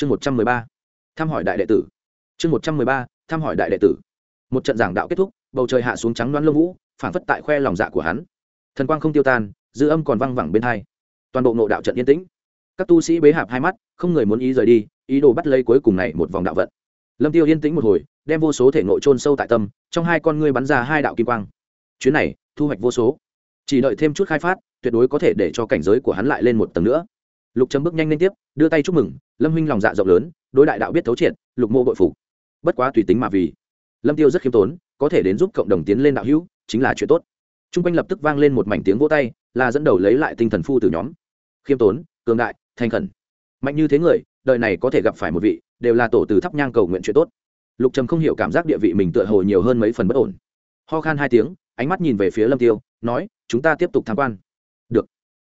chương một trăm mười ba, thăm hỏi đại đệ tử. Chương một trăm mười ba, thăm hỏi đại đệ tử. Một trận giảng đạo kết thúc, bầu trời hạ xuống trắng đoán lông vũ phản phất tại khoe lòng dạ của hắn. Thần quang không tiêu tan, dư âm còn văng vẳng bên hai. Toàn bộ nộ đạo trận yên tĩnh. Các tu sĩ bế hạp hai mắt, không người muốn ý rời đi, ý đồ bắt lấy cuối cùng này một vòng đạo vận. Lâm tiêu yên tĩnh một hồi, đem vô số thể nội trôn sâu tại tâm, trong hai con ngươi bắn ra hai đạo kim quang. Chuyến này, thu hoạch vô số. Chỉ đợi thêm chút khai phát, tuyệt đối có thể để cho cảnh giới của hắn lại lên một tầng nữa lục trầm bước nhanh lên tiếp, đưa tay chúc mừng, lâm huynh lòng dạ rộng lớn, đối đại đạo biết thấu triệt, lục mô bội phục. Bất quá tùy tính mà vì. Lâm tiêu rất khiêm tốn, có thể đến giúp cộng đồng tiến lên đạo hữu, chính là chuyện tốt. Chung quanh lập tức vang lên một mảnh tiếng vỗ tay, là dẫn đầu lấy lại tinh thần phu từ nhóm. Khiêm tốn, cường đại, thành khẩn. Mạnh như thế người, đời này có thể gặp phải một vị, đều là tổ từ thắp nhang cầu nguyện chuyện tốt. Lục trầm không hiểu cảm giác địa vị mình tựa hồ nhiều hơn mấy phần bất ổn. Ho khan hai tiếng, ánh mắt nhìn về phía lâm tiêu, nói, chúng ta tiếp tục tham quan. Được.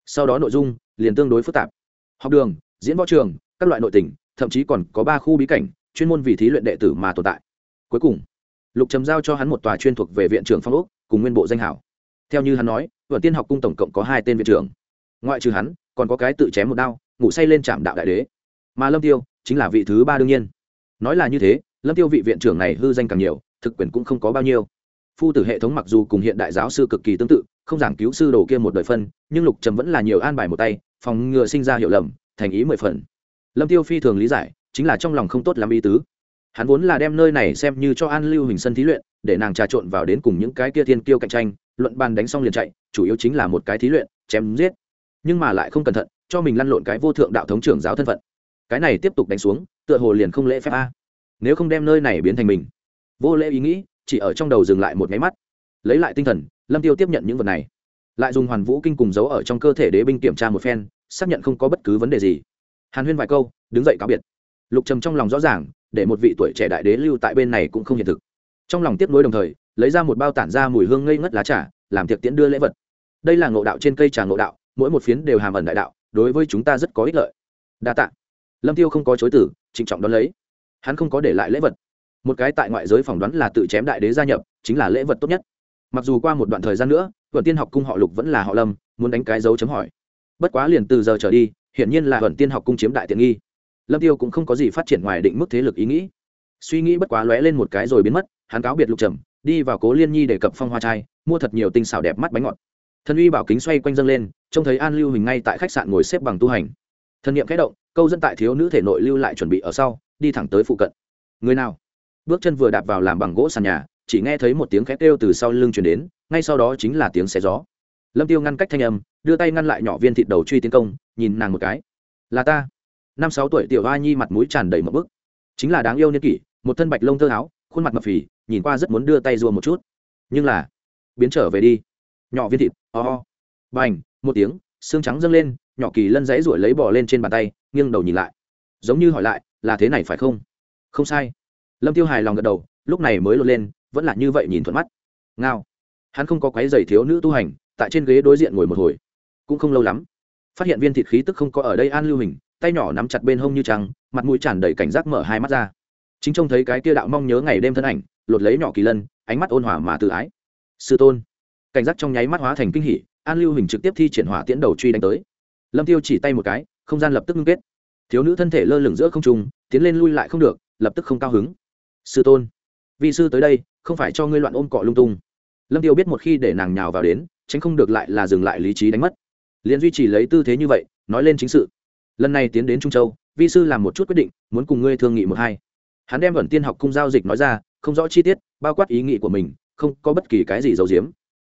Sau đó nội dung liền tương đối phức tạp học đường, diễn võ trường, các loại nội tình, thậm chí còn có ba khu bí cảnh, chuyên môn vì thí luyện đệ tử mà tồn tại. Cuối cùng, lục trầm giao cho hắn một tòa chuyên thuộc về viện trưởng phong úc cùng nguyên bộ danh hảo. Theo như hắn nói vợ tiên học cung tổng cộng có hai tên viện trưởng. Ngoại trừ hắn, còn có cái tự chém một đao, ngủ say lên trạm đạo đại đế. Mà lâm tiêu chính là vị thứ ba đương nhiên. Nói là như thế, lâm tiêu vị viện trưởng này hư danh càng nhiều, thực quyền cũng không có bao nhiêu. Phu tử hệ thống mặc dù cùng hiện đại giáo sư cực kỳ tương tự, không giảng cứu sư đồ kia một đời phân, nhưng lục trầm vẫn là nhiều an bài một tay phòng ngừa sinh ra hiểu lầm, thành ý mười phần. Lâm tiêu phi thường lý giải, chính là trong lòng không tốt làm ý tứ. Hắn vốn là đem nơi này xem như cho an lưu hình sân thí luyện, để nàng trà trộn vào đến cùng những cái kia thiên kiêu cạnh tranh, luận bàn đánh xong liền chạy, chủ yếu chính là một cái thí luyện, chém giết. Nhưng mà lại không cẩn thận, cho mình lăn lộn cái vô thượng đạo thống trưởng giáo thân phận. Cái này tiếp tục đánh xuống, tựa hồ liền không lễ phép a. Nếu không đem nơi này biến thành mình. Vô lễ ý nghĩ, chỉ ở trong đầu dừng lại một máy mắt. Lấy lại tinh thần, lâm tiêu tiếp nhận những vật này. Lại dùng hoàn vũ kinh cùng giấu ở trong cơ thể đế binh kiểm tra một phen xác nhận không có bất cứ vấn đề gì. Hàn huyên vài câu, đứng dậy cáo biệt. Lục trầm trong lòng rõ ràng, để một vị tuổi trẻ đại đế lưu tại bên này cũng không hiện thực. Trong lòng tiếp nối đồng thời, lấy ra một bao tản ra mùi hương ngây ngất lá trà, làm tiệc tiễn đưa lễ vật. Đây là ngộ đạo trên cây trà ngộ đạo, mỗi một phiến đều hàm ẩn đại đạo, đối với chúng ta rất có ích lợi. Đa t ạ lâm tiêu không có chối tử trịnh trọng đón lấy. Hắn không có để lại lễ vật. Một cái tại ngoại giới phỏng đoán là tự chém đại đế gia nhập, chính là lễ vật tốt nhất. Mặc dù qua một đoạn thời gian nữa vận tiên học cung họ lục vẫn là họ lâm, muốn đánh cái dấu chấm hỏi bất quá liền từ giờ trở đi, hiển nhiên là vận tiên học cung chiếm đại tiện nghi. Lâm tiêu cũng không có gì phát triển ngoài định mức thế lực ý nghĩ. Suy nghĩ bất quá lóe lên một cái rồi biến mất, hắn cáo biệt lục trầm, đi vào cố liên nhi để cập phong hoa trai, mua thật nhiều tinh xảo đẹp mắt bánh ngọt. Thân uy bảo kính xoay quanh dâng lên, trông thấy an lưu hình ngay tại khách sạn ngồi xếp bằng tu hành. Thân niệm kẽ động, câu dân tại thiếu nữ thể nội lưu lại chuẩn bị ở sau, đi thẳng tới phụ cận. Người nào? Bước chân vừa đạp vào làm bằng gỗ sàn nhà, chỉ nghe thấy một tiếng khét kêu từ sau lưng chuyển đến, ngay sau đó chính là tiếng xé gió lâm tiêu ngăn cách thanh âm, đưa tay ngăn lại nhỏ viên thịt đầu truy tiến công, nhìn nàng một cái. Là ta. Năm sáu tuổi tiểu hoa nhi mặt mũi tràn đầy một bức. Chính là đáng yêu niên kỷ, một thân bạch lông thơ áo, khuôn mặt mập phì, nhìn qua rất muốn đưa tay rùa một chút. Nhưng là, biến trở về đi. Nhỏ viên thịt ho、oh. b một tiếng, xương trắng dâng lên, nhỏ kỳ lân dãy ruổi lấy bỏ lên trên bàn tay, nghiêng đầu nhìn lại. Giống như hỏi lại, là thế này phải không? Không sai. Lâm tiêu hài lòng gật đầu, lúc này mới lột lên, vẫn là như vậy nhìn thuận mắt. Ngao. Hắn không có quái giày thiếu nữ tu hành tại trên ghế đối diện ngồi một hồi. Cũng không lâu lắm, phát hiện viên thịt khí tức không có ở đây an lưu hình, tay nhỏ nắm chặt bên hông như trăng, mặt mũi tràn đầy cảnh giác mở hai mắt ra. Chính trông thấy cái kia đạo mong nhớ ngày đêm thân ảnh, lột lấy nhỏ kỳ lân, ánh mắt ôn hòa mà tự ái. Sư tôn, cảnh giác trong nháy mắt hóa thành kinh hỉ, an lưu hình trực tiếp thi triển hỏa tiễn đầu truy đánh tới. Lâm tiêu chỉ tay một cái, không gian lập tức ngưng kết. Thiếu nữ thân thể lơ lửng giữa không trung, tiến lên lui lại không được, lập tức không cao hứng. Sư tôn vì sư tới đây, không phải cho ngươi loạn ôm cọ lung tung lâm tiêu biết một khi để nàng nhào vào đến, tránh không được lại là dừng lại lý trí đánh mất. Liền duy trì lấy tư thế như vậy, nói lên chính sự. Lần này tiến đến trung châu, vi sư làm một chút quyết định, muốn cùng ngươi thương nghị một hai. Hắn đem vẩn tiên học cung giao dịch nói ra, không rõ chi tiết, bao quát ý nghĩ của mình, không có bất kỳ cái gì giấu giếm.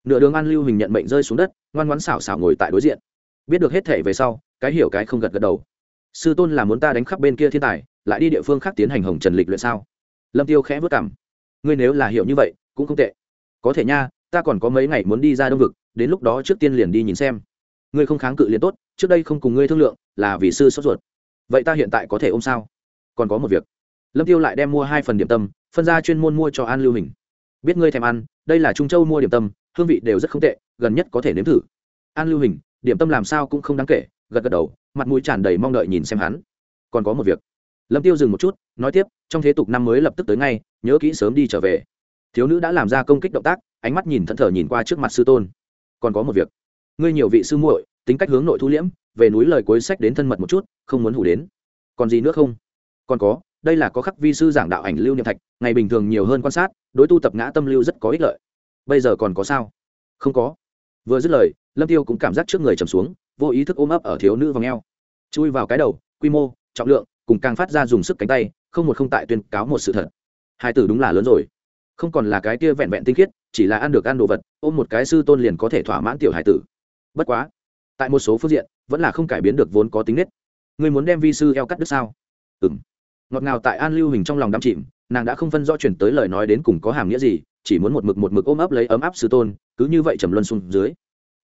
Nửa đường an lưu hình nhận mệnh rơi xuống đất, ngoan ngoãn xảo xảo ngồi tại đối diện. Biết được hết thể về sau, cái hiểu cái không gật gật đầu. Sư tôn là muốn ta đánh khắp bên kia thiên tài, lại đi địa phương khác tiến hành hồng trần lịch luyện sao? Lâm tiêu khẽ vất cảm ngươi nếu là hiểu như vậy, cũng không tệ có thể nha, ta còn có mấy ngày muốn đi ra đông vực, đến lúc đó trước tiên liền đi nhìn xem. Ngươi không kháng cự liền tốt, trước đây không cùng ngươi thương lượng, là vì sư sốt ruột. Vậy ta hiện tại có thể ôm sao? Còn có một việc. Lâm tiêu lại đem mua hai phần điểm tâm, phân ra chuyên môn mua cho an lưu hình. Biết ngươi thèm ăn, đây là trung châu mua điểm tâm, hương vị đều rất không tệ, gần nhất có thể nếm thử. An lưu hình, điểm tâm làm sao cũng không đáng kể, gật gật đầu, mặt mũi tràn đầy mong đợi nhìn xem hắn. Còn có một việc. Lâm tiêu dừng một chút, nói tiếp, trong thế tục năm mới lập tức tới ngay, nhớ kỹ sớm đi trở về thiếu nữ đã làm ra công kích động tác, ánh mắt nhìn thẫn thờ nhìn qua trước mặt sư tôn. Còn có một việc. Ngươi nhiều vị sư muội, tính cách hướng nội thu liễm, về núi lời cuối sách đến thân mật một chút, không muốn hủ đến. Còn gì nữa không? Còn có, đây là có khắc vi sư giảng đạo ảnh lưu niệm thạch, ngày bình thường nhiều hơn quan sát, đối tu tập ngã tâm lưu rất có ích lợi. Bây giờ còn có sao? Không có. Vừa dứt lời, lâm tiêu cũng cảm giác trước người trầm xuống, vô ý thức ôm ấp ở thiếu nữ vòng eo chui vào cái đầu, quy mô, trọng lượng, cùng càng phát ra dùng sức cánh tay, không một không tại tuyên cáo một sự thật. Hai tử đúng là lớn rồi không còn là cái kia vẹn vẹn tinh khiết, chỉ là ăn được ăn đồ vật, ôm một cái sư tôn liền có thể thỏa mãn tiểu hải tử. Bất quá, tại một số phương diện, vẫn là không cải biến được vốn có tính nết. Người muốn đem vi sư eo cắt đứt sao? Ừ m ngọt ngào tại an lưu hình trong lòng đắm chìm, nàng đã không phân rõ chuyển tới lời nói đến cùng có hàm nghĩa gì, chỉ muốn một mực một mực ôm ấp lấy ấm áp sư tôn, cứ như vậy trầm luân xuống dưới.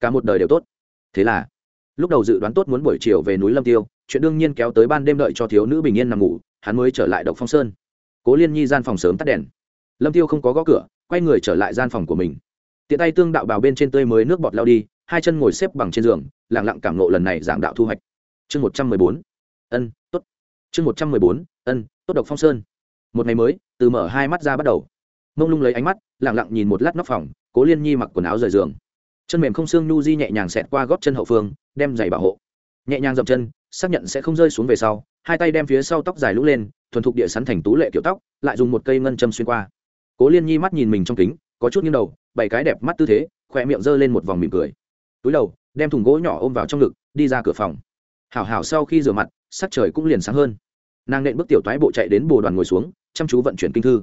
Cả một đời đều tốt. Thế là, lúc đầu dự đoán tốt muốn buổi chiều về núi lâm tiêu, chuyện đương nhiên kéo tới ban đêm đợi cho thiếu nữ bình yên nằm ngủ, hắn mới trở lại độc phong sơn. Cố liên nhi gian phòng sớm tắt đèn lâm tiêu không có gõ cửa, quay người trở lại gian phòng của mình. Tiện tay tương đạo bào bên trên tươi mới nước bọt lao đi, hai chân ngồi xếp bằng trên giường lẳng lặng cảm nộ lần này giảng đạo thu hoạch. Chương một trăm mười bốn. Ân, tốt. Chương một trăm mười bốn. Ân, tốt độc phong sơn. Một ngày mới, từ mở hai mắt ra bắt đầu. Mông lung lấy ánh mắt lẳng lặng nhìn một lát nóc phòng, cố liên nhi mặc quần áo rời giường. Chân mềm không xương nu di nhẹ nhàng xẹt qua góp chân hậu phương, đem giày bảo hộ. Nhẹ nhàng dậm chân, xác nhận sẽ không rơi xuống về sau, hai tay đem phía sau tóc dài lũ lên, thuần thục địa sắn thành tú lệ kiểu tóc, lại dùng một cây ngân châm xuyên qua cố liên nhi mắt nhìn mình trong kính, có chút nghiêng đầu bảy cái đẹp mắt tư thế khoe miệng giơ lên một vòng mỉm cười. Túi đầu, đem thùng gỗ nhỏ ôm vào trong ngực, đi ra cửa phòng. Hảo hảo sau khi rửa mặt, sắc trời cũng liền sáng hơn. Nàng nện bước tiểu toái bộ chạy đến bồ đoàn ngồi xuống, chăm chú vận chuyển kinh thư.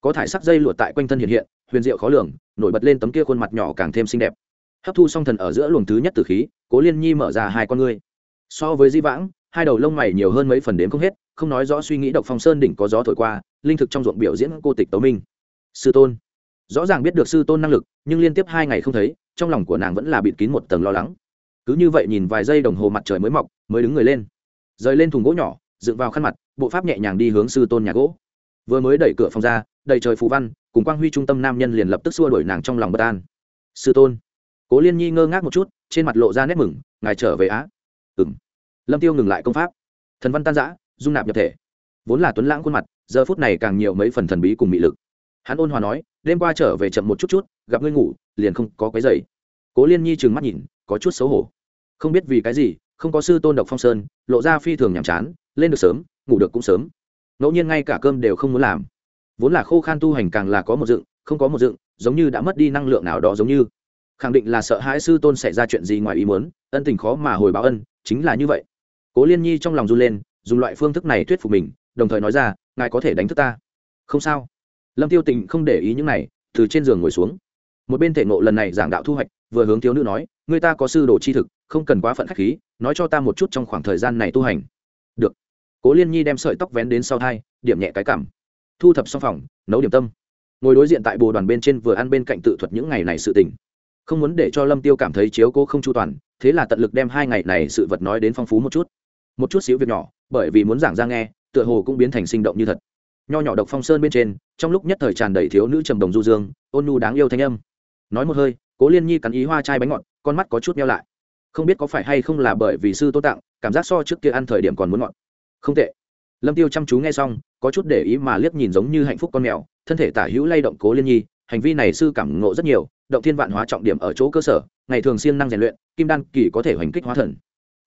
Có thải sắc dây lụa tại quanh thân hiện hiện, huyền diệu khó lường, nổi bật lên tấm kia khuôn mặt nhỏ càng thêm xinh đẹp. Hấp thu song thần ở giữa luồng thứ nhất từ khí, cố liên nhi mở ra hai con ngươi. So với di vãng, hai đầu lông mày nhiều hơn mấy phần đếm không hết, không nói rõ suy nghĩ độc phong sơn đỉnh có gió thổi qua, linh thực trong ruộng biểu diễn cô tịch tấu minh sư tôn. Rõ ràng biết được sư tôn năng lực, nhưng liên tiếp hai ngày không thấy, trong lòng của nàng vẫn là bịt kín một tầng lo lắng. Cứ như vậy nhìn vài giây đồng hồ mặt trời mới mọc, mới đứng người lên. Rời lên thùng gỗ nhỏ, dựng vào khăn mặt, bộ pháp nhẹ nhàng đi hướng sư tôn nhà gỗ. Vừa mới đẩy cửa phòng ra, đầy trời phù văn, cùng quang huy trung tâm nam nhân liền lập tức xua đuổi nàng trong lòng bất an. Sư tôn. Cố liên nhi ngơ ngác một chút, trên mặt lộ ra nét mừng, ngài trở về á? Ừ m lâm tiêu ngừng lại công pháp. Thần văn tan giã dung nạp nhập thể. Vốn là tuấn lãng khuôn mặt, giờ phút này càng nhiều mấy phần thần bí cùng mị lực hắn ôn hòa nói, đêm qua trở về chậm một chút chút, gặp ngươi ngủ, liền không có cái dậy. cố liên nhi trừng mắt nhìn, có chút xấu hổ. Không biết vì cái gì, không có sư tôn độc phong sơn, lộ ra phi thường nhàm chán, lên được sớm, ngủ được cũng sớm. Ngẫu nhiên ngay cả cơm đều không muốn làm. Vốn là khô khan tu hành càng là có một dựng, không có một dựng, giống như đã mất đi năng lượng nào đó giống như. Khẳng định là sợ hãi sư tôn xảy ra chuyện gì ngoài ý muốn, ân tình khó mà hồi báo ân, chính là như vậy. Cố liên nhi trong lòng run lên, dùng loại phương thức này thuyết phục mình, đồng thời nói ra, ngài có thể đánh thức ta. Không sao lâm tiêu tình không để ý những này, từ trên giường ngồi xuống. Một bên thể ngộ lần này giảng đạo thu hoạch, vừa hướng thiếu nữ nói người ta có sư đồ chi thực, không cần quá phận khách khí, nói cho ta một chút trong khoảng thời gian này tu hành. Được. Cố liên nhi đem sợi tóc vén đến sau thai, điểm nhẹ cái cảm. Thu thập xong phòng, nấu điểm tâm. Ngồi đối diện tại bồ đoàn bên trên vừa ăn bên cạnh tự thuật những ngày này sự tình. Không muốn để cho lâm tiêu cảm thấy chiếu cố không chu toàn, thế là tận lực đem hai ngày này sự vật nói đến phong phú một chút. Một chút xíu việc nhỏ, bởi vì muốn giảng ra nghe, tựa hồ cũng biến thành sinh động như thật nho nhỏ độc phong sơn bên trên, trong lúc nhất thời tràn đầy thiếu nữ trầm đồng du dương, ôn nu đáng yêu thanh âm. Nói một hơi, cố liên nhi cắn ý hoa chai bánh ngọt, con mắt có chút meo lại. Không biết có phải hay không là bởi vì sư tô tặng, cảm giác so trước kia ăn thời điểm còn muốn ngọt. Không tệ. Lâm tiêu chăm chú nghe xong, có chút để ý mà liếc nhìn giống như hạnh phúc con mèo, thân thể tả hữu lay động cố liên nhi, hành vi này sư cảm ngộ rất nhiều, động thiên vạn hóa trọng điểm ở chỗ cơ sở, ngày thường siêng năng rèn luyện, kim đan kỳ có thể hoành kích hóa thần.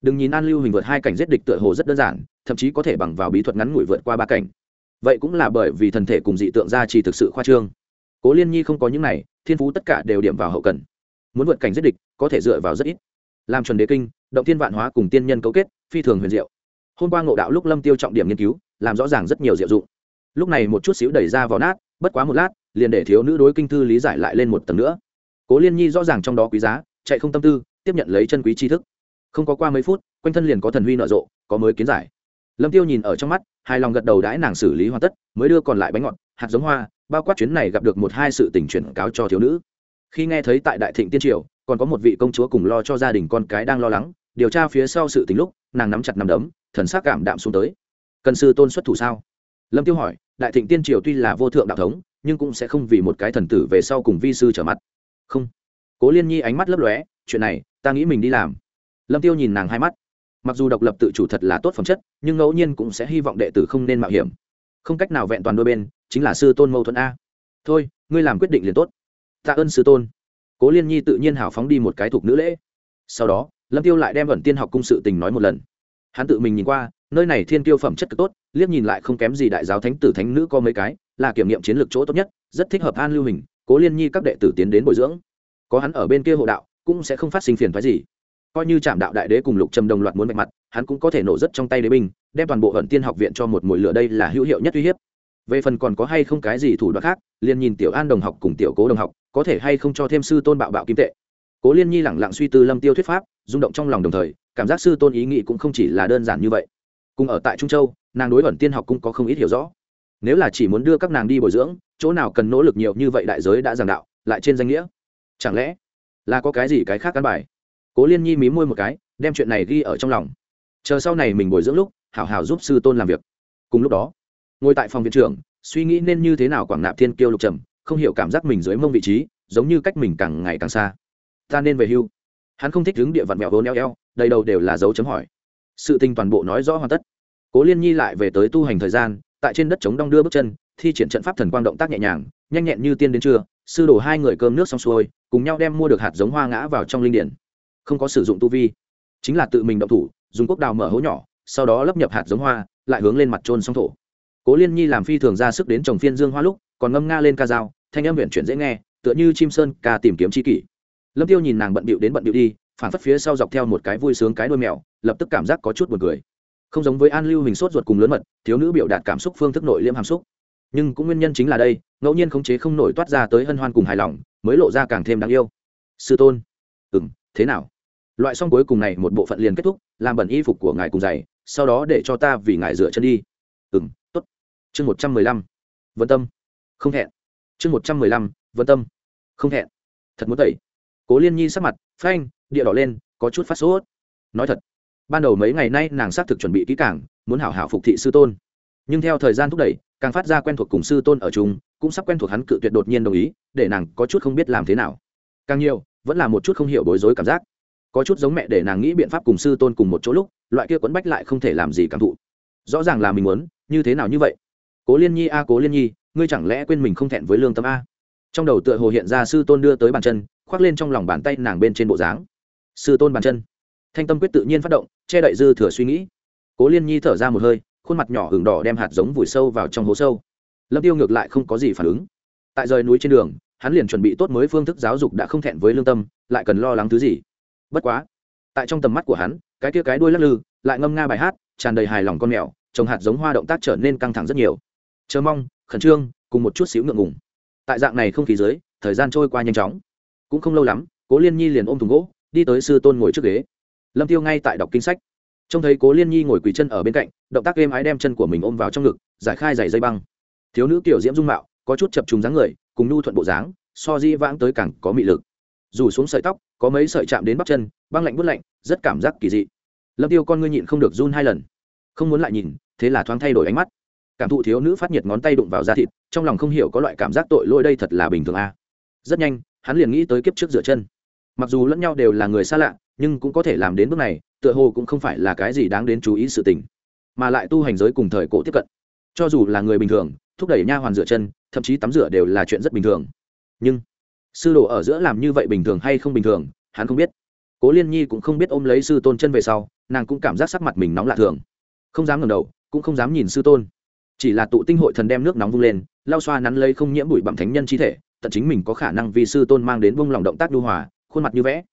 Đừng nhìn an lưu hình vượt hai cảnh giết địch tựa hồ rất đơn giản, thậm chí có thể bằng vào bí thuật ngắn ngủi vượt qua ba cảnh vậy cũng là bởi vì thần thể cùng dị tượng gia trì thực sự khoa trương. Cố liên nhi không có những này, thiên phú tất cả đều điểm vào hậu cần. Muốn vượt cảnh giết địch, có thể dựa vào rất ít. Làm chuẩn đế kinh, động thiên vạn hóa cùng tiên nhân cấu kết, phi thường huyền diệu. Hôm qua ngộ đạo lúc lâm tiêu trọng điểm nghiên cứu, làm rõ ràng rất nhiều diệu dụng. Lúc này một chút xíu đẩy ra vào nát, bất quá một lát, liền để thiếu nữ đối kinh thư lý giải lại lên một tầng nữa. Cố liên nhi rõ ràng trong đó quý giá, chạy không tâm tư, tiếp nhận lấy chân quý tri thức. Không có qua mấy phút, quanh thân liền có thần huy nở rộ, có mới kiến giải lâm tiêu nhìn ở trong mắt, hài lòng gật đầu đãi nàng xử lý hoàn tất, mới đưa còn lại bánh ngọt, hạt giống hoa, bao quát chuyến này gặp được một hai sự tình chuyển cáo cho thiếu nữ. Khi nghe thấy tại đại thịnh tiên triều, còn có một vị công chúa cùng lo cho gia đình con cái đang lo lắng, điều tra phía sau sự tình lúc, nàng nắm chặt nắm đấm, thần sắc cảm đạm xuống tới. Cần sư tôn xuất thủ sao? Lâm tiêu hỏi, đại thịnh tiên triều tuy là vô thượng đạo thống, nhưng cũng sẽ không vì một cái thần tử về sau cùng vi sư trở mặt. Không. Cố liên nhi ánh mắt lấp lóe, chuyện này, ta nghĩ mình đi làm. Lâm tiêu nhìn nàng hai mắt mặc dù độc lập tự chủ thật là tốt phẩm chất, nhưng ngẫu nhiên cũng sẽ hy vọng đệ tử không nên mạo hiểm. Không cách nào vẹn toàn đôi bên, chính là sư tôn mâu thuẫn a. Thôi, ngươi làm quyết định liền tốt. Tạ ơn sư tôn. Cố liên nhi tự nhiên hào phóng đi một cái thuộc nữ lễ. Sau đó, lâm tiêu lại đem vẩn tiên học cung sự tình nói một lần. Hắn tự mình nhìn qua, nơi này thiên tiêu phẩm chất cực tốt, liếc nhìn lại không kém gì đại giáo thánh tử thánh nữ có mấy cái, là kiểm nghiệm chiến lược chỗ tốt nhất, rất thích hợp an lưu hình. Cố liên nhi các đệ tử tiến đến bồi dưỡng. Có hắn ở bên kia hộ đạo, cũng sẽ không phát sinh phiền phái gì coi như trạm đạo đại đế cùng lục trầm đồng loạt muốn vạch mặt, hắn cũng có thể nổ rất trong tay đế binh, đem toàn bộ hận tiên học viện cho một mùi lửa đây là hữu hiệu nhất uy hiếp. Về phần còn có hay không cái gì thủ đoạn khác, liền nhìn tiểu an đồng học cùng tiểu cố đồng học, có thể hay không cho thêm sư tôn bạo bạo kim tệ. Cố liên nhi lẳng lặng suy tư lâm tiêu thuyết pháp, rung động trong lòng đồng thời, cảm giác sư tôn ý nghĩ cũng không chỉ là đơn giản như vậy. Cùng ở tại trung châu, nàng đối ẩn tiên học cũng có không ít hiểu rõ. Nếu là chỉ muốn đưa các nàng đi bồi dưỡng, chỗ nào cần nỗ lực nhiều như vậy đại giới đã giảng đạo, lại trên danh nghĩa. Chẳng lẽ là có cái gì cái khác căn bài? Cố liên nhi mí môi một cái, đem chuyện này ghi ở trong lòng. Chờ sau này mình bồi dưỡng lúc, hảo hảo giúp sư tôn làm việc. Cùng lúc đó, ngồi tại phòng viện trưởng, suy nghĩ nên như thế nào quảng nạp thiên kiêu lục trầm, không hiểu cảm giác mình dưới mông vị trí, giống như cách mình càng ngày càng xa. Ta nên về hưu. Hắn không thích đứng địa vặn mẹo vốn eo eo, đầy đầu đều là dấu chấm hỏi. Sự tình toàn bộ nói rõ hoàn tất. Cố liên nhi lại về tới tu hành thời gian, tại trên đất chống đong đưa bước chân, thi triển trận pháp thần quang động tác nhẹ nhàng, nhanh nhẹn như tiên đến trưa, sư đổ hai người cơm nước xong xuôi, cùng nhau đem mua được hạt giống hoa ngã vào trong linh điển không có sử dụng tu vi. Chính là tự mình động thủ, dùng quốc đào mở hố nhỏ, sau đó lấp nhập hạt giống hoa, lại hướng lên mặt trôn xong thổ. Cố liên nhi làm phi thường ra sức đến trồng phiên dương hoa lúc, còn ngâm nga lên ca dao, thanh âm huyện chuyển dễ nghe, tựa như chim sơn ca tìm kiếm c h i kỷ. Lâm tiêu nhìn nàng bận bịu đến bận bịu đi, phản phất phía sau dọc theo một cái vui sướng cái đôi mèo, lập tức cảm giác có chút buồn cười. Không giống với an lưu hình sốt ruột cùng lớn mật, thiếu nữ biểu đạt cảm xúc phương thức nội liêm hàm xúc. Nhưng cũng nguyên nhân chính là đây, ngẫu nhiên khống chế không nổi toát ra tới hân hoan cùng hài lòng, mới lộ ra càng thêm đáng yêu. Sư tôn. Ừ m thế nào? Loại xong cuối cùng này, một bộ phận liền kết thúc, làm bẩn y phục của ngài cùng giày, sau đó để cho ta vì ngài rửa chân đi. Ừ m t ố t chương một trăm mười lăm. Vân tâm. Không hẹn. chương một trăm mười lăm, vân tâm. Không hẹn. thật muốn tẩy. Cố liên nhi sắc mặt, phanh, địa đỏ lên, có chút phát sốt. Nói thật, ban đầu mấy ngày nay nàng xác thực chuẩn bị kỹ càng, muốn hảo hảo phục thị sư tôn. Nhưng theo thời gian thúc đẩy, càng phát ra quen thuộc cùng sư tôn ở chung, cũng sắp quen thuộc hắn cự tuyệt đột nhiên đồng ý, để nàng có chút không biết làm thế nào. Càng nhiều, vẫn là một chút không hiểu bối rối cảm giác có chút giống mẹ để nàng nghĩ biện pháp cùng sư tôn cùng một chỗ lúc, loại kia quấn bách lại không thể làm gì cảm thụ. Rõ ràng là mình muốn, như thế nào như vậy? Cố liên nhi a, cố liên nhi, ngươi chẳng lẽ quên mình không thẹn với lương tâm a? Trong đầu tựa hồ hiện ra sư tôn đưa tới bàn chân, khoác lên trong lòng bàn tay nàng bên trên bộ dáng. Sư tôn bàn chân. Thanh tâm quyết tự nhiên phát động, che đậy dư thừa suy nghĩ. Cố liên nhi thở ra một hơi, khuôn mặt nhỏ hừng đỏ đem hạt giống vùi sâu vào trong hố sâu. Lâm tiêu ngược lại không có gì phản ứng. Tại rời núi trên đường, hắn liền chuẩn bị tốt mới phương thức giáo dục đã không thẹn với lương tâm, lại cần lo lắng thứ gì? Bất quá, tại trong tầm mắt của hắn, cái kia cái đuôi lắc lư, lại ngâm nga bài hát, tràn đầy hài lòng con mèo, trồng hạt giống hoa động tác trở nên căng thẳng rất nhiều. Chờ mong, khẩn trương, cùng một chút xíu ngượng ngùng. Tại dạng này không khí dưới, thời gian trôi qua nhanh chóng. Cũng không lâu lắm, cố liên nhi liền ôm thùng gỗ, đi tới sư tôn ngồi trước ghế. Lâm tiêu ngay tại đọc kinh sách. Trông thấy cố liên nhi ngồi quỳ chân ở bên cạnh, động tác êm ái đem chân của mình ôm vào trong ngực, giải khai giày dây băng. Thiếu nữ kiểu diễm dung mạo, có chút chập trùng dáng người, cùng nhu thuận bộ dáng, so di vãng tới càng có mị lực dù xuống sợi tóc, có mấy sợi chạm đến bắp chân, băng lạnh bút lạnh, rất cảm giác kỳ dị. Lâm tiêu con ngươi nhịn không được run hai lần. Không muốn lại nhìn, thế là thoáng thay đổi ánh mắt. Cảm thụ thiếu nữ phát nhiệt ngón tay đụng vào da thịt, trong lòng không hiểu có loại cảm giác tội lỗi đây thật là bình thường a. À. rất nhanh, hắn liền nghĩ tới kiếp trước rửa chân. Mặc dù lẫn nhau đều là người xa lạ, nhưng cũng có thể làm đến bước này, tựa hồ cũng không phải là cái gì đáng đến chú ý sự tình, mà lại tu hành giới cùng thời cổ tiếp cận. Cho dù là người bình thường, thúc đẩy nha hoàn rửa chân, thậm chí tắm rửa đều là chuyện rất bình thường. Nhưng sư đồ ở giữa làm như vậy bình thường hay không bình thường, hắn không biết. Cố liên nhi cũng không biết ôm lấy sư tôn chân về sau, nàng cũng cảm giác sắc mặt mình nóng lạ thường. Không dám ngẩng đầu, cũng không dám nhìn sư tôn. Chỉ là tụ tinh hội thần đem nước nóng vung lên lao xoa nắn lấy không nhiễm bụi bặm thánh nhân chi thể, tận chính mình có khả năng vì sư tôn mang đến vung lòng động tác đu hòa, khuôn mặt như vẽ.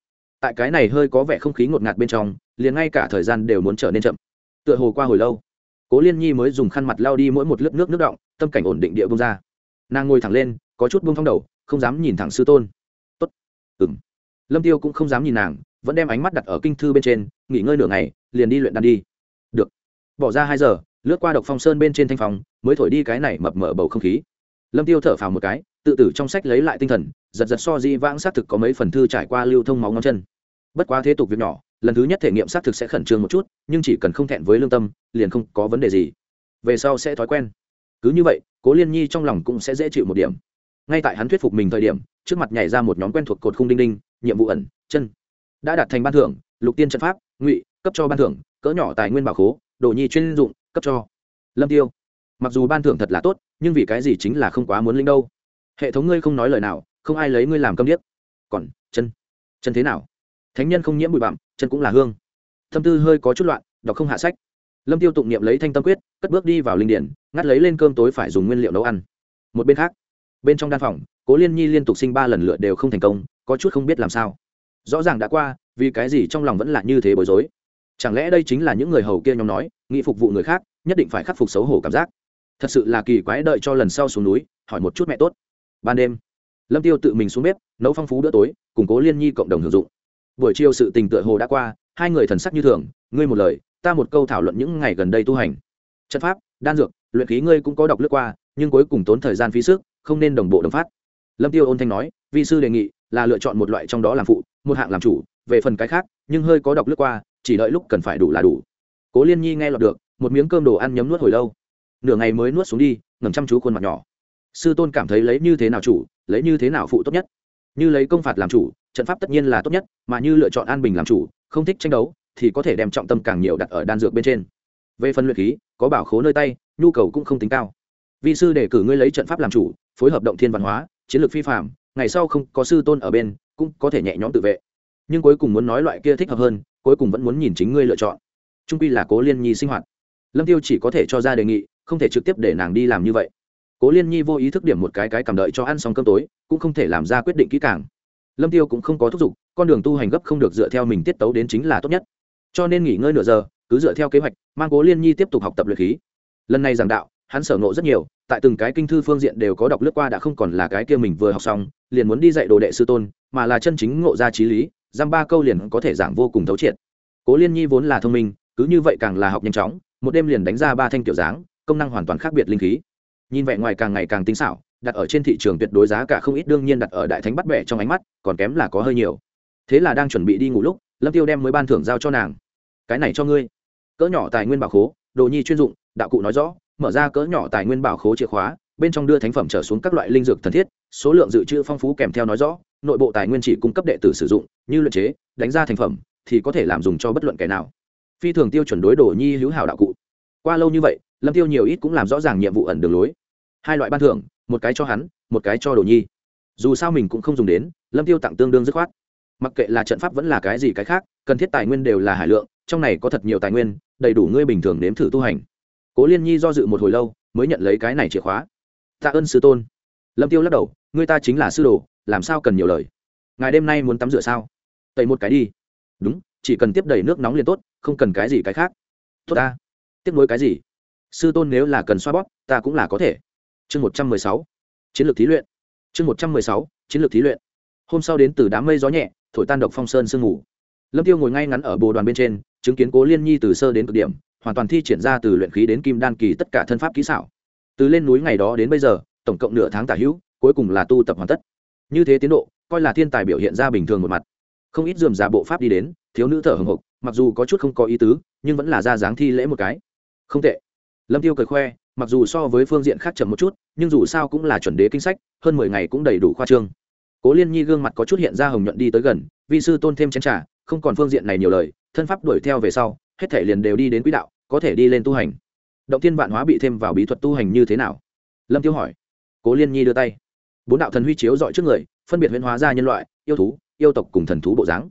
Tại cái này hơi có vẻ không khí ngột ngạt bên trong, liền ngay cả thời gian đều muốn trở nên chậm. Tựa hồ qua hồi lâu, cố liên nhi mới dùng khăn mặt lao đi mỗi một lớp nước nước động tâm cảnh ổn định địa bông ra. Nàng ngồi thẳng lên, có chút bông phong đầu không dám nhìn thẳng sư tôn. Tốt. Ừng lâm tiêu cũng không dám nhìn nàng, vẫn đem ánh mắt đặt ở kinh thư bên trên, nghỉ ngơi nửa ngày, liền đi luyện đan đi. Được. Bỏ ra hai giờ, lướt qua độc phong sơn bên trên thanh phòng mới thổi đi cái này mập mở bầu không khí. Lâm tiêu thở phào một cái, tự tử trong sách lấy lại tinh thần, giật giật so di vãng xác thực có mấy phần thư trải qua lưu thông máu ngón chân. Bất quá thế tục việc nhỏ, lần thứ nhất thể nghiệm xác thực sẽ khẩn trương một chút, nhưng chỉ cần không thẹn với lương tâm, liền không có vấn đề gì. Về sau sẽ thói quen. Cứ như vậy, cố liên nhi trong lòng cũng sẽ dễ chịu một điểm ngay tại hắn thuyết phục mình thời điểm, trước mặt nhảy ra một nhóm quen thuộc cột khung đinh đinh, nhiệm vụ ẩn, chân. Đã đạt thành ban thưởng, lục tiên trận pháp, ngụy, cấp cho ban thưởng, cỡ nhỏ tài nguyên bảo khố, đồ nhi chuyên dụng, cấp cho. Lâm tiêu. Mặc dù ban thưởng thật là tốt, nhưng vì cái gì chính là không quá muốn linh đâu. Hệ thống ngươi không nói lời nào, không ai lấy ngươi làm câm điếc. Còn, chân. Chân thế nào? Thánh nhân không nhiễm bụi bặm, chân cũng là hương. Tâm tư hơi có chút loạn, đọc không hạ sách. Lâm tiêu tụng niệm lấy thanh tâm quyết, cất bước đi vào linh điển, ngắt lấy lên cơm tối phải dùng nguyên liệu nấu ăn. Một bên khác bên trong đan phòng, cố liên nhi liên tục sinh ba lần lượt đều không thành công, có chút không biết làm sao. Rõ ràng đã qua, vì cái gì trong lòng vẫn là như thế bối rối? Chẳng lẽ đây chính là những người hầu kia nhóm nói nghị phục vụ người khác, nhất định phải khắc phục xấu hổ cảm giác? Thật sự là kỳ quái đợi cho lần sau xuống núi, hỏi một chút mẹ tốt. Ban đêm, lâm tiêu tự mình xuống bếp, nấu phong phú bữa tối củng cố liên nhi cộng đồng hưởng dụng. Buổi chiều sự tình tựa hồ đã qua, hai người thần sắc như thường, ngươi một lời, ta một câu thảo luận những ngày gần đây tu hành. Trận pháp, đan dược, luyện khí ngươi cũng có đọc lướt qua, nhưng cuối cùng tốn thời gian phí sức không nên đồng bộ đồng phát. Lâm tiêu ôn thanh nói, vi sư đề nghị là lựa chọn một loại trong đó làm phụ, một hạng làm chủ, về phần cái khác, nhưng hơi có đọc lướt qua, chỉ đợi lúc cần phải đủ là đủ. Cố liên nhi nghe lọt được, một miếng cơm đồ ăn nhấm nuốt hồi lâu. Nửa ngày mới nuốt xuống đi ngầm chăm chú khuôn mặt nhỏ. Sư tôn cảm thấy lấy như thế nào chủ, lấy như thế nào phụ tốt nhất. Như lấy công phạt làm chủ, trận pháp tất nhiên là tốt nhất, mà như lựa chọn an bình làm chủ, không thích tranh đấu, thì có thể đem trọng tâm càng nhiều đặt ở đan dược bên trên. Về phần luyện khí, có bảo khố nơi tay, nhu cầu cũng không tính cao. Vị sư để cử ngươi lấy trận pháp làm chủ phối hợp động thiên văn hóa, chiến lược phi phạm ngày sau không có sư tôn ở bên, cũng có thể nhẹ nhõm tự vệ. Nhưng cuối cùng muốn nói loại kia thích hợp hơn, cuối cùng vẫn muốn nhìn chính ngươi lựa chọn. Trung pi là cố liên nhi sinh hoạt. Lâm tiêu chỉ có thể cho ra đề nghị, không thể trực tiếp để nàng đi làm như vậy. Cố liên nhi vô ý thức điểm một cái cái cầm đợi cho ăn xong cơm tối, cũng không thể làm ra quyết định kỹ càng. Lâm tiêu cũng không có thúc giục, con đường tu hành gấp không được dựa theo mình tiết tấu đến chính là tốt nhất. Cho nên nghỉ ngơi nửa giờ, cứ dựa theo kế hoạch, mang cố liên nhi tiếp tục học tập luyện khí. Lần này giảng đạo hắn sở ngộ rất nhiều, tại từng cái kinh thư phương diện đều có đọc lướt qua đã không còn là cái kia mình vừa học xong, liền muốn đi dạy đồ đệ sư tôn, mà là chân chính ngộ ra trí lý, giam ba câu liền có thể giảng vô cùng thấu triệt. Cố liên nhi vốn là thông minh, cứ như vậy càng là học nhanh chóng, một đêm liền đánh ra ba thanh kiểu dáng, công năng hoàn toàn khác biệt linh khí. Nhìn vẻ ngoài càng ngày càng tinh xảo, đặt ở trên thị trường tuyệt đối giá cả không ít đương nhiên đặt ở đại thánh bắt bẻ trong ánh mắt, còn kém là có hơi nhiều. Thế là đang chuẩn bị đi ngủ lúc, lâm tiêu đem mới ban thưởng giao cho nàng. Cái này cho ngươi. Cỡ nhỏ tài nguyên bảo khố, đồ nhi chuyên dụng, đạo cụ nói rõ mở ra cỡ nhỏ tài nguyên bảo khố chìa khóa, bên trong đưa thánh phẩm trở xuống các loại linh dược thần thiết, số lượng dự trữ phong phú kèm theo nói rõ, nội bộ tài nguyên chỉ cung cấp đệ tử sử dụng, như luyện chế, đánh ra thành phẩm, thì có thể làm dùng cho bất luận kẻ nào. Phi thường tiêu chuẩn đối đồ nhi hữu hảo đạo cụ. Qua lâu như vậy, lâm tiêu nhiều ít cũng làm rõ ràng nhiệm vụ ẩn đường lối. Hai loại ban thưởng, một cái cho hắn, một cái cho đồ nhi. Dù sao mình cũng không dùng đến, lâm tiêu tặng tương đương dứt khoát. Mặc kệ là trận pháp vẫn là cái gì cái khác, cần thiết tài nguyên đều là hải lượng, trong này có thật nhiều tài nguyên, đầy đủ ngươi bình thường nếm thử tu hành cố liên nhi do dự một hồi lâu mới nhận lấy cái này chìa khóa tạ ơn sư tôn lâm tiêu lắc đầu người ta chính là sư đồ làm sao cần nhiều lời ngài đêm nay muốn tắm rửa sao tẩy một cái đi đúng chỉ cần tiếp đầy nước nóng liền tốt không cần cái gì cái khác tốt ta tiếp nối cái gì sư tôn nếu là cần xoa bóp ta cũng là có thể chương một trăm mười sáu chiến lược thí luyện chương một trăm mười sáu chiến lược thí luyện hôm sau đến từ đám mây gió nhẹ thổi tan độc phong sơn sương ngủ lâm tiêu ngồi ngay ngắn ở bồ đoàn bên trên chứng kiến cố liên nhi từ sơ đến cực điểm hoàn toàn thi triển ra từ luyện khí đến kim đan kỳ tất cả thân pháp kỹ xảo. Từ lên núi ngày đó đến bây giờ, tổng cộng nửa tháng tả hữu, cuối cùng là tu tập hoàn tất. Như thế tiến độ, coi là thiên tài biểu hiện ra bình thường một mặt. Không ít dườm giả bộ pháp đi đến, thiếu nữ thở hồng hộc mặc dù có chút không có ý tứ, nhưng vẫn là ra dáng thi lễ một cái. Không tệ. Lâm tiêu cười khoe, mặc dù so với phương diện khác chậm một chút, nhưng dù sao cũng là chuẩn đế kinh sách, hơn mười ngày cũng đầy đủ khoa trương. Cố liên nhi gương mặt có chút hiện ra hồng nhuận đi tới gần, vi sư tôn thêm chén trà, không còn phương diện này nhiều lời, thân pháp đuổi theo về sau, hết thể liền đều đi đến quỹ đạo có thể đi lên tu hành. Động thiên vạn hóa bị thêm vào bí thuật tu hành như thế nào? Lâm tiêu hỏi. Cố liên nhi đưa tay. Bốn đạo thần huy chiếu dọi trước người, phân biệt huyễn hóa ra nhân loại, yêu thú, yêu tộc cùng thần thú bộ dáng.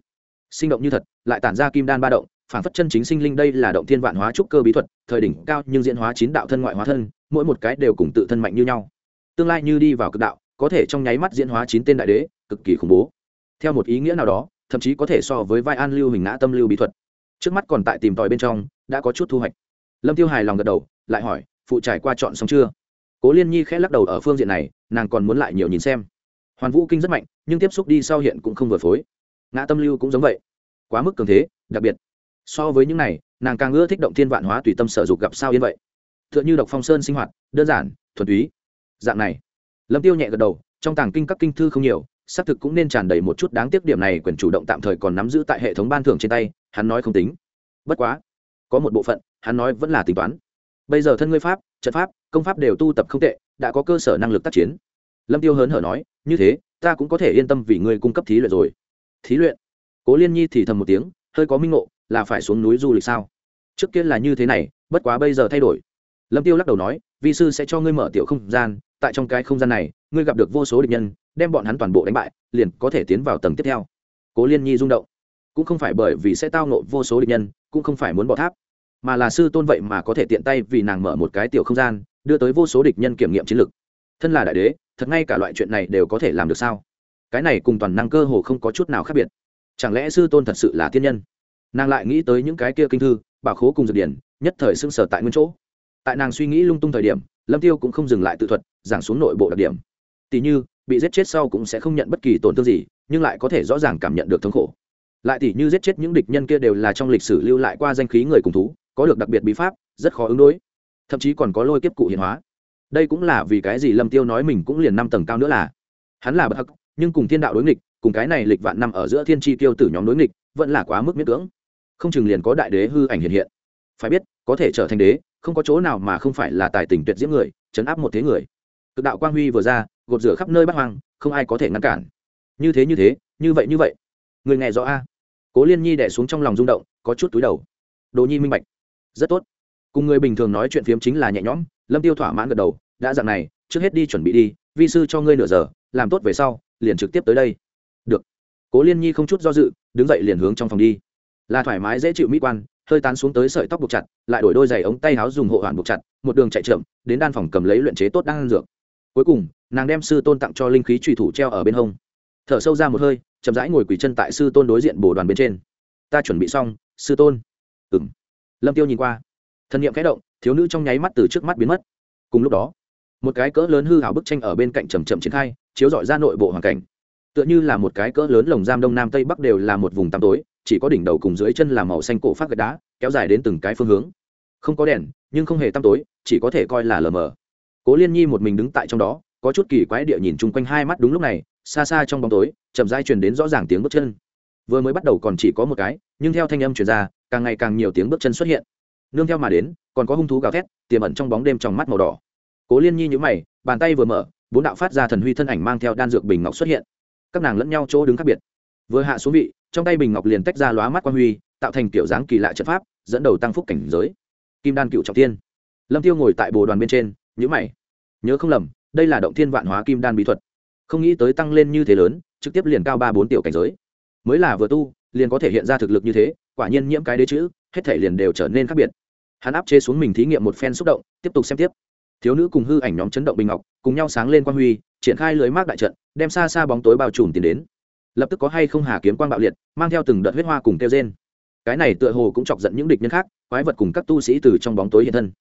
Sinh động như thật, lại tản ra kim đan ba động, phản phất chân chính sinh linh đây là động thiên vạn hóa trúc cơ bí thuật, thời đỉnh cao nhưng diễn hóa chín đạo thân ngoại hóa thân, mỗi một cái đều cùng tự thân mạnh như nhau. Tương lai như đi vào cực đạo, có thể trong nháy mắt diễn hóa chín tên đại đế, cực kỳ khủng bố. Theo một ý nghĩa nào đó, thậm chí có thể so với vai an lưu hình ngã tâm lưu bí thuật trước mắt còn tại tìm tòi bên trong, đã có chút thu hoạch. Lâm tiêu hài lòng gật đầu, lại hỏi, phụ trải qua chọn xong chưa? Cố liên nhi khẽ lắc đầu ở phương diện này, nàng còn muốn lại nhiều nhìn xem. Hoàn vũ kinh rất mạnh, nhưng tiếp xúc đi sau hiện cũng không vừa phối. Ngã tâm lưu cũng giống vậy. Quá mức cường thế, đặc biệt. So với những này, nàng càng ưa thích động thiên vạn hóa tùy tâm sở dục gặp sao yên vậy. T h ư ợ n h ư độc phong sơn sinh hoạt, đơn giản, thuần túy. Dạng này. Lâm tiêu nhẹ gật đầu, trong tàng kinh các kinh thư không nhiều xác thực cũng nên tràn đầy một chút đáng tiếc điểm này quyền chủ động tạm thời còn nắm giữ tại hệ thống ban thưởng trên tay, hắn nói không tính. Bất quá, có một bộ phận, hắn nói vẫn là tính toán. Bây giờ thân ngươi pháp, trận pháp, công pháp đều tu tập không tệ, đã có cơ sở năng lực tác chiến. Lâm tiêu hớn hở nói, như thế, ta cũng có thể yên tâm vì ngươi cung cấp thí luyện rồi. Thí luyện? Cố liên nhi thì thầm một tiếng, hơi có minh ngộ, là phải xuống núi du lịch sao? Trước kia là như thế này, bất quá bây giờ thay đổi. Lâm tiêu lắc đầu nói, vi sư sẽ cho ngươi mở tiểu không gian tại trong cái không gian này, ngươi gặp được vô số địch nhân, đem bọn hắn toàn bộ đánh bại, liền có thể tiến vào tầng tiếp theo. Cố liên nhi rung động. Cũng không phải bởi vì sẽ tao nộ vô số địch nhân, cũng không phải muốn bỏ tháp, mà là sư tôn vậy mà có thể tiện tay vì nàng mở một cái tiểu không gian, đưa tới vô số địch nhân kiểm nghiệm chiến lược thân là đại đế, thật ngay cả loại chuyện này đều có thể làm được sao? Cái này cùng toàn năng cơ hồ không có chút nào khác biệt. Chẳng lẽ sư tôn thật sự là thiên nhân? Nàng lại nghĩ tới những cái kia kinh thư, bảo khố cùng dược điển, nhất thời xưng sở tại nguyên chỗ. Tại nàng suy nghĩ lung tung thời điểm lâm tiêu cũng không dừng lại tự thuật, giảng xuống nội bộ đặc điểm. Tỷ như, bị giết chết sau cũng sẽ không nhận bất kỳ tổn thương gì, nhưng lại có thể rõ ràng cảm nhận được thống khổ. Lại tỷ như giết chết những địch nhân kia đều là trong lịch sử lưu lại qua danh khí người cùng thú, có được đặc biệt bí pháp, rất khó ứng đối. Thậm chí còn có lôi kiếp cụ hiện hóa. Đây cũng là vì cái gì lâm tiêu nói mình cũng liền năm tầng cao nữa là. Hắn là bậc hắc, nhưng cùng thiên đạo đối nghịch, cùng cái này lịch vạn năm ở giữa thiên tri tiêu tử nhóm đối nghịch, vẫn là quá mức miễn cưỡng. Không chừng liền có đại đế hư ảnh hiện hiện. Phải biết, có thể trở thành đế không có chỗ nào mà không phải là tài tình tuyệt diễm người, chấn áp một thế người. Cực đạo quang huy vừa ra, gột rửa khắp nơi bắt hoang, không ai có thể ngăn cản. Như thế như thế, như vậy như vậy. Người nghe rõ a? Cố liên nhi đẻ xuống trong lòng rung động, có chút túi đầu. Đồ nhi minh bạch. Rất tốt. Cùng người bình thường nói chuyện phiếm chính là nhẹ nhõm, lâm tiêu thỏa mãn gật đầu, đã dặn này, trước hết đi chuẩn bị đi, vi sư cho ngươi nửa giờ, làm tốt về sau, liền trực tiếp tới đây. Được. Cố liên nhi không chút do dự, đứng dậy liền hướng trong phòng đi. Là thoải mái dễ chịu mỹ quan hơi tán xuống tới sợi tóc buộc chặt, lại đổi đôi giày ống tay áo dùng hộ hoàn buộc chặt, một đường chạy chậm, đến đan phòng cầm lấy luyện chế tốt đang ăn dược. Cuối cùng, nàng đem sư tôn tặng cho linh khí trùy thủ treo ở bên hông. Thở sâu ra một hơi, chậm rãi ngồi quỳ chân tại sư tôn đối diện bồ đoàn bên trên. Ta chuẩn bị xong, sư tôn. Ừng lâm tiêu nhìn qua. Thân nhiệm kẽ động, thiếu nữ trong nháy mắt từ trước mắt biến mất. Cùng lúc đó, một cái cỡ lớn hư hảo bức tranh ở bên cạnh chầm chậm triển khai, chiếu dọi ra nội bộ hoàn cảnh. Tựa như là một cái cỡ lớn lồng giam đông nam tây bắc đều là một vùng tăm tối chỉ có đỉnh đầu cùng dưới chân là màu xanh cổ phát gạch đá, kéo dài đến từng cái phương hướng. Không có đèn, nhưng không hề tăm tối, chỉ có thể coi là lờ mờ. Cố liên nhi một mình đứng tại trong đó, có chút kỳ quái địa nhìn chung quanh hai mắt đúng lúc này, xa xa trong bóng tối, chậm dai truyền đến rõ ràng tiếng bước chân. Vừa mới bắt đầu còn chỉ có một cái, nhưng theo thanh âm truyền ra, càng ngày càng nhiều tiếng bước chân xuất hiện. Nương theo mà đến, còn có hung thú gào thét, tiềm ẩn trong bóng đêm trong mắt màu đỏ. Cố liên nhi nhữ mày, bàn tay vừa mở, bốn đạo phát ra thần huy thân ảnh mang theo đan dược bình ngọc xuất hiện. Các nàng lẫn nhau chỗ đứng khác biệt. Vừa hạ xuống vị trong tay bình ngọc liền tách ra lóa mắt quan huy, tạo thành kiểu dáng kỳ lạ trận pháp, dẫn đầu tăng phúc cảnh giới. Kim đan cựu trọng tiên lâm tiêu ngồi tại bồ đoàn bên trên nhữ mày. Nhớ không lầm, đây là động thiên vạn hóa kim đan bí thuật. Không nghĩ tới tăng lên như thế lớn, trực tiếp liền cao ba bốn tiểu cảnh giới. Mới là vừa tu, liền có thể hiện ra thực lực như thế, quả nhiên nhiễm cái đế chữ, hết thể liền đều trở nên khác biệt. Hắn áp chế xuống mình thí nghiệm một phen xúc động, tiếp tục xem tiếp. Thiếu nữ cùng hư ảnh nhóm chấn động bình ngọc, cùng nhau sáng lên quan huy, triển khai lưới mác đại trận, đem xa xa bóng tối bao trùm tiến đến lập tức có hay không hà kiếm quang bạo liệt, mang theo từng đợt huyết hoa cùng kêu trên cái này tựa hồ cũng chọc giận những địch nhân khác, quái vật cùng các tu sĩ từ trong bóng tối hiện thân.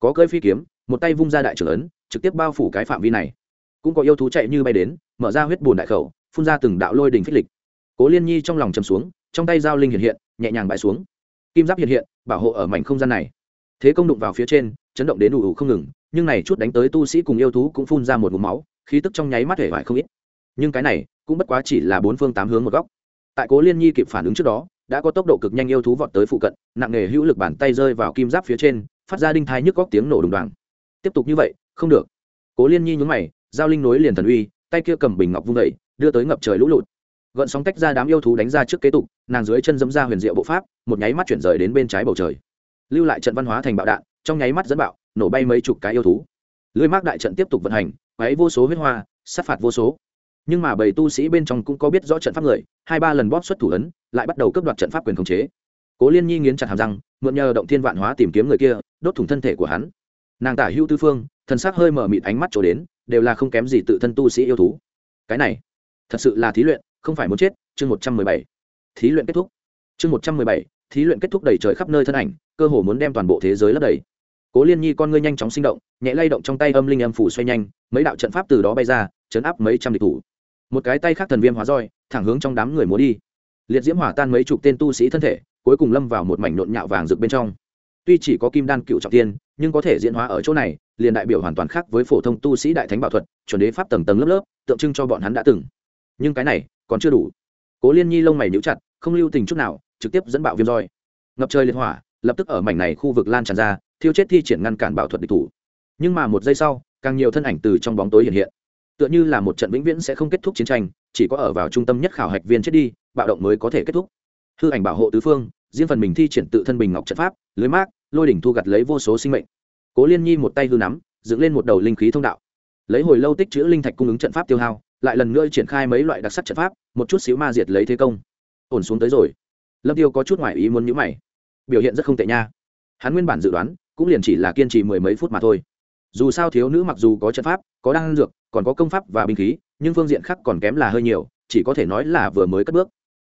Có cơi phi kiếm, một tay vung ra đại trưởng ấn, trực tiếp bao phủ cái phạm vi này. Cũng có yêu thú chạy như bay đến, mở ra huyết bùn đại khẩu, phun ra từng đạo lôi đình phích lịch. Cố liên nhi trong lòng chầm xuống, trong tay dao linh hiện hiện, nhẹ nhàng bãi xuống. Kim giáp hiện hiện, bảo hộ ở mảnh không gian này. Thế công đụng vào phía trên, chấn động đến đủ ủ không ngừng, nhưng này chút đánh tới tu sĩ cùng yêu thú cũng phun ra một mũ máu, khí tức trong nháy mắt hể vải không ít. Nhưng cái này cũng bất quá chỉ là bốn phương tám hướng một góc. Tại cố liên nhi kịp phản ứng trước đó, đã có tốc độ cực nhanh yêu thú vọt tới phụ cận, nặng nề hữu lực bàn tay rơi vào kim giáp phía trên, phát ra đinh thai nhức góc tiếng nổ đùng đoàng. Tiếp tục như vậy, không được. Cố liên nhi nhún mày, giao linh nối liền thần uy, tay kia cầm bình ngọc vung vẩy đưa tới ngập trời lũ lụt. Gợn sóng tách ra đám yêu thú đánh ra trước kế tục, nàng dưới chân dẫm ra huyền diệu bộ pháp, một nháy mắt chuyển rời đến bên trái bầu trời. Lưu lại trận văn hóa thành bạo đạn, trong nháy mắt dẫn bạo, nổ bay mấy chục cái yêu thú. Lưới mác đại trận tiếp tục vận hành ấy vô số huyết hoa, sát phạt vô số nhưng mà bầy tu sĩ bên trong cũng có biết rõ trận pháp người, hai ba lần bóp xuất thủ ấn, lại bắt đầu cướp đoạt trận pháp quyền khống chế. Cố liên nhi nghiến chặt hàm răng, mượn nhờ động thiên vạn hóa tìm kiếm người kia, đốt thủng thân thể của hắn. Nàng tả hữu tư phương thân xác hơi mở mịt ánh mắt trổ đến, đều là không kém gì tự thân tu sĩ yêu thú. Cái này, thật sự là thí luyện, không phải muốn chết, chương một trăm mười bảy. Thí luyện kết thúc. Chương một trăm mười bảy, thí luyện kết thúc đầy trời khắp nơi thân ảnh, cơ hồ muốn đem toàn bộ thế giới lấp đầy. Cố liên nhi con ngươi nhanh chóng sinh động, nhẹ lay động trong tay âm linh âm phủ xoay nhanh, mấy đạo trận pháp từ đó bay ra, chấn áp mấy trăm địch thủ một cái tay khác thần viêm hóa roi, thẳng hướng trong đám người múa đi. Liệt diễm hỏa tan mấy chục tên tu sĩ thân thể, cuối cùng lâm vào một mảnh nộn nhạo vàng rực bên trong. Tuy chỉ có kim đan cựu trọng tiên, nhưng có thể diễn hóa ở chỗ này, liền đại biểu hoàn toàn khác với phổ thông tu sĩ đại thánh bảo thuật, chuẩn đế pháp tầng tầng lớp lớp, tượng trưng cho bọn hắn đã từng. Nhưng cái này, còn chưa đủ. Cố liên nhi lông mày níu chặt, không lưu tình chút nào, trực tiếp dẫn bạo viêm roi. Ngập trời liệt hỏa, lập tức ở mảnh này khu vực lan tràn ra, thiêu chết thi triển ngăn cản bảo thuật địch thủ. Nhưng mà một giây sau, càng nhiều thân ảnh từ trong bóng tối hiện hiện tựa như là một trận vĩnh viễn sẽ không kết thúc chiến tranh, chỉ có ở vào trung tâm nhất khảo hạch viên chết đi, bạo động mới có thể kết thúc. Hư ảnh bảo hộ tứ phương, riêng phần mình thi triển tự thân bình ngọc trận pháp, lưới mát lôi đỉnh thu gặt lấy vô số sinh mệnh. Cố liên nhi một tay hư nắm, dựng lên một đầu linh khí thông đạo. Lấy hồi lâu tích chữ linh thạch cung ứng trận pháp tiêu hao, lại lần nữa triển khai mấy loại đặc sắc trận pháp, một chút xíu ma diệt lấy thế công. Ổn xuống tới rồi. Lâm tiêu có chút ngoại ý muốn nhữ mày. Biểu hiện rất không tệ nha. Hắn nguyên bản dự đoán, cũng liền chỉ là kiên trì mười mấy phút mà thôi dù sao thiếu nữ mặc dù có trận pháp, có đan dược, còn có công pháp và binh khí, nhưng phương diện khác còn kém là hơi nhiều, chỉ có thể nói là vừa mới cất bước.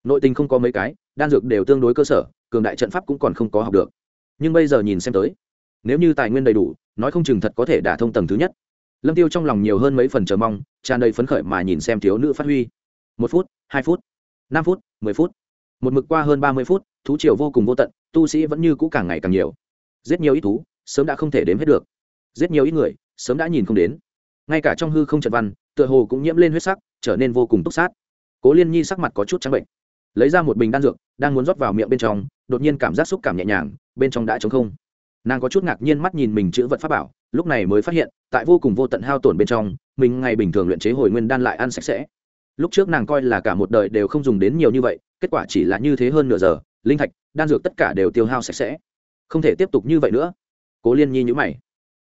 Nội tình không có mấy cái, đan dược đều tương đối cơ sở, cường đại trận pháp cũng còn không có học được. Nhưng bây giờ nhìn xem tới, nếu như tài nguyên đầy đủ, nói không chừng thật có thể đả thông tầng thứ nhất. Lâm tiêu trong lòng nhiều hơn mấy phần chờ mong, tràn đầy phấn khởi mà nhìn xem thiếu nữ phát huy. Một phút, hai phút, năm phút, mười phút. Một mực qua hơn ba mươi phút, thú triều vô cùng vô tận, tu sĩ vẫn như cũ càng ngày càng nhiều. Rất nhiều ít thú, sớm đã không thể đếm hết được giết nhiều ít người, sớm đã nhìn không đến. Ngay cả trong hư không trận văn, tựa hồ cũng nhiễm lên huyết sắc, trở nên vô cùng túc sát. Cố liên nhi sắc mặt có chút trắng bệnh. Lấy ra một bình đan dược, đang muốn rót vào miệng bên trong, đột nhiên cảm giác xúc cảm nhẹ nhàng, bên trong đã trống không. Nàng có chút ngạc nhiên mắt nhìn mình chữ vật pháp bảo, lúc này mới phát hiện, tại vô cùng vô tận hao tổn bên trong, mình ngày bình thường luyện chế hồi nguyên đan lại ăn sạch sẽ. Lúc trước nàng coi là cả một đời đều không dùng đến nhiều như vậy, kết quả chỉ là như thế hơn nửa giờ, linh thạch, đan dược tất cả đều tiêu hao sạch sẽ. Không thể tiếp tục như vậy nữa. Cố liên nhi nhữ mày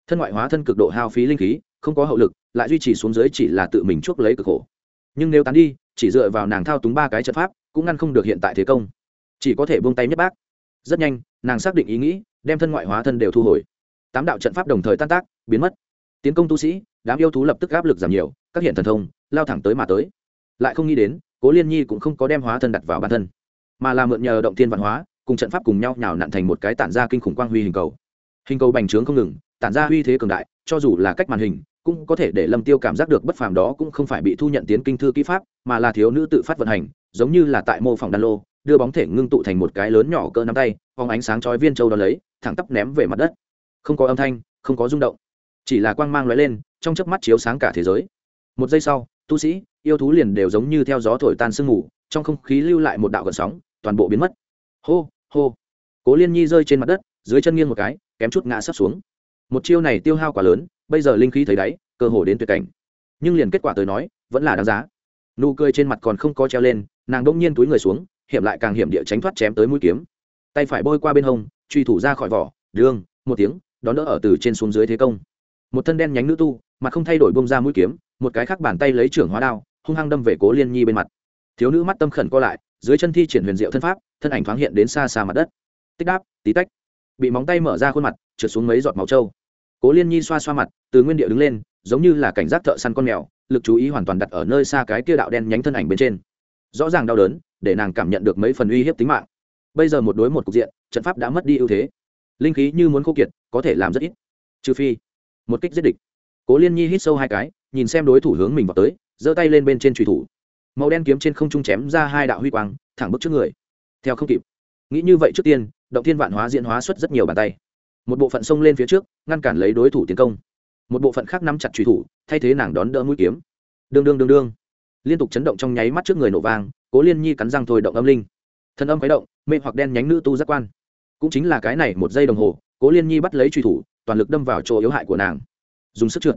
thân ngoại hóa thân cực độ hao phí linh khí, không có hậu lực, lại duy trì xuống dưới chỉ là tự mình chuốc lấy cực khổ. Nhưng nếu tán đi, chỉ dựa vào nàng thao túng ba cái trận pháp, cũng ngăn không được hiện tại thế công. Chỉ có thể buông tay nhất bác. Rất nhanh, nàng xác định ý nghĩ, đem thân ngoại hóa thân đều thu hồi. Tám đạo trận pháp đồng thời tan tác, biến mất. Tiến công tu sĩ, đám yêu thú lập tức áp lực giảm nhiều, các hiện thần thông, lao thẳng tới mà tới. Lại không nghĩ đến, cố liên nhi cũng không có đem hóa thân đặt vào bản thân, mà là mượn nhờ động tiên văn hóa, cùng trận pháp cùng nhau nhào nặn thành một cái tản ra kinh khủng quang huy hình cầu. Hình cầu bành trướng không ngừng tản ra uy thế cường đại, cho dù là cách màn hình, cũng có thể để lâm tiêu cảm giác được bất phàm đó cũng không phải bị thu nhận tiến kinh thư kỹ pháp, mà là thiếu nữ tự phát vận hành, giống như là tại mô phỏng đan lô, đưa bóng thể ngưng tụ thành một cái lớn nhỏ cỡ nắm tay, phóng ánh sáng chói viên châu đó lấy, thẳng tắp ném về mặt đất. Không có âm thanh, không có rung động, chỉ là quang mang lóe lên, trong chớp mắt chiếu sáng cả thế giới. Một giây sau, tu sĩ, yêu thú liền đều giống như theo gió thổi tan sương mù, trong không khí lưu lại một đạo gần sóng, toàn bộ biến mất. Hô hô. Cố liên nhi rơi trên mặt đất, dưới chân nghiêng một cái, kém chút ngã sắp xuống một chiêu này tiêu hao quá lớn, bây giờ linh khí thấy đáy, cơ hồ đến tuyệt cảnh. Nhưng liền kết quả tới nói, vẫn là đáng giá. Nụ cười trên mặt còn không có treo lên, nàng đông nhiên túi người xuống, hiểm lại càng hiểm địa tránh thoát chém tới mũi kiếm. Tay phải bôi qua bên hông, truy thủ ra khỏi vỏ đường một tiếng, đón đỡ ở từ trên xuống dưới thế công. Một thân đen nhánh nữ tu, mà không thay đổi bông ra mũi kiếm, một cái khác bàn tay lấy trưởng hóa đao, hung hăng đâm về cố liên nhi bên mặt. Thiếu nữ mắt tâm khẩn co lại, dưới chân thi triển huyền diệu thân pháp, thân ảnh thoáng hiện đến xa xa mặt đất. Tích đáp, tí tách bị móng tay mở ra khuôn mặt, trượt xuống mấy giọt máu trâu. Cố liên nhi xoa xoa mặt, từ nguyên địa đứng lên, giống như là cảnh giác thợ săn con mèo, lực chú ý hoàn toàn đặt ở nơi xa cái kia đạo đen nhánh thân ảnh bên trên. Rõ ràng đau đớn, để nàng cảm nhận được mấy phần uy hiếp tính mạng. Bây giờ một đối một cục diện, trận pháp đã mất đi ưu thế. Linh khí như muốn khô kiệt, có thể làm rất ít. Trừ phi, một kích giết địch. Cố liên nhi hít sâu hai cái, nhìn xem đối thủ hướng mình vào tới, giơ tay lên bên trên trùy thủ. Màu đen kiếm trên không trung chém ra hai đạo huy quang, thẳng bước trước người. Theo không kịp nghĩ như vậy trước tiên, động thiên vạn hóa diễn hóa xuất rất nhiều bàn tay. Một bộ phận xông lên phía trước, ngăn cản lấy đối thủ tiến công. Một bộ phận khác nắm chặt truy thủ, thay thế nàng đón đỡ mũi kiếm. Đương đương đương đương. Liên tục chấn động trong nháy mắt trước người nổ vang, cố liên nhi cắn răng thôi động âm linh. Thân âm khuấy động, mê hoặc đen nhánh nữ tu giác quan. Cũng chính là cái này một giây đồng hồ, cố liên nhi bắt lấy truy thủ, toàn lực đâm vào chỗ yếu hại của nàng. Dùng sức trượt.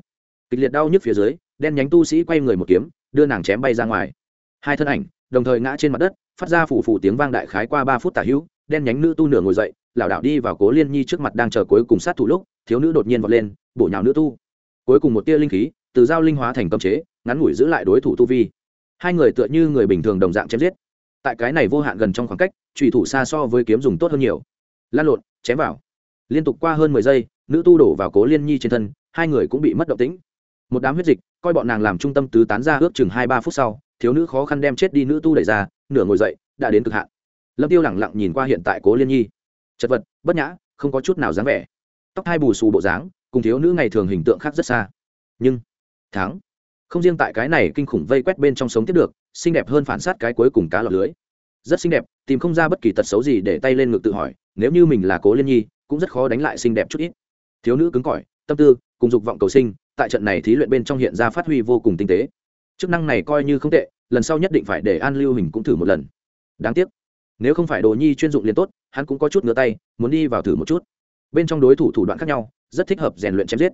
Kịch liệt đau nhức phía dưới, đen nhánh tu sĩ quay người một kiếm, đưa nàng chém bay ra ngoài. Hai thân ảnh, đồng thời ngã trên mặt đất phát ra phủ phủ tiếng vang đại khái qua ba phút tả hữu, đen nhánh nữ tu nửa ngồi dậy, lảo đảo đi vào cố liên nhi trước mặt đang chờ cuối cùng sát thủ lúc, thiếu nữ đột nhiên vọt lên, bổ nhào nữ tu. Cuối cùng một tia linh khí, từ dao linh hóa thành cấm chế, ngắn ngủi giữ lại đối thủ tu vi. Hai người tựa như người bình thường đồng dạng chém giết. Tại cái này vô hạn gần trong khoảng cách, trùy thủ xa so với kiếm dùng tốt hơn nhiều. Lan lộn, chém vào. Liên tục qua hơn mười giây, nữ tu đổ vào cố liên nhi trên thân, hai người cũng bị mất động tĩnh. Một đám huyết dịch, coi bọn nàng làm trung tâm tứ tán ra ước chừng hai ba phút sau thiếu nữ khó khăn đem chết đi nữ tu đẩy ra, nửa ngồi dậy, đã đến cực hạn. Lâm tiêu lẳng lặng nhìn qua hiện tại cố liên nhi. Chật vật, bất nhã, không có chút nào dáng vẻ. Tóc hai bù xù bộ dáng, cùng thiếu nữ ngày thường hình tượng khác rất xa. Nhưng, thắng. Không riêng tại cái này kinh khủng vây quét bên trong sống tiếp được, xinh đẹp hơn phản sát cái cuối cùng cá lọt lưới. Rất xinh đẹp, tìm không ra bất kỳ tật xấu gì để tay lên ngực tự hỏi, nếu như mình là cố liên nhi, cũng rất khó đánh lại xinh đẹp chút ít. Thiếu nữ cứng cỏi, tâm tư, cùng dục vọng cầu sinh, tại trận này thí luyện bên trong hiện ra phát huy vô cùng tinh tế chức năng này coi như không tệ, lần sau nhất định phải để an lưu hình cũng thử một lần. Đáng tiếc, nếu không phải đồ nhi chuyên dụng liền tốt, hắn cũng có chút ngửa tay, muốn đi vào thử một chút. Bên trong đối thủ thủ đoạn khác nhau, rất thích hợp rèn luyện chém giết.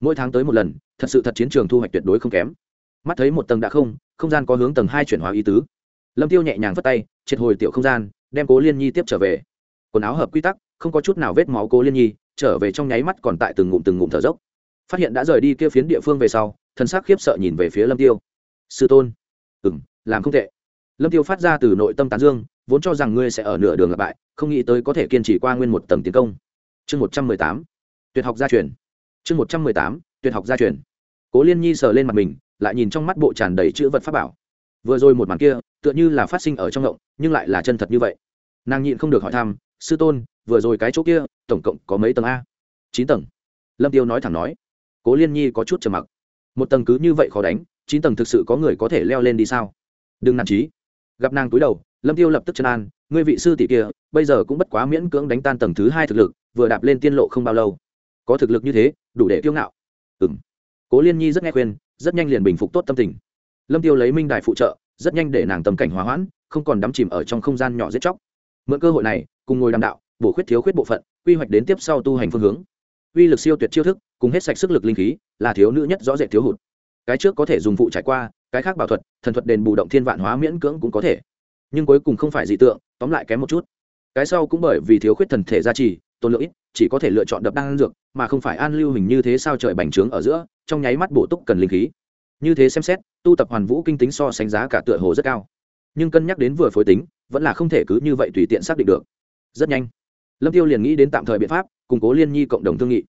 Mỗi tháng tới một lần, thật sự thật chiến trường thu hoạch tuyệt đối không kém. Mắt thấy một tầng đã không không gian có hướng tầng hai chuyển hóa ý tứ. Lâm tiêu nhẹ nhàng vất tay, triệt hồi tiểu không gian, đem cố liên nhi tiếp trở về. Quần áo hợp quy tắc, không có chút nào vết máu cố liên nhi, trở về trong nháy mắt còn tại từng ngụm từng ngụm thở dốc. Phát hiện đã rời đi kia phiến địa phương về sau thân xác khiếp sợ nhìn về phía lâm tiêu sư tôn. Ừ m làm không tệ. Lâm tiêu phát ra từ nội tâm tán dương, vốn cho rằng ngươi sẽ ở nửa đường lặp bại, không nghĩ tới có thể kiên trì qua nguyên một tầng tiến công. Chương một trăm mười tám, tuyệt học gia truyền. Chương một trăm mười tám, tuyệt học gia truyền. Cố liên nhi sờ lên mặt mình, lại nhìn trong mắt bộ tràn đầy chữ vật pháp bảo. Vừa rồi một màn kia, tựa như là phát sinh ở trong ngộng, nhưng lại là chân thật như vậy. Nàng nhịn không được hỏi thăm, sư tôn, vừa rồi cái chỗ kia, tổng cộng có mấy tầng a? Chín tầng. Lâm tiêu nói thẳng nói. Cố liên nhi có chút trầm mặc. Một tầng cứ như vậy khó đánh chín tầng thực sự có người có thể leo lên đi sao? Đừng nản trí. Gặp nàng túi đầu, lâm tiêu lập tức chân an, ngươi vị sư tỷ kia, bây giờ cũng bất quá miễn cưỡng đánh tan tầng thứ hai thực lực, vừa đạp lên tiên lộ không bao lâu. Có thực lực như thế, đủ để kiêu ngạo. Ừ cố liên nhi rất nghe khuyên, rất nhanh liền bình phục tốt tâm tình. Lâm tiêu lấy minh đài phụ trợ, rất nhanh để nàng tầm cảnh hòa hoãn, không còn đắm chìm ở trong không gian nhỏ giết chóc. Mượn cơ hội này, cùng ngồi đàm đạo, bổ khuyết thiếu khuyết bộ phận, quy hoạch đến tiếp sau tu hành phương hướng. Uy lực siêu tuyệt chiêu thức, cùng hết sạch sức lực linh khí, là thiếu nữ nhất rõ rệt thiếu hụt cái trước có thể dùng phụ trải qua, cái khác bảo thuật, thần thuật đền bù động thiên vạn hóa miễn cưỡng cũng có thể. Nhưng cuối cùng không phải dị tượng, tóm lại kém một chút. Cái sau cũng bởi vì thiếu khuyết thần thể gia trì tôn lượng ít, chỉ có thể lựa chọn đập đan dược, mà không phải an lưu hình như thế sao trời bành trướng ở giữa, trong nháy mắt bổ túc cần linh khí. Như thế xem xét, tu tập hoàn vũ kinh tính so sánh giá cả tựa hồ rất cao. Nhưng cân nhắc đến vừa phối tính, vẫn là không thể cứ như vậy tùy tiện xác định được. Rất nhanh, lâm tiêu liền nghĩ đến tạm thời biện pháp, củng cố liên nhi cộng đồng thương nghị.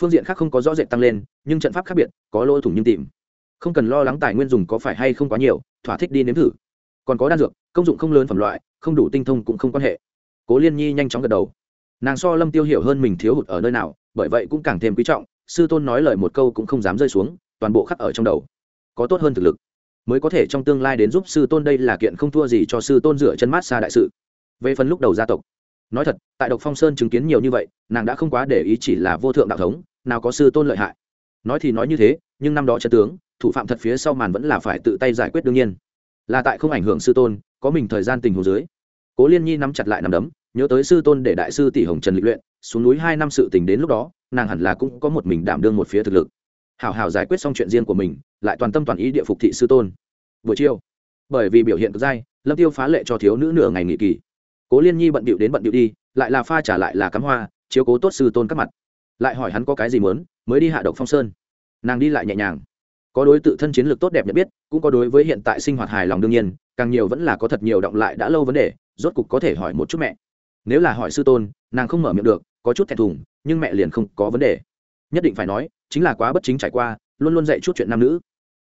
Phương diện khác không có rõ rệt tăng lên, nhưng trận pháp khác biệt, có lỗ thủng nhưng tìm không cần lo lắng tài nguyên dùng có phải hay không quá nhiều, thỏa thích đi nếm thử. Còn có đan dược, công dụng không lớn phẩm loại, không đủ tinh thông cũng không quan hệ. Cố liên nhi nhanh chóng gật đầu. Nàng so lâm tiêu hiểu hơn mình thiếu hụt ở nơi nào, bởi vậy cũng càng thêm quý trọng, sư tôn nói lời một câu cũng không dám rơi xuống, toàn bộ khắc ở trong đầu. Có tốt hơn thực lực, mới có thể trong tương lai đến giúp sư tôn đây là kiện không thua gì cho sư tôn rửa chân mát xa đại sự. Về phần lúc đầu gia tộc, nói thật, tại độc phong sơn chứng kiến nhiều như vậy, nàng đã không quá để ý chỉ là vô thượng đạo thống, nào có sư tôn lợi hại. Nói thì nói như thế, nhưng năm đó chân tướng thủ phạm thật phía sau màn vẫn là phải tự tay giải quyết đương nhiên. Là tại không ảnh hưởng sư tôn, có mình thời gian tình hồ dưới. Cố liên nhi nắm chặt lại nằm đấm, nhớ tới sư tôn để đại sư tỷ hồng trần lịch luyện, xuống núi hai năm sự tình đến lúc đó, nàng hẳn là cũng có một mình đảm đương một phía thực lực. Hảo hảo giải quyết xong chuyện riêng của mình, lại toàn tâm toàn ý địa phục thị sư tôn. Buổi chiều, bởi vì biểu hiện cực dai, lâm tiêu phá lệ cho thiếu nữ nửa ngày nghỉ kỳ. Cố liên nhi bận bịu đến bận bịu đi, lại là pha trả lại là cắm hoa, chiếu cố tốt sư tôn các mặt. Lại hỏi hắn có cái gì muốn, mới đi hạ độc phong sơn. Nàng đi lại nhẹ nhàng có đối tự thân chiến lược tốt đẹp nhận biết, cũng có đối với hiện tại sinh hoạt hài lòng đương nhiên, càng nhiều vẫn là có thật nhiều động lại đã lâu vấn đề, rốt cục có thể hỏi một chút mẹ. Nếu là hỏi sư tôn, nàng không mở miệng được, có chút thẹn thùng, nhưng mẹ liền không có vấn đề. Nhất định phải nói, chính là quá bất chính trải qua, luôn luôn dạy chút chuyện nam nữ.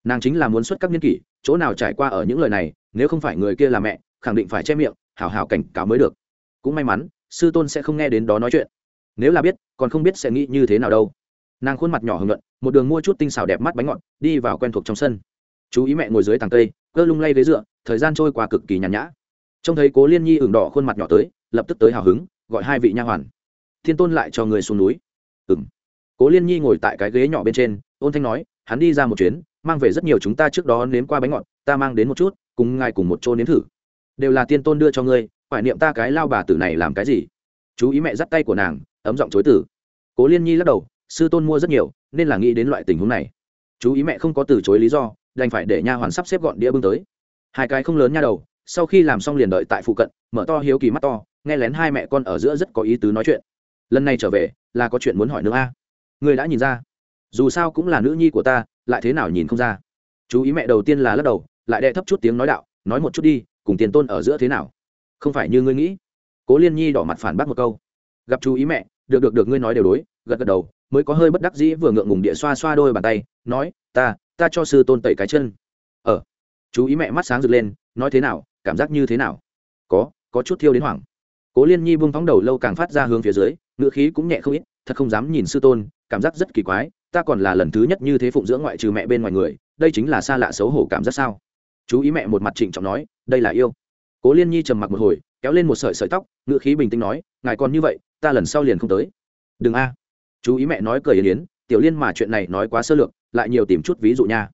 Nàng chính là muốn xuất các niên kỷ, chỗ nào trải qua ở những lời này, nếu không phải người kia là mẹ, khẳng định phải che miệng hào hào cảnh cáo mới được. Cũng may mắn, sư tôn sẽ không nghe đến đó nói chuyện. Nếu là biết, còn không biết sẽ nghĩ như thế nào đâu nàng khuôn mặt nhỏ hưởng luận một đường mua chút tinh xào đẹp mắt bánh ngọt, đi vào quen thuộc trong sân. Chú ý mẹ ngồi dưới tàng cây, cơ lung lay ghế dựa, thời gian trôi qua cực kỳ nhàn nhã. Trông thấy cố liên nhi ửng đỏ khuôn mặt nhỏ tới, lập tức tới hào hứng, gọi hai vị nha hoàn. Thiên tôn lại cho người xuống núi. Ừng cố liên nhi ngồi tại cái ghế nhỏ bên trên, ôn thanh nói, hắn đi ra một chuyến, mang về rất nhiều chúng ta trước đó nếm qua bánh ngọt, ta mang đến một chút, cùng ngài cùng một chỗ nếm thử. Đều là tiên tôn đưa cho ngươi, phải niệm ta cái lao bà tử này làm cái gì? Chú ý mẹ dắt tay của nàng, ấm giọng chối tử cố liên nhi lắc đầu sư tôn mua rất nhiều, nên là nghĩ đến loại tình huống này. Chú ý mẹ không có từ chối lý do, đành phải để nha hoàn sắp xếp gọn đĩa bưng tới. Hai cái không lớn nha đầu, sau khi làm xong liền đợi tại phụ cận, mở to hiếu kỳ mắt to, nghe lén hai mẹ con ở giữa rất có ý tứ nói chuyện. Lần này trở về, là có chuyện muốn hỏi nữa a. À? người đã nhìn ra. Dù sao cũng là nữ nhi của ta, lại thế nào nhìn không ra. Chú ý mẹ đầu tiên là lắc đầu, lại đệ thấp chút tiếng nói đạo, nói một chút đi, cùng tiền tôn ở giữa thế nào? Không phải như ngươi nghĩ. Cố liên nhi đỏ mặt phản bác một câu. Gặp chú ý mẹ, được được được, ngươi nói đều đối. Gật gật đầu mới có hơi bất đắc dĩ vừa ngượng ngùng địa xoa xoa đôi bàn tay, nói, ta ta cho sư tôn tẩy cái chân. Ờ. Chú ý mẹ mắt sáng rực lên, nói thế nào, cảm giác như thế nào? Có có chút thiêu đến hoảng. Cố liên nhi buông phóng đầu lâu càng phát ra hướng phía dưới ngựa khí cũng nhẹ không ít, thật không dám nhìn sư tôn, cảm giác rất kỳ quái, ta còn là lần thứ nhất như thế phụng dưỡng ngoại trừ mẹ bên ngoài người, đây chính là xa lạ xấu hổ cảm giác sao? Chú ý mẹ một mặt trịnh trọng nói, đây là yêu. Cố liên nhi trầm mặc một hồi, kéo lên một sợi sợi tóc ngựa khí bình tĩnh nói, ngài còn như vậy, ta lần sau liền không tới. Đừng a chú ý mẹ nói cười yến yến, tiểu liên mà chuyện này nói quá sơ lược, lại nhiều tìm chút ví dụ nha.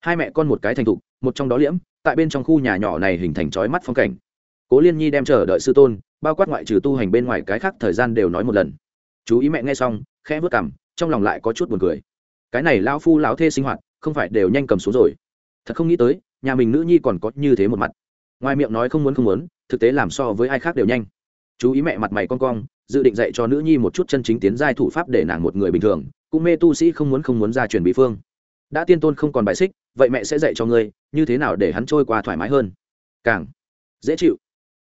Hai mẹ con một cái thành thục, một trong đó liễm, tại bên trong khu nhà nhỏ này hình thành trói mắt phong cảnh. Cố liên nhi đem chờ đợi sư tôn, bao quát ngoại trừ tu hành bên ngoài cái khác thời gian đều nói một lần. Chú ý mẹ nghe xong, khẽ vớt cảm trong lòng lại có chút buồn cười. Cái này lão phu lão thê sinh hoạt, không phải đều nhanh cầm xuống rồi. Thật không nghĩ tới, nhà mình nữ nhi còn có như thế một mặt. Ngoài miệng nói không muốn không muốn, thực tế làm so với ai khác đều nhanh. Chú ý mẹ mặt mày con cong dự định dạy cho nữ nhi một chút chân chính tiến giai thủ pháp để nàng một người bình thường, cũng mê tu sĩ không muốn không muốn ra truyền bí phương. Đã tiên tôn không còn bài xích, vậy mẹ sẽ dạy cho ngươi, như thế nào để hắn trôi qua thoải mái hơn? Càng dễ chịu.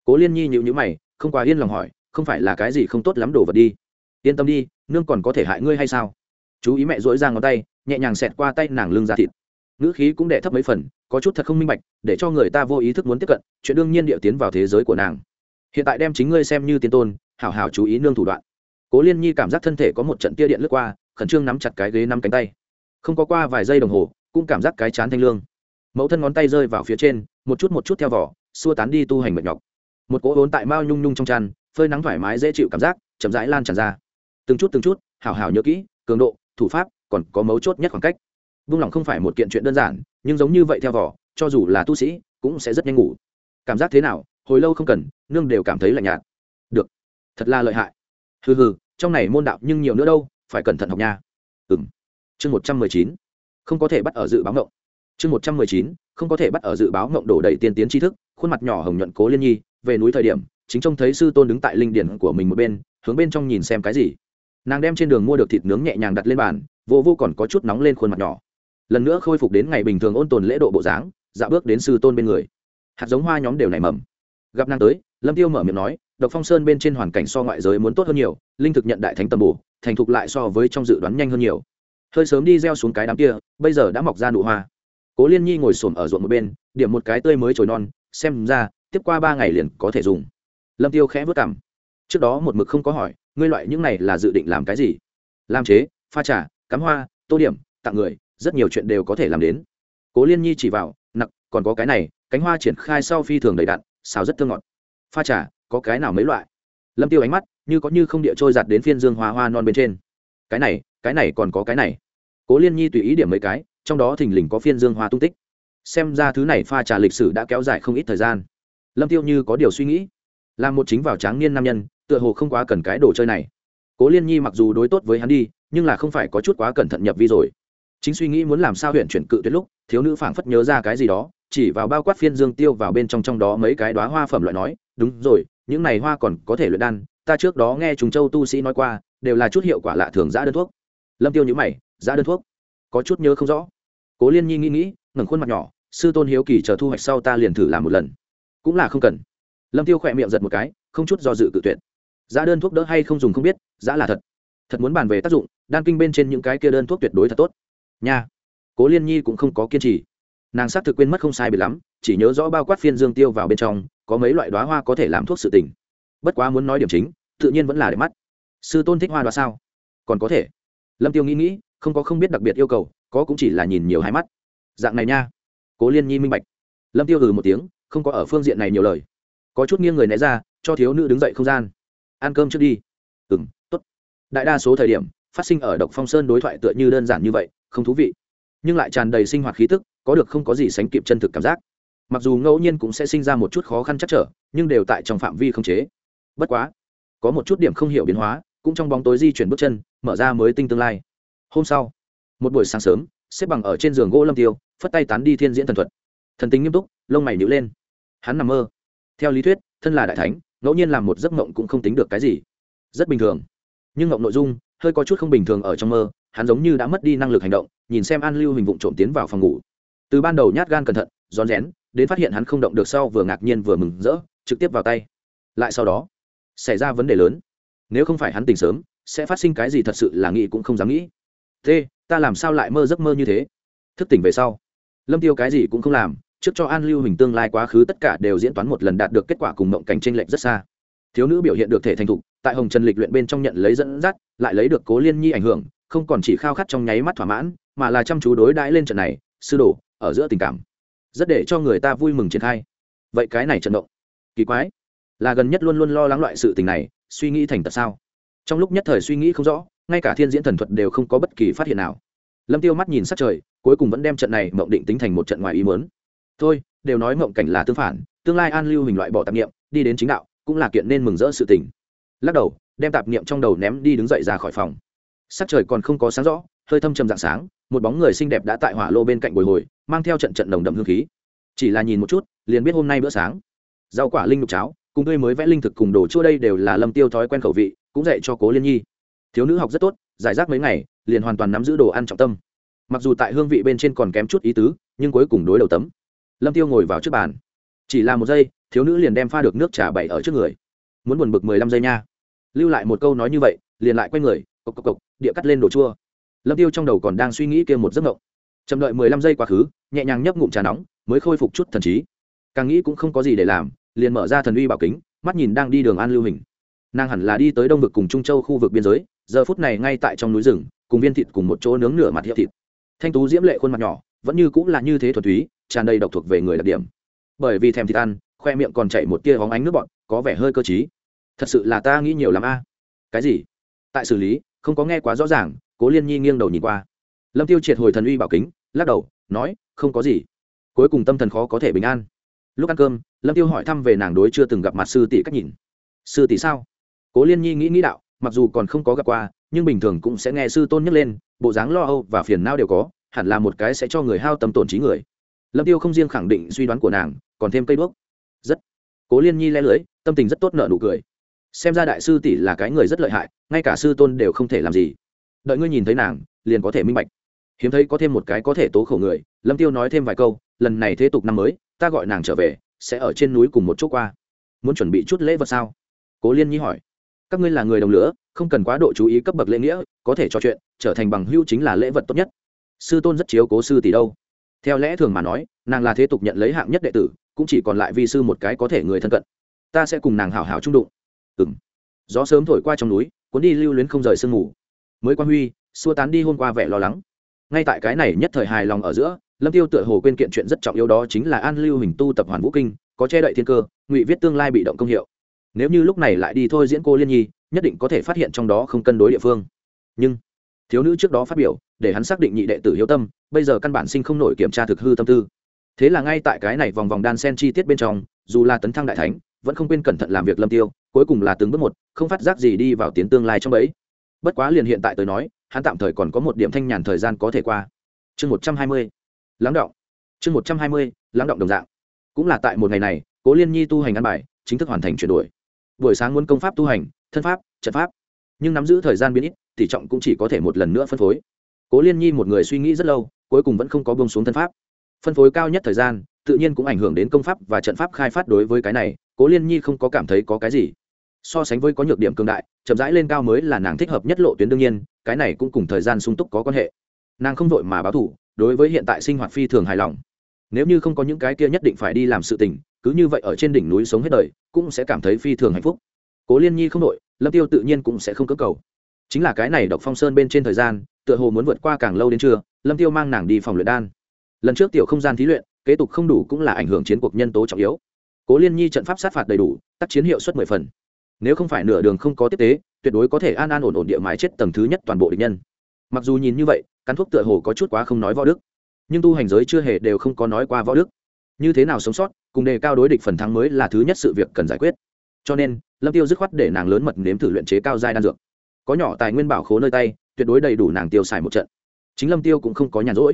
Cố liên nhi nhịu nhữ mày, không quá yên lòng hỏi, không phải là cái gì không tốt lắm đồ vật đi. Yên tâm đi, nương còn có thể hại ngươi hay sao? Chú ý mẹ dỗi ra ngón tay, nhẹ nhàng xẹt qua tay nàng lưng ra thịt. Ngữ khí cũng đệ thấp mấy phần, có chút thật không minh bạch, để cho người ta vô ý thức muốn tiếp cận, chuyện đương nhiên địa tiến vào thế giới của nàng. Hiện tại đem chính ngươi xem như tiên tôn hảo hảo chú ý nương thủ đoạn. Cố liên nhi cảm giác thân thể có một trận tia điện lướt qua, khẩn trương nắm chặt cái ghế nắm cánh tay. Không có qua vài giây đồng hồ, cũng cảm giác cái chán thanh lương. Mẫu thân ngón tay rơi vào phía trên, một chút một chút theo vỏ, xua tán đi tu hành mệt nhọc. Một cỗ vốn tại mao nhung nhung trong chăn, phơi nắng thoải mái dễ chịu cảm giác, chậm rãi lan tràn ra. Từng chút từng chút, hảo hảo nhớ kỹ, cường độ, thủ pháp, còn có mấu chốt nhất khoảng cách. Vung lòng không phải một kiện chuyện đơn giản, nhưng giống như vậy theo vỏ, cho dù là tu sĩ, cũng sẽ rất nhanh ngủ. Cảm giác thế nào, hồi lâu không cần, nương đều cảm thấy lạnh nhạt. Được thật là lợi hại. Hừ hừ, trong này môn đạo nhưng nhiều nữa đâu, phải cẩn thận học nha. Ừng chương một trăm mười chín. Không có thể bắt ở dự báo ngộng. Chương một trăm mười chín, không có thể bắt ở dự báo ngộng đổ đầy tiên tiến tri thức, khuôn mặt nhỏ hồng nhuận cố liên nhi, về núi thời điểm, chính trông thấy sư tôn đứng tại linh điển của mình một bên, hướng bên trong nhìn xem cái gì. Nàng đem trên đường mua được thịt nướng nhẹ nhàng đặt lên bàn, vô vô còn có chút nóng lên khuôn mặt nhỏ. Lần nữa khôi phục đến ngày bình thường ôn tồn lễ độ bộ dáng dạ bước đến sư tôn bên người. Hạt giống hoa nhóm đều nảy mầm. Gặp nàng tới, lâm tiêu mở miệng nói độc phong sơn bên trên hoàn cảnh so ngoại giới muốn tốt hơn nhiều, linh thực nhận đại thánh tầm bổ, thành thục lại so với trong dự đoán nhanh hơn nhiều. Hơi sớm đi gieo xuống cái đám kia, bây giờ đã mọc ra nụ hoa. Cố liên nhi ngồi xổm ở ruộng một bên, điểm một cái tươi mới trồi non, xem ra, tiếp qua ba ngày liền có thể dùng. Lâm tiêu khẽ vớt cảm. Trước đó một mực không có hỏi, ngươi loại những này là dự định làm cái gì? Làm chế, pha trà, cắm hoa, tô điểm, tặng người, rất nhiều chuyện đều có thể làm đến. Cố liên nhi chỉ vào nặng còn có cái này, cánh hoa triển khai sau phi thường đầy đặn, xào rất thơm ngọt. Pha trà có cái nào mấy loại? Lâm tiêu ánh mắt như có như không địa trôi giặt đến phiên dương hoa hoa non bên trên. Cái này cái này còn có cái này. Cố liên nhi tùy ý điểm mấy cái, trong đó thình lình có phiên dương hoa tung tích. Xem ra thứ này pha trà lịch sử đã kéo dài không ít thời gian. Lâm tiêu như có điều suy nghĩ là một chính vào tráng niên nam nhân, tựa hồ không quá cần cái đồ chơi này. Cố liên nhi mặc dù đối tốt với hắn đi, nhưng là không phải có chút quá cẩn thận nhập vi rồi. Chính suy nghĩ muốn làm sao huyện chuyển cự tuyệt lúc, thiếu nữ phảng phất nhớ ra cái gì đó chỉ vào bao quát phiên dương tiêu vào bên trong trong đó mấy cái đoá hoa phẩm loại nói, đúng rồi, những này hoa còn có thể luyện đan, ta trước đó nghe chúng châu tu sĩ nói qua, đều là chút hiệu quả lạ thường giã đơn thuốc. Lâm tiêu nhữ mày giã đơn thuốc? Có chút nhớ không rõ. Cố liên nhi nghĩ nghĩ, ngẩng khuôn mặt nhỏ, sư tôn hiếu kỳ chờ thu hoạch sau ta liền thử làm một lần. Cũng là không cần. Lâm tiêu khỏe miệng giật một cái, không chút do dự cự tuyệt. Giá đơn thuốc đỡ hay không dùng không biết giá là thật. Thật muốn bàn về tác dụng, đan kinh bên trên những cái kia đơn thuốc tuyệt đối thật tốt. Nha. Cố liên nhi cũng không có kiên trì nàng xác thực quên mất không sai bị lắm, chỉ nhớ rõ bao quát phiên dương tiêu vào bên trong, có mấy loại đoá hoa có thể làm thuốc sự tình. Bất quá muốn nói điểm chính, tự nhiên vẫn là để mắt. Sư tôn thích hoa đoá sao? Còn có thể. Lâm tiêu nghĩ nghĩ, không có không biết đặc biệt yêu cầu, có cũng chỉ là nhìn nhiều hai mắt. Dạng này nha. Cố liên nhi minh bạch. Lâm tiêu hừ một tiếng, không có ở phương diện này nhiều lời. Có chút nghiêng người né ra, cho thiếu nữ đứng dậy không gian. Ăn cơm trước đi. Ừm, tốt. T ố t đại đa số thời điểm, phát sinh ở độc phong sơn đối thoại tựa như đơn giản như vậy, không thú vị. Nhưng lại tràn đầy sinh hoạt khí tức có được không có gì sánh kịp chân thực cảm giác. Mặc dù ngẫu nhiên cũng sẽ sinh ra một chút khó khăn chắc trở, nhưng đều tại trong phạm vi không chế. Bất quá, có một chút điểm không hiểu biến hóa, cũng trong bóng tối di chuyển bước chân, mở ra mới tinh tương lai. Hôm sau, một buổi sáng sớm, xếp bằng ở trên giường gỗ lâm tiêu, phất tay tán đi thiên diễn thần thuật. Thần tính nghiêm túc, lông mày nhữ lên. Hắn nằm mơ. Theo lý thuyết, thân là đại thánh, ngẫu nhiên làm một giấc mộng cũng không tính được cái gì. Rất bình thường. Nhưng mộng nội dung, hơi có chút không bình thường ở trong mơ, hắn giống như đã mất đi năng lực hành động, nhìn xem an lưu hình vụng trộm tiến vào phòng ngủ từ ban đầu nhát gan cẩn thận, rón rén, đến phát hiện hắn không động được sau vừa ngạc nhiên vừa mừng rỡ, trực tiếp vào tay. Lại sau đó, xảy ra vấn đề lớn. Nếu không phải hắn tỉnh sớm, sẽ phát sinh cái gì thật sự là nghĩ cũng không dám nghĩ. Thế ta làm sao lại mơ giấc mơ như thế? Thức tỉnh về sau, lâm tiêu cái gì cũng không làm, trước cho an lưu hình tương lai quá khứ tất cả đều diễn toán một lần đạt được kết quả cùng mộng cảnh tranh lệch rất xa. Thiếu nữ biểu hiện được thể thành thục, tại hồng trần lịch luyện bên trong nhận lấy dẫn dắt, lại lấy được cố liên nhi ảnh hưởng, không còn chỉ khao khát trong nháy mắt thỏa mãn, mà là chăm chú đối đãi lên trận này. Sư đồ ở giữa tình cảm, rất để cho người ta vui mừng triển khai. Vậy cái này trận động, kỳ quái, là gần nhất luôn luôn lo lắng loại sự tình này, suy nghĩ thành tật sao? Trong lúc nhất thời suy nghĩ không rõ, ngay cả thiên diễn thần thuật đều không có bất kỳ phát hiện nào. Lâm tiêu mắt nhìn sát trời, cuối cùng vẫn đem trận này mộng định tính thành một trận ngoài ý muốn. Thôi, đều nói mộng cảnh là tương phản, tương lai an lưu hình loại bỏ tạp niệm, đi đến chính đạo, cũng là kiện nên mừng rỡ sự tình. Lắc đầu, đem tạp niệm trong đầu ném đi đứng dậy ra khỏi phòng. Sắc trời còn không có sáng rõ hơi thâm trầm dạng sáng, một bóng người xinh đẹp đã tại hỏa lô bên cạnh bồi hồi, mang theo trận trận nồng đậm hương khí. Chỉ là nhìn một chút, liền biết hôm nay bữa sáng. Rau quả linh lục cháo, cùng tươi mới vẽ linh thực cùng đồ chua đây đều là lâm tiêu thói quen khẩu vị, cũng dạy cho cố liên nhi. Thiếu nữ học rất tốt, giải rác mấy ngày, liền hoàn toàn nắm giữ đồ ăn trọng tâm. Mặc dù tại hương vị bên trên còn kém chút ý tứ, nhưng cuối cùng đối đầu tấm. Lâm tiêu ngồi vào trước bàn. Chỉ là một giây, thiếu nữ liền đem pha được nước trà bảy ở trước người. Muốn buồn bực mười lăm giây nha. Lưu lại một câu nói như vậy, liền lại quay người, cộc cộc cộc, địa cắt lên đồ chua lâm tiêu trong đầu còn đang suy nghĩ kia một giấc mộng. Chậm đợi mười lăm giây quá khứ, nhẹ nhàng nhấp ngụm trà nóng, mới khôi phục chút thần trí. Càng nghĩ cũng không có gì để làm, liền mở ra thần uy bảo kính, mắt nhìn đang đi đường an lưu hình. Nàng hẳn là đi tới đông vực cùng trung châu khu vực biên giới, giờ phút này ngay tại trong núi rừng, cùng viên thịt cùng một chỗ nướng nửa mặt hiệu thịt. Thanh tú diễm lệ khuôn mặt nhỏ, vẫn như cũng là như thế thuần túy, tràn đầy độc thuộc về người đặc điểm. Bởi vì thèm thịt ăn, khoe miệng còn chảy một tia hóng ánh nước bọt, có vẻ hơi cơ t thật sự là ta nghĩ nhiều lắm a. Cái gì? Tại xử lý, không có nghe quá rõ ràng cố liên nhi nghiêng đầu nhìn qua lâm tiêu triệt hồi thần uy bảo kính lắc đầu nói không có gì cuối cùng tâm thần khó có thể bình an lúc ăn cơm lâm tiêu hỏi thăm về nàng đối chưa từng gặp mặt sư tỷ cách nhìn sư tỷ sao cố liên nhi nghĩ nghĩ đạo mặc dù còn không có gặp qua nhưng bình thường cũng sẽ nghe sư tôn nhắc lên bộ dáng lo âu và phiền não đều có hẳn là một cái sẽ cho người hao tâm tổn trí người lâm tiêu không riêng khẳng định suy đoán của nàng còn thêm cây đuốc rất cố liên nhi le lưới tâm tình rất tốt nợ nụ cười xem ra đại sư tỷ là cái người rất lợi hại ngay cả sư tôn đều không thể làm gì đợi ngươi nhìn thấy nàng, liền có thể minh bạch. Hiếm thấy có thêm một cái có thể tố khổ người, lâm tiêu nói thêm vài câu, lần này thế tục năm mới, ta gọi nàng trở về, sẽ ở trên núi cùng một chỗ qua. Muốn chuẩn bị chút lễ vật sao? Cố liên nhi hỏi. Các ngươi là người đồng lửa không cần quá độ chú ý cấp bậc lễ nghĩa, có thể trò chuyện, trở thành bằng hưu chính là lễ vật tốt nhất. Sư tôn rất chiếu cố sư tỷ đâu. Theo lẽ thường mà nói, nàng là thế tục nhận lấy hạng nhất đệ tử, cũng chỉ còn lại vi sư một cái có thể người thân cận. Ta sẽ cùng nàng hảo hảo trung đụng. Ừ gió sớm thổi qua trong núi, cuốn đi lưu luyến không rời sương mù mới quan huy, xua tán đi hôm qua vẻ lo lắng. Ngay tại cái này nhất thời hài lòng ở giữa, lâm tiêu tựa hồ quên kiện chuyện rất trọng yếu đó chính là an lưu hình tu tập hoàn vũ kinh, có che đậy thiên cơ, ngụy viết tương lai bị động công hiệu. Nếu như lúc này lại đi thôi diễn cô liên nhi, nhất định có thể phát hiện trong đó không cân đối địa phương. Nhưng, thiếu nữ trước đó phát biểu, để hắn xác định nhị đệ tử hiếu tâm, bây giờ căn bản sinh không nổi kiểm tra thực hư tâm tư. Thế là ngay tại cái này vòng vòng đan sen chi tiết bên trong, dù là tấn thăng đại thánh, vẫn không quên cẩn thận làm việc lâm tiêu, cuối cùng là từng bước một, không phát giác gì đi vào tiến tương lai trong ấy bất quá liền hiện tại tới nói, hắn tạm thời còn có một điểm thanh nhàn thời gian có thể qua. Chương một trăm hai mươi, lắng động. Chương một trăm hai mươi, lắng động đồng dạng. Cũng là tại một ngày này, cố liên nhi tu hành ăn bài, chính thức hoàn thành chuyển đổi. Buổi sáng muốn công pháp tu hành, thân pháp, trận pháp. Nhưng nắm giữ thời gian biến ít tỷ trọng cũng chỉ có thể một lần nữa phân phối. Cố liên nhi một người suy nghĩ rất lâu, cuối cùng vẫn không có bông xuống thân pháp. Phân phối cao nhất thời gian, tự nhiên cũng ảnh hưởng đến công pháp và trận pháp khai phát đối với cái này, cố liên nhi không có cảm thấy có cái gì so sánh với có nhược điểm cường đại, chậm rãi lên cao mới là nàng thích hợp nhất lộ tuyến đương nhiên, cái này cũng cùng thời gian sung túc có quan hệ. Nàng không vội mà báo thủ, đối với hiện tại sinh hoạt phi thường hài lòng. Nếu như không có những cái kia nhất định phải đi làm sự tình, cứ như vậy ở trên đỉnh núi sống hết đời, cũng sẽ cảm thấy phi thường hạnh phúc. Cố liên nhi không đội lâm tiêu tự nhiên cũng sẽ không cơ cầu. Chính là cái này độc phong sơn bên trên thời gian, tựa hồ muốn vượt qua càng lâu đến trưa, lâm tiêu mang nàng đi phòng luyện đan. Lần trước tiểu không gian thí luyện, kế tục không đủ cũng là ảnh hưởng chiến cuộc nhân tố trọng yếu. Cố liên nhi trận pháp sát phạt đầy đủ, tác chiến hiệu suất mười phần nếu không phải nửa đường không có tiếp tế, tuyệt đối có thể an an ổn ổn địa mái chết tầng thứ nhất toàn bộ địch nhân. Mặc dù nhìn như vậy, cắn thuốc tựa hồ có chút quá không nói võ đức. Nhưng tu hành giới chưa hề đều không có nói qua võ đức. Như thế nào sống sót, cùng đề cao đối địch phần thắng mới là thứ nhất sự việc cần giải quyết. Cho nên, lâm tiêu dứt khoát để nàng lớn mật nếm thử luyện chế cao giai đan dược. Có nhỏ tài nguyên bảo khố nơi tay, tuyệt đối đầy đủ nàng tiêu xài một trận. Chính lâm tiêu cũng không có nhàn rỗi.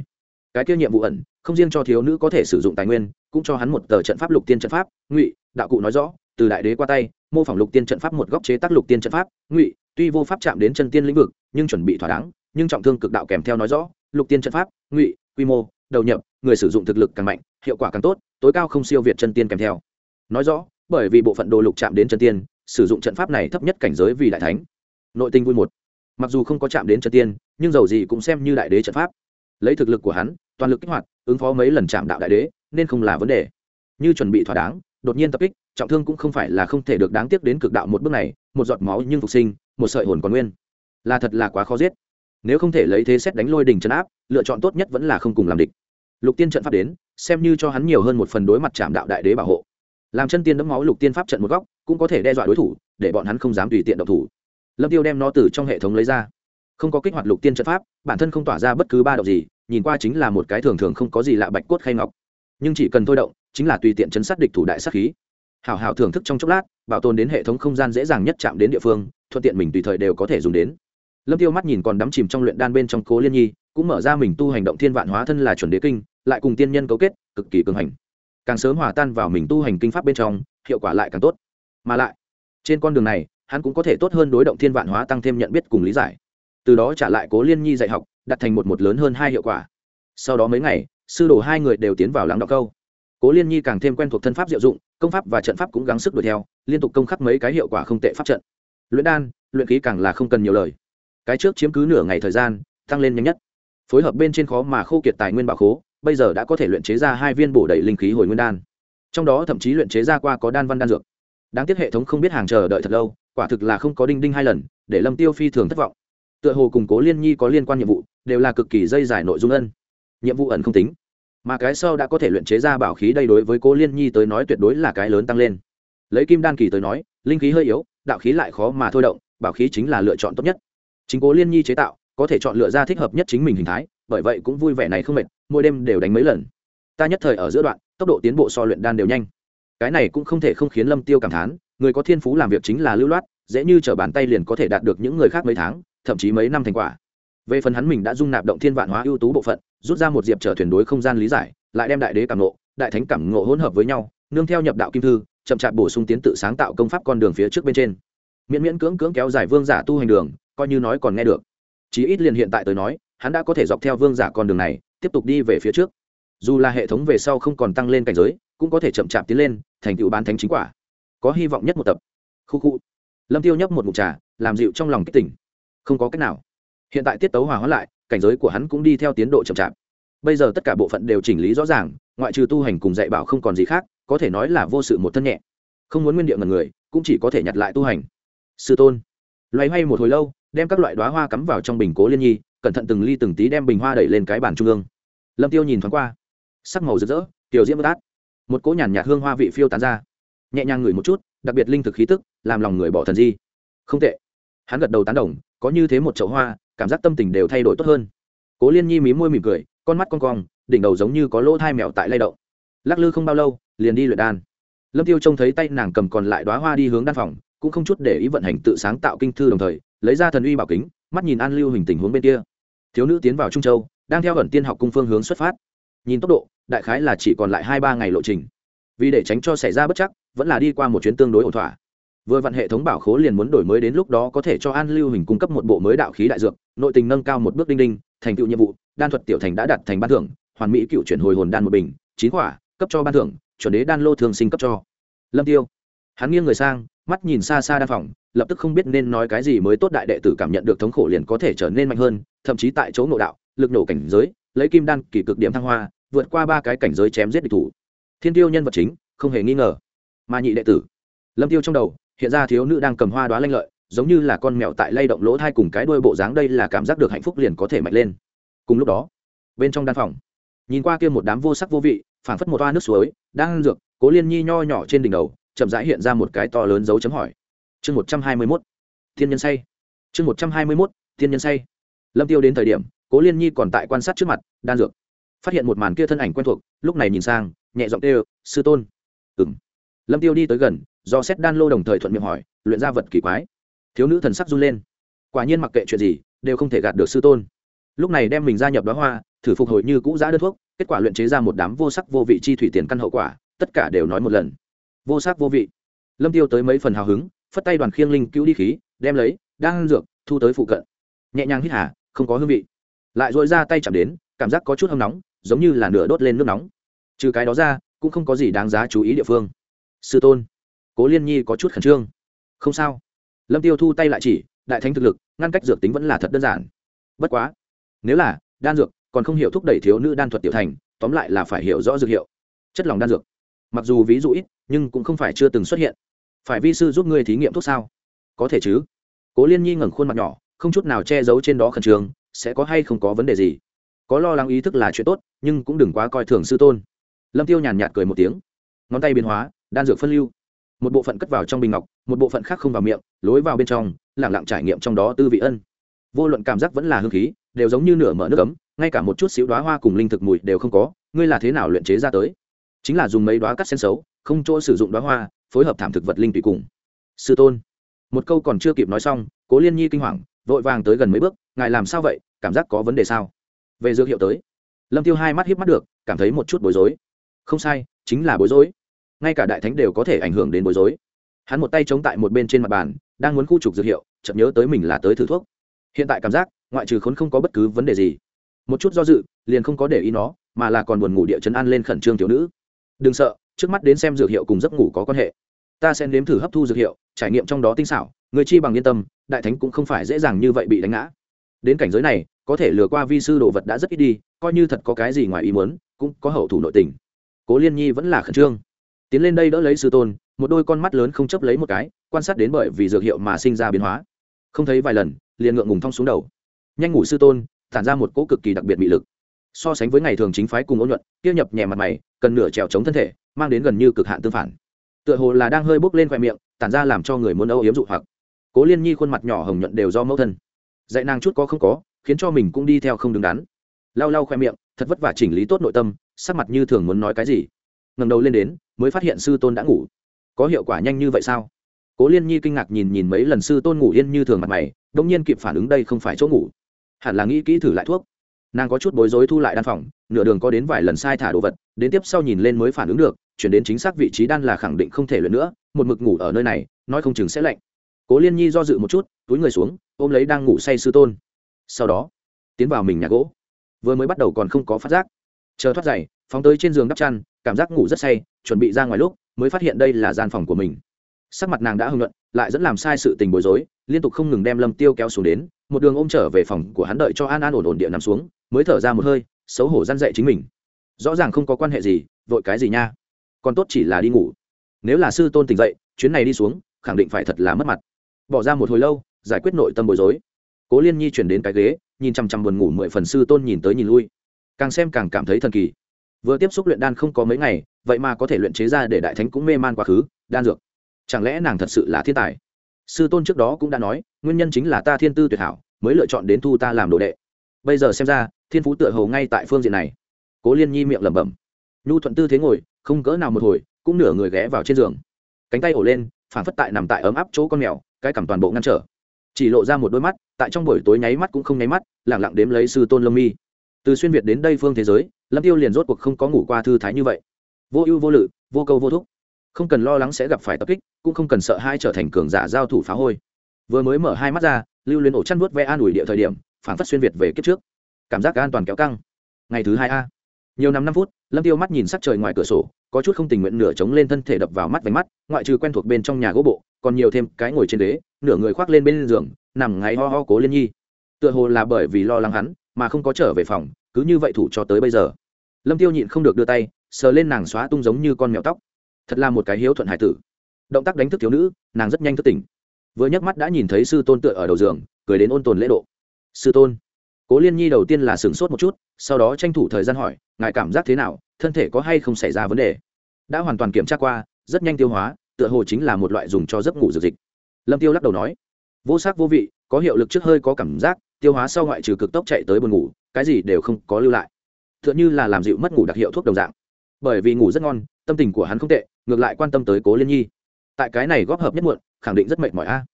Cái kia nhiệm vụ ẩn, không riêng cho thiếu nữ có thể sử dụng tài nguyên, cũng cho hắn một tờ trận pháp lục tiên trận pháp, ngụy, đạo cụ nói rõ từ đại đế qua tay, mô phỏng lục tiên trận pháp một góc chế tác lục tiên trận pháp, ngụy, tuy vô pháp chạm đến chân tiên lĩnh vực, nhưng chuẩn bị thỏa đáng, nhưng trọng thương cực đạo kèm theo nói rõ, lục tiên trận pháp, ngụy, quy mô, đầu nhập, người sử dụng thực lực càng mạnh, hiệu quả càng tốt, tối cao không siêu việt chân tiên kèm theo. Nói rõ, bởi vì bộ phận đồ lục chạm đến chân tiên, sử dụng trận pháp này thấp nhất cảnh giới vì đại thánh. Nội tinh vui một. Mặc dù không có chạm đến chân tiên, nhưng dầu gì cũng xem như đại đế trận pháp. Lấy thực lực của hắn, toàn lực kích hoạt, ứng phó mấy lần chạm đạo đại đế, nên không là vấn đề. Như chuẩn bị thỏa đáng đột nhiên tập kích, trọng thương cũng không phải là không thể được đáng tiếc đến cực đạo một bước này, một giọt máu nhưng phục sinh, một sợi hồn còn nguyên. Là thật là quá khó giết. Nếu không thể lấy thế xét đánh lôi đỉnh trấn áp, lựa chọn tốt nhất vẫn là không cùng làm địch. Lục tiên trận pháp đến, xem như cho hắn nhiều hơn một phần đối mặt chạm đạo đại đế bảo hộ. Làm chân tiên đấm máu lục tiên pháp trận một góc, cũng có thể đe dọa đối thủ, để bọn hắn không dám tùy tiện động thủ. Lâm tiêu đem nó từ trong hệ thống lấy ra. Không có kích hoạt lục tiên trận pháp, bản thân không tỏa ra bất cứ ba độc gì, nhìn qua chính là một cái thường thường không có gì lạ bạch cốt khay ngọc. Nhưng chỉ cần thôi động chính là tùy tiện chấn sát địch thủ đại sát khí. Hảo hảo thưởng thức trong chốc lát, bảo tồn đến hệ thống không gian dễ dàng nhất chạm đến địa phương, thuận tiện mình tùy thời đều có thể dùng đến. Lâm tiêu mắt nhìn còn đắm chìm trong luyện đan bên trong cố liên nhi, cũng mở ra mình tu hành động thiên vạn hóa thân là chuẩn đế kinh, lại cùng tiên nhân cấu kết, cực kỳ cường hành. Càng sớm hòa tan vào mình tu hành kinh pháp bên trong, hiệu quả lại càng tốt. Mà lại, trên con đường này, hắn cũng có thể tốt hơn đối động thiên vạn hóa tăng thêm nhận biết cùng lý giải. Từ đó trả lại cố liên nhi dạy học, đặt thành một một lớn hơn hai hiệu quả. Sau đó mấy ngày, sư đồ hai người đều tiến vào lắng đọc câu cố liên nhi càng thêm quen thuộc thân pháp diệu dụng, công pháp và trận pháp cũng gắng sức đuổi theo, liên tục công khắc mấy cái hiệu quả không tệ pháp trận. Luyện đan, luyện khí càng là không cần nhiều lời. Cái trước chiếm cứ nửa ngày thời gian, tăng lên nhanh nhất. Phối hợp bên trên khó mà khô kiệt tài nguyên bảo khố, bây giờ đã có thể luyện chế ra hai viên bổ đầy linh khí hồi nguyên đan. Trong đó thậm chí luyện chế ra qua có đan văn đan dược. Đáng tiếc hệ thống không biết hàng chờ đợi thật lâu, quả thực là không có đinh đinh hai lần, để lâm tiêu phi thường thất vọng. Tựa hồ cùng cố liên nhi có liên quan nhiệm vụ, đều là cực kỳ dây dài nội dung ân. Nhiệm vụ ẩn không tính mà cái sau đã có thể luyện chế ra bảo khí đây đối với cố liên nhi tới nói tuyệt đối là cái lớn tăng lên. Lấy kim đan kỳ tới nói, linh khí hơi yếu, đạo khí lại khó mà thôi động, bảo khí chính là lựa chọn tốt nhất. Chính cố liên nhi chế tạo, có thể chọn lựa ra thích hợp nhất chính mình hình thái, bởi vậy cũng vui vẻ này không mệt, mỗi đêm đều đánh mấy lần. Ta nhất thời ở giữa đoạn, tốc độ tiến bộ so luyện đan đều nhanh. Cái này cũng không thể không khiến lâm tiêu cảm thán, người có thiên phú làm việc chính là lưu loát, dễ như trở bàn tay liền có thể đạt được những người khác mấy tháng, thậm chí mấy năm thành quả về phần hắn mình đã dung nạp động thiên vạn hóa ưu tú bộ phận, rút ra một diệp trở thuyền đối không gian lý giải, lại đem đại đế cảm ngộ, đại thánh cảm ngộ hỗn hợp với nhau, nương theo nhập đạo kim thư, chậm chạp bổ sung tiến tự sáng tạo công pháp con đường phía trước bên trên. Miễn miễn cưỡng cưỡng kéo dài vương giả tu hành đường, coi như nói còn nghe được. Chí ít liền hiện tại tới nói, hắn đã có thể dọc theo vương giả con đường này, tiếp tục đi về phía trước. Dù là hệ thống về sau không còn tăng lên cảnh giới, cũng có thể chậm chạp tiến lên, thành tựu bán thánh chính quả. Có hy vọng nhất một tập. Khu khu. Lâm tiêu nhấp một mục trà, làm dịu trong lòng kích tỉnh. Không có cách nào hiện tại tiết tấu hòa hóa lại, cảnh giới của hắn cũng đi theo tiến độ chậm chạp. Bây giờ tất cả bộ phận đều chỉnh lý rõ ràng, ngoại trừ tu hành cùng dạy bảo không còn gì khác, có thể nói là vô sự một thân nhẹ. Không muốn nguyên địa ngần người, cũng chỉ có thể nhặt lại tu hành. Sư tôn, loay hoay một hồi lâu, đem các loại đoá hoa cắm vào trong bình cố liên nhi, cẩn thận từng ly từng tí đem bình hoa đẩy lên cái bàn trung ương. Lâm tiêu nhìn thoáng qua, sắc màu rực rỡ, tiểu diễm bất át. Một cỗ nhàn nhạt hương hoa vị phiêu tán ra. Nhẹ nhàng ngửi một chút, đặc biệt linh thực khí tức, làm lòng người bỏ thần di. Không tệ. Hắn gật đầu tán đồng có như thế một chậu hoa, cảm giác tâm tình đều thay đổi tốt hơn. Cố liên nhi mí môi mỉm cười, con mắt con cong, đỉnh đầu giống như có lỗ thai mèo tại lay động. Lắc lư không bao lâu, liền đi luyện đan. Lâm tiêu trông thấy tay nàng cầm còn lại đoá hoa đi hướng đan phòng, cũng không chút để ý vận hành tự sáng tạo kinh thư đồng thời, lấy ra thần uy bảo kính, mắt nhìn an lưu hình tình huống bên kia. Thiếu nữ tiến vào trung châu, đang theo ẩn tiên học cung phương hướng xuất phát. Nhìn tốc độ, đại khái là chỉ còn lại hai ba ngày lộ trình. Vì để tránh cho xảy ra bất chắc, vẫn là đi qua một chuyến tương đối ổn thỏa vừa vặn hệ thống bảo khố liền muốn đổi mới đến lúc đó có thể cho an lưu hình cung cấp một bộ mới đạo khí đại dược, nội tình nâng cao một bước đinh đinh, thành tựu nhiệm vụ, đan thuật tiểu thành đã đặt thành ban thưởng, hoàn mỹ cựu chuyển hồi hồn đan một bình, chín quả, cấp cho ban thưởng, chuẩn đế đan lô thường sinh cấp cho. Lâm tiêu, hắn nghiêng người sang, mắt nhìn xa xa đan phòng, lập tức không biết nên nói cái gì mới tốt đại đệ tử cảm nhận được thống khổ liền có thể trở nên mạnh hơn, thậm chí tại chỗ ngộ đạo, lực nổ cảnh giới, lấy kim đan kỳ cực điểm thăng hoa, vượt qua ba cái cảnh giới chém giết địch thủ. Thiên tiêu nhân vật chính, không hề nghi ngờ. Mà nhị đệ tử, lâm tiêu trong đầu hiện ra thiếu nữ đang cầm hoa đoá lanh lợi, giống như là con mèo tại lay động lỗ thai cùng cái đuôi bộ dáng đây là cảm giác được hạnh phúc liền có thể mạnh lên. Cùng lúc đó, bên trong đan phòng, nhìn qua kia một đám vô sắc vô vị, phảng phất một toa nước suối, đang dược, cố liên nhi nho nhỏ trên đỉnh đầu, chậm rãi hiện ra một cái to lớn dấu chấm hỏi. Chương một trăm hai mươi mốt, thiên nhân say. Chương một trăm hai mươi mốt, thiên nhân say. Lâm tiêu đến thời điểm, cố liên nhi còn tại quan sát trước mặt, đan dược. Phát hiện một màn kia thân ảnh quen thuộc, lúc này nhìn sang, nhẹ giọng kêu, sư tôn. Ừng lâm tiêu đi tới gần do xét đan lô đồng thời thuận miệng hỏi, luyện ra vật kỳ quái. Thiếu nữ thần sắc run lên. Quả nhiên mặc kệ chuyện gì, đều không thể gạt được sư tôn. Lúc này đem mình gia nhập đó hoa, thử phục hồi như cũ giã đơn thuốc, kết quả luyện chế ra một đám vô sắc vô vị chi thủy tiền căn hậu quả, tất cả đều nói một lần. Vô sắc vô vị. Lâm tiêu tới mấy phần hào hứng, phất tay đoàn khiêng linh cứu đi khí, đem lấy, đang dược, thu tới phụ cận. Nhẹ nhàng hít hà, không có hương vị. Lại dội ra tay chạm đến, cảm giác có chút hâm nóng, giống như là nửa đốt lên nước nóng. Trừ cái đó ra, cũng không có gì đáng giá chú ý địa phương. Sư tôn cố liên nhi có chút khẩn trương. Không sao. Lâm tiêu thu tay lại chỉ, đại thánh thực lực, ngăn cách dược tính vẫn là thật đơn giản. Bất quá, nếu là đan dược, còn không hiểu thúc đẩy thiếu nữ đan thuật tiểu thành, tóm lại là phải hiểu rõ dược hiệu. Chất lòng đan dược. Mặc dù ví dụ ít, nhưng cũng không phải chưa từng xuất hiện. Phải vi sư giúp ngươi thí nghiệm thuốc sao? Có thể chứ. Cố liên nhi ngẩng khuôn mặt nhỏ, không chút nào che giấu trên đó khẩn trương, sẽ có hay không có vấn đề gì? Có lo lắng ý thức là chuyện tốt, nhưng cũng đừng quá coi thường sư tôn. Lâm tiêu nhàn nhạt cười một tiếng. Ngón tay biến hóa, đan dược phân lưu một bộ phận cất vào trong bình ngọc, một bộ phận khác không vào miệng, lối vào bên trong lẳng lặng trải nghiệm trong đó tư vị ân. Vô luận cảm giác vẫn là hương khí, đều giống như nửa mở nước ấm, ngay cả một chút xíu đoá hoa cùng linh thực mùi đều không có, ngươi là thế nào luyện chế ra tới? Chính là dùng mấy đoá cắt sen xấu, không chỗ sử dụng đoá hoa, phối hợp thảm thực vật linh tùy cùng. Sư tôn, một câu còn chưa kịp nói xong, cố liên nhi kinh hoàng, vội vàng tới gần mấy bước, ngài làm sao vậy? Cảm giác có vấn đề sao? Về dược hiệu tới. Lâm tiêu hai mắt hiếp mắt được, cảm thấy một chút bối rối. Không sai, chính là bối rối ngay cả đại thánh đều có thể ảnh hưởng đến bối rối. Hắn một tay chống tại một bên trên mặt bàn, đang muốn khu trục dược hiệu, chợt nhớ tới mình là tới thử thuốc. Hiện tại cảm giác, ngoại trừ khốn không có bất cứ vấn đề gì. Một chút do dự, liền không có để ý nó, mà là còn buồn ngủ địa chấn an lên khẩn trương thiếu nữ. Đừng sợ, trước mắt đến xem dược hiệu cùng giấc ngủ có quan hệ. Ta sẽ nếm thử hấp thu dược hiệu, trải nghiệm trong đó tinh xảo, người chi bằng yên tâm, đại thánh cũng không phải dễ dàng như vậy bị đánh ngã. Đến cảnh giới này, có thể lừa qua vi sư đồ vật đã rất ít đi, coi như thật có cái gì ngoài ý muốn, cũng có hậu thủ nội tình. Cố liên nhi vẫn là khẩn trương tiến lên đây đỡ lấy sư tôn, một đôi con mắt lớn không chấp lấy một cái, quan sát đến bởi vì dược hiệu mà sinh ra biến hóa. Không thấy vài lần, liền ngượng ngùng thong xuống đầu. Nhanh ngủ sư tôn, tản ra một cỗ cực kỳ đặc biệt bị lực. So sánh với ngày thường chính phái cùng ôn nhuận tiêu nhập nhẹ mặt mày, cần nửa trèo chống thân thể, mang đến gần như cực hạn tương phản. Tựa hồ là đang hơi bốc lên khoe miệng, tản ra làm cho người muốn âu yếm dụ hoặc. Cố liên nhi khuôn mặt nhỏ hồng nhuận đều do mẫu thân. Dạy nàng chút có không có, khiến cho mình cũng đi theo không đứng đắn. Lau lau khoe miệng, thật vất vả chỉnh lý tốt nội tâm, sắc mặt như thường muốn nói cái gì ngầm đầu lên đến, mới phát hiện sư tôn đã ngủ. Có hiệu quả nhanh như vậy sao? Cố liên nhi kinh ngạc nhìn nhìn mấy lần sư tôn ngủ yên như thường mặt mày đ ỗ n g nhiên kịp phản ứng đây không phải chỗ ngủ. Hẳn là nghĩ kỹ thử lại thuốc. Nàng có chút bối rối thu lại đan phòng, nửa đường có đến vài lần sai thả đồ vật, đến tiếp sau nhìn lên mới phản ứng được, chuyển đến chính xác vị trí đan là khẳng định không thể luyện nữa, một mực ngủ ở nơi này, nói không chừng sẽ lạnh. Cố liên nhi do dự một chút, túi người xuống, ôm lấy đang ngủ say sư tôn. Sau đó, tiến vào mình nhà gỗ. Vừa mới bắt đầu còn không có phát giác. Chờ thoát giày, phóng tới trên giường đắp chăn cảm giác ngủ rất say, chuẩn bị ra ngoài lúc, mới phát hiện đây là gian phòng của mình. Sắc mặt nàng đã hưng luận, lại dẫn làm sai sự tình bối rối, liên tục không ngừng đem lâm tiêu kéo xuống đến, một đường ôm trở về phòng của hắn đợi cho an an ổn ổn địa nằm xuống, mới thở ra một hơi, xấu hổ răn dậy chính mình. Rõ ràng không có quan hệ gì, vội cái gì nha? Còn tốt chỉ là đi ngủ. Nếu là sư tôn tỉnh dậy, chuyến này đi xuống, khẳng định phải thật là mất mặt. Bỏ ra một hồi lâu, giải quyết nội tâm bối rối. Cố liên nhi chuyển đến cái ghế, nhìn chằm chằm buồn ngủ mười phần sư tôn nhìn tới nhìn lui. Càng xem càng cảm thấy thần kỳ vừa tiếp xúc luyện đan không có mấy ngày, vậy mà có thể luyện chế ra để đại thánh cũng mê man quá khứ, đan dược. Chẳng lẽ nàng thật sự là thiên tài? Sư tôn trước đó cũng đã nói, nguyên nhân chính là ta thiên tư tuyệt hảo, mới lựa chọn đến thu ta làm đồ đệ. Bây giờ xem ra, thiên phú tựa hồ ngay tại phương diện này. Cố liên nhi miệng lẩm bẩm. Nhu thuận tư thế ngồi, không cỡ nào một hồi, cũng nửa người ghé vào trên giường. Cánh tay ổ lên, phản phất tại nằm tại ấm áp chỗ con mèo, cái cảm toàn bộ ngăn trở. Chỉ lộ ra một đôi mắt, tại trong buổi tối nháy mắt cũng không nháy mắt lẳng lặng đếm lấy sư tôn lâm mi từ xuyên việt đến đây phương thế giới, lâm tiêu liền rốt cuộc không có ngủ qua thư thái như vậy. Vô ưu vô lự, vô câu vô thúc. Không cần lo lắng sẽ gặp phải tập kích, cũng không cần sợ hai trở thành cường giả giao thủ phá hôi. Vừa mới mở hai mắt ra, lưu luyến ổ chăn vuốt ve an ủi địa thời điểm phản phát xuyên việt về kiếp trước. Cảm giác an toàn kéo căng. Ngày thứ hai a. Nhiều năm năm phút, lâm tiêu mắt nhìn sắc trời ngoài cửa sổ, có chút không tình nguyện nửa chống lên thân thể đập vào mắt vánh mắt, ngoại trừ quen thuộc bên trong nhà gỗ bộ, còn nhiều thêm cái ngồi trên đế nửa người khoác lên bên giường, nằm ngáy ho ho cố liên nhi. Tựa hồ là bởi vì lo lắng hắn mà không có trở về phòng, cứ như vậy thủ cho tới bây giờ. Lâm tiêu nhịn không được đưa tay, sờ lên nàng xóa tung giống như con mèo tóc. Thật là một cái hiếu thuận hải tử. Động tác đánh thức thiếu nữ, nàng rất nhanh thức tỉnh. Vừa nhấc mắt đã nhìn thấy sư tôn tựa ở đầu giường, cười đến ôn tồn lễ độ. Sư tôn. Cố liên nhi đầu tiên là sửng sốt một chút, sau đó tranh thủ thời gian hỏi, ngài cảm giác thế nào? Thân thể có hay không xảy ra vấn đề? Đã hoàn toàn kiểm tra qua, rất nhanh tiêu hóa, tựa hồ chính là một loại dùng cho giấc ngủ dược dịch. Lâm tiêu lắc đầu nói, vô sắc vô vị, có hiệu lực trước hơi có cảm giác tiêu hóa sau ngoại trừ cực tốc chạy tới buồn ngủ, cái gì đều không có lưu lại. Tựa như là làm dịu mất ngủ đặc hiệu thuốc đồng dạng. Bởi vì ngủ rất ngon, tâm tình của hắn không tệ, ngược lại quan tâm tới cố liên nhi. Tại cái này góp hợp nhất muộn, khẳng định rất mệt mỏi a.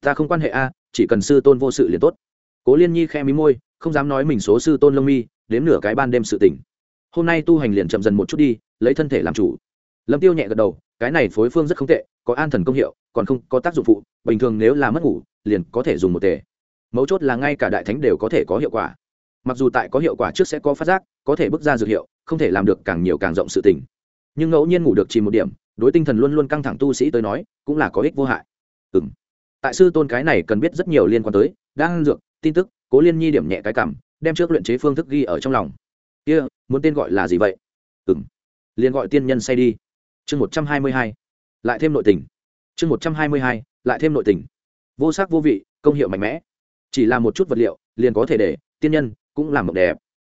Ta không quan hệ a, chỉ cần sư tôn vô sự liền tốt. Cố liên nhi khe mí môi, không dám nói mình số sư tôn lông mi, đếm nửa cái ban đêm sự tỉnh hôm nay tu hành liền chậm dần một chút đi, lấy thân thể làm chủ. Lâm tiêu nhẹ gật đầu, cái này phối phương rất không tệ, có an thần công hiệu, còn không có tác dụng phụ, bình thường nếu là mất ngủ, liền có thể dùng một tề mấu chốt là ngay cả đại thánh đều có thể có hiệu quả. Mặc dù tại có hiệu quả trước sẽ có phát giác có thể bước ra dược hiệu không thể làm được càng nhiều càng rộng sự tình. Nhưng ngẫu nhiên ngủ được chỉ một điểm đối tinh thần luôn luôn căng thẳng tu sĩ tới nói cũng là có ích vô hại. Ừ m tại sư tôn cái này cần biết rất nhiều liên quan tới đang dược tin tức cố liên nhi điểm nhẹ cái cảm đem trước luyện chế phương thức ghi ở trong lòng. Kia、yeah, muốn tên gọi là gì vậy? Ừ m liền gọi tiên nhân say đi. Chương một trăm hai mươi hai. Lại thêm nội tình. Chương một trăm hai mươi hai lại thêm nội tình. Vô sắc vô vị công hiệu mạnh mẽ chỉ là một chút vật liệu, liền có thể để tiên nhân cũng làm mộng đẹp.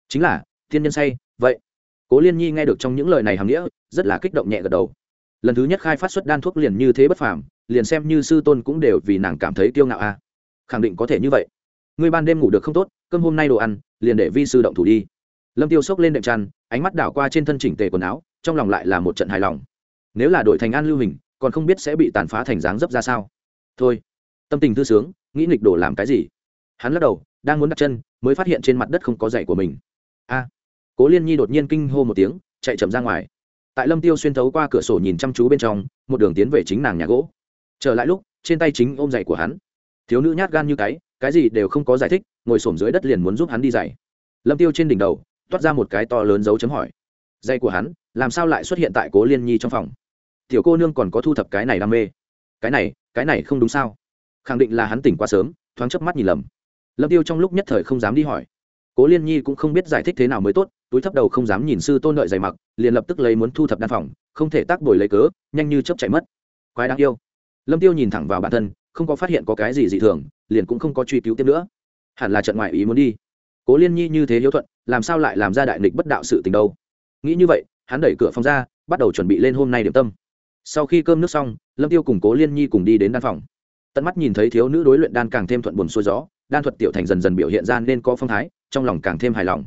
Chính là, tiên nhân say, vậy. Cố liên nhi nghe được trong những lời này hàm nghĩa, rất là kích động nhẹ gật đầu. Lần thứ nhất khai phát xuất đan thuốc liền như thế bất phàm, liền xem như sư tôn cũng đều vì nàng cảm thấy kiêu ngạo a khẳng định có thể như vậy. Ngươi ban đêm ngủ được không tốt, cơm hôm nay đồ ăn, liền để vi sư động thủ đi. Lâm tiêu xốc lên đệm chăn, ánh mắt đảo qua trên thân chỉnh tề quần áo, trong lòng lại là một trận hài lòng. Nếu là đổi thành an lưu hình, còn không biết sẽ bị tàn phá thành dáng dấp ra sao. Thôi, tâm tình thư sướng, nghĩ nghịch đổ làm cái gì? Hắn lắc đầu, đang muốn đặt chân, mới phát hiện trên mặt đất không có giày của mình. A! Cố liên nhi đột nhiên kinh hô một tiếng, chạy chậm ra ngoài. Tại lâm tiêu xuyên thấu qua cửa sổ nhìn chăm chú bên trong, một đường tiến về chính nàng nhà gỗ. Trở lại lúc, trên tay chính ôm giày của hắn. Thiếu nữ nhát gan như cái cái gì đều không có giải thích, ngồi xổm dưới đất liền muốn giúp hắn đi giày. Lâm tiêu trên đỉnh đầu, toát ra một cái to lớn dấu chấm hỏi. Giày của hắn, làm sao lại xuất hiện tại cố liên nhi trong phòng? Tiểu cô nương còn có thu thập cái này đam mê. Cái này cái này không đúng sao? Khẳng định là hắn tỉnh quá sớm, thoáng chớp mắt nhìn lầm lâm tiêu trong lúc nhất thời không dám đi hỏi. Cố liên nhi cũng không biết giải thích thế nào mới tốt, túi thấp đầu không dám nhìn sư tôn đợi dày mặc, liền lập tức lấy muốn thu thập đan phòng, không thể tác bồi lấy cớ, nhanh như chớp chạy mất. Quái đáng yêu. Lâm tiêu nhìn thẳng vào bản thân, không có phát hiện có cái gì dị thường, liền cũng không có truy cứu tiếp nữa. Hẳn là trận ngoại ý muốn đi. Cố liên nhi như thế hiếu thuận, làm sao lại làm ra đại nghịch bất đạo sự tình đâu? Nghĩ như vậy, hắn đẩy cửa phòng ra, bắt đầu chuẩn bị lên hôm nay điểm tâm. Sau khi cơm nước xong, lâm tiêu cùng cố liên nhi cùng đi đến đan phòng. Tận mắt nhìn thấy thiếu nữ đối luyện đan càng thêm thuận buồn xuôi gió đan thuật tiểu thành dần dần biểu hiện ra nên có phong thái, trong lòng càng thêm hài lòng.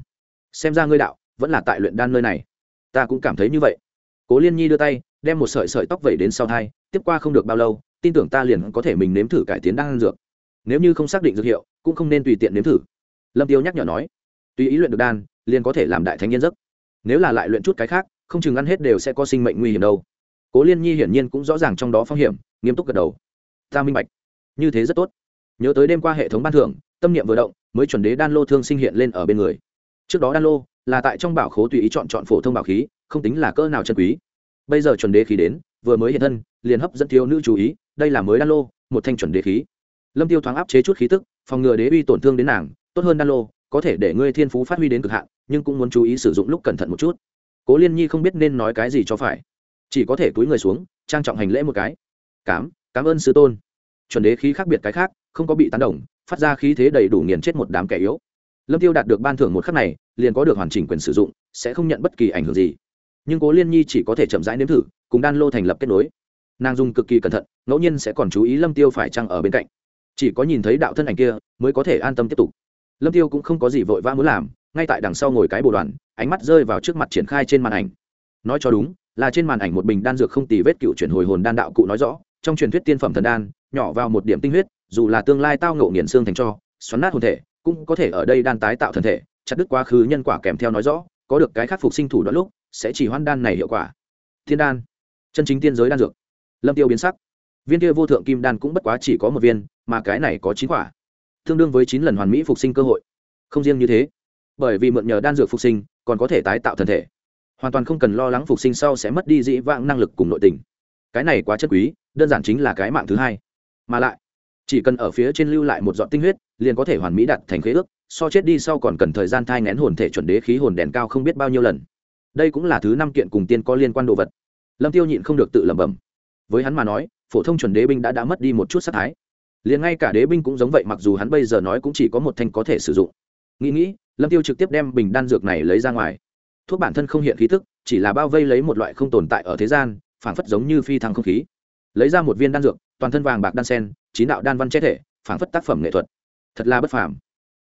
Xem ra ngươi đạo, vẫn là tại luyện đan nơi này. Ta cũng cảm thấy như vậy. Cố liên nhi đưa tay, đem một sợi sợi tóc vẩy đến sau thai, tiếp qua không được bao lâu, tin tưởng ta liền có thể mình nếm thử cải tiến đan dược. Nếu như không xác định dược hiệu, cũng không nên tùy tiện nếm thử. Lâm tiêu nhắc nhở nói, tùy ý luyện được đan, liền có thể làm đại thánh nhân giấc. Nếu là lại luyện chút cái khác, không chừng ăn hết đều sẽ có sinh mệnh nguy hiểm đâu. Cố liên nhi hiển nhiên cũng rõ ràng trong đó phong hiểm, nghiêm túc gật đầu. Ta minh bạch. Như thế rất tốt nhớ tới đêm qua hệ thống ban thưởng, tâm niệm vừa động, mới chuẩn đế đan lô thương sinh hiện lên ở bên người. Trước đó đan lô là tại trong bảo khố tùy ý chọn chọn phổ thông bảo khí, không tính là cỡ nào chân quý. Bây giờ chuẩn đế khí đến, vừa mới hiện thân, liền hấp dẫn thiếu nữ chú ý, đây là mới đan lô, một thanh chuẩn đế khí. Lâm tiêu thoáng áp chế chút khí tức, phòng ngừa đế uy tổn thương đến nàng, tốt hơn đan lô, có thể để ngươi thiên phú phát huy đến cực hạn, nhưng cũng muốn chú ý sử dụng lúc cẩn thận một chút. Cố liên nhi không biết nên nói cái gì cho phải. Chỉ có thể túi người xuống, trang trọng hành lễ một cái. Cám cảm ơn sư tôn chuẩn đế khí khác biệt cái khác, không có bị tán đồng, phát ra khí thế đầy đủ nghiền chết một đám kẻ yếu. Lâm tiêu đạt được ban thưởng một khắc này, liền có được hoàn chỉnh quyền sử dụng, sẽ không nhận bất kỳ ảnh hưởng gì. Nhưng cố liên nhi chỉ có thể chậm rãi nếm thử, cùng đan lô thành lập kết nối. Nàng dùng cực kỳ cẩn thận, ngẫu nhiên sẽ còn chú ý lâm tiêu phải chăng ở bên cạnh. Chỉ có nhìn thấy đạo thân ảnh kia, mới có thể an tâm tiếp tục. Lâm tiêu cũng không có gì vội vã muốn làm, ngay tại đằng sau ngồi cái bồ đoàn, ánh mắt rơi vào trước mặt triển khai trên màn ảnh. Nói cho đúng, là trên màn ảnh một bình đan dược không tì vết cựu chuyển hồi hồn đan đạo cụ nói rõ, trong truyền thuyết tiên phẩm thần đan nhỏ vào một điểm tinh huyết, dù là tương lai tao ngộ nghiền xương thành cho, xoắn nát hồn thể, cũng có thể ở đây đan tái tạo thần thể, chặt đứt quá khứ nhân quả kèm theo nói rõ, có được cái khắc phục sinh thủ đoạn lúc, sẽ chỉ hoàn đan này hiệu quả. Thiên đan, chân chính tiên giới đan dược. Lâm tiêu biến sắc. Viên kia vô thượng kim đan cũng bất quá chỉ có một viên, mà cái này có chín quả. Tương đương với chín lần hoàn mỹ phục sinh cơ hội. Không riêng như thế, bởi vì mượn nhờ đan dược phục sinh, còn có thể tái tạo thân thể. Hoàn toàn không cần lo lắng phục sinh sau sẽ mất đi dĩ vãng năng lực cùng nội tình. Cái này quá chất quý, đơn giản chính là cái mạng thứ hai mà lại, chỉ cần ở phía trên lưu lại một giọt tinh huyết, liền có thể hoàn mỹ đặt thành khế ước, so chết đi sau còn cần thời gian thai ngén hồn thể chuẩn đế khí hồn đèn cao không biết bao nhiêu lần. Đây cũng là thứ năm kiện cùng tiên có liên quan đồ vật. Lâm tiêu nhịn không được tự lẩm bẩm. Với hắn mà nói, phổ thông chuẩn đế binh đã đã mất đi một chút sát thái. Liền ngay cả đế binh cũng giống vậy, mặc dù hắn bây giờ nói cũng chỉ có một thanh có thể sử dụng. Nghĩ nghĩ, lâm tiêu trực tiếp đem bình đan dược này lấy ra ngoài. Thuốc bản thân không hiện khí thức chỉ là bao vây lấy một loại không tồn tại ở thế gian, phảng phất giống như phi thăng không khí lấy ra một viên đan dược, toàn thân vàng bạc đan sen, chín đạo đan văn che thể, phảng phất tác phẩm nghệ thuật. Thật là bất phàm.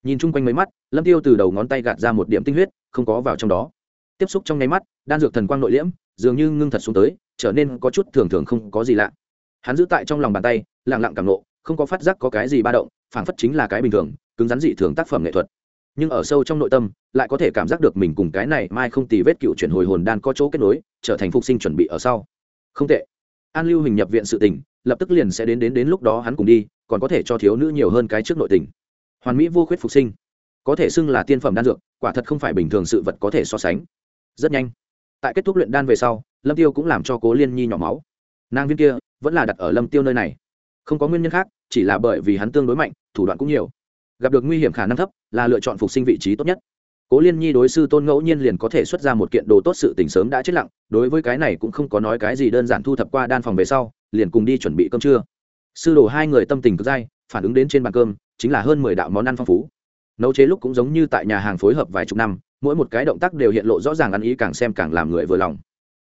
Nhìn chung quanh mấy mắt, lâm tiêu từ đầu ngón tay gạt ra một điểm tinh huyết, không có vào trong đó. Tiếp xúc trong nháy mắt, đan dược thần quang nội liễm, dường như ngưng thật xuống tới, trở nên có chút thường thường không có gì lạ. Hắn giữ tại trong lòng bàn tay, lặng lặng cảm nộ, không có phát giác có cái gì ba động, phảng phất chính là cái bình thường, cứng rắn dị thường tác phẩm nghệ thuật. Nhưng ở sâu trong nội tâm, lại có thể cảm giác được mình cùng cái này mai không tì vết cựu chuyển hồi hồn đan có chỗ kết nối, trở thành phục sinh chuẩn bị ở sau. Không tệ an lưu hình nhập viện sự tình, lập tức liền sẽ đến đến đến lúc đó hắn cùng đi, còn có thể cho thiếu nữ nhiều hơn cái trước nội tình. Hoàn mỹ vô khuyết phục sinh. Có thể xưng là tiên phẩm đan dược, quả thật không phải bình thường sự vật có thể so sánh. Rất nhanh. Tại kết thúc luyện đan về sau, lâm tiêu cũng làm cho cố liên nhi nhỏ máu. Nàng viên kia vẫn là đặt ở lâm tiêu nơi này. Không có nguyên nhân khác, chỉ là bởi vì hắn tương đối mạnh, thủ đoạn cũng nhiều. Gặp được nguy hiểm khả năng thấp, là lựa chọn phục sinh vị trí tốt nhất cố liên nhi đối sư tôn ngẫu nhiên liền có thể xuất ra một kiện đồ tốt sự tình sớm đã chết lặng, đối với cái này cũng không có nói cái gì đơn giản thu thập qua đan phòng về sau, liền cùng đi chuẩn bị cơm trưa. Sư đồ hai người tâm tình cực dai, phản ứng đến trên bàn cơm, chính là hơn mười đạo món ăn phong phú. Nấu chế lúc cũng giống như tại nhà hàng phối hợp vài chục năm, mỗi một cái động tác đều hiện lộ rõ ràng ăn ý càng xem càng làm người vừa lòng.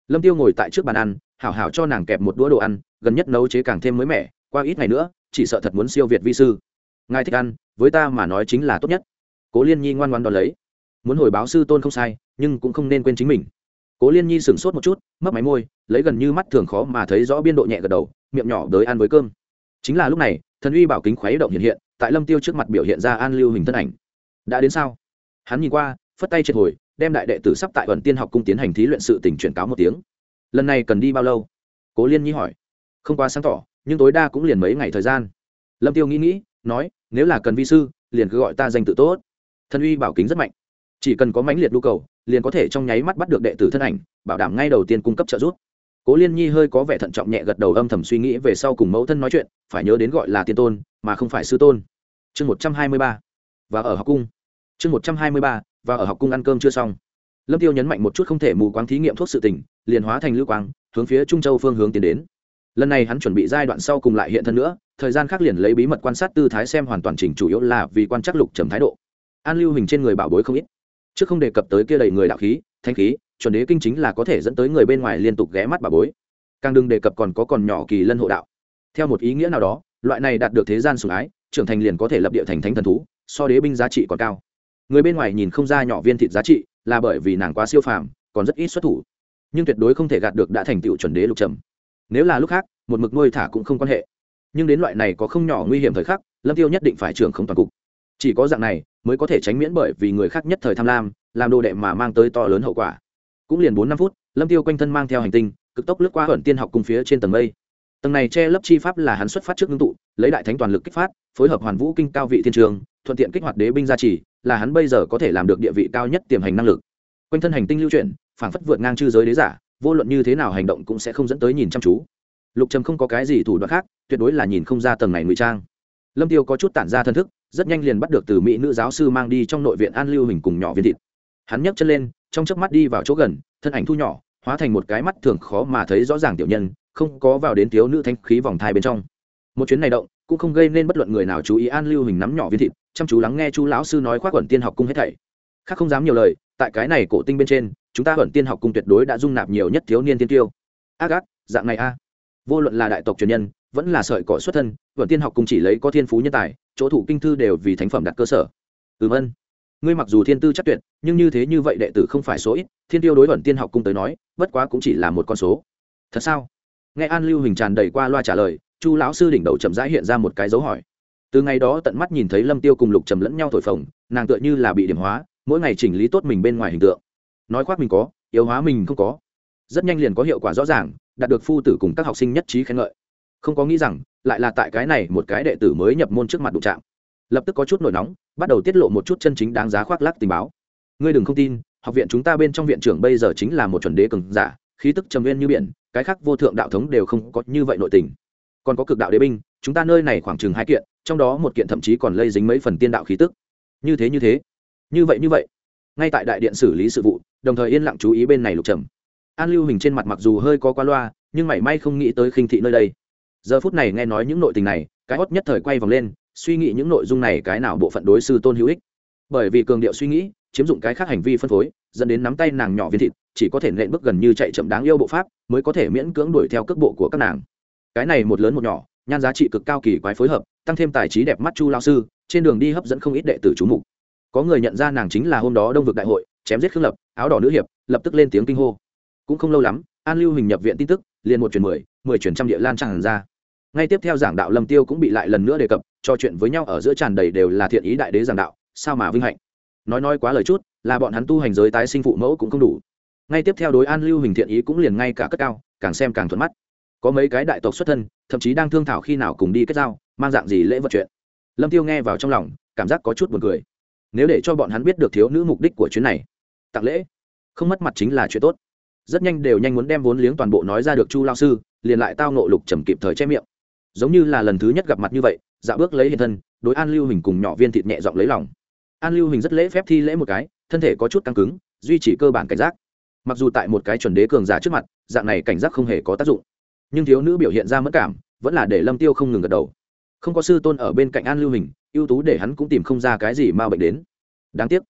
Lâm tiêu ngồi tại trước bàn ăn, hảo hảo cho nàng kẹp một đũa đồ ăn, gần nhất nấu chế càng thêm mới mẻ, qua ít ngày nữa, chỉ sợ thật muốn siêu việt vi sư. Ngài thích ăn, với ta mà nói chính là tốt nhất. Cố liên nhi ngoan ngoan đón lấy muốn hồi báo sư tôn không sai, nhưng cũng không nên quên chính mình. Cố liên nhi sửng sốt một chút mất máy môi, lấy gần như mắt thường khó mà thấy rõ biên độ nhẹ gật đầu, miệng nhỏ đới ăn với cơm. Chính là lúc này, thần uy bảo kính khuấy động hiện hiện, tại lâm tiêu trước mặt biểu hiện ra an lưu hình thân ảnh. Đã đến sao? Hắn nhìn qua, phất tay triệt hồi, đem đại đệ tử sắp tại ẩn tiên học cung tiến hành thí luyện sự tình chuyển cáo một tiếng. Lần này cần đi bao lâu? Cố liên nhi hỏi. Không quá sáng tỏ, nhưng tối đa cũng liền mấy ngày thời gian. Lâm tiêu nghĩ nghĩ, nói, nếu là cần vi sư, liền cứ gọi ta danh tự tốt. Thần uy bảo kính rất mạnh chỉ cần có mãnh liệt nhu cầu, liền có thể trong nháy mắt bắt được đệ tử thân ảnh, bảo đảm ngay đầu tiên cung cấp trợ giúp. Cố liên nhi hơi có vẻ thận trọng nhẹ gật đầu âm thầm suy nghĩ về sau cùng mẫu thân nói chuyện, phải nhớ đến gọi là tiên tôn, mà không phải sư tôn. Chương một trăm hai mươi ba và ở học cung. Chương một trăm hai mươi ba và ở học cung ăn cơm chưa xong. Lâm tiêu nhấn mạnh một chút không thể mù quáng thí nghiệm thuốc sự tình, liền hóa thành lưu quang, hướng phía trung châu phương hướng tiến đến. Lần này hắn chuẩn bị giai đoạn sau cùng lại hiện thân nữa, thời gian khác liền lấy bí mật quan sát tư thái xem hoàn toàn chỉnh chủ yếu là vì quan trắc lục trầm thái độ. An lưu hình trên người bảo bối không ít chứ không đề cập tới kia đầy người đạo khí, thanh khí, chuẩn đế kinh chính là có thể dẫn tới người bên ngoài liên tục ghé mắt bà bối. Càng đừng đề cập còn có còn nhỏ kỳ lân hộ đạo. Theo một ý nghĩa nào đó, loại này đạt được thế gian sủng ái, trưởng thành liền có thể lập địa thành thánh thần thú, so đế binh giá trị còn cao. Người bên ngoài nhìn không ra nhỏ viên thịt giá trị, là bởi vì nàng quá siêu phàm, còn rất ít xuất thủ. Nhưng tuyệt đối không thể gạt được đã thành tựu chuẩn đế lục trầm. Nếu là lúc khác, một mực nuôi thả cũng không quan hệ. Nhưng đến loại này có không nhỏ nguy hiểm thời khắc, lâm tiêu nhất định phải trưởng không toàn cục chỉ có dạng này mới có thể tránh miễn bởi vì người khác nhất thời tham lam, làm đồ đệ mà mang tới to lớn hậu quả. Cũng liền bốn năm phút, lâm tiêu quanh thân mang theo hành tinh, cực tốc lướt qua thuận tiên học cùng phía trên tầng mây. Tầng này che lấp chi pháp là hắn xuất phát trước ngưng tụ, lấy đại thánh toàn lực kích phát, phối hợp hoàn vũ kinh cao vị thiên trường, thuận tiện kích hoạt đế binh gia trì, là hắn bây giờ có thể làm được địa vị cao nhất tiềm hành năng lực. Quanh thân hành tinh lưu chuyển, phảng phất vượt ngang chư giới đế giả, vô luận như thế nào hành động cũng sẽ không dẫn tới nhìn chăm chú. Lục trầm không có cái gì thủ đoạn khác, tuyệt đối là nhìn không ra tầng này ngụy trang. Lâm tiêu có chút tản ra thân thức rất nhanh liền bắt được từ mỹ nữ giáo sư mang đi trong nội viện an lưu hình cùng nhỏ viên thịt. Hắn nhấc chân lên, trong chớp mắt đi vào chỗ gần, thân ảnh thu nhỏ, hóa thành một cái mắt thường khó mà thấy rõ ràng tiểu nhân, không có vào đến thiếu nữ thanh khí vòng thai bên trong. Một chuyến này động, cũng không gây nên bất luận người nào chú ý an lưu hình nắm nhỏ viên thịt, chăm chú lắng nghe chú lão sư nói khoác quẩn tiên học cung hết thảy. Khác không dám nhiều lời, tại cái này cổ tinh bên trên, chúng ta quẩn tiên học cung tuyệt đối đã dung nạp nhiều nhất thiếu niên tiên tiêu. Ác ác, dạng này a vô luận là đại tộc truyền nhân, vẫn là sợi cỏ xuất thân vận tiên học cung chỉ lấy có thiên phú nhân tài, chỗ thủ kinh thư đều vì thánh phẩm đặt cơ sở. Ừm ân. Ngươi mặc dù thiên tư chắc tuyệt, nhưng như thế như vậy đệ tử không phải số ít, thiên tiêu đối vận tiên học cung tới nói, bất quá cũng chỉ là một con số. Thật sao? Nghe an lưu hình tràn đầy qua loa trả lời, chu lão sư đỉnh đầu chậm rãi hiện ra một cái dấu hỏi. Từ ngày đó tận mắt nhìn thấy lâm tiêu cùng lục trầm lẫn nhau thổi phồng, nàng tựa như là bị điểm hóa, mỗi ngày chỉnh lý tốt mình bên ngoài hình tượng. Nói khoác mình có, yếu hóa mình không có. Rất nhanh liền có hiệu quả rõ ràng đạt được phu tử cùng các học sinh nhất trí khen ngợi. Không có nghĩ rằng, lại là tại cái này một cái đệ tử mới nhập môn trước mặt đụng trạm lập tức có chút nổi nóng, bắt đầu tiết lộ một chút chân chính đáng giá khoác lác tình báo. Ngươi đừng không tin, học viện chúng ta bên trong viện trưởng bây giờ chính là một chuẩn đế cường giả, khí tức trầm viên như biển, cái khác vô thượng đạo thống đều không có như vậy nội tình. Còn có cực đạo đế binh, chúng ta nơi này khoảng chừng hai kiện, trong đó một kiện thậm chí còn lây dính mấy phần tiên đạo khí tức. Như thế như thế. Như vậy như vậy. Ngay tại đại điện xử lý sự vụ, đồng thời yên lặng chú ý bên này lục trầm an lưu hình trên mặt mặc dù hơi có qua loa, nhưng mảy may không nghĩ tới khinh thị nơi đây. Giờ phút này nghe nói những nội tình này, cái hốt nhất thời quay vòng lên, suy nghĩ những nội dung này cái nào bộ phận đối sư tôn hữu ích. Bởi vì cường điệu suy nghĩ, chiếm dụng cái khác hành vi phân phối, dẫn đến nắm tay nàng nhỏ viên thịt, chỉ có thể nện bước gần như chạy chậm đáng yêu bộ pháp, mới có thể miễn cưỡng đuổi theo cước bộ của các nàng. Cái này một lớn một nhỏ, nhan giá trị cực cao kỳ quái phối hợp, tăng thêm tài trí đẹp mắt chu lao sư, trên đường đi hấp dẫn không ít đệ tử chú mục. Có người nhận ra nàng chính là hôm đó đông vực đại hội, chém giết khương lập, áo đỏ nữ hiệp, lập tức lên tiếng kinh hô cũng không lâu lắm, an lưu hình nhập viện tin tức, liền một chuyển mười mười chuyển trăm địa lan tràn ra. Ngay tiếp theo giảng đạo lâm tiêu cũng bị lại lần nữa đề cập trò chuyện với nhau ở giữa tràn đầy đều là thiện ý đại đế giảng đạo, sao mà vinh hạnh. Nói nói quá lời chút, là bọn hắn tu hành giới tái sinh phụ mẫu cũng không đủ. Ngay tiếp theo đối an lưu hình thiện ý cũng liền ngay cả cất cao, càng xem càng thuận mắt. Có mấy cái đại tộc xuất thân, thậm chí đang thương thảo khi nào cùng đi kết giao, mang dạng gì lễ vật chuyện. Lâm tiêu nghe vào trong lòng, cảm giác có chút buồn cười. Nếu để cho bọn hắn biết được thiếu nữ mục đích của chuyến này, tặng lễ. Không mất mặt chính là chuyện tốt rất nhanh đều nhanh muốn đem vốn liếng toàn bộ nói ra được chu lao sư, liền lại tao nộ lục trầm kịp thời che miệng. Giống như là lần thứ nhất gặp mặt như vậy dạ bước lấy hiện thân, đối an lưu hình cùng nhỏ viên thịt nhẹ giọng lấy lòng. An lưu hình rất lễ phép thi lễ một cái, thân thể có chút căng cứng, duy trì cơ bản cảnh giác. Mặc dù tại một cái chuẩn đế cường giả trước mặt, dạng này cảnh giác không hề có tác dụng. Nhưng thiếu nữ biểu hiện ra mất cảm, vẫn là để lâm tiêu không ngừng gật đầu. Không có sư tôn ở bên cạnh an lưu hình ưu tú để hắn cũng tìm không ra cái gì mà bệnh đến. Đáng tiếc,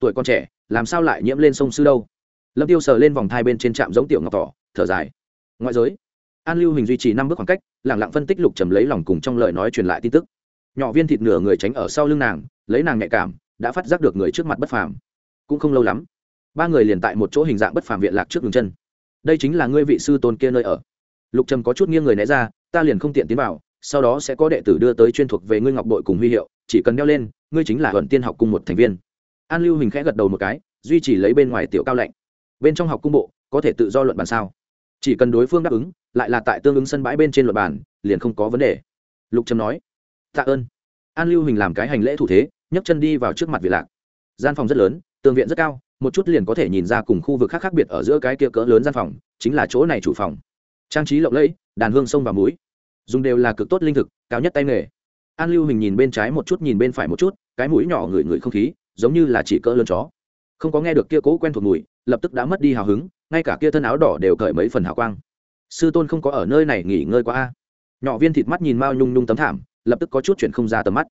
tuổi con trẻ, làm sao lại nhiễm lên sông sư đâu? Lâm tiêu sờ lên vòng thai bên trên trạm giống tiểu ngọc tỏ thở dài. Ngoại giới, an lưu hình duy trì năm bước khoảng cách lẳng lặng phân tích lục trầm lấy lòng cùng trong lời nói truyền lại tin tức. Nhỏ viên thịt nửa người tránh ở sau lưng nàng, lấy nàng nhạy cảm, đã phát giác được người trước mặt bất phàm. Cũng không lâu lắm, ba người liền tại một chỗ hình dạng bất phàm viện lạc trước đường chân. Đây chính là ngươi vị sư tôn kia nơi ở. Lục trầm có chút nghiêng người né ra, ta liền không tiện tiến vào, sau đó sẽ có đệ tử đưa tới chuyên thuộc về ngươi ngọc bội cùng huy hiệu, chỉ cần đeo lên, ngươi chính là huẩn tiên học cùng một thành viên. An lưu hình khẽ gật đầu một cái, duy trì lấy bên ngoài tiểu cao lạnh bên trong học cung bộ, có thể tự do luận bàn sao? Chỉ cần đối phương đáp ứng, lại là tại tương ứng sân bãi bên trên luận bàn, liền không có vấn đề. Lục trầm nói. Tạ ơn. An lưu hình làm cái hành lễ thủ thế, nhấc chân đi vào trước mặt vị lạc. Gian phòng rất lớn, tường viện rất cao, một chút liền có thể nhìn ra cùng khu vực khác khác biệt ở giữa cái kia cỡ lớn gian phòng, chính là chỗ này chủ phòng. Trang trí lộng lẫy, đàn hương sông và muối, dùng đều là cực tốt linh thực, cao nhất tay nghề. An lưu hình nhìn bên trái một chút, nhìn bên phải một chút, cái mũi nhỏ ngửi ngửi không khí, giống như là chỉ cỡ lớn chó. Không có nghe được kia cố quen thuộc mùi lập tức đã mất đi hào hứng, ngay cả kia thân áo đỏ đều cởi mấy phần hào quang. Sư tôn không có ở nơi này nghỉ ngơi quá a. Nhỏ viên thịt mắt nhìn mao nhung nhung tấm thảm, lập tức có chút chuyện không ra tầm mắt.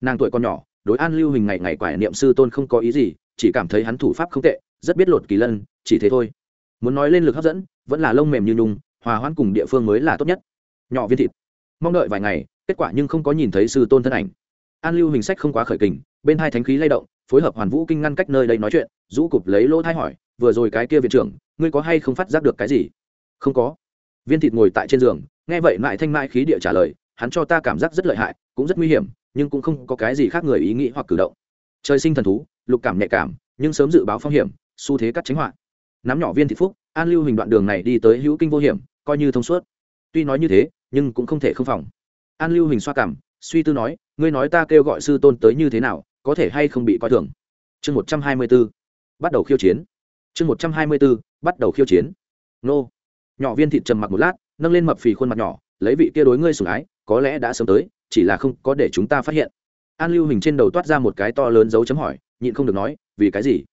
Nàng tuổi còn nhỏ, đối an lưu hình ngày ngày quải niệm sư tôn không có ý gì, chỉ cảm thấy hắn thủ pháp không tệ, rất biết lột kỳ lân, chỉ thế thôi. Muốn nói lên lực hấp dẫn, vẫn là lông mềm như nhung, hòa hoãn cùng địa phương mới là tốt nhất. Nhỏ viên thịt. Mong đợi vài ngày, kết quả nhưng không có nhìn thấy sư tôn thân ảnh. An lưu hình sách không quá khởi kình, bên hai thánh khí lay động, phối hợp hoàn vũ kinh ngăn cách nơi đây nói chuyện, rũ cụp lấy lỗ thai hỏi vừa rồi cái kia viện trưởng, ngươi có hay không phát giác được cái gì? Không có. Viên thịt ngồi tại trên giường, nghe vậy mãi thanh mãi khí địa trả lời, hắn cho ta cảm giác rất lợi hại, cũng rất nguy hiểm, nhưng cũng không có cái gì khác người ý nghĩ hoặc cử động. Trời sinh thần thú, lục cảm nhạy cảm, nhưng sớm dự báo phong hiểm, xu thế cắt tránh họa. Nắm nhỏ viên thị phúc, an lưu hình đoạn đường này đi tới hữu kinh vô hiểm, coi như thông suốt. Tuy nói như thế, nhưng cũng không thể không phòng. An lưu hình xoa cảm, suy tư nói, ngươi nói ta kêu gọi sư tôn tới như thế nào, có thể hay không bị coi thường? Chương một trăm hai mươi b ố bắt đầu khiêu chiến chương một trăm hai mươi bốn, bắt đầu khiêu chiến. Nô. Nhỏ viên thịt trầm mặc một lát, nâng lên mập phì khuôn mặt nhỏ, lấy vị kia đối ngươi sủng ái, có lẽ đã sớm tới, chỉ là không có để chúng ta phát hiện. An lưu hình trên đầu toát ra một cái to lớn dấu chấm hỏi, nhịn không được nói, vì cái gì?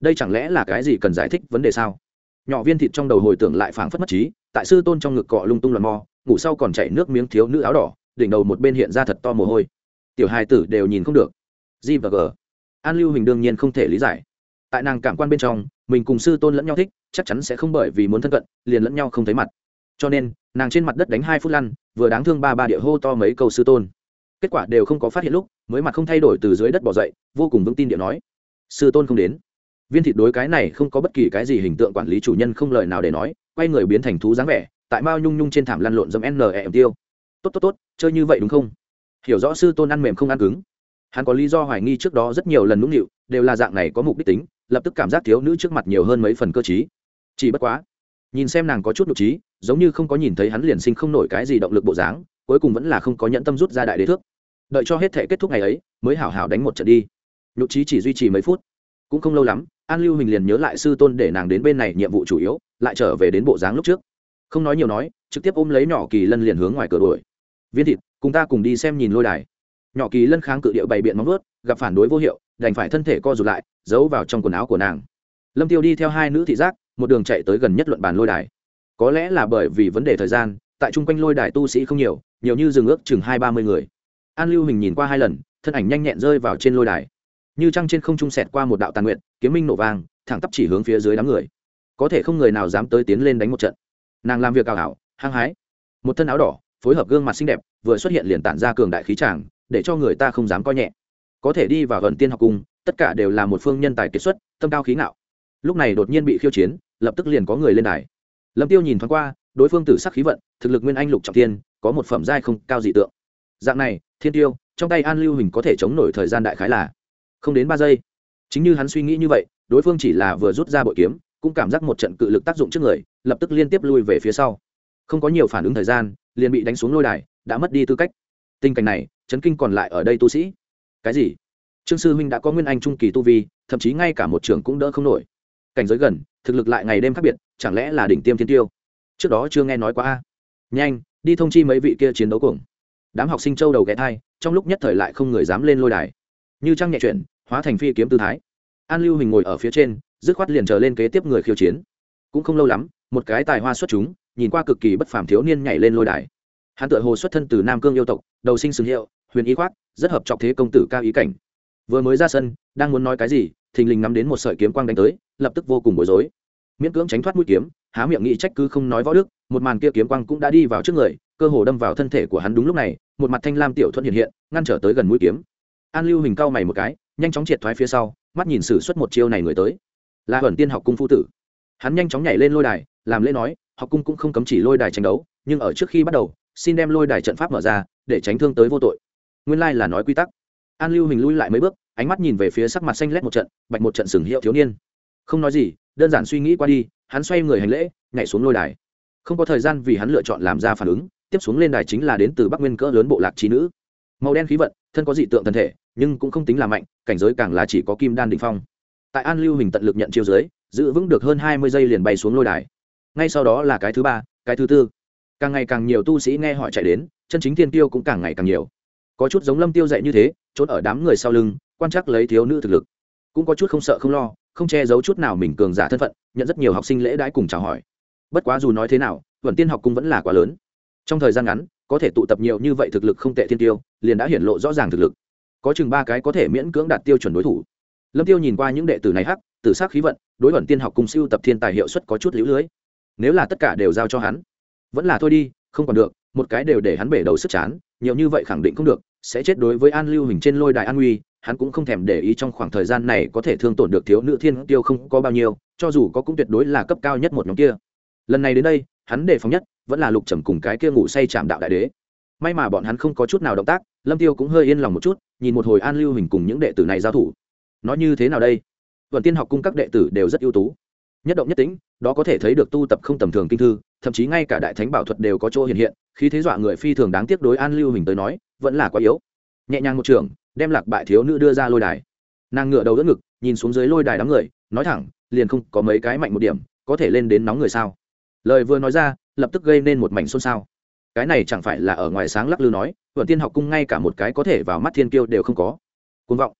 Đây chẳng lẽ là cái gì cần giải thích vấn đề sao? Nhỏ viên thịt trong đầu hồi tưởng lại phảng phất mất trí, tại sư tôn trong ngực cọ lung tung loạn mò, ngủ sau còn chảy nước miếng thiếu nữ áo đỏ, đỉnh đầu một bên hiện ra thật to mồ hôi. Tiểu hài tử đều nhìn không được. G và g. An lưu hình đương nhiên không thể lý giải tại nàng cảm quan bên trong, mình cùng sư tôn lẫn nhau thích, chắc chắn sẽ không bởi vì muốn thân cận, liền lẫn nhau không thấy mặt. Cho nên, nàng trên mặt đất đánh hai phút lăn, vừa đáng thương ba ba địa hô to mấy câu sư tôn. Kết quả đều không có phát hiện lúc, mới mặt không thay đổi từ dưới đất bỏ dậy, vô cùng vững tin địa nói. Sư tôn không đến. Viên thịt đối cái này không có bất kỳ cái gì hình tượng quản lý chủ nhân không lời nào để nói, quay người biến thành thú dáng vẻ, tại mao nhung nhung trên thảm lăn lộn dâm n tiêu. Tốt tốt tốt, chơi như vậy đúng không? Hiểu rõ sư tôn ăn mềm không ăn cứng. Hắn có lý do hoài nghi trước đó rất nhiều lần nũng nịu, đều là dạng này có mục đích tính lập tức cảm giác thiếu nữ trước mặt nhiều hơn mấy phần cơ t chỉ bất quá, nhìn xem nàng có chút nhục trí, giống như không có nhìn thấy hắn liền sinh không nổi cái gì động lực bộ dáng, cuối cùng vẫn là không có nhẫn tâm rút ra đại đế thước. Đợi cho hết thể kết thúc ngày ấy, mới hảo hảo đánh một trận đi. Nhục trí chỉ duy trì mấy phút, cũng không lâu lắm, an lưu hình liền nhớ lại sư tôn để nàng đến bên này nhiệm vụ chủ yếu, lại trở về đến bộ dáng lúc trước. Không nói nhiều nói, trực tiếp ôm lấy nhỏ kỳ lân liền hướng ngoài cửa đuổi. Viên thịt, cùng ta cùng đi xem nhìn lôi đài. Nhỏ kỳ lân kháng cự địa bày biện móng vớt gặp phản đối vô hiệu, đành phải thân thể co rụt lại, giấu vào trong quần áo của nàng. Lâm tiêu đi theo hai nữ thị giác, một đường chạy tới gần nhất luận bàn lôi đài. Có lẽ là bởi vì vấn đề thời gian, tại chung quanh lôi đài tu sĩ không nhiều nhiều như dừng ước chừng hai ba mươi người. An lưu hình nhìn qua hai lần, thân ảnh nhanh nhẹn rơi vào trên lôi đài. Như trăng trên không trung sẹt qua một đạo tàn nguyện, kiếm minh nổ vang, thẳng tắp chỉ hướng phía dưới đám người. Có thể không người nào dám tới tiến lên đánh một trận. Nàng làm việc ảo ảo, hăng hái. Một thân áo đỏ, phối hợp gương mặt xinh đẹp, vừa xuất hiện liền tản ra cường đại khí tràng để cho người ta không dám coi nhẹ có thể đi vào gần tiên học cung, tất cả đều là một phương nhân tài kiệt xuất, tâm cao khí ngạo. Lúc này đột nhiên bị khiêu chiến, lập tức liền có người lên đài. Lâm tiêu nhìn thoáng qua, đối phương tử sắc khí vận, thực lực nguyên anh lục trọng thiên có một phẩm giai không cao dị tượng. Dạng này, thiên tiêu, trong tay an lưu hình có thể chống nổi thời gian đại khái là không đến ba giây. Chính như hắn suy nghĩ như vậy, đối phương chỉ là vừa rút ra bội kiếm, cũng cảm giác một trận cự lực tác dụng trước người, lập tức liên tiếp lui về phía sau. Không có nhiều phản ứng thời gian, liền bị đánh xuống lôi đài, đã mất đi tư cách. Tình cảnh này, chấn kinh còn lại ở đây tu sĩ cái gì? Trương sư huynh đã có nguyên anh trung kỳ tu vi, thậm chí ngay cả một trường cũng đỡ không nổi. Cảnh giới gần, thực lực lại ngày đêm khác biệt, chẳng lẽ là đỉnh tiêm thiên tiêu? Trước đó chưa nghe nói qua a. Nhanh, đi thông chi mấy vị kia chiến đấu cùng đám học sinh châu đầu ghé thai, trong lúc nhất thời lại không người dám lên lôi đài. Như trăng nhẹ chuyển, hóa thành phi kiếm tư thái. An lưu hình ngồi ở phía trên, dứt khoát liền trở lên kế tiếp người khiêu chiến. Cũng không lâu lắm, một cái tài hoa xuất chúng, nhìn qua cực kỳ bất phàm thiếu niên nhảy lên lôi đài. Hắn tự hồ xuất thân từ nam cương yêu tộc, đầu sinh sừng hiệu, huyền ý khoác rất hợp trọng thế công tử cao ý cảnh. Vừa mới ra sân, đang muốn nói cái gì, thình lình nắm đến một sợi kiếm quang đánh tới, lập tức vô cùng bối rối. Miễn cưỡng tránh thoát mũi kiếm, há miệng nghĩ trách cứ không nói võ đức, một màn kia kiếm quang cũng đã đi vào trước người, cơ hồ đâm vào thân thể của hắn đúng lúc này, một mặt thanh lam tiểu thuận hiện hiện, ngăn trở tới gần mũi kiếm. An lưu hình cau mày một cái, nhanh chóng triệt thoái phía sau, mắt nhìn sử xuất một chiêu này người tới. Là huẩn tiên học cung phu tử. Hắn nhanh chóng nhảy lên lôi đài, làm lễ nói, học cung cũng không cấm chỉ lôi đài tranh đấu, nhưng ở trước khi bắt đầu, xin đem lôi đài trận pháp mở ra, để tránh thương tới vô tội nguyên lai là nói quy tắc. An lưu hình lui lại mấy bước, ánh mắt nhìn về phía sắc mặt xanh lét một trận, bạch một trận sừng hiệu thiếu niên. Không nói gì, đơn giản suy nghĩ qua đi, hắn xoay người hành lễ, nhảy xuống lôi đài. Không có thời gian vì hắn lựa chọn làm ra phản ứng, tiếp xuống lên đài chính là đến từ bắc nguyên cỡ lớn bộ lạc trí nữ. Màu đen khí vận, thân có dị tượng thân thể, nhưng cũng không tính là mạnh, cảnh giới càng là chỉ có kim đan đ ỉ n h phong. Tại an lưu hình tận lực nhận chiêu dưới giữ vững được hơn hai mươi giây liền bay xuống lôi đài. Ngay sau đó là cái thứ ba, cái thứ tư. Càng ngày càng nhiều tu sĩ nghe hỏi chạy đến, chân chính thiên tiêu cũng càng ngày càng nhiều có chút giống lâm tiêu dạy như thế, trốn ở đám người sau lưng, quan trắc lấy thiếu nữ thực lực. Cũng có chút không sợ không lo, không che giấu chút nào mình cường giả thân phận, nhận rất nhiều học sinh lễ đãi cùng chào hỏi. Bất quá dù nói thế nào vườn tiên học cung vẫn là quá lớn. Trong thời gian ngắn, có thể tụ tập nhiều như vậy thực lực không tệ thiên tiêu, liền đã hiển lộ rõ ràng thực lực. Có chừng ba cái có thể miễn cưỡng đạt tiêu chuẩn đối thủ. Lâm tiêu nhìn qua những đệ tử này hắc, tử sắc khí vận, đối vẩn tiên học cùng siêu tập thiên tài hiệu suất có chút lũ lưới. Nếu là tất cả đều giao cho hắn, vẫn là thôi đi, không còn được một cái đều để hắn bể đầu sức chán, nhiều như vậy khẳng định không được, sẽ chết đối với an lưu hình trên lôi đài an uy hắn cũng không thèm để ý trong khoảng thời gian này có thể thương tổn được thiếu nữ thiên tiêu không có bao nhiêu, cho dù có cũng tuyệt đối là cấp cao nhất một nhóm kia. Lần này đến đây, hắn đề phòng nhất vẫn là lục trầm cùng cái kia ngủ say chạm đạo đại đế. May mà bọn hắn không có chút nào động tác, lâm tiêu cũng hơi yên lòng một chút, nhìn một hồi an lưu hình cùng những đệ tử này giao thủ. Nói như thế nào đây? Vận tiên học cung các đệ tử đều rất ưu tú nhất động nhất tĩnh, đó có thể thấy được tu tập không tầm thường kinh thư, thậm chí ngay cả đại thánh bảo thuật đều có chỗ hiện hiện khi thế dọa người phi thường đáng tiếc đối an lưu hình tới nói, vẫn là quá yếu. Nhẹ nhàng một trường, đem lạc bại thiếu nữ đưa ra lôi đài. Nàng ngựa đầu đỡ ngực, nhìn xuống dưới lôi đài đám người, nói thẳng, liền không có mấy cái mạnh một điểm, có thể lên đến nóng người sao? Lời vừa nói ra, lập tức gây nên một mảnh xôn xao. Cái này chẳng phải là ở ngoài sáng lắc lư nói, vận tiên học cung ngay cả một cái có thể vào mắt thiên kiêu đều không có. Côn vọng.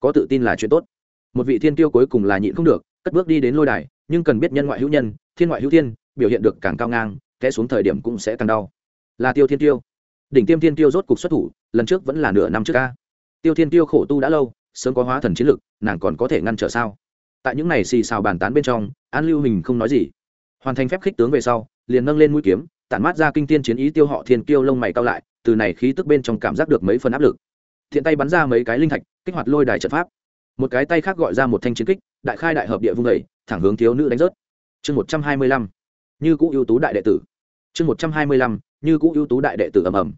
Có tự tin là chuyện tốt. Một vị thiên kiêu cuối cùng là nhịn không được, cất bước đi đến lôi đài nhưng cần biết nhân ngoại hữu nhân, thiên ngoại hữu thiên, biểu hiện được càng cao ngang, té xuống thời điểm cũng sẽ càng đau. Là tiêu thiên tiêu. Đỉnh tiêm thiên tiêu rốt cục xuất thủ, lần trước vẫn là nửa năm trước ca. Tiêu thiên tiêu khổ tu đã lâu, sớm có hóa thần chiến lực, nàng còn có thể ngăn trở sao? Tại những này xì xào bàn tán bên trong, an lưu hình không nói gì. Hoàn thành phép khích tướng về sau, liền nâng lên mũi kiếm, tản mát ra kinh tiên chiến ý tiêu họ thiên kiêu lông mày cao lại, từ này khí tức bên trong cảm giác được mấy phần áp lực. Thiện tay bắn ra mấy cái linh thạch, kích hoạt lôi đài trận pháp. Một cái tay khác gọi ra một thanh chiến kích, đại khai đại hợp địa vung đầy thẳng hướng thiếu nữ đánh rớt. Chương một trăm hai mươi lăm, như cũ ưu tú đại đệ tử. Chương một trăm hai mươi lăm, như cũ ưu tú đại đệ tử ầm ầm.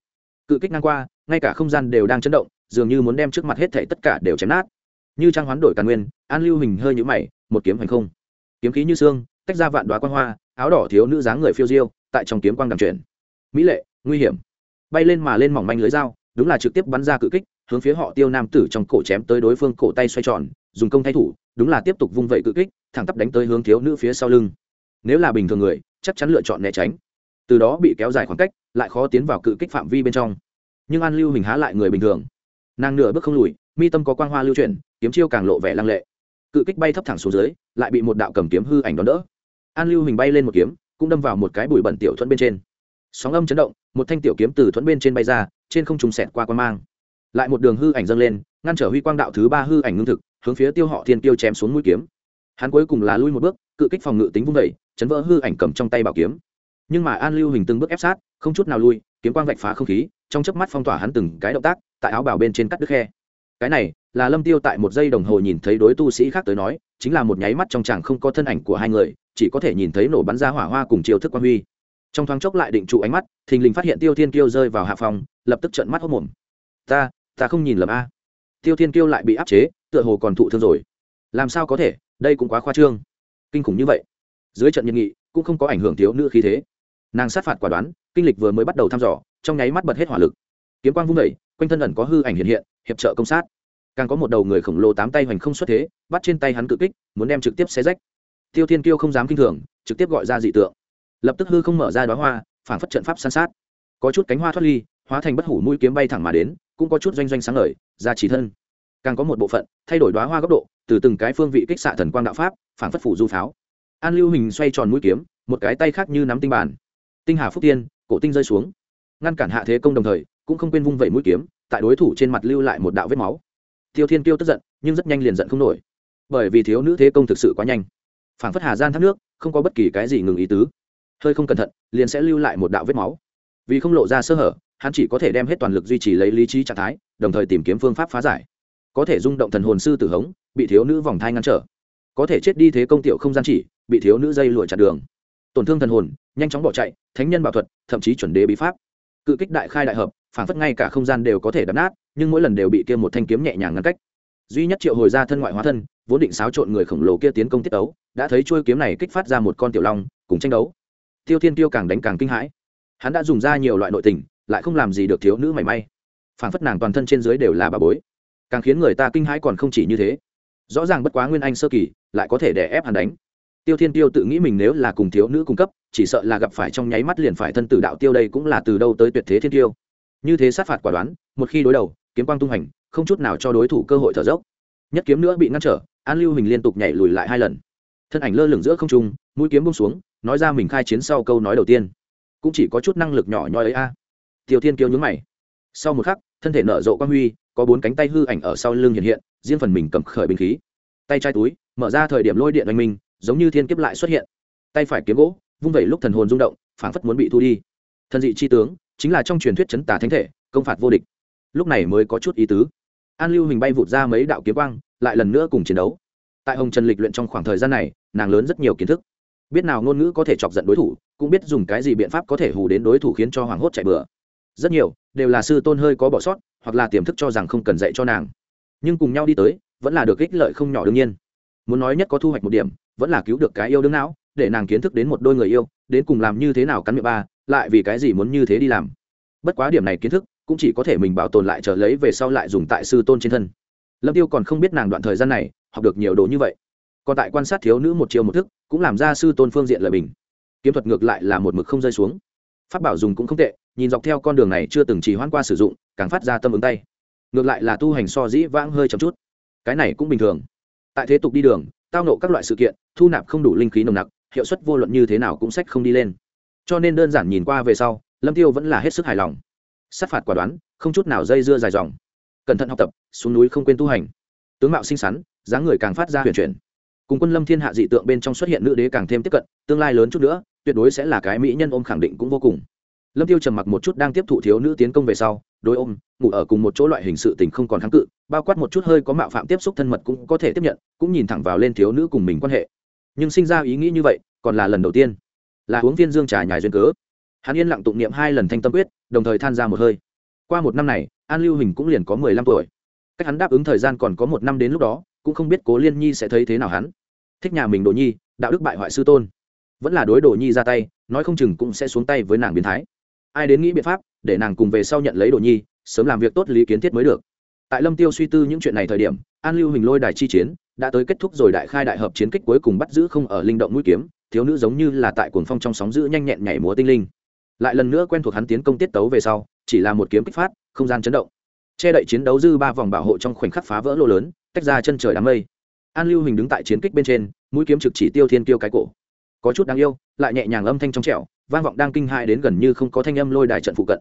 Cự kích ngang qua, ngay cả không gian đều đang chấn động, dường như muốn đem trước mặt hết thảy tất cả đều chém nát. Như trang hoán đổi càn nguyên, an lưu hình hơi nhũ mày, một kiếm hành không. Kiếm khí như xương, tách ra vạn đoá quan hoa, áo đỏ thiếu nữ dáng người phiêu diêu, tại trong kiếm quang đằng chuyển. Mỹ lệ, nguy hiểm. Bay lên mà lên mỏng manh lưới dao, đúng là trực tiếp bắn ra cự kích, hướng phía họ tiêu nam tử trong cổ chém tới đối phương cổ tay xoay tròn dùng công thay thủ, đúng là tiếp tục vung vẩy cự kích, thẳng tắp đánh tới hướng thiếu nữ phía sau lưng. Nếu là bình thường người, chắc chắn lựa chọn né tránh. Từ đó bị kéo dài khoảng cách, lại khó tiến vào cự kích phạm vi bên trong. Nhưng an lưu hình há lại người bình thường. Nàng nửa bước không lùi, mi tâm có quang hoa lưu chuyển, kiếm chiêu càng lộ vẻ lăng lệ. Cự kích bay thấp thẳng xuống dưới, lại bị một đạo cầm kiếm hư ảnh đón đỡ. An lưu hình bay lên một kiếm, cũng đâm vào một cái bụi bẩn tiểu thuẫn bên trên. Sóng âm chấn động, một thanh tiểu kiếm từ thuẫn bên trên bay ra, trên không trùng xẹt qua quan mang lại một đường hư ảnh dâng lên, ngăn trở huy quang đạo thứ ba hư ảnh ngưng thực, hướng phía tiêu họ thiên tiêu chém xuống mũi kiếm. Hắn cuối cùng là lui một bước, cự kích phòng ngự tính vung vẩy chấn vỡ hư ảnh cầm trong tay bảo kiếm. Nhưng mà an lưu hình từng bước ép sát, không chút nào lui, kiếm quang vạch phá không khí, trong chớp mắt phong tỏa hắn từng cái động tác, tại áo bảo bên trên cắt đứt khe. Cái này, là lâm tiêu tại một giây đồng hồ nhìn thấy đối tu sĩ khác tới nói, chính là một nháy mắt trong chàng không có thân ảnh của hai người, chỉ có thể nhìn thấy nổ bắn ra hỏa hoa cùng chiêu thức quan huy. Trong thoáng chốc lại định trụ ánh mắt, thình lình phát hiện tiêu thiên kiêu rơi vào hạ phòng, lập tức trợn mắt hốt mồm. Ta ta không nhìn lầm a. Tiêu thiên kiêu lại bị áp chế, tựa hồ còn thụ thương rồi. Làm sao có thể? Đây cũng quá khoa trương. Kinh khủng như vậy. Dưới trận nhân nghị, cũng không có ảnh hưởng thiếu nữ khí thế. Nàng sát phạt quả đoán, kinh lịch vừa mới bắt đầu thăm dò, trong nháy mắt bật hết hỏa lực. Kiếm quang vung vẩy quanh thân ẩn có hư ảnh hiện hiện, hiệp trợ công sát. Càng có một đầu người khổng lồ tám tay hoành không xuất thế, bắt trên tay hắn cự kích, muốn đem trực tiếp xé rách. Tiêu thiên kiêu không dám kinh thường, trực tiếp gọi ra dị tượng. Lập tức hư không mở ra đoá hoa, phản phất trận pháp san sát. Có chút cánh hoa thoát ly, hóa thành bất hủ mũi kiếm bay thẳng mà đến cũng có chút doanh doanh sáng ngời ra chỉ thân. Càng có một bộ phận, thay đổi đoá hoa góc độ, từ từng cái phương vị kích xạ thần quang đạo pháp phản phất phủ du pháo. An lưu hình xoay tròn mũi kiếm, một cái tay khác như nắm tinh bàn. Tinh hà phúc tiên, cổ tinh rơi xuống. Ngăn cản hạ thế công đồng thời, cũng không quên vung vẩy mũi kiếm, tại đối thủ trên mặt lưu lại một đạo vết máu. Tiêu thiên kiêu tức giận, nhưng rất nhanh liền giận không nổi. Bởi vì thiếu nữ thế công thực sự quá nhanh. Phản phất hà gian thác nước, không có bất kỳ cái gì ngừng ý tứ. Hơi không cẩn thận, liền sẽ lưu lại một đạo vết máu. Vì không lộ ra sơ hở hắn chỉ có thể đem hết toàn lực duy trì lấy lý trí trạng thái, đồng thời tìm kiếm phương pháp phá giải. Có thể rung động thần hồn sư tử hống, bị thiếu nữ vòng thai ngăn trở. Có thể chết đi thế công tiểu không gian chỉ, bị thiếu nữ dây lụa chặt đường. Tổn thương thần hồn, nhanh chóng bỏ chạy, thánh nhân bảo thuật, thậm chí chuẩn đế bí pháp. Cự kích đại khai đại hợp, phản phất ngay cả không gian đều có thể đập nát, nhưng mỗi lần đều bị kia một thanh kiếm nhẹ nhàng ngăn cách. Duy nhất triệu hồi ra thân ngoại hóa thân, vốn định xáo trộn người khổng lồ kia tiến công tiết đấu đã thấy chuôi kiếm này kích phát ra một con tiểu long, cùng tranh đấu. Tiêu thiên tiêu càng đánh càng kinh hãi. Hắn đã dùng ra nhiều loại nội tình lại không làm gì được thiếu nữ mảy may. Phản phất nàng toàn thân trên dưới đều là bà bối. Càng khiến người ta kinh hãi còn không chỉ như thế. Rõ ràng bất quá nguyên anh sơ kỳ, lại có thể đè ép hắn đánh. Tiêu thiên tiêu tự nghĩ mình nếu là cùng thiếu nữ cung cấp, chỉ sợ là gặp phải trong nháy mắt liền phải thân tử đạo tiêu đây cũng là từ đâu tới tuyệt thế thiên tiêu. Như thế sát phạt quả đoán, một khi đối đầu, kiếm quang tung hành, không chút nào cho đối thủ cơ hội thở dốc. Nhất kiếm nữa bị ngăn trở, an lưu hình liên tục nhảy lùi lại hai lần. Thân ảnh lơ lửng giữa không trung, mũi kiếm bông xuống, nói ra mình khai chiến sau câu nói đầu tiên. Cũng chỉ có chút năng lực nhỏ nhoi ấy a. à tiêu thiên kiêu nhướng mày. Sau một khắc, thân thể nở rộ quang huy, có bốn cánh tay hư ảnh ở sau lưng hiện hiện, riêng phần mình cầm khởi binh khí. Tay trái túi, mở ra thời điểm lôi điện oanh minh, giống như thiên kiếp lại xuất hiện. Tay phải kiếm gỗ, vung vẩy lúc thần hồn rung động, phảng phất muốn bị thu đi. Thần dị chi tướng, chính là trong truyền thuyết chấn tả thánh thể, công phạt vô địch. Lúc này mới có chút ý tứ. An lưu hình bay vụt ra mấy đạo kiếm quang, lại lần nữa cùng chiến đấu. Tại hồng trần lịch luyện trong khoảng thời gian này, nàng lớn rất nhiều kiến thức. Biết nào ngôn ngữ có thể chọc giận đối thủ, cũng biết dùng cái gì biện pháp có thể hù đến đối thủ khiến cho hoảng hốt chạy bừa rất nhiều, đều là sư tôn hơi có bỏ sót, hoặc là tiềm thức cho rằng không cần dạy cho nàng. Nhưng cùng nhau đi tới, vẫn là được ích lợi không nhỏ đương nhiên. Muốn nói nhất có thu hoạch một điểm, vẫn là cứu được cái yêu đương não, để nàng kiến thức đến một đôi người yêu, đến cùng làm như thế nào cắn miệng ba, lại vì cái gì muốn như thế đi làm. Bất quá điểm này kiến thức, cũng chỉ có thể mình bảo tồn lại trở lấy về sau lại dùng tại sư tôn trên thân. Lâm tiêu còn không biết nàng đoạn thời gian này, học được nhiều đồ như vậy. Còn tại quan sát thiếu nữ một chiều một thức, cũng làm ra sư tôn phương diện lợi bình. Kiếm thuật ngược lại là một mực không rơi xuống. Pháp bảo dùng cũng không tệ nhìn dọc theo con đường này chưa từng trì hoãn qua sử dụng, càng phát ra tâm ứng tay. Ngược lại là tu hành so dĩ vãng hơi chậm chút. Cái này cũng bình thường. Tại thế tục đi đường, tao nộ các loại sự kiện, thu nạp không đủ linh khí nồng nặc, hiệu suất vô luận như thế nào cũng sách không đi lên. Cho nên đơn giản nhìn qua về sau, lâm tiêu vẫn là hết sức hài lòng. Sát phạt quả đoán, không chút nào dây dưa dài dòng. Cẩn thận học tập, xuống núi không quên tu hành. Tướng mạo xinh xắn, dáng người càng phát ra huyền chuyển. Cùng quân lâm thiên hạ dị tượng bên trong xuất hiện nữ đế càng thêm tiếp cận, tương lai lớn chút nữa, tuyệt đối sẽ là cái mỹ nhân ôm khẳng định cũng vô cùng lâm tiêu trầm mặc một chút đang tiếp thụ thiếu nữ tiến công về sau, đôi ôm, ngủ ở cùng một chỗ loại hình sự tình không còn kháng cự, bao quát một chút hơi có mạo phạm tiếp xúc thân mật cũng có thể tiếp nhận, cũng nhìn thẳng vào lên thiếu nữ cùng mình quan hệ. Nhưng sinh ra ý nghĩ như vậy, còn là lần đầu tiên. Là uống viên dương trà nhài duyên cớ. Hắn yên lặng tụng niệm hai lần thanh tâm quyết, đồng thời than ra một hơi. Qua một năm này, an lưu hình cũng liền có mười lăm tuổi. Cách hắn đáp ứng thời gian còn có một năm đến lúc đó, cũng không biết cố liên nhi sẽ thấy thế nào hắn. Thích nhà mình đồ nhi, đạo đức bại hoại sư tôn. Vẫn là đối đồ nhi ra tay, nói không chừng cũng sẽ xuống tay với nàng biến thái ai đến nghĩ biện pháp để nàng cùng về sau nhận lấy đồ nhi, sớm làm việc tốt lý kiến thiết mới được. Tại lâm tiêu suy tư những chuyện này thời điểm, an lưu hình lôi đài chi chiến đã tới kết thúc rồi đại khai đại hợp chiến kích cuối cùng bắt giữ không ở linh động mũi kiếm, thiếu nữ giống như là tại cuồng phong trong sóng giữ nhanh nhẹn nhảy múa tinh linh. Lại lần nữa quen thuộc hắn tiến công tiết tấu về sau, chỉ là một kiếm kích phát, không gian chấn động. Che đậy chiến đấu dư ba vòng bảo hộ trong khoảnh khắc phá vỡ lô lớn, tách ra chân trời đám mây. An lưu hình đứng tại chiến kích bên trên, mũi kiếm trực chỉ tiêu thiên tiêu cái cổ. Có chút đáng yêu, lại nhẹ nhàng âm thanh trong trẻo vang vọng đang kinh hại đến gần như không có thanh âm lôi đài trận phụ cận.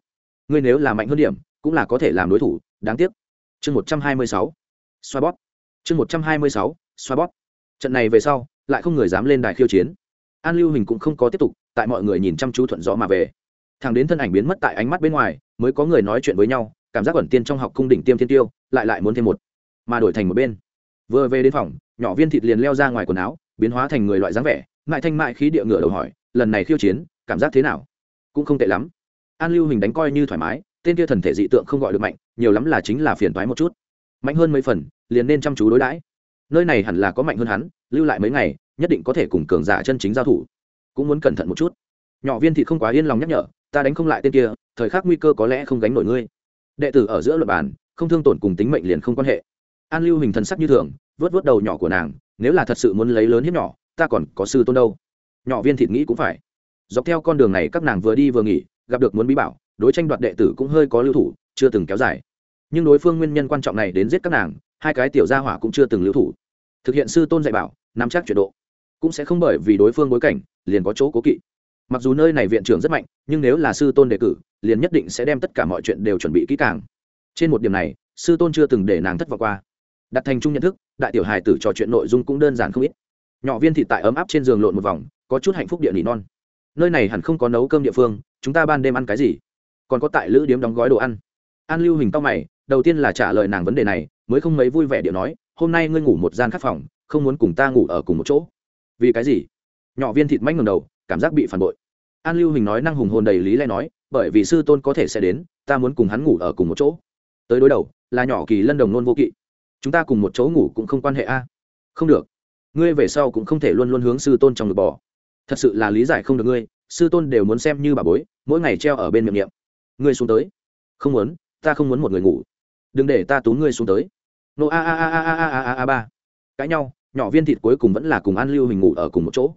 Ngươi nếu là mạnh hơn điểm, cũng là có thể làm đối thủ, đáng tiếc. Chương một trăm hai mươi sáu. Xoa bóp. Chương một trăm hai mươi sáu, xoa bóp. Trận này về sau, lại không người dám lên đài khiêu chiến. An lưu hình cũng không có tiếp tục, tại mọi người nhìn chăm chú thuận rõ mà về. Thằng đến thân ảnh biến mất tại ánh mắt bên ngoài, mới có người nói chuyện với nhau, cảm giác ẩn tiên trong học cung đỉnh tiêm thiên tiêu, lại lại muốn thêm một. Mà đổi thành một bên. Vừa về đến phòng, nhỏ viên thịt liền leo ra ngoài quần áo, biến hóa thành người loại dáng vẻ mại thanh mại khí địa ngựa đầu hỏi, lần này khiêu chiến cảm giác thế nào? Cũng không tệ lắm. An lưu hình đánh coi như thoải mái, tên kia thần thể dị tượng không gọi được mạnh, nhiều lắm là chính là phiền toái một chút. Mạnh hơn mấy phần, liền nên chăm chú đối đãi. Nơi này hẳn là có mạnh hơn hắn, lưu lại mấy ngày, nhất định có thể cùng cường giả chân chính giao thủ. Cũng muốn cẩn thận một chút. Nhỏ viên thị không quá yên lòng nhắc nhở, ta đánh không lại tên kia, thời khắc nguy cơ có lẽ không gánh nổi ngươi. Đệ tử ở giữa luật bàn, không thương tổn cùng tính mệnh liền không quan hệ. An lưu hình thần sắc như thường, vớt vớt đầu nhỏ của nàng, nếu là thật sự muốn lấy lớn hiếp nhỏ, ta còn có sư tôn đâu? Nhỏ viên thịt nghĩ cũng phải dọc theo con đường này các nàng vừa đi vừa nghỉ, gặp được muốn bí bảo, đối tranh đoạt đệ tử cũng hơi có lưu thủ, chưa từng kéo dài. Nhưng đối phương nguyên nhân quan trọng này đến giết các nàng, hai cái tiểu gia hỏa cũng chưa từng lưu thủ. Thực hiện sư tôn dạy bảo, nắm chắc chuyển độ, cũng sẽ không bởi vì đối phương bối cảnh, liền có chỗ cố kỵ. Mặc dù nơi này viện trưởng rất mạnh, nhưng nếu là sư tôn đề cử, liền nhất định sẽ đem tất cả mọi chuyện đều chuẩn bị kỹ càng. Trên một điểm này, sư tôn chưa từng để nàng thất vọng qua. Đặt thành chung nhận thức, đại tiểu hài tử trò chuyện nội dung cũng đơn giản không ít. Nhỏ viên thị tại ấm áp trên giường lộn một vòng, có chút hạnh phúc địa nỉ non nơi này hẳn không có nấu cơm địa phương, chúng ta ban đêm ăn cái gì? Còn có tại lữ điếm đóng gói đồ ăn. An lưu hình tao mày, đầu tiên là trả lời nàng vấn đề này, mới không mấy vui vẻ điệu nói, hôm nay ngươi ngủ một gian khắc phòng, không muốn cùng ta ngủ ở cùng một chỗ. Vì cái gì? Nhỏ viên thịt mách ngầm đầu, cảm giác bị phản bội. An lưu hình nói năng hùng hồn đầy lý lẽ nói, bởi vì sư tôn có thể sẽ đến, ta muốn cùng hắn ngủ ở cùng một chỗ. Tới đối đầu, là nhỏ kỳ lân đồng nôn vô kỵ. Chúng ta cùng một chỗ ngủ cũng không quan hệ a. Không được. Ngươi về sau cũng không thể luôn luôn hướng sư tôn trong ngực bỏ thật sự là lý giải không được ngươi, sư tôn đều muốn xem như bà bối, mỗi ngày treo ở bên miệng niệm. Ngươi xuống tới. Không muốn, ta không muốn một người ngủ. Đừng để ta tú ngươi xuống tới. Nô, a a a a a a a a, ba. Cãi nhau, nhỏ viên thịt cuối cùng vẫn là cùng an lưu hình ngủ ở cùng một chỗ.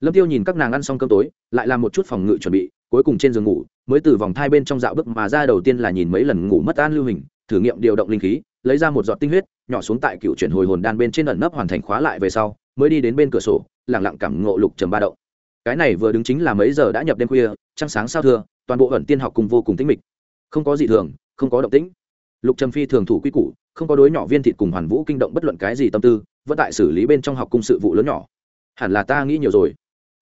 Lâm tiêu nhìn các nàng ăn xong cơm tối, lại làm một chút phòng ngự chuẩn bị, cuối cùng trên giường ngủ, mới từ vòng thai bên trong dạo bước mà ra đầu tiên là nhìn mấy lần ngủ mất an lưu hình thử nghiệm điều động linh khí, lấy ra một giọt tinh huyết, nhỏ xuống tại cựu chuyển hồi hồn đan bên trên ẩn nấp hoàn thành khóa lại về sau, mới đi đến bên cửa sổ lẳng lặng cảm ngộ lục trầm ba động cái này vừa đứng chính là mấy giờ đã nhập đêm khuya, trăng sáng sao thưa, toàn bộ ẩn tiên học cùng vô cùng tĩnh mịch. Không có gì thường, không có động tĩnh. Lục trầm phi thường thủ quy củ, không có đối nhỏ viên thịt cùng hoàn vũ kinh động bất luận cái gì tâm tư, vẫn tại xử lý bên trong học cung sự vụ lớn nhỏ. Hẳn là ta nghĩ nhiều rồi.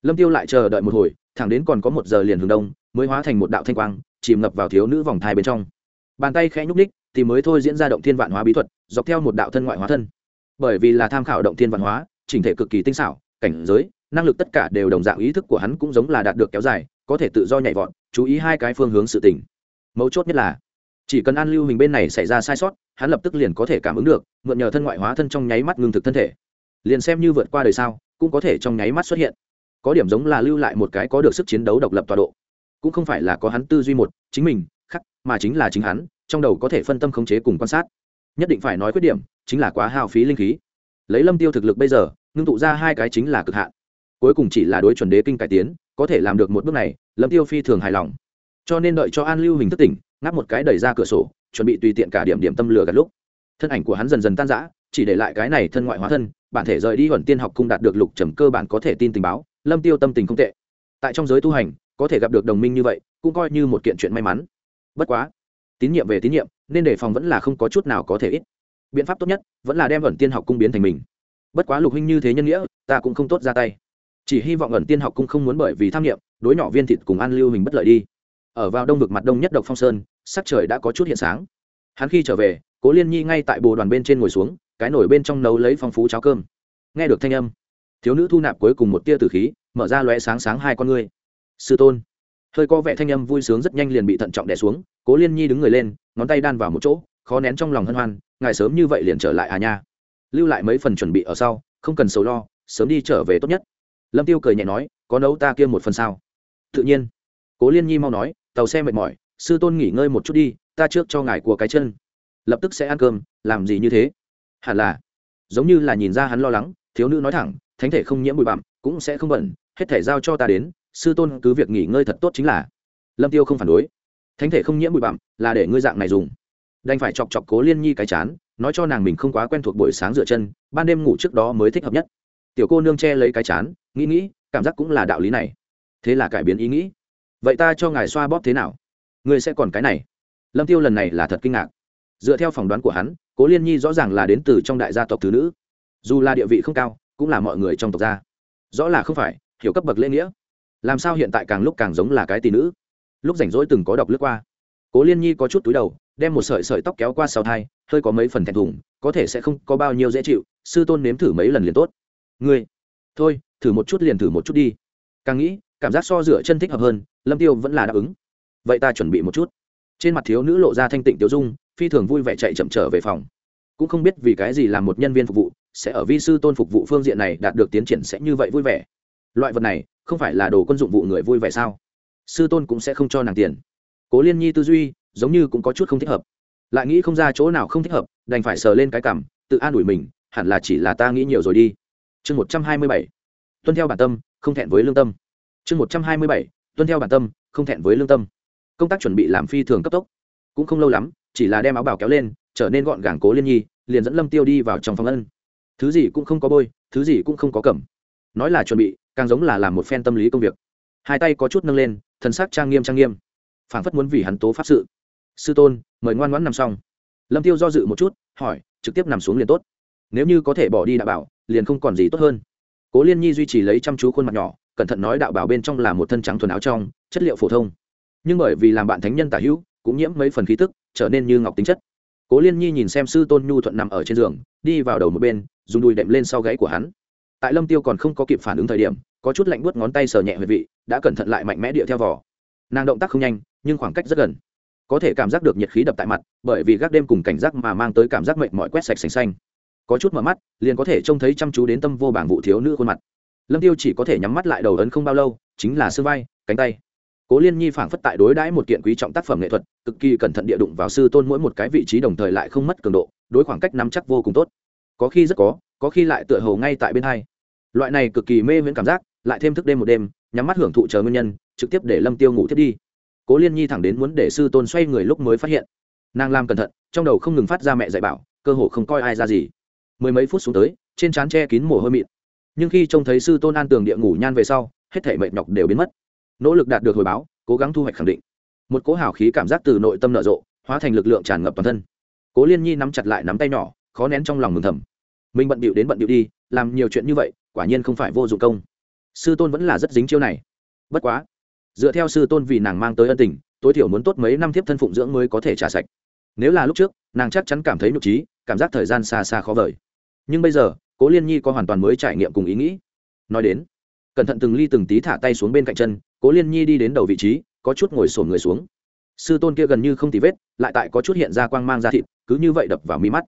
Lâm tiêu lại chờ đợi một hồi, thẳng đến còn có một giờ liền hướng đông, mới hóa thành một đạo thanh quang, chìm ngập vào thiếu nữ vòng thai bên trong. Bàn tay khẽ nhúc ních thì mới thôi diễn ra động thiên vạn hóa bí thuật, dọc theo một đạo thân ngoại hóa thân. Bởi vì là tham khảo động thiên vạn hóa, chỉnh thể cực kỳ tinh xảo, cảnh giới năng lực tất cả đều đồng dạng ý thức của hắn cũng giống là đạt được kéo dài, có thể tự do nhảy vọt, chú ý hai cái phương hướng sự tình. Mấu chốt nhất là, chỉ cần an lưu hình bên này xảy ra sai sót, hắn lập tức liền có thể cảm ứng được, mượn nhờ thân ngoại hóa thân trong nháy mắt ngưng thực thân thể. Liền xem như vượt qua đời sao cũng có thể trong nháy mắt xuất hiện. Có điểm giống là lưu lại một cái có được sức chiến đấu độc lập tọa độ. Cũng không phải là có hắn tư duy một, chính mình, khắc, mà chính là chính hắn, trong đầu có thể phân tâm khống chế cùng quan sát. Nhất định phải nói khuyết điểm, chính là quá hao phí linh khí. Lấy lâm tiêu thực lực bây giờ, ngưng tụ ra hai cái chính là cực hạn cuối cùng chỉ là đối chuẩn đế kinh cải tiến, có thể làm được một bước này, lâm tiêu phi thường hài lòng. Cho nên đợi cho an lưu hình thức tỉnh, ngáp một cái đẩy ra cửa sổ, chuẩn bị tùy tiện cả điểm điểm tâm lửa gạt lúc. Thân ảnh của hắn dần dần tan rã, chỉ để lại cái này thân ngoại hóa thân, bản thể rời đi huẩn tiên học cung đạt được lục trầm cơ bản có thể tin tình báo, lâm tiêu tâm tình không tệ. Tại trong giới tu hành, có thể gặp được đồng minh như vậy, cũng coi như một kiện chuyện may mắn. Bất quá, tín nhiệm về tín nhiệm, nên đề phòng vẫn là không có chút nào có thể ít. Biện pháp tốt nhất, vẫn là đem ẩn tiên học cung biến thành mình. Bất quá lục huynh như thế nhân nghĩa, ta cũng không tốt ra tay chỉ hy vọng ẩn tiên học cung không muốn bởi vì tham nghiệm đối nhỏ viên thịt cùng ăn lưu hình bất lợi đi. Ở vào đông vực mặt đông nhất độc phong sơn, sắc trời đã có chút hiện sáng. Hắn khi trở về, cố liên nhi ngay tại bồ đoàn bên trên ngồi xuống, cái nổi bên trong nấu lấy phong phú cháo cơm. Nghe được thanh âm, thiếu nữ thu nạp cuối cùng một tia tử khí, mở ra lóe sáng sáng hai con ngươi. Sư tôn. Hơi có vẻ thanh âm vui sướng rất nhanh liền bị thận trọng đẻ xuống, cố liên nhi đứng người lên, ngón tay đan vào một chỗ, khó nén trong lòng hân hoan, ngài sớm như vậy liền trở lại à nha. Lưu lại mấy phần chuẩn bị ở sau, không cần sầu lo, sớm đi trở về tốt nhất lâm tiêu cười nhẹ nói, có nấu ta kia một phần sao? Tự nhiên. Cố liên nhi mau nói, tàu xe mệt mỏi, sư tôn nghỉ ngơi một chút đi, ta trước cho ngài của cái chân. Lập tức sẽ ăn cơm, làm gì như thế? Hẳn là, giống như là nhìn ra hắn lo lắng, thiếu nữ nói thẳng, thánh thể không nhiễm bụi bặm, cũng sẽ không bẩn, hết thể giao cho ta đến, sư tôn cứ việc nghỉ ngơi thật tốt chính là. Lâm tiêu không phản đối. Thánh thể không nhiễm bụi bặm, là để ngươi dạng này dùng. Đành phải chọc chọc cố liên nhi cái chán, nói cho nàng mình không quá quen thuộc buổi sáng dựa chân, ban đêm ngủ trước đó mới thích hợp nhất tiểu cô nương che lấy cái chán, nghĩ nghĩ, cảm giác cũng là đạo lý này. Thế là cải biến ý nghĩ. Vậy ta cho ngài xoa bóp thế nào? Ngươi sẽ còn cái này. Lâm tiêu lần này là thật kinh ngạc. Dựa theo phỏng đoán của hắn, cố liên nhi rõ ràng là đến từ trong đại gia tộc thứ nữ. Dù là địa vị không cao, cũng là mọi người trong tộc gia. Rõ là không phải, hiểu cấp bậc lễ nghĩa. Làm sao hiện tại càng lúc càng giống là cái tỷ nữ? Lúc rảnh rỗi từng có đọc lướt qua. Cố liên nhi có chút túi đầu, đem một sợi sợi tóc kéo qua sau thai, hơi có mấy phần thẹn thùng, có thể sẽ không có bao nhiêu dễ chịu, sư tôn nếm thử mấy lần liền tốt ngươi, thôi, thử một chút liền thử một chút đi. Càng nghĩ, cảm giác so dựa chân thích hợp hơn, lâm tiêu vẫn là đáp ứng. Vậy ta chuẩn bị một chút. Trên mặt thiếu nữ lộ ra thanh tịnh tiêu dung, phi thường vui vẻ chạy chậm trở về phòng. Cũng không biết vì cái gì làm một nhân viên phục vụ, sẽ ở vi sư tôn phục vụ phương diện này đạt được tiến triển sẽ như vậy vui vẻ. Loại vật này, không phải là đồ quân dụng vụ người vui vẻ sao? Sư tôn cũng sẽ không cho nàng tiền. Cố liên nhi tư duy, giống như cũng có chút không thích hợp. Lại nghĩ không ra chỗ nào không thích hợp, đành phải sờ lên cái cảm tự an ủi mình, hẳn là chỉ là ta nghĩ nhiều rồi đi chương một trăm hai mươi bảy. Tuân theo bản tâm, không thẹn với lương tâm. Chương một trăm hai mươi bảy. Tuân theo bản tâm, không thẹn với lương tâm. Công tác chuẩn bị làm phi thường cấp tốc. Cũng không lâu lắm, chỉ là đem áo bảo kéo lên, trở nên gọn gàng cố liên nhi, liền dẫn lâm tiêu đi vào trong phòng ân. Thứ gì cũng không có bôi, thứ gì cũng không có cầm. Nói là chuẩn bị, càng giống là làm một phen tâm lý công việc. Hai tay có chút nâng lên, thần sắc trang nghiêm trang nghiêm. Phảng phất muốn vì hắn tố pháp sự. Sư tôn, mời ngoan ngoãn nằm xong. Lâm tiêu do dự một chút, hỏi, trực tiếp nằm xuống liền tốt. Nếu như có thể bỏ đi đã bảo liền không còn gì tốt hơn. Cố liên nhi duy trì lấy chăm chú khuôn mặt nhỏ, cẩn thận nói đạo bảo bên trong là một thân trắng thuần áo trong, chất liệu phổ thông. Nhưng bởi vì làm bạn thánh nhân tả hữu, cũng nhiễm mấy phần khí tức, trở nên như ngọc tính chất. Cố liên nhi nhìn xem sư tôn nhu thuận nằm ở trên giường, đi vào đầu một bên, dùng đùi đệm lên sau gáy của hắn. Tại lâm tiêu còn không có kịp phản ứng thời điểm, có chút lạnh buốt ngón tay sờ nhẹ huyệt vị, đã cẩn thận lại mạnh mẽ địa theo vỏ nàng động tác không nhanh, nhưng khoảng cách rất gần. Có thể cảm giác được nhiệt khí đập tại mặt, bởi vì gác đêm cùng cảnh giác mà mang tới cảm giác mệnh mọi quét sạch sành xanh có chút mở mắt, liền có thể trông thấy chăm chú đến tâm vô bảng vụ thiếu nữ khuôn mặt. Lâm tiêu chỉ có thể nhắm mắt lại đầu ấn không bao lâu, chính là sư vai, cánh tay. Cố liên nhi phảng phất tại đối đãi một kiện quý trọng tác phẩm nghệ thuật, cực kỳ cẩn thận địa đụng vào sư tôn mỗi một cái vị trí đồng thời lại không mất cường độ, đối khoảng cách nắm chắc vô cùng tốt. Có khi rất có có khi lại tựa hồ ngay tại bên hai. Loại này cực kỳ mê miễn cảm giác, lại thêm thức đêm một đêm, nhắm mắt hưởng thụ chờ nguyên nhân, trực tiếp để lâm tiêu ngủ thiết đi. Cố liên nhi thẳng đến muốn để sư tôn xoay người lúc mới phát hiện. Nàng làm cẩn thận, trong đầu không ngừng phát ra mẹ dạy bảo, cơ hồ không coi ai ra gì mười mấy phút xuống tới, trên trán che kín mồ hôi mịn. Nhưng khi trông thấy sư tôn an tường địa ngủ nhan về sau, hết thể mệt nhọc đều biến mất. Nỗ lực đạt được hồi báo, cố gắng thu hoạch khẳng định. Một cỗ hào khí cảm giác từ nội tâm nở rộ, hóa thành lực lượng tràn ngập toàn thân. Cố liên nhi nắm chặt lại nắm tay nhỏ, khó nén trong lòng mừng thầm. Mình bận bịu đến bận bịu đi, làm nhiều chuyện như vậy, quả nhiên không phải vô dụng công. Sư tôn vẫn là rất dính chiêu này. Bất quá, dựa theo sư tôn vì nàng mang tới ân tình, tối thiểu muốn tốt mấy năm thiếp thân phụng dưỡng mới có thể trả sạch. Nếu là lúc trước, nàng chắc chắn cảm thấy nhục trí, cảm giác thời gian xa xa khó vời nhưng bây giờ, cố liên nhi có hoàn toàn mới trải nghiệm cùng ý nghĩ. Nói đến, cẩn thận từng ly từng tí thả tay xuống bên cạnh chân, cố liên nhi đi đến đầu vị trí, có chút ngồi sổn người xuống. Sư tôn kia gần như không tì vết, lại tại có chút hiện ra quang mang ra thịt, cứ như vậy đập vào mi mắt.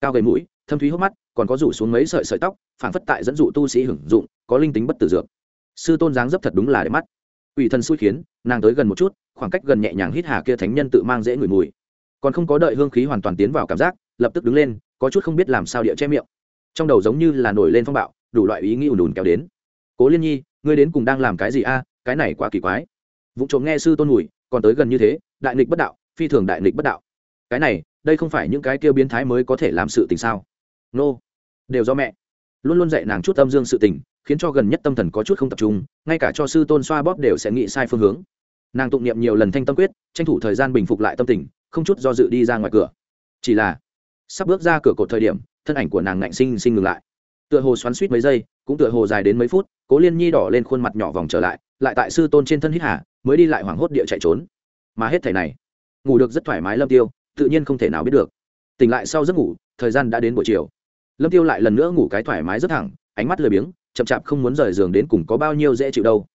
Cao gầy mũi, thâm thúy hốc mắt, còn có rủ xuống mấy sợi sợi tóc phản phất tại dẫn dụ tu sĩ hưởng dụng, có linh tính bất tử dược. Sư tôn dáng dấp thật đúng là để mắt. Ủy thần xui khiến, nàng tới gần một chút, khoảng cách gần nhẹ nhàng hít hà kia thánh nhân tự mang dễ ngửi mùi. Còn không có đợi hương khí hoàn toàn tiến vào cảm giác, lập tức đứng lên, có chút không biết làm sao địa che miệng trong đầu giống như là nổi lên phong bạo, đủ loại ý nghĩ ùn ùn kéo đến. Cố liên nhi, ngươi đến cùng đang làm cái gì a? Cái này quá kỳ quái. Vụ trộm nghe sư tôn mùi, còn tới gần như thế, đại nghịch bất đạo, phi thường đại nghịch bất đạo. Cái này, đây không phải những cái kêu biến thái mới có thể làm sự tình sao? Nô、no. đều do mẹ. Luôn luôn dạy nàng chút tâm dương sự tình, khiến cho gần nhất tâm thần có chút không tập trung, ngay cả cho sư tôn xoa bóp đều sẽ nghĩ sai phương hướng. Nàng tụng niệm nhiều lần thanh tâm quyết, tranh thủ thời gian bình phục lại tâm tình, không chút do dự đi ra ngoài cửa. Chỉ là, sắp bước ra cửa cột thời điểm thân ảnh của nàng ngạnh sinh sinh ngừng lại. Tựa hồ xoắn suýt mấy giây, cũng tựa hồ dài đến mấy phút, cố liên nhi đỏ lên khuôn mặt nhỏ vòng trở lại lại tại sư tôn trên thân hít hà, mới đi lại hoảng hốt địa chạy trốn. Mà hết thảy này, ngủ được rất thoải mái lâm tiêu, tự nhiên không thể nào biết được. Tỉnh lại sau giấc ngủ, thời gian đã đến buổi chiều. Lâm tiêu lại lần nữa ngủ cái thoải mái rất thẳng, ánh mắt lười biếng, chậm chạp không muốn rời giường đến cùng có bao nhiêu dễ chịu đâu.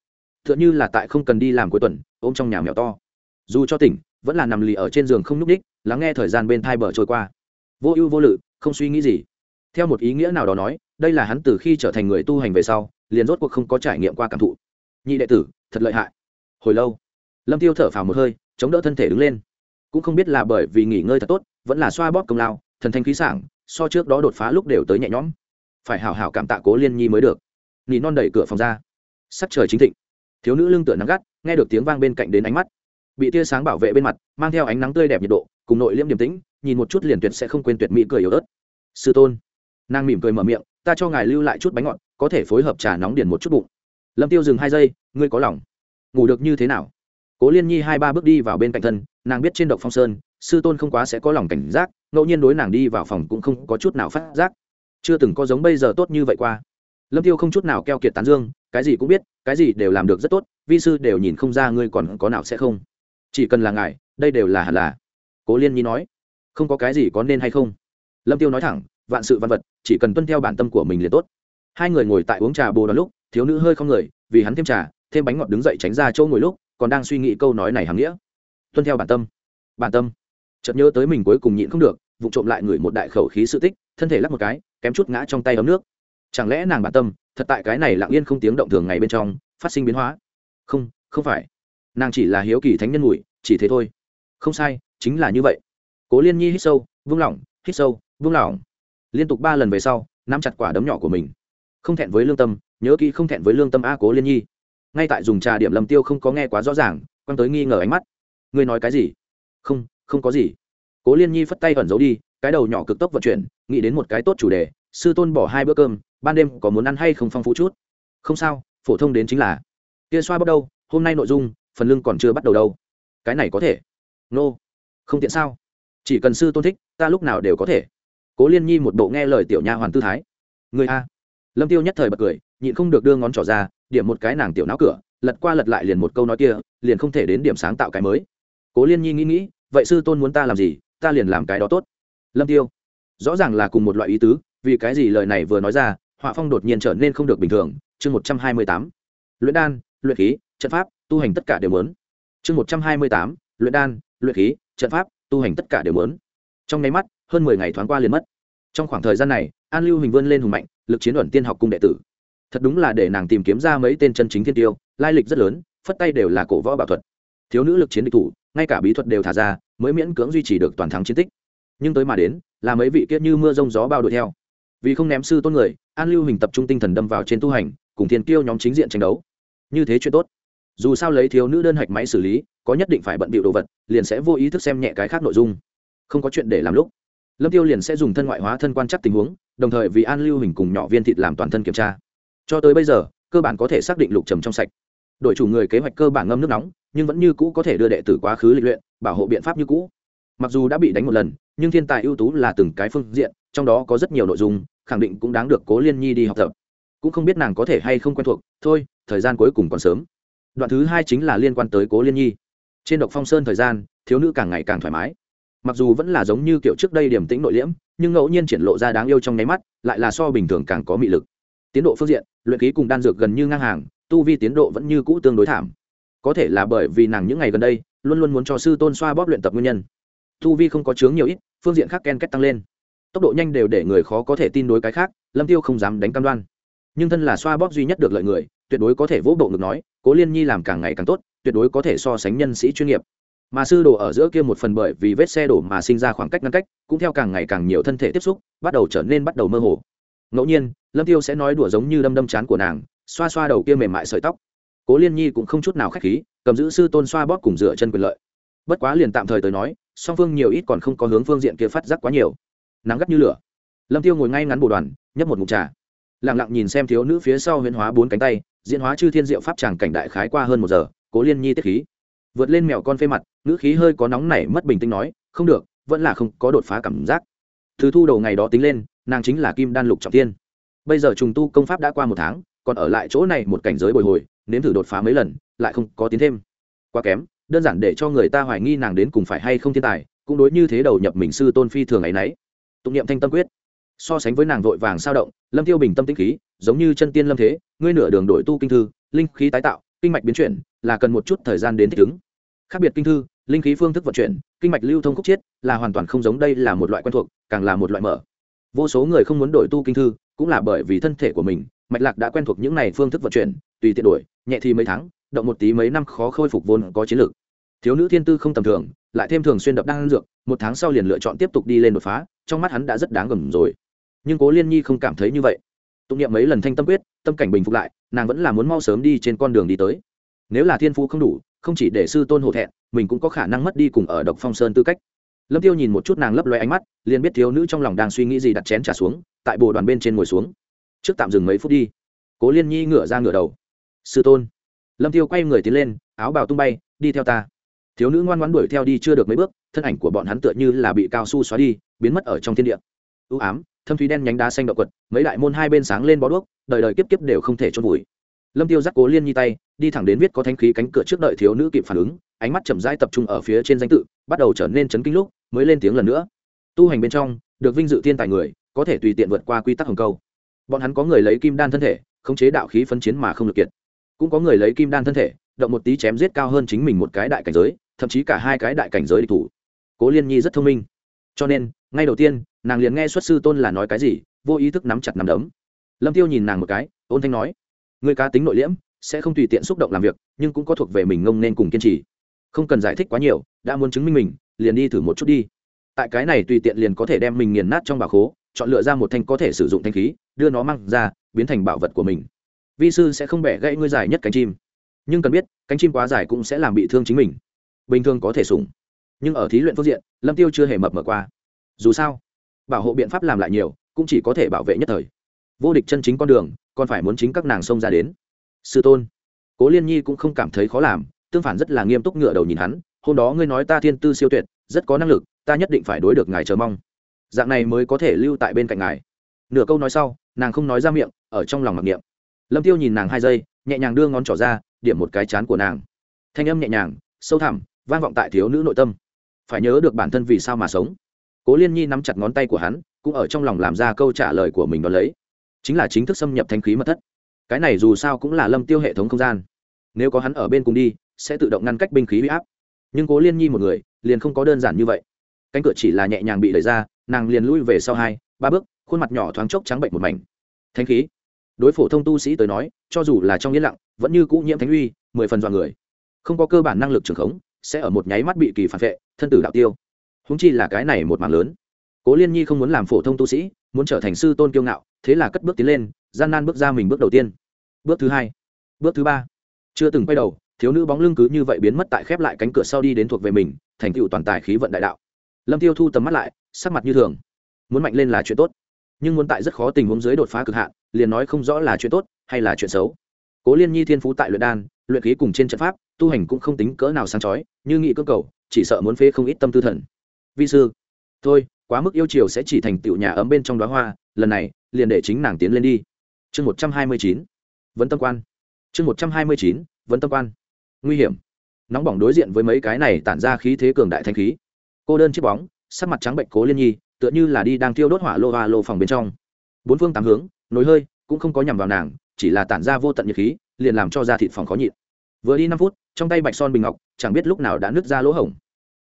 Tựa như là tại không cần đi làm cuối tuần, ôm trong nhà mèo to. Dù cho tỉnh, vẫn là nằm lì ở trên giường không nhúc ních lắng nghe thời gian bên thai bờ trôi qua. Vô ưu vô lự không suy nghĩ gì. Theo một ý nghĩa nào đó nói, đây là hắn từ khi trở thành người tu hành về sau, liền rốt cuộc không có trải nghiệm qua cảm thụ. Nhị đệ tử, thật lợi hại. Hồi lâu, lâm tiêu thở phào một hơi, chống đỡ thân thể đứng lên. Cũng không biết là bởi vì nghỉ ngơi thật tốt, vẫn là xoa bóp công lao, thần thanh khí sảng, so trước đó đột phá lúc đều tới nhẹ nhõm. Phải hào hào cảm tạ cố liên nhi mới được. Nỉ non đẩy cửa phòng ra. Sắc trời chính thịnh. Thiếu nữ lưng tựa nắng gắt, nghe được tiếng vang bên cạnh đến ánh mắt. Bị tia sáng bảo vệ bên mặt, mang theo ánh nắng tươi đẹp nhiệt độ cùng nội liễm điềm tĩnh, nhìn một chút liền tuyệt sẽ không quên tuyệt mỹ cười yếu ớt. Sư tôn. Nàng mỉm cười mở miệng, ta cho ngài lưu lại chút bánh ngọt, có thể phối hợp trà nóng điền một chút bụng. Lâm tiêu dừng hai giây, ngươi có lòng. Ngủ được như thế nào? Cố liên nhi hai ba bước đi vào bên cạnh thân, nàng biết trên độc phong sơn, sư tôn không quá sẽ có lòng cảnh giác, ngẫu nhiên đối nàng đi vào phòng cũng không có chút nào phát giác. Chưa từng có giống bây giờ tốt như vậy qua. Lâm tiêu không chút nào keo kiệt tán dương, cái gì cũng biết, cái gì đều làm được rất tốt, vi sư đều nhìn không ra ngươi còn có nào sẽ không. Chỉ cần là ngài, đây đều là hẳn là cố liên nhi nói, không có cái gì có nên hay không? Lâm tiêu nói thẳng, vạn sự văn vật, chỉ cần tuân theo bản tâm của mình liền tốt. Hai người ngồi tại uống trà bồ đón lúc, thiếu nữ hơi không người, vì hắn thêm trà, thêm bánh ngọt đứng dậy tránh ra chỗ ngồi lúc, còn đang suy nghĩ câu nói này hàm nghĩa. Tuân theo bản tâm. Bản tâm. Chợt nhớ tới mình cuối cùng nhịn không được vụ trộm lại người một đại khẩu khí sự tích, thân thể lắc một cái, kém chút ngã trong tay ấm nước. Chẳng lẽ nàng bản tâm, thật tại cái này lặng yên không tiếng động thường ngày bên trong, phát sinh biến hóa? Không không phải. Nàng chỉ là hiếu kỳ thánh nhân mùi, chỉ thế thôi. Không sai chính là như vậy. Cố liên nhi hít sâu, vung lỏng, hít sâu, vung lỏng. Liên tục ba lần về sau, nắm chặt quả đấm nhỏ của mình. Không thẹn với lương tâm, nhớ kỹ không thẹn với lương tâm a cố liên nhi. Ngay tại dùng trà điểm lâm tiêu không có nghe quá rõ ràng, quăng tới nghi ngờ ánh mắt. Ngươi nói cái gì? Không không có gì. Cố liên nhi phất tay ẩn giấu đi, cái đầu nhỏ cực tốc vận chuyển, nghĩ đến một cái tốt chủ đề, sư tôn bỏ hai bữa cơm, ban đêm có muốn ăn hay không phong phú chút? Không sao, phổ thông đến chính là, kia xoa bắt đâu, hôm nay nội dung, phần lưng còn chưa bắt đầu đâu. Cái này có thể. Nô、no không tiện sao? Chỉ cần sư tôn thích, ta lúc nào đều có thể. Cố liên nhi một bộ nghe lời tiểu nha hoàn tư thái. Người a. Lâm tiêu nhất thời bật cười, nhịn không được đưa ngón trỏ ra, điểm một cái nàng tiểu não cửa, lật qua lật lại liền một câu nói kia, liền không thể đến điểm sáng tạo cái mới. Cố liên nhi nghĩ nghĩ, vậy sư tôn muốn ta làm gì, ta liền làm cái đó tốt. Lâm tiêu, rõ ràng là cùng một loại ý tứ, vì cái gì lời này vừa nói ra, họa phong đột nhiên trở nên không được bình thường. Chương một trăm hai mươi tám. Luyện đan, luyện khí, trận pháp, tu hành tất cả đều muốn. Chương một trăm hai mươi tám. Luyện đan, luyện khí trận pháp, tu hành tất cả đều muốn. Trong nháy mắt, hơn mười ngày thoáng qua liền mất. Trong khoảng thời gian này, an lưu hình vươn lên hùng mạnh, lực chiến luận tiên học cung đệ tử. Thật đúng là để nàng tìm kiếm ra mấy tên chân chính thiên tiêu, lai lịch rất lớn, phất tay đều là cổ võ bảo thuật. Thiếu nữ lực chiến địch thủ, ngay cả bí thuật đều thả ra, mới miễn cưỡng duy trì được toàn thắng chiến tích. Nhưng tới mà đến, là mấy vị kiết như mưa rông gió bao đuổi theo. Vì không ném sư tôn người, an lưu hình tập trung tinh thần đâm vào trên tu hành, cùng thiên kiêu nhóm chính diện tranh đấu. Như thế chuyện tốt. Dù sao lấy thiếu nữ đơn hạch máy xử lý có nhất định phải bận bịu đồ vật, liền sẽ vô ý thức xem nhẹ cái khác nội dung. Không có chuyện để làm lúc, lâm tiêu liền sẽ dùng thân ngoại hóa thân quan chắc tình huống, đồng thời vì an lưu hình cùng nhỏ viên thịt làm toàn thân kiểm tra. Cho tới bây giờ, cơ bản có thể xác định lục trầm trong sạch. Đội chủ người kế hoạch cơ bản ngâm nước nóng, nhưng vẫn như cũ có thể đưa đệ tử quá khứ lịch luyện, bảo hộ biện pháp như cũ. Mặc dù đã bị đánh một lần, nhưng thiên tài ưu tú là từng cái phương diện, trong đó có rất nhiều nội dung, khẳng định cũng đáng được cố liên nhi đi học tập. Cũng không biết nàng có thể hay không quen thuộc, thôi, thời gian cuối cùng còn sớm. Đoạn thứ hai chính là liên quan tới cố liên nhi trên độc phong sơn thời gian, thiếu nữ càng ngày càng thoải mái. Mặc dù vẫn là giống như kiểu trước đây điểm tĩnh nội liễm, nhưng ngẫu nhiên triển lộ ra đáng yêu trong nháy mắt, lại là so bình thường càng có mị lực. Tiến độ phương diện, luyện khí cùng đan dược gần như ngang hàng, tu vi tiến độ vẫn như cũ tương đối thảm. Có thể là bởi vì nàng những ngày gần đây, luôn luôn muốn cho sư tôn xoa bóp luyện tập nguyên nhân. Tu vi không có chướng nhiều ít, phương diện khác ken kết tăng lên. Tốc độ nhanh đều để người khó có thể tin đối cái khác, lâm tiêu không dám đánh cam đoan. Nhưng thân là xoa bóp duy nhất được lợi người, tuyệt đối có thể vỗ bộ ngực nói, cố liên nhi làm càng ngày càng tốt tuyệt đối có thể so sánh nhân sĩ chuyên nghiệp. Mà sư đồ ở giữa kia một phần bởi vì vết xe đổ mà sinh ra khoảng cách ngăn cách, cũng theo càng ngày càng nhiều thân thể tiếp xúc, bắt đầu trở nên bắt đầu mơ hồ. Ngẫu nhiên, lâm tiêu sẽ nói đùa giống như đâm đâm chán của nàng, xoa xoa đầu kia mềm mại sợi tóc. Cố liên nhi cũng không chút nào khách khí, cầm giữ sư tôn xoa bóp cùng dựa chân quyền lợi. Bất quá liền tạm thời tới nói, song phương nhiều ít còn không có hướng phương diện kia phát giác quá nhiều. Nắng gắt như lửa. Lâm tiêu ngồi ngay ngắn bồ đoàn, nhấp một mục trà. Lặng lặng nhìn xem thiếu nữ phía sau huyễn hóa bốn cánh tay, diễn hóa chư thiên diệu pháp tràng cảnh đại khái qua hơn một giờ cố liên nhi tiết khí. Vượt lên mèo con phê mặt, ngữ khí hơi có nóng nảy mất bình tĩnh nói, không được, vẫn là không có đột phá cảm giác. Thứ thu đầu ngày đó tính lên, nàng chính là kim đan lục trọng tiên bây giờ trùng tu công pháp đã qua một tháng, còn ở lại chỗ này một cảnh giới bồi hồi, nếm thử đột phá mấy lần, lại không có tiến thêm. Quá kém, đơn giản để cho người ta hoài nghi nàng đến cùng phải hay không thiên tài, cũng đối như thế đầu nhập mình sư tôn phi thường ấy nấy. Tụng niệm thanh tâm quyết. So sánh với nàng vội vàng sao động, lâm tiêu bình tâm tĩnh khí, giống như chân tiên lâm thế, ngươi nửa đường đổi tu kinh thư, linh khí tái tạo, kinh mạch biến chuyển là cần một chút thời gian đến thích ứng. Khác biệt kinh thư, linh khí phương thức vận chuyển, kinh mạch lưu thông khúc chiết, là hoàn toàn không giống đây là một loại quen thuộc, càng là một loại mở. Vô số người không muốn đổi tu kinh thư, cũng là bởi vì thân thể của mình, mạch lạc đã quen thuộc những này phương thức vận chuyển, tùy tiện đổi, nhẹ thì mấy tháng, động một tí mấy năm khó khôi phục vốn có chiến lược. Thiếu nữ thiên tư không tầm thường, lại thêm thường xuyên đập đang dược, một tháng sau liền lựa chọn tiếp tục đi lên đột phá, trong mắt hắn đã rất đáng gầm rồi. Nhưng cố liên nhi không cảm thấy như vậy. Tụng niệm mấy lần thanh tâm quyết, tâm cảnh bình phục lại, nàng vẫn là muốn mau sớm đi trên con đường đi tới nếu là thiên phú không đủ, không chỉ để sư tôn hổ thẹn, mình cũng có khả năng mất đi cùng ở độc phong sơn tư cách. Lâm tiêu nhìn một chút nàng lấp loe ánh mắt, liền biết thiếu nữ trong lòng đang suy nghĩ gì đặt chén trả xuống, tại bồ đoàn bên trên ngồi xuống. Trước tạm dừng mấy phút đi. Cố liên nhi ngửa ra ngửa đầu. Sư tôn. Lâm tiêu quay người tiến lên, áo bào tung bay, đi theo ta. Thiếu nữ ngoan ngoãn đuổi theo đi chưa được mấy bước, thân ảnh của bọn hắn tựa như là bị cao su xóa đi, biến mất ở trong thiên địa. Ưu ám, thâm thúy đen nhánh đá xanh động quật, mấy đại môn hai bên sáng lên bó đuốc, đời đời kiếp kiếp đều không thể trôn vùi lâm tiêu dắt cố liên nhi tay, đi thẳng đến viết có thanh khí cánh cửa trước đợi thiếu nữ kịp phản ứng, ánh mắt chậm rãi tập trung ở phía trên danh tự, bắt đầu trở nên chấn kinh lúc, mới lên tiếng lần nữa. Tu hành bên trong, được vinh dự thiên tài người, có thể tùy tiện vượt qua quy tắc hồng câu. Bọn hắn có người lấy kim đan thân thể, khống chế đạo khí phân chiến mà không được kiệt. Cũng có người lấy kim đan thân thể, động một tí chém giết cao hơn chính mình một cái đại cảnh giới, thậm chí cả hai cái đại cảnh giới địch thủ. Cố liên nhi rất thông minh. Cho nên, ngay đầu tiên, nàng liền nghe xuất sư tôn là nói cái gì, vô ý thức nắm chặt nắm đấm. Lâm tiêu nhìn nàng một cái, ôn thanh nói người cá tính nội liễm sẽ không tùy tiện xúc động làm việc, nhưng cũng có thuộc về mình ngông nên cùng kiên trì. Không cần giải thích quá nhiều, đã muốn chứng minh mình, liền đi thử một chút đi. Tại cái này tùy tiện liền có thể đem mình nghiền nát trong bà khố, chọn lựa ra một thanh có thể sử dụng thanh khí, đưa nó mang ra, biến thành bảo vật của mình. Vi sư sẽ không bẻ gãy ngươi dài nhất cánh chim. Nhưng cần biết, cánh chim quá dài cũng sẽ làm bị thương chính mình. Bình thường có thể sủng, nhưng ở thí luyện phương diện, lâm tiêu chưa hề mập mở qua. Dù sao, bảo hộ biện pháp làm lại nhiều, cũng chỉ có thể bảo vệ nhất thời. Vô địch chân chính con đường còn phải muốn chính các nàng xông ra đến. Sư tôn. Cố liên nhi cũng không cảm thấy khó làm, tương phản rất là nghiêm túc ngựa đầu nhìn hắn, hôm đó ngươi nói ta thiên tư siêu tuyệt, rất có năng lực, ta nhất định phải đối được ngài chờ mong. Dạng này mới có thể lưu tại bên cạnh ngài. Nửa câu nói sau, nàng không nói ra miệng, ở trong lòng mặc niệm. Lâm tiêu nhìn nàng hai giây, nhẹ nhàng đưa ngón trỏ ra, điểm một cái chán của nàng. Thanh âm nhẹ nhàng, sâu thẳm, vang vọng tại thiếu nữ nội tâm. Phải nhớ được bản thân vì sao mà sống. Cố liên nhi nắm chặt ngón tay của hắn, cũng ở trong lòng làm ra câu trả lời của mình đ lấy chính là chính thức xâm nhập thanh khí mật thất. Cái này dù sao cũng là lâm tiêu hệ thống không gian. Nếu có hắn ở bên cùng đi, sẽ tự động ngăn cách binh khí huy áp. Nhưng cố liên nhi một người, liền không có đơn giản như vậy. Cánh cửa chỉ là nhẹ nhàng bị đẩy ra, nàng liền lui về sau hai, ba bước, khuôn mặt nhỏ thoáng chốc trắng bệnh một mảnh. Thanh khí. Đối phổ thông tu sĩ tới nói, cho dù là trong yên lặng, vẫn như cũ nhiễm thánh uy, mười phần dọa người. Không có cơ bản năng lực trường khống, sẽ ở một nháy mắt bị kỳ phản vệ, thân tử đạo tiêu. Húng chi là cái này một mảng lớn. Cố liên nhi không muốn làm phổ thông tu sĩ muốn trở thành sư tôn kiêu ngạo, thế là cất bước tiến lên, gian nan bước ra mình bước đầu tiên. Bước thứ hai, bước thứ ba. Chưa từng quay đầu, thiếu nữ bóng lưng cứ như vậy biến mất tại khép lại cánh cửa sau đi đến thuộc về mình, thành tựu toàn tài khí vận đại đạo. Lâm tiêu thu tầm mắt lại, sắc mặt như thường. Muốn mạnh lên là chuyện tốt, nhưng muốn tại rất khó tình huống dưới đột phá cực hạn, liền nói không rõ là chuyện tốt hay là chuyện xấu. Cố liên nhi thiên phú tại luyện đan, luyện khí cùng trên trận pháp, tu hành cũng không tính cỡ nào sáng chói, như nghị cơ cầu, chỉ sợ muốn phê không ít tâm tư thần. Vi sư, thôi quá mức yêu chiều sẽ chỉ thành tựu nhà ấm bên trong đóa hoa, lần này, liền để chính nàng tiến lên đi. Chương một trăm hai mươi chín vấn tâm quan. Chương một trăm hai mươi chín vấn tâm quan. Nguy hiểm. Nóng bỏng đối diện với mấy cái này tản ra khí thế cường đại thanh khí. Cô đơn chiếc bóng, sắc mặt trắng bệnh cố liên nhi, tựa như là đi đang tiêu đốt hỏa lô hoa lô phòng bên trong. Bốn phương tám hướng nối hơi cũng không có nhằm vào nàng, chỉ là tản ra vô tận nhiệt khí, liền làm cho da thịt phòng khó nhịn. Vừa đi năm phút, trong tay bạch son bình ngọc, chẳng biết lúc nào đã nứt ra lỗ hổng.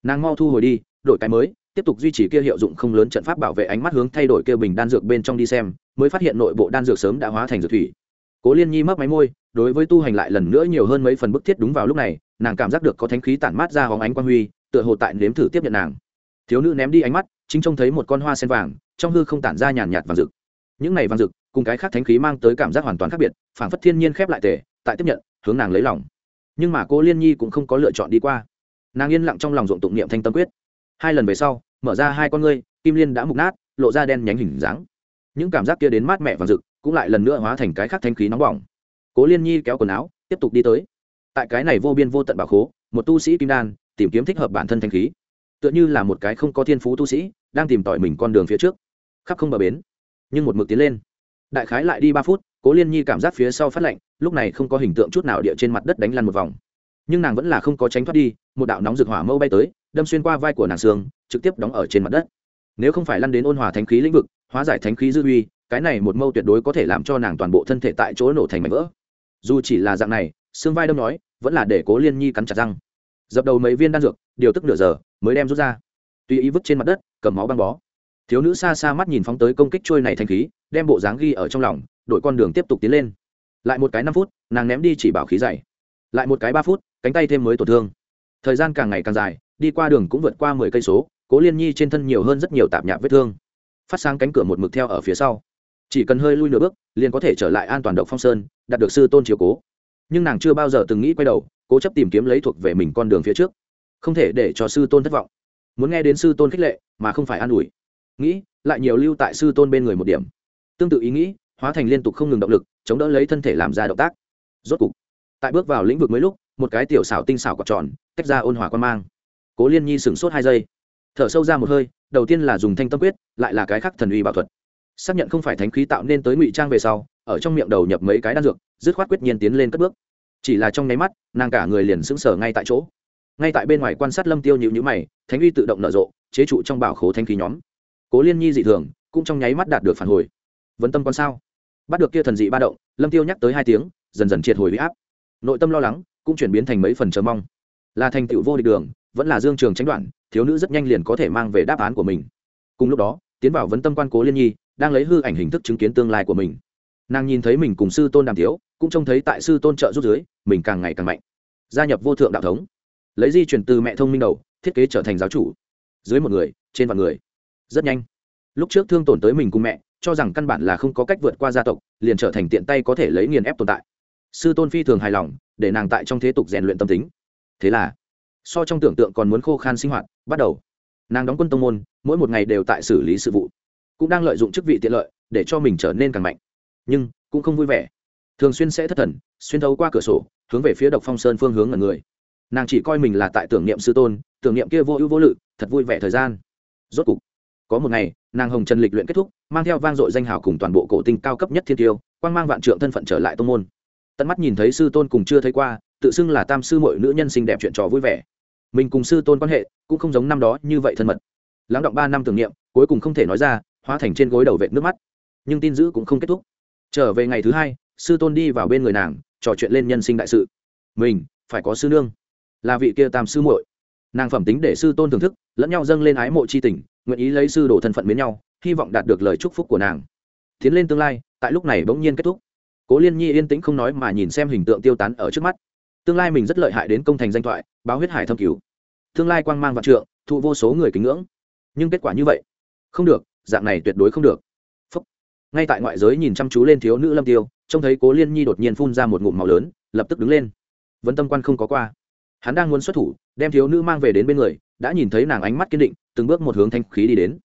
Nàng mau thu hồi đi, đổi cái mới tiếp tục duy trì kia hiệu dụng không lớn trận pháp bảo vệ ánh mắt hướng thay đổi kia bình đan dược bên trong đi xem, mới phát hiện nội bộ đan dược sớm đã hóa thành dược thủy. Cố liên nhi mấp máy môi, đối với tu hành lại lần nữa nhiều hơn mấy phần bức thiết đúng vào lúc này, nàng cảm giác được có thánh khí tản mát ra hóng ánh quang huy, tựa hồ tại nếm thử tiếp nhận nàng. Thiếu nữ ném đi ánh mắt, chính trông thấy một con hoa sen vàng, trong hư không tản ra nhàn nhạt vàng rực những này vàng rực cùng cái khác thánh khí mang tới cảm giác hoàn toàn khác biệt, phảng phất thiên nhiên khép lại tề, tại tiếp nhận, hướng nàng lấy lòng. Nhưng mà cô liên nhi cũng không có lựa chọn đi qua. Nàng yên lặng trong lòng ruộng tụng niệm thanh tâm quyết hai lần về sau, mở ra hai con ngươi, kim liên đã mục nát, lộ ra đen nhánh hình dáng. Những cảm giác kia đến mát mẹ vàng rực, cũng lại lần nữa hóa thành cái khác thanh khí nóng bỏng. Cố liên nhi kéo quần áo, tiếp tục đi tới. Tại cái này vô biên vô tận bảo khố, một tu sĩ kim đan tìm kiếm thích hợp bản thân thanh khí. Tựa như là một cái không có thiên phú tu sĩ, đang tìm tỏi mình con đường phía trước. Khắp không bờ bến, nhưng một mực tiến lên. Đại khái lại đi ba phút, cố liên nhi cảm giác phía sau phát lạnh, lúc này không có hình tượng chút nào địa trên mặt đất đánh lăn một vòng. Nhưng nàng vẫn là không có tránh thoát đi, một đạo nóng rực hỏa mâu bay tới đâm xuyên qua vai của nàng xương, trực tiếp đóng ở trên mặt đất. Nếu không phải lăn đến ôn hòa thánh khí lĩnh vực, hóa giải thánh khí dư uy, cái này một mâu tuyệt đối có thể làm cho nàng toàn bộ thân thể tại chỗ nổ thành mảnh vỡ. Dù chỉ là dạng này, xương vai đâm nói, vẫn là để cố liên nhi cắn chặt răng. Dập đầu mấy viên đan dược, điều tức nửa giờ, mới đem rút ra. Tùy ý vứt trên mặt đất, cầm máu băng bó. Thiếu nữ xa xa mắt nhìn phóng tới công kích trôi này thành khí, đem bộ dáng ghi ở trong lòng, đội con đường tiếp tục tiến lên. Lại một cái năm phút, nàng ném đi chỉ bảo khí dày. Lại một cái ba phút, cánh tay thêm mới tổn thương. Thời gian càng ngày càng dài đi qua đường cũng vượt qua mười cây số, cố liên nhi trên thân nhiều hơn rất nhiều tạp nhạp vết thương. Phát sang cánh cửa một mực theo ở phía sau. Chỉ cần hơi lui nửa bước, liền có thể trở lại an toàn động phong sơn, đạt được sư tôn chiếu cố. Nhưng nàng chưa bao giờ từng nghĩ quay đầu, cố chấp tìm kiếm lấy thuộc về mình con đường phía trước. Không thể để cho sư tôn thất vọng. Muốn nghe đến sư tôn khích lệ, mà không phải an ủi. Nghĩ, lại nhiều lưu tại sư tôn bên người một điểm. Tương tự ý nghĩ, hóa thành liên tục không ngừng động lực, chống đỡ lấy thân thể làm ra động tác. Rốt cục, tại bước vào lĩnh vực mới lúc, một cái tiểu xảo tinh xảo quạt tròn, tách ra ôn hòa quan mang cố liên nhi sửng sốt hai giây. Thở sâu ra một hơi, đầu tiên là dùng thanh tâm quyết, lại là cái khắc thần uy bảo thuật. Xác nhận không phải thánh khí tạo nên tới ngụy trang về sau, ở trong miệng đầu nhập mấy cái đan dược, dứt khoát quyết nhiên tiến lên cất bước. Chỉ là trong nháy mắt, nàng cả người liền sững sờ ngay tại chỗ. Ngay tại bên ngoài quan sát lâm tiêu nhịu nhữ mày, thánh uy tự động nở rộ, chế trụ trong bảo khố thanh khí nhóm. Cố liên nhi dị thường, cũng trong nháy mắt đạt được phản hồi. Vấn tâm con sao? Bắt được kia thần dị ba động, lâm tiêu nhắc tới hai tiếng, dần dần triệt hồi huy áp. Nội tâm lo lắng, cũng chuyển biến thành mấy phần chờ mong. Là thành tựu vô địch đường vẫn là dương trường tránh đoạn, thiếu nữ rất nhanh liền có thể mang về đáp án của mình. Cùng lúc đó, tiến vào vấn tâm quan cố liên nhi, đang lấy hư ảnh hình thức chứng kiến tương lai của mình. Nàng nhìn thấy mình cùng sư tôn đàm thiếu cũng trông thấy tại sư tôn trợ rút dưới, mình càng ngày càng mạnh. Gia nhập vô thượng đạo thống. Lấy di chuyển từ mẹ thông minh đầu, thiết kế trở thành giáo chủ. Dưới một người, trên vạn người. Rất nhanh. Lúc trước thương tổn tới mình cùng mẹ, cho rằng căn bản là không có cách vượt qua gia tộc, liền trở thành tiện tay có thể lấy nghiền ép tồn tại. Sư tôn phi thường hài lòng, để nàng tại trong thế tục rèn luyện tâm tính. Thế là so trong tưởng tượng còn muốn khô khan sinh hoạt, bắt đầu. Nàng đóng quân tông môn, mỗi một ngày đều tại xử lý sự vụ. Cũng đang lợi dụng chức vị tiện lợi để cho mình trở nên càng mạnh. Nhưng, cũng không vui vẻ. Thường xuyên sẽ thất thần, xuyên thấu qua cửa sổ, hướng về phía độc phong sơn phương hướng ở người. Nàng chỉ coi mình là tại tưởng niệm sư tôn, tưởng niệm kia vô ưu vô lự, thật vui vẻ thời gian. Rốt cục, có một ngày, nàng hồng trần lịch luyện kết thúc, mang theo vang dội danh hào cùng toàn bộ cổ tinh cao cấp nhất thiên tiêu, quang mang vạn trượng thân phận trở lại tông môn. Tận mắt nhìn thấy sư tôn cùng chưa thấy qua, tự xưng là tam sư mọi nữ nhân xinh đẹp chuyện trò vui vẻ mình cùng sư tôn quan hệ cũng không giống năm đó như vậy thân mật. Lắng động ba năm tưởng niệm, cuối cùng không thể nói ra, hóa thành trên gối đầu vệt nước mắt. Nhưng tin giữ cũng không kết thúc. Trở về ngày thứ hai, sư tôn đi vào bên người nàng, trò chuyện lên nhân sinh đại sự. Mình, phải có sư nương. Là vị kia tam sư muội. Nàng phẩm tính để sư tôn thưởng thức, lẫn nhau dâng lên ái mộ c h i tình, nguyện ý lấy sư đồ thân phận miến nhau, hy vọng đạt được lời chúc phúc của nàng. Tiến lên tương lai, tại lúc này bỗng nhiên kết thúc. Cố liên nhi yên tĩnh không nói mà nhìn xem hình tượng tiêu tán ở trước mắt tương lai mình rất lợi hại đến công thành danh thoại, báo huyết hải thâm cứu. Tương lai quang mang vạn trượng, thụ vô số người kính ngưỡng. Nhưng kết quả như vậy? Không được, dạng này tuyệt đối không được. Ngay tại ngoại giới nhìn chăm chú lên thiếu nữ lâm tiêu, trông thấy cố liên nhi đột nhiên phun ra một ngụm màu lớn, lập tức đứng lên. Vấn tâm quan không có qua. Hắn đang muốn xuất thủ, đem thiếu nữ mang về đến bên người, đã nhìn thấy nàng ánh mắt kiên định, từng bước một hướng thanh khí đi đến.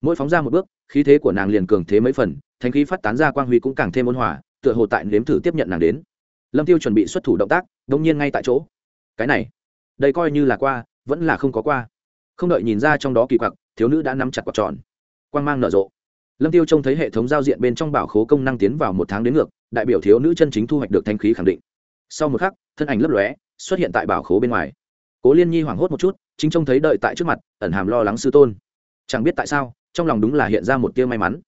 Mỗi phóng ra một bước, khí thế của nàng liền cường thế mấy phần, thanh khí phát tán ra quang huy cũng càng thêm ôn hòa, tựa hồ tại nếm thử tiếp nhận nàng đến lâm tiêu chuẩn bị xuất thủ động tác đông nhiên ngay tại chỗ. Cái này, đây coi như là qua, vẫn là không có qua. Không đợi nhìn ra trong đó kỳ quặc, thiếu nữ đã nắm chặt quạt tròn. Quang mang nở rộ. Lâm tiêu trông thấy hệ thống giao diện bên trong bảo khố công năng tiến vào một tháng đến ngược, đại biểu thiếu nữ chân chính thu hoạch được thanh khí khẳng định. Sau một khắc, thân ảnh lấp lóe, xuất hiện tại bảo khố bên ngoài. Cố liên nhi hoảng hốt một chút, chính trông thấy đợi tại trước mặt, ẩn hàm lo lắng sư tôn. Chẳng biết tại sao, trong lòng đúng là hiện ra một tia may mắn.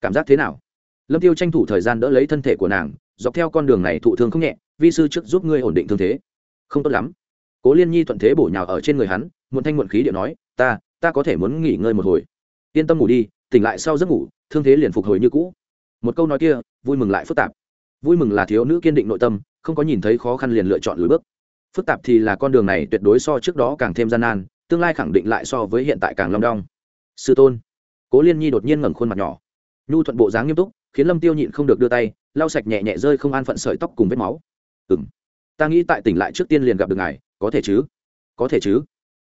Cảm giác thế nào? Lâm tiêu tranh thủ thời gian đỡ lấy thân thể của nàng dọc theo con đường này thụ thương không nhẹ, vi sư trước giúp ngươi ổn định thương thế. Không tốt lắm. Cố liên nhi thuận thế bổ nhào ở trên người hắn, muộn thanh muộn khí điệu nói, ta ta có thể muốn nghỉ ngơi một hồi. Yên tâm ngủ đi, tỉnh lại sau giấc ngủ, thương thế liền phục hồi như cũ. Một câu nói kia, vui mừng lại phức tạp. Vui mừng là thiếu nữ kiên định nội tâm, không có nhìn thấy khó khăn liền lựa chọn lùi bước. Phức tạp thì là con đường này tuyệt đối so trước đó càng thêm gian nan, tương lai khẳng định lại so với hiện tại càng long đong. Sư tôn. Cố liên nhi đột nhiên ngẩng khuôn mặt nhỏ. Nhu thuận bộ dáng nghiêm túc, khiến lâm tiêu nhịn không được đưa tay lau sạch nhẹ nhẹ rơi không an phận sợi tóc cùng vết máu. Ừng ta nghĩ tại tỉnh lại trước tiên liền gặp được ngài, có thể chứ? Có thể chứ.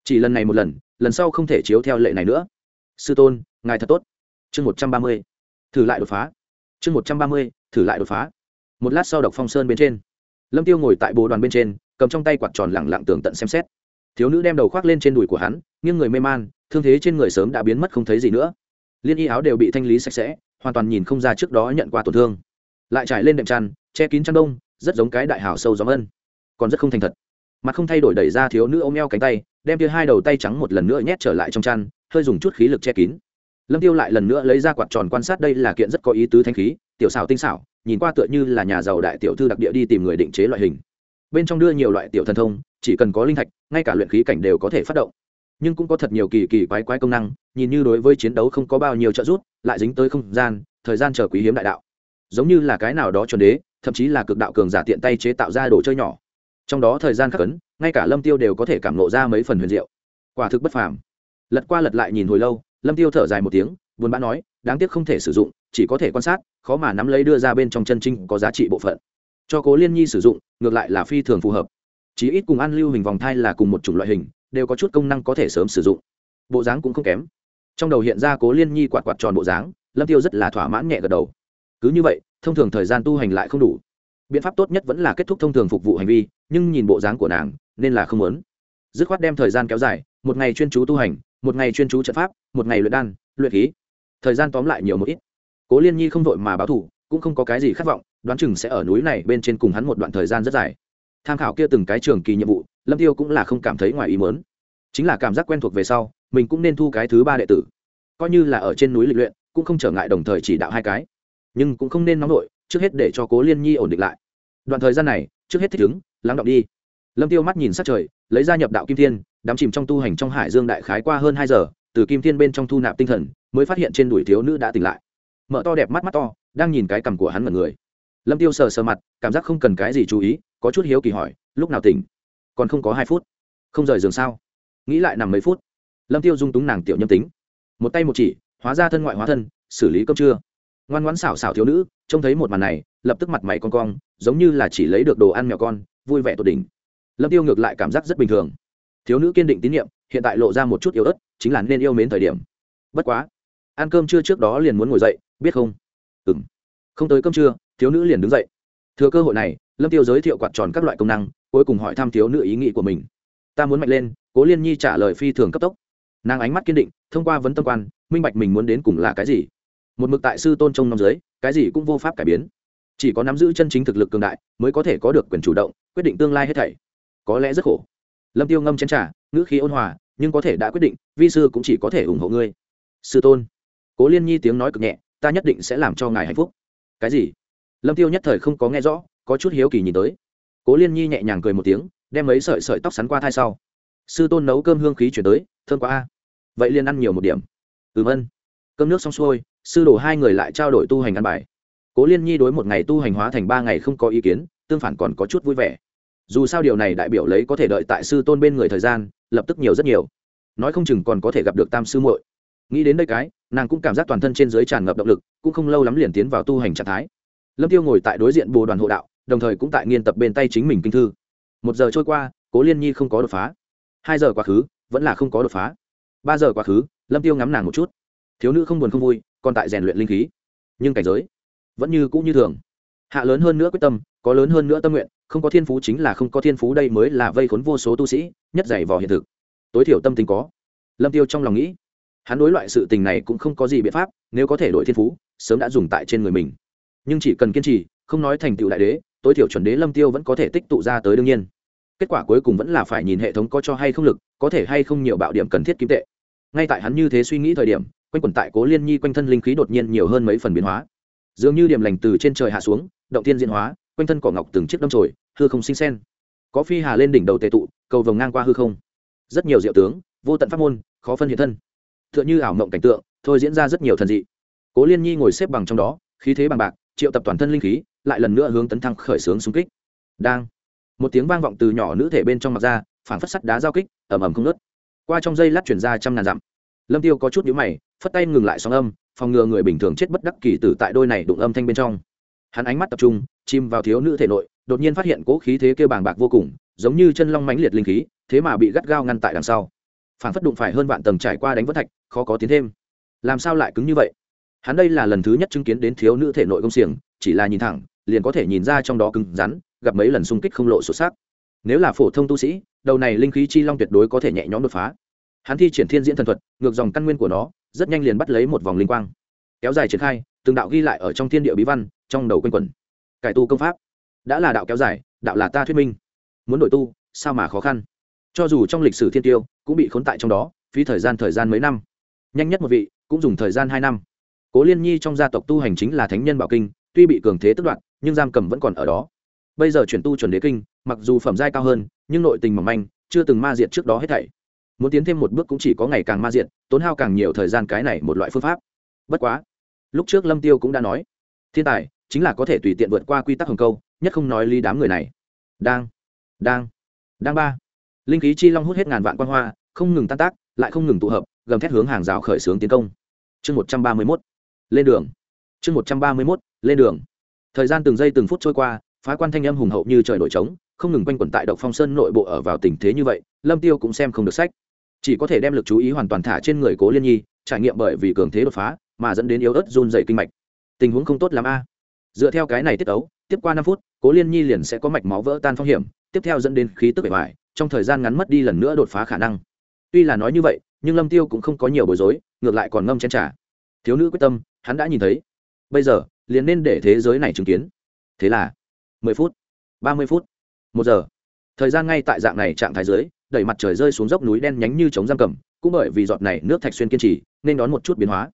Chỉ lần này một lần lần sau không thể chiếu theo lệ này nữa. Sư tôn, ngài thật tốt. Chương một trăm ba mươi. Thử lại đột phá. Chương một trăm ba mươi, thử lại đột phá. Một lát sau độc phong sơn bên trên. Lâm tiêu ngồi tại bồ đoàn bên trên, cầm trong tay quạt tròn lẳng lặng tường tận xem xét. Thiếu nữ đem đầu khoác lên trên đùi của hắn nhưng người mê man, thương thế trên người sớm đã biến mất không thấy gì nữa. Liên y áo đều bị thanh lý sạch sẽ, hoàn toàn nhìn không ra trước đó nhận qua tổn thương lại trải lên đệm tràn, che kín chăn đông rất giống cái đại hảo sâu gió ân còn rất không thành thật. Mặt không thay đổi đẩy ra thiếu nữ ôm eo cánh tay đem kia hai đầu tay trắng một lần nữa nhét trở lại trong chăn hơi dùng chút khí lực che kín. Lâm tiêu lại lần nữa lấy ra quạt tròn quan sát đây là kiện rất có ý tứ thanh khí tiểu xảo tinh xảo nhìn qua tựa như là nhà giàu đại tiểu thư đặc địa đi tìm người định chế loại hình. Bên trong đưa nhiều loại tiểu thần thông chỉ cần có linh thạch ngay cả luyện khí cảnh đều có thể phát động. Nhưng cũng có thật nhiều kỳ kỳ quái quái công năng nhìn như đối với chiến đấu không có bao nhiêu trợ giúp lại dính tới không gian thời gian chờ quý hiếm đại đạo giống như là cái nào đó chuẩn đế, thậm chí là cực đạo cường giả tiện tay chế tạo ra đồ chơi nhỏ. Trong đó thời gian khắc ấn, ngay cả lâm tiêu đều có thể cảm nộ ra mấy phần huyền diệu. Quả thực bất phàm. Lật qua lật lại nhìn hồi lâu, lâm tiêu thở dài một tiếng, buồn bã nói, đáng tiếc không thể sử dụng, chỉ có thể quan sát, khó mà nắm lấy đưa ra bên trong chân trinh có giá trị bộ phận. Cho cố liên nhi sử dụng, ngược lại là phi thường phù hợp. Chí ít cùng ăn lưu hình vòng thai là cùng một chủng loại hình, đều có chút công năng có thể sớm sử dụng. Bộ dáng cũng không kém. Trong đầu hiện ra cố liên nhi quạt quạt tròn bộ dáng, lâm tiêu rất là thỏa mãn nhẹ gật đầu cứ như vậy, thông thường thời gian tu hành lại không đủ. Biện pháp tốt nhất vẫn là kết thúc thông thường phục vụ hành vi, nhưng nhìn bộ dáng của nàng, nên là không muốn. Dứt khoát đem thời gian kéo dài, một ngày chuyên chú tu hành, một ngày chuyên chú trận pháp, một ngày luyện đan, luyện khí. Thời gian tóm lại nhiều một ít. Cố liên nhi không vội mà báo thủ cũng không có cái gì khát vọng, đoán chừng sẽ ở núi này bên trên cùng hắn một đoạn thời gian rất dài. Tham khảo kia từng cái trường kỳ nhiệm vụ, lâm tiêu cũng là không cảm thấy ngoài ý mớn chính là cảm giác quen thuộc về sau, mình cũng nên thu cái thứ ba đệ tử. Coi như là ở trên núi lịch luyện, cũng không trở ngại đồng thời chỉ đạo hai cái nhưng cũng không nên nóng nổi trước hết để cho cố liên nhi ổn định lại. Đoạn thời gian này, trước hết thích ứng, lắng động đi. Lâm tiêu mắt nhìn sát trời, lấy ra nhập đạo kim thiên, đắm chìm trong tu hành trong hải dương đại khái qua hơn hai giờ, từ kim thiên bên trong thu nạp tinh thần, mới phát hiện trên đùi thiếu nữ đã tỉnh lại. Mở to đẹp mắt mắt to, đang nhìn cái cằm của hắn mật người. Lâm tiêu sờ sờ mặt, cảm giác không cần cái gì chú ý, có chút hiếu kỳ hỏi, lúc nào tỉnh? Còn không có hai phút? Không rời giường sao? Nghĩ lại nằm mấy phút, lâm tiêu dung túng nàng tiểu nhâm tính. Một tay một chỉ, hóa ra thân ngoại hóa thân, xử lý cơm trưa ngoan ngoãn xảo xảo thiếu nữ, trông thấy một màn này, lập tức mặt mày con cong, giống như là chỉ lấy được đồ ăn mèo con, vui vẻ tột đỉnh. Lâm tiêu ngược lại cảm giác rất bình thường. Thiếu nữ kiên định tín nhiệm, hiện tại lộ ra một chút yếu ớt, chính là nên yêu mến thời điểm. Bất quá, ăn cơm trưa trước đó liền muốn ngồi dậy, biết không? Ừng không tới cơm trưa, thiếu nữ liền đứng dậy. Thừa cơ hội này, lâm tiêu giới thiệu quạt tròn các loại công năng, cuối cùng hỏi thăm thiếu nữ ý nghĩ của mình. Ta muốn mạnh lên, cố liên nhi trả lời phi thường cấp tốc. Nàng ánh mắt kiên định, thông qua vấn tâm quan, minh bạch mình muốn đến cùng là cái gì một mực tại sư tôn trong năm giới cái gì cũng vô pháp cải biến. Chỉ có nắm giữ chân chính thực lực cường đại mới có thể có được quyền chủ động, quyết định tương lai hết thảy. Có lẽ rất khổ. Lâm tiêu ngâm chén trà, ngữ khí ôn hòa, nhưng có thể đã quyết định, vi sư cũng chỉ có thể ủng hộ ngươi. Sư tôn. Cố liên nhi tiếng nói cực nhẹ, ta nhất định sẽ làm cho ngài hạnh phúc. Cái gì? Lâm tiêu nhất thời không có nghe rõ, có chút hiếu kỳ nhìn tới. Cố liên nhi nhẹ nhàng cười một tiếng, đem mấy sợi sợi tóc sắn qua thai sau. Sư tôn nấu cơm hương khí chuyển tới, thơm quá a. Vậy liền ăn nhiều một điểm. Ừm ân cơm nước xong xuôi, sư đồ hai người lại trao đổi tu hành ăn bài. Cố liên nhi đối một ngày tu hành hóa thành ba ngày không có ý kiến, tương phản còn có chút vui vẻ. Dù sao điều này đại biểu lấy có thể đợi tại sư tôn bên người thời gian, lập tức nhiều rất nhiều. Nói không chừng còn có thể gặp được tam sư muội. Nghĩ đến đây cái, nàng cũng cảm giác toàn thân trên dưới tràn ngập động lực, cũng không lâu lắm liền tiến vào tu hành trạng thái. Lâm tiêu ngồi tại đối diện bồ đoàn hộ đạo, đồng thời cũng tại nghiên tập bên tay chính mình kinh thư. Một giờ trôi qua, cố liên nhi không có đột phá. Hai giờ quá khứ, vẫn là không có đột phá. Ba giờ quá khứ, lâm tiêu ngắm nàng một chút thiếu nữ không buồn không vui, còn tại rèn luyện linh khí. Nhưng cảnh giới vẫn như cũ như thường. Hạ lớn hơn nữa quyết tâm, có lớn hơn nữa tâm nguyện, không có thiên phú chính là không có thiên phú đây mới là vây khốn vô số tu sĩ, nhất dày vò hiện thực. Tối thiểu tâm tính có. Lâm tiêu trong lòng nghĩ, hắn đối loại sự tình này cũng không có gì biện pháp, nếu có thể đổi thiên phú, sớm đã dùng tại trên người mình. Nhưng chỉ cần kiên trì, không nói thành tựu đại đế, tối thiểu chuẩn đế lâm tiêu vẫn có thể tích tụ ra tới đương nhiên. Kết quả cuối cùng vẫn là phải nhìn hệ thống có cho hay không lực, có thể hay không nhiều bạo điểm cần thiết kim tệ. Ngay tại hắn như thế suy nghĩ thời điểm quanh quẩn tại cố liên nhi quanh thân linh khí đột nhiên nhiều hơn mấy phần biến hóa. Dường như điểm lành từ trên trời hạ xuống, động tiên diễn hóa, quanh thân cỏ ngọc từng chiếc đâm trồi hư không sinh sen. Có phi hà lên đỉnh đầu tề tụ, cầu vồng ngang qua hư không. Rất nhiều diệu tướng, vô tận pháp môn, khó phân hiện thân. T h ư ợ n h ư ảo mộng cảnh tượng, thôi diễn ra rất nhiều thần dị. Cố liên nhi ngồi xếp bằng trong đó, khí thế bằng bạc, triệu tập toàn thân linh khí, lại lần nữa hướng tấn thăng khởi xướng xung kích. Đang, một tiếng vang vọng từ nhỏ nữ thể bên trong mặt ra, phảng phất sắt đá giao kích ẩm ẩm không nớt qua trong dây lát chuyển ra trăm ngàn dặm lâm tiêu có chút nhíu mày, phất tay ngừng lại sóng âm, phòng ngừa người bình thường chết bất đắc kỳ tử tại đôi này đụng âm thanh bên trong. Hắn ánh mắt tập trung, chìm vào thiếu nữ thể nội, đột nhiên phát hiện cố khí thế kêu bàng bạc vô cùng, giống như chân long mãnh liệt linh khí, thế mà bị gắt gao ngăn tại đằng sau. Phản phất đụng phải hơn vạn tầng trải qua đánh vỡ thạch, khó có tiến thêm. Làm sao lại cứng như vậy? Hắn đây là lần thứ nhất chứng kiến đến thiếu nữ thể nội công xiềng, chỉ là nhìn thẳng, liền có thể nhìn ra trong đó cứng rắn, gặp mấy lần xung kích không lộ sụt sắc nếu là phổ thông tu sĩ, đầu này linh khí chi long tuyệt đối có thể nhẹ nhõm đột phá hắn thi triển thiên diễn thần thuật, ngược dòng căn nguyên của nó, rất nhanh liền bắt lấy một vòng linh quang. Kéo dài triển khai, từng đạo ghi lại ở trong thiên địa bí văn, trong đầu quanh quẩn. Cải tu công pháp. Đã là đạo kéo dài, đạo là ta thuyết minh. Muốn đổi tu, sao mà khó khăn? Cho dù trong lịch sử thiên tiêu, cũng bị khốn tại trong đó, phí thời gian thời gian mấy năm. Nhanh nhất một vị, cũng dùng thời gian hai năm. Cố liên nhi trong gia tộc tu hành chính là thánh nhân bảo kinh, tuy bị cường thế tức đoạn nhưng giam cầm vẫn còn ở đó. Bây giờ chuyển tu chuẩn đế kinh, mặc dù phẩm giai cao hơn, nhưng nội tình mỏng manh, chưa từng ma diệt trước đó hết thảy muốn tiến thêm một bước cũng chỉ có ngày càng ma diện, tốn hao càng nhiều thời gian cái này một loại phương pháp. Bất quá lúc trước lâm tiêu cũng đã nói thiên tài chính là có thể tùy tiện vượt qua quy tắc hồng câu nhất không nói ly đám người này. Đang đang đang ba. Linh khí chi long hút hết ngàn vạn quan hoa không ngừng tan tác lại không ngừng tụ hợp gầm thét hướng hàng rào khởi xướng tiến công. Chương một trăm ba mươi mốt lên đường. Chương một trăm ba mươi mốt lên đường. Thời gian từng giây từng phút trôi qua phá quan thanh âm hùng hậu như trời nổi trống không ngừng quanh quẩn tại độc phong sơn nội bộ ở vào tình thế như vậy lâm tiêu cũng xem không được sách chỉ có thể đem lực chú ý hoàn toàn thả trên người cố liên nhi, trải nghiệm bởi vì cường thế đột phá, mà dẫn đến yếu ớt run dày kinh mạch. Tình huống không tốt l a. Dựa theo cái này tiết ấu, tiếp qua năm phút, cố liên nhi liền sẽ có mạch máu vỡ tan phong hiểm, tiếp theo dẫn đến khí tức bể vải trong thời gian ngắn mất đi lần nữa đột phá khả năng. Tuy là nói như vậy, nhưng lâm tiêu cũng không có nhiều bối rối, ngược lại còn ngâm chen trả thiếu nữ quyết tâm, hắn đã nhìn thấy. Bây giờ, liền nên để thế giới này chứng kiến. Thế là, mười phút, ba mươi phút, một giờ. Thời gian ngay tại dạng này trạng thái dưới đẩy mặt trời rơi xuống dốc núi đen nhánh như chống giam cầm, cũng bởi vì giọt này nước thạch xuyên kiên trì, nên đón một chút biến hóa.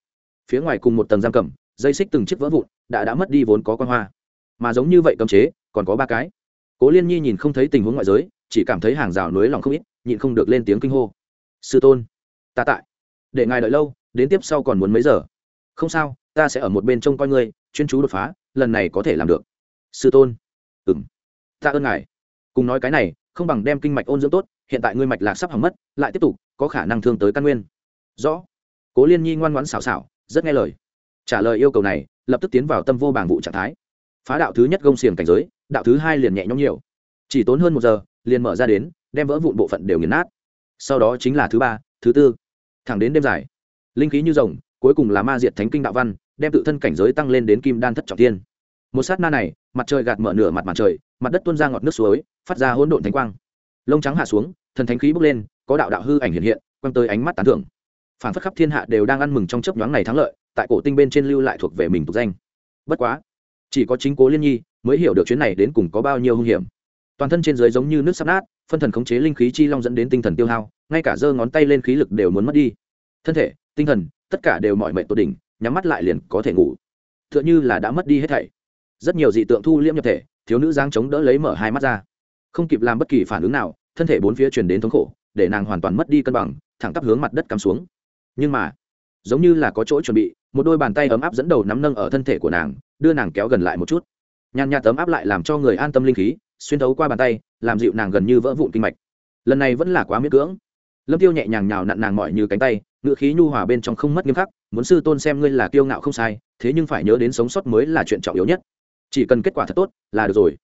Phía ngoài cùng một tầng giam cầm, dây xích từng chiếc vỡ vụn, đã đã mất đi vốn có quan hoa. Mà giống như vậy cấm chế, còn có ba cái. Cố liên nhi nhìn không thấy tình huống ngoại giới, chỉ cảm thấy hàng rào núi lòng không ít, nhịn không được lên tiếng kinh hô. Sư tôn, ta tại. Để ngài đợi lâu, đến tiếp sau còn muốn mấy giờ? Không sao, ta sẽ ở một bên trông coi ngươi, chuyên chú đột phá, lần này có thể làm được. Sư tôn. Ừ m ta ơn ngài. Cùng nói cái này không bằng đem kinh mạch ôn dưỡng tốt, hiện tại ngươi mạch lạc sắp hỏng mất, lại tiếp tục, có khả năng thương tới căn nguyên. Rõ. Cố liên nhi ngoan ngoãn xảo xảo, rất nghe lời. Trả lời yêu cầu này, lập tức tiến vào tâm vô bảng vụ trạng thái. Phá đạo thứ nhất gông xiềng cảnh giới, đạo thứ hai liền nhẹ nhõm nhiều. Chỉ tốn hơn một giờ, liền mở ra đến, đem vỡ vụn bộ phận đều nghiền nát. Sau đó chính là thứ ba, thứ tư. Thẳng đến đêm dài, linh khí như rồng, cuối cùng là ma diệt thánh kinh đạo văn, đem tự thân cảnh giới tăng lên đến kim đan thất trọng tiên một sát na này, mặt trời gạt mở nửa mặt mặt trời mặt đất tuôn ra ngọt nước suối, phát ra hỗn độn thánh quang. Lông trắng hạ xuống, thần thánh khí bốc lên, có đạo đạo hư ảnh hiện hiện, quăng tới ánh mắt tán thưởng. Phản phất khắp thiên hạ đều đang ăn mừng trong chớp nhoáng này thắng lợi, tại cổ tinh bên trên lưu lại thuộc về mình tục danh. Bất quá, chỉ có chính cố liên nhi mới hiểu được chuyến này đến cùng có bao nhiêu hung hiểm. Toàn thân trên dưới giống như nước sắp nát, phân thần khống chế linh khí chi long dẫn đến tinh thần tiêu hao, ngay cả giơ ngón tay lên khí lực đều muốn mất đi. Thân thể, tinh thần, tất cả đều mọi mệnh tột đỉnh, nhắm mắt lại liền có thể ngủ. T h ư ợ n h ư là đã mất đi hết thảy. Rất nhiều dị tượng thu liễm nhập thể thiếu nữ giang chống đỡ lấy mở hai mắt ra. Không kịp làm bất kỳ phản ứng nào, thân thể bốn phía truyền đến thống khổ, để nàng hoàn toàn mất đi cân bằng, thẳng tắp hướng mặt đất cắm xuống. Nhưng mà, giống như là có chỗ chuẩn bị, một đôi bàn tay ấm áp dẫn đầu nắm nâng ở thân thể của nàng, đưa nàng kéo gần lại một chút. Nhàn nhạt tấm áp lại làm cho người an tâm linh khí, xuyên thấu qua bàn tay, làm dịu nàng gần như vỡ vụn kinh mạch. Lần này vẫn là quá miễn cưỡng. Lâm tiêu nhẹ nhàng nhào nặn nàng mỏi như cánh tay ngự khí nhu hòa bên trong không mất nghiêm khắc, muốn sư tôn xem ngươi là kiêu ngạo không sai, thế nhưng phải nhớ đến sống sót mới là chuyện trọng yếu nhất chỉ cần kết quả thật tốt là được rồi.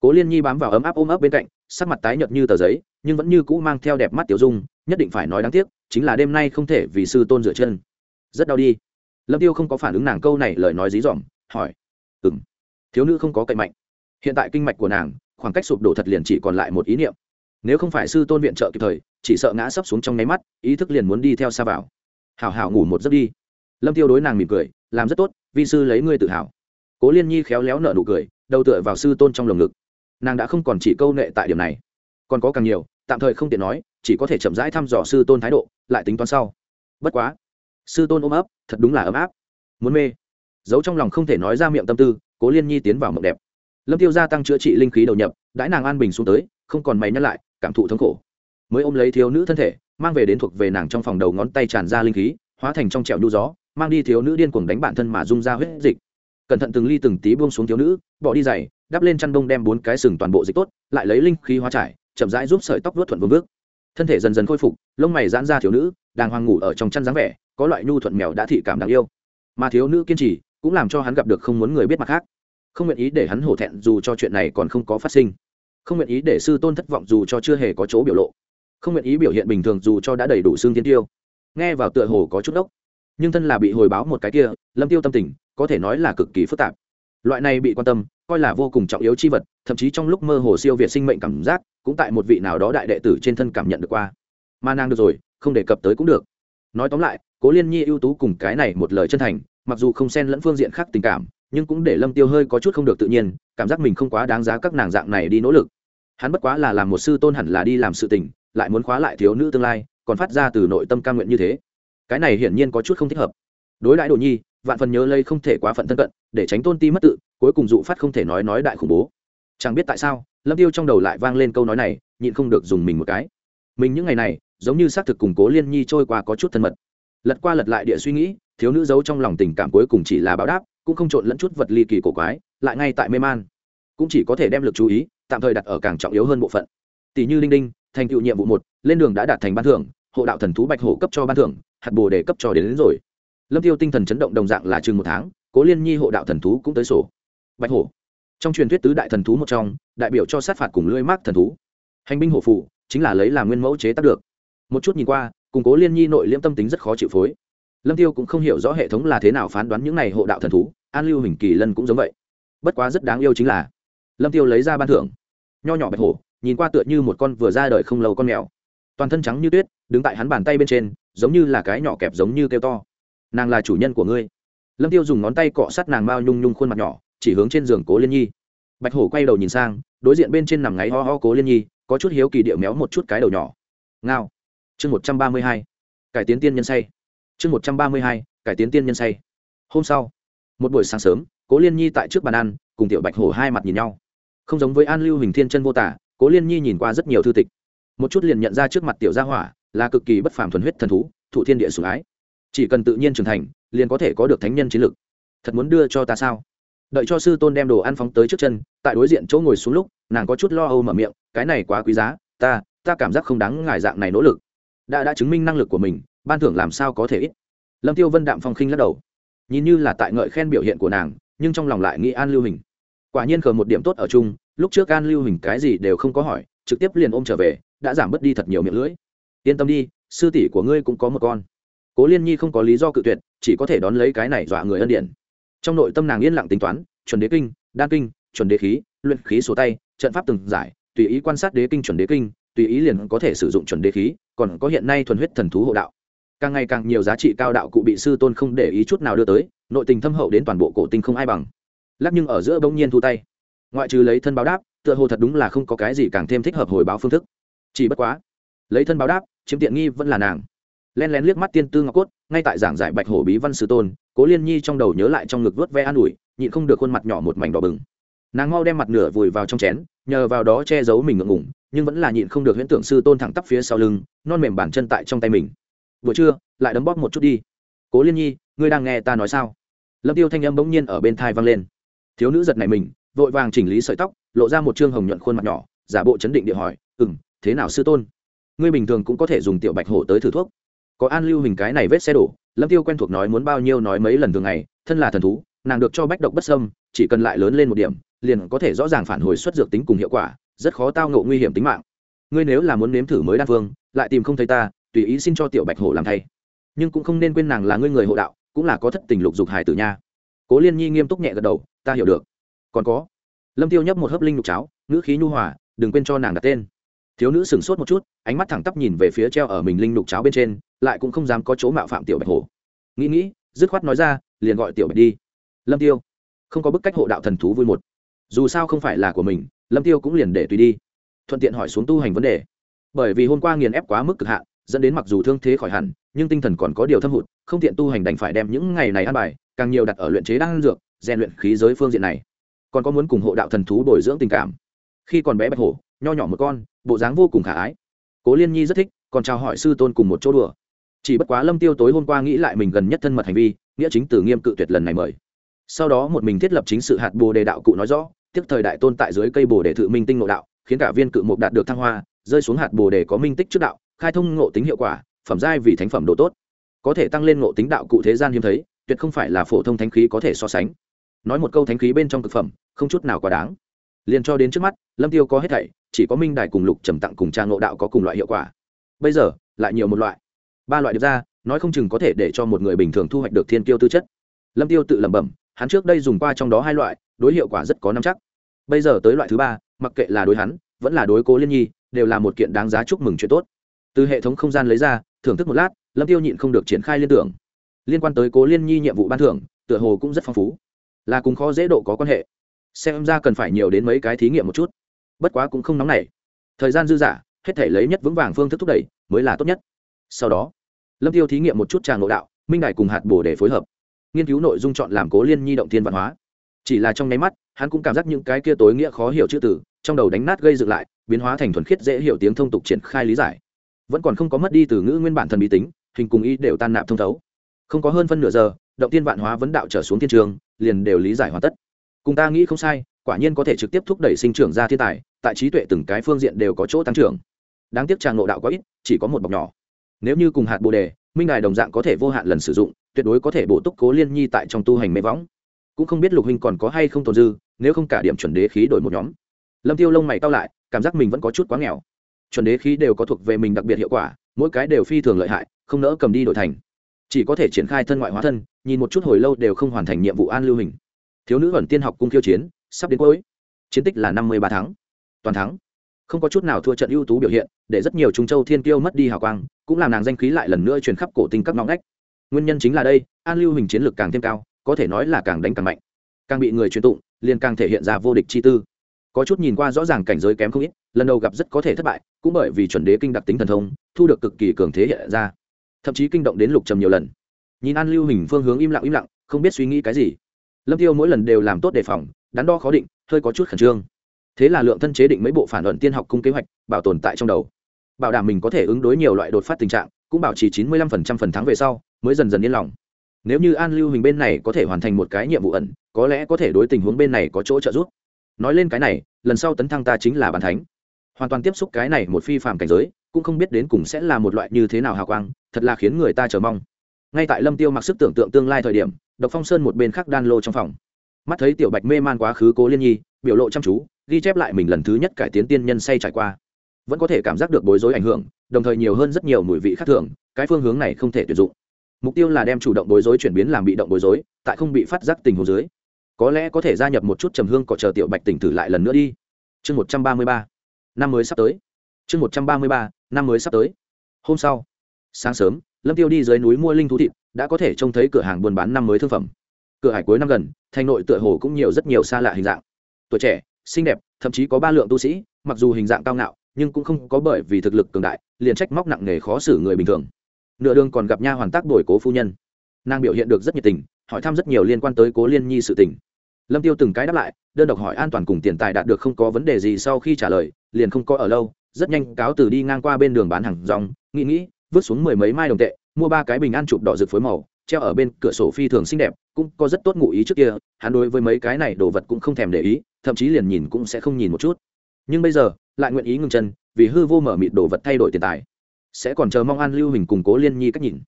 Cố liên nhi bám vào ấm áp ôm ấp bên cạnh sắc mặt tái nhợt như tờ giấy nhưng vẫn như cũ mang theo đẹp mắt tiểu dung nhất định phải nói đáng tiếc chính là đêm nay không thể vì sư tôn dựa chân. Rất đau đi. Lâm tiêu không có phản ứng nàng câu này lời nói dí dỏm hỏi. Ừm, thiếu nữ không có cậy mạnh. Hiện tại kinh mạch của nàng khoảng cách sụp đổ thật liền chỉ còn lại một ý niệm. Nếu không phải sư tôn viện trợ kịp thời chỉ sợ ngã sấp xuống trong nháy mắt ý thức liền muốn đi theo xa vào. Hảo hảo ngủ một giấc đi. Lâm tiêu đối nàng mỉm cười làm rất tốt vi sư lấy ngươi tự hào cố liên nhi khéo léo nở nụ cười, đầu tựa vào sư tôn trong lồng ngực. Nàng đã không còn chỉ câu nệ tại điểm này. Còn có càng nhiều, tạm thời không tiện nói, chỉ có thể chậm rãi thăm dò sư tôn thái độ, lại tính toán sau. Bất quá, sư tôn ôm ấp, thật đúng là ấm áp. Muốn mê. Giấu trong lòng không thể nói ra miệng tâm tư, cố liên nhi tiến vào mộng đẹp. Lâm tiêu gia tăng chữa trị linh khí đầu nhập, đãi nàng an bình xuống tới, không còn mày nhắc lại, cảm thụ thống khổ. Mới ôm lấy thiếu nữ thân thể, mang về đến thuộc về nàng trong phòng đầu ngón tay tràn ra linh khí, hóa thành trong trẹo nhu gió, mang đi thiếu nữ điên cuồng đánh bản thân mà rung ra huyết dịch cẩn thận từng ly từng tí buông xuống thiếu nữ, bỏ đi giày, đắp lên chăn đông đem bốn cái sừng toàn bộ dịch tốt, lại lấy linh khí hóa trải, chậm rãi giúp sợi tóc vuốt thuận vương bước. thân thể dần dần khôi phục, lông mày giãn ra thiếu nữ, đang hoang ngủ ở trong chăn dáng vẻ, có loại nhu thuận mèo đã thị cảm đáng yêu. Mà thiếu nữ kiên trì, cũng làm cho hắn gặp được không muốn người biết mặt khác. Không nguyện ý để hắn hổ thẹn dù cho chuyện này còn không có phát sinh. Không nguyện ý để sư tôn thất vọng dù cho chưa hề có chỗ biểu lộ. Không nguyện ý biểu hiện bình thường dù cho đã đầy đủ xương tiên tiêu. Nghe vào tựa hồ có chút đốc. Nhưng thân là bị hồi báo một cái kia, lâm tiêu tâm tình có thể nói là cực kỳ phức tạp. Loại này bị quan tâm, coi là vô cùng trọng yếu chi vật, thậm chí trong lúc mơ hồ siêu việt sinh mệnh cảm giác, cũng tại một vị nào đó đại đệ tử trên thân cảm nhận được qua. Mà nàng được rồi, không đề cập tới cũng được. Nói tóm lại, cố liên nhi ưu tú cùng cái này một lời chân thành, mặc dù không xen lẫn phương diện khác tình cảm, nhưng cũng để lâm tiêu hơi có chút không được tự nhiên, cảm giác mình không quá đáng giá các nàng dạng này đi nỗ lực. Hắn bất quá là làm một sư tôn hẳn là đi làm sự tình, lại muốn khóa lại thiếu nữ tương lai, còn phát ra từ nội tâm ca nguyện như thế. Cái này hiển nhiên có chút không thích hợp. Đối đãi đồ nhi vạn phần nhớ lây không thể quá phận thân cận để tránh tôn ti mất tự cuối cùng dụ phát không thể nói nói đại khủng bố. Chẳng biết tại sao lâm tiêu trong đầu lại vang lên câu nói này nhịn không được dùng mình một cái. Mình những ngày này giống như xác thực củng cố liên nhi trôi qua có chút thân mật. Lật qua lật lại địa suy nghĩ thiếu nữ giấu trong lòng tình cảm cuối cùng chỉ là báo đáp cũng không trộn lẫn chút vật ly kỳ cổ quái lại ngay tại mê man. Cũng chỉ có thể đem lực chú ý tạm thời đặt ở càng trọng yếu hơn bộ phận. Tỷ như linh đinh thành tựu nhiệm vụ một lên đường đã đạt thành ban thưởng hộ đạo thần thú bạch hổ cấp cho ban thưởng hạt bồ để cấp cho đến, đến rồi lâm tiêu tinh thần chấn động đồng dạng là chừng một tháng, cố liên nhi hộ đạo thần thú cũng tới sổ. Bạch hổ. Trong truyền thuyết tứ đại thần thú một trong, đại biểu cho sát phạt cùng lưỡi mác thần thú. Hành binh hổ phụ, chính là lấy làm nguyên mẫu chế tác được. Một chút nhìn qua, cùng cố liên nhi nội liễm tâm tính rất khó chịu phối. Lâm tiêu cũng không hiểu rõ hệ thống là thế nào phán đoán những này hộ đạo thần thú, an lưu hình kỳ lân cũng giống vậy. Bất quá rất đáng yêu chính là, lâm tiêu lấy ra ban thưởng. Nho nhỏ bạch hổ, nhìn qua tựa như một con vừa ra đời không lâu con mèo. Toàn thân trắng như tuyết, đứng tại hắn bàn tay bên trên, giống như là cái nhỏ kẹp giống như kêu to nàng là chủ nhân của ngươi. Lâm tiêu dùng ngón tay cọ sát nàng mao nhung nhung khuôn mặt nhỏ, chỉ hướng trên giường cố liên nhi. Bạch hổ quay đầu nhìn sang, đối diện bên trên nằm ngáy ho ho cố liên nhi, có chút hiếu kỳ điệu méo một chút cái đầu nhỏ. Ngao. Chương một trăm ba mươi hai. Cải tiến tiên nhân say. Chương một trăm ba mươi hai. Cải tiến tiên nhân say. Hôm sau, một buổi sáng sớm, cố liên nhi tại trước bàn ăn, cùng tiểu bạch hổ hai mặt nhìn nhau. Không giống với an lưu hình thiên chân vô tả, cố liên nhi nhìn qua rất nhiều thư tịch. Một chút liền nhận ra trước mặt tiểu gia hỏa là cực kỳ bất phàm thuần huyết thần thú, thụ thiên địa sủng ái chỉ cần tự nhiên trưởng thành, liền có thể có được thánh nhân chiến lực. Thật muốn đưa cho ta sao? Đợi cho sư tôn đem đồ ăn phóng tới trước chân, tại đối diện chỗ ngồi xuống lúc, nàng có chút lo âu mở miệng, cái này quá quý giá, ta ta cảm giác không đáng ngại dạng này nỗ lực. Đã đã chứng minh năng lực của mình, ban thưởng làm sao có thể ít. Lâm tiêu vân đạm phong khinh lắc đầu. Nhìn như là tại ngợi khen biểu hiện của nàng, nhưng trong lòng lại nghĩ an lưu hình. Quả nhiên khờ một điểm tốt ở chung, lúc trước an lưu hình cái gì đều không có hỏi, trực tiếp liền ôm trở về, đã giảm bớt đi thật nhiều miệng lưỡi. Yên tâm đi, sư tỷ của ngươi cũng có một con cố liên nhi không có lý do cự tuyệt, chỉ có thể đón lấy cái này dọa người ân điển. Trong nội tâm nàng yên lặng tính toán, chuẩn đế kinh, đan kinh, chuẩn đế khí, luyện khí sổ tay, trận pháp từng giải, tùy ý quan sát đế kinh chuẩn đế kinh, tùy ý liền có thể sử dụng chuẩn đế khí, còn có hiện nay thuần huyết thần thú hộ đạo. Càng ngày càng nhiều giá trị cao đạo cụ bị sư tôn không để ý chút nào đưa tới, nội tình thâm hậu đến toàn bộ cổ tinh không ai bằng. Lắc nhưng ở giữa bỗng nhiên thu tay. Ngoại trừ lấy thân báo đáp, tựa hồ thật đúng là không có cái gì càng thêm thích hợp hồi báo phương thức. Chỉ bất quá, lấy thân báo đáp, chiếm tiện nghi vẫn là nàng len lén liếc mắt tiên tư ngọc cốt, ngay tại giảng giải bạch hổ bí văn sư tôn, cố liên nhi trong đầu nhớ lại trong ngực vớt ve an ủi, nhịn không được khuôn mặt nhỏ một mảnh đỏ bừng. Nàng mau đem mặt nửa vùi vào trong chén, nhờ vào đó che giấu mình ngượng ngủng nhưng vẫn là nhịn không được huyễn tưởng sư tôn thẳng tắp phía sau lưng, non mềm bàn chân tại trong tay mình. Vừa trưa, lại đấm bóp một chút đi. Cố liên nhi, ngươi đang nghe ta nói sao? Lâm tiêu thanh âm bỗng nhiên ở bên thai vang lên. Thiếu nữ giật này mình, vội vàng chỉnh lý sợi tóc, lộ ra một trương hồng nhuận khuôn mặt nhỏ, giả bộ chấn định địa hỏi, ừm, thế nào sư tôn? Ngươi bình thường cũng có thể dùng tiểu bạch hổ tới thử thuốc có an lưu hình cái này vết xe đổ, lâm tiêu quen thuộc nói muốn bao nhiêu nói mấy lần thường ngày, thân là thần thú, nàng được cho bách độc bất sâm chỉ cần lại lớn lên một điểm, liền có thể rõ ràng phản hồi xuất dược tính cùng hiệu quả, rất khó tao ngộ nguy hiểm tính mạng. Ngươi nếu là muốn nếm thử mới đan phương, lại tìm không thấy ta, tùy ý xin cho tiểu bạch hổ làm thay. Nhưng cũng không nên quên nàng là ngươi người hộ đạo, cũng là có thất tình lục dục hài tử nha. Cố liên nhi nghiêm túc nhẹ gật đầu, ta hiểu được. Còn có, lâm tiêu nhấp một hớp linh lục cháo, ngữ khí nhu hòa, đừng quên cho nàng đặt tên. Thiếu nữ sửng sốt một chút, ánh mắt thẳng tắp nhìn về phía treo ở mình linh lục cháo bên trên lại cũng không dám có chỗ mạo phạm tiểu bạch hổ. Nghĩ nghĩ, dứt khoát nói ra, liền gọi tiểu bạch đi. Lâm tiêu, không có bức cách hộ đạo thần thú vui một. Dù sao không phải là của mình, lâm tiêu cũng liền để tùy đi. Thuận tiện hỏi xuống tu hành vấn đề. Bởi vì hôm qua nghiền ép quá mức cực hạn, dẫn đến mặc dù thương thế khỏi hẳn, nhưng tinh thần còn có điều thâm hụt, không tiện tu hành đành phải đem những ngày này ăn bài, càng nhiều đặt ở luyện chế đan dược, rèn luyện khí giới phương diện này. Còn có muốn cùng hộ đạo thần thú bồi dưỡng tình cảm. Khi còn bé bạch hổ, nho nhỏ một con, bộ dáng vô cùng khả ái. Cố liên nhi rất thích, còn chào hỏi sư tôn cùng một chỗ đùa chỉ bất quá lâm tiêu tối hôm qua nghĩ lại mình gần nhất thân mật hành vi, nghĩa chính tử nghiêm cự tuyệt lần này mời. Sau đó một mình thiết lập chính sự hạt bồ đề đạo cụ nói rõ, tiếp thời đại tôn tại dưới cây bồ đề thự minh tinh nội đạo, khiến cả viên cự mục đạt được thăng hoa, rơi xuống hạt bồ đề có minh tích trước đạo, khai thông ngộ tính hiệu quả, phẩm giai vì thánh phẩm độ tốt. Có thể tăng lên ngộ tính đạo cụ thế gian hiếm thấy, tuyệt không phải là phổ thông thánh khí có thể so sánh. Nói một câu thánh khí bên trong thực phẩm, không chút nào quá đáng. Liền cho đến trước mắt, lâm tiêu có hết thảy, chỉ có minh đài cùng lục trầm tặng cùng trang ngộ đạo có cùng loại hiệu quả. Bây giờ, lại nhiều một loại ba loại được ra, nói không chừng có thể để cho một người bình thường thu hoạch được thiên tiêu tư chất. Lâm tiêu tự lẩm bẩm, hắn trước đây dùng qua trong đó hai loại, đối hiệu quả rất có năm chắc. Bây giờ tới loại thứ ba, mặc kệ là đối hắn, vẫn là đối cố liên nhi, đều là một kiện đáng giá chúc mừng chuyện tốt. Từ hệ thống không gian lấy ra, thưởng thức một lát, lâm tiêu nhịn không được triển khai liên tưởng. Liên quan tới cố liên nhi nhiệm vụ ban thưởng, tựa hồ cũng rất phong phú. Là cùng khó dễ độ có quan hệ. Xem ra cần phải nhiều đến mấy cái thí nghiệm một chút. Bất quá cũng không nóng nảy. Thời gian dư dả, hết thể lấy nhất vững vàng phương thức thúc đẩy, mới là tốt nhất sau đó, lâm tiêu thí nghiệm một chút tràng nội đạo, minh đại cùng hạt bổ để phối hợp. Nghiên cứu nội dung chọn làm cố liên nhi động thiên văn hóa. Chỉ là trong nháy mắt, hắn cũng cảm giác những cái kia tối nghĩa khó hiểu chữ từ, trong đầu đánh nát gây dựng lại, biến hóa thành thuần khiết dễ hiểu tiếng thông tục triển khai lý giải. Vẫn còn không có mất đi từ ngữ nguyên bản thần bí tính, hình cùng ý đều tan nạp thông thấu. Không có hơn phân nửa giờ, động tiên vạn hóa vấn đạo trở xuống thiên trường, liền đều lý giải hoàn tất. Cùng ta nghĩ không sai, quả nhiên có thể trực tiếp thúc đẩy sinh trưởng ra thiên tài, tại trí tuệ từng cái phương diện đều có chỗ tăng trưởng. Đáng tiếc tràng ngộ đạo có ít, chỉ có một bọc nhỏ nếu như cùng hạt bồ đề, minh đài đồng dạng có thể vô hạn lần sử dụng, tuyệt đối có thể bổ túc cố liên nhi tại trong tu hành mê võng. Cũng không biết lục huynh còn có hay không tồn dư, nếu không cả điểm chuẩn đế khí đổi một nhóm. Lâm tiêu lông mày cao lại, cảm giác mình vẫn có chút quá nghèo. Chuẩn đế khí đều có thuộc về mình đặc biệt hiệu quả, mỗi cái đều phi thường lợi hại, không nỡ cầm đi đổi thành. Chỉ có thể triển khai thân ngoại hóa thân, nhìn một chút hồi lâu đều không hoàn thành nhiệm vụ an lưu hình. Thiếu nữ ẩn tiên học cung khiêu chiến, sắp đến cuối. Chiến tích là năm mươi ba tháng. Toàn thắng không có chút nào thua trận ưu tú biểu hiện, để rất nhiều trung châu thiên kiêu mất đi hào quang, cũng làm nàng danh khí lại lần nữa truyền khắp cổ tinh các ngõ ngách. Nguyên nhân chính là đây, an lưu hình chiến lược càng thêm cao, có thể nói là càng đánh càng mạnh. Càng bị người truyền tụng, liền càng thể hiện ra vô địch chi tư. Có chút nhìn qua rõ ràng cảnh giới kém không ít, lần đầu gặp rất có thể thất bại, cũng bởi vì chuẩn đế kinh đặc tính thần thông, thu được cực kỳ cường thế hiện ra. Thậm chí kinh động đến lục trầm nhiều lần. Nhìn an lưu hình phương hướng im lặng im lặng, không biết suy nghĩ cái gì. Lâm tiêu mỗi lần đều làm tốt đề phòng, đắn đo khó định, hơi có chút khẩn trương thế là lượng thân chế định mấy bộ phản luận tiên học cung kế hoạch, bảo tồn tại trong đầu. Bảo đảm mình có thể ứng đối nhiều loại đột phát tình trạng, cũng bảo trì chín mươi lăm phần trăm phần thắng về sau, mới dần dần yên lòng. Nếu như an lưu hình bên này có thể hoàn thành một cái nhiệm vụ ẩn, có lẽ có thể đối tình huống bên này có chỗ trợ giúp. Nói lên cái này, lần sau tấn thăng ta chính là bàn thánh. Hoàn toàn tiếp xúc cái này một phi phạm cảnh giới, cũng không biết đến cùng sẽ là một loại như thế nào hào quang, thật là khiến người ta chờ mong. Ngay tại lâm tiêu mặc sức tưởng tượng tương lai thời điểm, độc phong sơn một bên khác đan lô trong phòng. Mắt thấy tiểu bạch mê man quá khứ cố liên nhi, biểu lộ chăm chú ghi chép lại mình lần thứ nhất cải tiến tiên nhân say trải qua. Vẫn có thể cảm giác được bối rối ảnh hưởng, đồng thời nhiều hơn rất nhiều mùi vị khác thường, cái phương hướng này không thể tuyệt dụng. Mục tiêu là đem chủ động bối rối chuyển biến làm bị động bối rối, tại không bị phát giác tình hồ dưới. Có lẽ có thể gia nhập một chút trầm hương cọ chờ tiểu bạch tỉnh thử lại lần nữa đi. Chương một trăm ba mươi ba. Năm mới sắp tới. Chương một trăm ba mươi ba. Năm mới sắp tới. Hôm sau. Sáng sớm, lâm tiêu đi dưới núi mua linh thú thịt, đã có thể trông thấy cửa hàng buôn bán năm mới thương phẩm. Cửa hải cuối năm gần, thành nội tựa hồ cũng nhiều rất nhiều xa lạ hình dạng. Tuổi trẻ xinh đẹp, thậm chí có ba lượng tu sĩ, mặc dù hình dạng cao ngạo, nhưng cũng không có bởi vì thực lực cường đại, liền trách móc nặng nề khó xử người bình thường. Nửa đường còn gặp nha hoàn tác đổi cố phu nhân. Nàng biểu hiện được rất nhiệt tình, hỏi thăm rất nhiều liên quan tới cố liên nhi sự tình. Lâm tiêu từng cái đáp lại, đơn độc hỏi an toàn cùng tiền tài đạt được không có vấn đề gì sau khi trả lời, liền không có ở lâu, rất nhanh cáo từ đi ngang qua bên đường bán hàng rong, nghĩ nghĩ, vứt xuống mười mấy mai đồng tệ, mua ba cái bình an chụp đỏ rực phối màu treo ở bên cửa sổ phi thường xinh đẹp, cũng có rất tốt ngụ ý trước kia, hắn đối với mấy cái này đồ vật cũng không thèm để ý, thậm chí liền nhìn cũng sẽ không nhìn một chút. Nhưng bây giờ, lại nguyện ý ngừng chân, vì hư vô mở mịt đồ vật thay đổi tiền tài. Sẽ còn chờ mong an lưu hình củng cố liên nhi cách nhìn.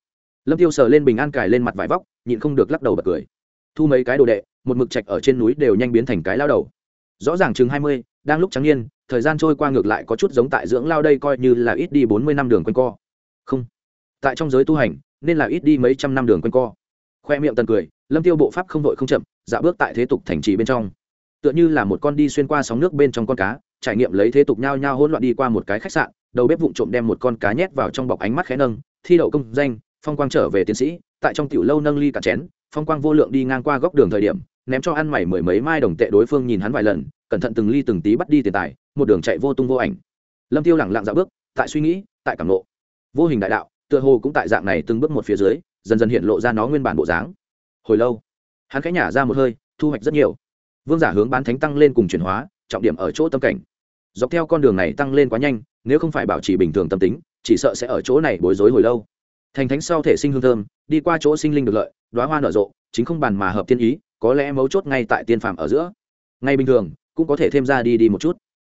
Lâm tiêu sờ lên bình an cài lên mặt vải vóc, nhịn không được lắc đầu bật cười. Thu mấy cái đồ đệ, một mực trạch ở trên núi đều nhanh biến thành cái lao đầu. Rõ ràng chừng hai mươi, đang lúc trắng niên, thời gian trôi qua ngược lại có chút giống tại dưỡng lao đây coi như là ít đi bốn mươi năm đường quanh co. Không. Tại trong giới tu hành nên là ít đi mấy trăm năm đường quanh co. Khoe miệng tần cười, lâm tiêu bộ pháp không vội không chậm, dạo bước tại thế tục thành trì bên trong. Tựa như là một con đi xuyên qua sóng nước bên trong con cá, trải nghiệm lấy thế tục nhao nhao hỗn loạn đi qua một cái khách sạn, đầu bếp vụng trộm đem một con cá nhét vào trong bọc ánh mắt khẽ nâng, thi đậu công danh, phong quang trở về tiến sĩ, tại trong tiểu lâu nâng ly cả chén, phong quang vô lượng đi ngang qua góc đường thời điểm, ném cho ăn mày mười mấy mai đồng tệ đối phương nhìn hắn vài lần, cẩn thận từng ly từng tí bắt đi tiền tài, một đường chạy vô tung vô ảnh. Lâm tiêu lẳng lặng dạo bước, tại suy nghĩ, tại cảm nộ vô hình đại đạo tựa hồ cũng tại dạng này từng bước một phía dưới, dần dần hiện lộ ra nó nguyên bản bộ dáng. Hồi lâu, hắn khẽ nhả ra một hơi, thu hoạch rất nhiều. Vương giả hướng bán thánh tăng lên cùng chuyển hóa, trọng điểm ở chỗ tâm cảnh. Dọc theo con đường này tăng lên quá nhanh, nếu không phải bảo trì bình thường tâm tính, chỉ sợ sẽ ở chỗ này bối rối hồi lâu. Thành thánh sau thể sinh hương thơm, đi qua chỗ sinh linh được lợi đoá hoa nở rộ, chính không bàn mà hợp tiên ý, có lẽ mấu chốt ngay tại tiên phàm ở giữa. Ngay bình thường, cũng có thể thêm ra đi đi một chút.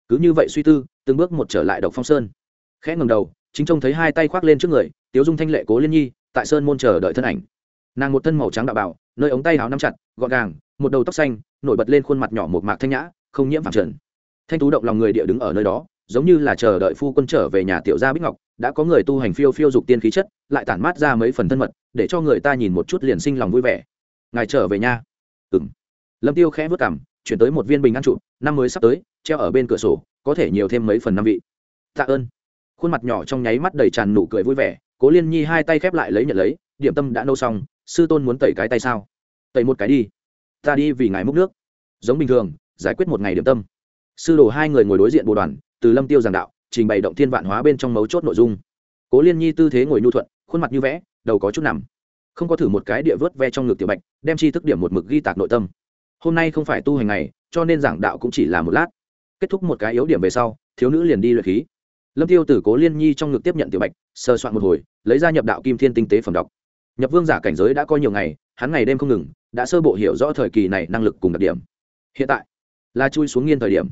Cứ như vậy suy tư, từng bước một trở lại độc phong sơn. Khẽ ngầm đầu, chính trông thấy hai tay khoác lên trước người tiếu dung thanh lệ cố liên nhi, tại sơn môn chờ đợi thân ảnh. Nàng một thân màu trắng đạo bảo nơi ống tay áo nắm chặt, gọn gàng, một đầu tóc xanh, nổi bật lên khuôn mặt nhỏ một mạc thanh nhã, không nhiễm phạm trần. Thanh tú động lòng người địa đứng ở nơi đó, giống như là chờ đợi phu quân trở về nhà tiểu gia bích ngọc, đã có người tu hành phiêu phiêu dục tiên khí chất, lại tản mát ra mấy phần thân mật, để cho người ta nhìn một chút liền sinh lòng vui vẻ. Ngài trở về nha. ừng lâm tiêu khẽ vớt cảm chuyển tới một viên bình ăn trụ, năm mới sắp tới, treo ở bên cửa sổ, có thể nhiều thêm mấy phần năm vị. Tạ ơn. Khuôn mặt nhỏ trong nháy mắt đầy tràn nụ cười vui vẻ cố liên nhi hai tay khép lại lấy nhận lấy, điểm tâm đã nâu xong, sư tôn muốn tẩy cái tay sao? Tẩy một cái đi. Ta đi vì ngài múc nước. Giống bình thường, giải quyết một ngày điểm tâm. Sư đồ hai người ngồi đối diện bồ đoàn, từ lâm tiêu giảng đạo, trình bày động thiên vạn hóa bên trong mấu chốt nội dung. Cố liên nhi tư thế ngồi nhu thuận, khuôn mặt như vẽ, đầu có chút nằm. Không có thử một cái địa vớt ve trong ngực tiểu bạch, đem chi thức điểm một mực ghi tạc nội tâm. Hôm nay không phải tu hành ngày, cho nên giảng đạo cũng chỉ là một lát. Kết thúc một cái yếu điểm về sau, thiếu nữ liền đi luyện khí lâm tiêu từ cố liên nhi trong ngực tiếp nhận tiểu bạch sơ soạn một hồi, lấy ra nhập đạo kim thiên tinh tế phẩm đọc. Nhập vương giả cảnh giới đã có nhiều ngày, hắn ngày đêm không ngừng, đã sơ bộ hiểu rõ thời kỳ này năng lực cùng đặc điểm. Hiện tại, là chui xuống nghiên thời điểm.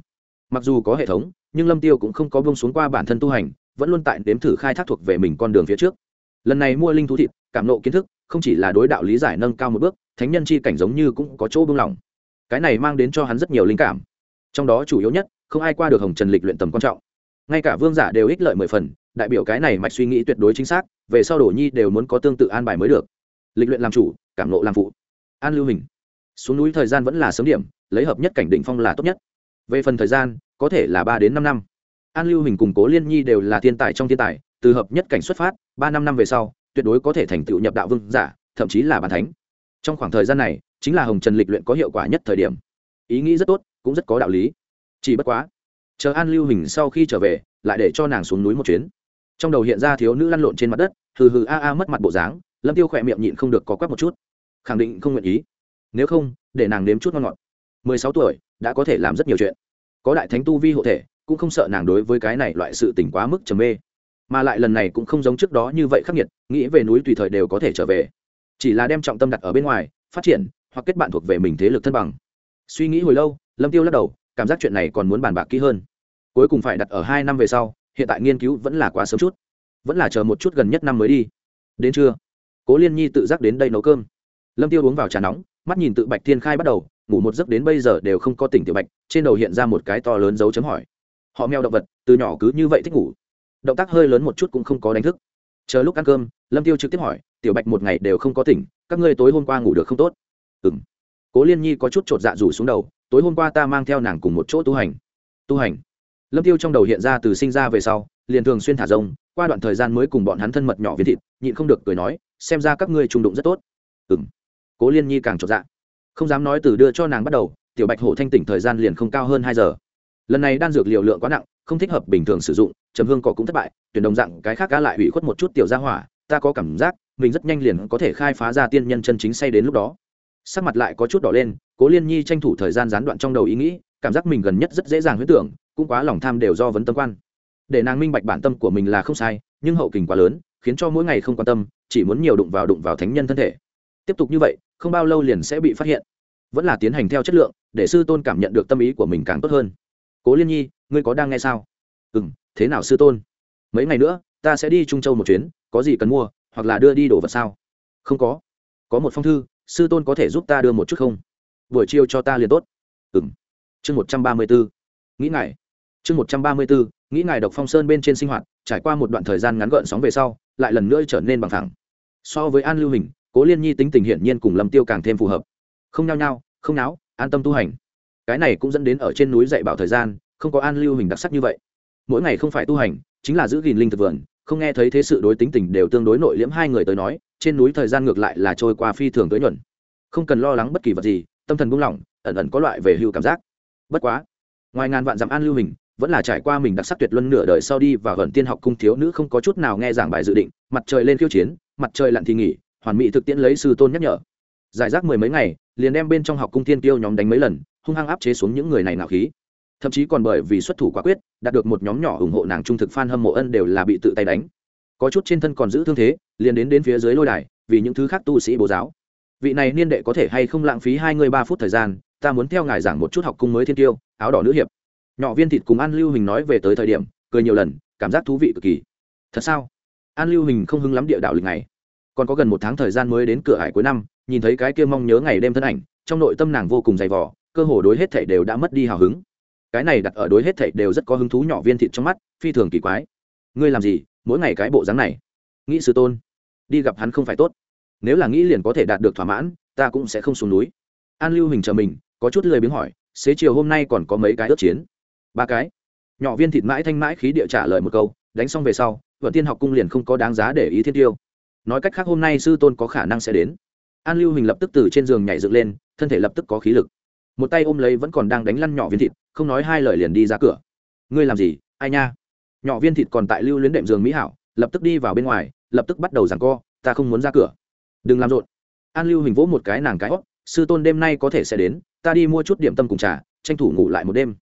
Mặc dù có hệ thống, nhưng lâm tiêu cũng không có bông xuống qua bản thân tu hành, vẫn luôn tại đếm thử khai thác thuộc về mình con đường phía trước. Lần này mua linh thú thịt, cảm nộ kiến thức, không chỉ là đối đạo lý giải nâng cao một bước, thánh nhân chi cảnh giống như cũng có chỗ buông lỏng. Cái này mang đến cho hắn rất nhiều linh cảm. Trong đó chủ yếu nhất, không ai qua được hồng trần lịch luyện tầm quan trọng ngay cả vương giả đều ích lợi mười phần, đại biểu cái này mạch suy nghĩ tuyệt đối chính xác, về sau đổ nhi đều muốn có tương tự an bài mới được. Lịch luyện làm chủ, cảm nộ làm phụ. An lưu hình. Xuống núi thời gian vẫn là sớm điểm, lấy hợp nhất cảnh định phong là tốt nhất. Về phần thời gian, có thể là ba đến năm năm. An lưu hình cùng cố liên nhi đều là thiên tài trong thiên tài, từ hợp nhất cảnh xuất phát, ba năm năm về sau, tuyệt đối có thể thành tựu nhập đạo vương giả, thậm chí là bàn thánh. Trong khoảng thời gian này, chính là hồng trần lịch luyện có hiệu quả nhất thời điểm. Ý nghĩ rất tốt, cũng rất có đạo lý. Chỉ bất quá chờ an lưu hình sau khi trở về, lại để cho nàng xuống núi một chuyến. Trong đầu hiện ra thiếu nữ lăn lộn trên mặt đất, hừ hừ a a mất mặt bộ dáng, lâm tiêu khỏe miệng nhịn không được có quắc một chút. Khẳng định không nguyện ý. Nếu không, để nàng nếm chút ngon ngọt. Mười sáu tuổi, đã có thể làm rất nhiều chuyện. Có đại thánh tu vi hộ thể, cũng không sợ nàng đối với cái này loại sự tỉnh quá mức trầm mê. Mà lại lần này cũng không giống trước đó như vậy khắc nghiệt, nghĩ về núi tùy thời đều có thể trở về. Chỉ là đem trọng tâm đặt ở bên ngoài, phát triển, hoặc kết bạn thuộc về mình thế lực thân bằng. Suy nghĩ hồi lâu, lâm tiêu lắc đầu cảm giác chuyện này còn muốn bàn bạc kỹ hơn. Cuối cùng phải đặt ở hai năm về sau, hiện tại nghiên cứu vẫn là quá sớm chút. Vẫn là chờ một chút gần nhất năm mới đi. Đến trưa, cố liên nhi tự giác đến đây nấu cơm. Lâm tiêu uống vào trà nóng, mắt nhìn tự bạch thiên khai bắt đầu, ngủ một giấc đến bây giờ đều không có tỉnh tiểu bạch, trên đầu hiện ra một cái to lớn dấu chấm hỏi. Họ mèo động vật, từ nhỏ cứ như vậy thích ngủ. Động tác hơi lớn một chút cũng không có đánh thức. Chờ lúc ăn cơm, lâm tiêu trực tiếp hỏi, tiểu bạch một ngày đều không có tỉnh, các ngươi tối hôm qua ngủ được không tốt? Ừ m cố liên nhi có chút chột dạ rủ xuống đầu tối hôm qua ta mang theo nàng cùng một chỗ tu hành. Tu hành. Lâm tiêu trong đầu hiện ra từ sinh ra về sau, liền thường xuyên thả rông, qua đoạn thời gian mới cùng bọn hắn thân mật nhỏ viên thịt, nhịn không được cười nói, xem ra các ngươi trung đụng rất tốt. Ừm. Cố liên nhi càng chột dạ. Không dám nói từ đưa cho nàng bắt đầu, tiểu bạch hổ thanh tỉnh thời gian liền không cao hơn hai giờ. Lần này đan dược liều lượng quá nặng, không thích hợp bình thường sử dụng, trầm hương cỏ cũng thất bại, tuyển đồng dạng cái khác cá lại hủy khuất một chút tiểu gia hỏa, ta có cảm giác, mình rất nhanh liền có thể khai phá ra tiên nhân chân chính say đến lúc đó. Sắc mặt lại có chút đỏ lên cố liên nhi tranh thủ thời gian gián đoạn trong đầu ý nghĩ, cảm giác mình gần nhất rất dễ dàng huyết tưởng, cũng quá lòng tham đều do vấn tâm quan. Để nàng minh bạch bản tâm của mình là không sai, nhưng hậu kình quá lớn, khiến cho mỗi ngày không quan tâm, chỉ muốn nhiều đụng vào đụng vào thánh nhân thân thể. Tiếp tục như vậy, không bao lâu liền sẽ bị phát hiện. Vẫn là tiến hành theo chất lượng, để sư tôn cảm nhận được tâm ý của mình càng tốt hơn. Cố liên nhi, ngươi có đang nghe sao? Ừ m thế nào sư tôn? Mấy ngày nữa, ta sẽ đi trung châu một chuyến, có gì cần mua, hoặc là đưa đi đồ vật sao? Không có. Có một phong thư, sư tôn có thể giúp ta đưa một chút không? Buổi chiều cho ta liền tốt. Ừ m chương một trăm ba mươi bốn. Nghĩ ngài. Chương một trăm ba mươi bốn, nghĩ ngài độc phong sơn bên trên sinh hoạt, trải qua một đoạn thời gian ngắn gợn sóng về sau, lại lần nữa trở nên bằng thẳng. So với an lưu hình, cố liên nhi tính tình hiển nhiên cùng lâm tiêu càng thêm phù hợp. Không nhao nhao, không náo, an tâm tu hành. Cái này cũng dẫn đến ở trên núi dạy bảo thời gian, không có an lưu hình đặc sắc như vậy. Mỗi ngày không phải tu hành, chính là giữ gìn linh thực vườn, không nghe thấy thế sự đối tính tình đều tương đối nội liễm hai người tới nói, trên núi thời gian ngược lại là trôi qua phi thường tới nhuận. Không cần lo lắng bất kỳ vật gì tâm thần buông lỏng, ẩn ẩn có loại về hưu cảm giác. Bất quá, ngoài ngàn vạn dặm an lưu hình, vẫn là trải qua mình đặc sắc tuyệt luân nửa đời sau đi và gần tiên học cung thiếu nữ không có chút nào nghe giảng bài dự định, mặt trời lên khiêu chiến, mặt trời lặn thì nghỉ, hoàn mỹ thực tiễn lấy sư tôn nhắc nhở. Giải rác mười mấy ngày, liền đem bên trong học cung tiên tiêu nhóm đánh mấy lần, hung hăng áp chế xuống những người này nào khí. Thậm chí còn bởi vì xuất thủ quả quyết, đạt được một nhóm nhỏ ủng hộ nàng trung thực f hâm mộ ân đều là bị tự tay đánh. Có chút trên thân còn giữ thương thế, liền đến đến phía dưới lôi đài, vì những thứ khác tu sĩ bố giáo vị này niên đệ có thể hay không lãng phí hai người ba phút thời gian, ta muốn theo ngài giảng một chút học cung mới thiên tiêu, áo đỏ nữ hiệp. Nhỏ viên thịt cùng an lưu hình nói về tới thời điểm, cười nhiều lần, cảm giác thú vị cực kỳ. Thật sao? An lưu hình không hứng lắm địa đạo lịch này còn có gần một tháng thời gian mới đến cửa hải cuối năm, nhìn thấy cái kia mong nhớ ngày đêm thân ảnh, trong nội tâm nàng vô cùng dày vỏ cơ hồ đối hết thảy đều đã mất đi hào hứng. Cái này đặt ở đối hết thảy đều rất có hứng thú nhỏ viên thịt trong mắt, phi thường kỳ quái. Ngươi làm gì, mỗi ngày cái bộ dáng này? Nghĩ sư tôn, đi gặp hắn không phải tốt nếu là nghĩ liền có thể đạt được thỏa mãn, ta cũng sẽ không xuống núi. An lưu hình chờ mình, có chút lười biếng hỏi, xế chiều hôm nay còn có mấy cái ước chiến? Ba cái. Nhỏ viên thịt mãi thanh mãi khí địa trả lời một câu, đánh xong về sau, vận tiên học cung liền không có đáng giá để ý thiên tiêu. Nói cách khác hôm nay sư tôn có khả năng sẽ đến. An lưu hình lập tức từ trên giường nhảy dựng lên, thân thể lập tức có khí lực. Một tay ôm lấy vẫn còn đang đánh lăn nhỏ viên thịt, không nói hai lời liền đi ra cửa. Ngươi làm gì? Ai nha? Nhỏ viên thịt còn tại lưu luyến đệm giường mỹ hảo, lập tức đi vào bên ngoài, lập tức bắt đầu giằng co, ta không muốn ra cửa đừng làm rộn. An lưu hình vỗ một cái nàng cái hót sư tôn đêm nay có thể sẽ đến, ta đi mua chút điểm tâm cùng trà, tranh thủ ngủ lại một đêm.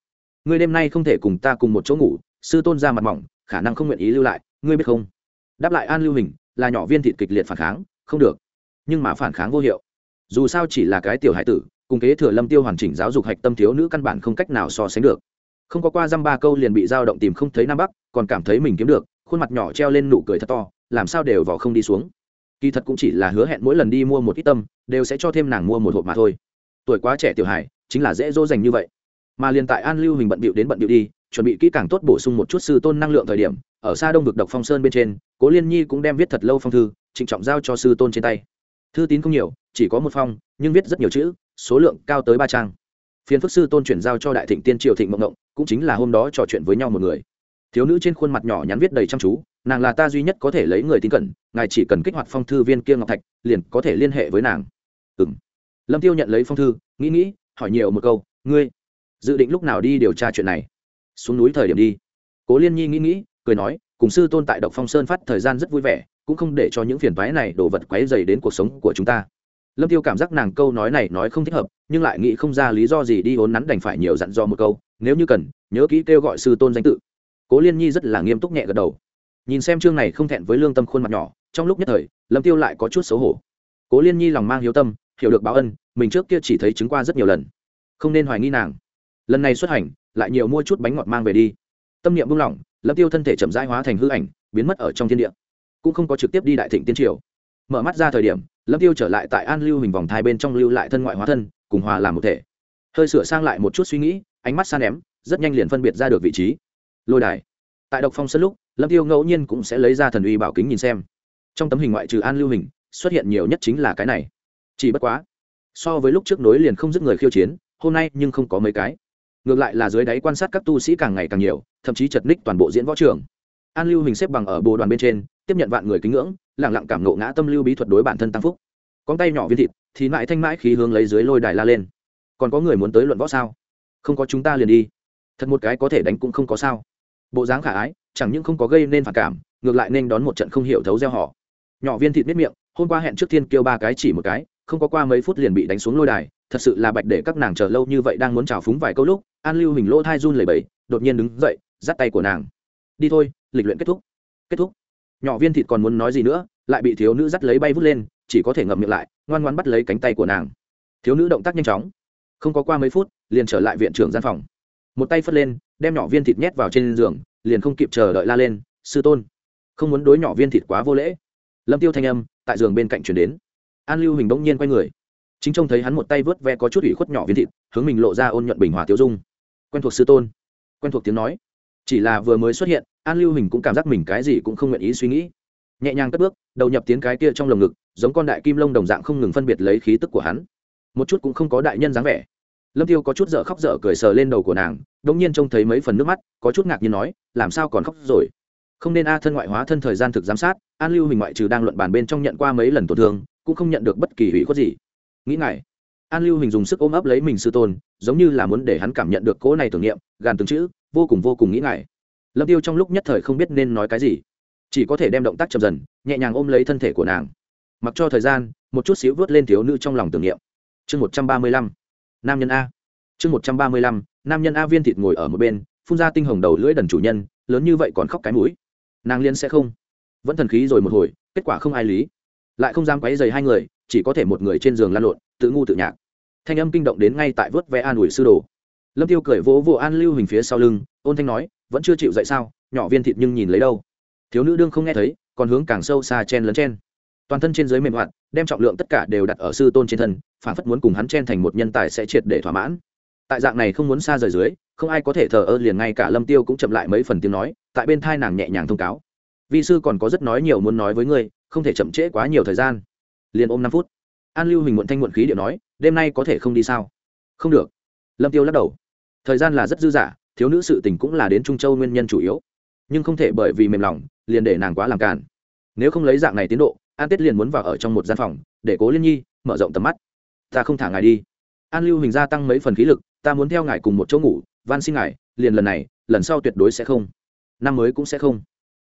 Ngươi đêm nay không thể cùng ta cùng một chỗ ngủ, sư tôn ra mặt mỏng, khả năng không nguyện ý lưu lại, ngươi biết không? Đáp lại an lưu hình, là nhỏ viên thịt kịch liệt phản kháng, không được. Nhưng mà phản kháng vô hiệu. Dù sao chỉ là cái tiểu hải tử, cùng kế thừa lâm tiêu hoàn chỉnh giáo dục hạch tâm thiếu nữ căn bản không cách nào so sánh được. Không có qua dăm ba câu liền bị dao động tìm không thấy nam bắc, còn cảm thấy mình kiếm được, khuôn mặt nhỏ treo lên nụ cười thật to, làm sao đều vỏ không đi xuống kỳ thật cũng chỉ là hứa hẹn mỗi lần đi mua một ít tâm, đều sẽ cho thêm nàng mua một hộp mà thôi. Tuổi quá trẻ tiểu hải chính là dễ dỗ dành như vậy. Mà liền tại an lưu hình bận bịu đến bận bịu đi, chuẩn bị kỹ càng tốt bổ sung một chút sư tôn năng lượng thời điểm, ở xa đông vực độc phong sơn bên trên, cố liên nhi cũng đem viết thật lâu phong thư, trịnh trọng giao cho sư tôn trên tay. Thư tín không nhiều, chỉ có một phong, nhưng viết rất nhiều chữ, số lượng cao tới ba trang. Phiền phức sư tôn chuyển giao cho đại thịnh tiên triều thịnh mộng ngộng cũng chính là hôm đó trò chuyện với nhau một người. Thiếu nữ trên khuôn mặt nhỏ nhắn viết đầy chăm chú nàng là ta duy nhất có thể lấy người tin cẩn, ngài chỉ cần kích hoạt phong thư viên kia ngọc thạch, liền có thể liên hệ với nàng. Ừ m lâm tiêu nhận lấy phong thư, nghĩ nghĩ, hỏi nhiều một câu, ngươi dự định lúc nào đi điều tra chuyện này? Xuống núi thời điểm đi. Cố liên nhi nghĩ nghĩ, cười nói, cùng sư tôn tại độc phong sơn phát thời gian rất vui vẻ, cũng không để cho những phiền toái này đổ vật quấy dày đến cuộc sống của chúng ta. Lâm tiêu cảm giác nàng câu nói này nói không thích hợp, nhưng lại nghĩ không ra lý do gì đi hốn nắn đành phải nhiều dặn dò một câu, nếu như cần, nhớ kỹ kêu gọi sư tôn danh tự. Cố liên nhi rất là nghiêm túc nhẹ gật đầu nhìn xem chương này không thẹn với lương tâm khuôn mặt nhỏ, trong lúc nhất thời, lâm tiêu lại có chút xấu hổ. Cố liên nhi lòng mang hiếu tâm, hiểu được báo ân, mình trước kia chỉ thấy chứng qua rất nhiều lần. Không nên hoài nghi nàng. Lần này xuất hành, lại nhiều mua chút bánh ngọt mang về đi. Tâm niệm buông lỏng, lâm tiêu thân thể chậm rãi hóa thành hư ảnh, biến mất ở trong thiên địa. Cũng không có trực tiếp đi đại thịnh tiên triều. Mở mắt ra thời điểm, lâm tiêu trở lại tại an lưu hình vòng thai bên trong lưu lại thân ngoại hóa thân, cùng hòa làm một thể. Hơi sửa sang lại một chút suy nghĩ, ánh mắt xa ném, rất nhanh liền phân biệt ra được vị trí. Lôi đài tại độc phong sân lúc, lâm tiêu ngẫu nhiên cũng sẽ lấy ra thần uy bảo kính nhìn xem. Trong tấm hình ngoại trừ an lưu hình, xuất hiện nhiều nhất chính là cái này. Chỉ bất quá, so với lúc trước nối liền không dứt người khiêu chiến, hôm nay nhưng không có mấy cái. Ngược lại là dưới đáy quan sát các tu sĩ càng ngày càng nhiều, thậm chí chật ních toàn bộ diễn võ trường. An lưu hình xếp bằng ở bồ đoàn bên trên, tiếp nhận vạn người kính ngưỡng lẳng lặng cảm nộ ngã tâm lưu bí thuật đối bản thân tăng phúc. Con tay nhỏ viên thịt, thì mãi thanh mãi khí hướng lấy dưới lôi đài la lên. Còn có người muốn tới luận võ sao? Không có chúng ta liền đi. Thật một cái có thể đánh cũng không có sao bộ dáng khả ái, chẳng những không có gây nên phản cảm, ngược lại nên đón một trận không hiểu thấu gieo họ. Nhỏ viên thịt biết miệng, hôm qua hẹn trước tiên kêu ba cái chỉ một cái, không có qua mấy phút liền bị đánh xuống lôi đài, thật sự là bạch để các nàng chờ lâu như vậy đang muốn trào phúng vài câu lúc, an lưu hình lỗ thai run lẩy bẩy, đột nhiên đứng dậy, dắt tay của nàng. Đi thôi, lịch luyện kết thúc. Kết thúc? Nhỏ viên thịt còn muốn nói gì nữa, lại bị thiếu nữ dắt lấy bay vút lên, chỉ có thể ngậm miệng lại, ngoan ngoan bắt lấy cánh tay của nàng. Thiếu nữ động tác nhanh chóng, không có qua mấy phút, liền trở lại viện trưởng gian phòng một tay phất lên, đem nhỏ viên thịt nhét vào trên giường, liền không kịp chờ đợi la lên, sư tôn, không muốn đối nhỏ viên thịt quá vô lễ. Lâm tiêu thanh âm tại giường bên cạnh chuyển đến. An lưu hình bỗng nhiên quay người. Chính trông thấy hắn một tay vớt ve có chút ủy khuất nhỏ viên thịt, hướng mình lộ ra ôn nhuận bình hòa tiêu dung. Quen thuộc, sư tôn. Quen thuộc tiếng nói. Chỉ là vừa mới xuất hiện, an lưu hình cũng cảm giác mình cái gì cũng không nguyện ý suy nghĩ. Nhẹ nhàng cất bước, đầu nhập tiếng cái kia trong lồng ngực, giống con đại kim lông đồng dạng không ngừng phân biệt lấy khí tức của hắn. Một chút cũng không có đại nhân dáng vẻ lâm tiêu có chút dở khóc dở cười sờ lên đầu của nàng đông nhiên trông thấy mấy phần nước mắt, có chút ngạc nhiên nói, làm sao còn khóc rồi? Không nên a thân ngoại hóa thân thời gian thực giám sát, an lưu hình ngoại trừ đang luận bàn bên trong nhận qua mấy lần tổn thương, cũng không nhận được bất kỳ hủy khuất gì. Nghĩ ngại an lưu hình dùng sức ôm ấp lấy mình sư tôn, giống như là muốn để hắn cảm nhận được cỗ này tưởng niệm, gàn từng chữ, vô cùng vô cùng nghĩ ngại lâm tiêu trong lúc nhất thời không biết nên nói cái gì, chỉ có thể đem động tác chậm dần, nhẹ nhàng ôm lấy thân thể của nàng. Mặc cho thời gian, một chút xíu vớt lên thiếu nữ trong lòng tưởng niệm. Chương một trăm ba mươi lăm nam nhân a. Chương một trăm ba mươi lăm, nam nhân a viên thịt ngồi ở một bên, phun ra tinh hồng đầu lưỡi đần chủ nhân, lớn như vậy còn khóc cái mũi. Nàng liên sẽ không. Vẫn thần khí rồi một hồi, kết quả không ai lý. Lại không dám quấy dày hai người, chỉ có thể một người trên giường lăn lộn, tự ngu tự nhạc. Thanh âm kinh động đến ngay tại vớt vẽ an ủi sư đồ. Lâm tiêu cười vỗ vỗ an lưu hình phía sau lưng, ôn thanh nói, vẫn chưa chịu dậy sao? Nhỏ viên thịt nhưng nhìn lấy đâu? Thiếu nữ đương không nghe thấy, còn hướng càng sâu xa chen lấn chen toàn thân trên dưới mềm hoạt, đem trọng lượng tất cả đều đặt ở sư tôn trên thân phản phất muốn cùng hắn chen thành một nhân tài sẽ triệt để thỏa mãn. Tại dạng này không muốn xa rời dưới, không ai có thể thờ ơ liền ngay cả lâm tiêu cũng chậm lại mấy phần tiếng nói, tại bên thai nàng nhẹ nhàng thông cáo. Vi sư còn có rất nói nhiều muốn nói với ngươi, không thể chậm trễ quá nhiều thời gian. Liền ôm năm phút. An lưu hình muộn thanh muộn khí điệu nói, đêm nay có thể không đi sao? Không được. Lâm tiêu lắc đầu. Thời gian là rất dư dả, thiếu nữ sự tình cũng là đến trung châu nguyên nhân chủ yếu. Nhưng không thể bởi vì mềm lòng, liền để nàng quá làm cản nếu không lấy dạng này tiến độ an tết liền muốn vào ở trong một gian phòng, để cố liên nhi mở rộng tầm mắt. Ta không thả ngài đi. An lưu hình gia tăng mấy phần khí lực, ta muốn theo ngài cùng một chỗ ngủ, van xin ngài, liền lần này, lần sau tuyệt đối sẽ không. Năm mới cũng sẽ không.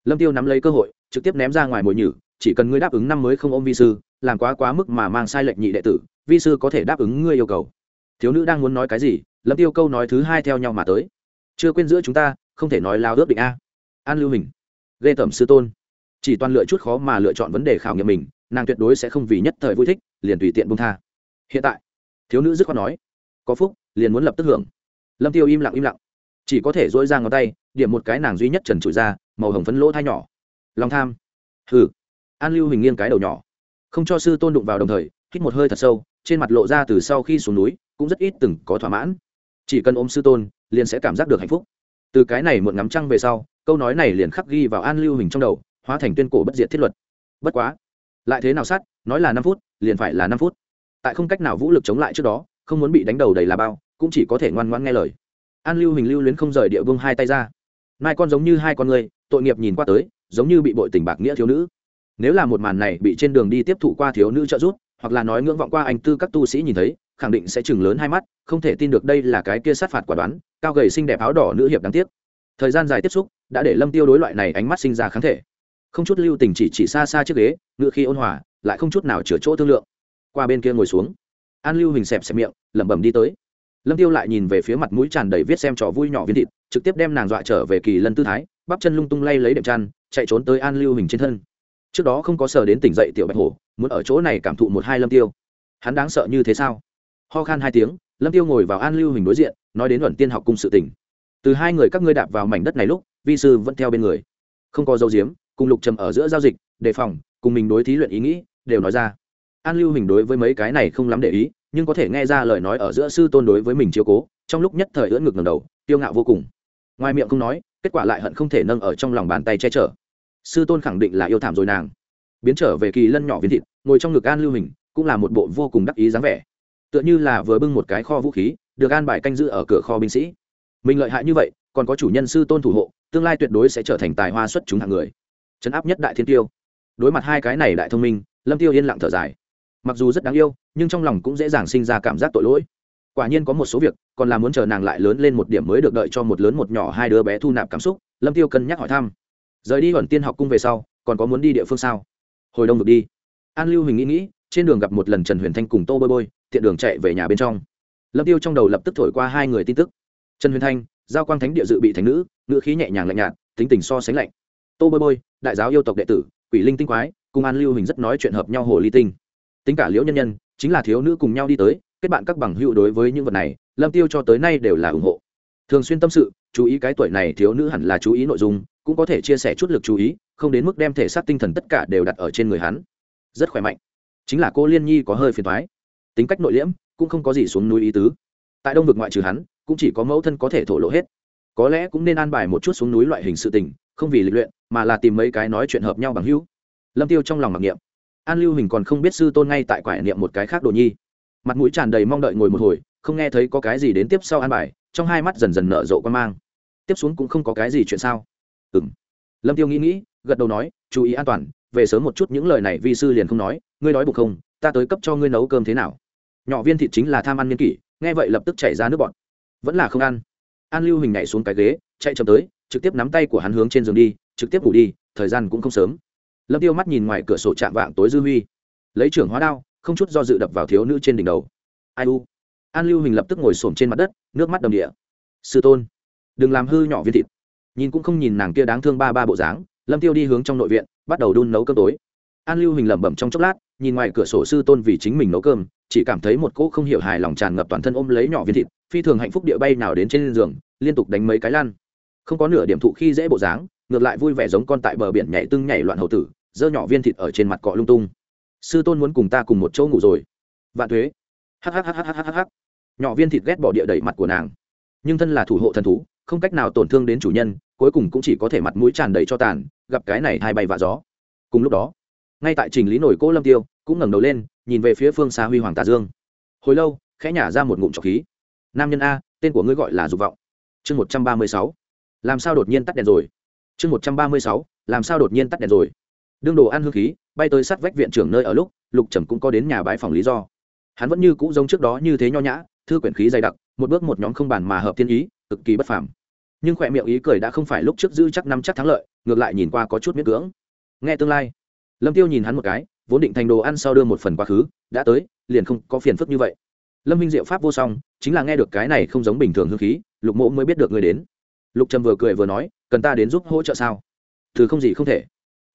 Lâm tiêu nắm lấy cơ hội, trực tiếp ném ra ngoài mồi nhử, chỉ cần ngươi đáp ứng năm mới không ôm vi sư, làm quá quá mức mà mang sai lệnh nhị đệ tử, vi sư có thể đáp ứng ngươi yêu cầu. Thiếu nữ đang muốn nói cái gì, lâm tiêu câu nói thứ hai theo nhau mà tới. Chưa quên giữa chúng ta, không thể nói lao ước định a. An lưu hình, ghê tẩm sư tôn chỉ toàn lựa chút khó mà lựa chọn vấn đề khảo nghiệm mình, nàng tuyệt đối sẽ không vì nhất thời vui thích, liền tùy tiện bông tha. Hiện tại, thiếu nữ dứt khoát nói, có phúc, liền muốn lập tức hưởng. Lâm tiêu im lặng im lặng. Chỉ có thể dỗi ra ngón tay, điểm một cái nàng duy nhất trần trụi ra, màu hồng phấn lỗ thai nhỏ. Lòng tham. Hừ. An lưu hình nghiêng cái đầu nhỏ. Không cho sư tôn đụng vào đồng thời, hít một hơi thật sâu, trên mặt lộ ra từ sau khi xuống núi, cũng rất ít từng có thỏa mãn. Chỉ cần ôm sư tôn, liền sẽ cảm giác được hạnh phúc. Từ cái này một ngắm trăng về sau, câu nói này liền khắc ghi vào an lưu hình trong đầu hóa thành tuyên cổ bất diệt thiết luật. Bất quá, lại thế nào sát, nói là năm phút, liền phải là năm phút. Tại không cách nào vũ lực chống lại trước đó, không muốn bị đánh đầu đầy là bao, cũng chỉ có thể ngoan ngoan nghe lời. An lưu hình lưu luyến không rời địa vương hai tay ra. Mai con giống như hai con người, tội nghiệp nhìn qua tới, giống như bị bội tình bạc nghĩa thiếu nữ. Nếu là một màn này bị trên đường đi tiếp thụ qua thiếu nữ trợ giúp, hoặc là nói ngưỡng vọng qua anh tư các tu sĩ nhìn thấy, khẳng định sẽ chừng lớn hai mắt, không thể tin được đây là cái kia sát phạt quả đoán, cao gầy xinh đẹp áo đỏ nữ hiệp đáng tiếc. Thời gian dài tiếp xúc, đã để lâm tiêu đối loại này ánh mắt sinh ra kháng thể không chút lưu tình chỉ chỉ xa xa chiếc ghế, ngựa khi ôn hòa, lại không chút nào chữa chỗ thương lượng. Qua bên kia ngồi xuống. An lưu hình xẹp xẹp miệng, lẩm bẩm đi tới. Lâm tiêu lại nhìn về phía mặt mũi tràn đầy viết xem trò vui nhỏ viên thịt, trực tiếp đem nàng dọa trở về kỳ lân tư thái, bắp chân lung tung lay lấy đệm chăn, chạy trốn tới an lưu hình trên thân. Trước đó không có sờ đến tỉnh dậy tiểu bạch hổ, muốn ở chỗ này cảm thụ một hai lâm tiêu. Hắn đáng sợ như thế sao? Ho khan hai tiếng, lâm tiêu ngồi vào an lưu hình đối diện, nói đến luận tiên học cung sự tỉnh từ hai người các ngươi đạp vào mảnh đất này lúc, vi sư vẫn theo bên người. Không có dấu diếm cùng lục trầm ở giữa giao dịch, đề phòng, cùng mình đối thí luyện ý nghĩ, đều nói ra. An lưu hình đối với mấy cái này không lắm để ý, nhưng có thể nghe ra lời nói ở giữa sư tôn đối với mình chiếu cố, trong lúc nhất thời ưỡn ngực ngầm đầu tiêu ngạo vô cùng. Ngoài miệng không nói, kết quả lại hận không thể nâng ở trong lòng bàn tay che chở. Sư tôn khẳng định là yêu thảm rồi nàng. Biến trở về kỳ lân nhỏ viên thịt, ngồi trong ngực an lưu hình, cũng là một bộ vô cùng đắc ý dáng vẻ. Tựa như là vừa bưng một cái kho vũ khí, được an bài canh giữ ở cửa kho binh sĩ. Mình lợi hại như vậy, còn có chủ nhân sư tôn thủ hộ, tương lai tuyệt đối sẽ trở thành tài hoa xuất chúng hạng người chấn áp nhất đại thiên tiêu. Đối mặt hai cái này đại thông minh, lâm tiêu yên lặng thở dài. Mặc dù rất đáng yêu, nhưng trong lòng cũng dễ dàng sinh ra cảm giác tội lỗi. Quả nhiên có một số việc, còn là muốn chờ nàng lại lớn lên một điểm mới được đợi cho một lớn một nhỏ hai đứa bé thu nạp cảm xúc, lâm tiêu cân nhắc hỏi thăm. Rời đi huẩn tiên học cung về sau, còn có muốn đi địa phương sao? Hồi đông được đi. An lưu hình nghĩ nghĩ, trên đường gặp một lần trần huyền thanh cùng tô bôi bôi, tiện đường chạy về nhà bên trong. Lâm tiêu trong đầu lập tức thổi qua hai người tin tức. Trần huyền thanh, giao quang thánh địa dự bị thành nữ, ngữ khí nhẹ nhàng lạnh nhạt, tính tình so sánh lạnh tô bôi bôi, đại giáo yêu tộc đệ tử, quỷ linh tinh quái, cùng an lưu hình rất nói chuyện hợp nhau hồ ly tinh. Tính cả liễu nhân nhân, chính là thiếu nữ cùng nhau đi tới, kết bạn các bằng hữu đối với những vật này, lâm tiêu cho tới nay đều là ủng hộ. Thường xuyên tâm sự, chú ý cái tuổi này thiếu nữ hẳn là chú ý nội dung, cũng có thể chia sẻ chút lực chú ý, không đến mức đem thể xác tinh thần tất cả đều đặt ở trên người hắn. Rất khỏe mạnh. Chính là cô liên nhi có hơi phiền thoái tính cách nội liễm, cũng không có gì xuống núi ý tứ. Tại đông vực ngoại trừ hắn, cũng chỉ có mẫu thân có thể thổ lộ hết. Có lẽ cũng nên an bài một chút xuống núi loại hình sự tình không vì lịch luyện, mà là tìm mấy cái nói chuyện hợp nhau bằng hữu. Lâm tiêu trong lòng mặc niệm. An lưu hình còn không biết sư tôn ngay tại quải niệm một cái khác đồ nhi. Mặt mũi tràn đầy mong đợi ngồi một hồi, không nghe thấy có cái gì đến tiếp sau an bài, trong hai mắt dần dần nở rộ quan mang. Tiếp xuống cũng không có cái gì chuyện sao? Ừ m lâm tiêu nghĩ nghĩ, gật đầu nói, chú ý an toàn, về sớm một chút những lời này vi sư liền không nói, ngươi nói bụng không, ta tới cấp cho ngươi nấu cơm thế nào. Nhỏ viên thịt chính là tham ăn nghiên kỷ, nghe vậy lập tức chảy ra nước bọt. Vẫn là không ăn. An lưu hình nhảy xuống cái ghế, chạy chậm tới trực tiếp nắm tay của hắn hướng trên giường đi, trực tiếp ngủ đi, thời gian cũng không sớm. Lâm tiêu mắt nhìn ngoài cửa sổ chạm vạng tối dư huy. Lấy trưởng hóa đao, không chút do dự đập vào thiếu nữ trên đỉnh đầu. Ai u? An lưu hình lập tức ngồi xổm trên mặt đất, nước mắt đầm địa. Sư tôn, đừng làm hư nhỏ viên thịt. Nhìn cũng không nhìn nàng kia đáng thương ba ba bộ dáng, lâm tiêu đi hướng trong nội viện, bắt đầu đun nấu cơm tối. An lưu hình lẩm bẩm trong chốc lát, nhìn ngoài cửa sổ sư tôn vì chính mình nấu cơm, chỉ cảm thấy một cỗ không hiểu hài lòng tràn ngập toàn thân ôm lấy nhỏ viên thịt, phi thường hạnh phúc địa bay nào đến trên giường, liên tục đánh mấy cái lan không có nửa điểm thụ khi dễ bộ dáng, ngược lại vui vẻ giống con tại bờ biển nhảy tưng nhảy loạn hậu tử dơ nhỏ viên thịt ở trên mặt cọ lung tung. Sư tôn muốn cùng ta cùng một chỗ ngủ rồi. Vạn thuế. Hhhhhh nhỏ viên thịt ghét bỏ địa đẩy mặt của nàng. Nhưng thân là thủ hộ thần thú, không cách nào tổn thương đến chủ nhân, cuối cùng cũng chỉ có thể mặt mũi tràn đầy cho tàn, gặp cái này hai bay vạ gió. Cùng lúc đó, ngay tại trình lý nổi cỗ lâm tiêu, cũng ngẩng đầu lên, nhìn về phía phương xa huy hoàng tà dương. Hồi lâu, khẽ nhả ra một ngụm trọc khí. Nam nhân a, tên của ngươi gọi là dục vọng. Chương một trăm ba mươi sáu làm sao đột nhiên tắt đèn rồi? Chương một trăm ba mươi sáu, làm sao đột nhiên tắt đèn rồi? Đương đồ ăn hương khí bay tới sát vách viện trưởng nơi ở lúc, lục trầm cũng có đến nhà bãi phòng lý do. Hắn vẫn như cũ giống trước đó như thế nho nhã, thư quyển khí dày đặc, một bước một nhóm không bàn mà hợp thiên ý, cực kỳ bất phàm. Nhưng khỏe miệng ý cười đã không phải lúc trước giữ chắc năm chắc thắng lợi, ngược lại nhìn qua có chút miết cưỡng. Nghe tương lai, lâm tiêu nhìn hắn một cái, vốn định thành đồ ăn sau đưa một phần quá khứ, đã tới, liền không có phiền phức như vậy. Lâm minh diệu pháp vô song, chính là nghe được cái này không giống bình thường hương khí, lục mộ mới biết được người đến lục trầm vừa cười vừa nói, cần ta đến giúp hỗ trợ sao? Thứ không gì không thể.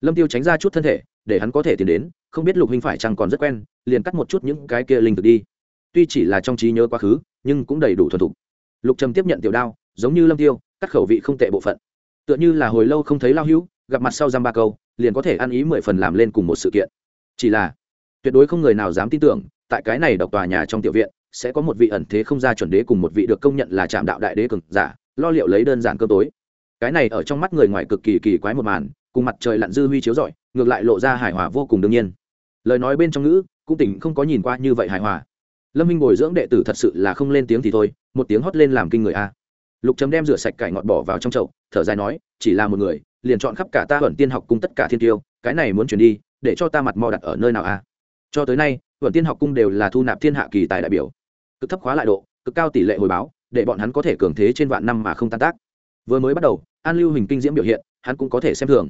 Lâm tiêu tránh ra chút thân thể, để hắn có thể tìm đến, không biết lục huynh phải chăng còn rất quen, liền cắt một chút những cái kia linh thực đi. Tuy chỉ là trong trí nhớ quá khứ, nhưng cũng đầy đủ thuần thục. Lục trầm tiếp nhận tiểu đao, giống như lâm tiêu, cắt khẩu vị không tệ bộ phận. Tựa như là hồi lâu không thấy lao hữu, gặp mặt sau giam ba câu, liền có thể ăn ý mười phần làm lên cùng một sự kiện. Chỉ là, tuyệt đối không người nào dám tin tưởng, tại cái này độc tòa nhà trong tiểu viện, sẽ có một vị ẩn thế không ra chuẩn đế cùng một vị được công nhận là trạm đạo đại đế cường giả lo liệu lấy đơn giản cơm tối. Cái này ở trong mắt người ngoài cực kỳ kỳ quái một màn, cùng mặt trời lặn dư huy chiếu rọi, ngược lại lộ ra hài hòa vô cùng đương nhiên. Lời nói bên trong ngữ, cũng tỉnh không có nhìn qua như vậy hài hòa. Lâm minh bồi dưỡng đệ tử thật sự là không lên tiếng thì thôi, một tiếng hót lên làm kinh người a. Lục chấm đem rửa sạch cải ngọt bỏ vào trong chậu, thở dài nói, chỉ là một người, liền chọn khắp cả ta thuận tiên học cung tất cả thiên tiêu, cái này muốn chuyển đi, để cho ta mặt mò đặt ở nơi nào a? Cho tới nay thuận tiên học cung đều là thu nạp thiên hạ kỳ tài đại biểu. Cực thấp khóa lại độ, cực cao tỷ lệ hồi báo để bọn hắn có thể cường thế trên vạn năm mà không tan tác. Vừa mới bắt đầu, an lưu hình kinh diễm biểu hiện, hắn cũng có thể xem thường.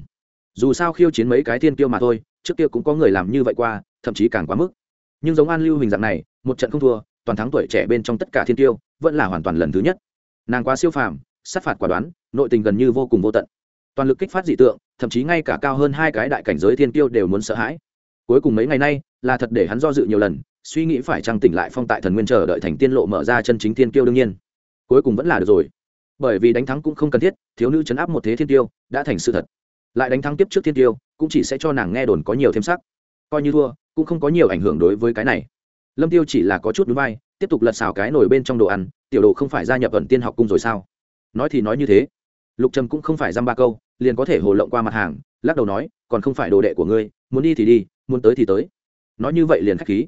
Dù sao khiêu chiến mấy cái thiên tiêu mà thôi, trước kia cũng có người làm như vậy qua, thậm chí càng quá mức. Nhưng giống an lưu hình dạng này, một trận không thua, toàn thắng tuổi trẻ bên trong tất cả thiên tiêu vẫn là hoàn toàn lần thứ nhất. Nàng quá siêu phàm, sát phạt quả đoán, nội tình gần như vô cùng vô tận. Toàn lực kích phát dị tượng, thậm chí ngay cả cao hơn hai cái đại cảnh giới thiên tiêu đều muốn sợ hãi. Cuối cùng mấy ngày nay, là thật để hắn do dự nhiều lần, suy nghĩ phải trăng tỉnh lại phong tại thần nguyên chờ đợi thành tiên lộ mở ra chân chính thiên tiêu đương nhiên cuối cùng vẫn là được rồi. Bởi vì đánh thắng cũng không cần thiết, thiếu nữ chấn áp một thế thiên tiêu, đã thành sự thật. Lại đánh thắng tiếp trước thiên tiêu, cũng chỉ sẽ cho nàng nghe đồn có nhiều thêm sắc. Coi như thua, cũng không có nhiều ảnh hưởng đối với cái này. Lâm tiêu chỉ là có chút núi vai, tiếp tục lật xào cái nồi bên trong đồ ăn, tiểu đồ không phải gia nhập ẩn tiên học cung rồi sao? Nói thì nói như thế. Lục trầm cũng không phải dăm ba câu, liền có thể hồ lộng qua mặt hàng, lắc đầu nói, còn không phải đồ đệ của ngươi, muốn đi thì đi, muốn tới thì tới. Nói như vậy liền khách khí.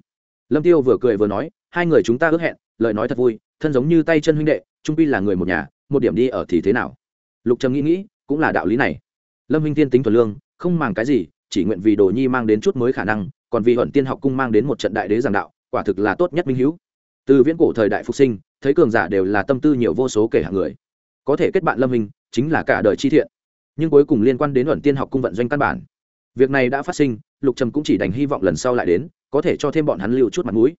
Lâm tiêu vừa cười vừa nói, hai người chúng ta ước hẹn, lời nói thật vui, thân giống như tay chân huynh đệ trung pi là người một nhà, một điểm đi ở thì thế nào? Lục trầm nghĩ nghĩ, cũng là đạo lý này. Lâm minh tiên tính thuần lương, không màng cái gì, chỉ nguyện vì đồ nhi mang đến chút mới khả năng, còn vì huẩn tiên học cung mang đến một trận đại đế giảng đạo, quả thực là tốt nhất minh hữu. Từ viễn cổ thời đại phục sinh, thấy cường giả đều là tâm tư nhiều vô số kể hạng người. Có thể kết bạn lâm minh chính là cả đời chi thiện. Nhưng cuối cùng liên quan đến huẩn tiên học cung vận doanh căn bản. Việc này đã phát sinh, lục trầm cũng chỉ đành hy vọng lần sau lại đến, có thể cho thêm bọn hắn lưu chút mặt mũi.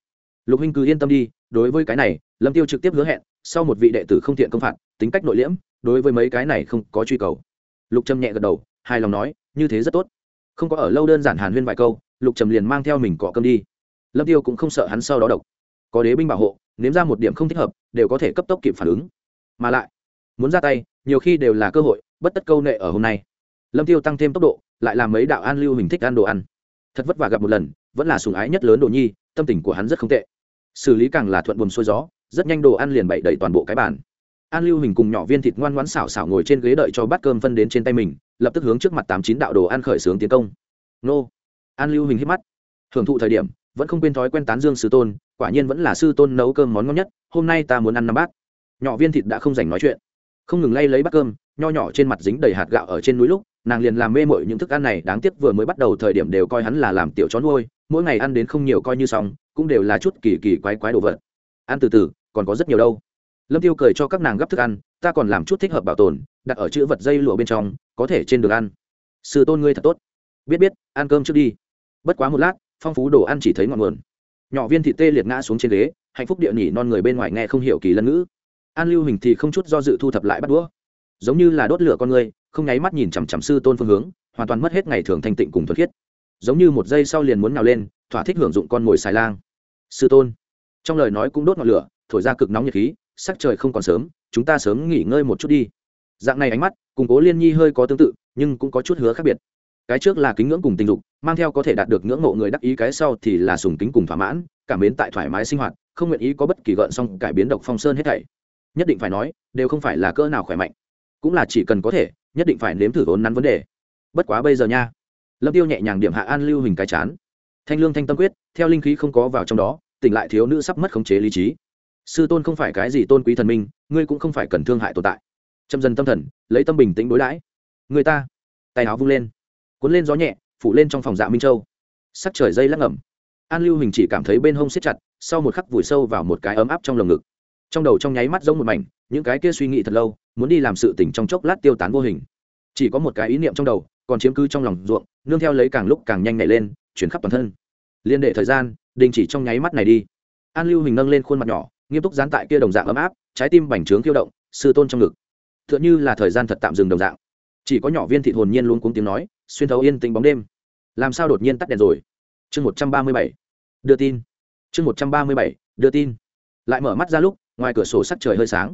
Lục huynh cứ yên tâm đi, đối với cái này, lâm tiêu trực tiếp hứa hẹn sau một vị đệ tử không thiện công phạt, tính cách nội liễm, đối với mấy cái này không có truy cầu. Lục trầm nhẹ gật đầu, hài lòng nói, như thế rất tốt. Không có ở lâu đơn giản hàn huyên vài câu, lục trầm liền mang theo mình cọ cơm đi. Lâm tiêu cũng không sợ hắn sau đó độc. Có đế binh bảo hộ, nếm ra một điểm không thích hợp, đều có thể cấp tốc kịp phản ứng. Mà lại, muốn ra tay, nhiều khi đều là cơ hội, bất tất câu nệ ở hôm nay. Lâm tiêu tăng thêm tốc độ, lại làm mấy đạo an lưu hình thích ăn đồ ăn. Thật vất vả gặp một lần, vẫn là sùng ái nhất lớn đồ nhi, tâm tình của hắn rất không tệ. Xử lý càng là thuận buồm xuôi gió rất nhanh đồ ăn liền bậy đầy toàn bộ cái bàn. An lưu hình cùng nhỏ viên thịt ngoan ngoãn xảo xảo ngồi trên ghế đợi cho bát cơm phân đến trên tay mình, lập tức hướng trước mặt tám chín đạo đồ ăn khởi xướng tiến công. Nô. An lưu hình hít mắt. Hưởng thụ thời điểm, vẫn không quên thói quen tán dương sư tôn, quả nhiên vẫn là sư tôn nấu cơm món ngon nhất, hôm nay ta muốn ăn năm bát. Nhỏ viên thịt đã không dành nói chuyện. Không ngừng lay lấy bát cơm, nho nhỏ trên mặt dính đầy hạt gạo ở trên núi lúc, nàng liền làm mê mội những thức ăn này, đáng tiếc vừa mới bắt đầu thời điểm đều coi hắn là làm tiểu chó nuôi, mỗi ngày ăn đến không nhiều coi như xong, cũng đều là chút kỳ kỳ quái quái đồ vật ăn từ từ, còn có rất nhiều đâu. Lâm tiêu cười cho các nàng gấp thức ăn, ta còn làm chút thích hợp bảo tồn, đặt ở chữ vật dây lụa bên trong, có thể trên đường ăn. Sư tôn ngươi thật tốt. Biết biết, ăn cơm trước đi. Bất quá một lát, phong phú đồ ăn chỉ thấy ngọn nguồn. Nhỏ viên thị tê liệt ngã xuống trên ghế, hạnh phúc địa nhỉ non người bên ngoài nghe không hiểu kỳ lân ngữ. An lưu hình thì không chút do dự thu thập lại bắt đũa. Giống như là đốt lửa con người, không nháy mắt nhìn chằm chằm sư tôn phương hướng, hoàn toàn mất hết ngày thường thanh tịnh cùng thuật khiết. Giống như một giây sau liền muốn nào lên, thỏa thích hưởng dụng con ngồi xài lang. Sư tôn trong lời nói cũng đốt ngọn lửa, thổi ra cực nóng nhiệt khí, sắc trời không còn sớm, chúng ta sớm nghỉ ngơi một chút đi. Dạng này ánh mắt, cùng cố liên nhi hơi có tương tự, nhưng cũng có chút hứa khác biệt. Cái trước là kính ngưỡng cùng tình dục, mang theo có thể đạt được ngưỡng mộ người đắc ý, cái sau thì là sùng kính cùng thỏa mãn, cảm mến tại thoải mái sinh hoạt, không nguyện ý có bất kỳ gợn xong cải biến độc phong sơn hết thảy. Nhất định phải nói, đều không phải là cỡ nào khỏe mạnh. Cũng là chỉ cần có thể, nhất định phải nếm thử vốn nắn vấn đề. Bất quá bây giờ nha. Lâm tiêu nhẹ nhàng điểm hạ an lưu hình cái chán. Thanh lương thanh tâm quyết, theo linh khí không có vào trong đó tỉnh lại thiếu nữ sắp mất khống chế lý trí. Sư tôn không phải cái gì tôn quý thần minh, ngươi cũng không phải cần thương hại tồn tại. Châm dần tâm thần, lấy tâm bình tĩnh đối đãi. Người ta, tay áo vung lên, cuốn lên gió nhẹ, phủ lên trong phòng dạ minh châu. Sắc trời dây lắc ngầm. An lưu hình chỉ cảm thấy bên hông siết chặt, sau một khắc vùi sâu vào một cái ấm áp trong lồng ngực. Trong đầu trong nháy mắt giống một mảnh, những cái kia suy nghĩ thật lâu, muốn đi làm sự tỉnh trong chốc lát tiêu tán vô hình. Chỉ có một cái ý niệm trong đầu, còn chiếm cứ trong lòng ruộng, nương theo lấy càng lúc càng nhanh nhảy lên, chuyển khắp toàn thân. Liên đệ thời gian đình chỉ trong nháy mắt này đi. An lưu hình nâng lên khuôn mặt nhỏ, nghiêm túc dán tại kia đồng dạng ấm áp, trái tim bành trướng khiêu động, sư tôn trong ngực. T h ư ợ n như là thời gian thật tạm dừng đồng dạng. Chỉ có nhỏ viên thị hồn nhiên luôn cuống tiếng nói, xuyên thấu yên tĩnh bóng đêm. Làm sao đột nhiên tắt đèn rồi? Chương một trăm ba mươi bảy. Đưa tin. Chương một trăm ba mươi bảy, đưa tin. Lại mở mắt ra lúc, ngoài cửa sổ sắc trời hơi sáng.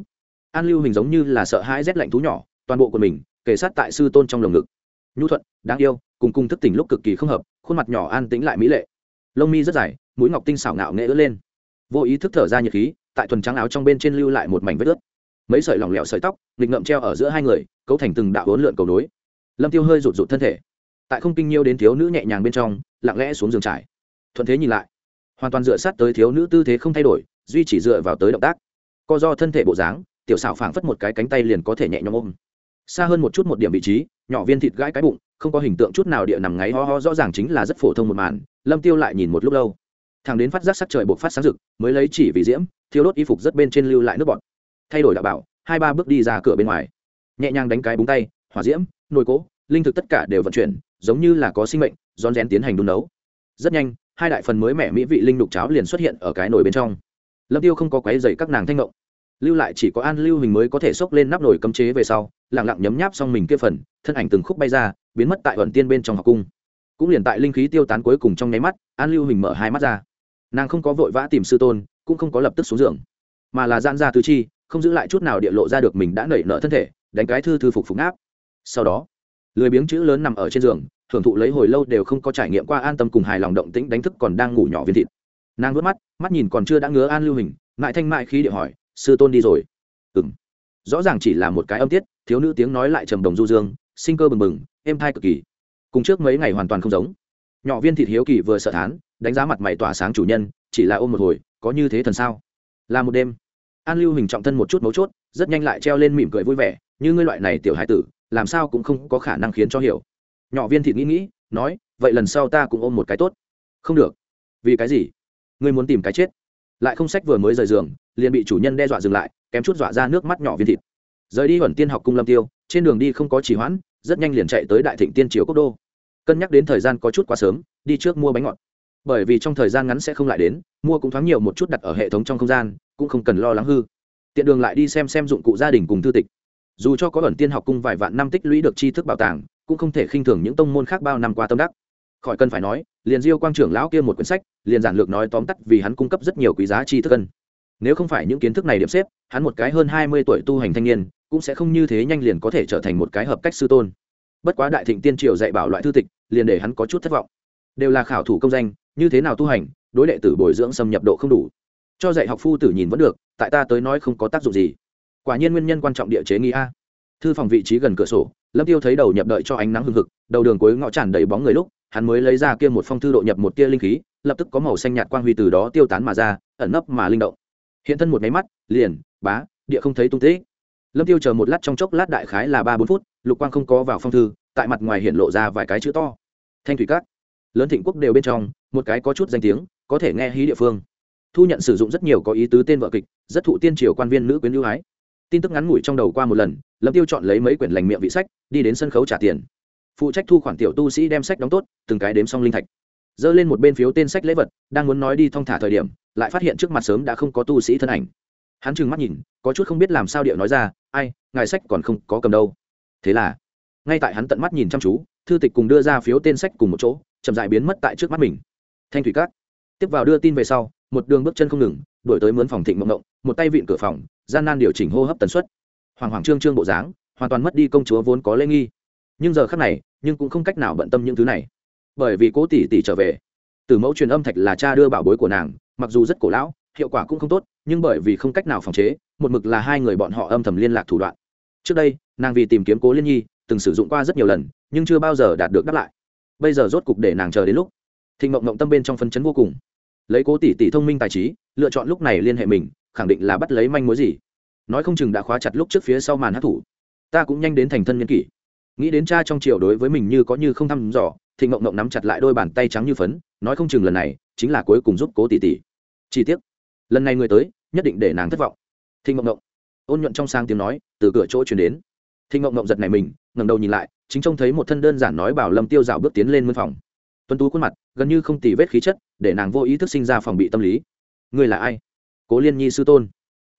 An lưu hình giống như là sợ hãi rét lạnh thú nhỏ, toàn bộ của mình kể sát tại sư tôn trong lồng ngực. Nhu thuận, đáng yêu, cùng cung thức tỉnh lúc cực kỳ không hợp, khuôn mặt nhỏ an tĩnh lại mỹ lệ lông mi rất dài, mũi ngọc tinh xảo ngạo nghệ ướt lên. Vô ý thức thở ra nhiệt khí, tại thuần trắng áo trong bên trên lưu lại một mảnh vết ướt. Mấy sợi lỏng lẻo sợi tóc, nghịch ngậm treo ở giữa hai người, cấu thành từng đạo hỗn lượn cầu nối. Lâm tiêu hơi rụt rụt thân thể. Tại không kinh nhiêu đến thiếu nữ nhẹ nhàng bên trong, lặng lẽ xuống giường trải. Thuận thế nhìn lại, hoàn toàn dựa sát tới thiếu nữ tư thế không thay đổi, duy chỉ dựa vào tới động tác. Co do thân thể bộ dáng, tiểu xảo phảng phất một cái cánh tay liền có thể nhẹ nhõm ôm xa hơn một chút một điểm vị trí, nhỏ viên thịt gãi cái bụng, không có hình tượng chút nào địa nằm ngáy ho ho, rõ ràng chính là rất phổ thông một màn. Lâm tiêu lại nhìn một lúc lâu. Thằng đến phát giác sắc trời buộc phát sáng rực, mới lấy chỉ vì diễm thiếu đốt y phục rất bên trên lưu lại nước bọt. Thay đổi đạo bảo, hai ba bước đi ra cửa bên ngoài. Nhẹ nhàng đánh cái búng tay, hỏa diễm, nồi cỗ, linh thực tất cả đều vận chuyển, giống như là có sinh mệnh, rón rén tiến hành đun nấu. Rất nhanh, hai đại phần mới mẻ mỹ vị linh đục cháo liền xuất hiện ở cái nồi bên trong. Lâm tiêu không có quấy dày các nàng thanh ngộng lưu lại chỉ có an lưu hình mới có thể xốc lên nắp nồi cấm chế về sau lẳng lặng nhấm nháp xong mình kia phần, thân ảnh từng khúc bay ra, biến mất tại vận tiên bên trong học cung. Cũng liền tại linh khí tiêu tán cuối cùng trong nháy mắt, an lưu hình mở hai mắt ra. Nàng không có vội vã tìm sư tôn, cũng không có lập tức xuống giường, mà là gian ra tứ chi, không giữ lại chút nào địa lộ ra được mình đã nảy nở thân thể, đánh cái thư thư phục phục áp sau đó, lười biếng chữ lớn nằm ở trên giường, thưởng thụ lấy hồi lâu đều không có trải nghiệm qua an tâm cùng hài lòng động tĩnh đánh thức còn đang ngủ nhỏ viên thịt. Nàng vớt mắt mắt nhìn còn chưa đã ngứa an lưu hình, mại thanh mại khí địa hỏi sư tôn đi rồi. Ừng rõ ràng chỉ là một cái âm tiết, thiếu nữ tiếng nói lại trầm đồng du dương, sinh cơ bừng bừng, êm thai cực kỳ. Cùng trước mấy ngày hoàn toàn không giống. Nhỏ viên thịt hiếu kỳ vừa sợ thán, đánh giá mặt mày tỏa sáng chủ nhân, chỉ là ôm một hồi, có như thế thần sao? Là một đêm. An lưu hình trọng thân một chút mấu chốt, rất nhanh lại treo lên mỉm cười vui vẻ, như ngươi loại này tiểu hải tử, làm sao cũng không có khả năng khiến cho hiểu. Nhỏ viên thịt nghĩ nghĩ, nói, vậy lần sau ta cũng ôm một cái tốt. Không được. Vì cái gì? Ngươi muốn tìm cái chết lại không sách vừa mới rời giường, liền bị chủ nhân đe dọa dừng lại, kém chút dọa ra nước mắt nhỏ viên thịt. Rời đi huẩn tiên học cung lâm tiêu, trên đường đi không có trì hoãn, rất nhanh liền chạy tới đại thịnh tiên triều quốc đô. Cân nhắc đến thời gian có chút quá sớm, đi trước mua bánh ngọt. Bởi vì trong thời gian ngắn sẽ không lại đến, mua cũng thoáng nhiều một chút đặt ở hệ thống trong không gian, cũng không cần lo lắng hư. Tiện đường lại đi xem xem dụng cụ gia đình cùng thư tịch. Dù cho có ẩn tiên học cung vài vạn năm tích lũy được tri thức bảo tàng, cũng không thể khinh thường những tông môn khác bao năm qua tâm đắc khỏi cần phải nói, liền diêu quang trưởng lão kia một quyển sách, liền giản lược nói tóm tắt vì hắn cung cấp rất nhiều quý giá tri thức cân nếu không phải những kiến thức này điểm xếp, hắn một cái hơn hai mươi tuổi tu hành thanh niên, cũng sẽ không như thế nhanh liền có thể trở thành một cái hợp cách sư tôn. Bất quá đại thịnh tiên triều dạy bảo loại thư tịch, liền để hắn có chút thất vọng. Đều là khảo thủ công danh, như thế nào tu hành, đối đệ tử bồi dưỡng xâm nhập độ không đủ. Cho dạy học phu tử nhìn vẫn được, tại ta tới nói không có tác dụng gì. Quả nhiên nguyên nhân quan trọng địa chế nghi a. Thư phòng vị trí gần cửa sổ, lâm tiêu thấy đầu nhập đợi cho ánh nắng hừng hực, đầu đường cuối ngõ tràn đầy bóng người lúc hắn mới lấy ra kia một phong thư độ nhập một tia linh khí, lập tức có màu xanh nhạt quang huy từ đó tiêu tán mà ra, ẩn nấp mà linh động. Hiện thân một máy mắt, liền, bá, địa không thấy tung tích. Lâm tiêu chờ một lát trong chốc lát đại khái là ba bốn phút, lục quang không có vào phong thư, tại mặt ngoài hiện lộ ra vài cái chữ to. Thanh thủy cát lớn thịnh quốc đều bên trong, một cái có chút danh tiếng, có thể nghe hí địa phương. Thu nhận sử dụng rất nhiều có ý tứ tên vợ kịch, rất thụ tiên triều quan viên nữ quyến ưu ái. Tin tức ngắn ngủi trong đầu qua một lần, lâm tiêu chọn lấy mấy quyển lành miệng vị sách, đi đến sân khấu trả tiền phụ trách thu khoản tiểu tu sĩ đem sách đóng tốt, từng cái đếm xong linh thạch. Dơ lên một bên phiếu tên sách lễ vật, đang muốn nói đi thong thả thời điểm, lại phát hiện trước mặt sớm đã không có tu sĩ thân ảnh. Hắn trừng mắt nhìn, có chút không biết làm sao điệu nói ra, ai, ngài sách còn không có cầm đâu. Thế là, ngay tại hắn tận mắt nhìn chăm chú, thư tịch cùng đưa ra phiếu tên sách cùng một chỗ, chậm dại biến mất tại trước mắt mình. Thanh thủy cát tiếp vào đưa tin về sau, một đường bước chân không ngừng đổi tới mướn phòng thịnh mộng động, một tay vịn cửa phòng, gian nan điều chỉnh hô hấp tần suất. Hoàng hoàng trương trương bộ dáng, hoàn toàn mất đi công chúa vốn có lễ nghi nhưng giờ khác này, nhưng cũng không cách nào bận tâm những thứ này. Bởi vì cố tỷ tỷ trở về, từ mẫu truyền âm thạch là cha đưa bảo bối của nàng, mặc dù rất cổ lão, hiệu quả cũng không tốt, nhưng bởi vì không cách nào phòng chế, một mực là hai người bọn họ âm thầm liên lạc thủ đoạn. Trước đây, nàng vì tìm kiếm cố liên nhi, từng sử dụng qua rất nhiều lần, nhưng chưa bao giờ đạt được đáp lại. Bây giờ rốt cục để nàng chờ đến lúc. Thịnh mộng mộng tâm bên trong phân chấn vô cùng. Lấy cố tỷ tỷ thông minh tài trí, lựa chọn lúc này liên hệ mình, khẳng định là bắt lấy manh mối gì. Nói không chừng đã khóa chặt lúc trước phía sau màn hát thủ. Ta cũng nhanh đến thành thân nhân kỷ nghĩ đến cha trong triều đối với mình như có như không thăm dò thì ngộng ngộng nắm chặt lại đôi bàn tay trắng như phấn, nói không chừng lần này chính là cuối cùng giúp cố tỷ tỷ. Chi tiết lần này người tới, nhất định để nàng thất vọng. Thì ngộng ngộng, ôn nhuận trong sang tiếng nói, từ cửa chỗ chuyển đến. Thì ngộng ngộng giật này mình, ngẩng đầu nhìn lại, chính trông thấy một thân đơn giản nói bảo lâm tiêu dạo bước tiến lên mân phòng. Tuân tú khuôn mặt, gần như không tì vết khí chất, để nàng vô ý thức sinh ra phòng bị tâm lý. Người là ai? Cố liên nhi sư tôn.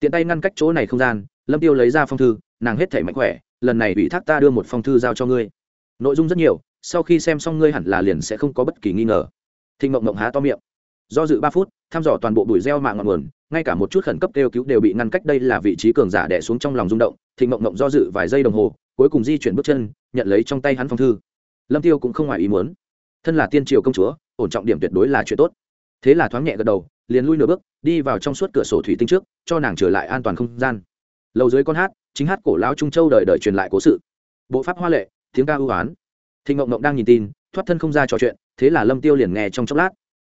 Tiện tay ngăn cách chỗ này không gian, lâm tiêu lấy ra phong thư, nàng hết thể mạnh khỏe lần này ủy thác ta đưa một phong thư giao cho ngươi. Nội dung rất nhiều, sau khi xem xong ngươi hẳn là liền sẽ không có bất kỳ nghi ngờ. Thịnh mộng mộng há to miệng. Do dự ba phút, thăm dò toàn bộ bụi gieo mạng ngọn nguồn, ngay cả một chút khẩn cấp kêu cứu đều bị ngăn cách đây là vị trí cường giả đẻ xuống trong lòng rung động. Thịnh mộng mộng do dự vài giây đồng hồ, cuối cùng di chuyển bước chân, nhận lấy trong tay hắn phong thư. Lâm tiêu cũng không ngoài ý muốn. Thân là tiên triều công chúa, ổn trọng điểm tuyệt đối là chuyện tốt. Thế là thoáng nhẹ gật đầu, liền lui nửa bước, đi vào trong suốt cửa sổ thủy tinh trước, cho nàng trở lại an toàn không gian. Lầu dưới con hát chính hát cổ lão trung châu đời đời truyền lại cố sự. Bộ pháp hoa lệ, tiếng ca ưu oán thịnh ngộng ngộng đang nhìn tin, thoát thân không ra trò chuyện, thế là lâm tiêu liền nghe trong chốc lát.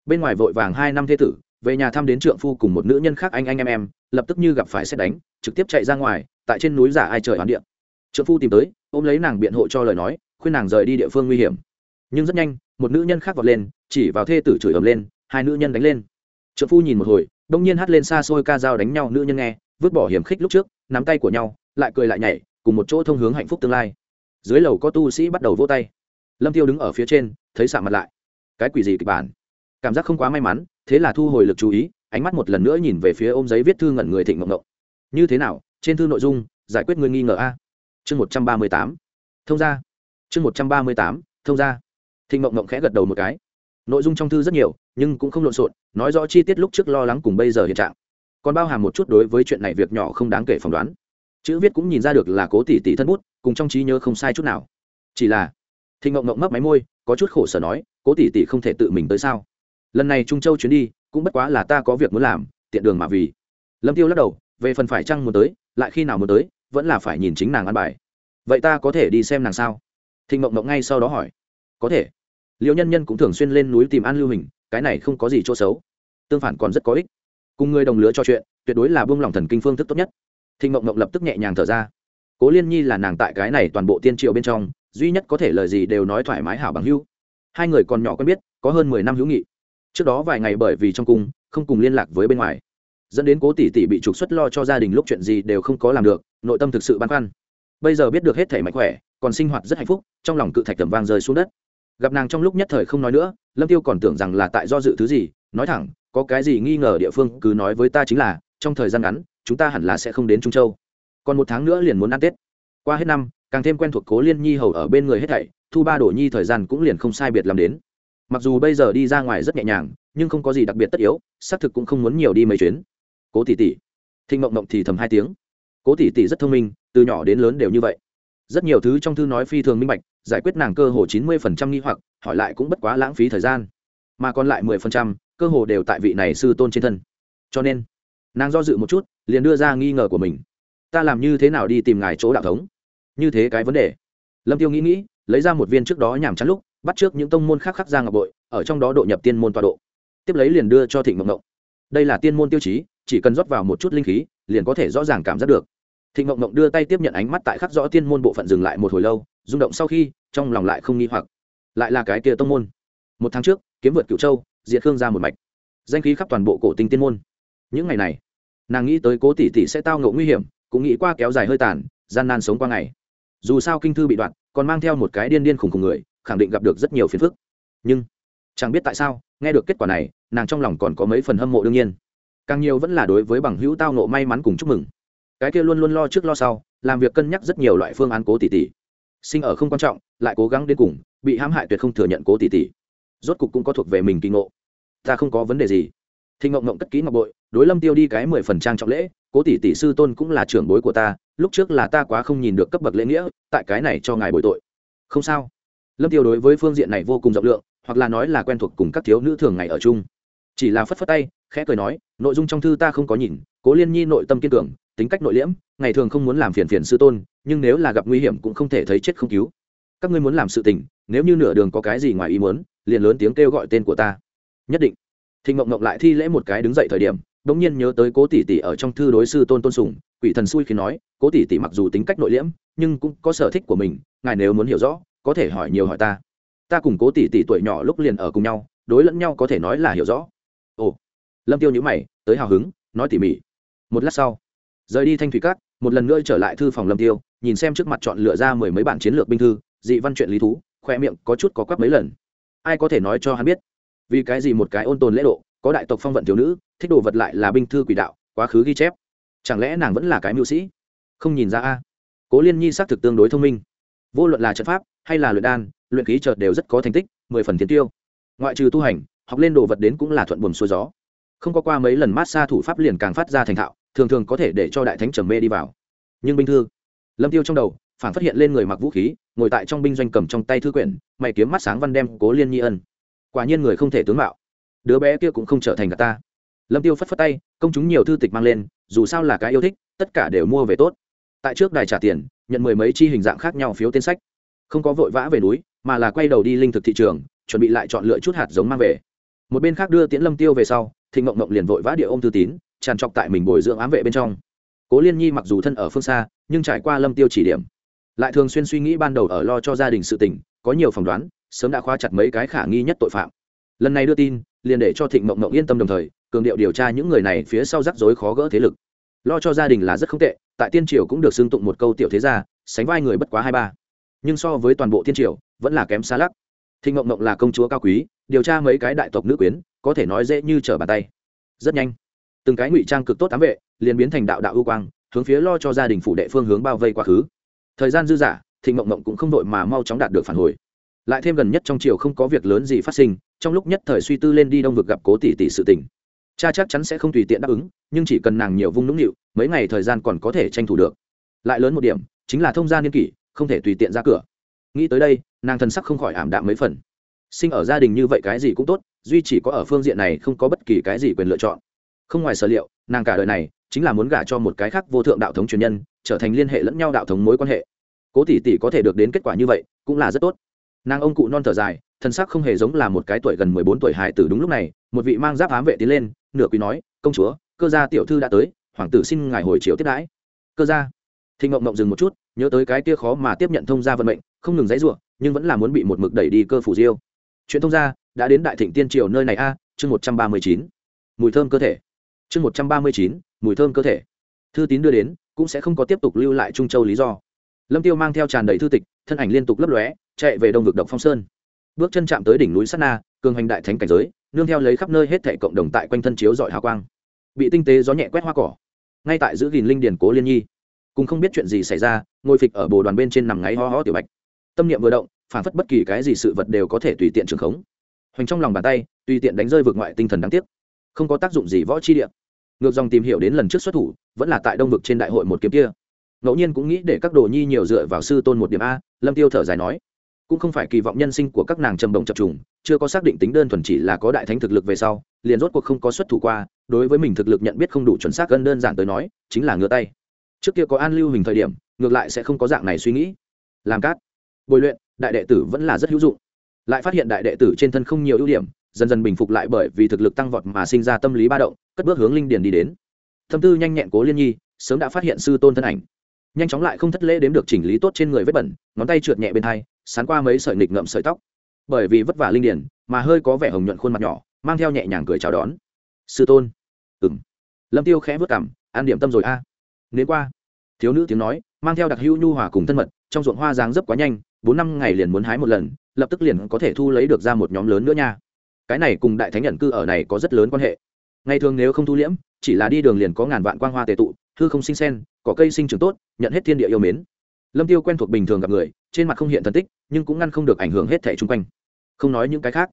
Bên ngoài vội vàng hai năm thế tử, về nhà thăm đến trượng phu cùng một nữ nhân khác anh anh em em, lập tức như gặp phải xét đánh, trực tiếp chạy ra ngoài, tại trên núi giả ai trời hoán điện trượng phu tìm tới, ôm lấy nàng biện hộ cho lời nói, khuyên nàng rời đi địa phương nguy hiểm. Nhưng rất nhanh, một nữ nhân khác vọt lên, chỉ vào thê tử chửi ầm lên, hai nữ nhân đánh lên. Trượng phu nhìn một hồi, đông nhiên hát lên xa xôi ca dao đánh nhau, nữ nhân nghe, vứt bỏ hiểm khích lúc trước nắm tay của nhau, lại cười lại nhảy, cùng một chỗ thông hướng hạnh phúc tương lai. Dưới lầu có tu sĩ bắt đầu vỗ tay. Lâm tiêu đứng ở phía trên, thấy sạm mặt lại. Cái quỷ gì kịch bản? Cảm giác không quá may mắn, thế là thu hồi lực chú ý, ánh mắt một lần nữa nhìn về phía ôm giấy viết thư ngẩn người thịnh mộng ngộng như thế nào, trên thư nội dung, giải quyết người nghi ngờ a? Chương một trăm ba mươi tám. Thông ra chương một trăm ba mươi tám, thông ra thịnh mộng ngộng khẽ gật đầu một cái. Nội dung trong thư rất nhiều, nhưng cũng không lộn xộn, nói rõ chi tiết lúc trước lo lắng cùng bây giờ hiện trạng còn bao hàm một chút đối với chuyện này việc nhỏ không đáng kể phỏng đoán. Chữ viết cũng nhìn ra được là cố tỷ tỷ thân bút, cùng trong trí nhớ không sai chút nào. Chỉ là, thịnh ngộng ngộng mấp máy môi, có chút khổ sở nói, cố tỷ tỷ không thể tự mình tới sao? Lần này trung châu chuyến đi, cũng bất quá là ta có việc muốn làm, tiện đường mà vì. Lâm tiêu lắc đầu, về phần phải chăng muốn tới, lại khi nào muốn tới, vẫn là phải nhìn chính nàng ăn bài. Vậy ta có thể đi xem nàng sao? Thịnh ngộng ngộng ngay sau đó hỏi. Có thể. Liệu nhân nhân cũng thường xuyên lên núi tìm ăn lưu hình, cái này không có gì chỗ xấu. Tương phản còn rất có ích cùng người đồng lứa trò chuyện, tuyệt đối là buông lỏng thần kinh phương thức tốt nhất. Thịnh mộng mộng lập tức nhẹ nhàng thở ra. Cố liên nhi là nàng tại cái này toàn bộ tiên triệu bên trong, duy nhất có thể lời gì đều nói thoải mái hảo bằng hữu. Hai người còn nhỏ quen biết, có hơn mười năm hữu nghị. Trước đó vài ngày bởi vì trong cung, không cùng liên lạc với bên ngoài. Dẫn đến cố tỷ tỷ bị trục xuất lo cho gia đình lúc chuyện gì đều không có làm được, nội tâm thực sự băn khoăn. Bây giờ biết được hết thể mạnh khỏe, còn sinh hoạt rất hạnh phúc, trong lòng cự thạch tầm vang rơi xuống đất. Gặp nàng trong lúc nhất thời không nói nữa, lâm tiêu còn tưởng rằng là tại do dự thứ gì, nói thẳng có cái gì nghi ngờ địa phương cứ nói với ta chính là, trong thời gian ngắn, chúng ta hẳn là sẽ không đến trung châu. Còn một tháng nữa liền muốn ăn tết. Qua hết năm, càng thêm quen thuộc cố liên nhi hầu ở bên người hết thảy, thu ba đổ nhi thời gian cũng liền không sai biệt làm đến. Mặc dù bây giờ đi ra ngoài rất nhẹ nhàng, nhưng không có gì đặc biệt tất yếu, xác thực cũng không muốn nhiều đi mấy chuyến. Cố tỷ tỷ. Thịnh mộng mộng thì thầm hai tiếng. Cố tỷ tỷ rất thông minh, từ nhỏ đến lớn đều như vậy. Rất nhiều thứ trong thư nói phi thường minh bạch, giải quyết nàng cơ hồ chín mươi phần trăm nghi hoặc, hỏi lại cũng bất quá lãng phí thời gian mà còn lại mười phần trăm, cơ hồ đều tại vị này sư tôn trên thân. Cho nên, nàng do dự một chút, liền đưa ra nghi ngờ của mình. Ta làm như thế nào đi tìm ngài chỗ đạo thống? Như thế cái vấn đề. Lâm tiêu nghĩ nghĩ, lấy ra một viên trước đó nhàm chán lúc, bắt trước những tông môn khác khác ra ngọc bội, ở trong đó độ nhập tiên môn tọa độ. Tiếp lấy liền đưa cho thịnh mộng mộng đây là tiên môn tiêu chí, chỉ cần rót vào một chút linh khí, liền có thể rõ ràng cảm giác được. Thịnh mộng mộng đưa tay tiếp nhận ánh mắt tại khắc rõ tiên môn bộ phận dừng lại một hồi lâu, rung động sau khi, trong lòng lại không nghi hoặc. Lại là cái kia tông môn một tháng trước, kiếm vượt cựu châu, diệt khương ra một mạch. Danh khí khắp toàn bộ cổ tinh tiên môn. Những ngày này, nàng nghĩ tới cố tỷ tỷ sẽ tao ngộ nguy hiểm, cũng nghĩ qua kéo dài hơi tàn, gian nan sống qua ngày. Dù sao kinh thư bị đoạn, còn mang theo một cái điên điên khùng khùng người, khẳng định gặp được rất nhiều phiền phức. Nhưng, chẳng biết tại sao, nghe được kết quả này, nàng trong lòng còn có mấy phần hâm mộ đương nhiên. Càng nhiều vẫn là đối với bằng hữu tao nộ may mắn cùng chúc mừng. Cái kia luôn luôn lo trước lo sau, làm việc cân nhắc rất nhiều loại phương án cố tỷ tỷ. Sinh ở không quan trọng, lại cố gắng đến cùng, bị hãm hại tuyệt không thừa nhận cố tỷ tỷ rốt cục cũng có thuộc về mình kỳ ngộ. Ta không có vấn đề gì. Thì ngộng ngộng cất ký ngọc bội, đối lâm tiêu đi cái mười phần trang trọng lễ, cố tỷ tỷ sư tôn cũng là trưởng bối của ta, lúc trước là ta quá không nhìn được cấp bậc lễ nghĩa, tại cái này cho ngài bồi tội. Không sao. Lâm tiêu đối với phương diện này vô cùng rộng lượng, hoặc là nói là quen thuộc cùng các thiếu nữ thường ngày ở chung. Chỉ là phất phất tay, khẽ cười nói, nội dung trong thư ta không có nhìn, cố liên nhi nội tâm kiên cường, tính cách nội liễm, ngày thường không muốn làm phiền phiền sư tôn, nhưng nếu là gặp nguy hiểm cũng không thể thấy chết không cứu. Các ngươi muốn làm sự tình, nếu như nửa đường có cái gì ngoài ý muốn liền lớn tiếng kêu gọi tên của ta. Nhất định. Thịnh mộng mộng lại thi lễ một cái đứng dậy thời điểm, đ ỗ n g nhiên nhớ tới cố tỷ tỷ ở trong thư đối sư tôn tôn sùng, quỷ thần xui khi nói, cố tỷ tỷ mặc dù tính cách nội liễm, nhưng cũng có sở thích của mình, ngài nếu muốn hiểu rõ, có thể hỏi nhiều hỏi ta. Ta cùng cố tỷ tỷ tuổi nhỏ lúc liền ở cùng nhau, đối lẫn nhau có thể nói là hiểu rõ. Ồ. Lâm tiêu nhữ mày, tới hào hứng, nói tỉ mỉ. Một lát sau, rời đi thanh thủy cát một lần nữa trở lại thư phòng lâm tiêu, nhìn xem trước mặt chọn lựa ra mười mấy bản chiến lược binh thư, dị văn chuyện lý thú, khoe miệng có chút có quắp mấy lần ai có thể nói cho hắn biết? Vì cái gì một cái ôn tồn lễ độ, có đại tộc phong vận thiếu nữ, thích đồ vật lại là binh thư quỷ đạo, quá khứ ghi chép. Chẳng lẽ nàng vẫn là cái mưu sĩ? Không nhìn ra a. Cố liên nhi xác thực tương đối thông minh. Vô luận là trận pháp hay là luyện đan, luyện khí chợt đều rất có thành tích, mười phần tiến tiêu. Ngoại trừ tu hành, học lên đồ vật đến cũng là thuận buồm xuôi gió. Không có qua mấy lần mát xa thủ pháp liền càng phát ra thành thạo, thường thường có thể để cho đại thánh trầm mê đi vào. Nhưng binh thư, lâm tiêu trong đầu phản phát hiện lên người mặc vũ khí, ngồi tại trong binh doanh cầm trong tay thư quyển, mày kiếm mắt sáng văn đem cố liên nhi ân. Quả nhiên người không thể tướng mạo. Đứa bé kia cũng không trở thành cả ta. Lâm tiêu phất phất tay, công chúng nhiều thư tịch mang lên, dù sao là cái yêu thích, tất cả đều mua về tốt. Tại trước đài trả tiền, nhận mười mấy chi hình dạng khác nhau phiếu tên sách. Không có vội vã về núi, mà là quay đầu đi linh thực thị trường, chuẩn bị lại chọn lựa chút hạt giống mang về. Một bên khác đưa tiễn lâm tiêu về sau thì ngộng ngộng liền vội vã địa ôm thư tín, tràn trọc tại mình bồi dưỡng ám vệ bên trong. Cố liên nhi mặc dù thân ở phương xa, nhưng trải qua lâm tiêu chỉ điểm lại thường xuyên suy nghĩ ban đầu ở lo cho gia đình sự tình, có nhiều phỏng đoán, sớm đã khóa chặt mấy cái khả nghi nhất tội phạm. Lần này đưa tin, liền để cho thịnh mộng mộng yên tâm đồng thời, cường điệu điều tra những người này phía sau rắc rối khó gỡ thế lực. Lo cho gia đình là rất không tệ, tại tiên triều cũng được xưng tụng một câu tiểu thế gia, sánh vai người bất quá hai ba. Nhưng so với toàn bộ tiên triều, vẫn là kém xa lắc. Thịnh mộng mộng là công chúa cao quý, điều tra mấy cái đại tộc nữ quyến, có thể nói dễ như trở bàn tay. Rất nhanh, từng cái ngụy trang cực tốt tám vệ, liền biến thành đạo đạo ưu quang, hướng phía lo cho gia đình phủ đệ phương hướng bao vây quá khứ thời gian dư dả thịnh mộng mộng cũng không đội mà mau chóng đạt được phản hồi. Lại thêm gần nhất trong chiều không có việc lớn gì phát sinh, trong lúc nhất thời suy tư lên đi đông vực gặp cố tỷ tỷ sự tình. Cha chắc chắn sẽ không tùy tiện đáp ứng, nhưng chỉ cần nàng nhiều vung nũng nịu, mấy ngày thời gian còn có thể tranh thủ được. Lại lớn một điểm, chính là thông gia niên kỷ, không thể tùy tiện ra cửa. Nghĩ tới đây, nàng thần sắc không khỏi ảm đạm mấy phần. Sinh ở gia đình như vậy cái gì cũng tốt, duy chỉ có ở phương diện này không có bất kỳ cái gì quyền lựa chọn không ngoài sở liệu, nàng cả đời này chính là muốn gả cho một cái khác vô thượng đạo thống truyền nhân, trở thành liên hệ lẫn nhau đạo thống mối quan hệ. Cố tỷ tỷ có thể được đến kết quả như vậy cũng là rất tốt. Nàng ông cụ non thở dài, thân sắc không hề giống là một cái tuổi gần mười bốn tuổi hải tử đúng lúc này, một vị mang giáp ám vệ tiến lên, nửa quý nói, công chúa, cơ gia tiểu thư đã tới, hoàng tử xin ngài hồi chiếu tiếp đãi. Cơ gia? Thịnh ngộng ngộng dừng một chút, nhớ tới cái kia khó mà tiếp nhận thông gia vận mệnh, không ngừng dãy ruộng nhưng vẫn là muốn bị một mực đẩy đi cơ phủ diêu. Chuyện thông gia đã đến đại thịnh tiên triều nơi này a, chương một trăm ba mươi chín. Mùi thơm cơ thể chương một trăm ba mươi chín, mùi thơm cơ thể. Thư tín đưa đến, cũng sẽ không có tiếp tục lưu lại trung châu lý do. Lâm tiêu mang theo tràn đầy thư tịch, thân ảnh liên tục lấp lóe, chạy về đông vực độc phong sơn. Bước chân chạm tới đỉnh núi sắt na, cường hành đại thánh cảnh giới, nương theo lấy khắp nơi hết thệ cộng đồng tại quanh thân chiếu dọi hào quang. Bị tinh tế gió nhẹ quét hoa cỏ. Ngay tại giữ gìn linh điền cố liên nhi. Cũng không biết chuyện gì xảy ra, ngồi phịch ở bồ đoàn bên trên nằm ngáy ho ho tiểu bạch. Tâm niệm vừa động, phản phất bất kỳ cái gì sự vật đều có thể tùy tiện trường khống. Hoành trong lòng bàn tay, tùy tiện đánh rơi vượt ngoại tinh thần đáng tiếc không có tác dụng gì võ chi địa. Ngược dòng tìm hiểu đến lần trước xuất thủ, vẫn là tại đông vực trên đại hội một kiếm kia. Ngẫu nhiên cũng nghĩ để các đồ nhi nhiều dựa vào sư tôn một điểm a, lâm tiêu thở dài nói. Cũng không phải kỳ vọng nhân sinh của các nàng trầm động chập trùng, chưa có xác định tính đơn thuần chỉ là có đại thánh thực lực về sau, liền rốt cuộc không có xuất thủ qua, đối với mình thực lực nhận biết không đủ chuẩn xác gần đơn giản tới nói, chính là ngửa tay. Trước kia có an lưu hình thời điểm, ngược lại sẽ không có dạng này suy nghĩ. Làm cát. Bồi luyện, đại đệ tử vẫn là rất hữu dụng. Lại phát hiện đại đệ tử trên thân không nhiều ưu điểm dần dần bình phục lại bởi vì thực lực tăng vọt mà sinh ra tâm lý ba động, cất bước hướng linh điền đi đến. Thâm tư nhanh nhẹn cố liên nhi, sớm đã phát hiện sư tôn thân ảnh. Nhanh chóng lại không thất lễ đếm được chỉnh lý tốt trên người vết bẩn, ngón tay trượt nhẹ bên thai, sán qua mấy sợi nghịch ngậm sợi tóc. Bởi vì vất vả linh điển, mà hơi có vẻ hồng nhuận khuôn mặt nhỏ, mang theo nhẹ nhàng cười chào đón. Sư tôn. Ừ m lâm tiêu khẽ vất cảm an điểm tâm rồi a. À. nếu qua. Thiếu nữ tiếng nói, mang theo đặc hữu nhu hòa cùng thân mật, trong ruộng hoa giáng dấp quá nhanh, bốn năm ngày liền muốn hái một lần, lập tức liền có thể thu lấy được ra một nhóm lớn nữa nha cái này cùng đại thánh nhận cư ở này có rất lớn quan hệ. Ngày thường nếu không thu liễm, chỉ là đi đường liền có ngàn vạn quang hoa tề tụ, hư không sinh sen, có cây sinh trưởng tốt, nhận hết thiên địa yêu mến. Lâm tiêu quen thuộc bình thường gặp người, trên mặt không hiện thần tích, nhưng cũng ngăn không được ảnh hưởng hết thể chung quanh. Không nói những cái khác,